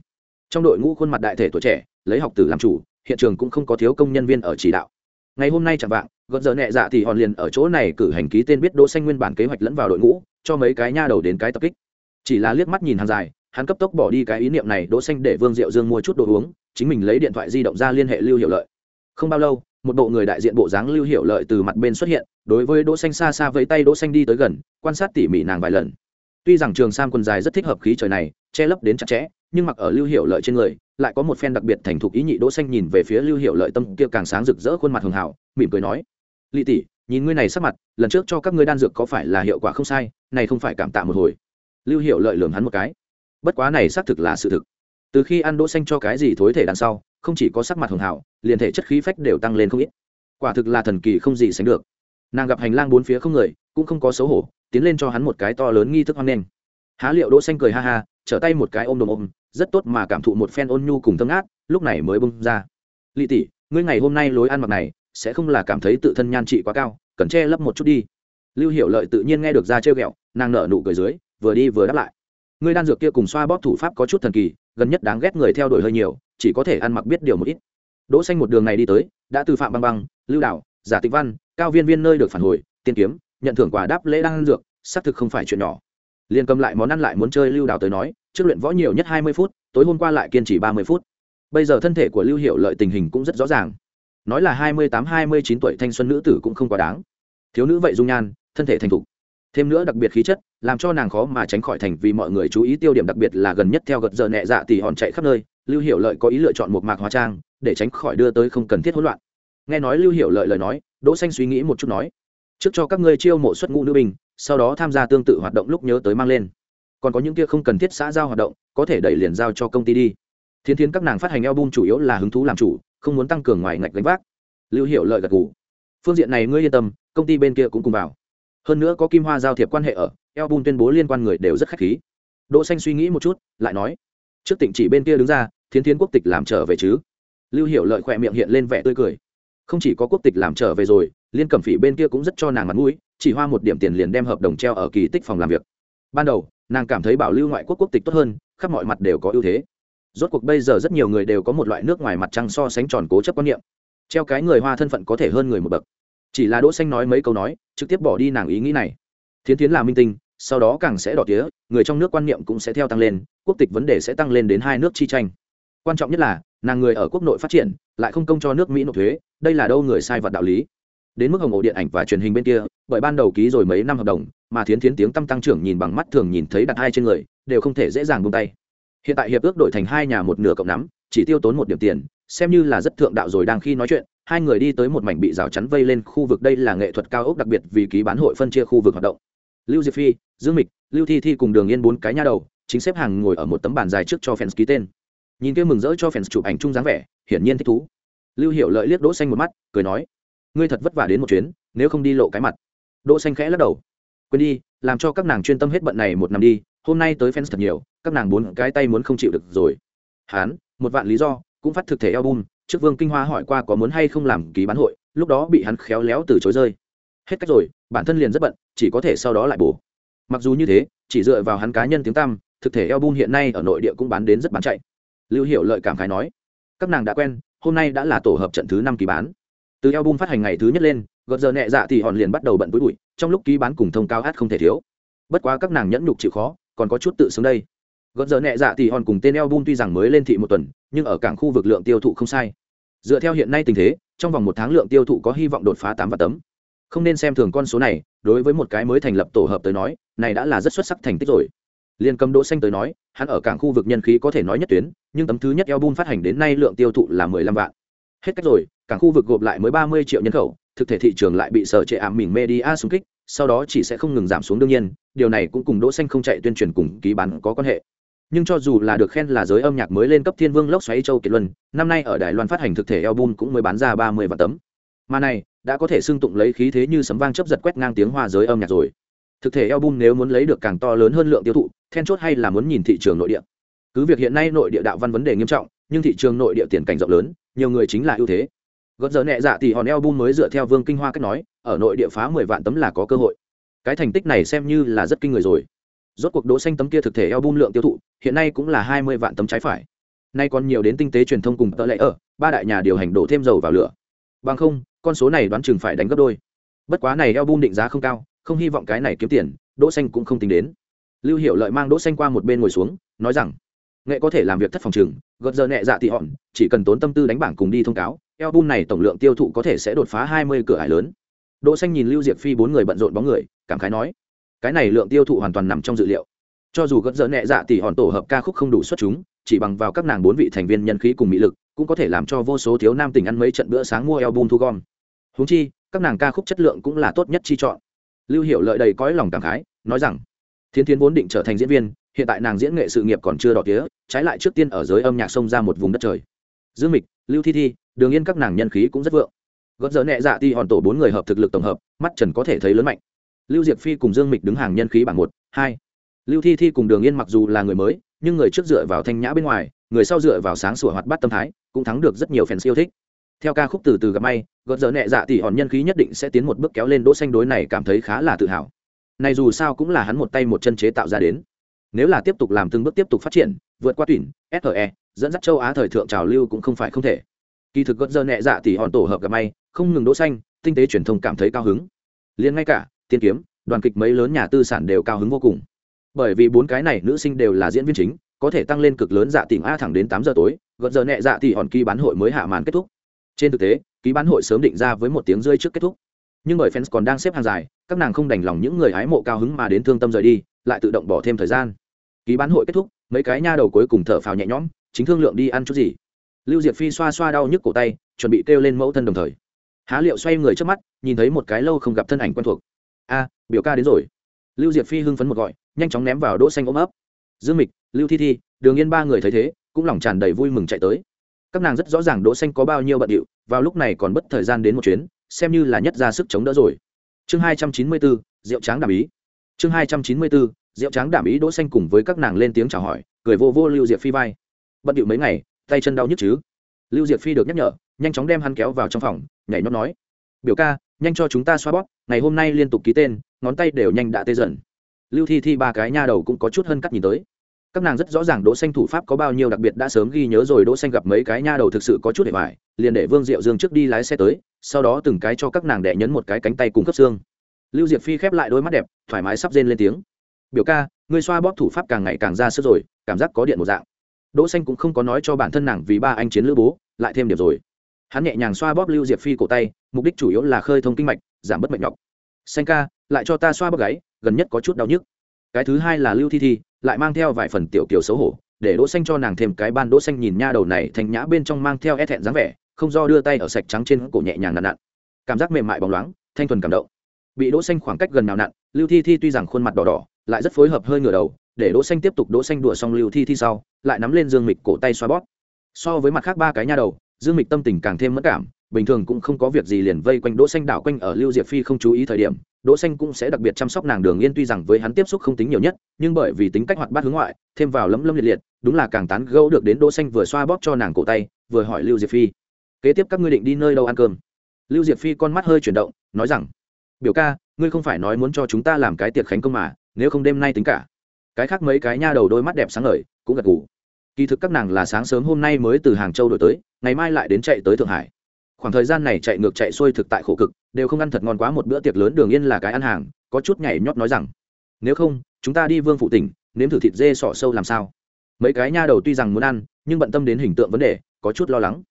Trong đội ngũ khuôn mặt đại thể tuổi trẻ, lấy học tử làm chủ, hiện trường cũng không có thiếu công nhân viên ở chỉ đạo. Ngày hôm nay chẳng vạng, gợn giờ nhẹ dạ thì hòn liền ở chỗ này cử hành ký tên biết đỗ xanh nguyên bản kế hoạch lẫn vào đội ngũ, cho mấy cái nha đầu đến cái tập kích. Chỉ là liếc mắt nhìn hàng dài, hắn cấp tốc bỏ đi cái ý niệm này, đỗ xanh để vương diệu dương mua chút đồ uống, chính mình lấy điện thoại di động ra liên hệ lưu hiệu lợi. Không bao lâu một bộ người đại diện bộ dáng lưu hiệu lợi từ mặt bên xuất hiện, đối với đỗ xanh xa xa với tay đỗ xanh đi tới gần, quan sát tỉ mỉ nàng vài lần. Tuy rằng trường sam quần dài rất thích hợp khí trời này, che lấp đến chặt chẽ, nhưng mặc ở lưu hiệu lợi trên người, lại có một phen đặc biệt thành thục ý nhị đỗ xanh nhìn về phía lưu hiệu lợi tâm kia càng sáng rực rỡ khuôn mặt hường hảo, mỉm cười nói, lị tỷ, nhìn ngươi này sắc mặt, lần trước cho các ngươi đan dược có phải là hiệu quả không sai, này không phải cảm tạ một hồi. Lưu hiệu lợi lườm hắn một cái. Bất quá này xác thực là sự thực. Từ khi ăn đỗ xanh cho cái gì thối thể đằng sau không chỉ có sắc mặt hường hảo, liền thể chất khí phách đều tăng lên không ít. Quả thực là thần kỳ không gì sánh được. Nàng gặp hành lang bốn phía không người, cũng không có xấu hổ, tiến lên cho hắn một cái to lớn nghi thức hoang nghênh. Há liệu đỗ xanh cười ha ha, trở tay một cái ôm đồm ôm, rất tốt mà cảm thụ một phen ôn nhu cùng thơm ngát, lúc này mới bung ra. Lị tỷ, ngươi ngày hôm nay lối ăn mặc này, sẽ không là cảm thấy tự thân nhan trị quá cao, cần che lấp một chút đi. Lưu hiểu lợi tự nhiên nghe được ra trêu ghẹo, nàng nở nụ cười dưới, vừa đi vừa đáp lại. Ngươi đan dược kia cùng xoa bóp thủ pháp có chút thần kỳ, gần nhất đáng ghét người theo đuổi hơi nhiều chỉ có thể ăn mặc biết điều một ít. Đỗ xanh một đường này đi tới, đã từ phạm băng băng, lưu đạo giả tịch văn, cao viên viên nơi được phản hồi, tiên kiếm, nhận thưởng quà đáp lễ đang dược, xác thực không phải chuyện nhỏ. Liền cầm lại món ăn lại muốn chơi lưu đảo tới nói, trước luyện võ nhiều nhất hai mươi phút, tối hôm qua lại kiên trì ba mươi phút. Bây giờ thân thể của lưu hiệu lợi tình hình cũng rất rõ ràng. Nói là hai mươi tám, hai mươi chín tuổi thanh xuân nữ tử cũng không quá đáng. Thiếu nữ vậy dung nhan, thân thể thành thục. Thêm nữa đặc biệt khí chất, làm cho nàng khó mà tránh khỏi thành vì mọi người chú ý tiêu điểm đặc biệt là gần nhất theo gật giờ nhẹ dạ thì hòn chạy khắp nơi lưu hiệu lợi có ý lựa chọn một mạc hóa trang, để tránh khỏi đưa tới không cần thiết hỗn loạn. Nghe nói lưu hiệu lợi lời nói, đỗ xanh suy nghĩ một chút nói, trước cho các ngươi chiêu mộ xuất ngũ nữ binh, sau đó tham gia tương tự hoạt động lúc nhớ tới mang lên. Còn có những kia không cần thiết xã giao hoạt động, có thể đẩy liền giao cho công ty đi. Thiên thiến các nàng phát hành album chủ yếu là hứng thú làm chủ, không muốn tăng cường ngoài ngạch gánh vác. Lưu hiệu lợi gật gù, phương diện này ngươi yên tâm, công ty bên kia cũng cùng vào. Hơn nữa có kim hoa giao thiệp quan hệ ở, album tuyên bố liên quan người đều rất khách khí. Đỗ xanh suy nghĩ một chút, lại nói, trước tỉnh chỉ bên kia đứng ra thiên thiến quốc tịch làm trở về chứ? Lưu Hiểu lợi khỏe miệng hiện lên vẻ tươi cười. Không chỉ có quốc tịch làm trở về rồi, liên cẩm phỉ bên kia cũng rất cho nàng mặt mũi, chỉ hoa một điểm tiền liền đem hợp đồng treo ở kỳ tích phòng làm việc. Ban đầu, nàng cảm thấy bảo lưu ngoại quốc quốc tịch tốt hơn, khắp mọi mặt đều có ưu thế. Rốt cuộc bây giờ rất nhiều người đều có một loại nước ngoài mặt trăng so sánh tròn cố chấp quan niệm. Treo cái người hoa thân phận có thể hơn người một bậc. Chỉ là đỗ xanh nói mấy câu nói, trực tiếp bỏ đi nàng ý nghĩ này. Thiến thiến là minh tinh, sau đó càng sẽ đỏ tía, người trong nước quan niệm cũng sẽ theo tăng lên, quốc tịch vấn đề sẽ tăng lên đến hai nước chi tranh quan trọng nhất là, nàng người ở quốc nội phát triển, lại không công cho nước mỹ nộp thuế, đây là đâu người sai vật đạo lý. Đến mức hồng ổ điện ảnh và truyền hình bên kia, bởi ban đầu ký rồi mấy năm hợp đồng, mà thiến thiến tiếng tăng tăng trưởng nhìn bằng mắt thường nhìn thấy đặt hai trên người, đều không thể dễ dàng buông tay. Hiện tại hiệp ước đổi thành hai nhà một nửa cộng nắm, chỉ tiêu tốn một điểm tiền, xem như là rất thượng đạo rồi đang khi nói chuyện, hai người đi tới một mảnh bị rào chắn vây lên khu vực đây là nghệ thuật cao ốc đặc biệt vì ký bán hội phân chia khu vực hoạt động. Lưu diệp phi, dương mịch, lưu thi thi cùng đường yên bốn cái nha đầu, chính xếp hàng ngồi ở một tấm bàn dài trước cho fans ký tên nhìn kia mừng rỡ cho fans chụp ảnh chung dáng vẻ, hiển nhiên thích thú. Lưu hiệu lợi liếc đỗ xanh một mắt, cười nói, ngươi thật vất vả đến một chuyến, nếu không đi lộ cái mặt. Đỗ xanh khẽ lắc đầu, quên đi, làm cho các nàng chuyên tâm hết bận này một năm đi, hôm nay tới fans thật nhiều, các nàng bốn cái tay muốn không chịu được rồi. Hán, một vạn lý do, cũng phát thực thể album, trước vương kinh hoa hỏi qua có muốn hay không làm ký bán hội, lúc đó bị hắn khéo léo từ chối rơi. Hết cách rồi, bản thân liền rất bận, chỉ có thể sau đó lại bổ. Mặc dù như thế, chỉ dựa vào hắn cá nhân tiếng tăm, thực thể album hiện nay ở nội địa cũng bán đến rất bán chạy lưu hiệu lợi cảm khái nói, các nàng đã quen, hôm nay đã là tổ hợp trận thứ năm kỳ bán. Từ album phát hành ngày thứ nhất lên gợt giờ nhẹ dạ thì hòn liền bắt đầu bận túi bụi, trong lúc ký bán cùng thông cao hát không thể thiếu. Bất quá các nàng nhẫn nhục chịu khó, còn có chút tự xứng đây. Gợt giờ nhẹ dạ thì hòn cùng tên album tuy rằng mới lên thị một tuần, nhưng ở cảng khu vực lượng tiêu thụ không sai. Dựa theo hiện nay tình thế, trong vòng một tháng lượng tiêu thụ có hy vọng đột phá tám vạn tấm. Không nên xem thường con số này, đối với một cái mới thành lập tổ hợp tới nói, này đã là rất xuất sắc thành tích rồi liên cầm đỗ xanh tới nói, hắn ở cảng khu vực nhân khí có thể nói nhất tuyến, nhưng tấm thứ nhất album phát hành đến nay lượng tiêu thụ là mười lăm vạn. Hết cách rồi, cảng khu vực gộp lại mới ba mươi triệu nhân khẩu, thực thể thị trường lại bị sở trệ ảm mình media xung kích, sau đó chỉ sẽ không ngừng giảm xuống đương nhiên, điều này cũng cùng đỗ xanh không chạy tuyên truyền cùng ký bán có quan hệ. Nhưng cho dù là được khen là giới âm nhạc mới lên cấp thiên vương lốc xoáy châu kiệt luân, năm nay ở đài loan phát hành thực thể album cũng mới bán ra ba mươi vạn tấm. Mà này, đã có thể xưng tụng lấy khí thế như sấm vang chớp giật quét ngang tiếng hoa giới âm nhạc rồi thực thể album nếu muốn lấy được càng to lớn hơn lượng tiêu thụ, then chốt hay là muốn nhìn thị trường nội địa. Cứ việc hiện nay nội địa đạo văn vấn đề nghiêm trọng, nhưng thị trường nội địa tiền cảnh rộng lớn, nhiều người chính là ưu thế. Gợt giờ nhẹ dạ thì hòn album mới dựa theo vương kinh hoa cách nói, ở nội địa phá mười vạn tấm là có cơ hội. Cái thành tích này xem như là rất kinh người rồi. Rốt cuộc đỗ xanh tấm kia thực thể album lượng tiêu thụ, hiện nay cũng là hai mươi vạn tấm trái phải. Nay còn nhiều đến tinh tế truyền thông cùng tờ lệ ở, ba đại nhà điều hành đổ thêm dầu vào lửa. Bằng không, con số này đoán chừng phải đánh gấp đôi. Bất quá này album định giá không cao không hy vọng cái này kiếm tiền, đỗ xanh cũng không tính đến. Lưu hiệu lợi mang đỗ xanh qua một bên ngồi xuống, nói rằng, nghệ có thể làm việc thất phòng trường gợt giờ nhẹ dạ tị hòn chỉ cần tốn tâm tư đánh bảng cùng đi thông cáo, album này tổng lượng tiêu thụ có thể sẽ đột phá hai mươi cửa ải lớn. Đỗ xanh nhìn lưu diệp phi bốn người bận rộn bóng người, cảm khái nói, cái này lượng tiêu thụ hoàn toàn nằm trong dự liệu. Cho dù gợt giờ nhẹ dạ tị hòn tổ hợp ca khúc không đủ xuất chúng, chỉ bằng vào các nàng bốn vị thành viên nhân khí cùng mỹ lực, cũng có thể làm cho vô số thiếu nam tình ăn mấy trận bữa sáng mua album thu gom. Huống chi, các nàng ca khúc chất lượng cũng là tốt nhất chi chọn lưu hiệu lợi đầy cõi lòng cảm khái, nói rằng, thiên thiên vốn định trở thành diễn viên, hiện tại nàng diễn nghệ sự nghiệp còn chưa đỏ tía, trái lại trước tiên ở giới âm nhạc xông ra một vùng đất trời. Dương mịch, lưu thi thi, đường yên các nàng nhân khí cũng rất vượng. Gót dở nhẹ dạ ti hòn tổ bốn người hợp thực lực tổng hợp, mắt trần có thể thấy lớn mạnh. Lưu diệp phi cùng dương mịch đứng hàng nhân khí bảng một, hai. Lưu thi thi cùng đường yên mặc dù là người mới, nhưng người trước dựa vào thanh nhã bên ngoài, người sau dựa vào sáng sủa hoạt bát tâm thái, cũng thắng được rất nhiều fans yêu thích. Theo ca khúc từ từ gặp may gợt giờ nhẹ dạ thì hòn nhân khí nhất định sẽ tiến một bước kéo lên đỗ xanh đối này cảm thấy khá là tự hào. Này dù sao cũng là hắn một tay một chân chế tạo ra đến. Nếu là tiếp tục làm từng bước tiếp tục phát triển, vượt qua tuyển SRE dẫn dắt châu Á thời thượng trào lưu cũng không phải không thể. Kỳ thực gợt giờ nhẹ dạ thì hòn tổ hợp gặp may, không ngừng đỗ xanh, tinh tế truyền thông cảm thấy cao hứng. Liền ngay cả, tiên kiếm, đoàn kịch mấy lớn nhà tư sản đều cao hứng vô cùng. Bởi vì bốn cái này nữ sinh đều là diễn viên chính, có thể tăng lên cực lớn dạ tỉnh a thẳng đến tám giờ tối, gợt giờ nhẹ dạ thì hòn kỳ bán hội mới hạ màn kết thúc. Trên thực tế ký bán hội sớm định ra với một tiếng rơi trước kết thúc. Nhưng bởi fans còn đang xếp hàng dài, các nàng không đành lòng những người hái mộ cao hứng mà đến thương tâm rời đi, lại tự động bỏ thêm thời gian. Ký bán hội kết thúc, mấy cái nha đầu cuối cùng thở phào nhẹ nhõm, chính thương lượng đi ăn chút gì? Lưu diệp phi xoa xoa đau nhức cổ tay, chuẩn bị kêu lên mẫu thân đồng thời. Há liệu xoay người trước mắt, nhìn thấy một cái lâu không gặp thân ảnh quen thuộc. A, biểu ca đến rồi. Lưu diệp phi hưng phấn một gọi, nhanh chóng ném vào đỗ xanh ôm ấp. Dương mịch, lưu thi thi, đường yên ba người thấy thế, cũng lòng tràn đầy vui mừng chạy tới các nàng rất rõ ràng đỗ xanh có bao nhiêu bận điệu vào lúc này còn bất thời gian đến một chuyến xem như là nhất ra sức chống đỡ rồi. Chương 294, rượu tráng đảm ý. Chương 294, rượu tráng đảm ý đỗ xanh cùng với các nàng lên tiếng chào hỏi cười vô vô lưu diệp phi vai. Bận điệu mấy ngày tay chân đau nhức chứ? Lưu diệp phi được nhắc nhở nhanh chóng đem hắn kéo vào trong phòng nhảy nhót nói. Biểu ca nhanh cho chúng ta xoa bóp ngày hôm nay liên tục ký tên ngón tay đều nhanh đã tê dần. Lưu thi thi ba cái nha đầu cũng có chút hơn cắt nhìn tới các nàng rất rõ ràng đỗ xanh thủ pháp có bao nhiêu đặc biệt đã sớm ghi nhớ rồi. Đỗ xanh gặp mấy cái nha đầu thực sự có chút để vải liền để vương diệu dương trước đi lái xe tới, sau đó từng cái cho các nàng đẻ nhấn một cái cánh tay cùng cấp xương. Lưu diệp phi khép lại đôi mắt đẹp, thoải mái sắp rên lên tiếng. Biểu ca, ngươi xoa bóp thủ pháp càng ngày càng ra sức rồi, cảm giác có điện một dạng. Đỗ xanh cũng không có nói cho bản thân nàng vì ba anh chiến lữ bố, lại thêm điểm rồi. Hắn nhẹ nhàng xoa bóp lưu diệp phi cổ tay, mục đích chủ yếu là khơi thông kinh mạch, giảm bớt mệt nhọc. Xanh ca, lại cho ta xoa bóp gáy, gần nhất có chút đau nhức. Cái thứ hai là lưu thi thi lại mang theo vài phần tiểu kiều xấu hổ, để đỗ xanh cho nàng thêm cái ban đỗ xanh nhìn nha đầu này thành nhã bên trong mang theo e thẹn dáng vẻ, không do đưa tay ở sạch trắng trên cổ nhẹ nhàng nặn nặn. Cảm giác mềm mại bóng loáng, thanh thuần cảm động. Bị đỗ xanh khoảng cách gần nào nặn, lưu thi thi tuy rằng khuôn mặt đỏ đỏ, lại rất phối hợp hơi ngửa đầu, để đỗ xanh tiếp tục đỗ xanh đùa xong lưu thi thi sau, lại nắm lên dương mịch cổ tay xoa bóp. So với mặt khác ba cái nha đầu, dương mịch tâm tình càng thêm mất cảm, bình thường cũng không có việc gì liền vây quanh đỗ xanh đảo quanh ở lưu diệp phi không chú ý thời điểm đỗ xanh cũng sẽ đặc biệt chăm sóc nàng đường yên tuy rằng với hắn tiếp xúc không tính nhiều nhất, nhưng bởi vì tính cách hoạt bát hướng ngoại, thêm vào lấm lấm liệt liệt, đúng là càng tán gẫu được đến đỗ xanh vừa xoa bóp cho nàng cổ tay, vừa hỏi lưu diệp phi, kế tiếp các ngươi định đi nơi đâu ăn cơm? Lưu diệp phi con mắt hơi chuyển động, nói rằng, biểu ca, ngươi không phải nói muốn cho chúng ta làm cái tiệc khánh công mà, nếu không đêm nay tính cả. Cái khác mấy cái nha đầu đôi mắt đẹp sáng ngời, cũng gật gù. Kỳ thực các nàng là sáng sớm hôm nay mới từ hàng châu đổi tới, ngày mai lại đến chạy tới thượng hải khoảng thời gian này chạy ngược chạy xuôi thực tại khổ cực, đều không ăn thật ngon quá một bữa tiệc lớn đường yên là cái ăn hàng, có chút nhảy nhót nói rằng, nếu không, chúng ta đi vương phụ tỉnh, nếm thử thịt dê sỏ sâu làm sao? Mấy cái nha đầu tuy rằng muốn ăn, nhưng bận tâm đến hình tượng vấn đề, có chút lo lắng.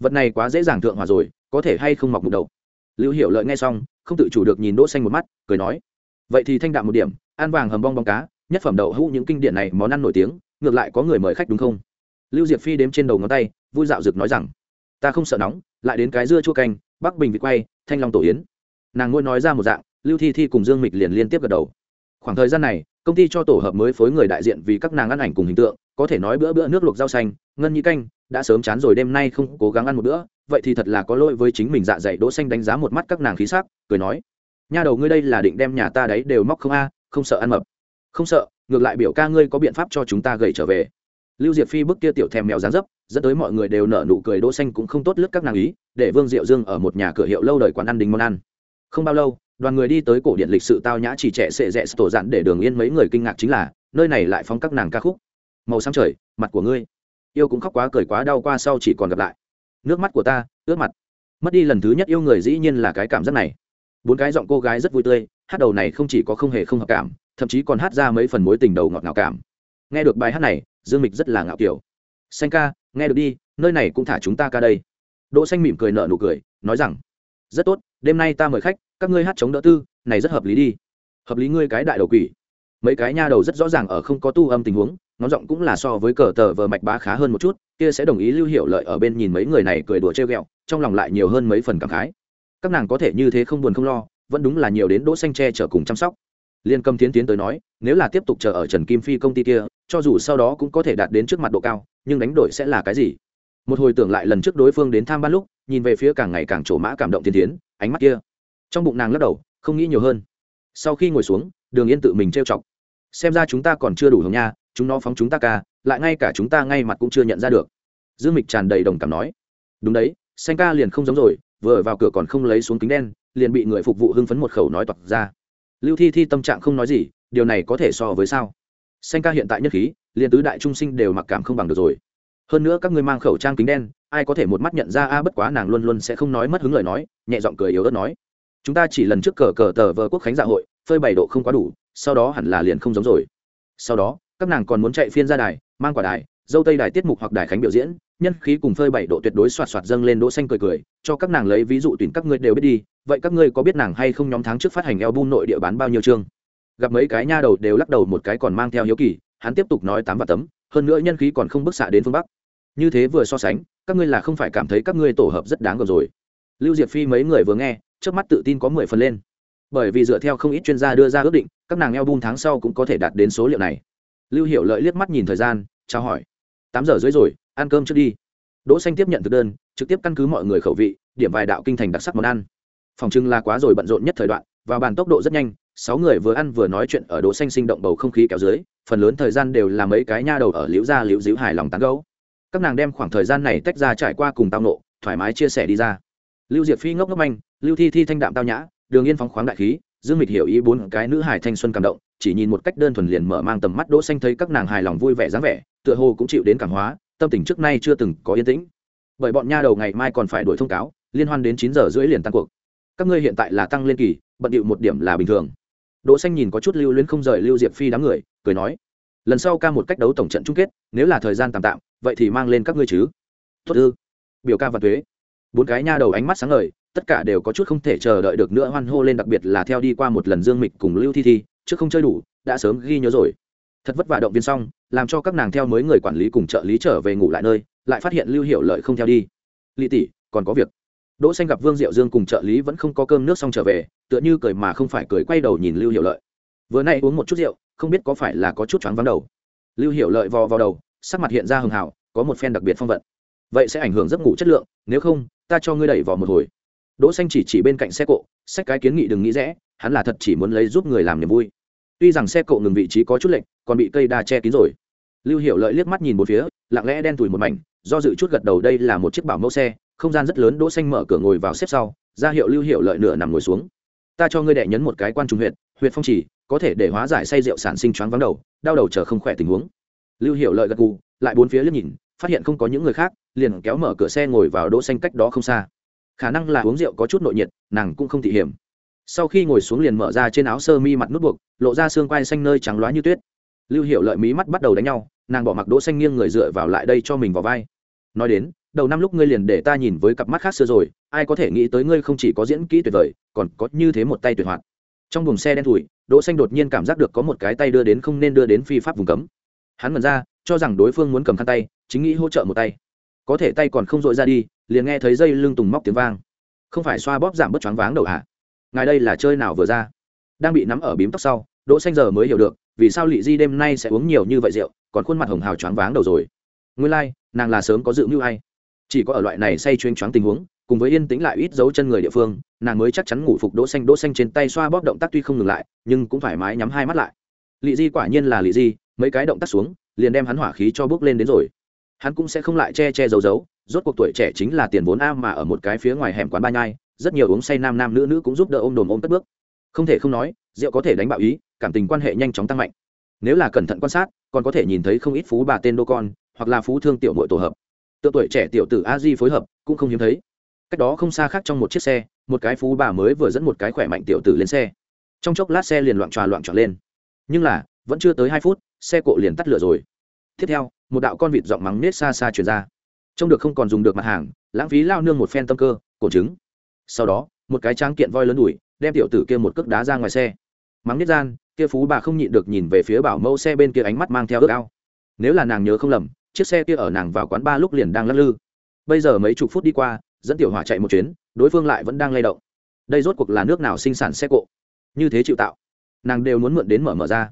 Vật này quá dễ dàng thượng hòa rồi, có thể hay không mọc mục đầu. Lưu Hiểu lợi nghe xong, không tự chủ được nhìn đỗ xanh một mắt, cười nói, vậy thì thanh đạm một điểm, ăn vàng hầm bong bong cá, nhất phẩm đậu hũ những kinh điển này món ăn nổi tiếng, ngược lại có người mời khách đúng không? Lưu diệp phi đếm trên đầu ngón tay, vui dạo dực nói rằng ta không sợ nóng, lại đến cái dưa chua canh, bắc bình vị quay, thanh long tổ yến. Nàng ngôi nói ra một dạng, lưu thi thi cùng dương mịch liền liên tiếp gật đầu. Khoảng thời gian này, công ty cho tổ hợp mới phối người đại diện vì các nàng ăn ảnh cùng hình tượng, có thể nói bữa bữa nước luộc rau xanh, ngân nhĩ canh, đã sớm chán rồi đêm nay không cố gắng ăn một bữa, vậy thì thật là có lỗi với chính mình dạ dày đỗ xanh đánh giá một mắt các nàng khí sắc, cười nói, nha đầu ngươi đây là định đem nhà ta đấy đều móc không a, không sợ ăn mập. Không sợ, ngược lại biểu ca ngươi có biện pháp cho chúng ta gầy trở về lưu diệp phi bức kia tiểu thèm mèo dáng dấp, dẫn tới mọi người đều nở nụ cười đỗ xanh cũng không tốt lướt các nàng ý, để vương diệu dương ở một nhà cửa hiệu lâu đời quán ăn đình món ăn. Không bao lâu, đoàn người đi tới cổ điện lịch sự tao nhã chỉ trẻ sệ rẽ tổ dạn để đường yên mấy người kinh ngạc chính là, nơi này lại phóng các nàng ca khúc. Màu xám trời, mặt của ngươi. Yêu cũng khóc quá, cười quá, đau qua sau chỉ còn gặp lại. Nước mắt của ta, ướt mặt. Mất đi lần thứ nhất yêu người dĩ nhiên là cái cảm giác này. Bốn cái giọng cô gái rất vui tươi, hát đầu này không chỉ có không hề không hợp cảm, thậm chí còn hát ra mấy phần mối tình đầu ngọt ngào cảm nghe được bài hát này, dương mịch rất là ngạo kiểu. Xanh ca, nghe được đi, nơi này cũng thả chúng ta ca đây. Đỗ xanh mỉm cười nở nụ cười, nói rằng, rất tốt, đêm nay ta mời khách, các ngươi hát chống đỡ tư, này rất hợp lý đi. Hợp lý ngươi cái đại đầu quỷ. Mấy cái nha đầu rất rõ ràng ở không có tu âm tình huống nó giọng cũng là so với cờ tờ vờ mạch bá khá hơn một chút, kia sẽ đồng ý lưu hiệu lợi ở bên nhìn mấy người này cười đùa treo ghẹo, trong lòng lại nhiều hơn mấy phần cảm khái. Các nàng có thể như thế không buồn không lo, vẫn đúng là nhiều đến đỗ xanh tre chở cùng chăm sóc. Liên cầm tiến tiến tới nói, nếu là tiếp tục chờ ở trần kim phi công ty kia cho dù sau đó cũng có thể đạt đến trước mặt độ cao, nhưng đánh đổi sẽ là cái gì? Một hồi tưởng lại lần trước đối phương đến tham ban lúc, nhìn về phía càng ngày càng trổ mã cảm động tiến tiến ánh mắt kia. Trong bụng nàng lắc đầu, không nghĩ nhiều hơn. Sau khi ngồi xuống, đường yên tự mình trêu chọc. Xem ra chúng ta còn chưa đủ hồng nha, chúng nó phóng chúng ta ca, lại ngay cả chúng ta ngay mặt cũng chưa nhận ra được. Dương mịch tràn đầy đồng cảm nói. Đúng đấy, xanh ca liền không giống rồi, vừa vào cửa còn không lấy xuống kính đen, liền bị người phục vụ hưng phấn một khẩu nói toặc ra. Lưu thi thi tâm trạng không nói gì, điều này có thể so với sao? Xanh ca hiện tại nhất khí, liền tứ đại trung sinh đều mặc cảm không bằng được rồi. Hơn nữa các ngươi mang khẩu trang kính đen, ai có thể một mắt nhận ra a, bất quá nàng luôn luôn sẽ không nói mất hứng lời nói, nhẹ giọng cười yếu ớt nói. Chúng ta chỉ lần trước cờ cờ tờ vờ quốc khánh dạ hội, phơi bày độ không quá đủ, sau đó hẳn là liền không giống rồi. Sau đó, các nàng còn muốn chạy phiên ra đài, mang quả đài, dâu tây đài tiết mục hoặc đài khánh biểu diễn, nhân khí cùng phơi bảy độ tuyệt đối soạt soạt dâng lên đỗ xanh cười cười, cho các nàng lấy ví dụ tuyển các ngươi đều biết đi, vậy các ngươi có biết nàng hay không nhóm tháng trước phát hành album nội địa bán bao nhiêu chương? Gặp mấy cái nha đầu đều lắc đầu một cái còn mang theo hiếu kỳ, hắn tiếp tục nói tám và tấm, hơn nữa nhân khí còn không bức xạ đến phương bắc. Như thế vừa so sánh, các ngươi là không phải cảm thấy các ngươi tổ hợp rất đáng gờm rồi. Lưu diệp phi mấy người vừa nghe, trước mắt tự tin có mười phần lên. Bởi vì dựa theo không ít chuyên gia đưa ra ước định, các nàng eo bung tháng sau cũng có thể đạt đến số liệu này. Lưu hiểu lợi liếc mắt nhìn thời gian trao hỏi. Tám giờ rưỡi rồi, ăn cơm trước đi. Đỗ xanh tiếp nhận thực đơn, trực tiếp căn cứ mọi người khẩu vị, điểm vài đạo kinh thành đặc sắc món ăn. Phòng trưng là quá rồi bận rộn nhất thời đoạn, và bàn tốc độ rất nhanh sáu người vừa ăn vừa nói chuyện ở đỗ xanh sinh động bầu không khí kéo dưới, phần lớn thời gian đều là mấy cái nha đầu ở liễu gia liễu diễu hài lòng tán gẫu. Các nàng đem khoảng thời gian này tách ra trải qua cùng tao nộ thoải mái chia sẻ đi ra. Lưu diệp phi ngốc ngốc anh lưu thi thi thanh đạm tao nhã, đường yên phóng khoáng đại khí, dương mịch hiểu ý bốn cái nữ hải thanh xuân cảm động, chỉ nhìn một cách đơn thuần liền mở mang tầm mắt đỗ xanh thấy các nàng hài lòng vui vẻ dáng vẻ, tựa hồ cũng chịu đến cảm hóa, tâm tình trước nay chưa từng có yên tĩnh. Bởi bọn nha đầu ngày mai còn phải đuổi thông cáo, liên hoan đến chín giờ rưỡi liền tăng cuộc. Các ngươi hiện tại là tăng lên kỳ, bận điệu một điểm là bình thường đỗ xanh nhìn có chút lưu luyến không rời lưu diệp phi đám người, cười nói, lần sau ca một cách đấu tổng trận chung kết, nếu là thời gian tạm tạm, vậy thì mang lên các ngươi chứ. Tốt ư? Biểu ca và thuế bốn cái nha đầu ánh mắt sáng ngời, tất cả đều có chút không thể chờ đợi được nữa hoan hô lên đặc biệt là theo đi qua một lần dương mịch cùng lưu thi thi trước không chơi đủ, đã sớm ghi nhớ rồi. Thật vất vả động viên xong, làm cho các nàng theo mới người quản lý cùng trợ lý trở về ngủ lại nơi, lại phát hiện lưu hiệu lợi không theo đi. Lị tỷ, còn có việc đỗ xanh gặp vương diệu dương cùng trợ lý vẫn không có cơm nước xong trở về, tựa như cười mà không phải cười quay đầu nhìn lưu hiệu lợi. Vừa nay uống một chút rượu, không biết có phải là có chút choáng vắng đầu. Lưu hiệu lợi vò vào đầu, sắc mặt hiện ra hưng hào, có một phen đặc biệt phong vận. Vậy sẽ ảnh hưởng giấc ngủ chất lượng, nếu không, ta cho ngươi đẩy vào một hồi. Đỗ xanh chỉ chỉ bên cạnh xe cộ sách cái kiến nghị đừng nghĩ rẽ, hắn là thật chỉ muốn lấy giúp người làm niềm vui. Tuy rằng xe cộ ngừng vị trí có chút lệch, còn bị cây đa che kín rồi. Lưu Hiểu lợi liếc mắt nhìn một phía, lặng lẽ đen tủi một mảnh do dự chút gật đầu, đây là một chiếc bảo mẫu xe, không gian rất lớn, đỗ xanh mở cửa ngồi vào xếp sau, ra hiệu lưu hiệu lợi nửa nằm ngồi xuống. Ta cho ngươi đệ nhấn một cái quan trùng huyệt huyệt phong chỉ, có thể để hóa giải say rượu sản sinh choáng vắng đầu, đau đầu chờ không khỏe tình huống. Lưu hiệu lợi gật gù, lại bốn phía liếc nhìn, phát hiện không có những người khác, liền kéo mở cửa xe ngồi vào đỗ xanh cách đó không xa. Khả năng là uống rượu có chút nội nhiệt, nàng cũng không thị hiểm. Sau khi ngồi xuống liền mở ra trên áo sơ mi mặt nút buộc, lộ ra xương quai xanh nơi trắng loá như tuyết. Lưu hiệu lợi mí mắt bắt đầu đánh nhau, nàng bỏ mặc đỗ xanh nghiêng người dựa vào lại đây cho mình vào vai nói đến đầu năm lúc ngươi liền để ta nhìn với cặp mắt khác xưa rồi ai có thể nghĩ tới ngươi không chỉ có diễn kỹ tuyệt vời còn có như thế một tay tuyệt hoạt. Trong buồng xe đen thùi đỗ xanh đột nhiên cảm giác được có một cái tay đưa đến không nên đưa đến phi pháp vùng cấm. Hắn mở ra cho rằng đối phương muốn cầm khăn tay chính nghĩ hỗ trợ một tay. Có thể tay còn không dội ra đi liền nghe thấy dây lưng tùng móc tiếng vang. Không phải xoa bóp giảm bớt choáng váng đầu à? ngài đây là chơi nào vừa ra? Đang bị nắm ở bím tóc sau đỗ xanh giờ mới hiểu được vì sao lị di đêm nay sẽ uống nhiều như vậy rượu còn khuôn mặt hồng hào choáng váng đầu rồi. Nguyên lai like, nàng là sớm có dự mưu hay. Chỉ có ở loại này say chuyên choáng tình huống, cùng với yên tĩnh lại ít dấu chân người địa phương, nàng mới chắc chắn ngủ phục đỗ xanh. Đỗ xanh trên tay xoa bóp động tác tuy không ngừng lại, nhưng cũng thoải mái nhắm hai mắt lại. Lị di quả nhiên là lị di, mấy cái động tác xuống, liền đem hắn hỏa khí cho bước lên đến rồi. Hắn cũng sẽ không lại che che giấu giấu, rốt cuộc tuổi trẻ chính là tiền vốn a mà ở một cái phía ngoài hẻm quán ba nhai, rất nhiều uống say nam nam nữ nữ cũng giúp đỡ ôm đồm ôm tất bước. Không thể không nói, rượu có thể đánh bạo ý, cảm tình quan hệ nhanh chóng tăng mạnh. Nếu là cẩn thận quan sát, còn có thể nhìn thấy không ít phú bà tên đô con hoặc là phú thương tiểu muội tổ hợp. Tự tuổi trẻ tiểu tử a di phối hợp, cũng không hiếm thấy. Cách đó không xa khác trong một chiếc xe, một cái phú bà mới vừa dẫn một cái khỏe mạnh tiểu tử lên xe. Trong chốc lát xe liền loạn tròa loạn trò lên. Nhưng là, vẫn chưa tới hai phút, xe cộ liền tắt lửa rồi. Tiếp theo, một đạo con vịt giọng mắng nết xa xa chuyển ra. Trông được không còn dùng được mặt hàng, lãng phí lao nương một phen tâm cơ, cổ trứng. Sau đó, một cái tráng kiện voi lớn đùi đem tiểu tử kia một cước đá ra ngoài xe. Mắng nết gian, kia phú bà không nhịn được nhìn về phía bảo mẫu xe bên kia ánh mắt mang theo ước ao. Nếu là nàng nhớ không lầm chiếc xe kia ở nàng vào quán ba lúc liền đang lắc lư. Bây giờ mấy chục phút đi qua, dẫn tiểu hỏa chạy một chuyến, đối phương lại vẫn đang lay động. Đây rốt cuộc là nước nào sinh sản xe cộ? Như thế chịu tạo. Nàng đều muốn mượn đến mở mở ra.